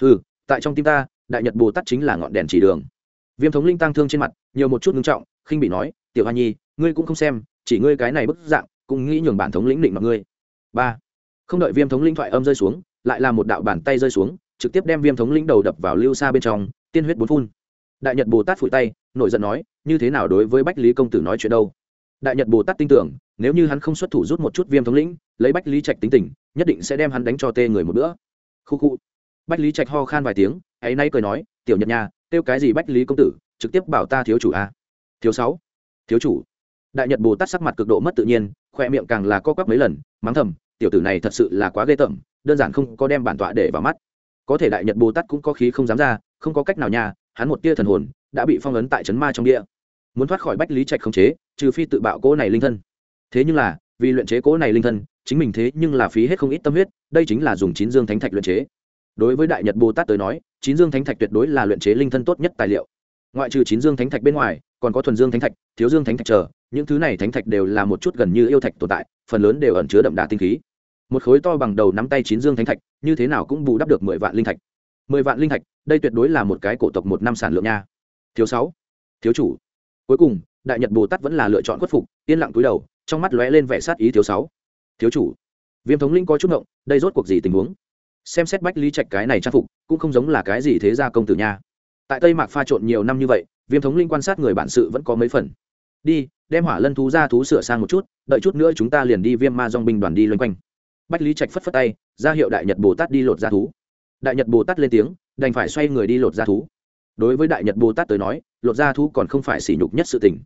Ừ tại trong tim ta, đại nhật bồ tát chính là ngọn đèn chỉ đường. Viêm thống linh tăng thương trên mặt, nhiều một chút ngưng trọng, khinh bị nói, tiểu hoa nhi, ngươi cũng không xem, chỉ ngươi cái này bức dạng, cũng nghĩ nhường bản thống lĩnh định mọi ngươi. Ba. Không đợi viêm thống linh thoại âm rơi xuống, lại là một đạo bàn tay rơi xuống trực tiếp đem viêm thống lĩnh đầu đập vào lưu xa bên trong, tiên huyết bốn phun. Đại nhật bồ tát phủi tay, nổi giận nói, như thế nào đối với bách lý công tử nói chuyện đâu? Đại nhật bồ tát tin tưởng, nếu như hắn không xuất thủ rút một chút viêm thống lĩnh, lấy bách lý trạch tính tình, nhất định sẽ đem hắn đánh cho tê người một bữa. Khu khu. Bách lý trạch ho khan vài tiếng, ấy nay cười nói, tiểu nhật nhà kêu cái gì bách lý công tử, trực tiếp bảo ta thiếu chủ a à? thiếu sáu. Thiếu chủ. Đại nhật bồ tát sắc mặt cực độ mất tự nhiên, khoe miệng càng là co quắp mấy lần, mắng thầm, tiểu tử này thật sự là quá ghê tởm, đơn giản không có đem bản tọa để vào mắt có thể đại nhật bồ tát cũng có khí không dám ra không có cách nào nhà, hắn một tia thần hồn đã bị phong ấn tại trấn ma trong địa. Muốn thoát khỏi bách lý trạch khống chế trừ phi tự bạo cỗ này linh thân. Thế nhưng là vì luyện chế cỗ này linh thân chính mình thế nhưng là phí hết không ít tâm huyết đây chính là dùng chín dương thánh thạch luyện chế. Đối với đại nhật bồ tát tới nói chín dương thánh thạch tuyệt đối là luyện chế linh thân tốt nhất tài liệu. Ngoại trừ chín dương thánh thạch bên ngoài còn có thuần dương thánh thạch thiếu dương thánh thạch chờ những thứ này thánh thạch đều là một chút gần như yêu thạch tồn tại phần lớn đều ẩn chứa đậm đà tinh khí một khối to bằng đầu nắm tay chín dương thánh thạch, như thế nào cũng bù đắp được mười vạn linh thạch. Mười vạn linh thạch, đây tuyệt đối là một cái cổ tộc một năm sản lượng nha. Thiếu sáu, thiếu chủ. Cuối cùng, đại nhật bồ tát vẫn là lựa chọn khuất phục, yên lặng túi đầu, trong mắt lóe lên vẻ sát ý thiếu sáu. Thiếu chủ. Viêm thống linh có chút ngộng, đây rốt cuộc gì tình huống? Xem xét bách lý trạch cái này trang phục, cũng không giống là cái gì thế gia công tử nha. Tại tây mạc pha trộn nhiều năm như vậy, viêm thống linh quan sát người bản sự vẫn có mấy phần. Đi, đem hỏa lân thú ra thú sửa sang một chút, đợi chút nữa chúng ta liền đi viêm ma dong binh đoàn đi loanh quanh bách lý trạch phất phất tay, ra hiệu đại nhật bồ tát đi lột ra thú. Đại nhật bồ tát lên tiếng, đành phải xoay người đi lột ra thú. Đối với đại nhật bồ tát tới nói, lột ra thú còn không phải sỉ nhục nhất sự tình.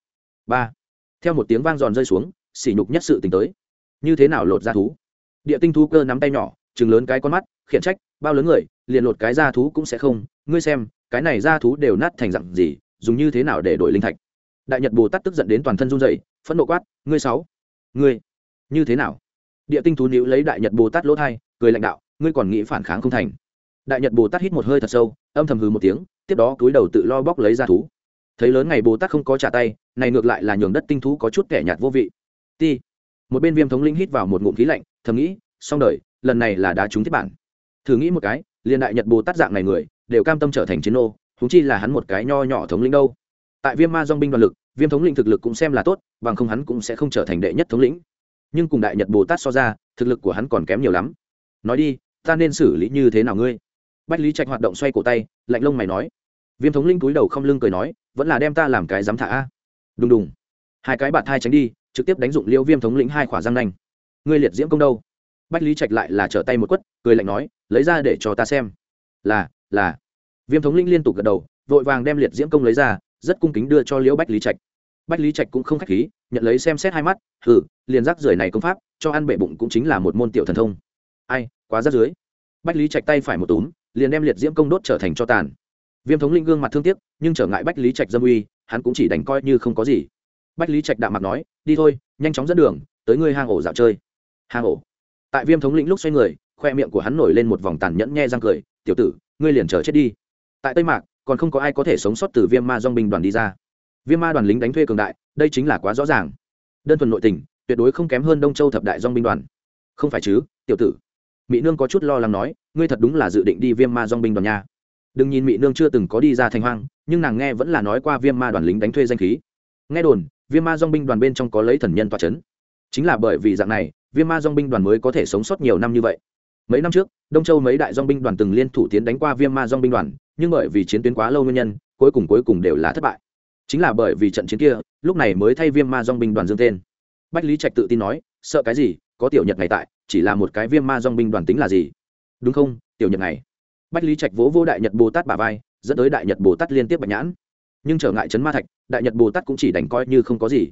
Ba. Theo một tiếng vang giòn rơi xuống, sỉ nhục nhất sự tình tới. Như thế nào lột ra thú? Địa tinh thú cơ nắm tay nhỏ chừng lớn cái con mắt, khiển trách, bao lớn người, liền lột cái da thú cũng sẽ không. Ngươi xem, cái này da thú đều nát thành dặn gì, dùng như thế nào để đổi linh thạch? Đại nhật bồ tát tức giận đến toàn thân run dậy phẫn nộ quát, ngươi sáu, ngươi, như thế nào? Địa tinh thú níu lấy đại nhật bồ tát lỗ thai, cười lãnh đạo, ngươi còn nghĩ phản kháng không thành? Đại nhật bồ tát hít một hơi thật sâu, âm thầm hừ một tiếng, tiếp đó cúi đầu tự lo bóc lấy ra thú. Thấy lớn ngày bồ tát không có trả tay, này ngược lại là nhường đất tinh thú có chút kẻ nhạt vô vị. Ti. Một bên viêm thống linh hít vào một ngụm khí lạnh, thầm nghĩ, xong đời, lần này là đá trúng tiếp bản. Thử nghĩ một cái, liền đại nhật bồ tát dạng này người, đều cam tâm trở thành chiến ô húng chi là hắn một cái nho nhỏ thống lĩnh đâu. Tại viêm ma dong binh đoàn lực, viêm thống lĩnh thực lực cũng xem là tốt, bằng không hắn cũng sẽ không trở thành đệ nhất thống lĩnh nhưng cùng đại nhật bồ tát so ra, thực lực của hắn còn kém nhiều lắm. Nói đi, ta nên xử lý như thế nào ngươi? Bách lý trạch hoạt động xoay cổ tay, lạnh lông mày nói. Viêm thống linh cúi đầu không lưng cười nói, vẫn là đem ta làm cái dám thả a. Đùng đùng. Hai cái bạt thai tránh đi, trực tiếp đánh dụng liêu viêm thống lĩnh hai khỏa răng nanh. Ngươi liệt diễm công đâu? Bách lý trạch lại là trở tay một quất, cười lạnh nói, lấy ra để cho ta xem. Là là. Viêm thống linh liên tục gật đầu, vội vàng đem liệt diễm công lấy ra, rất cung kính đưa cho liễu bách lý trạch bách lý trạch cũng không k h á c h khí, nhận lấy xem xét hai mắt, hừ, liền rác rưởi này công pháp, cho ăn bệ bụng cũng chính là một môn tiểu thần thông. Ai, quá rác dưới bách lý trạch tay phải một túm, liền đem liệt diễm công đốt trở thành cho tàn. Viêm thống linh gương mặt thương tiếc, nhưng trở ngại bách lý trạch dâm uy, hắn cũng chỉ đành coi như không có gì. Bách lý trạch đạm mặt nói, đi thôi, nhanh chóng dẫn đường, tới ngươi hang ổ dạo chơi. Hang ổ. Tại viêm thống lĩnh lúc xoay người, khoe miệng của hắn nổi lên một vòng tàn nhẫn nhe răng cười, tiểu tử, ngươi liền chờ chết đi. Tại tây mạc, còn không có ai có thể sống sót từ viêm ma dong binh đoàn đi ra viêm ma đoàn lính đánh thuê cường đại, đây chính là quá rõ ràng. Đơn thuần nội tình, tuyệt đối không kém hơn đông châu thập đại dong binh đoàn. Không phải chứ, tiểu tử. Mỹ nương có chút lo lắng nói, ngươi thật đúng là dự định đi viêm ma dong binh đoàn nha. Đừng nhìn mỹ nương chưa từng có đi ra thành hoang, nhưng nàng nghe vẫn là nói qua viêm ma đoàn lính đánh thuê danh khí. Nghe đồn, viêm ma dong binh đoàn bên trong có lấy thần nhân toa c h ấ n chính là bởi vì dạng này, viêm ma dong binh đoàn mới có thể sống sót nhiều năm như vậy. Mấy năm trước, đông châu mấy đại dong binh đoàn từng liên thủ tiến đánh qua viêm ma dong binh đoàn, nhưng bởi vì chiến tuyến quá lâu nguyên nhân, cuối cùng cuối cùng đều là thất bại chính là bởi vì trận chiến kia, lúc này mới thay viêm ma dong binh đoàn dương tên. Bách lý trạch tự tin nói, sợ cái gì? Có tiểu nhật ngày tại, chỉ là một cái viêm ma dong binh đoàn tính là gì? Đúng không, tiểu nhật này bách lý trạch vỗ vô đại nhật bồ tát bà vai, dẫn tới đại nhật bồ tát liên tiếp bạch nhãn. Nhưng trở ngại chấn ma thạch, đại nhật bồ tát cũng chỉ đành coi như không có gì.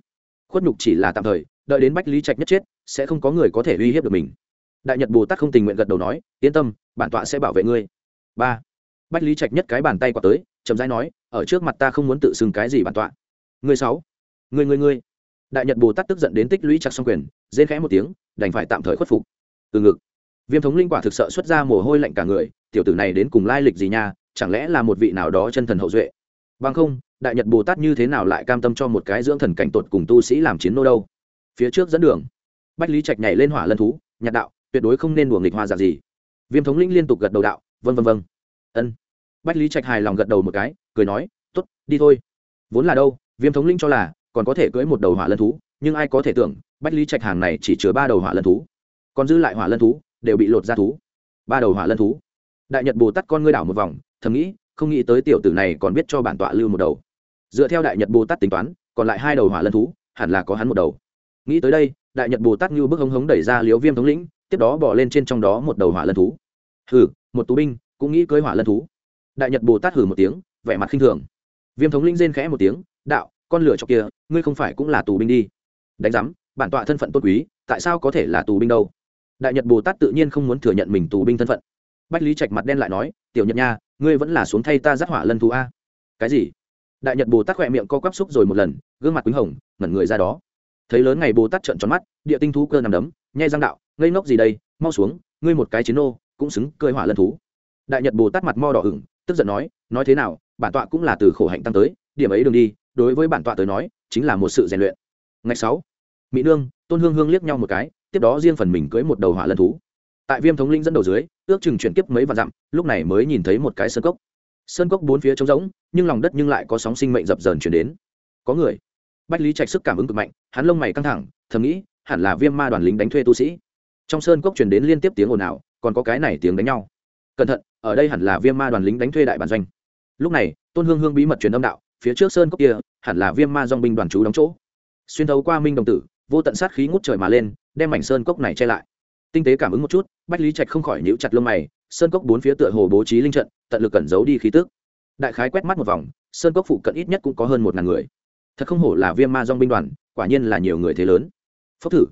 Khuất nhục chỉ là tạm thời, đợi đến bách lý trạch nhất chết, sẽ không có người có thể uy hiếp được mình. Đại nhật bồ tát không tình nguyện gật đầu nói, yên tâm, bản tọa sẽ bảo vệ ngươi. Ba. Bách lý trạch nhất cái bàn tay quả tới chậm rãi nói, ở trước mặt ta không muốn tự xưng cái gì bản tọa. Ngươi sáu, ngươi ngươi ngươi. Đại nhật bồ tát tức giận đến tích lũy chặt xong quyền, rên khẽ một tiếng, đành phải tạm thời khuất phục. Từ ngực, viêm thống linh quả thực sợ xuất ra mồ hôi lạnh cả người, tiểu tử này đến cùng lai lịch gì nha, chẳng lẽ là một vị nào đó chân thần hậu duệ? Bằng không, đại nhật bồ tát như thế nào lại cam tâm cho một cái dưỡng thần cảnh tột cùng tu sĩ làm chiến nô đâu? Phía trước dẫn đường, bách lý trạch nhảy lên hỏa lân thú, nhạt đạo, tuyệt đối không nên đùa nghịch hoa dạng gì. Viêm thống linh liên tục gật đầu đạo vân vân vân ân bách lý trạch hài lòng gật đầu một cái, cười nói t ố t đi thôi. Vốn là đâu, viêm thống linh cho là, còn có thể cưỡi một đầu hỏa lân thú, nhưng ai có thể tưởng, bách lý trạch hàng này chỉ chứa ba đầu hỏa lân thú. Còn dư lại hỏa lân thú, đều bị lột ra thú. Ba đầu hỏa lân thú. Đại nhật bồ tát con ngươi đảo một vòng, thầm nghĩ, không nghĩ tới tiểu tử này còn biết cho bản tọa lưu một đầu. Dựa theo đại nhật bồ tát tính toán, còn lại hai đầu hỏa lân thú, hẳn là có hắn một đầu. Nghĩ tới đây, đại nhật bồ tát như bức hống hống đẩy ra liếu viêm thống lĩnh, tiếp đó bỏ lên trên trong đó một đầu hỏa lân thú. Hừ, một tú binh, cũng nghĩ cưới hỏa lân thú đại nhật bồ tát hừ một tiếng, vẻ mặt khinh thường. Viêm thống Linh rên khẽ một tiếng, đạo, con lửa chọc kia, ngươi không phải cũng là tù binh đi? Đánh giám, bản tọa thân phận tôn quý, tại sao có thể là tù binh đâu? Đại nhật bồ tát tự nhiên không muốn thừa nhận mình tù binh thân phận. Bách lý trạch mặt đen lại nói, tiểu nhật nha, ngươi vẫn là xuống thay ta giác hỏa lân thú a. Cái gì? Đại nhật bồ tát khỏe miệng co quắp xúc rồi một lần, gương mặt quýnh hồng, ngẩn người ra đó. Thấy lớn ngày bồ tát trợn tròn mắt, địa tinh thú cơ nằm đấm, nhai răng đạo, ngây ngốc gì đây, mau xuống, ngươi một cái chiến ô cũng xứng cơi hỏa lân thú. Đại nhật bồ tát mặt mo đỏ ửng tức giận nói nói thế nào, bản tọa cũng là từ khổ hạnh tăng tới, điểm ấy đường đi, đối với bản tọa tới nói, chính là một sự rèn luyện. Ngày sáu mỹ nương, tôn hương hương liếc nhau một cái, tiếp đó riêng phần mình cưỡi một đầu hỏa lân thú. Tại viêm thống linh dẫn đầu dưới, ước chừng chuyển kiếp mấy vạn dặm, lúc này mới nhìn thấy một cái sơn cốc. Sơn cốc bốn phía trống rỗng, nhưng lòng đất nhưng lại có sóng sinh mệnh dập dờn chuyển đến. Có người. Bách lý trạch sức cảm ứng cực mạnh, hắn lông mày căng thẳng, thầm nghĩ, hẳn là viêm ma đoàn lính đánh thuê tu sĩ. Trong sơn cốc chuyển đến liên tiếp tiếng ồn ào, còn có cái này tiếng đánh nhau cẩn thận, ở đây hẳn là viêm ma đoàn lính đánh thuê đại bản doanh. Lúc này, tôn hương hương bí mật truyền âm đạo, phía trước sơn cốc kia, hẳn là viêm ma dong binh đoàn chú đóng chỗ. Xuyên thấu qua minh đồng tử, vô tận sát khí ngút trời mà lên, đem mảnh sơn cốc này che lại. Tinh tế cảm ứng một chút, bách lý trạch không khỏi nhíu chặt lông mày, sơn cốc bốn phía tựa hồ bố trí linh trận, tận lực cẩn giấu đi khí tức. Đại khái quét mắt một vòng, sơn cốc phụ cận ít nhất cũng có hơn một ngàn người. Thật không hổ là viêm ma dong binh đoàn, quả nhiên là nhiều người thế lớn. Phốc thử.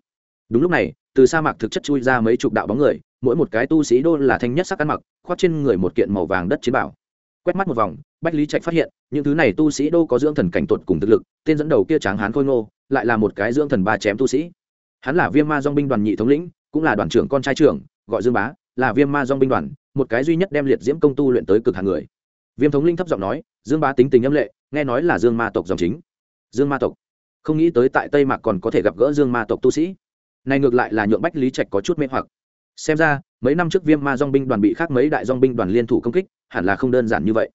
Đúng lúc này, từ sa mạc thực chất chui ra mấy chục đạo bóng người mỗi một cái tu sĩ đô là thanh nhất sắc ăn mặc, khoác trên người một kiện màu vàng đất chiến bảo. Quét mắt một vòng, bách lý trạch phát hiện, những thứ này tu sĩ đô có dưỡng thần cảnh tuột cùng thực lực, tên dẫn đầu kia tráng hán khôi ngô, lại là một cái dưỡng thần ba chém tu sĩ. Hắn là viêm ma dong binh đoàn nhị thống lĩnh, cũng là đoàn trưởng con trai trưởng, gọi dương bá, là viêm ma dong binh đoàn, một cái duy nhất đem liệt diễm công tu luyện tới cực hàng người. Viêm thống linh thấp giọng nói, dương bá tính tình âm lệ, nghe nói là dương ma tộc dòng chính. Dương ma tộc. Không nghĩ tới tại tây mạc còn có thể gặp gỡ dương ma tộc tu sĩ. Này ngược lại là nhượng bách lý trạch có chút mê hoặc xem ra, mấy năm trước viêm ma dong binh đoàn bị khác mấy đại dong binh đoàn liên thủ công kích, hẳn là không đơn giản như vậy.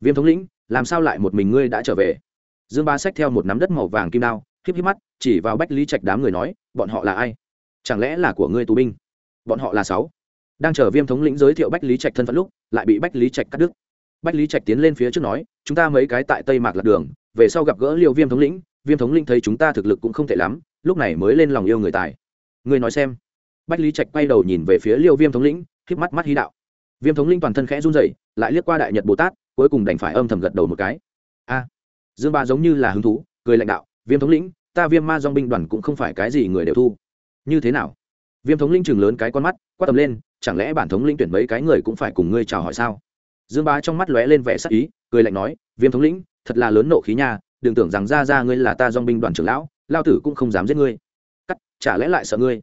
Viêm thống lĩnh, làm sao lại một mình ngươi đã trở về? Dương ba xách theo một nắm đất màu vàng kim đao híp híp mắt, chỉ vào bách lý trạch đám người nói, bọn họ là ai? Chẳng lẽ là của ngươi tù binh? Bọn họ là sáu. Đang chờ viêm thống lĩnh giới thiệu bách lý trạch thân phận lúc, lại bị bách lý trạch cắt đứt. Bách lý trạch tiến lên phía trước nói, chúng ta mấy cái tại tây mạc lạc đường, về sau gặp gỡ liều viêm thống lĩnh, viêm thống lĩnh thấy chúng ta thực lực cũng không tệ lắm, lúc này mới lên lòng yêu người tài. Ngươi nói xem bách lý trạch quay đầu nhìn về phía liêu viêm thống lĩnh híp mắt mắt hí đạo. Viêm thống lĩnh toàn thân khẽ run rẩy, lại liếc qua đại nhật bồ tát, cuối cùng đành phải âm thầm gật đầu một cái. A, dương ba giống như là hứng thú, cười lãnh đạo, viêm thống lĩnh, ta viêm ma dong binh đoàn cũng không phải cái gì người đều thu. Như thế nào? Viêm thống lĩnh chừng lớn cái con mắt, quát tầm lên, chẳng lẽ bản thống lĩnh tuyển mấy cái người cũng phải cùng ngươi chào hỏi sao? Dương ba trong mắt lóe lên vẻ sắc ý, cười lạnh nói, viêm thống lĩnh, thật là lớn nộ khí nha, đừng tưởng rằng ra ra ngươi là ta dong binh đoàn trưởng lão lao tử cũng không dám giết ngươi. Cắt, chả lẽ lại sợ ngươi?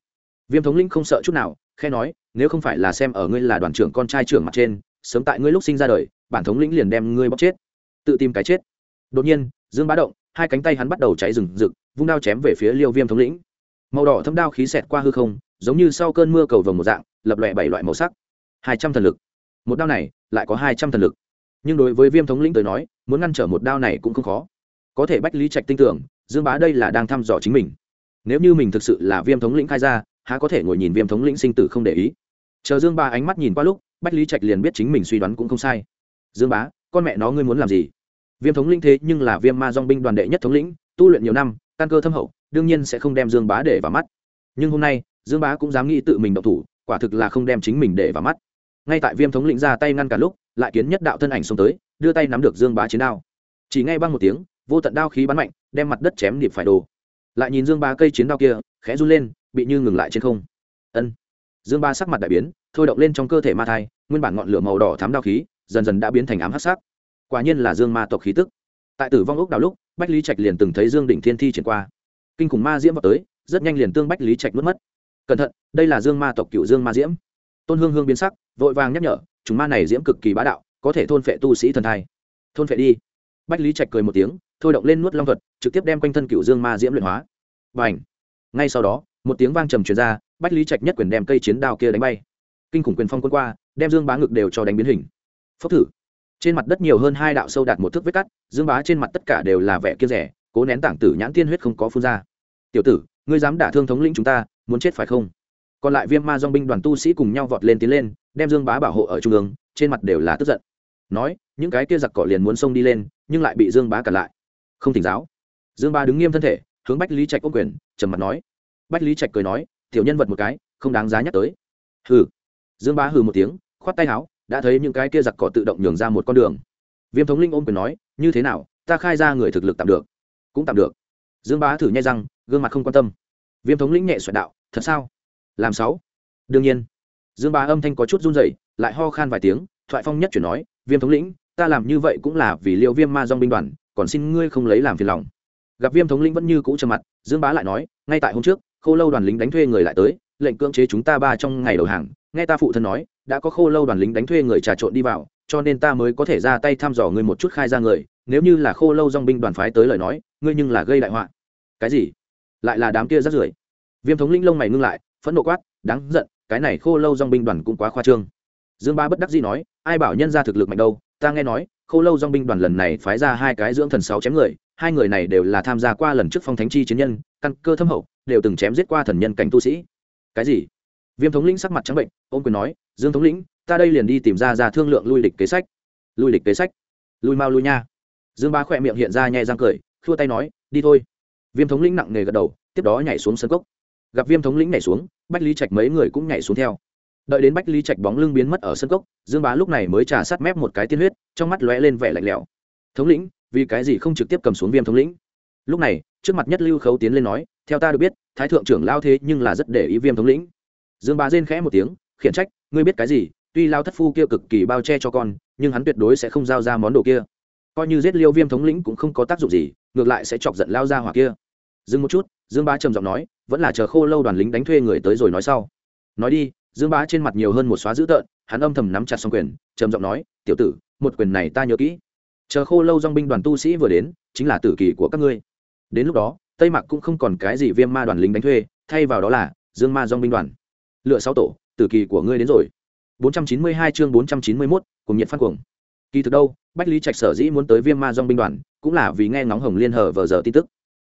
Viêm thống lĩnh không sợ chút nào khe nói, nếu không phải là xem ở ngươi là đoàn trưởng con trai trưởng mặt trên, sớm tại ngươi lúc sinh ra đời, bản thống lĩnh liền đem ngươi bóc chết, tự tìm cái chết. Đột nhiên, dương bá động, hai cánh tay hắn bắt đầu cháy rừng rực, vung đao chém về phía liêu viêm thống lĩnh. Màu đỏ thâm đao khí xẹt qua hư không, giống như sau cơn mưa cầu vồng một dạng, lập lòe bảy loại màu sắc. Hai trăm thần lực. Một đao này, lại có hai trăm thần lực. Nhưng đối với viêm thống lĩnh tới nói, muốn ngăn trở một đao này cũng không khó. Có thể bách lý trạch tin tưởng, dương bá đây là đang thăm dò chính mình. Nếu như mình thực sự là viêm thống lĩnh khai ra há có thể ngồi nhìn viêm thống lĩnh sinh tử không để ý. Chờ dương bá ánh mắt nhìn qua lúc, bách lý trạch liền biết chính mình suy đoán cũng không sai. Dương bá, con mẹ nó ngươi muốn làm gì? Viêm thống lĩnh thế nhưng là viêm ma dong binh đoàn đệ nhất thống lĩnh, tu luyện nhiều năm, căn cơ thâm hậu, đương nhiên sẽ không đem dương bá để vào mắt. Nhưng hôm nay, dương bá cũng dám nghĩ tự mình động thủ, quả thực là không đem chính mình để vào mắt. Ngay tại viêm thống lĩnh ra tay ngăn cả lúc, lại kiến nhất đạo thân ảnh xông tới, đưa tay nắm được dương bá chiến đao. Chỉ ngay băng một tiếng, vô tận đao khí bắn mạnh, đem mặt đất chém điệp phải đồ. Lại nhìn dương bá cây chiến đao kia, khẽ run lên bị như ngừng lại trên không. Ân. Dương ba sắc mặt đại biến, thôi động lên trong cơ thể ma thai, nguyên bản ngọn lửa màu đỏ thám đao khí, dần dần đã biến thành ám hắc sắc. Quả nhiên là dương ma tộc khí tức. Tại tử vong ốc đào lúc, bách lý trạch liền từng thấy dương đỉnh thiên thi triển qua. Kinh khủng ma diễm vào tới, rất nhanh liền tương bách lý trạch mất mất. Cẩn thận, đây là dương ma tộc cựu dương ma diễm. Tôn hương hương biến sắc, vội vàng nhắc nhở, chúng ma này diễm cực kỳ bá đạo, có thể thôn phệ tu sĩ thần thai. Thôn phệ đi. Bách lý trạch cười một tiếng, thôi động lên nuốt long thuật, trực tiếp đem quanh thân cựu dương ma diễm luyện hóa. Và ảnh ngay sau đó một tiếng vang trầm truyền ra, bách lý trạch nhất quyền đem cây chiến đao kia đánh bay. Kinh khủng quyền phong quân qua, đem dương bá ngực đều cho đánh biến hình. Phốc thử. Trên mặt đất nhiều hơn hai đạo sâu đạt một thước vết cắt, dương bá trên mặt tất cả đều là vẻ kia rẻ cố nén tảng tử nhãn tiên huyết không có phun ra. Tiểu tử, ngươi dám đả thương thống lĩnh chúng ta, muốn chết phải không? Còn lại viêm ma dong binh đoàn tu sĩ cùng nhau vọt lên tiến lên, đem dương bá bảo hộ ở trung ương, trên mặt đều là tức giận. Nói, những cái kia giặc cỏ liền muốn xông đi lên, nhưng lại bị dương bá cản lại. Không tỉnh giáo. Dương bá đứng nghiêm thân thể, hướng bách lý trạch ôm quyền, trầm mặt nói bách lý trạch cười nói, tiểu nhân vật một cái, không đáng giá nhắc tới. Hừ. Dương bá hừ một tiếng, khoát tay áo, đã thấy những cái kia giặc cỏ tự động nhường ra một con đường. Viêm thống linh ôm quyền nói, như thế nào, ta khai ra người thực lực tạm được. Cũng tạm được. Dương bá thử nhai răng, gương mặt không quan tâm. Viêm thống lĩnh nhẹ xoẹt đạo, thật sao? Làm sáu? Đương nhiên. Dương bá âm thanh có chút run rẩy, lại ho khan vài tiếng, thoại phong nhất chuyển nói, viêm thống lĩnh ta làm như vậy cũng là vì liệu viêm ma dong binh đoàn, còn xin ngươi không lấy làm phiền lòng. Gặp viêm thống lĩnh vẫn như cũ trầm mặt, dương bá lại nói, ngay tại hôm trước khô lâu đoàn lính đánh thuê người lại tới, lệnh cưỡng chế chúng ta ba trong ngày đầu hàng. Nghe ta phụ thân nói, đã có khô lâu đoàn lính đánh thuê người trà trộn đi vào, cho nên ta mới có thể ra tay thăm dò ngươi một chút khai ra người. Nếu như là khô lâu dong binh đoàn phái tới lời nói, ngươi nhưng là gây đại họa. Cái gì? Lại là đám kia rắt rưởi. Viêm thống lĩnh lông mày ngưng lại, phẫn nộ quát, đáng giận, cái này khô lâu dong binh đoàn cũng quá khoa trương. Dương ba bất đắc dĩ nói, ai bảo nhân ra thực lực mạnh đâu, ta nghe nói khô lâu dong binh đoàn lần này phái ra hai cái dưỡng thần sáu chém người, hai người này đều là tham gia qua lần trước phong thánh chi chiến nhân, căn cơ thâm hậu, đều từng chém giết qua thần nhân cảnh tu sĩ. Cái gì? Viêm thống lĩnh sắc mặt trắng bệnh ôm quyền nói, dương thống lĩnh, ta đây liền đi tìm ra ra thương lượng lui lịch kế sách. Lui lịch kế sách? Lui mau lui nha. Dương ba khỏe miệng hiện ra nhẹ răng cười, khua tay nói, đi thôi. Viêm thống lĩnh nặng nề gật đầu, tiếp đó nhảy xuống sân cốc. Gặp viêm thống lĩnh nhảy xuống, bách lý trạch mấy người cũng nhảy xuống theo đợi đến bách lý trạch bóng lưng biến mất ở sân cốc, dương bá lúc này mới trà sát mép một cái tiên huyết, trong mắt lóe lên vẻ lạnh lẽo. Thống lĩnh, vì cái gì không trực tiếp cầm xuống viêm thống lĩnh? Lúc này, trước mặt nhất lưu khấu tiến lên nói, theo ta được biết, thái thượng trưởng lao thế nhưng là rất để ý viêm thống lĩnh. Dương bá rên khẽ một tiếng, khiển trách, ngươi biết cái gì, tuy lao thất phu kia cực kỳ bao che cho con, nhưng hắn tuyệt đối sẽ không giao ra món đồ kia. Coi như giết liêu viêm thống lĩnh cũng không có tác dụng gì, ngược lại sẽ chọc giận lao ra hỏa kia. Dừng một chút, dương bá trầm giọng nói, vẫn là chờ khô lâu đoàn lính đánh thuê người tới rồi nói sau. Nói đi dương bá trên mặt nhiều hơn một xóa dữ tợn hắn âm thầm nắm chặt xong quyền trầm giọng nói tiểu tử một quyền này ta nhớ kỹ. Chờ khô lâu dong binh đoàn tu sĩ vừa đến chính là tử kỳ của các ngươi. Đến lúc đó tây mạc cũng không còn cái gì viêm ma đoàn lính đánh thuê thay vào đó là dương ma dong binh đoàn. Lựa sáu tổ tử kỳ của ngươi đến rồi. 492 chương 491, cùng nhiệt phát cuồng. Kỳ thực đâu bách lý trạch sở dĩ muốn tới viêm ma dong binh đoàn cũng là vì nghe ngóng hồng liên hở vờ giờ tin tức.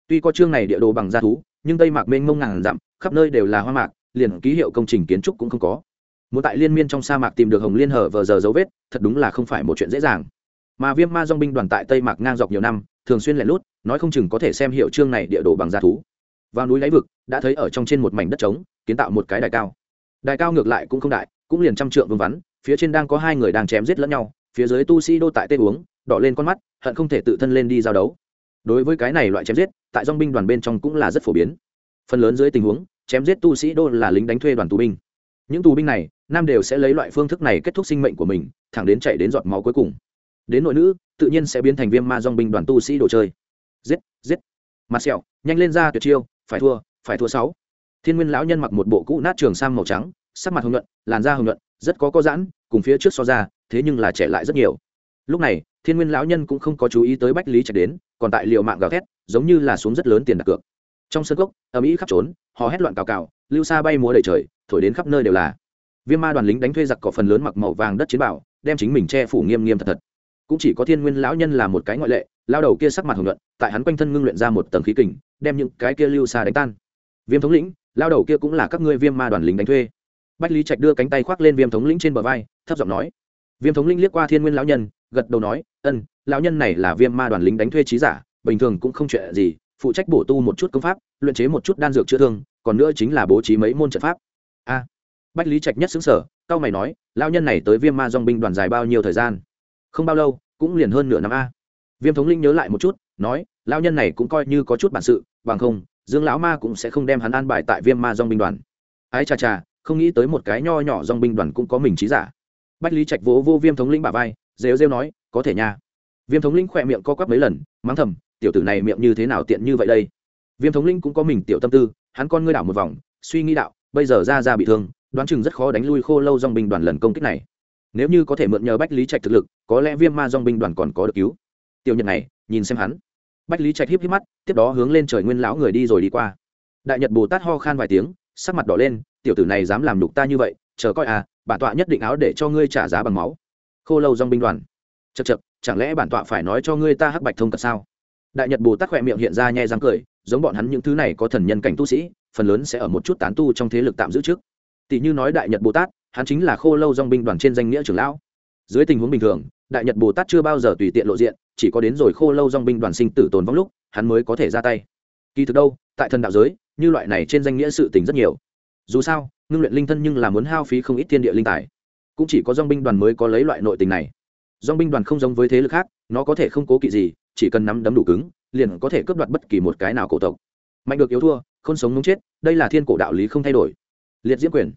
Tuy có chương này địa đồ bằng g thú nhưng tây mạc mênh mông ngàn dặm khắp nơi đều là hoa mạc liền ký hiệu công trình kiến trúc cũng không có. Muốn tại liên miên trong sa mạc tìm được hồng liên hở vờ giờ dấu vết, thật đúng là không phải một chuyện dễ dàng. Mà viêm ma dong binh đoàn tại tây mạc ngang dọc nhiều năm, thường xuyên lẻn lút, nói không chừng có thể xem hiệu chương này địa đồ bằng g thú. Vào núi lấy vực, đã thấy ở trong trên một mảnh đất trống, kiến tạo một cái đài cao. Đài cao ngược lại cũng không đại, cũng liền trăm trượng vương vắn, phía trên đang có hai người đang chém giết lẫn nhau, phía dưới tu sĩ đô tại tê uống, đỏ lên con mắt, hận không thể tự thân lên đi giao đấu. Đối với cái này loại chém giết, tại dong binh đoàn bên trong cũng là rất phổ biến. Phần lớn dưới tình huống chém giết tu sĩ đô là lính đánh thuê đoàn tù binh. Những tù binh này, nam đều sẽ lấy loại phương thức này kết thúc sinh mệnh của mình, thẳng đến chạy đến giọt máu cuối cùng. Đến nội nữ, tự nhiên sẽ biến thành viêm ma dong binh đoàn tu sĩ đồ chơi. Giết giết. Mặt sẹo, nhanh lên ra tuyệt chiêu, phải thua phải thua sáu. Thiên nguyên lão nhân mặc một bộ cũ nát trường sang màu trắng, sắc mặt hồng nhuận, làn da hồng nhuận, rất có có giãn, cùng phía trước so ra, thế nhưng là trẻ lại rất nhiều. Lúc này, thiên nguyên lão nhân cũng không có chú ý tới bách lý trạch đến, còn tại liệu mạng gào thét, giống như là xuống rất lớn tiền đặt cược trong sân cốc, ở mỹ khắp trốn họ hét loạn cào cào lưu xa bay múa đầy trời thổi đến khắp nơi đều là. Viêm ma đoàn lính đánh thuê giặc cỏ phần lớn mặc màu vàng đất chiến bảo đem chính mình che phủ nghiêm nghiêm thật thật. Cũng chỉ có thiên nguyên lão nhân là một cái ngoại lệ lao đầu kia sắc mặt hồng luận, tại hắn quanh thân ngưng luyện ra một tầng khí kình đem những cái kia lưu xa đánh tan. Viêm thống lĩnh lao đầu kia cũng là các ngươi viêm ma đoàn lính đánh thuê. Bách lý trạch đưa cánh tay khoác lên viêm thống lĩnh trên bờ vai thấp giọng nói. Viêm thống lĩnh liếc qua thiên nguyên lão nhân gật đầu nói ân lão nhân này là viêm ma đoàn lính đánh thuê trí giả bình thường cũng không chuyện gì phụ trách bổ tu một chút công pháp, luyện chế một chút đan dược chữa thương, còn nữa chính là bố trí mấy môn trận pháp. A. Bách lý trạch nhất xứng sở cao mày nói, lão nhân này tới viêm ma dong binh đoàn dài bao nhiêu thời gian? Không bao lâu, cũng liền hơn nửa năm a. Viêm thống linh nhớ lại một chút, nói, lão nhân này cũng coi như có chút bản sự, bằng không, dương lão ma cũng sẽ không đem hắn an bài tại viêm ma dong binh đoàn. Ái chà chà, không nghĩ tới một cái nho nhỏ dong binh đoàn cũng có mình trí giả. Bách lý trạch vỗ vô viêm thống linh bả vai, rêu rêu nói, có thể nha. Viêm thống linh khỏe miệng co quắp mấy lần, mắng thầm tiểu tử này miệng như thế nào tiện như vậy đây? Viêm thống linh cũng có mình tiểu tâm tư, hắn con ngươi đảo một vòng, suy nghĩ đạo, bây giờ ra ra bị thương, đoán chừng rất khó đánh lui khô lâu dong binh đoàn lần công kích này. Nếu như có thể mượn nhờ bách lý trạch thực lực, có lẽ viêm ma dong binh đoàn còn có được cứu. Tiểu nhật này, nhìn xem hắn. Bách lý trạch híp híp mắt, tiếp đó hướng lên trời nguyên lão người đi rồi đi qua. Đại nhật bồ tát ho khan vài tiếng, sắc mặt đỏ lên, tiểu tử này dám làm đục ta như vậy, chờ coi à bản tọa nhất định áo để cho ngươi trả giá bằng máu. Khô lâu dong binh đoàn. Chật chật chẳng lẽ bản tọa phải nói cho ngươi ta hắc bạch thông cật sao? Đại nhật bồ tát khỏe miệng hiện ra nhe răng cười, giống bọn hắn những thứ này có thần nhân cảnh tu sĩ, phần lớn sẽ ở một chút tán tu trong thế lực tạm giữ trước. Tỷ như nói đại nhật bồ tát, hắn chính là khô lâu dong binh đoàn trên danh nghĩa trưởng lão. Dưới tình huống bình thường, đại nhật bồ tát chưa bao giờ tùy tiện lộ diện, chỉ có đến rồi khô lâu dong binh đoàn sinh tử tồn vong lúc, hắn mới có thể ra tay. Kỳ thực đâu, tại thần đạo giới, như loại này trên danh nghĩa sự tình rất nhiều. Dù sao, ngưng luyện linh thân nhưng là muốn hao phí không ít thiên địa linh tài. Cũng chỉ có dong binh đoàn mới có lấy loại nội tình này. Dong binh đoàn không giống với thế lực khác, nó có thể không cố kỵ gì chỉ cần nắm đấm đủ cứng, liền có thể cướp đoạt bất kỳ một cái nào cổ tộc. Mạnh được yếu thua, không sống muốn chết, đây là thiên cổ đạo lý không thay đổi. Liệt diễm quyền.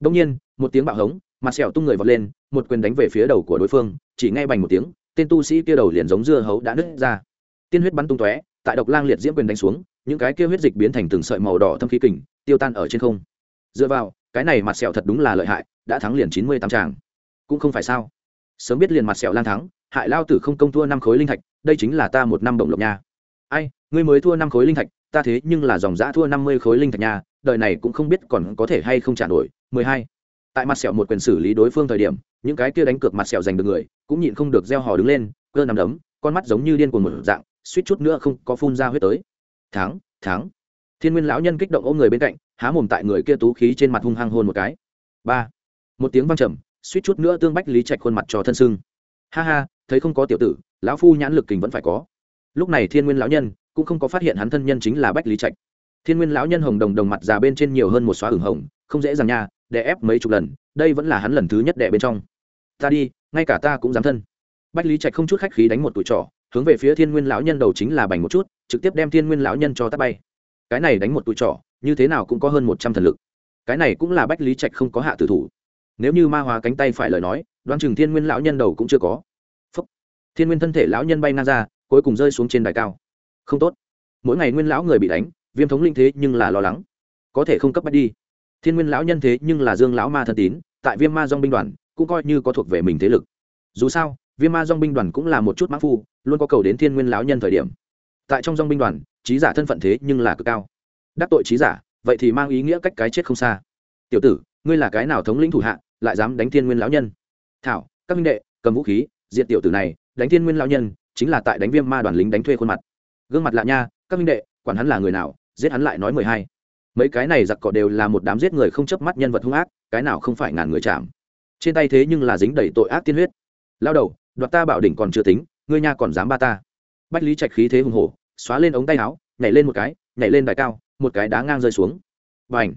Đông nhiên, một tiếng bạo hống, mặt sẹo tung người vọt lên, một quyền đánh về phía đầu của đối phương, chỉ ngay bành một tiếng, tên tu sĩ kia đầu liền giống dưa hấu đã nứt ra. Tiên huyết bắn tung tóe, tại độc lang liệt diễm quyền đánh xuống, những cái kia huyết dịch biến thành từng sợi màu đỏ thâm khí kình, tiêu tan ở trên không. Dựa vào, cái này mặt sẹo thật đúng là lợi hại, đã thắng liền chín mươi tám tràng cũng không phải sao. Sớm biết liền mặt sẹo lang thắng, hại lao tử không công thua năm khối linh thạch đây chính là ta một năm đồng lộc nha. Ai, ngươi mới thua năm khối linh thạch, ta thế nhưng là dòng giã thua năm mươi khối linh thạch nha, đời này cũng không biết còn có thể hay không trả nổi. Mười hai. Tại mặt sẹo một quyền xử lý đối phương thời điểm, những cái kia đánh cược mặt sẹo giành được người, cũng nhịn không được gieo hò đứng lên, cơ nằm đấm, con mắt giống như điên cuồng một dạng, suýt chút nữa không có phun ra huyết tới. Thắng thắng. Thiên nguyên lão nhân kích động ôm người bên cạnh, há mồm tại người kia tú khí trên mặt hung hăng hôn một cái. Ba. Một tiếng văng trầm, suýt chút nữa tương bách lý trạch khuôn mặt cho thân sưng. Ha ha, thấy không có tiểu tử lão phu nhãn lực kình vẫn phải có. Lúc này thiên nguyên lão nhân cũng không có phát hiện hắn thân nhân chính là bách lý trạch. Thiên nguyên lão nhân hồng đồng đồng mặt già bên trên nhiều hơn một xóa hửng hồng, không dễ dàng nha, đè ép mấy chục lần, đây vẫn là hắn lần thứ nhất đè bên trong. Ta đi, ngay cả ta cũng dám thân. Bách lý trạch không chút khách khí đánh một tụi trỏ, hướng về phía thiên nguyên lão nhân đầu chính là bành một chút, trực tiếp đem thiên nguyên lão nhân cho tắt bay. Cái này đánh một tụi trỏ, như thế nào cũng có hơn một trăm thần lực. Cái này cũng là bách lý trạch không có hạ tử thủ. Nếu như ma hóa cánh tay phải lời nói, đoán chừng thiên nguyên lão nhân đầu cũng chưa có thiên nguyên thân thể lão nhân bay ngang ra, cuối cùng rơi xuống trên đài cao. Không tốt. Mỗi ngày nguyên lão người bị đánh, viêm thống linh thế nhưng là lo lắng. Có thể không cấp bách đi. Thiên nguyên lão nhân thế nhưng là dương lão ma thân tín, tại viêm ma dong binh đoàn, cũng coi như có thuộc về mình thế lực. Dù sao, viêm ma dong binh đoàn cũng là một chút mã phu, luôn có cầu đến thiên nguyên lão nhân thời điểm. Tại trong dong binh đoàn, trí giả thân phận thế nhưng là cực cao. Đắc tội trí giả, vậy thì mang ý nghĩa cách cái chết không xa. Tiểu tử, ngươi là cái nào thống lĩnh thủ hạ, lại dám đánh thiên nguyên lão nhân? Thảo, các minh đệ, cầm vũ khí diện tiểu tử này đánh thiên nguyên lão nhân, chính là tại đánh viêm ma đoàn lính đánh thuê khuôn mặt. Gương mặt lạ nha, các minh đệ, quản hắn là người nào, giết hắn lại nói mười hai. Mấy cái này giặc cọ đều là một đám giết người không chớp mắt nhân vật hung ác, cái nào không phải ngàn người chạm. Trên tay thế nhưng là dính đầy tội ác tiên huyết. Lao đầu, đoạt ta bảo đỉnh còn chưa tính, ngươi nha còn dám ba ta. Bách lý trạch khí thế hùng hổ, xóa lên ống tay áo, nhảy lên một cái, nhảy lên đài cao, một cái đá ngang rơi xuống. Và ảnh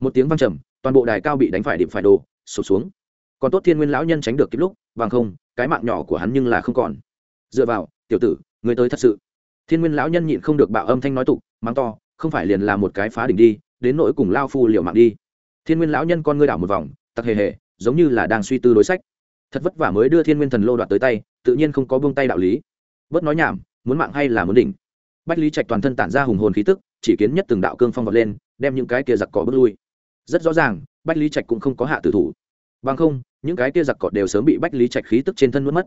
một tiếng văng trầm, toàn bộ đài cao bị đánh phải điểm phải đồ sụp xuống. Còn tốt thiên nguyên lão nhân tránh được kịp lúc vàng không cái mạng nhỏ của hắn nhưng là không còn. Dựa vào, tiểu tử người tới thật sự. Thiên nguyên lão nhân nhịn không được bạo âm thanh nói tục, mắng to, không phải liền là một cái phá đỉnh đi, đến nỗi cùng lao phu liều mạng đi. Thiên nguyên lão nhân con ngươi đảo một vòng, tặc hề hề, giống như là đang suy tư đối sách. Thật vất vả mới đưa thiên nguyên thần lô đoạt tới tay, tự nhiên không có buông tay đạo lý. Bớt nói nhảm, muốn mạng hay là muốn đỉnh. Bách lý trạch toàn thân tản ra hùng hồn khí tức, chỉ kiến nhất từng đạo cương phong vọt lên, đem những cái kia giặc cỏ bước lui. Rất rõ ràng, bách lý trạch cũng không có hạ tử thủ bằng không, những cái kia giặc cọt đều sớm bị bách lý trạch khí tức trên thân mất mất.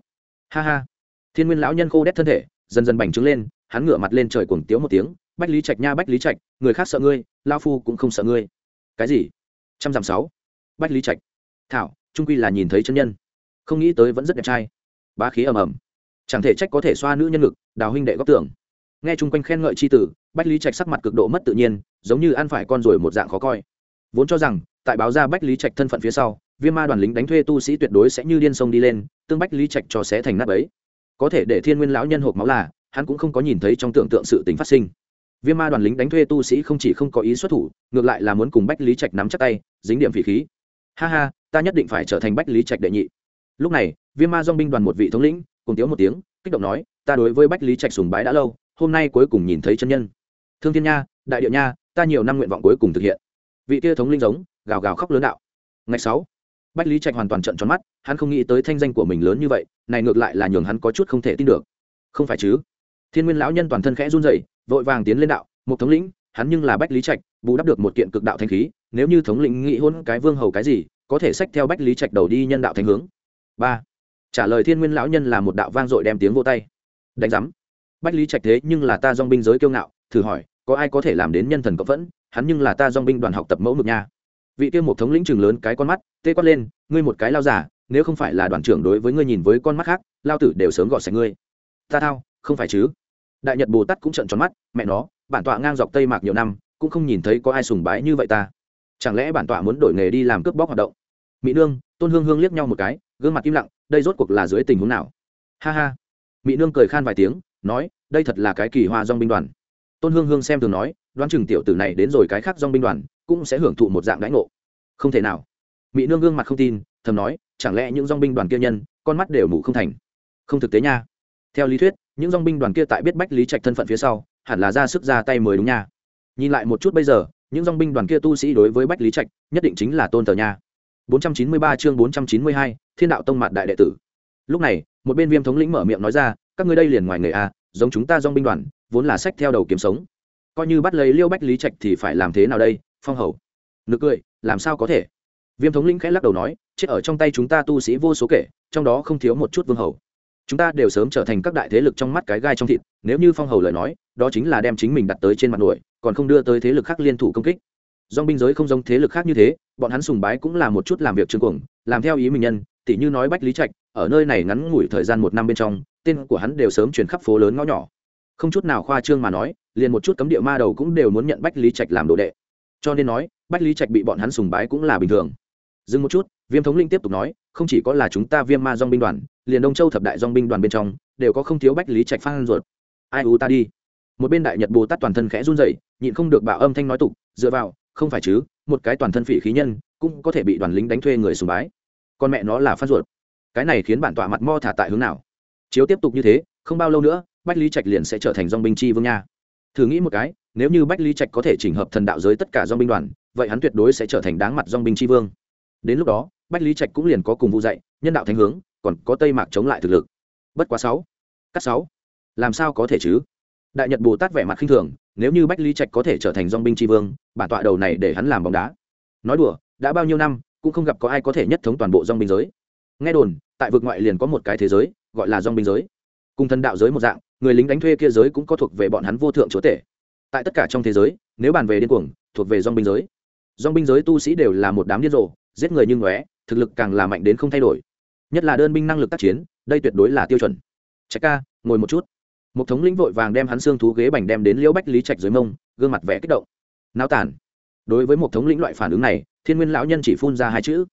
Ha ha. Thiên nguyên lão nhân khô đét thân thể, dần dần bành trướng lên, hắn ngửa mặt lên trời cuồng tiếu một tiếng, bách lý trạch nha, bách lý trạch, người khác sợ ngươi lao phu cũng không sợ ngươi. Cái gì? Trăm dặm sáu. Bách lý trạch. Thảo, trung quy là nhìn thấy chân nhân. Không nghĩ tới vẫn rất đẹp trai. Bá khí ầm ầm. Chẳng thể trách có thể xoa nữ nhân ngực, đào huynh đệ góp tưởng nghe chung quanh khen ngợi c h i tử, bách lý trạch sắc mặt cực độ mất tự nhiên, giống như ăn phải con rồi một dạng khó coi. Vốn cho rằng, tại báo ra bách lý trạch thân phận phía sau viêm ma đoàn lính đánh thuê tu sĩ tuyệt đối sẽ như điên sông đi lên, tương bách lý trạch cho sẽ thành nắp ấy có thể để thiên nguyên lão nhân hộp máu là, hắn cũng không có nhìn thấy trong tưởng tượng sự tính phát sinh. Viêm ma đoàn lính đánh thuê tu sĩ không chỉ không có ý xuất thủ, ngược lại là muốn cùng bách lý trạch nắm chắc tay, dính điểm phỉ khí. Ha ha, ta nhất định phải trở thành bách lý trạch đệ nhị. Lúc này, viêm ma dong binh đoàn một vị thống lĩnh, cùng tiếu một tiếng, kích động nói, ta đối với bách lý trạch sùng bái đã lâu, hôm nay cuối cùng nhìn thấy chân nhân. Thương thiên nha, đại điệu nha, ta nhiều năm nguyện vọng cuối cùng thực hiện. Vị kia thống linh giống, gào gào khóc lớn đạo. Ngày sáu bách lý trạch hoàn toàn trận tròn mắt, hắn không nghĩ tới thanh danh của mình lớn như vậy, này ngược lại là nhường hắn có chút không thể tin được. Không phải chứ? Thiên nguyên lão nhân toàn thân khẽ run rẩy, vội vàng tiến lên đạo một thống lĩnh, hắn nhưng là bách lý trạch, bù đắp được một kiện cực đạo thanh khí, nếu như thống lĩnh nghĩ hôn cái vương hầu cái gì, có thể sách theo bách lý trạch đầu đi nhân đạo thánh hướng. Ba. Trả lời thiên nguyên lão nhân là một đạo vang dội đem tiếng vô tay. Đánh giám. Bách lý trạch thế nhưng là ta dong binh giới kiêu ngạo, thử hỏi, có ai có thể làm đến nhân thần cộng vẫn hắn nhưng là ta dong binh đoàn học tập mẫu mực nha vị kia một thống lĩnh trường lớn cái con mắt, tê quát lên, ngươi một cái lao giả, nếu không phải là đoàn trưởng đối với ngươi nhìn với con mắt khác, lao tử đều sớm gọi sạch ngươi. Ta thao, không phải chứ? Đại nhật bồ tát cũng trợn tròn mắt, mẹ nó, bản tọa ngang dọc tây mạc nhiều năm, cũng không nhìn thấy có ai sùng bái như vậy ta. Chẳng lẽ bản tọa muốn đổi nghề đi làm cướp bóc hoạt động? Mỹ nương, tôn hương hương liếc nhau một cái, gương mặt im lặng, đây rốt cuộc là dưới tình huống nào? Ha ha. Mỹ nương cười khan vài tiếng, nói, đây thật là cái kỳ hoa dong binh đoàn. Tôn hương hương xem thường nói, đoán chừng tiểu tử này đến rồi cái khác dong binh đoàn cũng sẽ hưởng thụ một dạng đãi ngộ. Không thể nào. Mỹ nương gương mặt không tin thầm nói chẳng lẽ những dong binh đoàn kia nhân con mắt đều mù không thành? Không thực tế nha. Theo lý thuyết những dong binh đoàn kia tại biết bách lý trạch thân phận phía sau hẳn là ra sức ra tay mới đúng nha. Nhìn lại một chút bây giờ những dong binh đoàn kia tu sĩ đối với bách lý trạch nhất định chính là tôn tờ nha. 493 chương 492, thiên đạo tông mặt đại đệ tử. Lúc này một bên viêm thống lĩnh mở miệng nói ra các ngươi đây liền ngoài người a à, giống chúng ta dong binh đoàn vốn là sách theo đầu kiếm sống. Coi như bắt lấy liêu bách lý trạch thì phải làm thế nào đây? Phong hầu. Nực cười, làm sao có thể? Viêm thống lĩnh khẽ lắc đầu nói, chết ở trong tay chúng ta tu sĩ vô số kể, trong đó không thiếu một chút vương hầu. Chúng ta đều sớm trở thành các đại thế lực trong mắt cái gai trong thịt, nếu như phong hầu lời nói, đó chính là đem chính mình đặt tới trên mặt nổi còn không đưa tới thế lực khác liên thủ công kích. Dong binh giới không giống thế lực khác như thế, bọn hắn sùng bái cũng là một chút làm việc trương cuồng, làm theo ý mình nhân, tỉ như nói bách lý trạch, ở nơi này ngắn ngủi thời gian một năm bên trong, tên của hắn đều sớm chuyển khắp phố lớn ngõ nhỏ. Không chút nào khoa trương mà nói, liền một chút cấm địa ma đầu cũng đều muốn nhận bách lý trạch làm đồ đệ cho nên nói, bách lý trạch bị bọn hắn sùng bái cũng là bình thường. Dừng một chút, viêm thống linh tiếp tục nói, không chỉ có là chúng ta viêm ma dong binh đoàn, liền đông châu thập đại dong binh đoàn bên trong, đều có không thiếu bách lý trạch phan ruột. Ai u ta đi. Một bên đại nhật bồ tát toàn thân khẽ run rẩy, nhịn không được bạo âm thanh nói tục, dựa vào, không phải chứ, một cái toàn thân phỉ khí nhân, cũng có thể bị đoàn lính đánh thuê người sùng bái. Con mẹ nó là phan ruột. Cái này khiến bản tọa mặt mo thả tại hướng nào? Chiếu tiếp tục như thế, không bao lâu nữa, bách lý trạch liền sẽ trở thành dong binh chi vương nha. Thử nghĩ một cái nếu như bách lý trạch có thể chỉnh hợp thần đạo giới tất cả dong binh đoàn, vậy hắn tuyệt đối sẽ trở thành đáng mặt dong binh tri vương. Đến lúc đó, bách lý trạch cũng liền có cùng vụ dạy, nhân đạo thánh hướng, còn có tây mạc chống lại thực lực. Bất quá sáu, cắt sáu. Làm sao có thể chứ? Đại nhật bồ tát vẻ mặt khinh thường, nếu như bách lý trạch có thể trở thành dong binh tri vương, bản tọa đầu này để hắn làm bóng đá. Nói đùa, đã bao nhiêu năm, cũng không gặp có ai có thể nhất thống toàn bộ dong binh giới. Nghe đồn, tại vực ngoại liền có một cái thế giới, gọi là dong binh giới. Cùng thần đạo giới một dạng, người lính đánh thuê kia giới cũng có thuộc về bọn hắn vô thượng chúa tể tại tất cả trong thế giới, nếu bàn về điên cuồng, thuộc về dong binh giới. Dong binh giới tu sĩ đều là một đám điên rồ, giết người như ngóe, thực lực càng là mạnh đến không thay đổi. Nhất là đơn binh năng lực tác chiến, đây tuyệt đối là tiêu chuẩn. Trạch ca, ngồi một chút. Một thống lĩnh vội vàng đem hắn xương thú ghế bành đem đến liễu bách lý trạch dưới mông, gương mặt vẻ kích động. Náo tản. Đối với một thống lĩnh loại phản ứng này, thiên nguyên lão nhân chỉ phun ra hai chữ.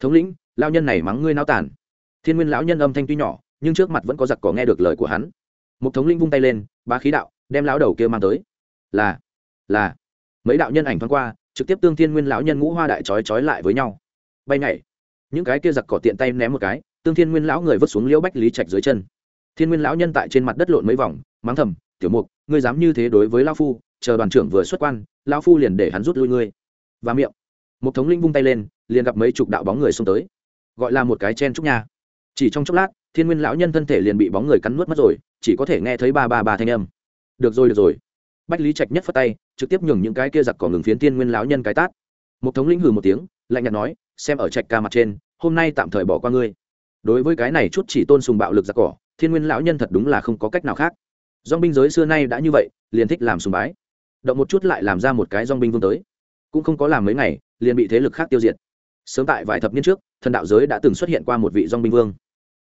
Thống lĩnh lao nhân này mắng ngươi náo tản. Thiên nguyên lão nhân âm thanh tuy nhỏ, nhưng trước mặt vẫn có giặc cỏ nghe được lời của hắn. Một thống lĩnh vung tay lên, bá khí đạo, đem lão đầu kia mang tới là là. Mấy đạo nhân ảnh thoáng qua, trực tiếp tương thiên nguyên lão nhân ngũ hoa đại trói trói lại với nhau. Bay nhảy. Những cái kia giặc cỏ tiện tay ném một cái, tương thiên nguyên lão người vứt xuống liễu bách lý trạch dưới chân. Thiên nguyên lão nhân tại trên mặt đất lộn mấy vòng, mắng thầm, tiểu mục, ngươi dám như thế đối với lao phu, chờ đoàn trưởng vừa xuất quan lao phu liền để hắn rút lui ngươi. Và miệng. Một thống linh vung tay lên, liền gặp mấy chục đạo bóng người xông tới. Gọi là một cái chen trúc nha. Chỉ trong chốc lát, thiên nguyên lão nhân thân thể liền bị bóng người cắn nuốt mất rồi, chỉ có thể nghe thấy ba ba ba thanh âm. Được rồi được rồi bách lý trạch nhất phất tay, trực tiếp nhường những cái kia giặc cỏ ngừng phiến tiên nguyên lão nhân cái tát. Một thống lĩnh hừ một tiếng, lạnh nhạt nói, xem ở trạch ca mặt trên, hôm nay tạm thời bỏ qua ngươi. Đối với cái này chút chỉ tôn sùng bạo lực giặc cỏ, thiên nguyên lão nhân thật đúng là không có cách nào khác. Dong binh giới xưa nay đã như vậy, liền thích làm sùng bái. Động một chút lại làm ra một cái dong binh vương tới. Cũng không có làm mấy ngày, liền bị thế lực khác tiêu diệt. Sớm tại vài thập niên trước, thần đạo giới đã từng xuất hiện qua một vị dong binh vương.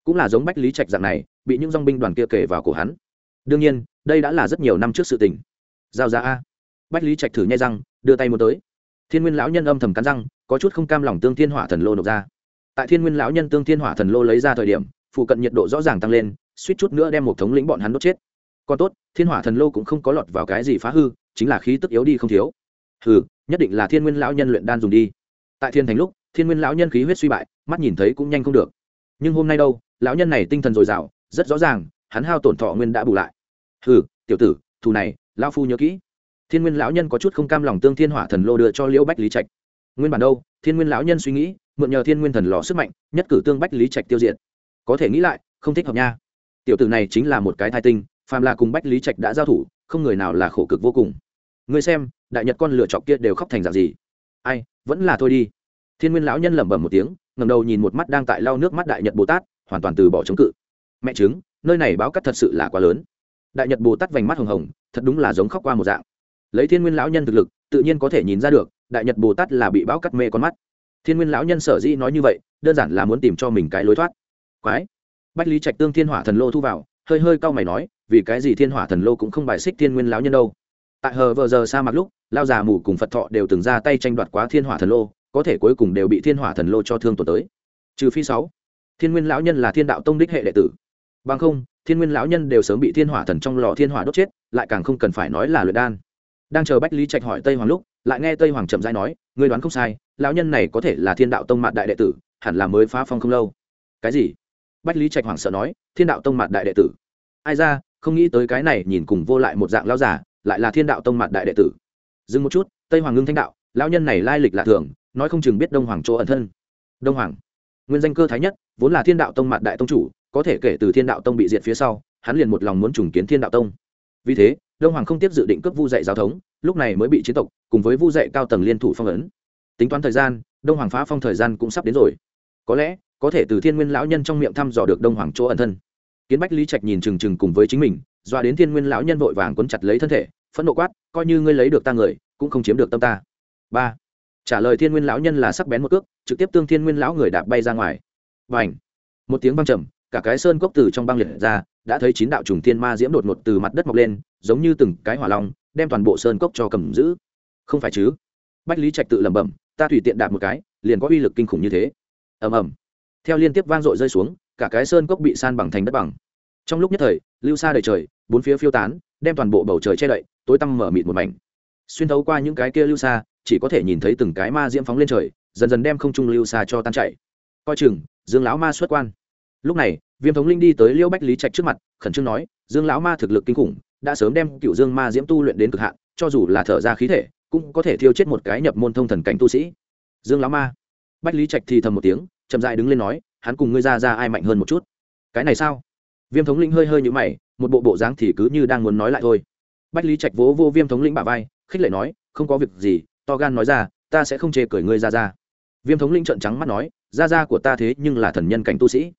Cũng là giống bách lý trạch dạng này, bị những dong binh đoàn kia kể vào cổ hắn. Đương nhiên, đây đã là rất nhiều năm trước sự tình giao ra a. Bách lý trạch thử nhai răng, đưa tay một tới. Thiên nguyên lão nhân âm thầm cắn răng, có chút không cam lòng tương thiên hỏa thần lô nộp ra. Tại thiên nguyên lão nhân tương thiên hỏa thần lô lấy ra thời điểm, phụ cận nhiệt độ rõ ràng tăng lên, suýt chút nữa đem một thống lĩnh bọn hắn đốt chết. Còn tốt, thiên hỏa thần lô cũng không có lọt vào cái gì phá hư, chính là khí tức yếu đi không thiếu. Hừ, nhất định là thiên nguyên lão nhân luyện đan dùng đi. Tại thiên thành lúc, thiên nguyên lão nhân khí huyết suy bại, mắt nhìn thấy cũng nhanh không được. Nhưng hôm nay đâu, lão nhân này tinh thần dồi dào, rất rõ ràng, hắn hao tổn thọ nguyên đã bù lại. Hừ, tiểu tử, thù này lão phu nhớ kỹ. Thiên nguyên lão nhân có chút không cam lòng tương thiên hỏa thần lô đưa cho liễu bách lý trạch. Nguyên bản đâu, thiên nguyên lão nhân suy nghĩ, mượn nhờ thiên nguyên thần lò sức mạnh, nhất cử tương bách lý trạch tiêu diệt. Có thể nghĩ lại, không thích hợp nha. Tiểu tử này chính là một cái thai tinh, phàm là cùng bách lý trạch đã giao thủ, không người nào là khổ cực vô cùng. Người xem, đại nhật con lựa chọc kia đều khóc thành dạng gì? Ai, vẫn là thôi đi. Thiên nguyên lão nhân lẩm bẩm một tiếng ngầm đầu nhìn một mắt đang tại lau nước mắt đại nhật bồ tát, hoàn toàn từ bỏ chống cự. Mẹ chứng, nơi này báo cắt thật sự là quá lớn đại nhật bồ tát vành mắt hồng hồng, thật đúng là giống khóc qua một dạng. Lấy thiên nguyên lão nhân thực lực, tự nhiên có thể nhìn ra được, đại nhật bồ tát là bị bão cắt mê con mắt. Thiên nguyên lão nhân sở dĩ nói như vậy, đơn giản là muốn tìm cho mình cái lối thoát. Quái. Bách lý trạch tương thiên hỏa thần lô thu vào, hơi hơi cau mày nói, vì cái gì thiên hỏa thần lô cũng không bài xích thiên nguyên lão nhân đâu. Tại hờ vờ giờ sa mặt lúc lao già mù cùng phật thọ đều từng ra tay tranh đoạt quá thiên hỏa thần lô, có thể cuối cùng đều bị thiên hỏa thần lô cho thương tổn tới. Trừ phi sáu, thiên nguyên lão nhân là thiên đạo tông đích hệ đệ tử bằng không, thiên nguyên lão nhân đều sớm bị thiên hỏa thần trong lò thiên hỏa đốt chết, lại càng không cần phải nói là luyện đan. Đang chờ bách lý trạch hỏi tây hoàng lúc, lại nghe tây hoàng chậm rãi nói, ngươi đoán không sai, lão nhân này có thể là thiên đạo tông mạn đại đệ tử, hẳn là mới phá phong không lâu. Cái gì? Bách lý trạch hoảng sợ nói, thiên đạo tông mạn đại đệ tử. Ai ra, không nghĩ tới cái này nhìn cùng vô lại một dạng lão giả lại là thiên đạo tông mạn đại đệ tử. Dừng một chút, tây hoàng ngưng thanh đạo, lão nhân này lai lịch lạ thường, nói không chừng biết đông hoàng chỗ ẩn thân. Đông hoàng, nguyên danh cơ thái nhất, vốn là thiên đạo tông mạn đại tông chủ có thể kể từ thiên đạo tông bị diệt phía sau, hắn liền một lòng muốn trùng kiến thiên đạo tông. Vì thế, đông hoàng không tiếp dự định cướp vu dạy giáo thống, lúc này mới bị chiến tộc cùng với vu dạy cao tầng liên thủ phong ấn. Tính toán thời gian, đông hoàng phá phong thời gian cũng sắp đến rồi. Có lẽ, có thể từ thiên nguyên lão nhân trong miệng thăm dò được đông hoàng chỗ ẩn thân. Kiến bách lý trạch nhìn trừng trừng cùng với chính mình dọa đến thiên nguyên lão nhân vội vàng quấn chặt lấy thân thể, phẫn nộ quát, coi như ngươi lấy được ta người, cũng không chiếm được tâm ta. Ba. Trả lời thiên nguyên lão nhân là sắc bén một cước, trực tiếp tương thiên nguyên lão người đạp bay ra ngoài. Và ảnh một tiếng văng trầm cả cái sơn cốc từ trong băng liệt ra, đã thấy chín đạo trùng thiên ma diễm đột ngột từ mặt đất mọc lên, giống như từng cái hỏa long, đem toàn bộ sơn cốc cho cầm giữ. Không phải chứ? Bách lý trạch tự lẩm bẩm, ta tùy tiện đạp một cái, liền có uy lực kinh khủng như thế. Ầm ầm. Theo liên tiếp vang dội rơi xuống, cả cái sơn cốc bị san bằng thành đất bằng. Trong lúc nhất thời, lưu xa đầy trời, bốn phía phiêu tán, đem toàn bộ bầu trời che đậy, tối tăm mở mịt một mảnh. Xuyên thấu qua những cái kia lưu xa, chỉ có thể nhìn thấy từng cái ma diễm phóng lên trời, dần dần đem không trung lưu xa cho tan chảy. Coi chừng, dương lão ma xuất quan lúc này, viêm thống linh đi tới liêu bách lý trạch trước mặt, khẩn trương nói, dương lão ma thực lực kinh khủng, đã sớm đem cựu dương ma diễm tu luyện đến cực hạn, cho dù là thở ra khí thể, cũng có thể thiêu chết một cái nhập môn thông thần cảnh tu sĩ. Dương lão ma? Bách lý trạch thì thầm một tiếng, chậm dại đứng lên nói, hắn cùng ngươi ra ra ai mạnh hơn một chút? Cái này sao? Viêm thống linh hơi hơi như mày, một bộ bộ dáng thì cứ như đang muốn nói lại thôi. Bách lý trạch vỗ vô viêm thống lĩnh bả vai, khích lệ nói, không có việc gì, to gan nói ra, ta sẽ không chê cười ngươi ra ra. Viêm thống linh trợn trắng mắt nói, ra ra của ta thế nhưng là thần nhân cảnh tu sĩ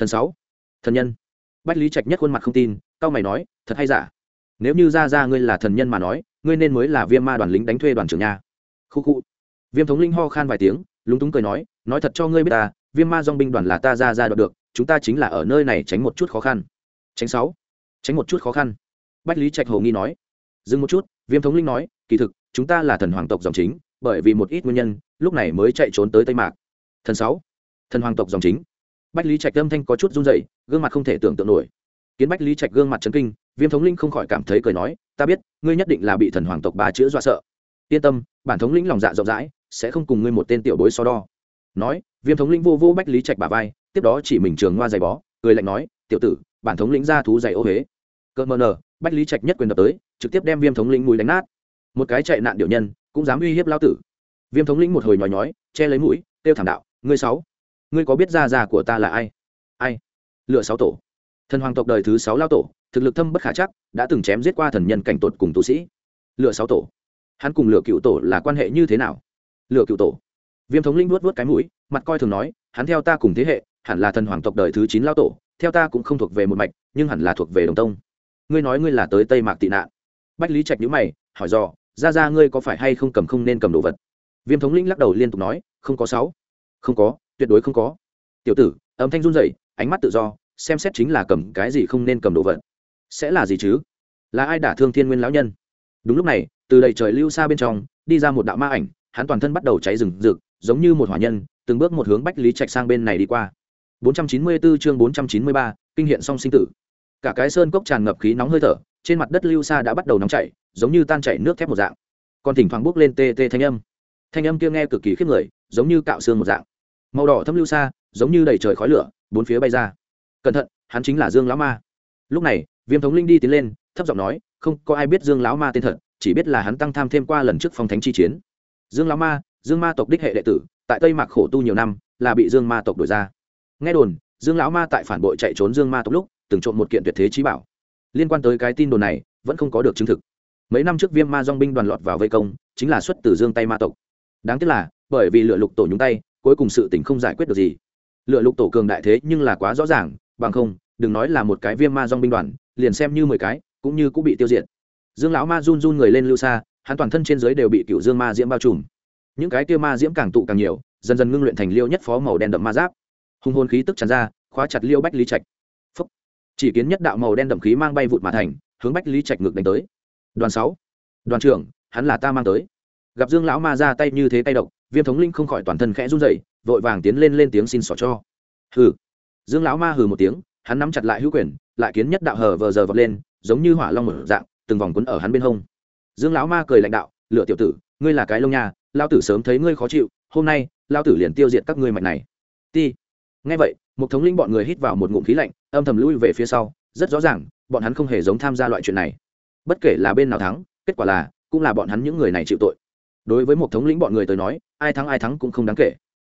thần sáu. Thần nhân. Bách lý trạch nhất khuôn mặt không tin cao mày nói, thật hay giả? Nếu như ra ra ngươi là thần nhân mà nói, ngươi nên mới là viêm ma đoàn lính đánh thuê đoàn trưởng nha. Khu khu. Viêm thống linh ho khan vài tiếng, lúng túng cười nói nói thật cho ngươi biết ta, viêm ma dong binh đoàn là ta ra ra đoạt được, chúng ta chính là ở nơi này tránh một chút khó khăn. Tránh sáu. Tránh một chút khó khăn. Bách lý trạch hồ nghi nói, dừng một chút. Viêm thống linh nói, kỳ thực, chúng ta là thần hoàng tộc dòng chính, bởi vì một ít nguyên nhân, lúc này mới chạy trốn tới tây mạc. Thần sáu. Thần hoàng tộc dòng chính bách lý trạch âm thanh có chút run dậy gương mặt không thể tưởng tượng nổi. Kiến bách lý trạch gương mặt trấn kinh, viêm thống linh không khỏi cảm thấy cười nói, ta biết, ngươi nhất định là bị thần hoàng tộc ba chữ dọa sợ. Yên tâm, bản thống lĩnh lòng dạ rộng rãi, sẽ không cùng ngươi một tên tiểu bối so đo. Nói, viêm thống lĩnh vô vô bách lý trạch bà vai, tiếp đó chỉ mình trường ngoa giày bó, cười lạnh nói, tiểu tử, bản thống lĩnh ra thú giày ô huế cợt mờ nờ, bách lý trạch nhất quyền đập tới, trực tiếp đem viêm thống lĩnh mũi đánh nát. Một cái chạy nạn điệu nhân, cũng dám uy hiếp lao tử. Viêm thống lĩnh một hồi nhói nhói, che lấy mũi tiêu thảm đạo, ngươi sáu ngươi có biết gia gia của ta là ai? Ai? Lựa sáu tổ. Thần hoàng tộc đời thứ sáu lao tổ, thực lực thâm bất khả chắc, đã từng chém giết qua thần nhân cảnh tột cùng tu sĩ. Lựa sáu tổ. Hắn cùng lựa cựu tổ là quan hệ như thế nào? Lựa cựu tổ. Viêm thống linh vuốt vuốt cái mũi, mặt coi thường nói, hắn theo ta cùng thế hệ, hẳn là thần hoàng tộc đời thứ chín lao tổ, theo ta cũng không thuộc về một mạch, nhưng hẳn là thuộc về đồng tông. Ngươi nói ngươi là tới tây mạc tị nạn. Bách lý trạch nhữ mày, hỏi dò ra ra ngươi có phải hay không cầm không nên cầm đồ vật? Viêm thống linh lắc đầu liên tục nói, không có sáu. Không có tuyệt đối không có. Tiểu tử âm thanh run rẩy ánh mắt tự do xem xét chính là cầm cái gì không nên cầm đồ vật. Sẽ là gì chứ? Là ai đả thương thiên nguyên lão nhân? Đúng lúc này từ đầy trời lưu xa bên trong đi ra một đạo ma ảnh hắn toàn thân bắt đầu cháy rừng rực giống như một hỏa nhân từng bước một hướng bách lý trạch sang bên này đi qua. 494 chương 493, kinh hiện song sinh tử. Cả cái sơn cốc tràn ngập khí nóng hơi thở trên mặt đất lưu xa đã bắt đầu nóng chảy giống như tan chảy nước thép một dạng. Còn thỉnh thoảng bước lên tê tê thanh âm. Thanh âm kia nghe cực kỳ khiếp người giống như cạo xương một dạng màu đỏ thâm lưu xa, giống như đầy trời khói lửa, bốn phía bay ra. Cẩn thận, hắn chính là dương lão ma. Lúc này, viêm thống linh đi tiến lên, thấp giọng nói, không có ai biết dương lão ma tên thật, chỉ biết là hắn tăng tham thêm qua lần trước phong thánh chi chiến. Dương lão ma, dương ma tộc đích hệ đệ tử, tại tây mạc khổ tu nhiều năm, là bị dương ma tộc đổi ra. Nghe đồn, dương lão ma tại phản bội chạy trốn dương ma tộc lúc, từng trộm một kiện tuyệt thế trí bảo. Liên quan tới cái tin đồn này, vẫn không có được chứng thực. Mấy năm trước viêm ma dong binh đoàn lọt vào vây công, chính là xuất từ dương tây ma tộc. Đáng tiếc là, bởi vì lựa lục tổ nhúng tay cuối cùng sự tình không giải quyết được gì. Lựa lục tổ cường đại thế nhưng là quá rõ ràng, bằng không, đừng nói là một cái viêm ma dong binh đoàn, liền xem như mười cái, cũng như cũng bị tiêu diệt. Dương lão ma run run người lên lưu xa, hắn toàn thân trên dưới đều bị cựu dương ma diễm bao trùm. Những cái kia ma diễm càng tụ càng nhiều, dần dần ngưng luyện thành liêu nhất phó màu đen đậm ma giáp. Hùng hồn khí tức tràn ra, khóa chặt liêu bách lý trạch. Phúc. chỉ kiến nhất đạo màu đen đậm khí mang bay vụt mà thành, hướng bách lý trạch ngược đánh tới. Đoàn sáu. Đoàn trưởng, hắn là ta mang tới. Gặp dương lão ma ra tay như thế tay độc viêm thống linh không khỏi toàn thân khẽ run rẩy, vội vàng tiến lên lên tiếng xin xỏ cho. Hừ. Dương lão ma hừ một tiếng, hắn nắm chặt lại hữu quyền, lại kiến nhất đạo hờ vờ giờ vọt lên, giống như hỏa long mở dạng, từng vòng quấn ở hắn bên hông. Dương lão ma cười lãnh đạo, lựa tiểu tử, ngươi là cái lông nhà lao tử sớm thấy ngươi khó chịu, hôm nay lao tử liền tiêu diệt các ngươi mạnh này. Ti. Ngay vậy, một thống linh bọn người hít vào một ngụm khí lạnh, âm thầm lui về phía sau, rất rõ ràng, bọn hắn không hề giống tham gia loại chuyện này. Bất kể là bên nào thắng, kết quả là, cũng là bọn hắn những người này chịu tội đối với một thống lĩnh bọn người tới nói, ai thắng ai thắng cũng không đáng kể.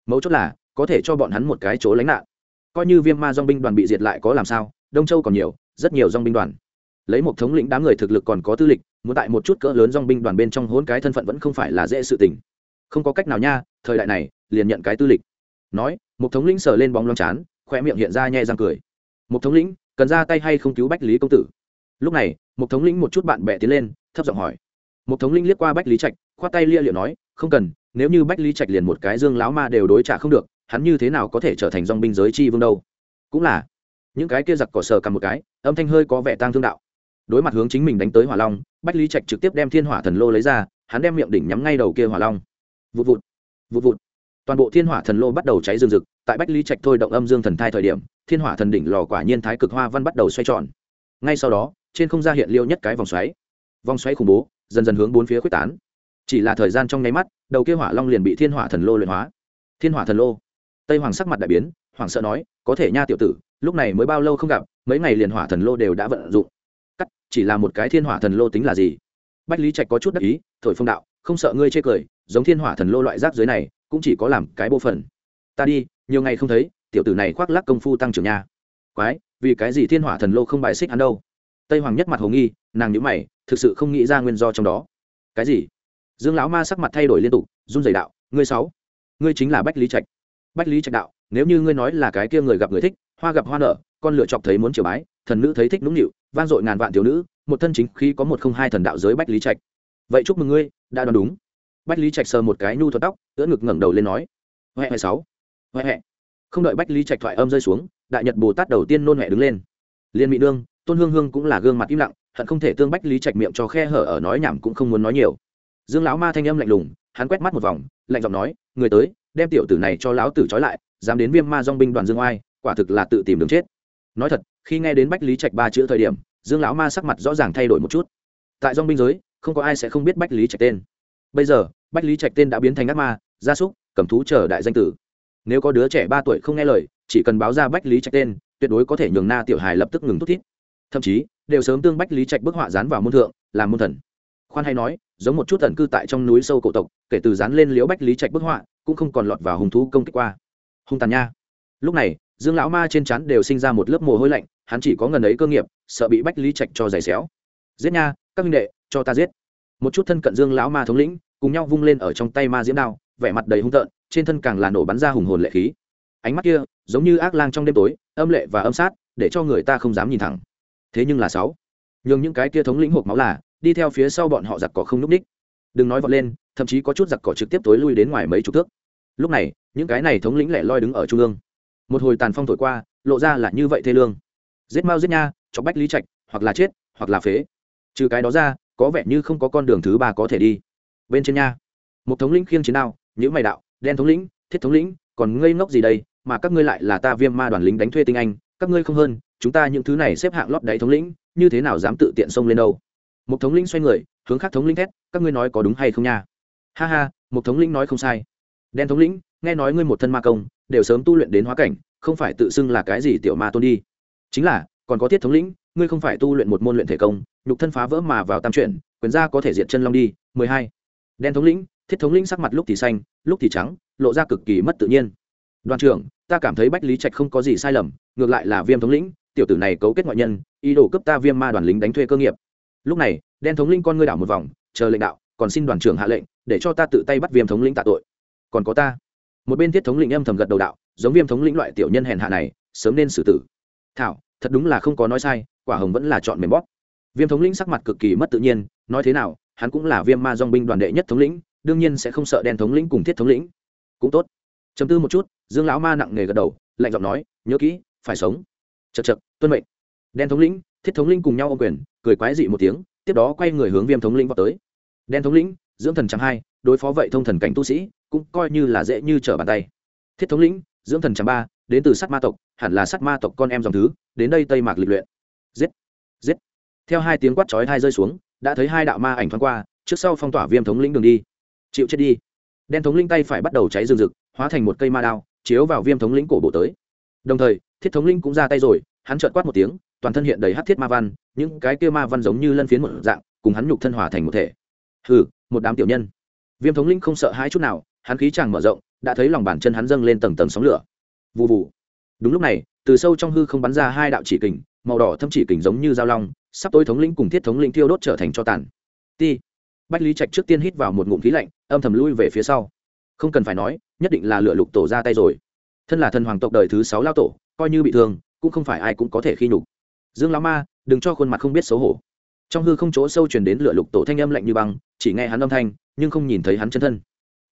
Mấu chốt là, có thể cho bọn hắn một cái chỗ lánh nạn. Coi như viêm ma dong binh đoàn bị diệt lại có làm sao, đông châu còn nhiều, rất nhiều dong binh đoàn. Lấy một thống lĩnh đám người thực lực còn có tư lịch, muốn tại một chút cỡ lớn dong binh đoàn bên trong hôn cái thân phận vẫn không phải là dễ sự tình. Không có cách nào nha, thời đại này, liền nhận cái tư lịch. Nói, một thống lĩnh sờ lên bóng loáng chán khoe miệng hiện ra nhẹ răng cười. Một thống lĩnh, cần ra tay hay không cứu bách lý công tử? Lúc này, một thống lĩnh một chút bạn bè tiến lên, thấp giọng hỏi một thống Linh liếc qua bách lý trạch, khoát tay lia liệu nói, không cần, nếu như bách lý trạch liền một cái dương Lão ma đều đối trả không được, hắn như thế nào có thể trở thành dòng binh giới chi vương đâu? Cũng là, những cái kia giặc cỏ sờ cầm một cái, âm thanh hơi có vẻ tang thương đạo. Đối mặt hướng chính mình đánh tới hỏa long, bách lý trạch trực tiếp đem thiên hỏa thần lô lấy ra, hắn đem miệng đỉnh nhắm ngay đầu kia hỏa long. Vụt vụt vụt vụt. Toàn bộ thiên hỏa thần lô bắt đầu cháy rừng rực, tại bách lý trạch thôi động âm dương thần thai thời điểm, thiên hỏa thần đỉnh lò quả nhiên thái cực hoa văn bắt đầu xoay tròn. Ngay sau đó, trên không gian hiện liêu nhất cái vòng xoáy. Vòng xoáy khủng bố dần dần hướng bốn phía quyết tán. Chỉ là thời gian trong nháy mắt, đầu kia hỏa long liền bị thiên hỏa thần lô luyện hóa. Thiên hỏa thần lô. Tây hoàng sắc mặt đại biến hoàng sợ nói, có thể nha tiểu tử, lúc này mới bao lâu không gặp, mấy ngày liền hỏa thần lô đều đã vận dụng. Cắt, chỉ là một cái thiên hỏa thần lô tính là gì? Bách lý trạch có chút đắc ý, thổi phong đạo, không sợ ngươi chê cười, giống thiên hỏa thần lô loại rác dưới này, cũng chỉ có làm cái bộ phận. Ta đi, nhiều ngày không thấy, tiểu tử này khoác lắc công phu tăng trưởng nha. Quái, vì cái gì thiên hỏa thần lô không bài xích hắn đâu? Tây hoàng nhất mặt hồ nghi, nàng nhữ mày, thực sự không nghĩ ra nguyên do trong đó. Cái gì? Dương lão ma sắc mặt thay đổi liên tục, run dày đạo, ngươi sáu, ngươi chính là bách lý trạch. Bách lý trạch đạo, nếu như ngươi nói là cái kia người gặp người thích, hoa gặp hoa nở, con lựa chọc thấy muốn chiều bái, thần nữ thấy thích nũng nịu van dội ngàn vạn thiếu nữ, một thân chính khi có một không hai thần đạo giới bách lý trạch. Vậy chúc mừng ngươi, đã đoán đúng. Bách lý trạch sờ một cái nhu thuật tóc, ưỡn ngực ngẩng đầu lên nói, huệ huệ sáu, huệ huệ. Không đợi bách lý trạch thoại âm rơi xuống, đại nhật bồ tát đầu tiên nôn huệ đứng lên. Liên mỹ nương tôn hương hương cũng là gương mặt im lặng, hận không thể tương bách lý trạch miệng cho khe hở ở nói nhảm cũng không muốn nói nhiều. Dương lão ma thanh âm lạnh lùng, hắn quét mắt một vòng, lạnh giọng nói, người tới, đem tiểu tử này cho lão tử trói lại, dám đến viêm ma dong binh đoàn dương oai, quả thực là tự tìm đường chết. Nói thật, khi nghe đến bách lý trạch ba chữ thời điểm, dương lão ma sắc mặt rõ ràng thay đổi một chút. Tại dong binh giới, không có ai sẽ không biết bách lý trạch tên. Bây giờ, bách lý trạch tên đã biến thành ác ma, gia súc, cầm thú chờ đại danh tử. Nếu có đứa trẻ ba tuổi không nghe lời, chỉ cần báo ra bách lý trạch tên, tuyệt đối có thể nhường na tiểu hài lập tức ngừng thút thít thậm chí đều sớm tương bách lý trạch bức họa dán vào môn thượng, làm môn thần. Khoan hay nói, giống một chút tần cư tại trong núi sâu cổ tộc, kể từ dán lên liễu bách lý trạch bức họa, cũng không còn lọt vào hung thú công kích qua. Hung tàn nha. Lúc này, dương lão ma trên chắn đều sinh ra một lớp mồ hôi lạnh, hắn chỉ có ngần ấy cơ nghiệp, sợ bị bách lý trạch cho giày xéo. Giết nha, các minh đệ, cho ta giết. Một chút thân cận dương lão ma thống lĩnh, cùng nhau vung lên ở trong tay ma diễm đao, vẻ mặt đầy hung tợn, trên thân càng là nổ bắn ra hùng hồn lệ khí. Ánh mắt kia, giống như ác lang trong đêm tối, âm lệ và âm sát, để cho người ta không dám nhìn thẳng thế nhưng là sáu. Nhưng những cái kia thống lĩnh hộp máu là, đi theo phía sau bọn họ giặc cỏ không núp ních. Đừng nói vọt lên, thậm chí có chút giặc cỏ trực tiếp tối lui đến ngoài mấy chục thước. Lúc này, những cái này thống lĩnh lẻ loi đứng ở trung ương. Một hồi tàn phong thổi qua, lộ ra là như vậy thê lương. Giết mau giết nha cho bách lý trạch, hoặc là chết, hoặc là phế. Trừ cái đó ra, có vẻ như không có con đường thứ ba có thể đi. Bên trên nha. Một thống lĩnh khiêng chiến đao những mày đạo, đen thống lĩnh, thiết thống lĩnh, còn ngây ngốc gì đây? Mà các ngươi lại là ta viêm ma đoàn lính đánh thuê tinh anh, các ngươi không hơn chúng ta những thứ này xếp hạng lót đáy thống lĩnh, như thế nào dám tự tiện xông lên đâu? Một thống lĩnh xoay người, hướng khác thống lĩnh thét, các ngươi nói có đúng hay không nha? Ha ha một thống lĩnh nói không sai. Đen thống lĩnh, nghe nói ngươi một thân ma công, đều sớm tu luyện đến hóa cảnh, không phải tự xưng là cái gì tiểu ma tôn đi. Chính là, còn có thiết thống lĩnh, ngươi không phải tu luyện một môn luyện thể công, nhục thân phá vỡ mà vào tam chuyển, quyền gia có thể diệt chân long đi, mười hai. Đen thống lĩnh, thiết thống lĩnh sắc mặt lúc thì xanh, lúc thì trắng, lộ ra cực kỳ mất tự nhiên. Đoàn trưởng, ta cảm thấy bách lý trạch không có gì sai lầm, ngược lại là viêm thống lĩnh tiểu tử này cấu kết ngoại nhân, ý đồ cấp ta viêm ma đoàn lính đánh thuê cơ nghiệp. Lúc này, đen thống lĩnh con ngươi đảo một vòng, chờ lệnh đạo, còn xin đoàn trưởng hạ lệnh, để cho ta tự tay bắt viêm thống lĩnh tạ tội. Còn có ta. Một bên thiết thống lĩnh âm thầm gật đầu đạo, giống viêm thống lĩnh loại tiểu nhân hèn hạ này, sớm nên xử tử. Thảo, thật đúng là không có nói sai, quả hồng vẫn là chọn mềm bóp. Viêm thống lĩnh sắc mặt cực kỳ mất tự nhiên, nói thế nào, hắn cũng là viêm ma dong binh đoàn đệ nhất thống lĩnh, đương nhiên sẽ không sợ đen thống lĩnh cùng thiết thống lĩnh. Cũng tốt. Chấm tư một chút, dương lão ma nặng nề gật đầu, lạnh giọng nói, nhớ kỹ, phải sống chật chật, tuân mệnh. Đen thống lĩnh, thiết thống linh cùng nhau ô quyền, cười quái dị một tiếng, tiếp đó quay người hướng viêm thống lĩnh vào tới. Đen thống lĩnh, dưỡng thần chẳng hai, đối phó vậy thông thần cảnh tu sĩ, cũng coi như là dễ như trở bàn tay. Thiết thống lĩnh, dưỡng thần chẳng ba, đến từ sát ma tộc, hẳn là sát ma tộc con em dòng thứ, đến đây tây mạc lịch luyện. Giết giết. Theo hai tiếng quát chói hai rơi xuống, đã thấy hai đạo ma ảnh thoáng qua, trước sau phong tỏa viêm thống lĩnh đường đi. Chịu chết đi. Đen thống lĩnh tay phải bắt đầu cháy rừng rực, hóa thành một cây ma đao, chiếu vào viêm thống lĩnh cổ bộ tới. Đồng thời thiết thống linh cũng ra tay rồi, hắn trợn quát một tiếng, toàn thân hiện đầy hát thiết ma văn, những cái kia ma văn giống như lân phiến một dạng, cùng hắn nhục thân hòa thành một thể. Hừ, một đám tiểu nhân. Viêm thống linh không sợ hãi chút nào, hắn khí chàng mở rộng, đã thấy lòng bàn chân hắn dâng lên tầng tầng sóng lửa. Vụ vụ đúng lúc này, từ sâu trong hư không bắn ra hai đạo chỉ kình, màu đỏ thâm chỉ kình giống như dao long, sắp tối thống lĩnh cùng thiết thống lĩnh thiêu đốt trở thành cho tàn. Ti. Bách lý trạch trước tiên hít vào một ngụm khí lạnh, âm thầm lui về phía sau. Không cần phải nói, nhất định là lựa lục tổ ra tay rồi. Thân là thần hoàng tộc đời thứ sáu lao tổ coi như bị thương, cũng không phải ai cũng có thể khi nhục. Dương lão ma, đừng cho khuôn mặt không biết xấu hổ. Trong hư không chỗ sâu truyền đến lửa lục tổ thanh âm lạnh như băng, chỉ nghe hắn âm thanh, nhưng không nhìn thấy hắn chân thân.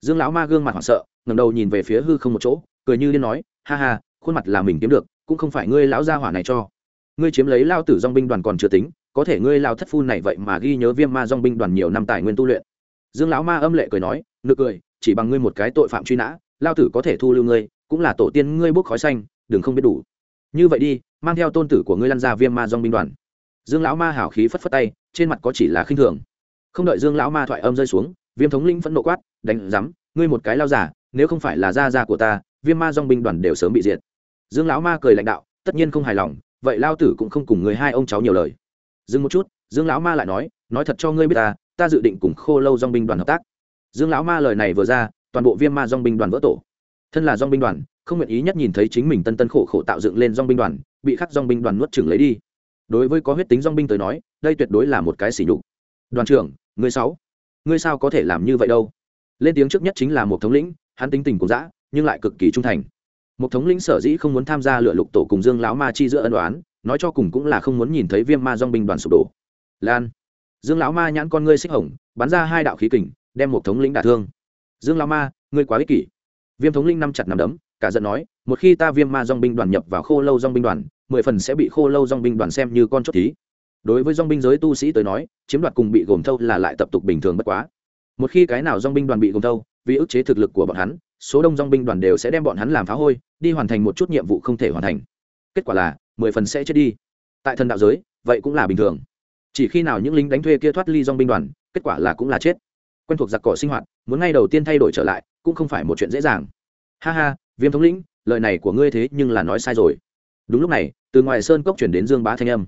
Dương lão ma gương mặt hoảng sợ, ngẩng đầu nhìn về phía hư không một chỗ, cười như điên nói, ha ha, khuôn mặt là mình kiếm được, cũng không phải ngươi lão gia hỏa này cho. Ngươi chiếm lấy lao tử dong binh đoàn còn chưa tính, có thể ngươi lao thất phu này vậy mà ghi nhớ viêm ma dong binh đoàn nhiều năm tài nguyên tu luyện. Dương lão ma âm lệ cười nói, nực cười, chỉ bằng ngươi một cái tội phạm truy nã, lao tử có thể thu lưu ngươi, cũng là tổ tiên ngươi bốc khói xanh đừng không biết đủ. Như vậy đi, mang theo tôn tử của ngươi lăn ra viêm ma dong binh đoàn. Dương lão ma hảo khí phất phất tay, trên mặt có chỉ là khinh thường. Không đợi dương lão ma thoại âm rơi xuống, viêm thống linh phẫn nộ quát, đánh rắm ngươi một cái lao giả, nếu không phải là gia gia của ta, viêm ma dong binh đoàn đều sớm bị diệt. Dương lão ma cười lãnh đạo, tất nhiên không hài lòng, vậy lao tử cũng không cùng người hai ông cháu nhiều lời. Dừng một chút, dương lão ma lại nói nói thật cho ngươi biết ta ta dự định cùng khô lâu dong binh đoàn hợp tác. Dương lão ma lời này vừa ra, toàn bộ viêm ma dong binh đoàn vỡ tổ. Thân là dong binh đoàn không nguyện ý nhất nhìn thấy chính mình tân tân khổ khổ tạo dựng lên dong binh đoàn, bị khắc dong binh đoàn nuốt chừng lấy đi. Đối với có huyết tính dong binh tới nói, đây tuyệt đối là một cái sỉ nhục. Đoàn trưởng, ngươi sáu, ngươi sao có thể làm như vậy đâu? Lên tiếng trước nhất chính là một thống lĩnh, hắn tính tình cũng dã, nhưng lại cực kỳ trung thành. Một thống lĩnh sở dĩ không muốn tham gia lựa lục tổ cùng dương lão ma chi giữa ân đoán nói cho cùng cũng là không muốn nhìn thấy viêm ma dong binh đoàn sụp đổ. Lan, dương lão ma nhãn con ngươi xích hồng, bắn ra hai đạo khí kình, đem một thống lĩnh đả thương. Dương lão ma, ngươi quá ích kỷ. Viêm thống lĩnh năm chặt nằm đấm cả giận nói, một khi ta viêm ma dong binh đoàn nhập vào khô lâu dong binh đoàn, mười phần sẽ bị khô lâu dong binh đoàn xem như con chốt thí. Đối với dong binh giới tu sĩ tới nói, chiếm đoạt cùng bị gồm thâu là lại tập tục bình thường bất quá. Một khi cái nào dong binh đoàn bị gồm thâu, vì ức chế thực lực của bọn hắn, số đông dong binh đoàn đều sẽ đem bọn hắn làm phá hôi, đi hoàn thành một chút nhiệm vụ không thể hoàn thành. Kết quả là, mười phần sẽ chết đi. Tại thần đạo giới, vậy cũng là bình thường. Chỉ khi nào những lính đánh thuê kia thoát ly dong binh đoàn, kết quả là cũng là chết. Quen thuộc giặc cỏ sinh hoạt, muốn ngay đầu tiên thay đổi trở lại, cũng không phải một chuyện dễ dàng. Ha ha viêm thống lĩnh, lời này của ngươi thế nhưng là nói sai rồi. Đúng lúc này, từ ngoài sơn cốc chuyển đến dương bá thanh âm.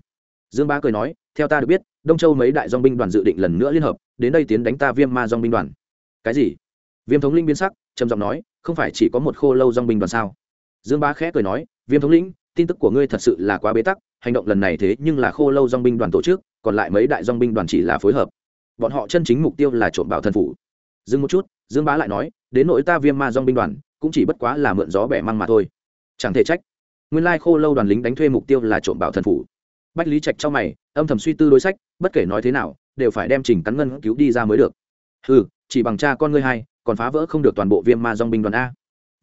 Dương bá cười nói, theo ta được biết, đông châu mấy đại dong binh đoàn dự định lần nữa liên hợp, đến đây tiến đánh ta viêm ma dong binh đoàn. Cái gì? Viêm thống linh biến sắc, trầm giọng nói, không phải chỉ có một khô lâu dong binh đoàn sao? Dương bá khẽ cười nói, viêm thống lĩnh, tin tức của ngươi thật sự là quá bế tắc, hành động lần này thế nhưng là khô lâu dong binh đoàn tổ chức, còn lại mấy đại dong binh đoàn chỉ là phối hợp. Bọn họ chân chính mục tiêu là trộm bảo thần phủ. Dừng một chút, dương bá lại nói, đến nỗi ta viêm ma dong binh đoàn cũng chỉ bất quá là mượn gió bẻ măng mà thôi. Chẳng thể trách. Nguyên lai khô lâu đoàn lính đánh thuê mục tiêu là trộm bảo thần phủ. Bách lý trạch trong mày, âm thầm suy tư đối sách, bất kể nói thế nào, đều phải đem trình cắn ngân cứu đi ra mới được. Ừ chỉ bằng cha con ngươi hai, còn phá vỡ không được toàn bộ viêm ma dong binh đoàn a.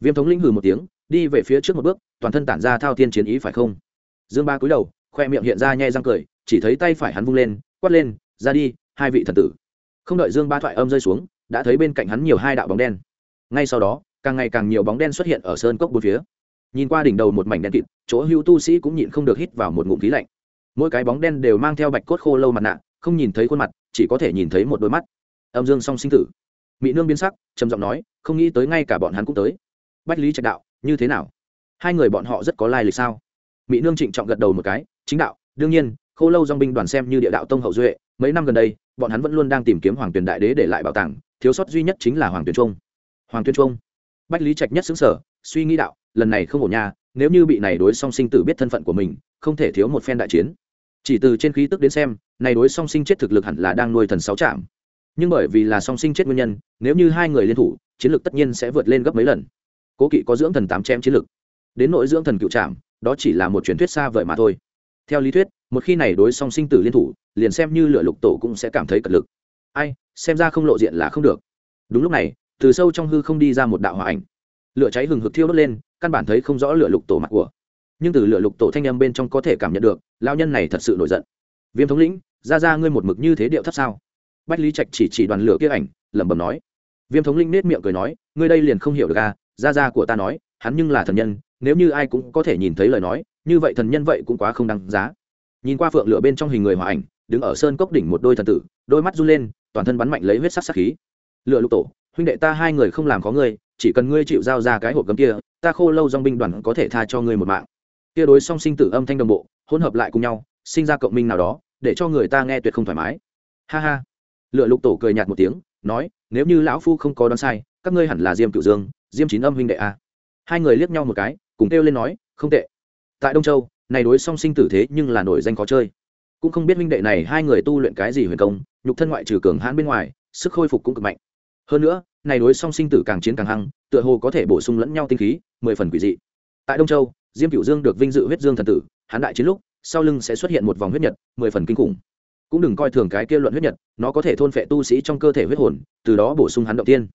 Viêm thống lĩnh hừ một tiếng, đi về phía trước một bước, toàn thân tản ra thao thiên chiến ý phải không? Dương ba cúi đầu, khoe miệng hiện ra nhai răng cười, chỉ thấy tay phải hắn vung lên, quát lên, ra đi, hai vị thần tử. Không đợi dương ba thoại âm rơi xuống, đã thấy bên cạnh hắn nhiều hai đạo bóng đen. Ngay sau đó càng ngày càng nhiều bóng đen xuất hiện ở sơn cốc bốn phía. Nhìn qua đỉnh đầu một mảnh đen kịt, chỗ hữu tu sĩ cũng nhịn không được hít vào một ngụm khí lạnh. Mỗi cái bóng đen đều mang theo bạch cốt khô lâu mặt nạ, không nhìn thấy khuôn mặt, chỉ có thể nhìn thấy một đôi mắt. Âm dương song sinh tử. Mỹ nương biến sắc, trầm giọng nói, không nghĩ tới ngay cả bọn hắn cũng tới. Bách lý trạch đạo, như thế nào? Hai người bọn họ rất có lai lịch sao? Mỹ nương trịnh trọng gật đầu một cái, chính đạo, đương nhiên, khô lâu dong binh đoàn xem như địa đạo tông hậu duệ, mấy năm gần đây, bọn hắn vẫn luôn đang tìm kiếm hoàng tuyền đại đế để lại bảo tàng, thiếu sót duy nhất chính là hoàng tuyền trung. Hoàng tuyền trung bách lý trạch nhất xứng sở suy nghĩ đạo, lần này không ổn nha, nếu như bị này đối song sinh tử biết thân phận của mình, không thể thiếu một phen đại chiến. Chỉ từ trên khí tức đến xem, này đối song sinh chết thực lực hẳn là đang nuôi thần sáu trạm. Nhưng bởi vì là song sinh chết nguyên nhân, nếu như hai người liên thủ, chiến lược tất nhiên sẽ vượt lên gấp mấy lần. Cố kỵ có dưỡng thần tám chém chiến lược. Đến nội dưỡng thần cựu trạm, đó chỉ là một truyền thuyết xa vời mà thôi. Theo lý thuyết, một khi này đối song sinh tử liên thủ, liền xem như lửa lục tổ cũng sẽ cảm thấy cật lực. Ai, xem ra không lộ diện là không được. Đúng lúc này từ sâu trong hư không đi ra một đạo hỏa ảnh. Lửa cháy hừng hực thiêu đốt lên, căn bản thấy không rõ lửa lục tổ mặt của. Nhưng từ lửa lục tổ thanh âm bên trong có thể cảm nhận được lao nhân này thật sự nổi giận. Viêm thống lĩnh, ra ra ngươi một mực như thế điệu thấp sao? Bách lý trạch chỉ chỉ đoàn lửa kia ảnh, lẩm bẩm nói. Viêm thống linh nết miệng cười nói, ngươi đây liền không hiểu được à ra ra của ta nói, hắn nhưng là thần nhân, nếu như ai cũng có thể nhìn thấy lời nói, như vậy thần nhân vậy cũng quá không đáng giá. Nhìn qua phượng lửa bên trong hình người hòa ảnh, đứng ở sơn cốc đỉnh một đôi thần tử, đôi mắt run lên, toàn thân bắn mạnh lấy huyết sắc sắc khí. Lựa lục tổ huynh đệ ta hai người không làm có ngươi, chỉ cần ngươi chịu giao ra cái hộp cấm kia, ta khô lâu dong binh đoàn có thể tha cho ngươi một mạng. Kia đối song sinh tử âm thanh đồng bộ, hỗn hợp lại cùng nhau, sinh ra cộng minh nào đó, để cho người ta nghe tuyệt không thoải mái. Ha ha. Lựa lục tổ cười nhạt một tiếng, nói, nếu như lão phu không có đoán sai, các ngươi hẳn là diêm cửu dương, diêm chín âm huynh đệ a. Hai người liếc nhau một cái, cùng kêu lên nói, không tệ. Tại đông châu, này đối song sinh tử thế nhưng là nổi danh khó chơi. Cũng không biết huynh đệ này hai người tu luyện cái gì huyền công, nhục thân ngoại trừ cường hãn bên ngoài, sức khôi phục cũng cực mạnh. Hơn nữa này đối song sinh tử càng chiến càng hăng, tựa hồ có thể bổ sung lẫn nhau tinh khí, mười phần quỷ dị. Tại đông châu, diêm cửu dương được vinh dự huyết dương thần tử hán đại chiến lúc, sau lưng sẽ xuất hiện một vòng huyết nhật, mười phần kinh khủng. Cũng đừng coi thường cái kia luận huyết nhật, nó có thể thôn phệ tu sĩ trong cơ thể huyết hồn, từ đó bổ sung hắn động tiên.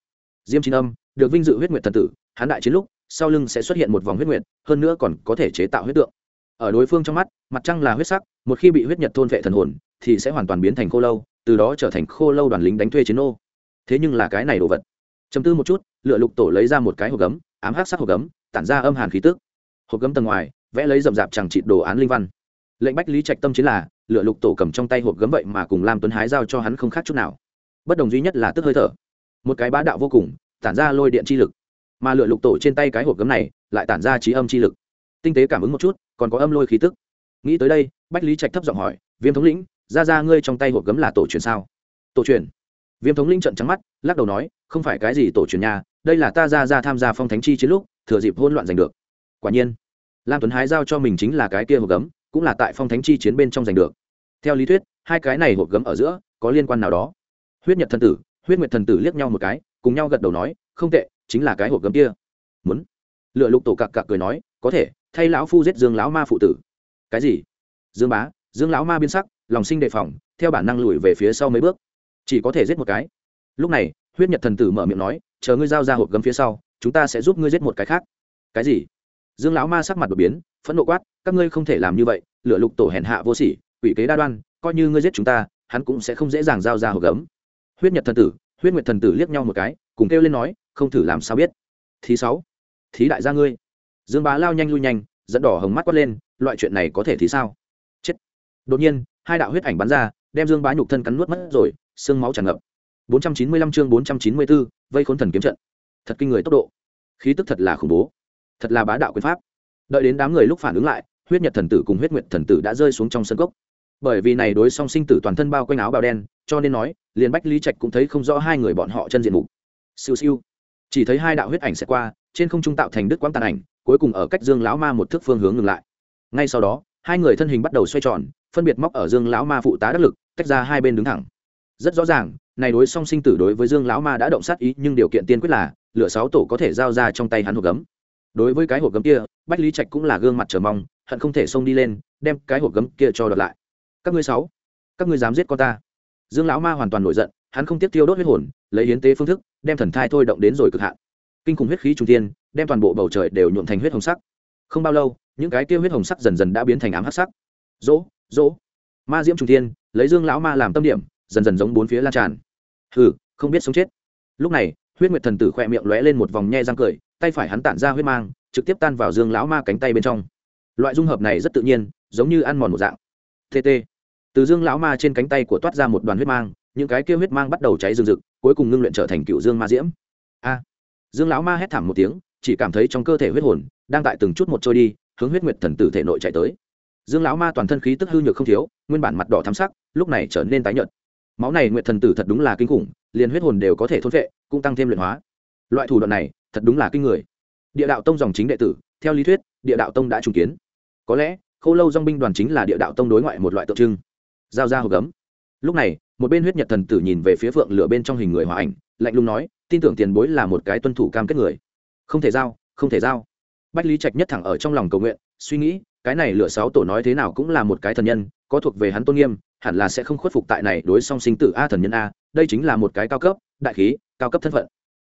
Diêm chín âm được vinh dự huyết nguyệt thần tử hán đại chiến lúc, sau lưng sẽ xuất hiện một vòng huyết nguyệt, hơn nữa còn có thể chế tạo huyết tượng. Ở đối phương trong mắt, mặt trăng là huyết sắc, một khi bị huyết nhật thôn phệ thần hồn, thì sẽ hoàn toàn biến thành khô lâu, từ đó trở thành khô lâu đoàn lính đánh thuê chiến ô thế nhưng là cái này đồ vật chấm tư một chút, lựa lục tổ lấy ra một cái hộp gấm, ám hắc sắc hộp gấm, tản ra âm hàn khí tức. Hộp gấm tầng ngoài, vẽ lấy rậm rạp chẳng trị đồ án linh văn. Lệnh bách lý trạch tâm chính là, lựa lục tổ cầm trong tay hộp gấm vậy mà cùng lam tuấn hái giao cho hắn không khác chút nào. Bất đồng duy nhất là tức hơi thở. Một cái bá đạo vô cùng, tản ra lôi điện chi lực. Mà lựa lục tổ trên tay cái hộp gấm này, lại tản ra trí âm chi lực. Tinh tế cảm ứng một chút, còn có âm lôi khí tức. Nghĩ tới đây, bách lý trạch thấp giọng hỏi, viêm thống lĩnh, ra ra ngươi trong tay hộp gấm là tổ truyền sao? Tổ truyền viêm thống linh trận trắng mắt, lắc đầu nói, không phải cái gì tổ truyền nhà đây là ta ra ra tham gia phong thánh chi chiến lúc, thừa dịp hôn loạn giành được. Quả nhiên, lam tuấn hái giao cho mình chính là cái kia hộp gấm, cũng là tại phong thánh chi chiến bên trong giành được. Theo lý thuyết, hai cái này hộp gấm ở giữa, có liên quan nào đó? Huyết nhật thần tử, huyết nguyệt thần tử liếc nhau một cái, cùng nhau gật đầu nói, không tệ, chính là cái hộp gấm kia. Muốn. Lựa lục tổ cặc cặc cười nói, có thể, thay lão phu giết dương lão ma phụ tử. Cái gì? Dương bá, dương lão ma biên sắc, lòng sinh đề phòng, theo bản năng lùi về phía sau mấy bước chỉ có thể giết một cái. Lúc này, huyết nhật thần tử mở miệng nói, chờ ngươi giao ra hộp gấm phía sau, chúng ta sẽ giúp ngươi giết một cái khác. Cái gì? Dương lão ma sắc mặt đột biến, phẫn nộ quát, các ngươi không thể làm như vậy lựa lục tổ hèn hạ vô sỉ, quỷ kế đa đoan, coi như ngươi giết chúng ta, hắn cũng sẽ không dễ dàng giao ra hộp gấm. Huyết nhật thần tử, huyết nguyệt thần tử liếc nhau một cái, cùng kêu lên nói, không thử làm sao biết. Thứ sáu, thí đại gia ngươi. Dương bá lao nhanh lui nhanh, dẫn đỏ hồng mắt quát lên, loại chuyện này có thể thì sao? Chết. Đột nhiên, hai đạo huyết ảnh bắn ra, đem dương bá nhục thân cắn nuốt mất rồi xương máu tràn ngập. 495 chương 494, vây khốn thần kiếm trận. Thật kinh người tốc độ. Khí tức thật là khủng bố. Thật là bá đạo quyền pháp. Đợi đến đám người lúc phản ứng lại huyết nhật thần tử cùng huyết nguyệt thần tử đã rơi xuống trong sân cốc. Bởi vì này đối song sinh tử toàn thân bao quanh áo bào đen cho nên nói liền bách lý trạch cũng thấy không rõ hai người bọn họ chân diện mục. Siêu siêu. Chỉ thấy hai đạo huyết ảnh sẽ qua trên không trung tạo thành đức quang tàn ảnh cuối cùng ở cách dương lão ma một thước phương hướng ngừng lại. Ngay sau đó hai người thân hình bắt đầu xoay tròn phân biệt móc ở dương lão ma phụ tá đắc lực tách ra hai bên đứng thẳng rất rõ ràng, này đối song sinh tử đối với dương lão ma đã động sát ý, nhưng điều kiện tiên quyết là, lửa sáu tổ có thể giao ra trong tay hắn hộp gấm. Đối với cái hộp gấm kia, bách lý trạch cũng là gương mặt chờ mong, hận không thể xông đi lên, đem cái hộp gấm kia cho đợt lại. Các ngươi sáu, các ngươi dám giết con ta. Dương lão ma hoàn toàn nổi giận, hắn không tiếc tiêu đốt huyết hồn, lấy hiến tế phương thức, đem thần thai thôi động đến rồi cực hạn. Kinh khủng huyết khí trung tiên đem toàn bộ bầu trời đều nhuộm thành huyết hồng sắc. Không bao lâu, những cái tiêu huyết hồng sắc dần dần đã biến thành ám hắc sắc. Dỗ dỗ ma diễm trung tiên lấy dương lão ma làm tâm điểm dần dần giống bốn phía lan tràn. Hừ, không biết sống chết. Lúc này, huyết nguyệt thần tử khỏe miệng lóe lên một vòng nhe răng cười, tay phải hắn tản ra huyết mang, trực tiếp tan vào dương lão ma cánh tay bên trong. Loại dung hợp này rất tự nhiên, giống như ăn mòn một dạng. Tt từ dương lão ma trên cánh tay của toát ra một đoàn huyết mang, những cái kia huyết mang bắt đầu cháy rừng rực, cuối cùng ngưng luyện trở thành cựu dương ma diễm. A. Dương lão ma hét thảm một tiếng, chỉ cảm thấy trong cơ thể huyết hồn đang tại từng chút một trôi đi, hướng huyết nguyệt thần tử thể nội chạy tới. Dương lão ma toàn thân khí tức hư nhược không thiếu, nguyên bản mặt đỏ thắm sắc, lúc này trở nên tái nhợt máu này nguyệt thần tử thật đúng là kinh khủng, liền huyết hồn đều có thể thôn vệ cũng tăng thêm luyện hóa. Loại thủ đoạn này, thật đúng là kinh người. Địa đạo tông dòng chính đệ tử, theo lý thuyết, địa đạo tông đã trùng kiến. Có lẽ, khô lâu dong binh đoàn chính là địa đạo tông đối ngoại một loại tượng trưng. Giao ra hộp gấm. Lúc này, một bên huyết nhật thần tử nhìn về phía phượng lửa bên trong hình người hòa ảnh, lạnh lùng nói, tin tưởng tiền bối là một cái tuân thủ cam kết người. Không thể giao, không thể giao. Bách lý trạch nhất thẳng ở trong lòng cầu nguyện, suy nghĩ, cái này lửa sáu tổ nói thế nào cũng là một cái thần nhân, có thuộc về hắn tôn nghiêm hẳn là sẽ không khuất phục tại này đối song sinh tử a thần nhân a, đây chính là một cái cao cấp, đại khí, cao cấp thân phận.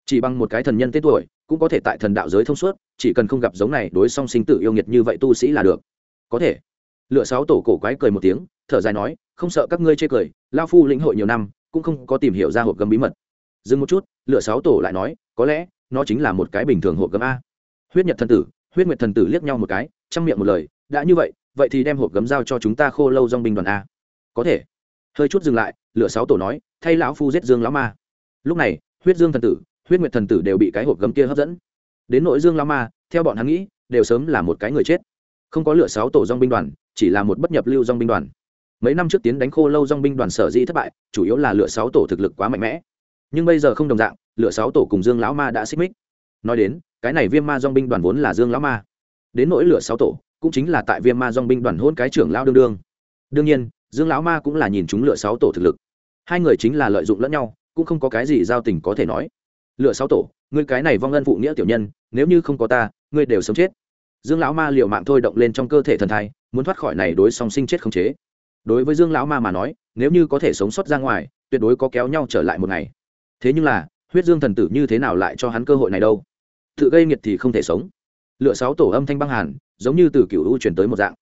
Chỉ bằng một cái thần nhân tên tuổi, cũng có thể tại thần đạo giới thông suốt, chỉ cần không gặp giống này đối song sinh tử yêu nghiệt như vậy tu sĩ là được. Có thể. Lựa sáu tổ cổ quái cười một tiếng, thở dài nói, không sợ các ngươi chê cười, lao phu lĩnh hội nhiều năm, cũng không có tìm hiểu ra hộp gấm bí mật. Dừng một chút, lựa sáu tổ lại nói, có lẽ, nó chính là một cái bình thường hộp gấm a. Huyết nhật thần tử, huyết nguyệt thần tử liếc nhau một cái, trong miệng một lời, đã như vậy vậy thì đem hộp gấm giao cho chúng ta khô lâu dong binh đoàn a có thể. Hơi chút dừng lại lựa sáu tổ nói, thay lão phu giết dương lão ma. Lúc này, huyết dương thần tử, huyết nguyệt thần tử đều bị cái hộp gấm kia hấp dẫn. Đến nội dương lão ma, theo bọn hắn nghĩ, đều sớm là một cái người chết. Không có lựa sáu tổ dong binh đoàn, chỉ là một bất nhập lưu dong binh đoàn. Mấy năm trước tiến đánh khô lâu dong binh đoàn sở dĩ thất bại, chủ yếu là lựa sáu tổ thực lực quá mạnh mẽ. Nhưng bây giờ không đồng dạng lựa sáu tổ cùng dương lão ma đã xích mích. Nói đến, cái này viêm ma dong binh đoàn vốn là dương lão ma. Đến nỗi lửa sáu tổ, cũng chính là tại viêm ma dong binh đoàn hôn cái trưởng lao đương đương. Đương nhiên dương lão ma cũng là nhìn chúng lựa sáu tổ thực lực. Hai người chính là lợi dụng lẫn nhau, cũng không có cái gì giao tình có thể nói. Lựa sáu tổ, ngươi cái này vong ân phụ nghĩa tiểu nhân, nếu như không có ta, ngươi đều sống chết. Dương lão ma liệu mạng thôi động lên trong cơ thể thần thai, muốn thoát khỏi này đối song sinh chết không chế. Đối với dương lão ma mà nói, nếu như có thể sống sót ra ngoài, tuyệt đối có kéo nhau trở lại một ngày. Thế nhưng là, huyết dương thần tử như thế nào lại cho hắn cơ hội này đâu? Tự gây nghiệt thì không thể sống. Lựa sáu tổ âm thanh băng hàn, giống như từ cựu u chuyển tới một dạng.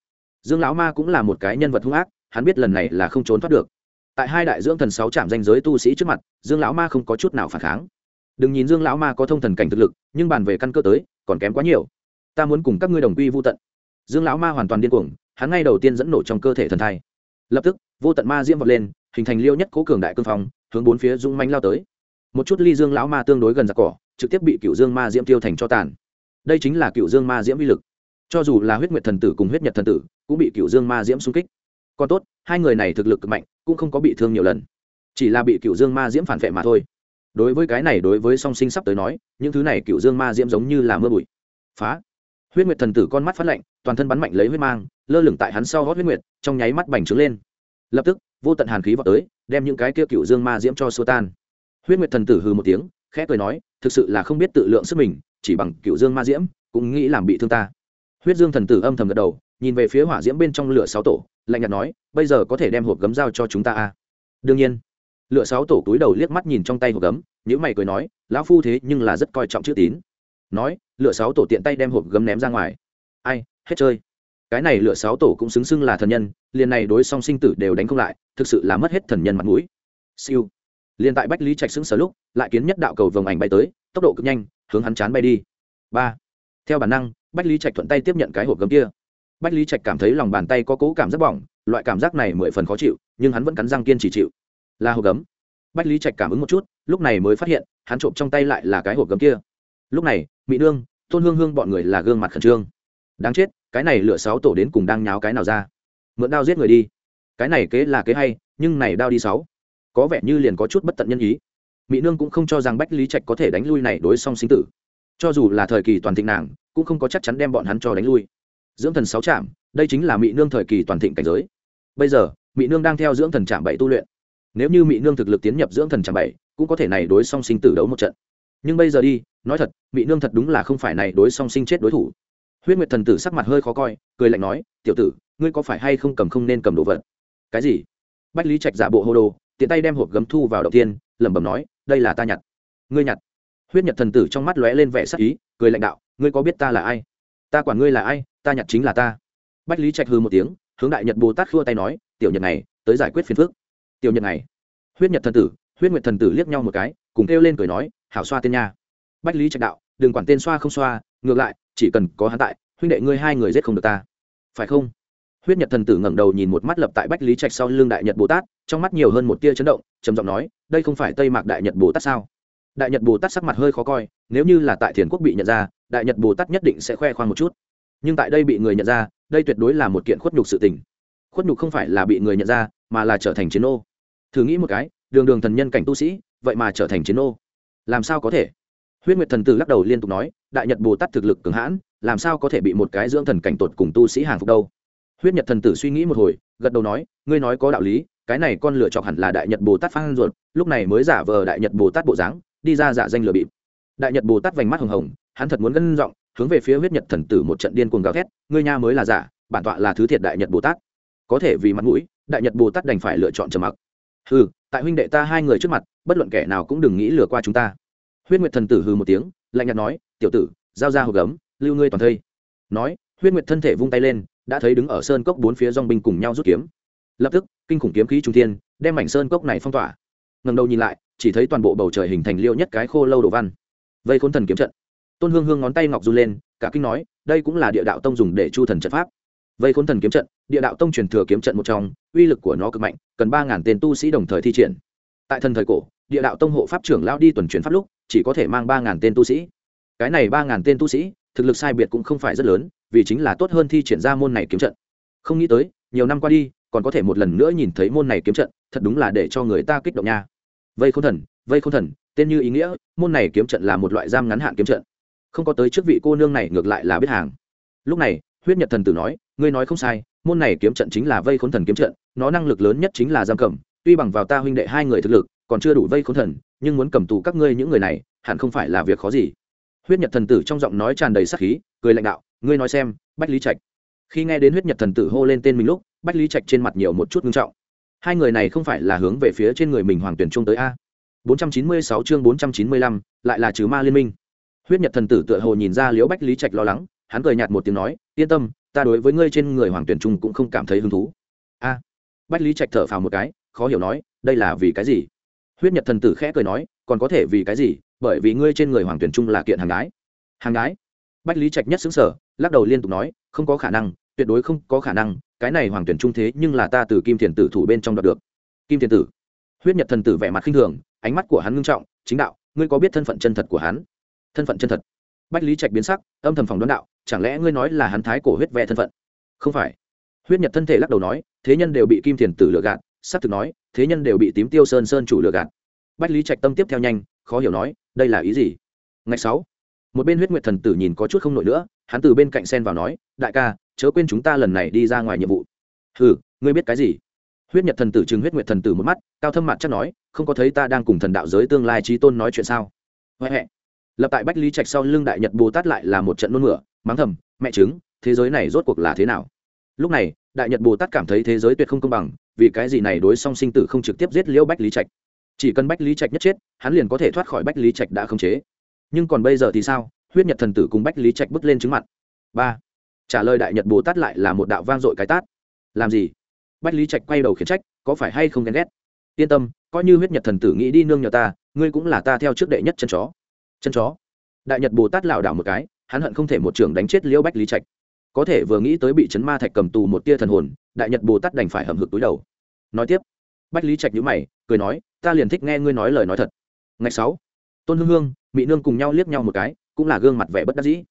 Dương lão ma cũng là một cái nhân vật hung ác hắn biết lần này là không trốn thoát được. Tại hai đại dưỡng thần sáu trạm danh giới tu sĩ trước mặt, dương lão ma không có chút nào phản kháng. Đừng nhìn dương lão ma có thông thần cảnh thực lực, nhưng bàn về căn cơ tới, còn kém quá nhiều. Ta muốn cùng các ngươi đồng quy vô tận. Dương lão ma hoàn toàn điên cuồng, hắn ngay đầu tiên dẫn nổ trong cơ thể thần thai. Lập tức, vô tận ma diễm vọt lên, hình thành liêu nhất cố cường đại cương phong, hướng bốn phía dũng manh lao tới. Một chút ly dương lão ma tương đối gần giặc cỏ, trực tiếp bị cựu dương ma diễm tiêu thành cho tàn. Đây chính là cựu dương ma diễm uy lực. Cho dù là huyết nguyệt thần tử cùng huyết nhật thần tử, cũng bị cựu dương ma diễm xung kích còn tốt, hai người này thực lực cực mạnh, cũng không có bị thương nhiều lần. Chỉ là bị cựu dương ma diễm phản vệ mà thôi. Đối với cái này, đối với song sinh sắp tới nói, những thứ này cựu dương ma diễm giống như là mưa bụi. Phá. Huyết nguyệt thần tử con mắt phát lạnh, toàn thân bắn mạnh lấy huyết mang, lơ lửng tại hắn sau gót huyết nguyệt, trong nháy mắt bành trướng lên. Lập tức, vô tận hàn khí vào tới, đem những cái kia cựu dương ma diễm cho xô tan. Huyết nguyệt thần tử hừ một tiếng, khẽ cười nói, thực sự là không biết tự lượng sức mình, chỉ bằng cựu dương ma diễm, cũng nghĩ làm bị thương ta. Huyết dương thần tử âm thầm gật đầu, nhìn về phía hỏa diễm bên trong lửa sáu tổ lạnh nhạt nói, bây giờ có thể đem hộp gấm dao cho chúng ta à? Đương nhiên. Lựa sáu tổ túi đầu liếc mắt nhìn trong tay hộp gấm nhữ mày cười nói, lão phu thế nhưng là rất coi trọng chữ tín. Nói, lựa sáu tổ tiện tay đem hộp gấm ném ra ngoài. Ai, hết chơi. Cái này lựa sáu tổ cũng xứng xưng là thần nhân, liền này đối song sinh tử đều đánh không lại, thực sự là mất hết thần nhân mặt mũi. Siêu. Liền tại bách lý trạch xứng sở lúc, lại kiến nhất đạo cầu vồng ảnh bay tới, tốc độ cực nhanh, hướng hắn chán bay đi. Ba. Theo bản năng, bách lý trạch thuận tay tiếp nhận cái hộp gấm kia bách lý trạch cảm thấy lòng bàn tay có cố cảm giác bỏng, loại cảm giác này mười phần khó chịu, nhưng hắn vẫn cắn răng kiên trì chịu. Là hộp gấm. Bách lý trạch cảm ứng một chút, lúc này mới phát hiện, hắn trộm trong tay lại là cái hộp gấm kia. Lúc này mỹ nương, tôn hương hương bọn người là gương mặt khẩn trương. Đáng chết, cái này lửa sáu tổ đến cùng đang nháo cái nào ra? Mượn đao giết người đi. Cái này kế là kế hay, nhưng này đao đi sáu. Có vẻ như liền có chút bất tận nhân ý. Mỹ nương cũng không cho rằng bách lý trạch có thể đánh lui này đối song sinh tử. Cho dù là thời kỳ toàn thịnh nàng, cũng không có chắc chắn đem bọn hắn cho đánh lui dưỡng thần sáu trạm, đây chính là mỹ nương thời kỳ toàn thịnh cảnh giới. Bây giờ mỹ nương đang theo dưỡng thần trạm bảy tu luyện. Nếu như mỹ nương thực lực tiến nhập dưỡng thần trạm bảy, cũng có thể này đối song sinh tử đấu một trận. Nhưng bây giờ đi, nói thật mỹ nương thật đúng là không phải này đối song sinh chết đối thủ. Huyết nguyệt thần tử sắc mặt hơi khó coi, cười lạnh nói, tiểu tử, ngươi có phải hay không cầm không nên cầm đồ vật? Cái gì? Bách lý trạch giả bộ hô đồ, tiện tay đem hộp gấm thu vào đầu tiên, lẩm bẩm nói, đây là ta nhặt. Ngươi nhặt? Huyết nhật thần tử trong mắt lóe lên vẻ sắc ý, cười lãnh đạo, ngươi có biết ta là ai? Ta quản ngươi là ai? Ta nhặt chính là ta. Bách lý trạch hư một tiếng, hướng đại nhật bồ tát khua tay nói, tiểu nhật này, tới giải quyết phiền phức. Tiểu nhật này. Huyết nhật thần tử, huyết nguyệt thần tử liếc nhau một cái, cùng kêu lên cười nói, hảo xoa tên nha. Bách lý trạch đạo, đừng quản tên xoa không xoa, ngược lại, chỉ cần có hắn tại, huynh đệ ngươi hai người giết không được ta. Phải không? Huyết nhật thần tử ngẩng đầu nhìn một mắt lập tại bách lý trạch sau lưng đại nhật bồ tát, trong mắt nhiều hơn một tia chấn động, trầm giọng nói, đây không phải tây mạc đại nhật bồ tát sao? Đại nhật bồ tát sắc mặt hơi khó coi, nếu như là tại thiền quốc bị nhận ra, đại nhật bồ tát nhất định sẽ khoe khoang một chút nhưng tại đây bị người nhận ra, đây tuyệt đối là một kiện khuất nhục sự tình. Khuất nhục không phải là bị người nhận ra, mà là trở thành chiến ô thử nghĩ một cái, đường đường thần nhân cảnh tu sĩ, vậy mà trở thành chiến ô làm sao có thể? Huyết nguyệt thần tử lắc đầu liên tục nói, đại nhật bồ tát thực lực cường hãn, làm sao có thể bị một cái dưỡng thần cảnh tột cùng tu sĩ hàng phục đâu? Huyết nhật thần tử suy nghĩ một hồi, gật đầu nói, ngươi nói có đạo lý, cái này con lựa chọc hẳn là đại nhật bồ tát phan ruột, lúc này mới giả vờ đại nhật bồ tát bộ dáng, đi ra giả danh lừa bịp. Đại nhật bồ tát vành mắt hồng hồng, hắn thật muốn gân giọng hướng về phía huyết nhật thần tử một trận điên cuồng gào thét, ngươi nha mới là giả, bản tọa là thứ thiệt đại nhật bồ tát. Có thể vì mặt mũi, đại nhật bồ tát đành phải lựa chọn trầm mặc. Ừ tại huynh đệ ta hai người trước mặt, bất luận kẻ nào cũng đừng nghĩ lừa qua chúng ta. Huyết nguyệt thần tử hừ một tiếng, lạnh nhạt nói, tiểu tử, giao ra hộp gấm, lưu ngươi toàn thây. Nói, huyết nguyệt thân thể vung tay lên, đã thấy đứng ở sơn cốc bốn phía dong binh cùng nhau rút kiếm. Lập tức, kinh khủng kiếm khí trung thiên, đem mảnh sơn cốc này phong tỏa. Ngầm đầu nhìn lại, chỉ thấy toàn bộ bầu trời hình thành liêu nhất cái khô lâu đồ văn. Vây khốn thần kiếm trận tôn hương hương ngón tay ngọc run lên, cả kinh nói, đây cũng là địa đạo tông dùng để chu thần trận pháp. Vây khốn thần kiếm trận, địa đạo tông truyền thừa kiếm trận một trong, uy lực của nó cực mạnh, cần ba ngàn tên tu sĩ đồng thời thi triển. Tại thần thời cổ, địa đạo tông hộ pháp trưởng lao đi tuần truyền pháp lúc, chỉ có thể mang ba ngàn tên tu sĩ. Cái này ba ngàn tên tu sĩ, thực lực sai biệt cũng không phải rất lớn, vì chính là tốt hơn thi triển ra môn này kiếm trận. Không nghĩ tới, nhiều năm qua đi, còn có thể một lần nữa nhìn thấy môn này kiếm trận, thật đúng là để cho người ta kích động nha. Vây khôn thần, vây khôn thần, tên như ý nghĩa, môn này kiếm trận là một loại giam ngắn hạn kiếm trận không có tới trước vị cô nương này ngược lại là biết hàng. Lúc này huyết nhật thần tử nói ngươi nói không sai môn này kiếm trận chính là vây khốn thần kiếm trận nó năng lực lớn nhất chính là giam cầm tuy bằng vào ta huynh đệ hai người thực lực còn chưa đủ vây khốn thần nhưng muốn cầm tù các ngươi những người này hẳn không phải là việc khó gì. Huyết nhật thần tử trong giọng nói tràn đầy sắc khí cười lãnh đạo ngươi nói xem bách lý trạch. Khi nghe đến huyết nhật thần tử hô lên tên mình lúc bách lý trạch trên mặt nhiều một chút ngưng trọng. Hai người này không phải là hướng về phía trên người mình hoàng tuyển trung tới a? 496 chương 495, lại là trừ ma liên minh huyết nhật thần tử tựa hồ nhìn ra liễu bách lý trạch lo lắng, hắn cười nhạt một tiếng nói, yên tâm, ta đối với ngươi trên người hoàng tuyển trung cũng không cảm thấy hứng thú. A. Bách lý trạch thở phào một cái, khó hiểu nói, đây là vì cái gì? Huyết nhật thần tử khẽ cười nói, còn có thể vì cái gì? Bởi vì ngươi trên người hoàng tuyển trung là kiện hàng gái. Hàng gái? Bách lý trạch nhất xứng sở lắc đầu liên tục nói, không có khả năng, tuyệt đối không có khả năng, cái này hoàng tuyển trung thế nhưng là ta từ kim thiền tử thủ bên trong đoạt được. Kim thiền tử? Huyết nhật thần tử vẻ mặt khinh thường, ánh mắt của hắn ngưng trọng, chính đạo, ngươi có biết thân phận chân thật của hắn? Thân phận chân thật. Bách lý trạch biến sắc, âm thầm phòng đoán đạo, chẳng lẽ ngươi nói là hắn thái cổ huyết vẽ thân phận? Không phải. Huyết nhật thân thể lắc đầu nói, thế nhân đều bị kim thiền tử lừa gạt s ắ c thực nói, thế nhân đều bị tím tiêu sơn sơn chủ lừa gạt. Bách lý trạch tâm tiếp theo nhanh, khó hiểu nói, đây là ý gì? Ngày sáu, một bên huyết nguyệt thần tử nhìn có chút không nổi nữa, hắn từ bên cạnh sen vào nói, đại ca, chớ quên chúng ta lần này đi ra ngoài nhiệm vụ. Ừ ngươi biết cái gì? Huyết nhật thần tử chừng huyết nguyệt thần tử một mắt, cao thâm mặt chắc nói, không có thấy ta đang cùng thần đạo giới tương lai trí tôn nói chuyện sao? Huệ huệ lập tại bách lý trạch sau lưng đại nhật bồ tát lại là một trận nôn mửa, mắng thầm, mẹ chứng thế giới này rốt cuộc là thế nào? Lúc này, đại nhật bồ tát cảm thấy thế giới tuyệt không công bằng, vì cái gì này đối song sinh tử không trực tiếp giết liễu bách lý trạch? Chỉ cần bách lý trạch nhất chết, hắn liền có thể thoát khỏi bách lý trạch đã khống chế. Nhưng còn bây giờ thì sao? Huyết nhật thần tử cùng bách lý trạch bước lên chứng mặt. Ba. Trả lời đại nhật bồ tát lại là một đạo vang dội cái tát. Làm gì? Bách lý trạch quay đầu khiển trách, có phải hay không ghen ghét? Yên tâm, coi như huyết nhật thần tử nghĩ đi nương nhờ ta, ngươi cũng là ta theo trước đệ nhất chân chó chân chó. Đại nhật bồ tát lảo đảo một cái, hắn hận không thể một trường đánh chết liễu bách lý trạch. Có thể vừa nghĩ tới bị chấn ma thạch cầm tù một tia thần hồn, đại nhật bồ tát đành phải hầm hực túi đầu. Nói tiếp, bách lý trạch nhữ mày, cười nói, ta liền thích nghe ngươi nói lời nói thật. Ngày sáu, tôn hương hương mỹ nương cùng nhau liếc nhau một cái, cũng là gương mặt vẻ bất đắc dĩ.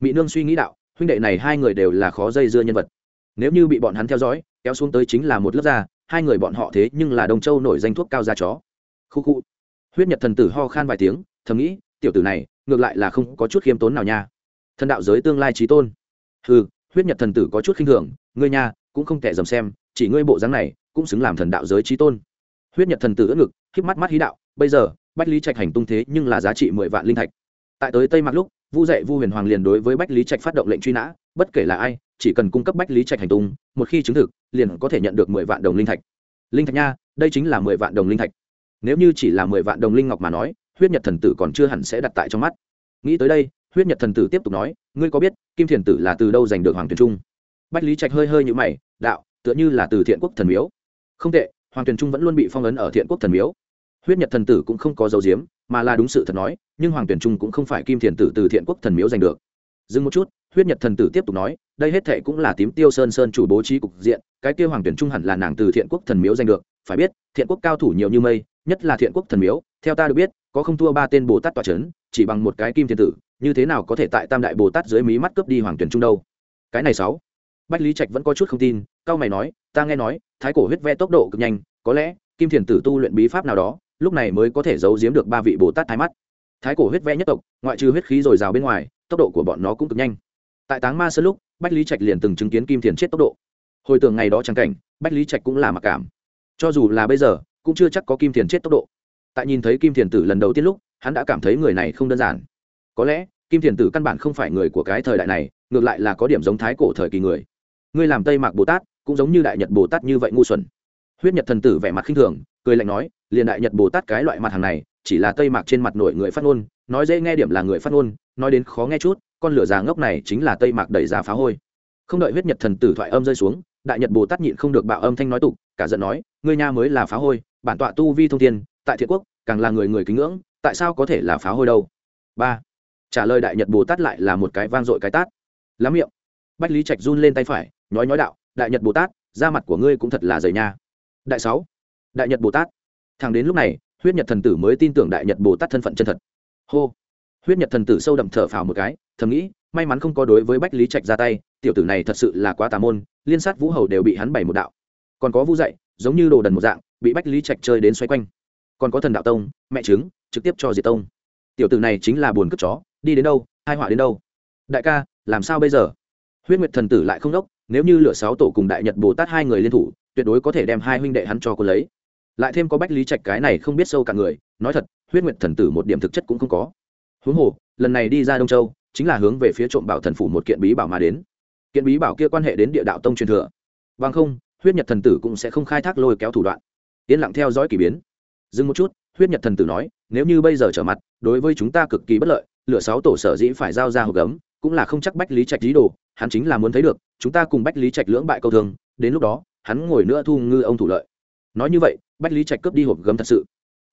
Mỹ nương suy nghĩ đạo, huynh đệ này hai người đều là khó dây dưa nhân vật. Nếu như bị bọn hắn theo dõi, kéo xuống tới chính là một lớp da, hai người bọn họ thế nhưng là đông châu nổi danh thuốc cao da chó. Khu khu. Huyết nhật thần tử ho khan vài tiếng, thầm nghĩ tiểu tử này, ngược lại là không có chút khiêm tốn nào nha. Thần đạo giới tương lai trí tôn. Ừ huyết nhật thần tử có chút khinh thường, ngươi nha, cũng không thể dầm xem, chỉ ngươi bộ dáng này, cũng xứng làm thần đạo giới trí tôn. Huyết nhật thần tử ớt ngực k mắt mắt hí đạo, bây giờ, bách lý trạch hành tung thế nhưng là giá trị mười vạn linh thạch. Tại tới tây mặc lúc, vu dạy vu huyền hoàng liền đối với bách lý trạch phát động lệnh truy nã, bất kể là ai, chỉ cần cung cấp bách lý trạch hành tung, một khi chứng thực, liền có thể nhận được mười vạn đồng linh thạch. Linh thạch nha, đây chính là mười vạn đồng linh thạch. Nếu như chỉ là mười vạn đồng linh ngọc mà nói huyết nhật thần tử còn chưa hẳn sẽ đặt tại trong mắt. Nghĩ tới đây, huyết nhật thần tử tiếp tục nói, ngươi có biết, kim thiền tử là từ đâu giành được hoàng tuyền trung? Bách lý trạch hơi hơi như mày, đạo, tựa như là từ thiện quốc thần miếu. Không tệ, hoàng tuyền trung vẫn luôn bị phong ấn ở thiện quốc thần miếu. Huyết nhật thần tử cũng không có dấu diếm mà là đúng sự thật nói, nhưng hoàng Tuyền trung cũng không phải kim thiền tử từ thiện quốc thần miếu giành được. Dừng một chút, huyết nhật thần tử tiếp tục nói, đây hết thệ cũng là tím tiêu sơn sơn chủ bố trí cục diện, cái tiêu hoàng tuyển trung hẳn là nàng từ thiện quốc thần miếu giành được, phải biết, thiện quốc cao thủ nhiều như mây, nhất là thiện quốc thần miếu, theo ta được biết có không thua ba tên bồ tát tọa c h ấ n chỉ bằng một cái kim thiên tử, như thế nào có thể tại tam đại bồ tát dưới mí mắt cướp đi hoàng tuyển trung đâu? Cái này sáu. Bách lý trạch vẫn có chút không tin cao mày nói, ta nghe nói, thái cổ huyết ve tốc độ cực nhanh, có lẽ, kim thiền tử tu luyện bí pháp nào đó, lúc này mới có thể giấu giếm được ba vị bồ tát thái mắt. Thái cổ huyết ve nhất tộc, ngoại trừ huyết khí dồi dào bên ngoài, tốc độ của bọn nó cũng cực nhanh. Tại táng ma sơn lúc, bách lý trạch liền từng chứng kiến kim thiền chết tốc độ. Hồi tưởng ngày đó trắng cảnh, bách lý trạch cũng là mặc cảm. Cho dù là bây giờ, cũng chưa chắc có kim thiền chết tốc độ tại nhìn thấy kim thiền tử lần đầu tiên lúc, hắn đã cảm thấy người này không đơn giản. Có lẽ, kim thiền tử căn bản không phải người của cái thời đại này, ngược lại là có điểm giống thái cổ thời kỳ người. Ngươi làm tây mạc bồ tát, cũng giống như đại nhật bồ tát như vậy ngu xuẩn. Huyết nhật thần tử vẻ mặt khinh thường, cười lạnh nói, liền đại nhật bồ tát cái loại mặt hàng này, chỉ là tây mạc trên mặt nổi người phát ngôn, nói dễ nghe điểm là người phát ngôn, nói đến khó nghe chút, con lửa già ngốc này chính là tây mạc đẩy ra phá hôi. Không đợi huyết nhật thần tử thoại âm rơi xuống, đại nhật bồ tát nhịn không được bạo âm thanh nói tục, cả giận nói, ngươi nha mới là phá hôi, bản tọa tu vi thông thiên tại thiện quốc, càng là người người kính ngưỡng, tại sao có thể là phá hôi đâu? Ba, trả lời đại nhật bồ tát lại là một cái vang dội cái tát. Lắm miệng. Bách lý trạch run lên tay phải nói nói đạo, đại nhật bồ tát, da mặt của ngươi cũng thật là dày nha. Đại sáu, đại nhật bồ tát. Thằng đến lúc này, huyết nhật thần tử mới tin tưởng đại nhật bồ tát thân phận chân thật. Hô. Huyết nhật thần tử sâu đậm thở phào một cái, thầm nghĩ, may mắn không có đối với bách lý trạch ra tay, tiểu tử này thật sự là quá tà môn, liên sát vũ hầu đều bị hắn bày một đạo. Còn có vũ dạy, giống như đồ đần một dạng, bị bách lý trạch chơi đến xoay quanh còn có thần đạo tông, mẹ trứng trực tiếp cho diệt tông. Tiểu tử này chính là buồn cất chó, đi đến đâu hai họa đến đâu? Đại ca, làm sao bây giờ? Huyết nguyệt thần tử lại không đốc, nếu như lửa sáu tổ cùng đại nhật bồ tát hai người liên thủ, tuyệt đối có thể đem hai huynh đệ hắn cho cô lấy. Lại thêm có bách lý trạch cái này không biết sâu cả người, nói thật, huyết nguyệt thần tử một điểm thực chất cũng không có. Huống hồ, lần này đi ra đông châu, chính là hướng về phía trộm bảo thần phủ một kiện bí bảo mà đến. Kiện bí bảo kia quan hệ đến địa đạo tông truyền thừa. Bằng không, huyết nhật thần tử cũng sẽ không khai thác lôi kéo thủ đoạn. Yên lặng theo dõi k ỳ biến dừng một chút, huyết nhật thần tử nói, nếu như bây giờ trở mặt, đối với chúng ta cực kỳ bất lợi lựa sáu tổ sở dĩ phải giao ra hộp gấm, cũng là không chắc bách lý trạch lý đồ, hắn chính là muốn thấy được, chúng ta cùng bách lý trạch lưỡng bại câu thương, đến lúc đó, hắn ngồi nữa thu ngư ông thủ lợi. Nói như vậy, bách lý trạch cướp đi hộp gấm thật sự.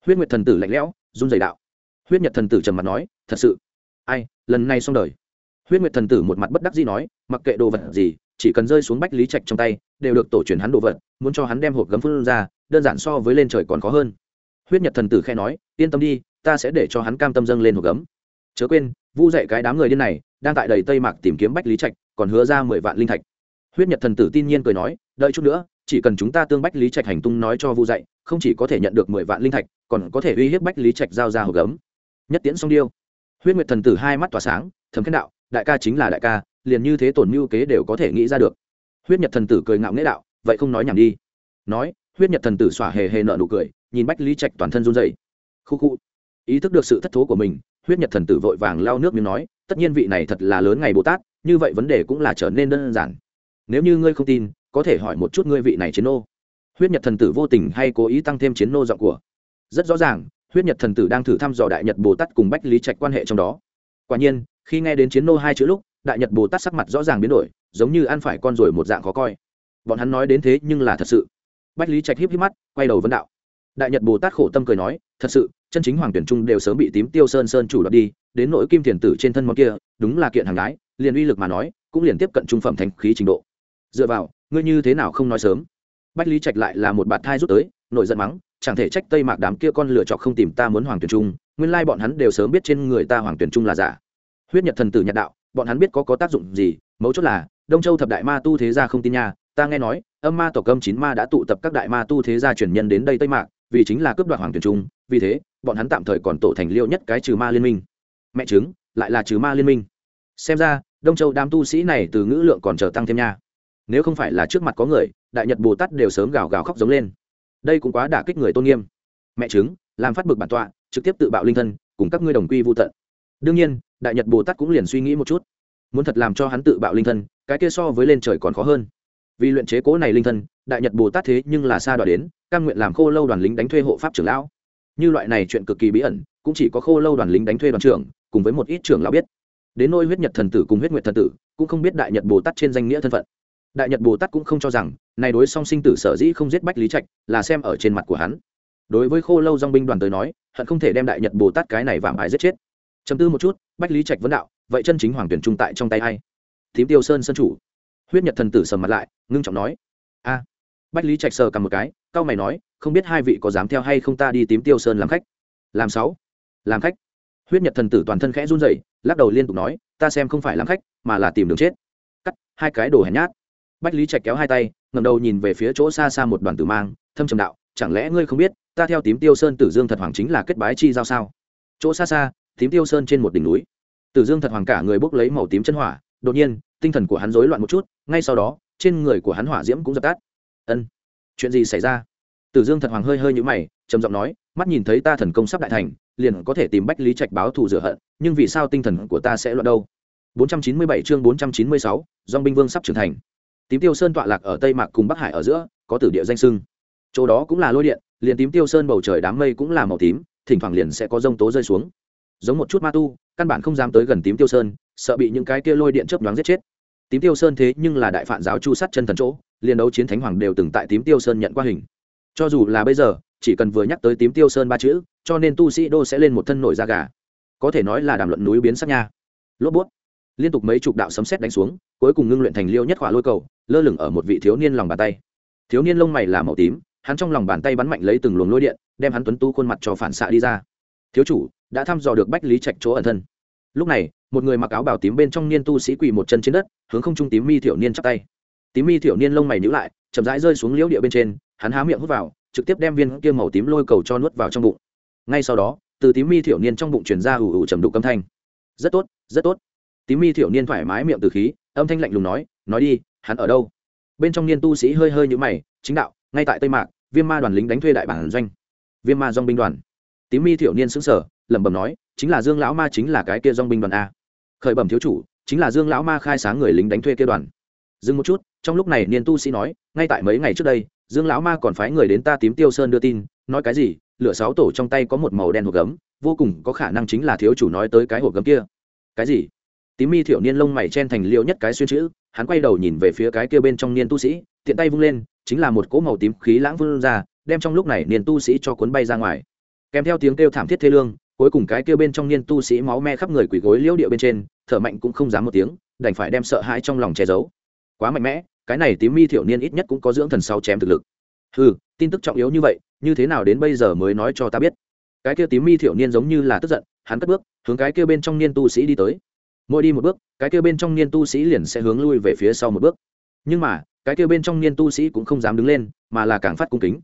Huyết nguyệt thần tử lạnh lẽo, run dày đạo. Huyết nhật thần tử trầm mặt nói, thật sự? Ai, lần này xong đời. Huyết nguyệt thần tử một mặt bất đắc dĩ nói, mặc kệ đồ vật gì, chỉ cần rơi xuống bách lý trạch trong tay, đều được tổ truyền hắn đồ vật, muốn cho hắn đem hộp gấm phương ra, đơn giản so với lên trời còn khó hơn huyết nhật thần tử khe nói, yên tâm đi, ta sẽ để cho hắn cam tâm dâng lên hộp gấm. Chớ quên, vu dạy cái đám người điên này, đang tại đầy tây mạc tìm kiếm bách lý trạch, còn hứa ra mười vạn linh thạch. Huyết nhật thần tử tin nhiên cười nói, đợi chút nữa, chỉ cần chúng ta tương bách lý trạch hành tung nói cho vu dạy, không chỉ có thể nhận được mười vạn linh thạch, còn có thể uy hiếp bách lý trạch giao ra hộp gấm. Nhất tiễn song điêu. Huyết nguyệt thần tử hai mắt tỏa sáng thấm khen đạo, đại ca chính là đại ca, liền như thế tổn mưu kế đều có thể nghĩ ra được. Huyết nhật thần tử cười ngạo nghễ đạo, vậy không nói nhảm đi. Nói, huyết nhật thần tử xỏa hề hề nợ nụ cười nhìn bách lý trạch toàn thân run dày khu khu. Ý thức được sự thất thố của mình, huyết nhật thần tử vội vàng lao nước miếng nói, tất nhiên vị này thật là lớn ngày bồ tát, như vậy vấn đề cũng là trở nên đơn giản. Nếu như ngươi không tin, có thể hỏi một chút ngươi vị này chiến nô. Huyết nhật thần tử vô tình hay cố ý tăng thêm chiến nô giọng của. Rất rõ ràng, huyết nhật thần tử đang thử thăm dò đại nhật bồ tát cùng bách lý trạch quan hệ trong đó. Quả nhiên, khi nghe đến chiến nô hai chữ lúc, đại nhật bồ tát sắc mặt rõ ràng biến đổi, giống như ăn phải con rồi một dạng khó coi. Bọn hắn nói đến thế nhưng là thật sự. Bách lý trạch híp híp mắt, quay đầu vấn đạo đại nhật bồ tát khổ tâm cười nói, thật sự, chân chính hoàng tuyển trung đều sớm bị tím tiêu sơn sơn chủ đoạt đi, đến nỗi kim thiền tử trên thân món kia, đúng là kiện hàng gái, liền uy lực mà nói, cũng liền tiếp cận trung phẩm thành khí trình độ. Dựa vào, ngươi như thế nào không nói sớm? Bách lý trạch lại là một bạt thai rút tới, nổi giận mắng, chẳng thể trách tây mạc đám kia con lựa chọc không tìm ta muốn hoàng tuyển trung, nguyên lai bọn hắn đều sớm biết trên người ta hoàng tuyển trung là giả. Huyết nhật thần tử nhật đạo, bọn hắn biết có có tác dụng gì, mấu chốt là, đông châu thập đại ma tu thế gia không tin nha, ta nghe nói, âm ma tổ cơm chín ma đã tụ tập các đại ma tu thế gia truyền nhân đến đây tây mạc vì chính là cướp đoạt hoàng tuyển trung, vì thế, bọn hắn tạm thời còn tổ thành liêu nhất cái trừ ma liên minh. Mẹ chứng, lại là trừ ma liên minh. Xem ra, đông châu đám tu sĩ này từ ngữ lượng còn chờ tăng thêm nha. Nếu không phải là trước mặt có người, đại nhật bồ tát đều sớm gào gào khóc giống lên. Đây cũng quá đả kích người tôn nghiêm. Mẹ chứng, làm phát bực bản tọa, trực tiếp tự bạo linh thân, cùng các ngươi đồng quy vô tận. Đương nhiên, đại nhật bồ tát cũng liền suy nghĩ một chút. Muốn thật làm cho hắn tự bạo linh thân, cái kia so với lên trời còn khó hơn. Vì luyện chế cố này linh thân đại nhật bồ tát thế nhưng là xa đoạn đến căn nguyện làm khô lâu đoàn lính đánh thuê hộ pháp trưởng lão. Như loại này chuyện cực kỳ bí ẩn, cũng chỉ có khô lâu đoàn lính đánh thuê đoàn trưởng, cùng với một ít trưởng lão biết. Đến nôi huyết nhật thần tử cùng huyết nguyệt thần tử, cũng không biết đại nhật bồ tát trên danh nghĩa thân phận. Đại nhật bồ tát cũng không cho rằng, này đối song sinh tử sở dĩ không giết bách lý trạch, là xem ở trên mặt của hắn. Đối với khô lâu dong binh đoàn tới nói, hận không thể đem đại nhật bồ tát cái này vàng ải giết chết. Chấm tư một chút, bách lý trạch vấn đạo, vậy chân chính hoàng tuyển trung tại trong tay ai? Thím tiêu sơn sân chủ. Huyết nhật thần tử sầm mặt lại, ngưng trọng nói, a bách lý trạch sờ cầm một cái cao mày nói, không biết hai vị có dám theo hay không ta đi tím tiêu sơn làm khách. Làm sáu. Làm khách? Huyết nhật thần tử toàn thân khẽ run rẩy, lắc đầu liên tục nói, ta xem không phải làm khách, mà là tìm đường chết. Cắt, hai cái đồ hèn nhát. Bách lý trạch kéo hai tay ngầm đầu nhìn về phía chỗ xa xa một đoàn tử mang, thâm trầm đạo, chẳng lẽ ngươi không biết, ta theo tím tiêu sơn tử dương thật hoàng chính là kết bái chi giao sao? Chỗ xa xa, tím tiêu sơn trên một đỉnh núi. Tử dương thật hoàng cả người bốc lấy màu tím chân hỏa, đột nhiên, tinh thần của hắn rối loạn một chút, ngay sau đó, trên người của hắn hỏa diễm cũng dập tắt ân chuyện gì xảy ra tử dương thật hoàng hơi hơi nhũ mày trầm giọng nói mắt nhìn thấy ta thần công sắp đại thành liền có thể tìm bách lý trạch báo thù rửa hận nhưng vì sao tinh thần của ta sẽ loạn đâu 497 chương 496, Dòng binh vương sắp trưởng thành. Tím Tiêu Sơn tọa lạc ở Tây Mạc cùng Bắc Hải ở giữa, có tử địa danh sưng. Chỗ đó cũng là lôi điện, liền Tím Tiêu Sơn bầu trời đám mây cũng là màu tím, thỉnh thoảng liền sẽ có rông tố rơi xuống. Giống một chút ma tu, căn bản không dám tới gần Tím Tiêu Sơn, sợ bị những cái kia lôi điện chớp nhoáng giết chết. Tím Tiêu Sơn thế nhưng là đại phản giáo chu sát chân thần chỗ, liên đấu chiến thánh hoàng đều từng tại Tím Tiêu Sơn nhận qua hình. Cho dù là bây giờ, chỉ cần vừa nhắc tới Tím Tiêu Sơn ba chữ, cho nên tu sĩ đô sẽ lên một thân nổi da gà. Có thể nói là đàm luận núi biến sắc nha. lốp bút liên tục mấy chục đạo sấm sét đánh xuống cuối cùng ngưng luyện thành liêu nhất khỏa lôi cầu lơ lửng ở một vị thiếu niên lòng bàn tay thiếu niên lông mày là màu tím hắn trong lòng bàn tay bắn mạnh lấy từng luồng lôi điện đem hắn tuấn tu khuôn mặt cho phản xạ đi ra thiếu chủ đã thăm dò được bách lý trạch chỗ ẩn thân lúc này, một người mặc áo bào tím bên trong niên tu sĩ quỳ một chân trên đất, hướng không trung tím mi thiểu niên chắp tay. Tím mi thiểu niên lông mày nhíu lại, chậm rãi rơi xuống liễu địa bên trên, hắn há miệng hút vào, trực tiếp đem viên kia màu tím lôi cầu cho nuốt vào trong bụng. Ngay sau đó, từ tím mi thiểu niên trong bụng truyền ra ủ ủ trầm đục âm thanh. Rất tốt rất tốt. Tím mi thiểu niên thoải mái miệng từ khí, âm thanh lạnh lùng nói nói đi, hắn ở đâu? Bên trong niên tu sĩ hơi hơi nhữ mày, chính đạo, ngay tại tây mạc, viêm ma đoàn lính đánh thuê đại bản doanh. Viêm ma dong binh đoàn. Tím mi thiểu niên xứng sở lẩm bẩm nói chính là dương lão ma chính là cái kia dong binh đoàn a. Khởi bẩm thiếu chủ, chính là dương lão ma khai sáng người lính đánh thuê kia đoàn. Dừng một chút, trong lúc này niên tu sĩ nói, ngay tại mấy ngày trước đây, dương lão ma còn phái người đến ta tím tiêu sơn đưa tin, nói cái gì, lửa sáu tổ trong tay có một màu đen hộp gấm, vô cùng có khả năng chính là thiếu chủ nói tới cái hộp gấm kia. Cái gì? Tím mi thiểu niên lông mày chen thành liêu nhất cái xuyên chữ, hắn quay đầu nhìn về phía cái kia bên trong niên tu sĩ, tiện tay vung lên, chính là một cỗ màu tím khí lãng vươn ra, đem trong lúc này niên tu sĩ cho cuốn bay ra ngoài. Kèm theo tiếng kêu thảm thiết thê lương cuối cùng cái kia bên trong niên tu sĩ máu me khắp người quỳ gối liễu địa bên trên, thở mạnh cũng không dám một tiếng, đành phải đem sợ hãi trong lòng che giấu. Quá mạnh mẽ, cái này tím mi thiểu niên ít nhất cũng có dưỡng thần sau chém thực lực. Ừ tin tức trọng yếu như vậy, như thế nào đến bây giờ mới nói cho ta biết? Cái kia tím mi thiểu niên giống như là tức giận, hắn cất bước, hướng cái kia bên trong niên tu sĩ đi tới. Mỗi đi một bước, cái kia bên trong niên tu sĩ liền sẽ hướng lui về phía sau một bước. Nhưng mà, cái kia bên trong niên tu sĩ cũng không dám đứng lên, mà là càng phát cung kính.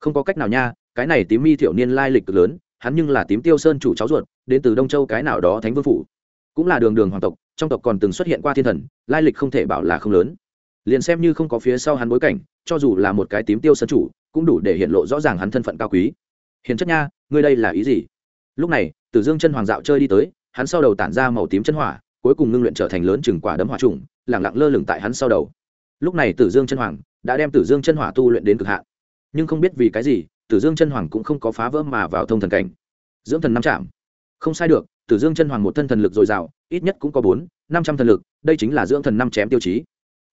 Không có cách nào nha, cái này tím mi thiểu niên lai lịch cực lớn hắn nhưng là tím tiêu sơn chủ cháu ruột, đến từ đông châu cái nào đó thánh vương phủ. Cũng là đường đường hoàng tộc, trong tộc còn từng xuất hiện qua thiên thần, lai lịch không thể bảo là không lớn. Liền xem như không có phía sau hắn bối cảnh, cho dù là một cái tím tiêu sơn chủ, cũng đủ để hiện lộ rõ ràng hắn thân phận cao quý. Hiền chất nha, ngươi đây là ý gì? Lúc này, tử dương chân hoàng dạo chơi đi tới, hắn sau đầu tản ra màu tím chân hỏa, cuối cùng ngưng luyện trở thành lớn chừng quả đấm hỏa trùng, lẳng lặng lơ lửng tại hắn sau đầu. Lúc này tử dương chân hoàng đã đem tử dương chân hỏa tu luyện đến cực hạn. Nhưng không biết vì cái gì tử dương chân hoàng cũng không có phá vỡ mà vào thông thần cảnh. Dưỡng thần năm trạm. Không sai được, tử dương chân hoàng một thân thần lực dồi dào, ít nhất cũng có bốn, năm trăm thần lực, đây chính là dưỡng thần năm chém tiêu chí.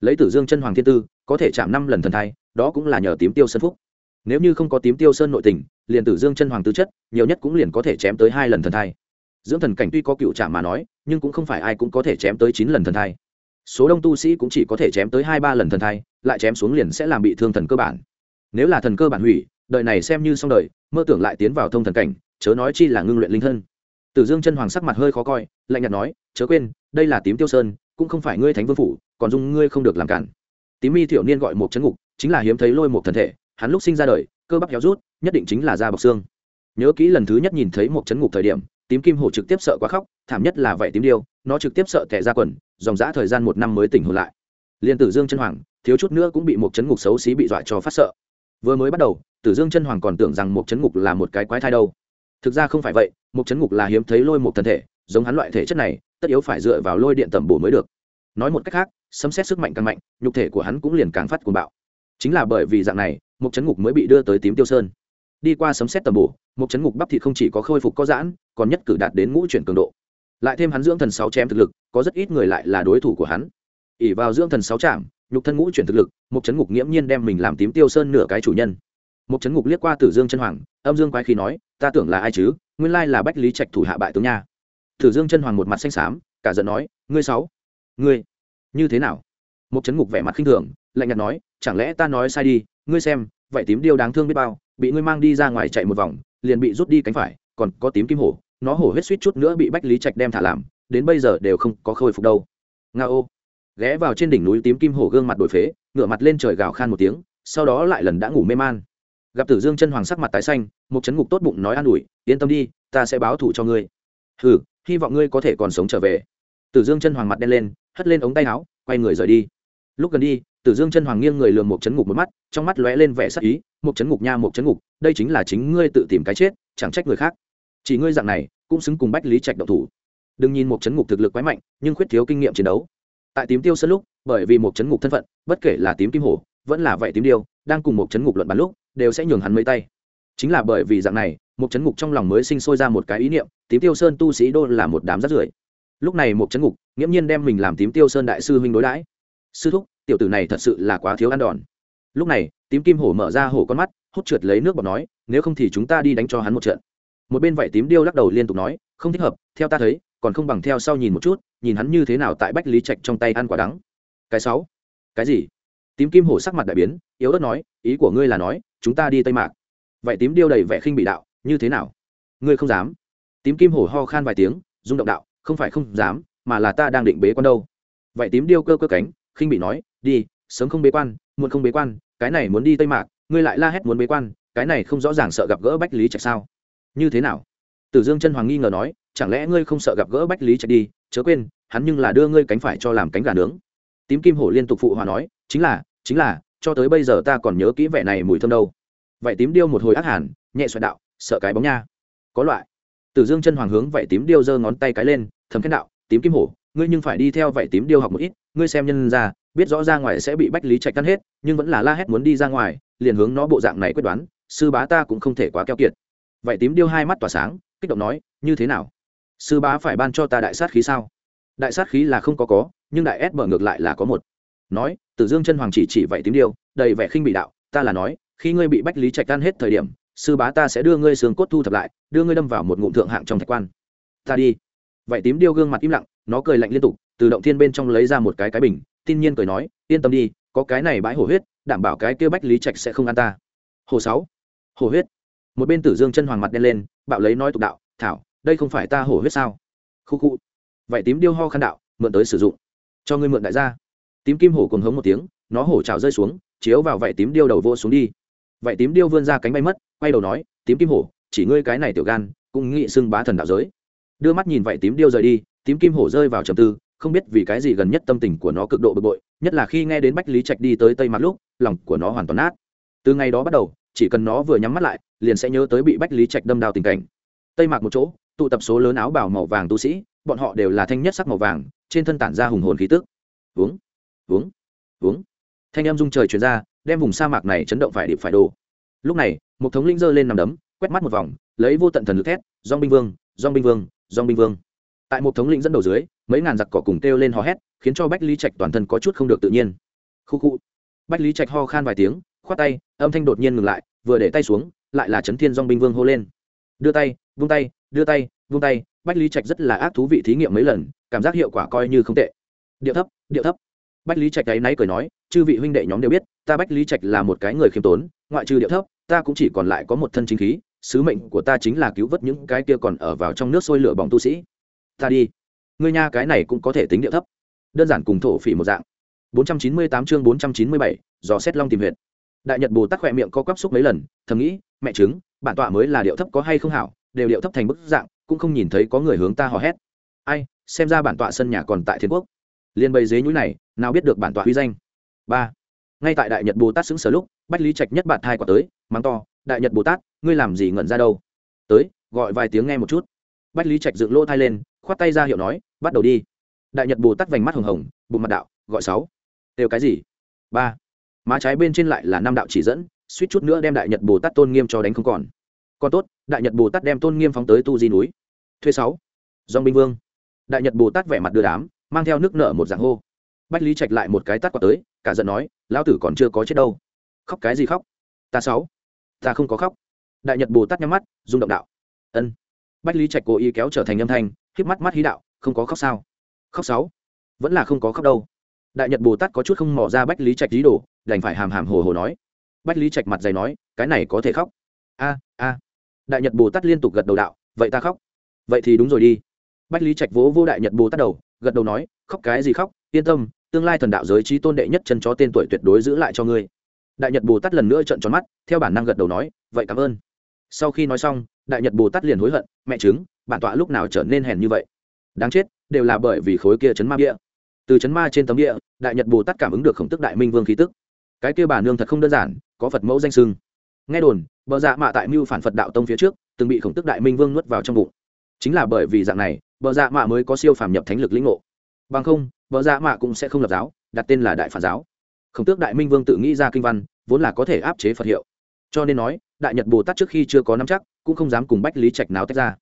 Lấy tử dương chân hoàng thiên tư, có thể chạm năm lần thần thai, đó cũng là nhờ tím tiêu sơn phúc. Nếu như không có tím tiêu sơn nội tình, liền tử dương chân hoàng tư chất, nhiều nhất cũng liền có thể chém tới hai lần thần thai. Dưỡng thần cảnh tuy có cựu trạm mà nói, nhưng cũng không phải ai cũng có thể chém tới chín lần thần thai. Số đông tu sĩ cũng chỉ có thể chém tới hai ba lần thần thai, lại chém xuống liền sẽ làm bị thương thần cơ bản. Nếu là thần cơ bản hủy đời này xem như xong đời, mơ tưởng lại tiến vào thông thần cảnh, chớ nói chi là ngưng luyện linh thân. Tử dương chân hoàng sắc mặt hơi khó coi, lạnh nhạt nói, chớ quên, đây là tím tiêu sơn, cũng không phải ngươi thánh vương phủ, còn dung ngươi không được làm cản. Tím mi thiểu niên gọi một chấn ngục, chính là hiếm thấy lôi một thần thể, hắn lúc sinh ra đời, cơ bắp héo rút, nhất định chính là da bọc xương. Nhớ kỹ lần thứ nhất nhìn thấy một chấn ngục thời điểm, tím kim hổ trực tiếp sợ quá khóc, thảm nhất là vậy tím điêu, nó trực tiếp sợ tệ ra quần, dòng dã thời gian một năm mới tỉnh hồn lại. Liên tử dương chân hoàng, thiếu chút nữa cũng bị một chấn ngục xấu xí bị dọa cho phát sợ vừa mới bắt đầu, tử dương chân hoàng còn tưởng rằng một chấn ngục là một cái quái thai đâu. Thực ra không phải vậy một chấn ngục là hiếm thấy lôi một thân thể, giống hắn loại thể chất này, tất yếu phải dựa vào lôi điện tẩm bổ mới được. Nói một cách khác, sấm xét sức mạnh càng mạnh, nhục thể của hắn cũng liền càng phát cuồng bạo. Chính là bởi vì dạng này một chấn ngục mới bị đưa tới tím tiêu sơn. Đi qua sấm xét tầm bổ một chấn ngục bắp thịt không chỉ có khôi phục có giãn, còn nhất cử đạt đến ngũ chuyển cường độ. Lại thêm hắn dưỡng thần sáu chém thực lực, có rất ít người lại là đối thủ của hắn. Ỉ vào dưỡng thần sáu chạm nhục thân ngũ chuyển thực lực một chấn ngục nghiễm nhiên đem mình làm tím tiêu sơn nửa cái chủ nhân. Một chấn ngục liếc qua tử dương chân hoàng, âm dương quái khí nói, ta tưởng là ai chứ? Nguyên lai là bách lý trạch thủ hạ bại tướng nha. Tử dương chân hoàng một mặt xanh xám, cả giận nói, ngươi sáu, ngươi, như thế nào? Một chấn ngục vẻ mặt khinh thường, lạnh nhạt nói, chẳng lẽ ta nói sai đi, ngươi xem vậy tím điêu đáng thương biết bao, bị ngươi mang đi ra ngoài chạy một vòng, liền bị rút đi cánh phải, còn có tím kim hổ, nó hổ hết suýt chút nữa bị bách lý trạch đem thả làm, đến bây giờ đều không có khôi phục đâu. Nga ô ghé vào trên đỉnh núi tím kim hổ gương mặt đổi phế, ngửa mặt lên trời gào khan một tiếng, sau đó lại lần đã ngủ mê man. Gặp tử dương chân hoàng sắc mặt tái xanh, một chấn ngục tốt bụng nói an ủi, yên tâm đi, ta sẽ báo thù cho ngươi. Hừ, hy vọng ngươi có thể còn sống trở về. Tử dương chân hoàng mặt đen lên, hất lên ống tay áo, quay người rời đi. Lúc gần đi, tử dương chân hoàng nghiêng người lường một chấn ngục một mắt, trong mắt lóe lên vẻ sắc ý, một chấn ngục nha, một chấn ngục, đây chính là chính ngươi tự tìm cái chết, chẳng trách người khác. Chỉ ngươi dạng này, cũng xứng cùng bách lý trạch động thủ. Đừng nhìn một chấn ngục thực lực quái mạnh, nhưng khuyết thiếu kinh nghiệm chiến đấu tại tím tiêu sân lúc, bởi vì một chấn ngục thân phận, bất kể là tím kim hổ, vẫn là vậy tím điêu, đang cùng một chấn ngục luận bàn lúc, đều sẽ nhường hắn mấy tay. Chính là bởi vì dạng này, một chấn ngục trong lòng mới sinh sôi ra một cái ý niệm, tím tiêu sơn tu sĩ đô là một đám rắt rưởi. Lúc này một chấn ngục, nghiễm nhiên đem mình làm tím tiêu sơn đại sư huynh đối đãi. Sư thúc, tiểu tử này thật sự là quá thiếu ăn đòn. Lúc này, tím kim hổ mở ra hổ con mắt, hút trượt lấy nước bọt nói, nếu không thì chúng ta đi đánh cho hắn một trận. Một bên vậy tím điêu lắc đầu liên tục nói, không thích hợp, theo ta thấy còn không bằng theo sau nhìn một chút, nhìn hắn như thế nào tại bách lý trạch trong tay ăn quả đắng. Cái sáu? Cái gì? Tím kim hổ sắc mặt đại biến, yếu ớt nói, ý của ngươi là nói, chúng ta đi tây mạc. Vậy tím điêu đầy vẻ khinh bị đạo, như thế nào? Ngươi không dám. Tím kim hổ ho khan vài tiếng, rung động đạo, không phải không dám, mà là ta đang định bế quan đâu. Vậy tím điêu cơ cơ cánh, khinh bị nói, đi, sớm không bế quan, muộn không bế quan, cái này muốn đi tây mạc, ngươi lại la hét muốn bế quan, cái này không rõ ràng sợ gặp gỡ bách lý trạch sao? Như thế nào? Tử dương chân hoàng nghi ngờ nói chẳng lẽ ngươi không sợ gặp gỡ bách lý trạch đi? Chớ quên, hắn nhưng là đưa ngươi cánh phải cho làm cánh gà nướng. Tím kim hổ liên tục phụ hòa nói, chính là chính là, cho tới bây giờ ta còn nhớ kỹ vẻ này mùi thơm đâu. Vậy tím điêu một hồi ác hẳn nhẹ xoẹt đạo, sợ cái bóng nha. Có loại. Tử dương chân hoàng hướng vậy tím điêu giơ ngón tay cái lên thấm khen đạo, tím kim hổ, ngươi nhưng phải đi theo vậy tím điêu học một ít, ngươi xem nhân ra, biết rõ ra ngoài sẽ bị bách lý trạch cắn hết, nhưng vẫn là la hét muốn đi ra ngoài, liền hướng nó bộ dạng này quyết đoán, sư bá ta cũng không thể quá keo kiệt. Vậy tím điêu hai mắt tỏa sáng, kích động nói, như thế nào? Sư bá phải ban cho ta đại sát khí sao? Đại sát khí là không có có, nhưng đại s mở ngược lại là có một. Nói, tử dương chân hoàng chỉ chỉ vậy tím điêu, đầy vẻ khinh bị đạo, ta là nói, khi ngươi bị bách lý trạch tan hết thời điểm, sư bá ta sẽ đưa ngươi xương cốt thu thập lại, đưa ngươi đâm vào một ngụm thượng hạng trong thạch quan. Ta đi. Vậy tím điêu gương mặt im lặng, nó cười lạnh liên tục, từ động thiên bên trong lấy ra một cái cái bình, tin nhiên cười nói, yên tâm đi, có cái này bãi hổ huyết, đảm bảo cái kia bách lý trạch sẽ không ăn ta. Hồ sáu. Hổ huyết. Một bên tử dương chân hoàng mặt đen lên, bạo lấy nói tục đạo, thảo đây không phải ta hổ huyết sao? Khu khu. Vậy tím điêu ho khăn đạo, mượn tới sử dụng. Cho ngươi mượn đại gia. Tím kim hổ cùng hống một tiếng, nó hổ trào rơi xuống, chiếu vào vậy tím điêu đầu vô xuống đi. Vậy tím điêu vươn ra cánh bay mất, quay đầu nói, tím kim hổ, chỉ ngươi cái này tiểu gan, cũng nghị xưng bá thần đạo giới. Đưa mắt nhìn vậy tím điêu rời đi, tím kim hổ rơi vào trầm tư, không biết vì cái gì gần nhất tâm tình của nó cực độ bực bội, nhất là khi nghe đến bách lý trạch đi tới tây mặt lúc, lòng của nó hoàn toàn nát. Từ ngày đó bắt đầu, chỉ cần nó vừa nhắm mắt lại, liền sẽ nhớ tới bị bách lý trạch đâm đào tình cảnh. Tây mạc một chỗ tụ tập số lớn áo bào màu vàng tu sĩ, bọn họ đều là thanh nhất sắc màu vàng, trên thân tản ra hùng hồn khí tức. Uống uống uống thanh em dung trời chuyển ra, đem vùng sa mạc này chấn động phải điệp phải đồ lúc này, một thống linh giơ lên nằm đấm, quét mắt một vòng, lấy vô tận thần lực thét dong binh vương dong binh vương dong binh vương. Tại một thống lĩnh dẫn đầu dưới, mấy ngàn giặc cỏ cùng kêu lên hò hét, khiến cho bách lý trạch toàn thân có chút không được tự nhiên. Khu khu. Bách lý trạch ho khan vài tiếng, khoát tay, âm thanh đột nhiên ngừng lại, vừa để tay xuống, lại là trấn thiên dong binh vương hô lên. Đưa tay, vung tay đưa tay vung tay bách lý trạch rất là ác thú vị thí nghiệm mấy lần cảm giác hiệu quả coi như không tệ. Điệu thấp điệu thấp. Bách lý trạch ấy náy cười nói chư vị huynh đệ nhóm đều biết ta bách lý trạch là một cái người khiêm tốn ngoại trừ điệu thấp ta cũng chỉ còn lại có một thân chính khí sứ mệnh của ta chính là cứu vớt những cái kia còn ở vào trong nước sôi lửa bỏng tu sĩ. Ta đi. Ngươi nha cái này cũng có thể tính điệu thấp. Đơn giản cùng thổ phỉ một dạng. 498 chương 497, dò xét long tìm huyệt. Đại nhật bồ tát khỏe miệng co quắp xúc mấy lần thầm nghĩ mẹ chứng bản tọa mới là điệu thấp có hay không hảo đều điệu thấp thành bức dạng, cũng không nhìn thấy có người hướng ta hò hét. Ai, xem ra bản tọa sân nhà còn tại thiên quốc. Liên bầy dế nhũ này, nào biết được bản tọa huy danh. Ba. Ngay tại đại nhật bồ tát xứng sở lúc, bách lý trạch nhất bạn thai quả tới, mắng to, đại nhật bồ tát, ngươi làm gì ngẩn ra đâu? Tới, gọi vài tiếng nghe một chút. Bách lý trạch dựng lỗ thai lên, khoát tay ra hiệu nói, bắt đầu đi. Đại nhật bồ tát vành mắt hồng hồng, bụng mặt đạo, gọi sáu. Đều cái gì? Ba. Má trái bên trên lại là năm đạo chỉ dẫn, suýt chút nữa đem đại nhật bồ tát tôn nghiêm cho đánh không còn. Còn tốt đại nhật bồ tát đem tôn nghiêm phóng tới tu di núi thuê sáu dòng binh vương đại nhật bồ tát vẻ mặt đưa đám mang theo nước nợ một dạng hô bách lý trạch lại một cái tắt quạt tới cả giận nói lão tử còn chưa có chết đâu khóc cái gì khóc ta sáu ta không có khóc đại nhật bồ tát nhắm mắt rung động đạo ân bách lý trạch cố ý kéo trở thành âm thanh híp mắt mắt hí đạo không có khóc sao khóc sáu vẫn là không có khóc đâu đại nhật bồ tát có chút không mò ra bách lý trạch lý đồ đành phải hàm hàm hồ hồ nói bách lý trạch mặt dày nói cái này có thể khóc a a đại nhật bồ tát liên tục gật đầu đạo, vậy ta khóc. Vậy thì đúng rồi đi. Bách lý trạch vỗ vô đại nhật bồ tát đầu, gật đầu nói, khóc cái gì khóc, yên tâm, tương lai thần đạo giới trí tôn đệ nhất chân chó tên tuổi tuyệt đối giữ lại cho ngươi. Đại nhật bồ tát lần nữa trợn tròn mắt, theo bản năng gật đầu nói, vậy cảm ơn. Sau khi nói xong, đại nhật bồ tát liền hối hận, mẹ chứng bản tọa lúc nào trở nên hèn như vậy? Đáng chết, đều là bởi vì khối kia chấn ma bia. Từ chấn ma trên tấm địa đại nhật bồ tát cảm ứng được khổng tức đại minh vương khí tức. Cái kia bà nương thật không đơn giản, có phật mẫu danh sưng nghe đồn, bờ dạ mạ tại mưu phản phật đạo tông phía trước, từng bị khổng tức đại minh vương nuốt vào trong bụng. Chính là bởi vì dạng này, bờ dạ mạ mới có siêu phàm nhập thánh lực lĩnh ngộ. Bằng không, bờ dạ mạ cũng sẽ không lập giáo, đặt tên là đại phản giáo. Khổng tước đại minh vương tự nghĩ ra kinh văn, vốn là có thể áp chế phật hiệu. Cho nên nói, đại nhật bồ tát trước khi chưa có nắm chắc, cũng không dám cùng bách lý trạch nào tách ra.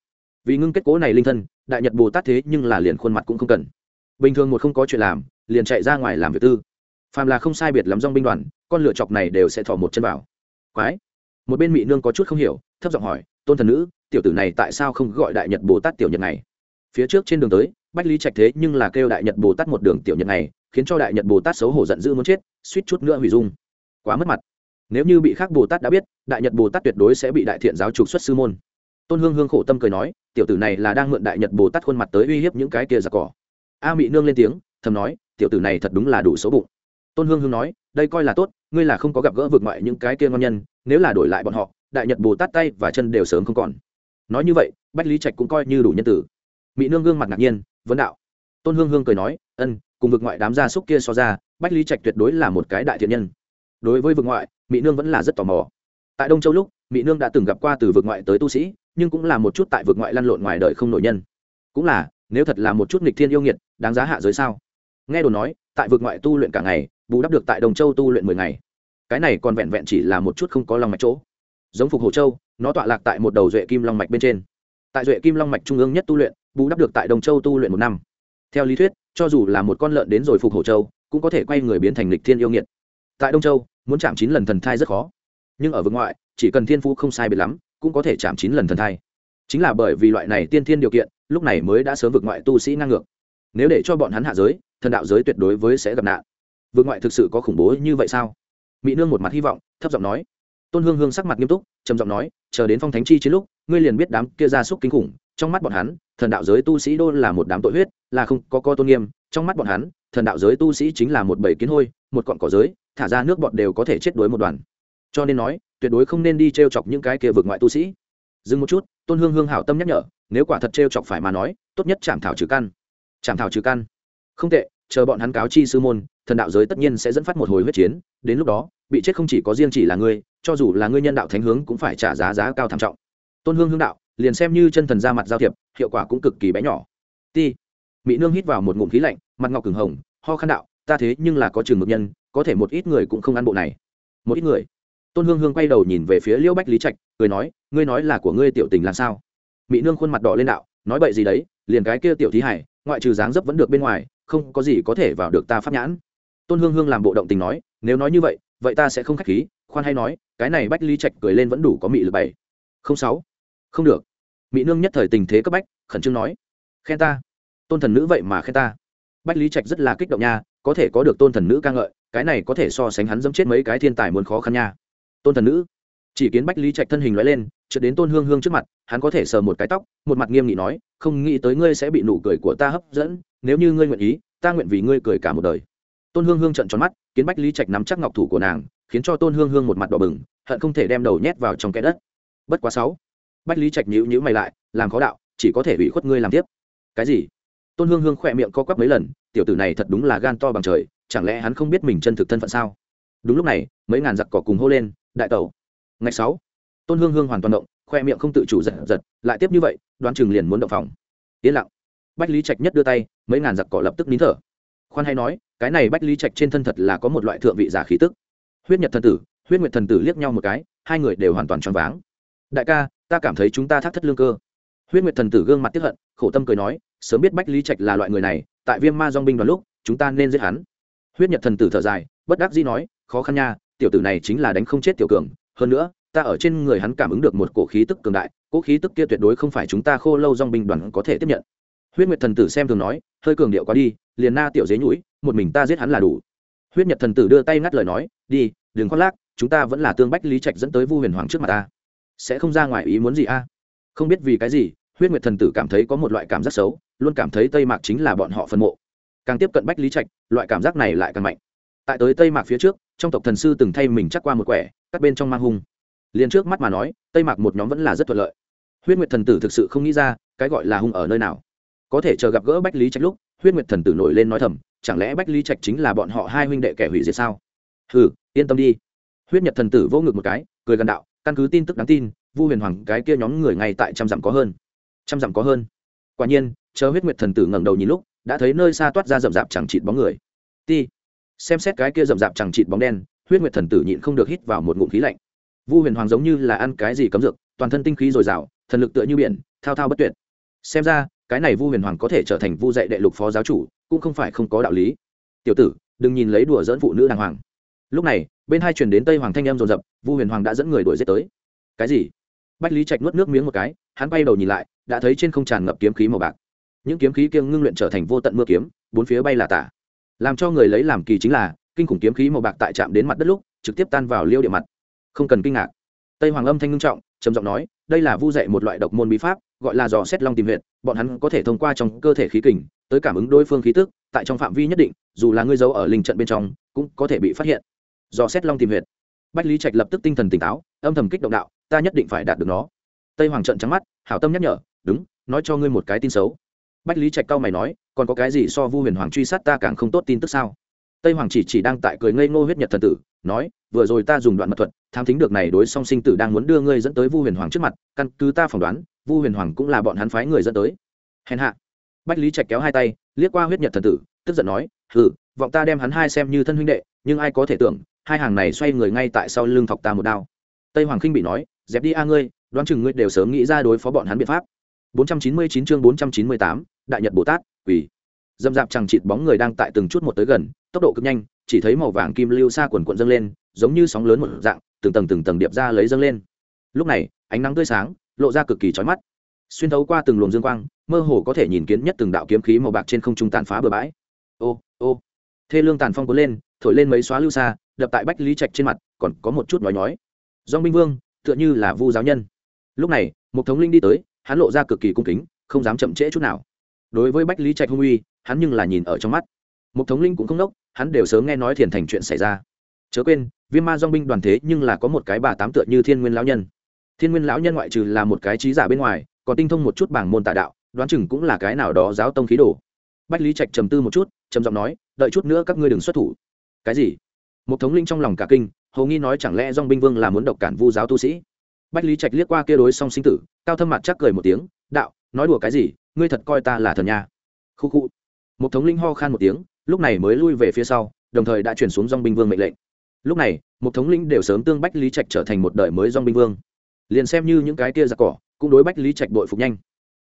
Vì ngưng kết cố này linh thân, đại nhật bồ tát thế nhưng là liền khuôn mặt cũng không cần. Bình thường một không có chuyện làm, liền chạy ra ngoài làm việc tư. Phàm là không sai biệt lắm dong binh đoàn, con lựa chọc này đều sẽ thỏ một chân vào. Quái! Một bên mỹ nương có chút không hiểu, thấp giọng hỏi, tôn thần nữ, tiểu tử này tại sao không gọi đại nhật bồ tát tiểu nhật này? Phía trước trên đường tới, bách lý trạch thế nhưng là kêu đại nhật bồ tát một đường tiểu nhật này, khiến cho đại nhật bồ tát xấu hổ giận dữ muốn chết, suýt chút nữa hủy dung. Quá mất mặt. Nếu như bị khác bồ tát đã biết, đại nhật bồ tát tuyệt đối sẽ bị đại thiện giáo trục xuất sư môn. Tôn hương hương khổ tâm cười nói, tiểu tử này là đang mượn đại nhật bồ tát khuôn mặt tới uy hiếp những cái kia giặc cỏ. A mỹ nương lên tiếng, thầm nói, tiểu tử này thật đúng là đủ số bụng tôn hương hương nói, đây coi là tốt, ngươi là không có gặp gỡ vượt ngoại những cái kia ngon nhân, nếu là đổi lại bọn họ, đại nhật bồ tát tay và chân đều sớm không còn. Nói như vậy, bách lý trạch cũng coi như đủ nhân tử. Mỹ nương gương mặt ngạc nhiên, vấn đạo. Tôn hương hương cười nói, ân, cùng vượt ngoại đám gia súc kia so ra, bách lý trạch tuyệt đối là một cái đại thiện nhân. Đối với vượt ngoại mỹ nương vẫn là rất tò mò. Tại đông châu lúc mỹ nương đã từng gặp qua từ vượt ngoại tới tu sĩ, nhưng cũng là một chút tại vượt ngoại lăn lộn ngoài đời không nổi nhân. Cũng là, nếu thật là một chút nghịch thiên yêu nghiệt, đáng giá hạ giới sao? Nghe đồ nói, tại vượt ngoại tu luyện cả ngày bù đắp được tại đồng châu tu luyện mười ngày. Cái này còn vẹn vẹn chỉ là một chút không có lòng mạch chỗ. Giống phục hồ châu, nó tọa lạc tại một đầu duệ kim long mạch bên trên. Tại duệ kim long mạch trung ương nhất tu luyện, bù đắp được tại đồng châu tu luyện một năm. Theo lý thuyết, cho dù là một con lợn đến rồi phục hồ châu, cũng có thể quay người biến thành lịch thiên yêu nghiệt. Tại đông châu, muốn chạm chín lần thần thai rất khó. Nhưng ở vực ngoại, chỉ cần thiên phú không sai biệt lắm, cũng có thể chạm chín lần thần thai. Chính là bởi vì loại này tiên thiên điều kiện, lúc này mới đã sớm vực ngoại tu sĩ ngang ngược. Nếu để cho bọn hắn hạ giới, thần đạo giới tuyệt đối với sẽ gặp nạn vực ngoại thực sự có khủng bố như vậy sao? Mỹ nương một mặt hy vọng, thấp giọng nói. Tôn hương hương sắc mặt nghiêm túc, trầm giọng nói, chờ đến phong thánh chi chiến lúc, ngươi liền biết đám kia ra súc kinh khủng, trong mắt bọn hắn, thần đạo giới tu sĩ đô là một đám tội huyết, là không có co tôn nghiêm, trong mắt bọn hắn, thần đạo giới tu sĩ chính là một bầy kiến hôi, một cọn cỏ giới, thả ra nước bọn đều có thể chết đuối một đoàn. Cho nên nói, tuyệt đối không nên đi t r e o chọc những cái kia vượt ngoại tu sĩ. Dừng một chút, tôn hương hương hảo tâm nhắc nhở, nếu quả thật t r e o chọc phải mà nói, tốt nhất chạm thảo trừ căn. Chạm thảo trừ căn. Không tệ chờ bọn hắn cáo chi sư môn, thần đạo giới tất nhiên sẽ dẫn phát một hồi huyết chiến, đến lúc đó, bị chết không chỉ có riêng chỉ là ngươi, cho dù là ngươi nhân đạo thánh hướng cũng phải trả giá giá cao tham trọng. Tôn hương hương đạo, liền xem như chân thần ra mặt giao thiệp, hiệu quả cũng cực kỳ bé nhỏ. Ti. Mỹ nương hít vào một ngụm khí lạnh, mặt ngọc cứng hồng, ho khăn đạo, ta thế nhưng là có trường mực nhân, có thể một ít người cũng không ăn bộ này. Một ít người. Tôn hương hương quay đầu nhìn về phía liễu bách lý trạch, cười nói, ngươi nói là của ngươi tiểu tình làm sao? Mỹ nương khuôn mặt đỏ lên đạo, nói bậy gì đấy, liền cái kia tiểu thí hải, ngoại trừ dáng dấp vẫn được bên ngoài không có gì có thể vào được ta pháp nhãn. Tôn hương hương làm bộ động tình nói, nếu nói như vậy vậy ta sẽ không k h á c h khí, khoan hay nói, cái này bách lý trạch cười lên vẫn đủ có mị lực bảy. Không sáu. Không được. Mỹ nương nhất thời tình thế cấp bách, khẩn trương nói. Khen ta. Tôn thần nữ vậy mà khen ta. Bách lý trạch rất là kích động nha, có thể có được tôn thần nữ ca ngợi, cái này có thể so sánh hắn dẫm chết mấy cái thiên tài muốn khó khăn nha. Tôn thần nữ. Chỉ kiến bách lý trạch thân hình loại lên trượt đến tôn hương hương trước mặt, hắn có thể sờ một cái tóc, một mặt nghiêm nghị nói, không nghĩ tới ngươi sẽ bị nụ cười của ta hấp dẫn, nếu như ngươi nguyện ý, ta nguyện vì ngươi cười cả một đời. Tôn hương hương trận tròn mắt, kiến bách lý trạch nắm chắc ngọc thủ của nàng, khiến cho tôn hương hương một mặt đỏ bừng, hận không thể đem đầu nhét vào trong kẽ đất. Bất quá sáu. Bách lý trạch nhữ nhữ mày lại, làm khó đạo, chỉ có thể bị khuất ngươi làm tiếp. Cái gì? Tôn hương hương khỏe miệng co quắp mấy lần, tiểu tử này thật đúng là gan to bằng trời, chẳng lẽ hắn không biết mình chân thực thân phận sao? Đúng lúc này, mấy ngàn giặc cỏ cùng hô lên, đại tẩu. Ngày sáu tôn hương hương hoàn toàn động, khoe miệng không tự chủ giật giật, lại tiếp như vậy, đoán chừng liền muốn động phòng. Yên lặng. Bách lý trạch nhất đưa tay, mấy ngàn giặc cỏ lập tức nín thở. Khoan hay nói, cái này bách lý trạch trên thân thật là có một loại thượng vị giả khí tức. Huyết nhật thần tử, huyết nguyệt thần tử liếc nhau một cái, hai người đều hoàn toàn choáng váng. Đại ca, ta cảm thấy chúng ta thác thất lương cơ. Huyết nguyệt thần tử gương mặt tiếp hận, khổ tâm cười nói, sớm biết bách lý trạch là loại người này, tại viêm ma dong binh đoàn lúc, chúng ta nên giết hắn. Huyết nhật thần tử thở dài, bất đắc dĩ nói, khó khăn nha, tiểu tử này chính là đánh không chết tiểu cường, hơn nữa ta ở trên người hắn cảm ứng được một cổ khí tức cường đại, cỗ khí tức kia tuyệt đối không phải chúng ta khô lâu dong binh đoàn có thể tiếp nhận. Huyết nguyệt thần tử xem thường nói, hơi cường điệu quá đi, liền na tiểu dế nhũi, một mình ta giết hắn là đủ. Huyết nhật thần tử đưa tay ngắt lời nói, đi, đừng khoác lác, chúng ta vẫn là tương bách lý trạch dẫn tới vu huyền hoàng trước mặt ta. Sẽ không ra ngoài ý muốn gì a? Không biết vì cái gì, huyết nguyệt thần tử cảm thấy có một loại cảm giác xấu, luôn cảm thấy tây mạc chính là bọn họ phân mộ. Càng tiếp cận bách lý trạch, loại cảm giác này lại càng mạnh. Tại tới tây mạc phía trước, trong tộc thần sư từng thay mình chắc qua một quẻ các bên trong mang hung liền trước mắt mà nói, tây mạc một nhóm vẫn là rất thuận lợi. Huyết nguyệt thần tử thực sự không nghĩ ra, cái gọi là hung ở nơi nào. Có thể chờ gặp gỡ bách lý trạch lúc, huyết nguyệt thần tử nổi lên nói thầm, chẳng lẽ bách lý trạch chính là bọn họ hai huynh đệ kẻ hủy diệt sao? Hừ, yên tâm đi. Huyết nhật thần tử vô ngực một cái, cười gần đạo, căn cứ tin tức đáng tin, vu huyền hoàng cái kia nhóm người ngay tại trăm dặm có hơn. Trăm dặm có hơn. Quả nhiên, chờ huyết nguyệt thần tử ngẩng đầu nhìn lúc, đã thấy nơi xa toát ra rậm rạp chẳng chịt bóng người. Ti. Xem xét cái kia rậm rạp chẳng chịt bóng đen, huyết nguyệt thần tử nhịn không được hít vào một ngụm khí lạnh vu huyền hoàng giống như là ăn cái gì cấm dược, toàn thân tinh khí dồi dào, thần lực tựa như biển, thao thao bất tuyệt. Xem ra, cái này vu huyền hoàng có thể trở thành vu dạy đệ lục phó giáo chủ, cũng không phải không có đạo lý. Tiểu tử, đừng nhìn lấy đùa dẫn phụ nữ đàng hoàng. Lúc này, bên hai truyền đến tây hoàng thanh em dồn dập, vu huyền hoàng đã dẫn người đuổi giết tới. Cái gì? Bách lý trạch nuốt nước miếng một cái, hắn bay đầu nhìn lại, đã thấy trên không tràn ngập kiếm khí màu bạc. Những kiếm khí kiêng ngưng luyện trở thành vô tận mưa kiếm, bốn phía bay là tả. Làm cho người lấy làm kỳ chính là, kinh khủng kiếm khí màu bạc tại chạm đến mặt đất lúc, trực tiếp tan vào liêu địa mặt không cần kinh ngạc. Tây hoàng âm thanh ngưng trọng, trầm giọng nói, đây là vu dạy một loại độc môn bí pháp, gọi là dò xét long tìm huyện bọn hắn có thể thông qua trong cơ thể khí kình, tới cảm ứng đối phương khí tức, tại trong phạm vi nhất định, dù là ngươi giấu ở linh trận bên trong, cũng có thể bị phát hiện. Dò xét long tìm huyện bách lý trạch lập tức tinh thần tỉnh táo, âm thầm kích động đạo, ta nhất định phải đạt được nó. Tây hoàng trận trắng mắt, hảo tâm nhắc nhở, đúng, nói cho ngươi một cái tin xấu. Bách lý trạch cao mày nói, còn có cái gì so vu huyền hoàng truy sát ta càng không tốt tin tức sao? Tây hoàng chỉ chỉ đang tại cười ngây ngô huyết nhật thần tử, nói, vừa rồi ta dùng đoạn mật thuật tham thính được này đối song sinh tử đang muốn đưa ngươi dẫn tới vu huyền hoàng trước mặt căn cứ ta phỏng đoán vu huyền hoàng cũng là bọn hắn phái người dẫn tới. Hèn hạ. Bách lý trạch kéo hai tay liếc qua huyết nhật thần tử tức giận nói hừ vọng ta đem hắn hai xem như thân huynh đệ nhưng ai có thể tưởng hai hàng này xoay người ngay tại sau lưng thọc ta một đao. Tây hoàng khinh bị nói dẹp đi a ngươi đoán chừng ngươi đều sớm nghĩ ra đối phó bọn hắn biện pháp. 499 chương 498, đại nhật bồ tát quỷ dâm dạp chẳng chịt bóng người đang tại từng chút một tới gần, tốc độ cực nhanh, chỉ thấy màu vàng kim lưu xa quần quận dâng lên, giống như sóng lớn một dạng, từng tầng từng tầng điệp ra lấy dâng lên. Lúc này, ánh nắng tươi sáng, lộ ra cực kỳ chói mắt. Xuyên thấu qua từng luồng dương quang, mơ hồ có thể nhìn kiến nhất từng đạo kiếm khí màu bạc trên không trung tàn phá bừa bãi. Ô ô. Thê lương tàn phong cuốn lên, thổi lên mấy xóa lưu xa, đập tại bách lý trạch trên mặt, còn có một chút nói nhói. Do binh vương, tựa như là vu giáo nhân. Lúc này, một thống linh đi tới, hắn lộ ra cực kỳ cung kính, không dám chậm trễ chút nào. Đối với bách lý trạch hung uy hắn nhưng là nhìn ở trong mắt. Một thống linh cũng không nốc, hắn đều sớm nghe nói thiền thành chuyện xảy ra. Chớ quên, viêm ma dong binh đoàn thế nhưng là có một cái bà tám tựa như thiên nguyên lão nhân. Thiên nguyên lão nhân ngoại trừ là một cái trí giả bên ngoài, còn tinh thông một chút bảng môn tà đạo, đoán chừng cũng là cái nào đó giáo tông khí đồ. Bách lý trạch trầm tư một chút, trầm giọng nói, đợi chút nữa các ngươi đừng xuất thủ. Cái gì? Một thống linh trong lòng cả kinh, hầu nghi nói chẳng lẽ dong binh vương là muốn độc cản vu giáo tu sĩ? Bách lý trạch liếc qua kia đối song sinh tử, cao thâm mặt chắc cười một tiếng, đạo, nói đùa cái gì? Ngươi thật coi ta là thần nha. Khu khu một thống linh ho khan một tiếng, lúc này mới lui về phía sau, đồng thời đã chuyển xuống dong binh vương mệnh lệnh. Lúc này một thống linh đều sớm tương bách lý trạch trở thành một đời mới dong binh vương. Liền xem như những cái kia giặc cỏ, cũng đối bách lý trạch bội phục nhanh.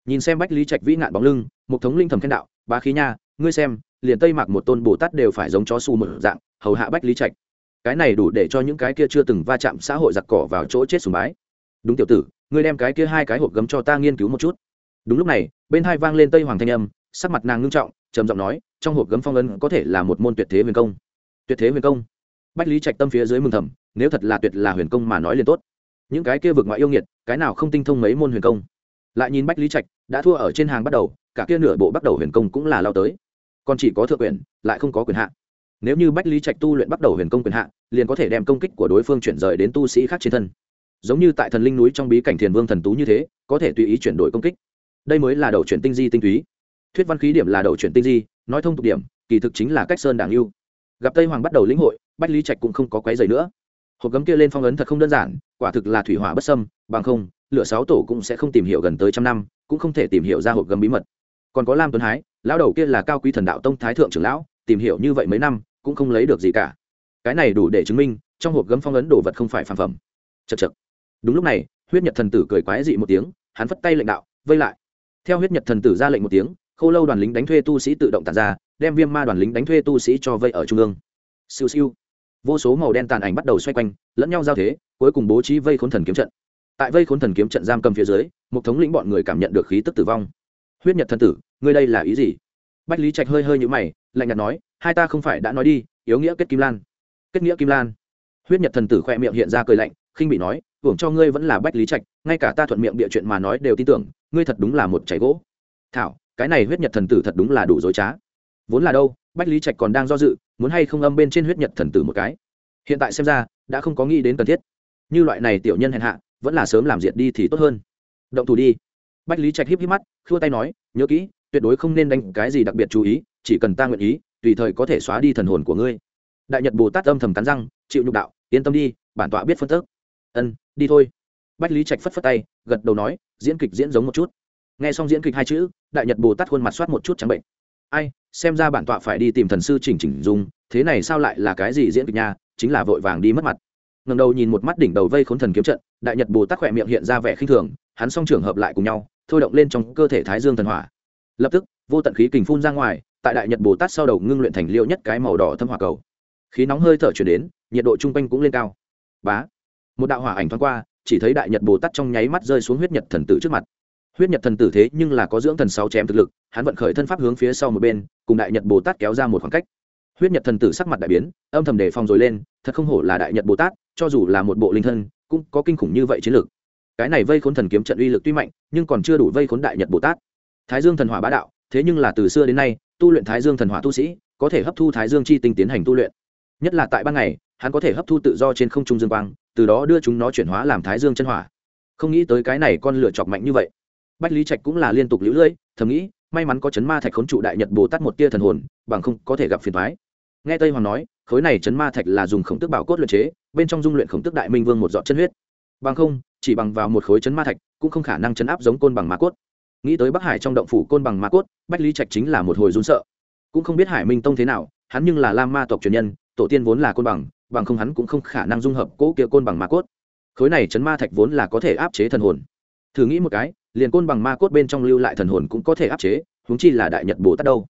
Nhìn xem bách lý trạch vĩ nạn bóng lưng một thống linh thầm khen đạo, bá khí nha, ngươi xem, liền tây mặc một tôn bồ tát đều phải giống chó su một dạng, hầu hạ bách lý trạch. Cái này đủ để cho những cái kia chưa từng va chạm xã hội giặc cỏ vào chỗ chết sùng bái. Đúng tiểu tử, ngươi đem cái kia hai cái hộp gấm cho ta nghiên cứu một chút. Đúng lúc này, bên hai vang lên tây hoàng thanh âm, sắc mặt nàng ngưng trọng trầm giọng nói, trong hộp gấm phong ấn có thể là một môn tuyệt thế huyền công. Tuyệt thế huyền công? Bách lý trạch tâm phía dưới mừng thầm, nếu thật là tuyệt là huyền công mà nói liền tốt. Những cái kia vực ngoại yêu nghiệt, cái nào không tinh thông mấy môn huyền công? Lại nhìn bách lý trạch, đã thua ở trên hàng bắt đầu, cả kia nửa bộ bắt đầu huyền công cũng là lao tới. Còn chỉ có thượng quyền, lại không có quyền hạn nếu như bách lý trạch tu luyện bắt đầu huyền công quyền hạn liền có thể đem công kích của đối phương chuyển rời đến tu sĩ khác trên thân. Giống như tại thần linh núi trong bí cảnh thiền vương thần tú như thế, có thể tùy ý chuyển đổi công kích. Đây mới là đầu chuyển tinh di tinh túy thuyết văn khí điểm là đầu chuyển tinh di, nói thông tục điểm, kỳ thực chính là cách sơn đảng lưu gặp tây hoàng bắt đầu lĩnh hội, bách lý trạch cũng không có quấy giày nữa. Hộp gấm kia lên phong ấn thật không đơn giản, quả thực là thủy hỏa bất sâm bằng không, lửa sáu tổ cũng sẽ không tìm hiểu gần tới trăm năm, cũng không thể tìm hiểu ra hộp gấm bí mật. Còn có lam tuấn hái, lão đầu kia là cao quý thần đạo tông thái thượng trưởng lão, tìm hiểu như vậy mấy năm, cũng không lấy được gì cả. Cái này đủ để chứng minh, trong hộp gấm phong ấn đồ vật không phải phản phẩm. Chật chật đúng lúc này, huyết nhật thần tử cười quái dị một tiếng, hắn phất tay lệnh đạo, vây lại. Theo huyết nhật thần tử ra lệnh một tiếng Khô lâu đoàn lính đánh thuê tu sĩ tự động tàn ra, đem viêm ma đoàn lính đánh thuê tu sĩ cho vây ở trung ương. Siêu siêu. Vô số màu đen tàn ảnh bắt đầu xoay quanh, lẫn nhau giao thế, cuối cùng bố trí vây khốn thần kiếm trận. Tại vây khốn thần kiếm trận giam cầm phía dưới, một thống lĩnh bọn người cảm nhận được khí tức tử vong. Huyết nhật thần tử, ngươi đây là ý gì? Bách lý trạch hơi hơi nhũ mày, lạnh nhạt nói, hai ta không phải đã nói đi, yếu nghĩa kết kim lan. Kết nghĩa kim lan? Huyết nhật thần tử khoe miệng hiện ra cười lạnh, khinh bị nói, hưởng cho ngươi vẫn là bách lý trạch, ngay cả ta thuận miệng bịa chuyện mà nói đều tin tưởng, ngươi thật đúng là một chảy gỗ. Thảo cái này huyết nhật thần tử thật đúng là đủ dối trá. Vốn là đâu, bách lý trạch còn đang do dự, muốn hay không âm bên trên huyết nhật thần tử một cái. Hiện tại xem ra, đã không có nghĩ đến cần thiết. Như loại này tiểu nhân hèn hạ, vẫn là sớm làm diệt đi thì tốt hơn. Động thủ đi. Bách lý trạch híp híp mắt, khua tay nói, nhớ kỹ, tuyệt đối không nên đánh cái gì đặc biệt chú ý, chỉ cần ta nguyện ý, tùy thời có thể xóa đi thần hồn của ngươi. Đại nhật bồ tát âm thầm cắn răng, chịu nhục đạo, yên tâm đi, bản tọa biết phân tức. Ân, đi thôi. Bách lý trạch phất phất tay, gật đầu nói, diễn kịch diễn giống một chút. Nghe xong diễn kịch hai chữ đại nhật bồ tát khuôn mặt soát một chút trắng bệnh. Ai, xem ra bản tọa phải đi tìm thần sư chỉnh chỉnh dung, thế này sao lại là cái gì diễn kịch nha, chính là vội vàng đi mất mặt. Ngầm đầu nhìn một mắt đỉnh đầu vây khốn thần kiếm trận, đại nhật bồ tát khỏe miệng hiện ra vẻ khinh thường, hắn song trường hợp lại cùng nhau, thôi động lên trong cơ thể thái dương thần hỏa. Lập tức, vô tận khí kình phun ra ngoài, tại đại nhật bồ tát sau đầu ngưng luyện thành liêu nhất cái màu đỏ thâm hỏa cầu. Khí nóng hơi thở chuyển đến, nhiệt độ chung quanh cũng lên cao. Bá! Một đạo hỏa ảnh thoáng qua, chỉ thấy đại nhật bồ tát trong nháy mắt rơi xuống huyết nhật thần tử trước mặt huyết nhật thần tử thế nhưng là có dưỡng thần sáu chém thực lực, hắn vận khởi thân pháp hướng phía sau một bên, cùng đại nhật bồ tát kéo ra một khoảng cách. Huyết nhật thần tử sắc mặt đại biến, âm thầm đề phòng rồi lên, thật không hổ là đại nhật bồ tát, cho dù là một bộ linh thân, cũng có kinh khủng như vậy chiến lược. Cái này vây khốn thần kiếm trận uy lực tuy mạnh, nhưng còn chưa đủ vây khốn đại nhật bồ tát. Thái dương thần hỏa bá đạo, thế nhưng là từ xưa đến nay, tu luyện thái dương thần hỏa tu sĩ, có thể hấp thu thái dương chi tinh tiến hành tu luyện. Nhất là tại ban ngày, hắn có thể hấp thu tự do trên không trung dương quang, từ đó đưa chúng nó chuyển hóa làm thái dương chân hỏa. Không nghĩ tới cái này con lửa chọc mạnh như vậy bách lý trạch cũng là liên tục lũ lưỡi thầm nghĩ, may mắn có chấn ma thạch khốn trụ đại nhật bồ tát một tia thần hồn, bằng không có thể gặp phiền thoái nghe tây hoàng nói, khối này chấn ma thạch là dùng khổng tức bảo cốt luyện chế, bên trong dung luyện khổng tức đại minh vương một giọt chân huyết. Bằng không, chỉ bằng vào một khối chấn ma thạch cũng không khả năng chấn áp giống côn bằng ma cốt. Nghĩ tới bắc hải trong động phủ côn bằng ma cốt, bách lý trạch chính là một hồi run sợ. Cũng không biết hải minh tông thế nào, hắn nhưng là lam ma tộc truyền nhân, tổ tiên vốn là côn bằng bằng không hắn cũng không khả năng dung hợp cỗ kia côn bằng ma cốt. Khối này chấn ma thạch vốn là có thể áp chế thần hồn. Thử nghĩ một cái liền côn bằng ma cốt bên trong lưu lại thần hồn cũng có thể áp chế, huống chi là đại nhật bồ tát đâu.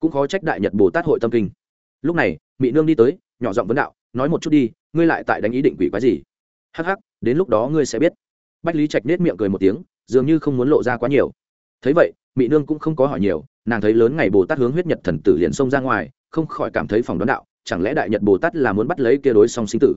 Cũng khó trách đại nhật bồ tát hội tâm kinh. Lúc này mỹ nương đi tới, nhỏ giọng vấn đạo, nói một chút đi, ngươi lại tại đánh ý định quỷ quái gì? Hắc hắc, đến lúc đó ngươi sẽ biết. Bách lý trạch nết miệng cười một tiếng, dường như không muốn lộ ra quá nhiều. Thấy vậy mỹ nương cũng không có hỏi nhiều, nàng thấy lớn ngày bồ tát hướng huyết nhật thần tử liền xông ra ngoài, không khỏi cảm thấy phòng đoán đạo, chẳng lẽ đại nhật bồ tát là muốn bắt lấy kia đối song sinh tử?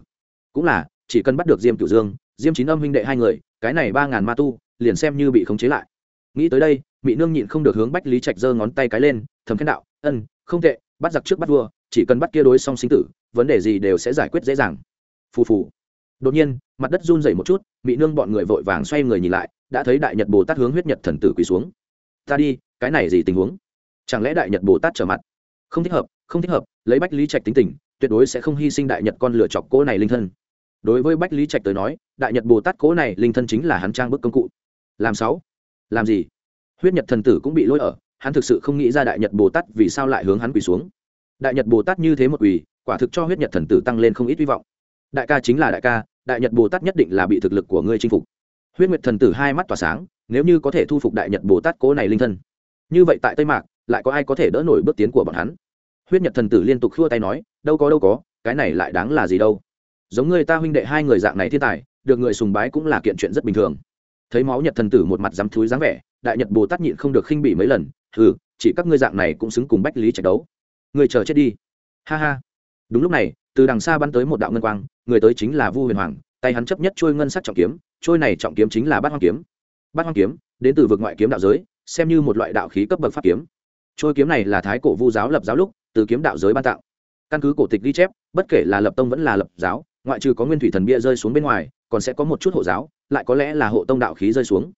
Cũng là, chỉ cần bắt được diêm cửu dương, diêm chín âm huynh đệ hai người, cái này ba ngàn ma tu liền xem như bị khống chế lại. Nghĩ tới đây mỹ nương nhịn không được hướng bách lý trạch giơ ngón tay cái lên, thầm khen đạo, ân, không tệ, bắt giặc trước bắt vua, chỉ cần bắt kia đối song sinh tử, vấn đề gì đều sẽ giải quyết dễ dàng. Phù phù. Đột nhiên, mặt đất run rẩy một chút mỹ nương bọn người vội vàng xoay người nhìn lại, đã thấy đại nhật bồ tát hướng huyết nhật thần tử quỳ xuống. Ta đi, cái này gì tình huống? Chẳng lẽ đại nhật bồ tát trở mặt? Không thích hợp, không thích hợp, lấy bách lý trạch tính tình, tuyệt đối sẽ không hy sinh đại nhật con lựa chọc cỗ này linh thân. Đối với bách lý trạch tới nói, đại nhật bồ tát cỗ này linh thân chính là hắn trang bức công cụ làm sáu. Làm gì? Huyết nhật thần tử cũng bị lôi ở, hắn thực sự không nghĩ ra đại nhật bồ tát vì sao lại hướng hắn quỳ xuống. Đại nhật bồ tát như thế một quỳ, quả thực cho huyết nhật thần tử tăng lên không ít hy vọng. Đại ca chính là đại ca, đại nhật bồ tát nhất định là bị thực lực của ngươi chinh phục. Huyết nguyệt thần tử hai mắt tỏa sáng, nếu như có thể thu phục đại nhật bồ tát cố này linh thân. Như vậy tại tây mạc, lại có ai có thể đỡ nổi bước tiến của bọn hắn? Huyết nhật thần tử liên tục khua tay nói, đâu có đâu có, cái này lại đáng là gì đâu. Giống người ta huynh đệ hai người dạng này thiên tài, được người sùng bái cũng là kiện chuyện rất bình thường thấy máu nhật thần tử một mặt dám thúi dáng vẻ, đại nhật bồ tát nhịn không được khinh bỉ mấy lần ừ chỉ các ngươi dạng này cũng xứng cùng bách lý trạch đấu. Người chờ chết đi. Ha ha. Đúng lúc này, từ đằng xa bắn tới một đạo ngân quang, người tới chính là vu huyền hoàng, tay hắn chấp nhất trôi ngân sắc trọng kiếm, trôi này trọng kiếm chính là bát hoang kiếm. Bát hoang kiếm, đến từ vực ngoại kiếm đạo giới, xem như một loại đạo khí cấp bậc pháp kiếm. Trôi kiếm này là thái cổ vu giáo lập giáo lúc, từ kiếm đạo giới ban tặng căn cứ cổ tịch ghi chép, bất kể là lập tông vẫn là lập giáo, ngoại trừ có nguyên thủy thần bia rơi xuống bên ngoài, còn sẽ có một chút hộ giáo lại có lẽ là hộ tông đạo khí rơi xuống.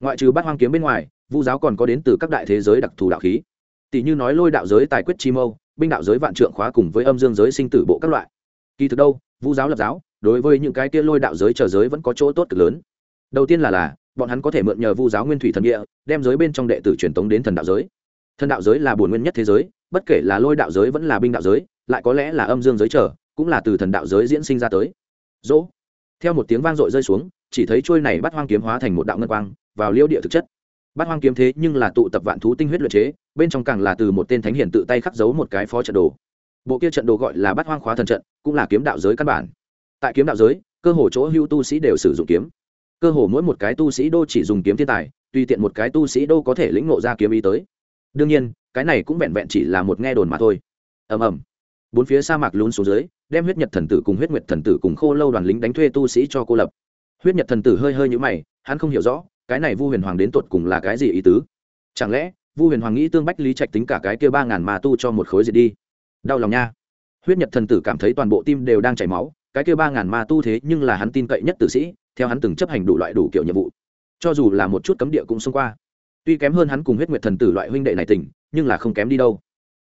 Ngoại trừ bát hoang kiếm bên ngoài, vu giáo còn có đến từ các đại thế giới đặc thù đạo khí. Tỷ như nói lôi đạo giới, tài quyết chi mâu, binh đạo giới, vạn trượng khóa cùng với âm dương giới sinh tử bộ các loại. Kỳ thực đâu, vu giáo lập giáo, đối với những cái kia lôi đạo giới trở giới vẫn có chỗ tốt cực lớn. Đầu tiên là là, bọn hắn có thể mượn nhờ vu giáo nguyên thủy thần địa, đem giới bên trong đệ tử truyền tống đến thần đạo giới. Thần đạo giới là bổn nguyên nhất thế giới, bất kể là lôi đạo giới vẫn là binh đạo giới, lại có lẽ là âm dương giới trở, cũng là từ thần đạo giới diễn sinh ra tới. Dỗ. Theo một tiếng vang dội rơi xuống chỉ thấy trôi này bắt hoang kiếm hóa thành một đạo ngân quang, vào liêu địa thực chất. Bắt hoang kiếm thế nhưng là tụ tập vạn thú tinh huyết luyện chế, bên trong càng là từ một tên thánh hiển tự tay khắc giấu một cái phó trận đồ. Bộ kia trận đồ gọi là bắt hoang khóa thần trận, cũng là kiếm đạo giới căn bản. Tại kiếm đạo giới, cơ hồ chỗ hưu tu sĩ đều sử dụng kiếm. Cơ hồ mỗi một cái tu sĩ đô chỉ dùng kiếm thiên tài, tùy tiện một cái tu sĩ đô có thể lĩnh ngộ ra kiếm ý tới. Đương nhiên, cái này cũng vẹn vẹn chỉ là một nghe đồn mà thôi. Ầm ầm. Bốn phía sa mạc lún xuống dưới, đem huyết nhật thần tử cùng huyết nguyệt thần tử cùng khô lâu đoàn lính đánh thuê tu sĩ cho cô lập huyết nhật thần tử hơi hơi nhũ mày, hắn không hiểu rõ, cái này vu huyền hoàng đến tột cùng là cái gì ý tứ? Chẳng lẽ, vu huyền hoàng nghĩ tương bách lý trạch tính cả cái kia ba ngàn mà tu cho một khối diệt đi? Đau lòng nha. Huyết nhật thần tử cảm thấy toàn bộ tim đều đang chảy máu, cái kia ba ngàn ma tu thế nhưng là hắn tin cậy nhất tử sĩ, theo hắn từng chấp hành đủ loại đủ kiểu nhiệm vụ. Cho dù là một chút cấm địa cũng xông qua. Tuy kém hơn hắn cùng huyết nguyệt thần tử loại huynh đệ này tỉnh nhưng là không kém đi đâu.